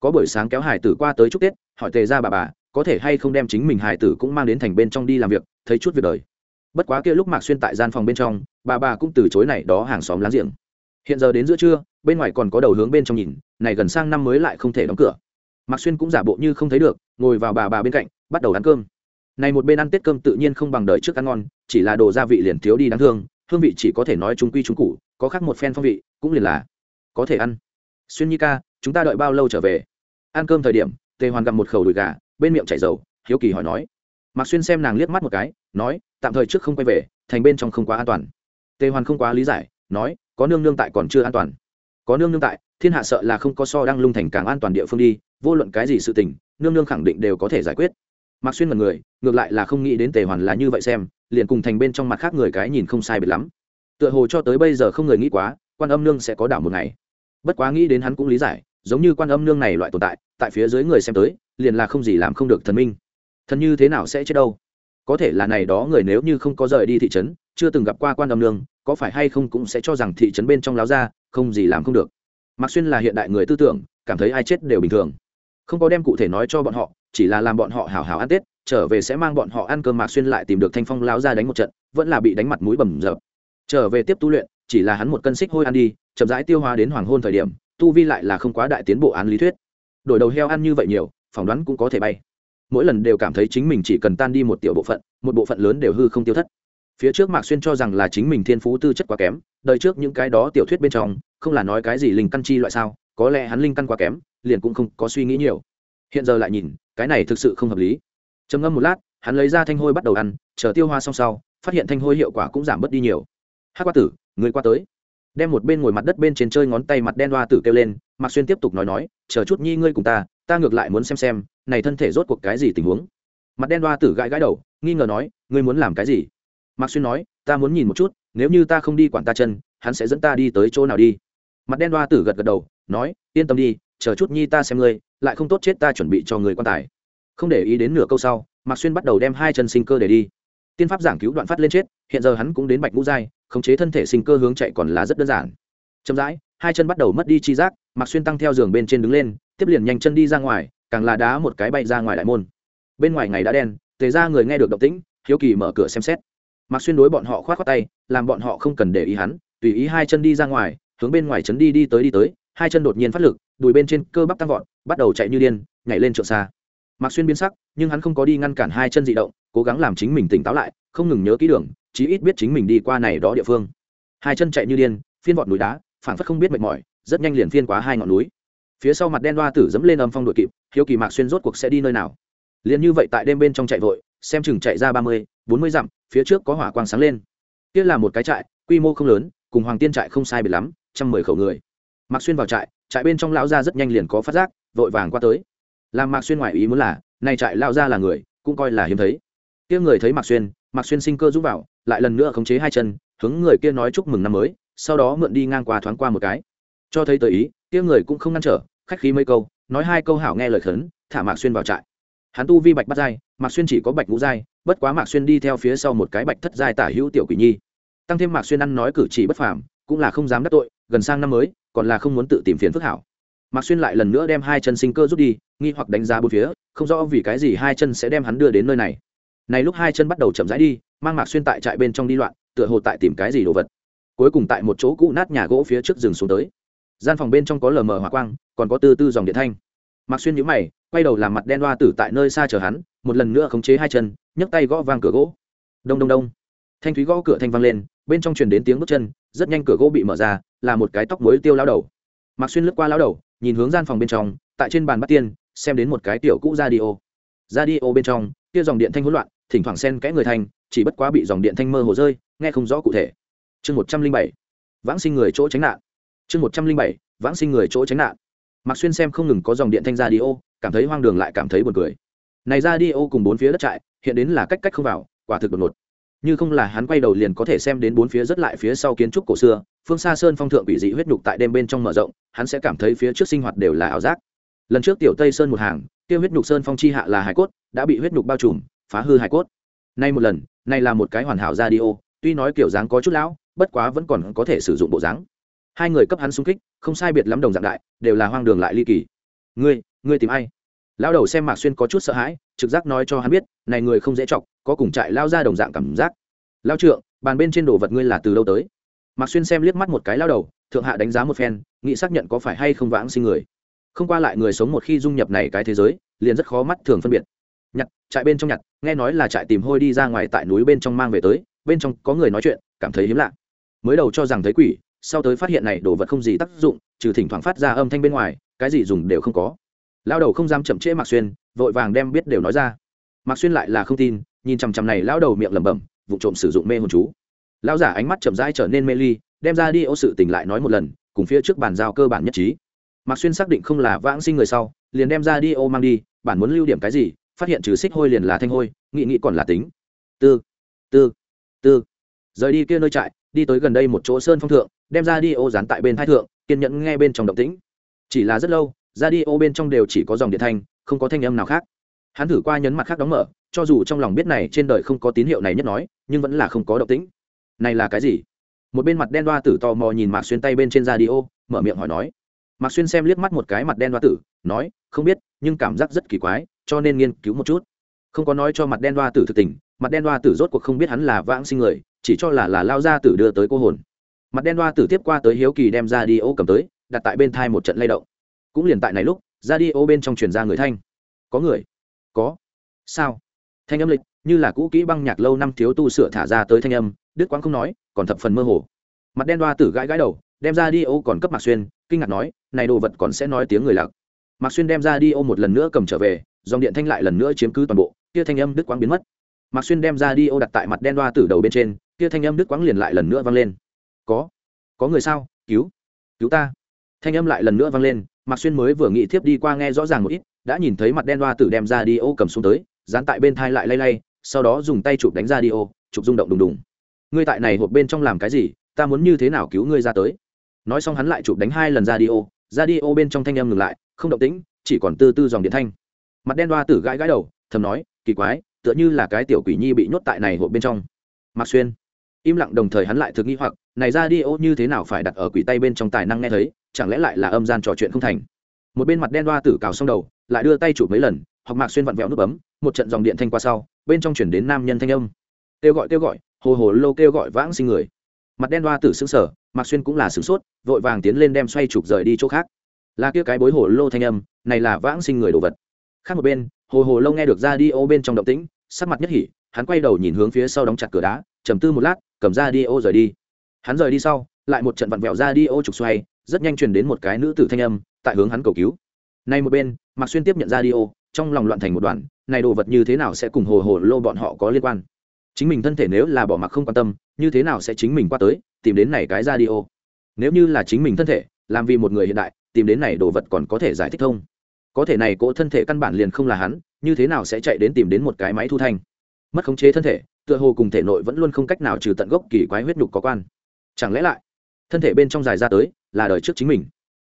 Có buổi sáng kéo hải tử qua tới chúc tết, hỏi tề ra bà bà, có thể hay không đem chính mình hải tử cũng mang đến thành bên trong đi làm việc, thấy chút việc đời. Bất quá kia lúc mạc xuyên tại gian phòng bên trong, bà bà cũng từ chối này đó hàng xóm láng giềng. Hiện giờ đến giữa trưa, bên ngoài còn có đầu hướng bên trong nhìn, này gần sang năm mới lại không thể đóng cửa. Mạc xuyên cũng giả bộ như không thấy được, ngồi vào bà bà bên cạnh, bắt đầu ăn cơm. Này một bên ăn tết cơm tự nhiên không bằng đợi trước ăn ngon, chỉ là đồ gia vị liền thiếu đi đáng thương, hương vị chỉ có thể nói trung quy trung cụ có khác một phen phong vị, cũng liền là, có thể ăn. Xuyên nhi ca, chúng ta đợi bao lâu trở về? Ăn cơm thời điểm, tề hoàn gặp một khẩu đùi gà, bên miệng chảy dầu, hiếu kỳ hỏi nói. Mạc xuyên xem nàng liếc mắt một cái, nói, tạm thời trước không quay về, thành bên trong không quá an toàn. Tề hoàn không quá lý giải, nói, có nương nương tại còn chưa an toàn. Có nương nương tại, thiên hạ sợ là không có so đang lung thành càng an toàn địa phương đi, vô luận cái gì sự tình, nương nương khẳng định đều có thể giải quyết. Mạc xuyên mật người, ngược lại là không nghĩ đến tề hoàn là như vậy xem, liền cùng thành bên trong mặt khác người cái nhìn không sai biệt lắm tựa hồ cho tới bây giờ không người nghĩ quá, quan âm nương sẽ có đảo một ngày. Bất quá nghĩ đến hắn cũng lý giải, giống như quan âm nương này loại tồn tại tại phía dưới người xem tới, liền là không gì làm không được thần minh. Thần như thế nào sẽ chết đâu? Có thể là này đó người nếu như không có rời đi thị trấn, chưa từng gặp qua quan âm nương, có phải hay không cũng sẽ cho rằng thị trấn bên trong láo ra, không gì làm không được. Mặc xuyên là hiện đại người tư tưởng, cảm thấy ai chết đều bình thường. Không có đem cụ thể nói cho bọn họ, chỉ là làm bọn họ hào hào ăn tết, trở về sẽ mang bọn họ ăn cơm mạc xuyên lại tìm được thanh phong láo ra đánh một trận, vẫn là bị đánh mặt mũi bầm dập trở về tiếp tu luyện, chỉ là hắn một cân xích hôi ăn đi, chậm rãi tiêu hóa đến hoàng hôn thời điểm, tu vi lại là không quá đại tiến bộ án lý thuyết. Đổi đầu heo ăn như vậy nhiều, phỏng đoán cũng có thể bay. Mỗi lần đều cảm thấy chính mình chỉ cần tan đi một tiểu bộ phận, một bộ phận lớn đều hư không tiêu thất. Phía trước mạc xuyên cho rằng là chính mình thiên phú tư chất quá kém, đời trước những cái đó tiểu thuyết bên trong, không là nói cái gì linh căn chi loại sao, có lẽ hắn linh căn quá kém, liền cũng không có suy nghĩ nhiều. Hiện giờ lại nhìn, cái này thực sự không hợp lý. Trầm ngâm một lát, hắn lấy ra thanh hôi bắt đầu ăn, chờ tiêu hoa xong sau, phát hiện thanh hôi hiệu quả cũng giảm bớt đi nhiều hát qua tử người qua tới. Đem một bên ngồi mặt đất bên trên chơi ngón tay mặt đen hoa tử kêu lên, mạc xuyên tiếp tục nói nói, chờ chút nhi ngươi cùng ta ta ngược lại muốn xem xem, này thân thể rốt cuộc cái gì tình huống. Mặt đen hoa tử gãi gãi đầu, nghi ngờ nói, ngươi muốn làm cái gì? Mạc xuyên nói, ta muốn nhìn một chút, nếu như ta không đi quản ta chân, hắn sẽ dẫn ta đi tới chỗ nào đi? Mặt đen đoa tử gật gật đầu, nói, yên tâm đi, chờ chút nhi ta xem ngươi, lại không tốt chết ta chuẩn bị cho người quan tài. Không để ý đến nửa câu sau, mạc xuyên bắt đầu đem hai chân sinh cơ để đi tiên pháp giảng cứu đoạn phát lên chết, hiện giờ hắn cũng đến bạch ngũ giai, khống chế thân thể sinh cơ hướng chạy còn là rất đơn giản. Chậm rãi, hai chân bắt đầu mất đi chi giác Mặc xuyên tăng theo giường bên trên đứng lên, tiếp liền nhanh chân đi ra ngoài, càng là đá một cái bay ra ngoài đại môn. Bên ngoài ngày đã đen, tề ra người nghe được động tĩnh, hiếu kỳ mở cửa xem xét. Mặc xuyên đối bọn họ khoát khoát tay, làm bọn họ không cần để ý hắn, tùy ý hai chân đi ra ngoài, hướng bên ngoài trấn đi đi tới đi tới, hai chân đột nhiên phát lực, đùi bên trên cơ bắp tăng vọt, bắt đầu chạy như điên, nhảy lên trượng xa. Mạc xuyên biến sắc, nhưng hắn không có đi ngăn cản hai chân dị động cố gắng làm chính mình tỉnh táo lại, không ngừng nhớ kỹ đường, chí ít biết chính mình đi qua này đó địa phương. Hai chân chạy như điên, phiên vọt núi đá phản phất không biết mệt mỏi, rất nhanh liền phiên quá hai ngọn núi. Phía sau mặt đen đoa tử dẫm lên âm phong đội kịp, hiếu kỳ mạc xuyên rốt cuộc sẽ đi nơi nào. Liền như vậy tại đêm bên trong chạy vội, xem chừng chạy ra ba mươi, bốn mươi dặm, phía trước có hỏa quang sáng lên. Kia là một cái trại, quy mô không lớn, cùng hoàng tiên trại không sai biệt lắm, trăm mười khẩu người. Mạc xuyên vào trại trại bên trong lão gia rất nhanh liền có phát giác, vội vàng qua tới. Làm mạc xuyên ngoại ý muốn là nay trại lão gia là người, cũng coi là hiếm thấy kia người thấy mạc xuyên mạc xuyên sinh cơ rút vào lại lần nữa khống chế hai chân hướng người kia nói chúc mừng năm mới sau đó mượn đi ngang qua thoáng qua một cái. Cho thấy tới ý kia người cũng không ngăn trở khách khí mấy câu nói hai câu hảo nghe lời khấn thả mạc xuyên vào trại. Hắn tu vi bạch bắt dai, mạc xuyên chỉ có bạch ngũ dai, bất quá mạc xuyên đi theo phía sau một cái bạch thất dai tả hữu tiểu quỷ nhi. Tăng thêm mạc xuyên ăn nói cử chỉ bất phàm cũng là không dám đắc tội gần sang năm mới còn là không muốn tự tìm phiền phức hảo. Mạc xuyên lại lần nữa đem hai chân sinh cơ rút đi nghi hoặc đánh giá bốn phía không rõ vì cái gì hai chân sẽ đem hắn đưa đến nơi này này lúc hai chân bắt đầu chậm rãi đi, mang mạc xuyên tại trại bên trong đi loạn, tựa hồ tại tìm cái gì đồ vật. Cuối cùng tại một chỗ cũ nát nhà gỗ phía trước rừng xuống tới. Gian phòng bên trong có lờ mờ hỏa quang, còn có tư tư dòng điện thanh. Mạc xuyên nhíu mày, quay đầu làm mặt đen đoa tử tại nơi xa chờ hắn, một lần nữa khống chế hai chân, nhấc tay gõ vang cửa gỗ. Đông đông đông. Thanh thúy gõ cửa thanh vang lên, bên trong truyền đến tiếng bước chân, rất nhanh cửa gỗ bị mở ra, là một cái tóc mới tiêu lao đầu. Mạc xuyên lướt qua lao đầu, nhìn hướng gian phòng bên trong, tại trên bàn bắt tiên, xem đến một cái tiểu cũ radio. Radio bên trong kia dòng điện thanh hỗn loạn thỉnh thoảng xen kẽ người thanh chỉ bất quá bị dòng điện thanh mơ hồ rơi, nghe không rõ cụ thể. Chương một trăm linh bảy, vãng sinh người chỗ tránh nạn. Chương một trăm linh bảy, vãng sinh người chỗ tránh nạn. Mạc xuyên xem không ngừng có dòng điện thanh ra đi ô, cảm thấy hoang đường lại cảm thấy buồn cười. Này ra đi ô cùng bốn phía đất trại, hiện đến là cách cách không vào, quả thực đột ngột. Như không là hắn quay đầu liền có thể xem đến bốn phía rất lại phía sau kiến trúc cổ xưa, phương xa sơn phong thượng bị dị huyết nhục tại đêm bên trong mở rộng, hắn sẽ cảm thấy phía trước sinh hoạt đều là ảo giác. Lần trước tiểu tây sơn một hàng tiêu huyết nhục sơn phong chi hạ là hải cốt, đã bị huyết nhục bao trùm phá hư hải cốt. Nay một lần, nay là một cái hoàn hảo ra đi ô, tuy nói kiểu dáng có chút lão, bất quá vẫn còn có thể sử dụng bộ dáng. Hai người cấp hắn xung kích, không sai biệt lắm đồng dạng đại, đều là hoang đường lại ly kỳ. Ngươi ngươi tìm ai? Lão đầu xem mạc xuyên có chút sợ hãi, trực giác nói cho hắn biết, này người không dễ chọc, có cùng trại lao ra đồng dạng cảm giác. Lao trượng, bàn bên trên đồ vật ngươi là từ đâu tới? Mạc xuyên xem liếc mắt một cái lao đầu, thượng hạ đánh giá một phen, nghĩ xác nhận có phải hay không vãng sinh người. Không qua lại người sống một khi dung nhập này cái thế giới, liền rất khó mắt thường phân biệt nhặt, trại bên trong nhặt, nghe nói là trại tìm hôi đi ra ngoài tại núi bên trong mang về tới, bên trong có người nói chuyện, cảm thấy hiếm lạ. Mới đầu cho rằng thấy quỷ, sau tới phát hiện này đồ vật không gì tác dụng, trừ thỉnh thoảng phát ra âm thanh bên ngoài, cái gì dùng đều không có. Lao đầu không dám chậm trễ mạc xuyên, vội vàng đem biết đều nói ra. Mạc xuyên lại là không tin, nhìn chằm chằm này lao đầu miệng lẩm bẩm, vụ trộm sử dụng mê hồn chú. Lao giả ánh mắt chậm rãi trở nên mê ly, đem ra đi ô sự tỉnh lại nói một lần, cùng phía trước bàn giao cơ bản nhất trí. Mạc xuyên xác định không là vãng sinh người sau, liền đem ra đi ô mang đi, bản muốn lưu điểm cái gì phát hiện trừ xích hôi liền là thanh hôi, nghị nghị còn là tính. Tư tư tư. Rời đi kia nơi trại, đi tới gần đây một chỗ sơn phong thượng, đem ra đi ô dán tại bên thái thượng, kiên nhẫn nghe bên trong động tĩnh. Chỉ là rất lâu, ra đi ô bên trong đều chỉ có dòng điện thanh, không có thanh âm nào khác. Hắn thử qua nhấn mặt khác đóng mở, cho dù trong lòng biết này trên đời không có tín hiệu này nhất nói, nhưng vẫn là không có động tĩnh. Này là cái gì? Một bên mặt đen đoa tử tò mò nhìn mạc xuyên tay bên trên ra đi ô, mở miệng hỏi nói. Mạc xuyên xem liếc mắt một cái mặt đen đoa tử, nói, không biết, nhưng cảm giác rất kỳ quái cho nên nghiên cứu một chút. Không có nói cho mặt đen đoa tử thực tình, mặt đen đoa tử rốt cuộc không biết hắn là vãng sinh người, chỉ cho là là lao ra tử đưa tới cô hồn. Mặt đen đoa tử tiếp qua tới hiếu kỳ đem ra đi ô cầm tới, đặt tại bên thai một trận lay động. Cũng liền tại này lúc, ra đi ô bên trong truyền ra người thanh. Có người? Có. Sao? Thanh âm lịch, như là cũ kỹ băng nhạc lâu năm thiếu tu sửa thả ra tới thanh âm đức quang không nói, còn thập phần mơ hồ. Mặt đen đoa tử gãi gãi đầu, đem ra đi ô còn cấp mạc xuyên, kinh ngạc nói, này đồ vật còn sẽ nói tiếng người lạc. Mạc xuyên đem ra đi ô một lần nữa cầm trở về dòng điện thanh lại lần nữa chiếm cứ toàn bộ, kia thanh âm đức quang biến mất. Mạc xuyên đem ra đi ô đặt tại mặt đen đoa tử đầu bên trên, kia thanh âm đức quang liền lại lần nữa vang lên. Có có người sao? Cứu cứu ta. Thanh âm lại lần nữa vang lên, mạc xuyên mới vừa nghĩ tiếp đi qua nghe rõ ràng một ít, đã nhìn thấy mặt đen đoa tử đem ra đi ô cầm xuống tới, dán tại bên thai lại lay lay, sau đó dùng tay chụp đánh ra đi ô, chụp rung động đùng đùng. Ngươi tại này hộp bên trong làm cái gì? Ta muốn như thế nào cứu ngươi ra tới? Nói xong hắn lại chụp đánh hai lần ra đi ô, ra đi ô bên trong thanh âm ngừng lại, không động tĩnh, chỉ còn tư tư dòng điện thanh mặt đen đoa tử gãi gãi đầu, thầm nói, kỳ quái, tựa như là cái tiểu quỷ nhi bị nhốt tại này hộp bên trong. Mạc xuyên im lặng đồng thời hắn lại thực nghi hoặc, này ra đi ô, như thế nào phải đặt ở quỷ tay bên trong tài năng nghe thấy, chẳng lẽ lại là âm gian trò chuyện không thành? Một bên mặt đen đoa tử cào xong đầu, lại đưa tay chụp mấy lần hoặc mạc xuyên vặn vẹo nút bấm, một trận dòng điện thanh qua sau, bên trong chuyển đến nam nhân thanh âm. Kêu gọi kêu gọi, hồ hồ lô kêu gọi vãng sinh người. Mặt đen đoa tử xứng sở mạc xuyên cũng là sửng sốt, vội vàng tiến lên đem xoay chụp rời đi chỗ khác. Là kia cái bối hồ lô thanh âm, này là vãng sinh người đồ vật khác một bên, hồ hồ lâu nghe được ra đi ô bên trong động tĩnh, sắc mặt nhất hỉ, hắn quay đầu nhìn hướng phía sau đóng chặt cửa đá, trầm tư một lát, cầm ra đi ô rời đi. Hắn rời đi sau, lại một trận vặn vẹo ra đi ô trục xoay, rất nhanh truyền đến một cái nữ tử thanh âm, tại hướng hắn cầu cứu. Nay một bên, mạc xuyên tiếp nhận ra đi ô trong lòng loạn thành một đoàn, này đồ vật như thế nào sẽ cùng hồ hồ lô bọn họ có liên quan? Chính mình thân thể nếu là bỏ mặc không quan tâm, như thế nào sẽ chính mình qua tới, tìm đến này cái ra đi ô nếu như là chính mình thân thể, làm vì một người hiện đại, tìm đến này đồ vật còn có thể giải thích thông có thể này cỗ thân thể căn bản liền không là hắn, như thế nào sẽ chạy đến tìm đến một cái máy thu thanh? Mất khống chế thân thể, tựa hồ cùng thể nội vẫn luôn không cách nào trừ tận gốc kỳ quái huyết nhục có quan. Chẳng lẽ lại, thân thể bên trong dài ra tới, là đời trước chính mình?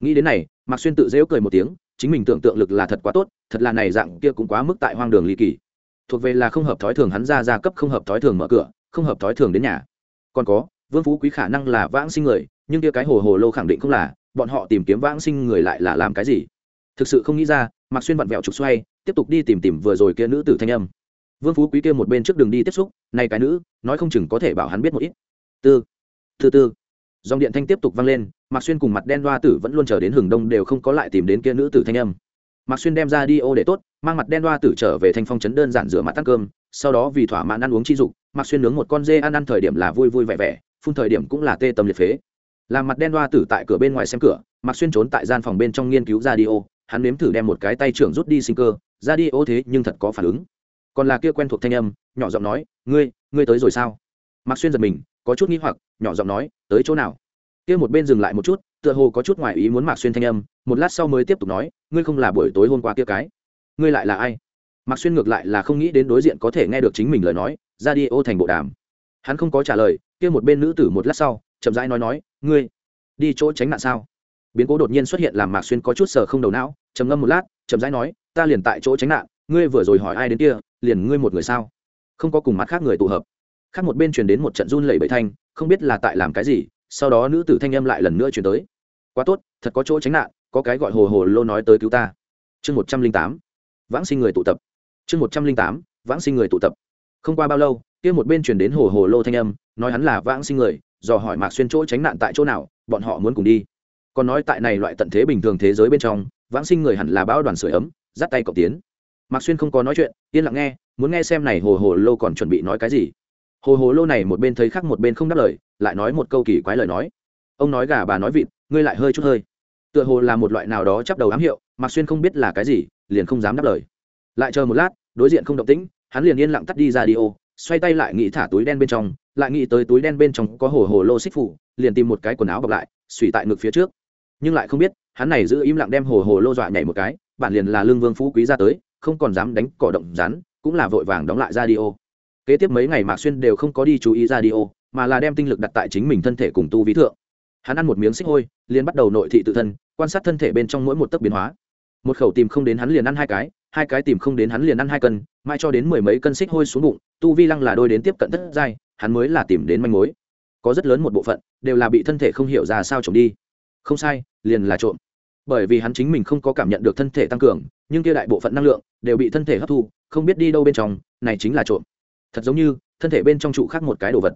Nghĩ đến này, mạc xuyên tự dễu cười một tiếng, chính mình tưởng tượng lực là thật quá tốt, thật là này dạng kia cũng quá mức tại hoang đường ly kỳ. Thuộc về là không hợp thói thường hắn ra ra cấp không hợp thói thường mở cửa, không hợp thói thường đến nhà. Còn có, vương phú quý khả năng là vãng sinh người, nhưng kia cái hồ hồ lô khẳng định không là, bọn họ tìm kiếm vãng sinh người lại là làm cái gì? Thực sự không nghĩ ra, mạc xuyên vặn vẹo trục xoay, tiếp tục đi tìm tìm vừa rồi kia nữ tử thanh âm. Vương phú quý kia một bên trước đường đi tiếp xúc nay cái nữ, nói không chừng có thể bảo hắn biết một ít. Tư thứ tư. Dòng điện thanh tiếp tục vang lên, mạc xuyên cùng mặt đen đoa tử vẫn luôn chờ đến hừng đông đều không có lại tìm đến kia nữ tử thanh âm. Mạc xuyên đem ra đi ô để tốt, mang mặt đen đoa tử trở về thanh phong trấn đơn giản rửa mặt tăng cơm, sau đó vì thỏa mãn ăn uống chi dục, mạc xuyên nướng một con dê ăn ăn thời điểm là vui vui vẻ vẻ, phun thời điểm cũng là tê tâm liệt phế. Làm mặt đen đoa tử tại cửa bên ngoài xem cửa, mạc xuyên trốn tại gian phòng bên trong nghiên cứu ra đi ô hắn nếm thử đem một cái tay trưởng rút đi sinh cơ, ra đi, ô thế, nhưng thật có phản ứng. Còn là kia quen thuộc thanh âm, nhỏ giọng nói, ngươi ngươi tới rồi sao? Mạc xuyên giật mình, có chút nghi hoặc, nhỏ giọng nói, tới chỗ nào? Kia một bên dừng lại một chút, tựa hồ có chút ngoài ý muốn mạc xuyên thanh âm, một lát sau mới tiếp tục nói, ngươi không là buổi tối hôm qua kia cái. Ngươi lại là ai? Mạc xuyên ngược lại là không nghĩ đến đối diện có thể nghe được chính mình lời nói, ra đi, ô thành bộ đàm. Hắn không có trả lời, kia một bên nữ tử một lát sau, chậm rãi nói nói, ngươi, đi chỗ tránh nạn sao? Biến cố đột nhiên xuất hiện làm mạc xuyên có chút sờ không đầu não, trầm ngâm một lát, chậm rãi nói, ta liền tại chỗ tránh nạn, ngươi vừa rồi hỏi ai đến kia, liền ngươi một người sao? Không có cùng mặt khác người tụ hợp. Khác một bên truyền đến một trận run lẩy bẩy thanh, không biết là tại làm cái gì, sau đó nữ tử thanh âm lại lần nữa truyền tới. Quá tốt, thật có chỗ tránh nạn, có cái gọi hồ hồ lô nói tới cứu ta. Chương một trăm linh tám, vãng sinh người tụ tập. Chương một trăm linh tám, vãng sinh người tụ tập. Không qua bao lâu, kia một bên truyền đến hồ hồ lô thanh âm, nói hắn là vãng sinh người, dò hỏi mạc xuyên chỗ tránh nạn tại chỗ nào, bọn họ muốn cùng đi còn nói tại này loại tận thế bình thường thế giới bên trong, vãng sinh người hẳn là bão đoàn sửa ấm, dắt tay cộng tiến. Mạc xuyên không có nói chuyện, yên lặng nghe, muốn nghe xem này hồ hồ lô còn chuẩn bị nói cái gì. Hồ hồ lô này một bên thấy khác một bên không đáp lời, lại nói một câu kỳ quái lời nói. Ông nói gà bà nói vịt, ngươi lại hơi chút hơi. Tựa hồ là một loại nào đó chắp đầu ám hiệu, mạc xuyên không biết là cái gì, liền không dám đáp lời. Lại chờ một lát, đối diện không động tĩnh, hắn liền yên lặng tắt đi ra đi ô xoay tay lại nghĩ thả túi đen bên trong, lại nghĩ tới túi đen bên trong có hồ hồ lô xích phủ, liền tìm một cái quần áo bọc lại xủy tại ngực phía trước nhưng lại không biết, hắn này giữ im lặng đem hồ hồ lô dọa nhảy một cái bản liền là lương vương phú quý ra tới, không còn dám đánh cỏ động rắn, cũng là vội vàng đóng lại ra đi ô kế tiếp mấy ngày mạc xuyên đều không có đi chú ý ra đi ô mà là đem tinh lực đặt tại chính mình thân thể cùng tu ví thượng. Hắn ăn một miếng xích hôi, liền bắt đầu nội thị tự thân, quan sát thân thể bên trong mỗi một tấc biến hóa. Một khẩu tìm không đến hắn liền ăn hai cái hai cái tìm không đến hắn liền ăn hai cân, mai cho đến mười mấy cân xích hôi xuống bụng, tu vi lăng là đôi đến tiếp cận thất giai, hắn mới là tìm đến manh mối. Có rất lớn một bộ phận, đều là bị thân thể không hiểu ra sao trồng đi. Không sai liền là trộm. Bởi vì hắn chính mình không có cảm nhận được thân thể tăng cường, nhưng kia đại bộ phận năng lượng đều bị thân thể hấp thu, không biết đi đâu bên trong, này chính là trộm. Thật giống như, thân thể bên trong trụ khác một cái đồ vật.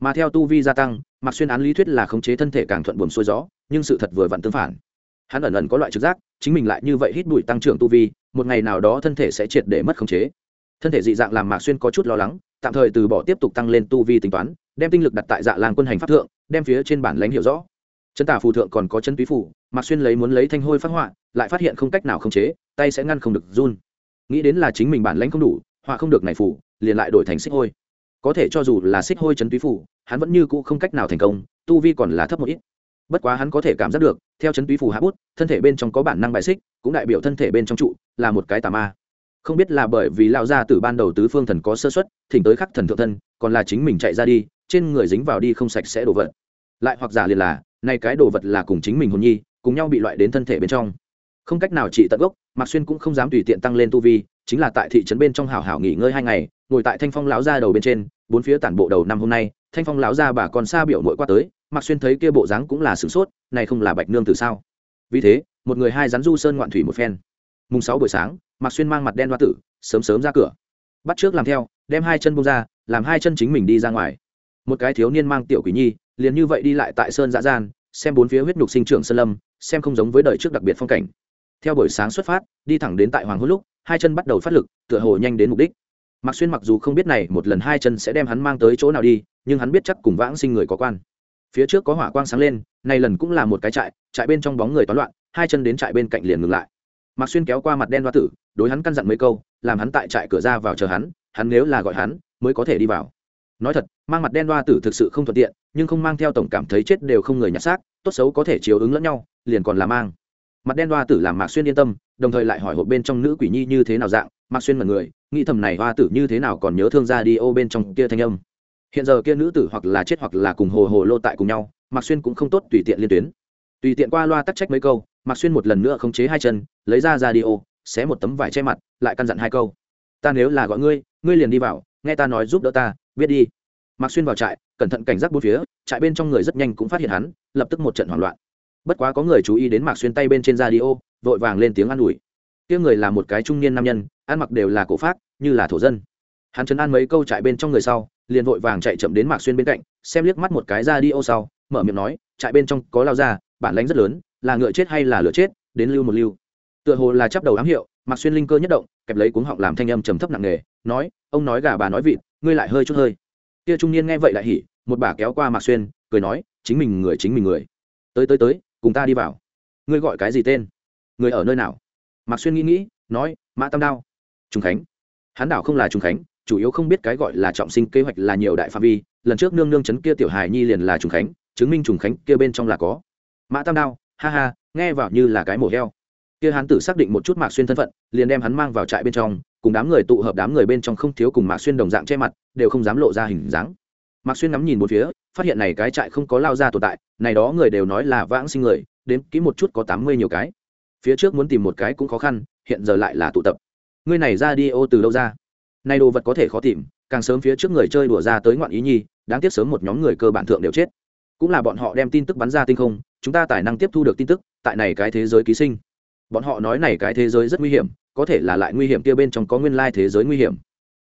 Mà theo tu vi gia tăng mặc xuyên án lý thuyết là khống chế thân thể càng thuận buồm xuôi gió, nhưng sự thật vừa vặn tương phản. Hắn ẩn ẩn có loại trực giác, chính mình lại như vậy hít bụi tăng trưởng tu vi, một ngày nào đó thân thể sẽ triệt để mất khống chế. Thân thể dị dạng làm mạc xuyên có chút lo lắng, tạm thời từ bỏ tiếp tục tăng lên tu vi tính toán, đem tinh lực đặt tại dạ làng quân hành pháp thượng, đem phía trên bản lãnh hiểu rõ chân tả phù thượng còn có chân túy phủ mạc xuyên lấy muốn lấy thanh hôi phát họa, lại phát hiện không cách nào khống chế, tay sẽ ngăn không được run. Nghĩ đến là chính mình bản lãnh không đủ, họa không được này phủ liền lại đổi thành xích hôi. Có thể cho dù là xích hôi chấn túy phủ hắn vẫn như cũ không cách nào thành công, tu vi còn là thấp một ít. Bất quá hắn có thể cảm giác được, theo chấn túy phủ hạ bút, thân thể bên trong có bản năng bài xích, cũng đại biểu thân thể bên trong trụ, là một cái tà ma. Không biết là bởi vì lao ra từ ban đầu tứ phương thần có sơ xuất thỉnh tới khắc thần thượng thân, còn là chính mình chạy ra đi, trên người dính vào đi không sạch sẽ đổ vật. Lại hoặc giả liền là nay cái đồ vật là cùng chính mình hồn nhi, cùng nhau bị loại đến thân thể bên trong. Không cách nào trị tận gốc, mạc xuyên cũng không dám tùy tiện tăng lên tu vi, chính là tại thị trấn bên trong hảo hảo nghỉ ngơi hai ngày, ngồi tại thanh phong lão gia đầu bên trên, bốn phía tản bộ đầu năm hôm nay, thanh phong lão gia bà còn xa biểu mội qua tới, mạc xuyên thấy kia bộ dáng cũng là sửng sốt, này không là bạch nương từ sao? Vì thế, một người hai rắn du sơn ngoạn thủy một phen. Mùng sáu buổi sáng, mạc xuyên mang mặt đen hoa tử, sớm sớm ra cửa. Bắt trước làm theo, đem hai chân bông ra, làm hai chân chính mình đi ra ngoài một cái thiếu niên mang tiểu quỷ nhi, liền như vậy đi lại tại sơn dã gian, xem bốn phía huyết nhục sinh trưởng sơn lâm, xem không giống với đời trước đặc biệt phong cảnh. Theo buổi sáng xuất phát, đi thẳng đến tại hoàng hôn lúc, hai chân bắt đầu phát lực, tựa hồ nhanh đến mục đích. Mạc xuyên mặc dù không biết này một lần hai chân sẽ đem hắn mang tới chỗ nào đi, nhưng hắn biết chắc cùng vãng sinh người có quan. Phía trước có hỏa quang sáng lên, này lần cũng là một cái trại trại bên trong bóng người toán loạn, hai chân đến trại bên cạnh liền ngừng lại. Mạc xuyên kéo qua mặt đen hoa tử, đối hắn căn dặn mấy câu, làm hắn tại trại cửa ra vào chờ hắn hắn nếu là gọi hắn, mới có thể đi vào nói thật, mang mặt đen đoa tử thực sự không thuận tiện, nhưng không mang theo tổng cảm thấy chết đều không người nhặt xác, tốt xấu có thể chiếu ứng lẫn nhau, liền còn là mang. Mặt đen đoa tử làm mạc xuyên yên tâm, đồng thời lại hỏi hộp bên trong nữ quỷ nhi như thế nào dạng, mạc xuyên mật người, nghĩ thầm này hoa tử như thế nào còn nhớ thương ra đi ô bên trong kia thanh âm. Hiện giờ kia nữ tử hoặc là chết hoặc là cùng hồ hồ lô tại cùng nhau, mạc xuyên cũng không tốt tùy tiện liên tuyến. Tùy tiện qua loa tắc trách mấy câu, mạc xuyên một lần nữa khống chế hai chân, lấy ra ra đi ô, xé một tấm vải che mặt, lại căn dặn hai câu. Ta nếu là gọi ngươi ngươi liền đi vào, nghe ta nói giúp đỡ ta biết đi. Mạc xuyên vào trại, cẩn thận cảnh giác bốn phía, trại bên trong người rất nhanh cũng phát hiện hắn, lập tức một trận hoảng loạn. Bất quá có người chú ý đến mạc xuyên tay bên trên radio, vội vàng lên tiếng an ủi. Kia người là một cái trung niên nam nhân, ăn mặc đều là cổ pháp như là thổ dân. Hắn chấn an mấy câu trại bên trong người sau, liền vội vàng chạy chậm đến mạc xuyên bên cạnh, xem liếc mắt một cái radio sau, mở miệng nói, trại bên trong có lao ra, bản lãnh rất lớn, là ngựa chết hay là lửa chết, đến lưu một lưu. Tựa hồ là chắp đầu ám hiệu, mạc xuyên linh cơ nhất động, kẹp lấy cuống họng làm thanh âm trầm thấp nặng nề, nói, ông nói gà bà nói vịt ngươi lại hơi chút hơi. Kia trung niên nghe vậy lại hỉ, một bà kéo qua mạc xuyên, cười nói, chính mình người chính mình người. Tới tới tới, cùng ta đi vào. Ngươi gọi cái gì tên? Người ở nơi nào? Mạc xuyên nghĩ nghĩ, nói, mã tam đao. Trung khánh. Hắn đảo không là trung khánh, chủ yếu không biết cái gọi là trọng sinh kế hoạch là nhiều đại phạm vi. Lần trước nương nương chấn kia tiểu hài nhi liền là Trung khánh, chứng minh trùng khánh kia bên trong là có. Mã tam đao, ha ha, nghe vào như là cái mổ heo. Kia hắn tử xác định một chút mạc xuyên thân phận, liền đem hắn mang vào trại bên trong cùng đám người tụ hợp đám người bên trong không thiếu cùng mạc xuyên đồng dạng che mặt, đều không dám lộ ra hình dáng. Mạc xuyên ngắm nhìn một phía, phát hiện này cái trại không có lao ra tồn tại, này đó người đều nói là vãng sinh người, đến kỹ một chút có tám mươi nhiều cái. Phía trước muốn tìm một cái cũng khó khăn, hiện giờ lại là tụ tập. Ngươi này ra đi ô từ đâu ra? Nay đồ vật có thể khó tìm, càng sớm phía trước người chơi đùa ra tới ngoạn ý nhi, đáng tiếc sớm một nhóm người cơ bản thượng đều chết. Cũng là bọn họ đem tin tức bắn ra tinh không, chúng ta tài năng tiếp thu được tin tức, tại này cái thế giới ký sinh bọn họ nói này cái thế giới rất nguy hiểm, có thể là lại nguy hiểm kia bên trong có nguyên lai thế giới nguy hiểm.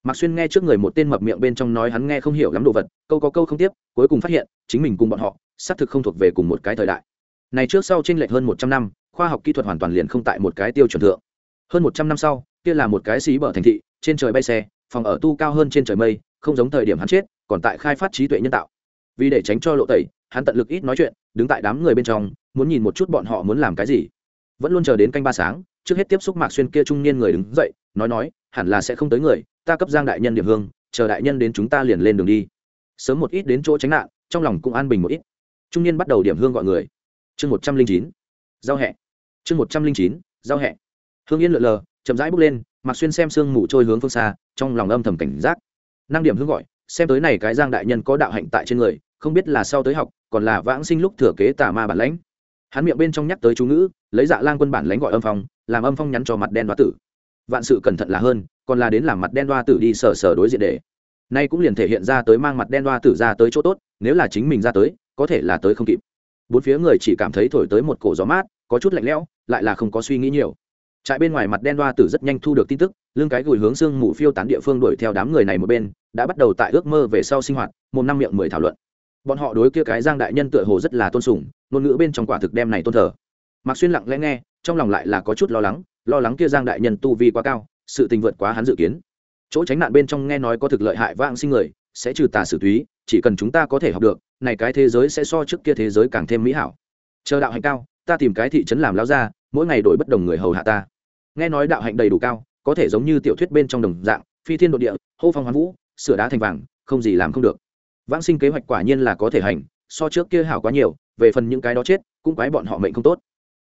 Mạc xuyên nghe trước người một tên mập miệng bên trong nói hắn nghe không hiểu lắm đồ vật, câu có câu không tiếp, cuối cùng phát hiện, chính mình cùng bọn họ, xác thực không thuộc về cùng một cái thời đại. Này trước sau tranh lệch hơn một trăm năm, khoa học kỹ thuật hoàn toàn liền không tại một cái tiêu chuẩn thượng. Hơn một trăm năm sau, kia là một cái xí bờ thành thị, trên trời bay xe, phòng ở tu cao hơn trên trời mây, không giống thời điểm hắn chết, còn tại khai phát trí tuệ nhân tạo. Vì để tránh cho lộ tẩy, hắn tận lực ít nói chuyện, đứng tại đám người bên trong, muốn nhìn một chút bọn họ muốn làm cái gì vẫn luôn chờ đến canh ba sáng, trước hết tiếp xúc mạc xuyên kia trung niên người đứng dậy, nói nói, hẳn là sẽ không tới người, ta cấp giang đại nhân điểm hương, chờ đại nhân đến chúng ta liền lên đường đi. Sớm một ít đến chỗ tránh nạn, trong lòng cũng an bình một ít. Trung niên bắt đầu điểm hương gọi người. Chương một trăm linh chín, giao hẹ. Chương một trăm linh chín, giao hẹ. Hương yên lượn lờ, chậm rãi bước lên, mạc xuyên xem sương mù trôi hướng phương xa, trong lòng âm thầm cảnh giác. Năng điểm hương gọi, xem tới này cái giang đại nhân có đạo hạnh tại trên người, không biết là sau tới học, còn là vãng sinh lúc thừa kế tà ma bản lãnh hắn miệng bên trong nhắc tới chú ngữ, lấy dạ lang quân bản lánh gọi âm phong, làm âm phong nhắn cho mặt đen đoá tử. Vạn sự cẩn thận là hơn, còn là đến làm mặt đen đoa tử đi sờ sờ đối diện để. Nay cũng liền thể hiện ra tới mang mặt đen đoa tử ra tới chỗ tốt, nếu là chính mình ra tới, có thể là tới không kịp. Bốn phía người chỉ cảm thấy thổi tới một cổ gió mát, có chút lạnh lẽo, lại là không có suy nghĩ nhiều. Trại bên ngoài mặt đen đoa tử rất nhanh thu được tin tức lương cái gùi hướng xương mù phiêu tán địa phương đuổi theo đám người này một bên, đã bắt đầu tại ước mơ về sau sinh hoạt, một năm miệng mười thảo luận. Bọn họ đối kia cái giang đại nhân tựa hồ rất là tôn sùng ngôn ngữ bên trong quả thực đem này tôn thờ. Mạc xuyên lặng lẽ nghe, trong lòng lại là có chút lo lắng lo lắng kia giang đại nhân tu vi quá cao, sự tình vượt quá hắn dự kiến. Chỗ tránh nạn bên trong nghe nói có thực lợi hại vãng sinh người, sẽ trừ tà sử túy, chỉ cần chúng ta có thể học được, này cái thế giới sẽ so trước kia thế giới càng thêm mỹ hảo. Chờ đạo hạnh cao, ta tìm cái thị trấn làm lao ra mỗi ngày đổi bất đồng người hầu hạ ta. Nghe nói đạo hạnh đầy đủ cao, có thể giống như tiểu thuyết bên trong đồng dạng, phi thiên độ địa, hô phong hoán vũ, sửa đá thành vàng, không gì làm không được. Vãng sinh kế hoạch quả nhiên là có thể hành so trước kia hảo quá nhiều, về phần những cái đó chết, cũng quái bọn họ mệnh không tốt.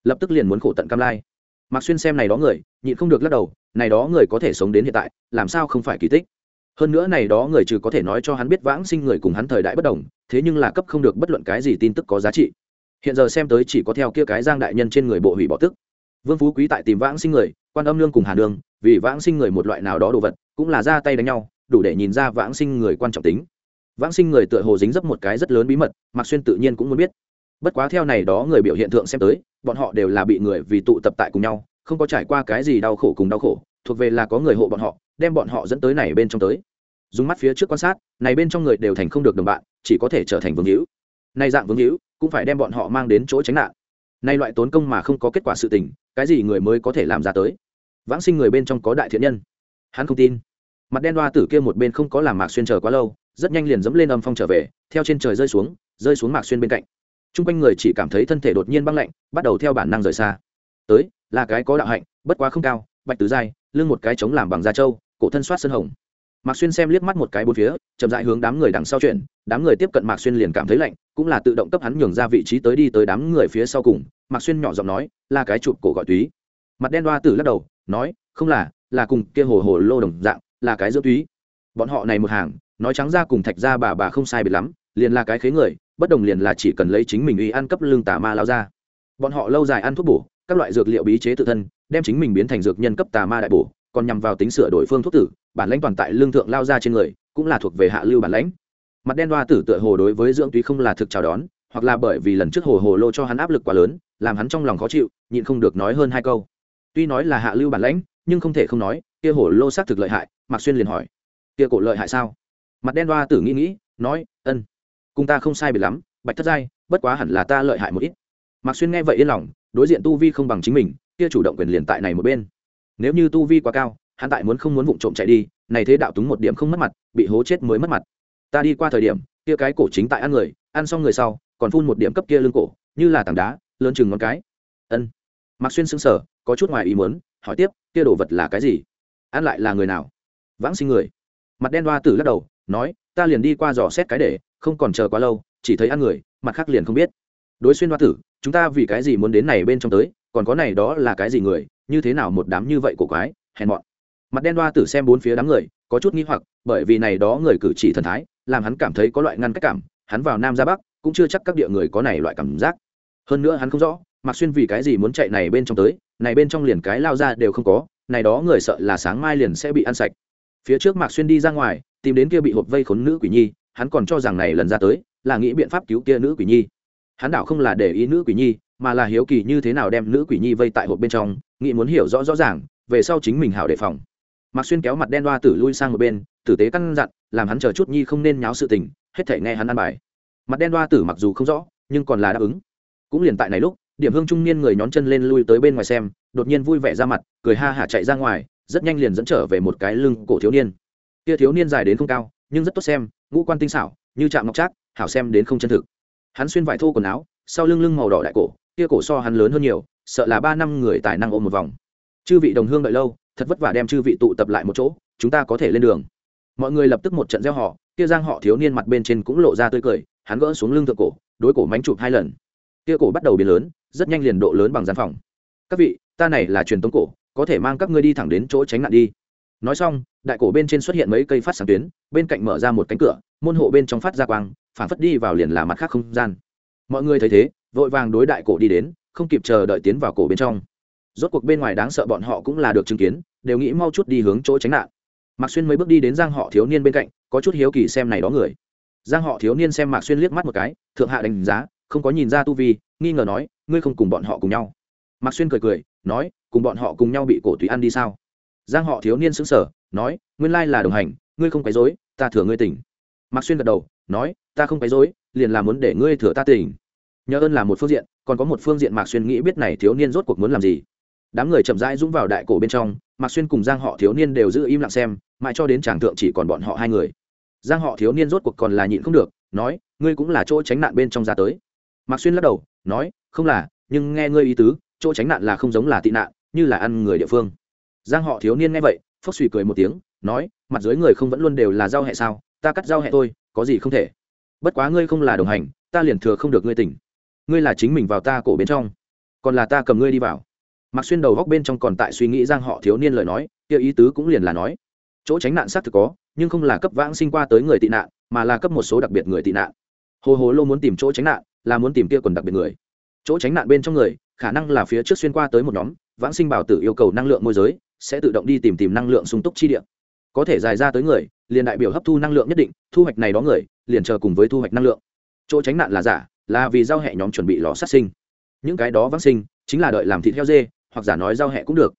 Lập tức liền muốn khổ tận cam lai. Mạc xuyên xem này đó người, nhịn không được lắc đầu, này đó người có thể sống đến hiện tại, làm sao không phải kỳ tích? Hơn nữa này đó người trừ có thể nói cho hắn biết vãng sinh người cùng hắn thời đại bất đồng, thế nhưng là cấp không được bất luận cái gì tin tức có giá trị. Hiện giờ xem tới chỉ có theo kia cái giang đại nhân trên người bộ hủy bỏ tức. Vương phú quý tại tìm vãng sinh người, quan âm lương cùng hà đường, vì vãng sinh người một loại nào đó đồ vật, cũng là ra tay đánh nhau, đủ để nhìn ra vãng sinh người quan trọng tính vãng sinh người tựa hồ dính dấp một cái rất lớn bí mật, mạc xuyên tự nhiên cũng muốn biết. Bất quá theo này đó người biểu hiện thượng xem tới, bọn họ đều là bị người vì tụ tập tại cùng nhau, không có trải qua cái gì đau khổ cùng đau khổ, thuộc về là có người hộ bọn họ, đem bọn họ dẫn tới này bên trong tới. Dùng mắt phía trước quan sát, này bên trong người đều thành không được đồng bạn, chỉ có thể trở thành vương hữu. Nay dạng vương hữu, cũng phải đem bọn họ mang đến chỗ tránh nạn. Nay loại tốn công mà không có kết quả sự tình, cái gì người mới có thể làm ra tới? Vãng sinh người bên trong có đại thiện nhân. Hắn không tin. Mặt đen đoa tử kia một bên không có làm mạc xuyên chờ quá lâu rất nhanh liền dẫm lên âm phong trở về, theo trên trời rơi xuống rơi xuống mạc xuyên bên cạnh. T r u n g quanh người chỉ cảm thấy thân thể đột nhiên băng lạnh, bắt đầu theo bản năng rời xa. Tới, là cái có đạo hạnh, bất quá không cao, bạch tứ giai, lưng một cái trống làm bằng da trâu, cổ thân soát sân hồng. Mạc xuyên xem liếc mắt một cái bốn phía, chậm dại hướng đám người đằng sau chuyển, đám người tiếp cận mạc xuyên liền cảm thấy lạnh, cũng là tự động cấp hắn nhường ra vị trí tới đi tới đám người phía sau cùng, mạc xuyên nhỏ giọng nói, là cái chụp cổ gọi túy. Mặt đen đoa tử lắc đầu, nói, không là là cùng kia hồ hồ lô đồng dạng, là cái giữa túy. Bọn họ này một hàng nói trắng ra cùng thạch ra bà bà không sai biệt lắm, liền là cái khế người, bất đồng liền là chỉ cần lấy chính mình uy ăn cấp lương tà ma lao ra. Bọn họ lâu dài ăn thuốc bổ, các loại dược liệu bí chế tự thân, đem chính mình biến thành dược nhân cấp tà ma đại bổ, còn nhằm vào tính sửa đổi phương thuốc tử, bản lãnh toàn tại lương thượng lao ra trên người, cũng là thuộc về hạ lưu bản lãnh. Mặt đen đoa tử tựa hồ đối với dưỡng túy không là thực chào đón, hoặc là bởi vì lần trước hồ hồ lô cho hắn áp lực quá lớn, làm hắn trong lòng khó chịu, nhịn không được nói hơn hai câu. Tuy nói là hạ lưu bản lãnh, nhưng không thể không nói, kia hồ lô xác thực lợi hại, mạc xuyên liền hỏi, kia cổ lợi hại sao? Mặt đen đoa tử nghĩ nghĩ, nói, ân, cùng ta không sai biệt lắm, bạch thất giai, bất quá hẳn là ta lợi hại một ít. Mạc xuyên nghe vậy yên lòng, đối diện tu vi không bằng chính mình, kia chủ động quyền liền tại này một bên. Nếu như tu vi quá cao, hắn tại muốn không muốn vụng trộm chạy đi, này thế đạo túng một điểm không mất mặt, bị hố chết mới mất mặt. Ta đi qua thời điểm, kia cái cổ chính tại ăn người, ăn xong người sau, còn phun một điểm cấp kia lưng cổ, như là tảng đá, lớn chừng ngón cái. Ân. Mạc xuyên sững sờ, có chút ngoài ý muốn, hỏi tiếp, kia đồ vật là cái gì? Ăn lại là người nào? Vãng sinh người. Mặt đen đoa tử lắc đầu nói, ta liền đi qua dò xét cái để, không còn chờ quá lâu, chỉ thấy ăn người, mặt khác liền không biết. Đối xuyên hoa tử, chúng ta vì cái gì muốn đến này bên trong tới, còn có này đó là cái gì người, như thế nào một đám như vậy của quái, hèn mọn. Mặt đen hoa tử xem bốn phía đám người, có chút nghi hoặc, bởi vì này đó người cử chỉ thần thái, làm hắn cảm thấy có loại ngăn cách cảm, hắn vào nam ra bắc, cũng chưa chắc các địa người có này loại cảm giác. Hơn nữa hắn không rõ mặc xuyên vì cái gì muốn chạy này bên trong tới, này bên trong liền cái lao ra đều không có, này đó người sợ là sáng mai liền sẽ bị ăn sạch. Phía trước mạc xuyên đi ra ngoài tìm đến kia bị hộp vây khốn nữ quỷ nhi, hắn còn cho rằng này lần ra tới là nghĩ biện pháp cứu kia nữ quỷ nhi. Hắn đảo không là để ý nữ quỷ nhi, mà là hiếu kỳ như thế nào đem nữ quỷ nhi vây tại hộp bên trong, nghĩ muốn hiểu rõ rõ ràng, về sau chính mình hảo đề phòng. Mạc xuyên kéo mặt đen đoa tử lui sang một bên, tử tế căn dặn, làm hắn chờ chút nhi không nên nháo sự tình, hết thể nghe hắn ăn bài. Mặt đen đoa tử mặc dù không rõ, nhưng còn là đáp ứng. Cũng liền tại này lúc, điểm hương trung niên người nhón chân lên lui tới bên ngoài xem, đột nhiên vui vẻ ra mặt, cười ha hả chạy ra ngoài, rất nhanh liền dẫn trở về một cái lưng cổ thiếu niên kia thiếu niên dài đến không cao, nhưng rất tốt xem, ngũ quan tinh xảo, như chạm ngọc trác, hảo xem đến không chân thực. Hắn xuyên vải thô quần áo, sau lưng lưng màu đỏ đại cổ, kia cổ so hắn lớn hơn nhiều, sợ là ba năm người tài năng ôm một vòng. Chư vị đồng hương đợi lâu, thật vất vả đem chư vị tụ tập lại một chỗ, chúng ta có thể lên đường. Mọi người lập tức một trận gieo họ, kia giang họ thiếu niên mặt bên trên cũng lộ ra tươi cười, hắn gỡ xuống lưng thượng cổ, đối cổ mánh chụp hai lần. Kia cổ bắt đầu biến lớn, rất nhanh liền độ lớn bằng gian phòng. Các vị, ta này là truyền tống cổ, có thể mang các ngươi đi thẳng đến chỗ tránh nạn đi. Nói xong đại cổ bên trên xuất hiện mấy cây phát sáng tuyến, bên cạnh mở ra một cánh cửa, môn hộ bên trong phát ra quang, phản phất đi vào liền là mặt khác không gian. Mọi người thấy thế, vội vàng đối đại cổ đi đến, không kịp chờ đợi tiến vào cổ bên trong. Rốt cuộc bên ngoài đáng sợ bọn họ cũng là được chứng kiến, đều nghĩ mau chút đi hướng chỗ tránh nạn. Mạc xuyên mấy bước đi đến giang họ thiếu niên bên cạnh, có chút hiếu kỳ xem này đó người. Giang họ thiếu niên xem mạc xuyên liếc mắt một cái, thượng hạ đánh giá, không có nhìn ra tu vi, nghi ngờ nói, ngươi không cùng bọn họ cùng nhau? Mạc xuyên cười cười, nói, cùng bọn họ cùng nhau bị cổ tùy ăn đi sao? Giang họ thiếu niên xứng sở nói, nguyên lai là đồng hành, ngươi không quấy dối ta thừa ngươi tỉnh. Mạc xuyên gật đầu, nói, ta không quấy dối liền là muốn để ngươi thừa ta tỉnh. Nhờ ơn là một phương diện, còn có một phương diện mạc xuyên nghĩ biết này thiếu niên rốt cuộc muốn làm gì. Đám người chậm rãi dũng vào đại cổ bên trong, mạc xuyên cùng giang họ thiếu niên đều giữ im lặng xem, mãi cho đến tràng thượng chỉ còn bọn họ hai người. Giang họ thiếu niên rốt cuộc còn là nhịn không được, nói, ngươi cũng là chỗ tránh nạn bên trong ra tới. Mạc xuyên lắc đầu, nói, không là, nhưng nghe ngươi ý tứ, chỗ tránh nạn là không giống là tị nạn, như là ăn người địa phương giang họ thiếu niên nghe vậy, phốc suy cười một tiếng, nói, mặt dưới người không vẫn luôn đều là giao hẹ sao? Ta cắt giao hẹ tôi có gì không thể. Bất quá ngươi không là đồng hành, ta liền thừa không được ngươi tỉnh. Ngươi là chính mình vào ta cổ bên trong, còn là ta cầm ngươi đi vào. Mặc xuyên đầu góc bên trong còn tại suy nghĩ giang họ thiếu niên lời nói, kia ý tứ cũng liền là nói, chỗ tránh nạn xác thực có, nhưng không là cấp vãng sinh qua tới người tị nạn, mà là cấp một số đặc biệt người tị nạn. Hồ hồ lô muốn tìm chỗ tránh nạn, là muốn tìm kia quần đặc biệt người. Chỗ tránh nạn bên trong người, khả năng là phía trước xuyên qua tới một nhóm vãng sinh bảo tử yêu cầu năng lượng môi giới, sẽ tự động đi tìm tìm năng lượng sung túc chi địa. Có thể dài ra tới người, liền đại biểu hấp thu năng lượng nhất định, thu hoạch này đó người, liền chờ cùng với thu hoạch năng lượng. Chỗ tránh nạn là giả, là vì giao hệ nhóm chuẩn bị lò sát sinh. Những cái đó vãng sinh, chính là đợi làm thịt heo dê, hoặc giả nói giao hệ cũng được.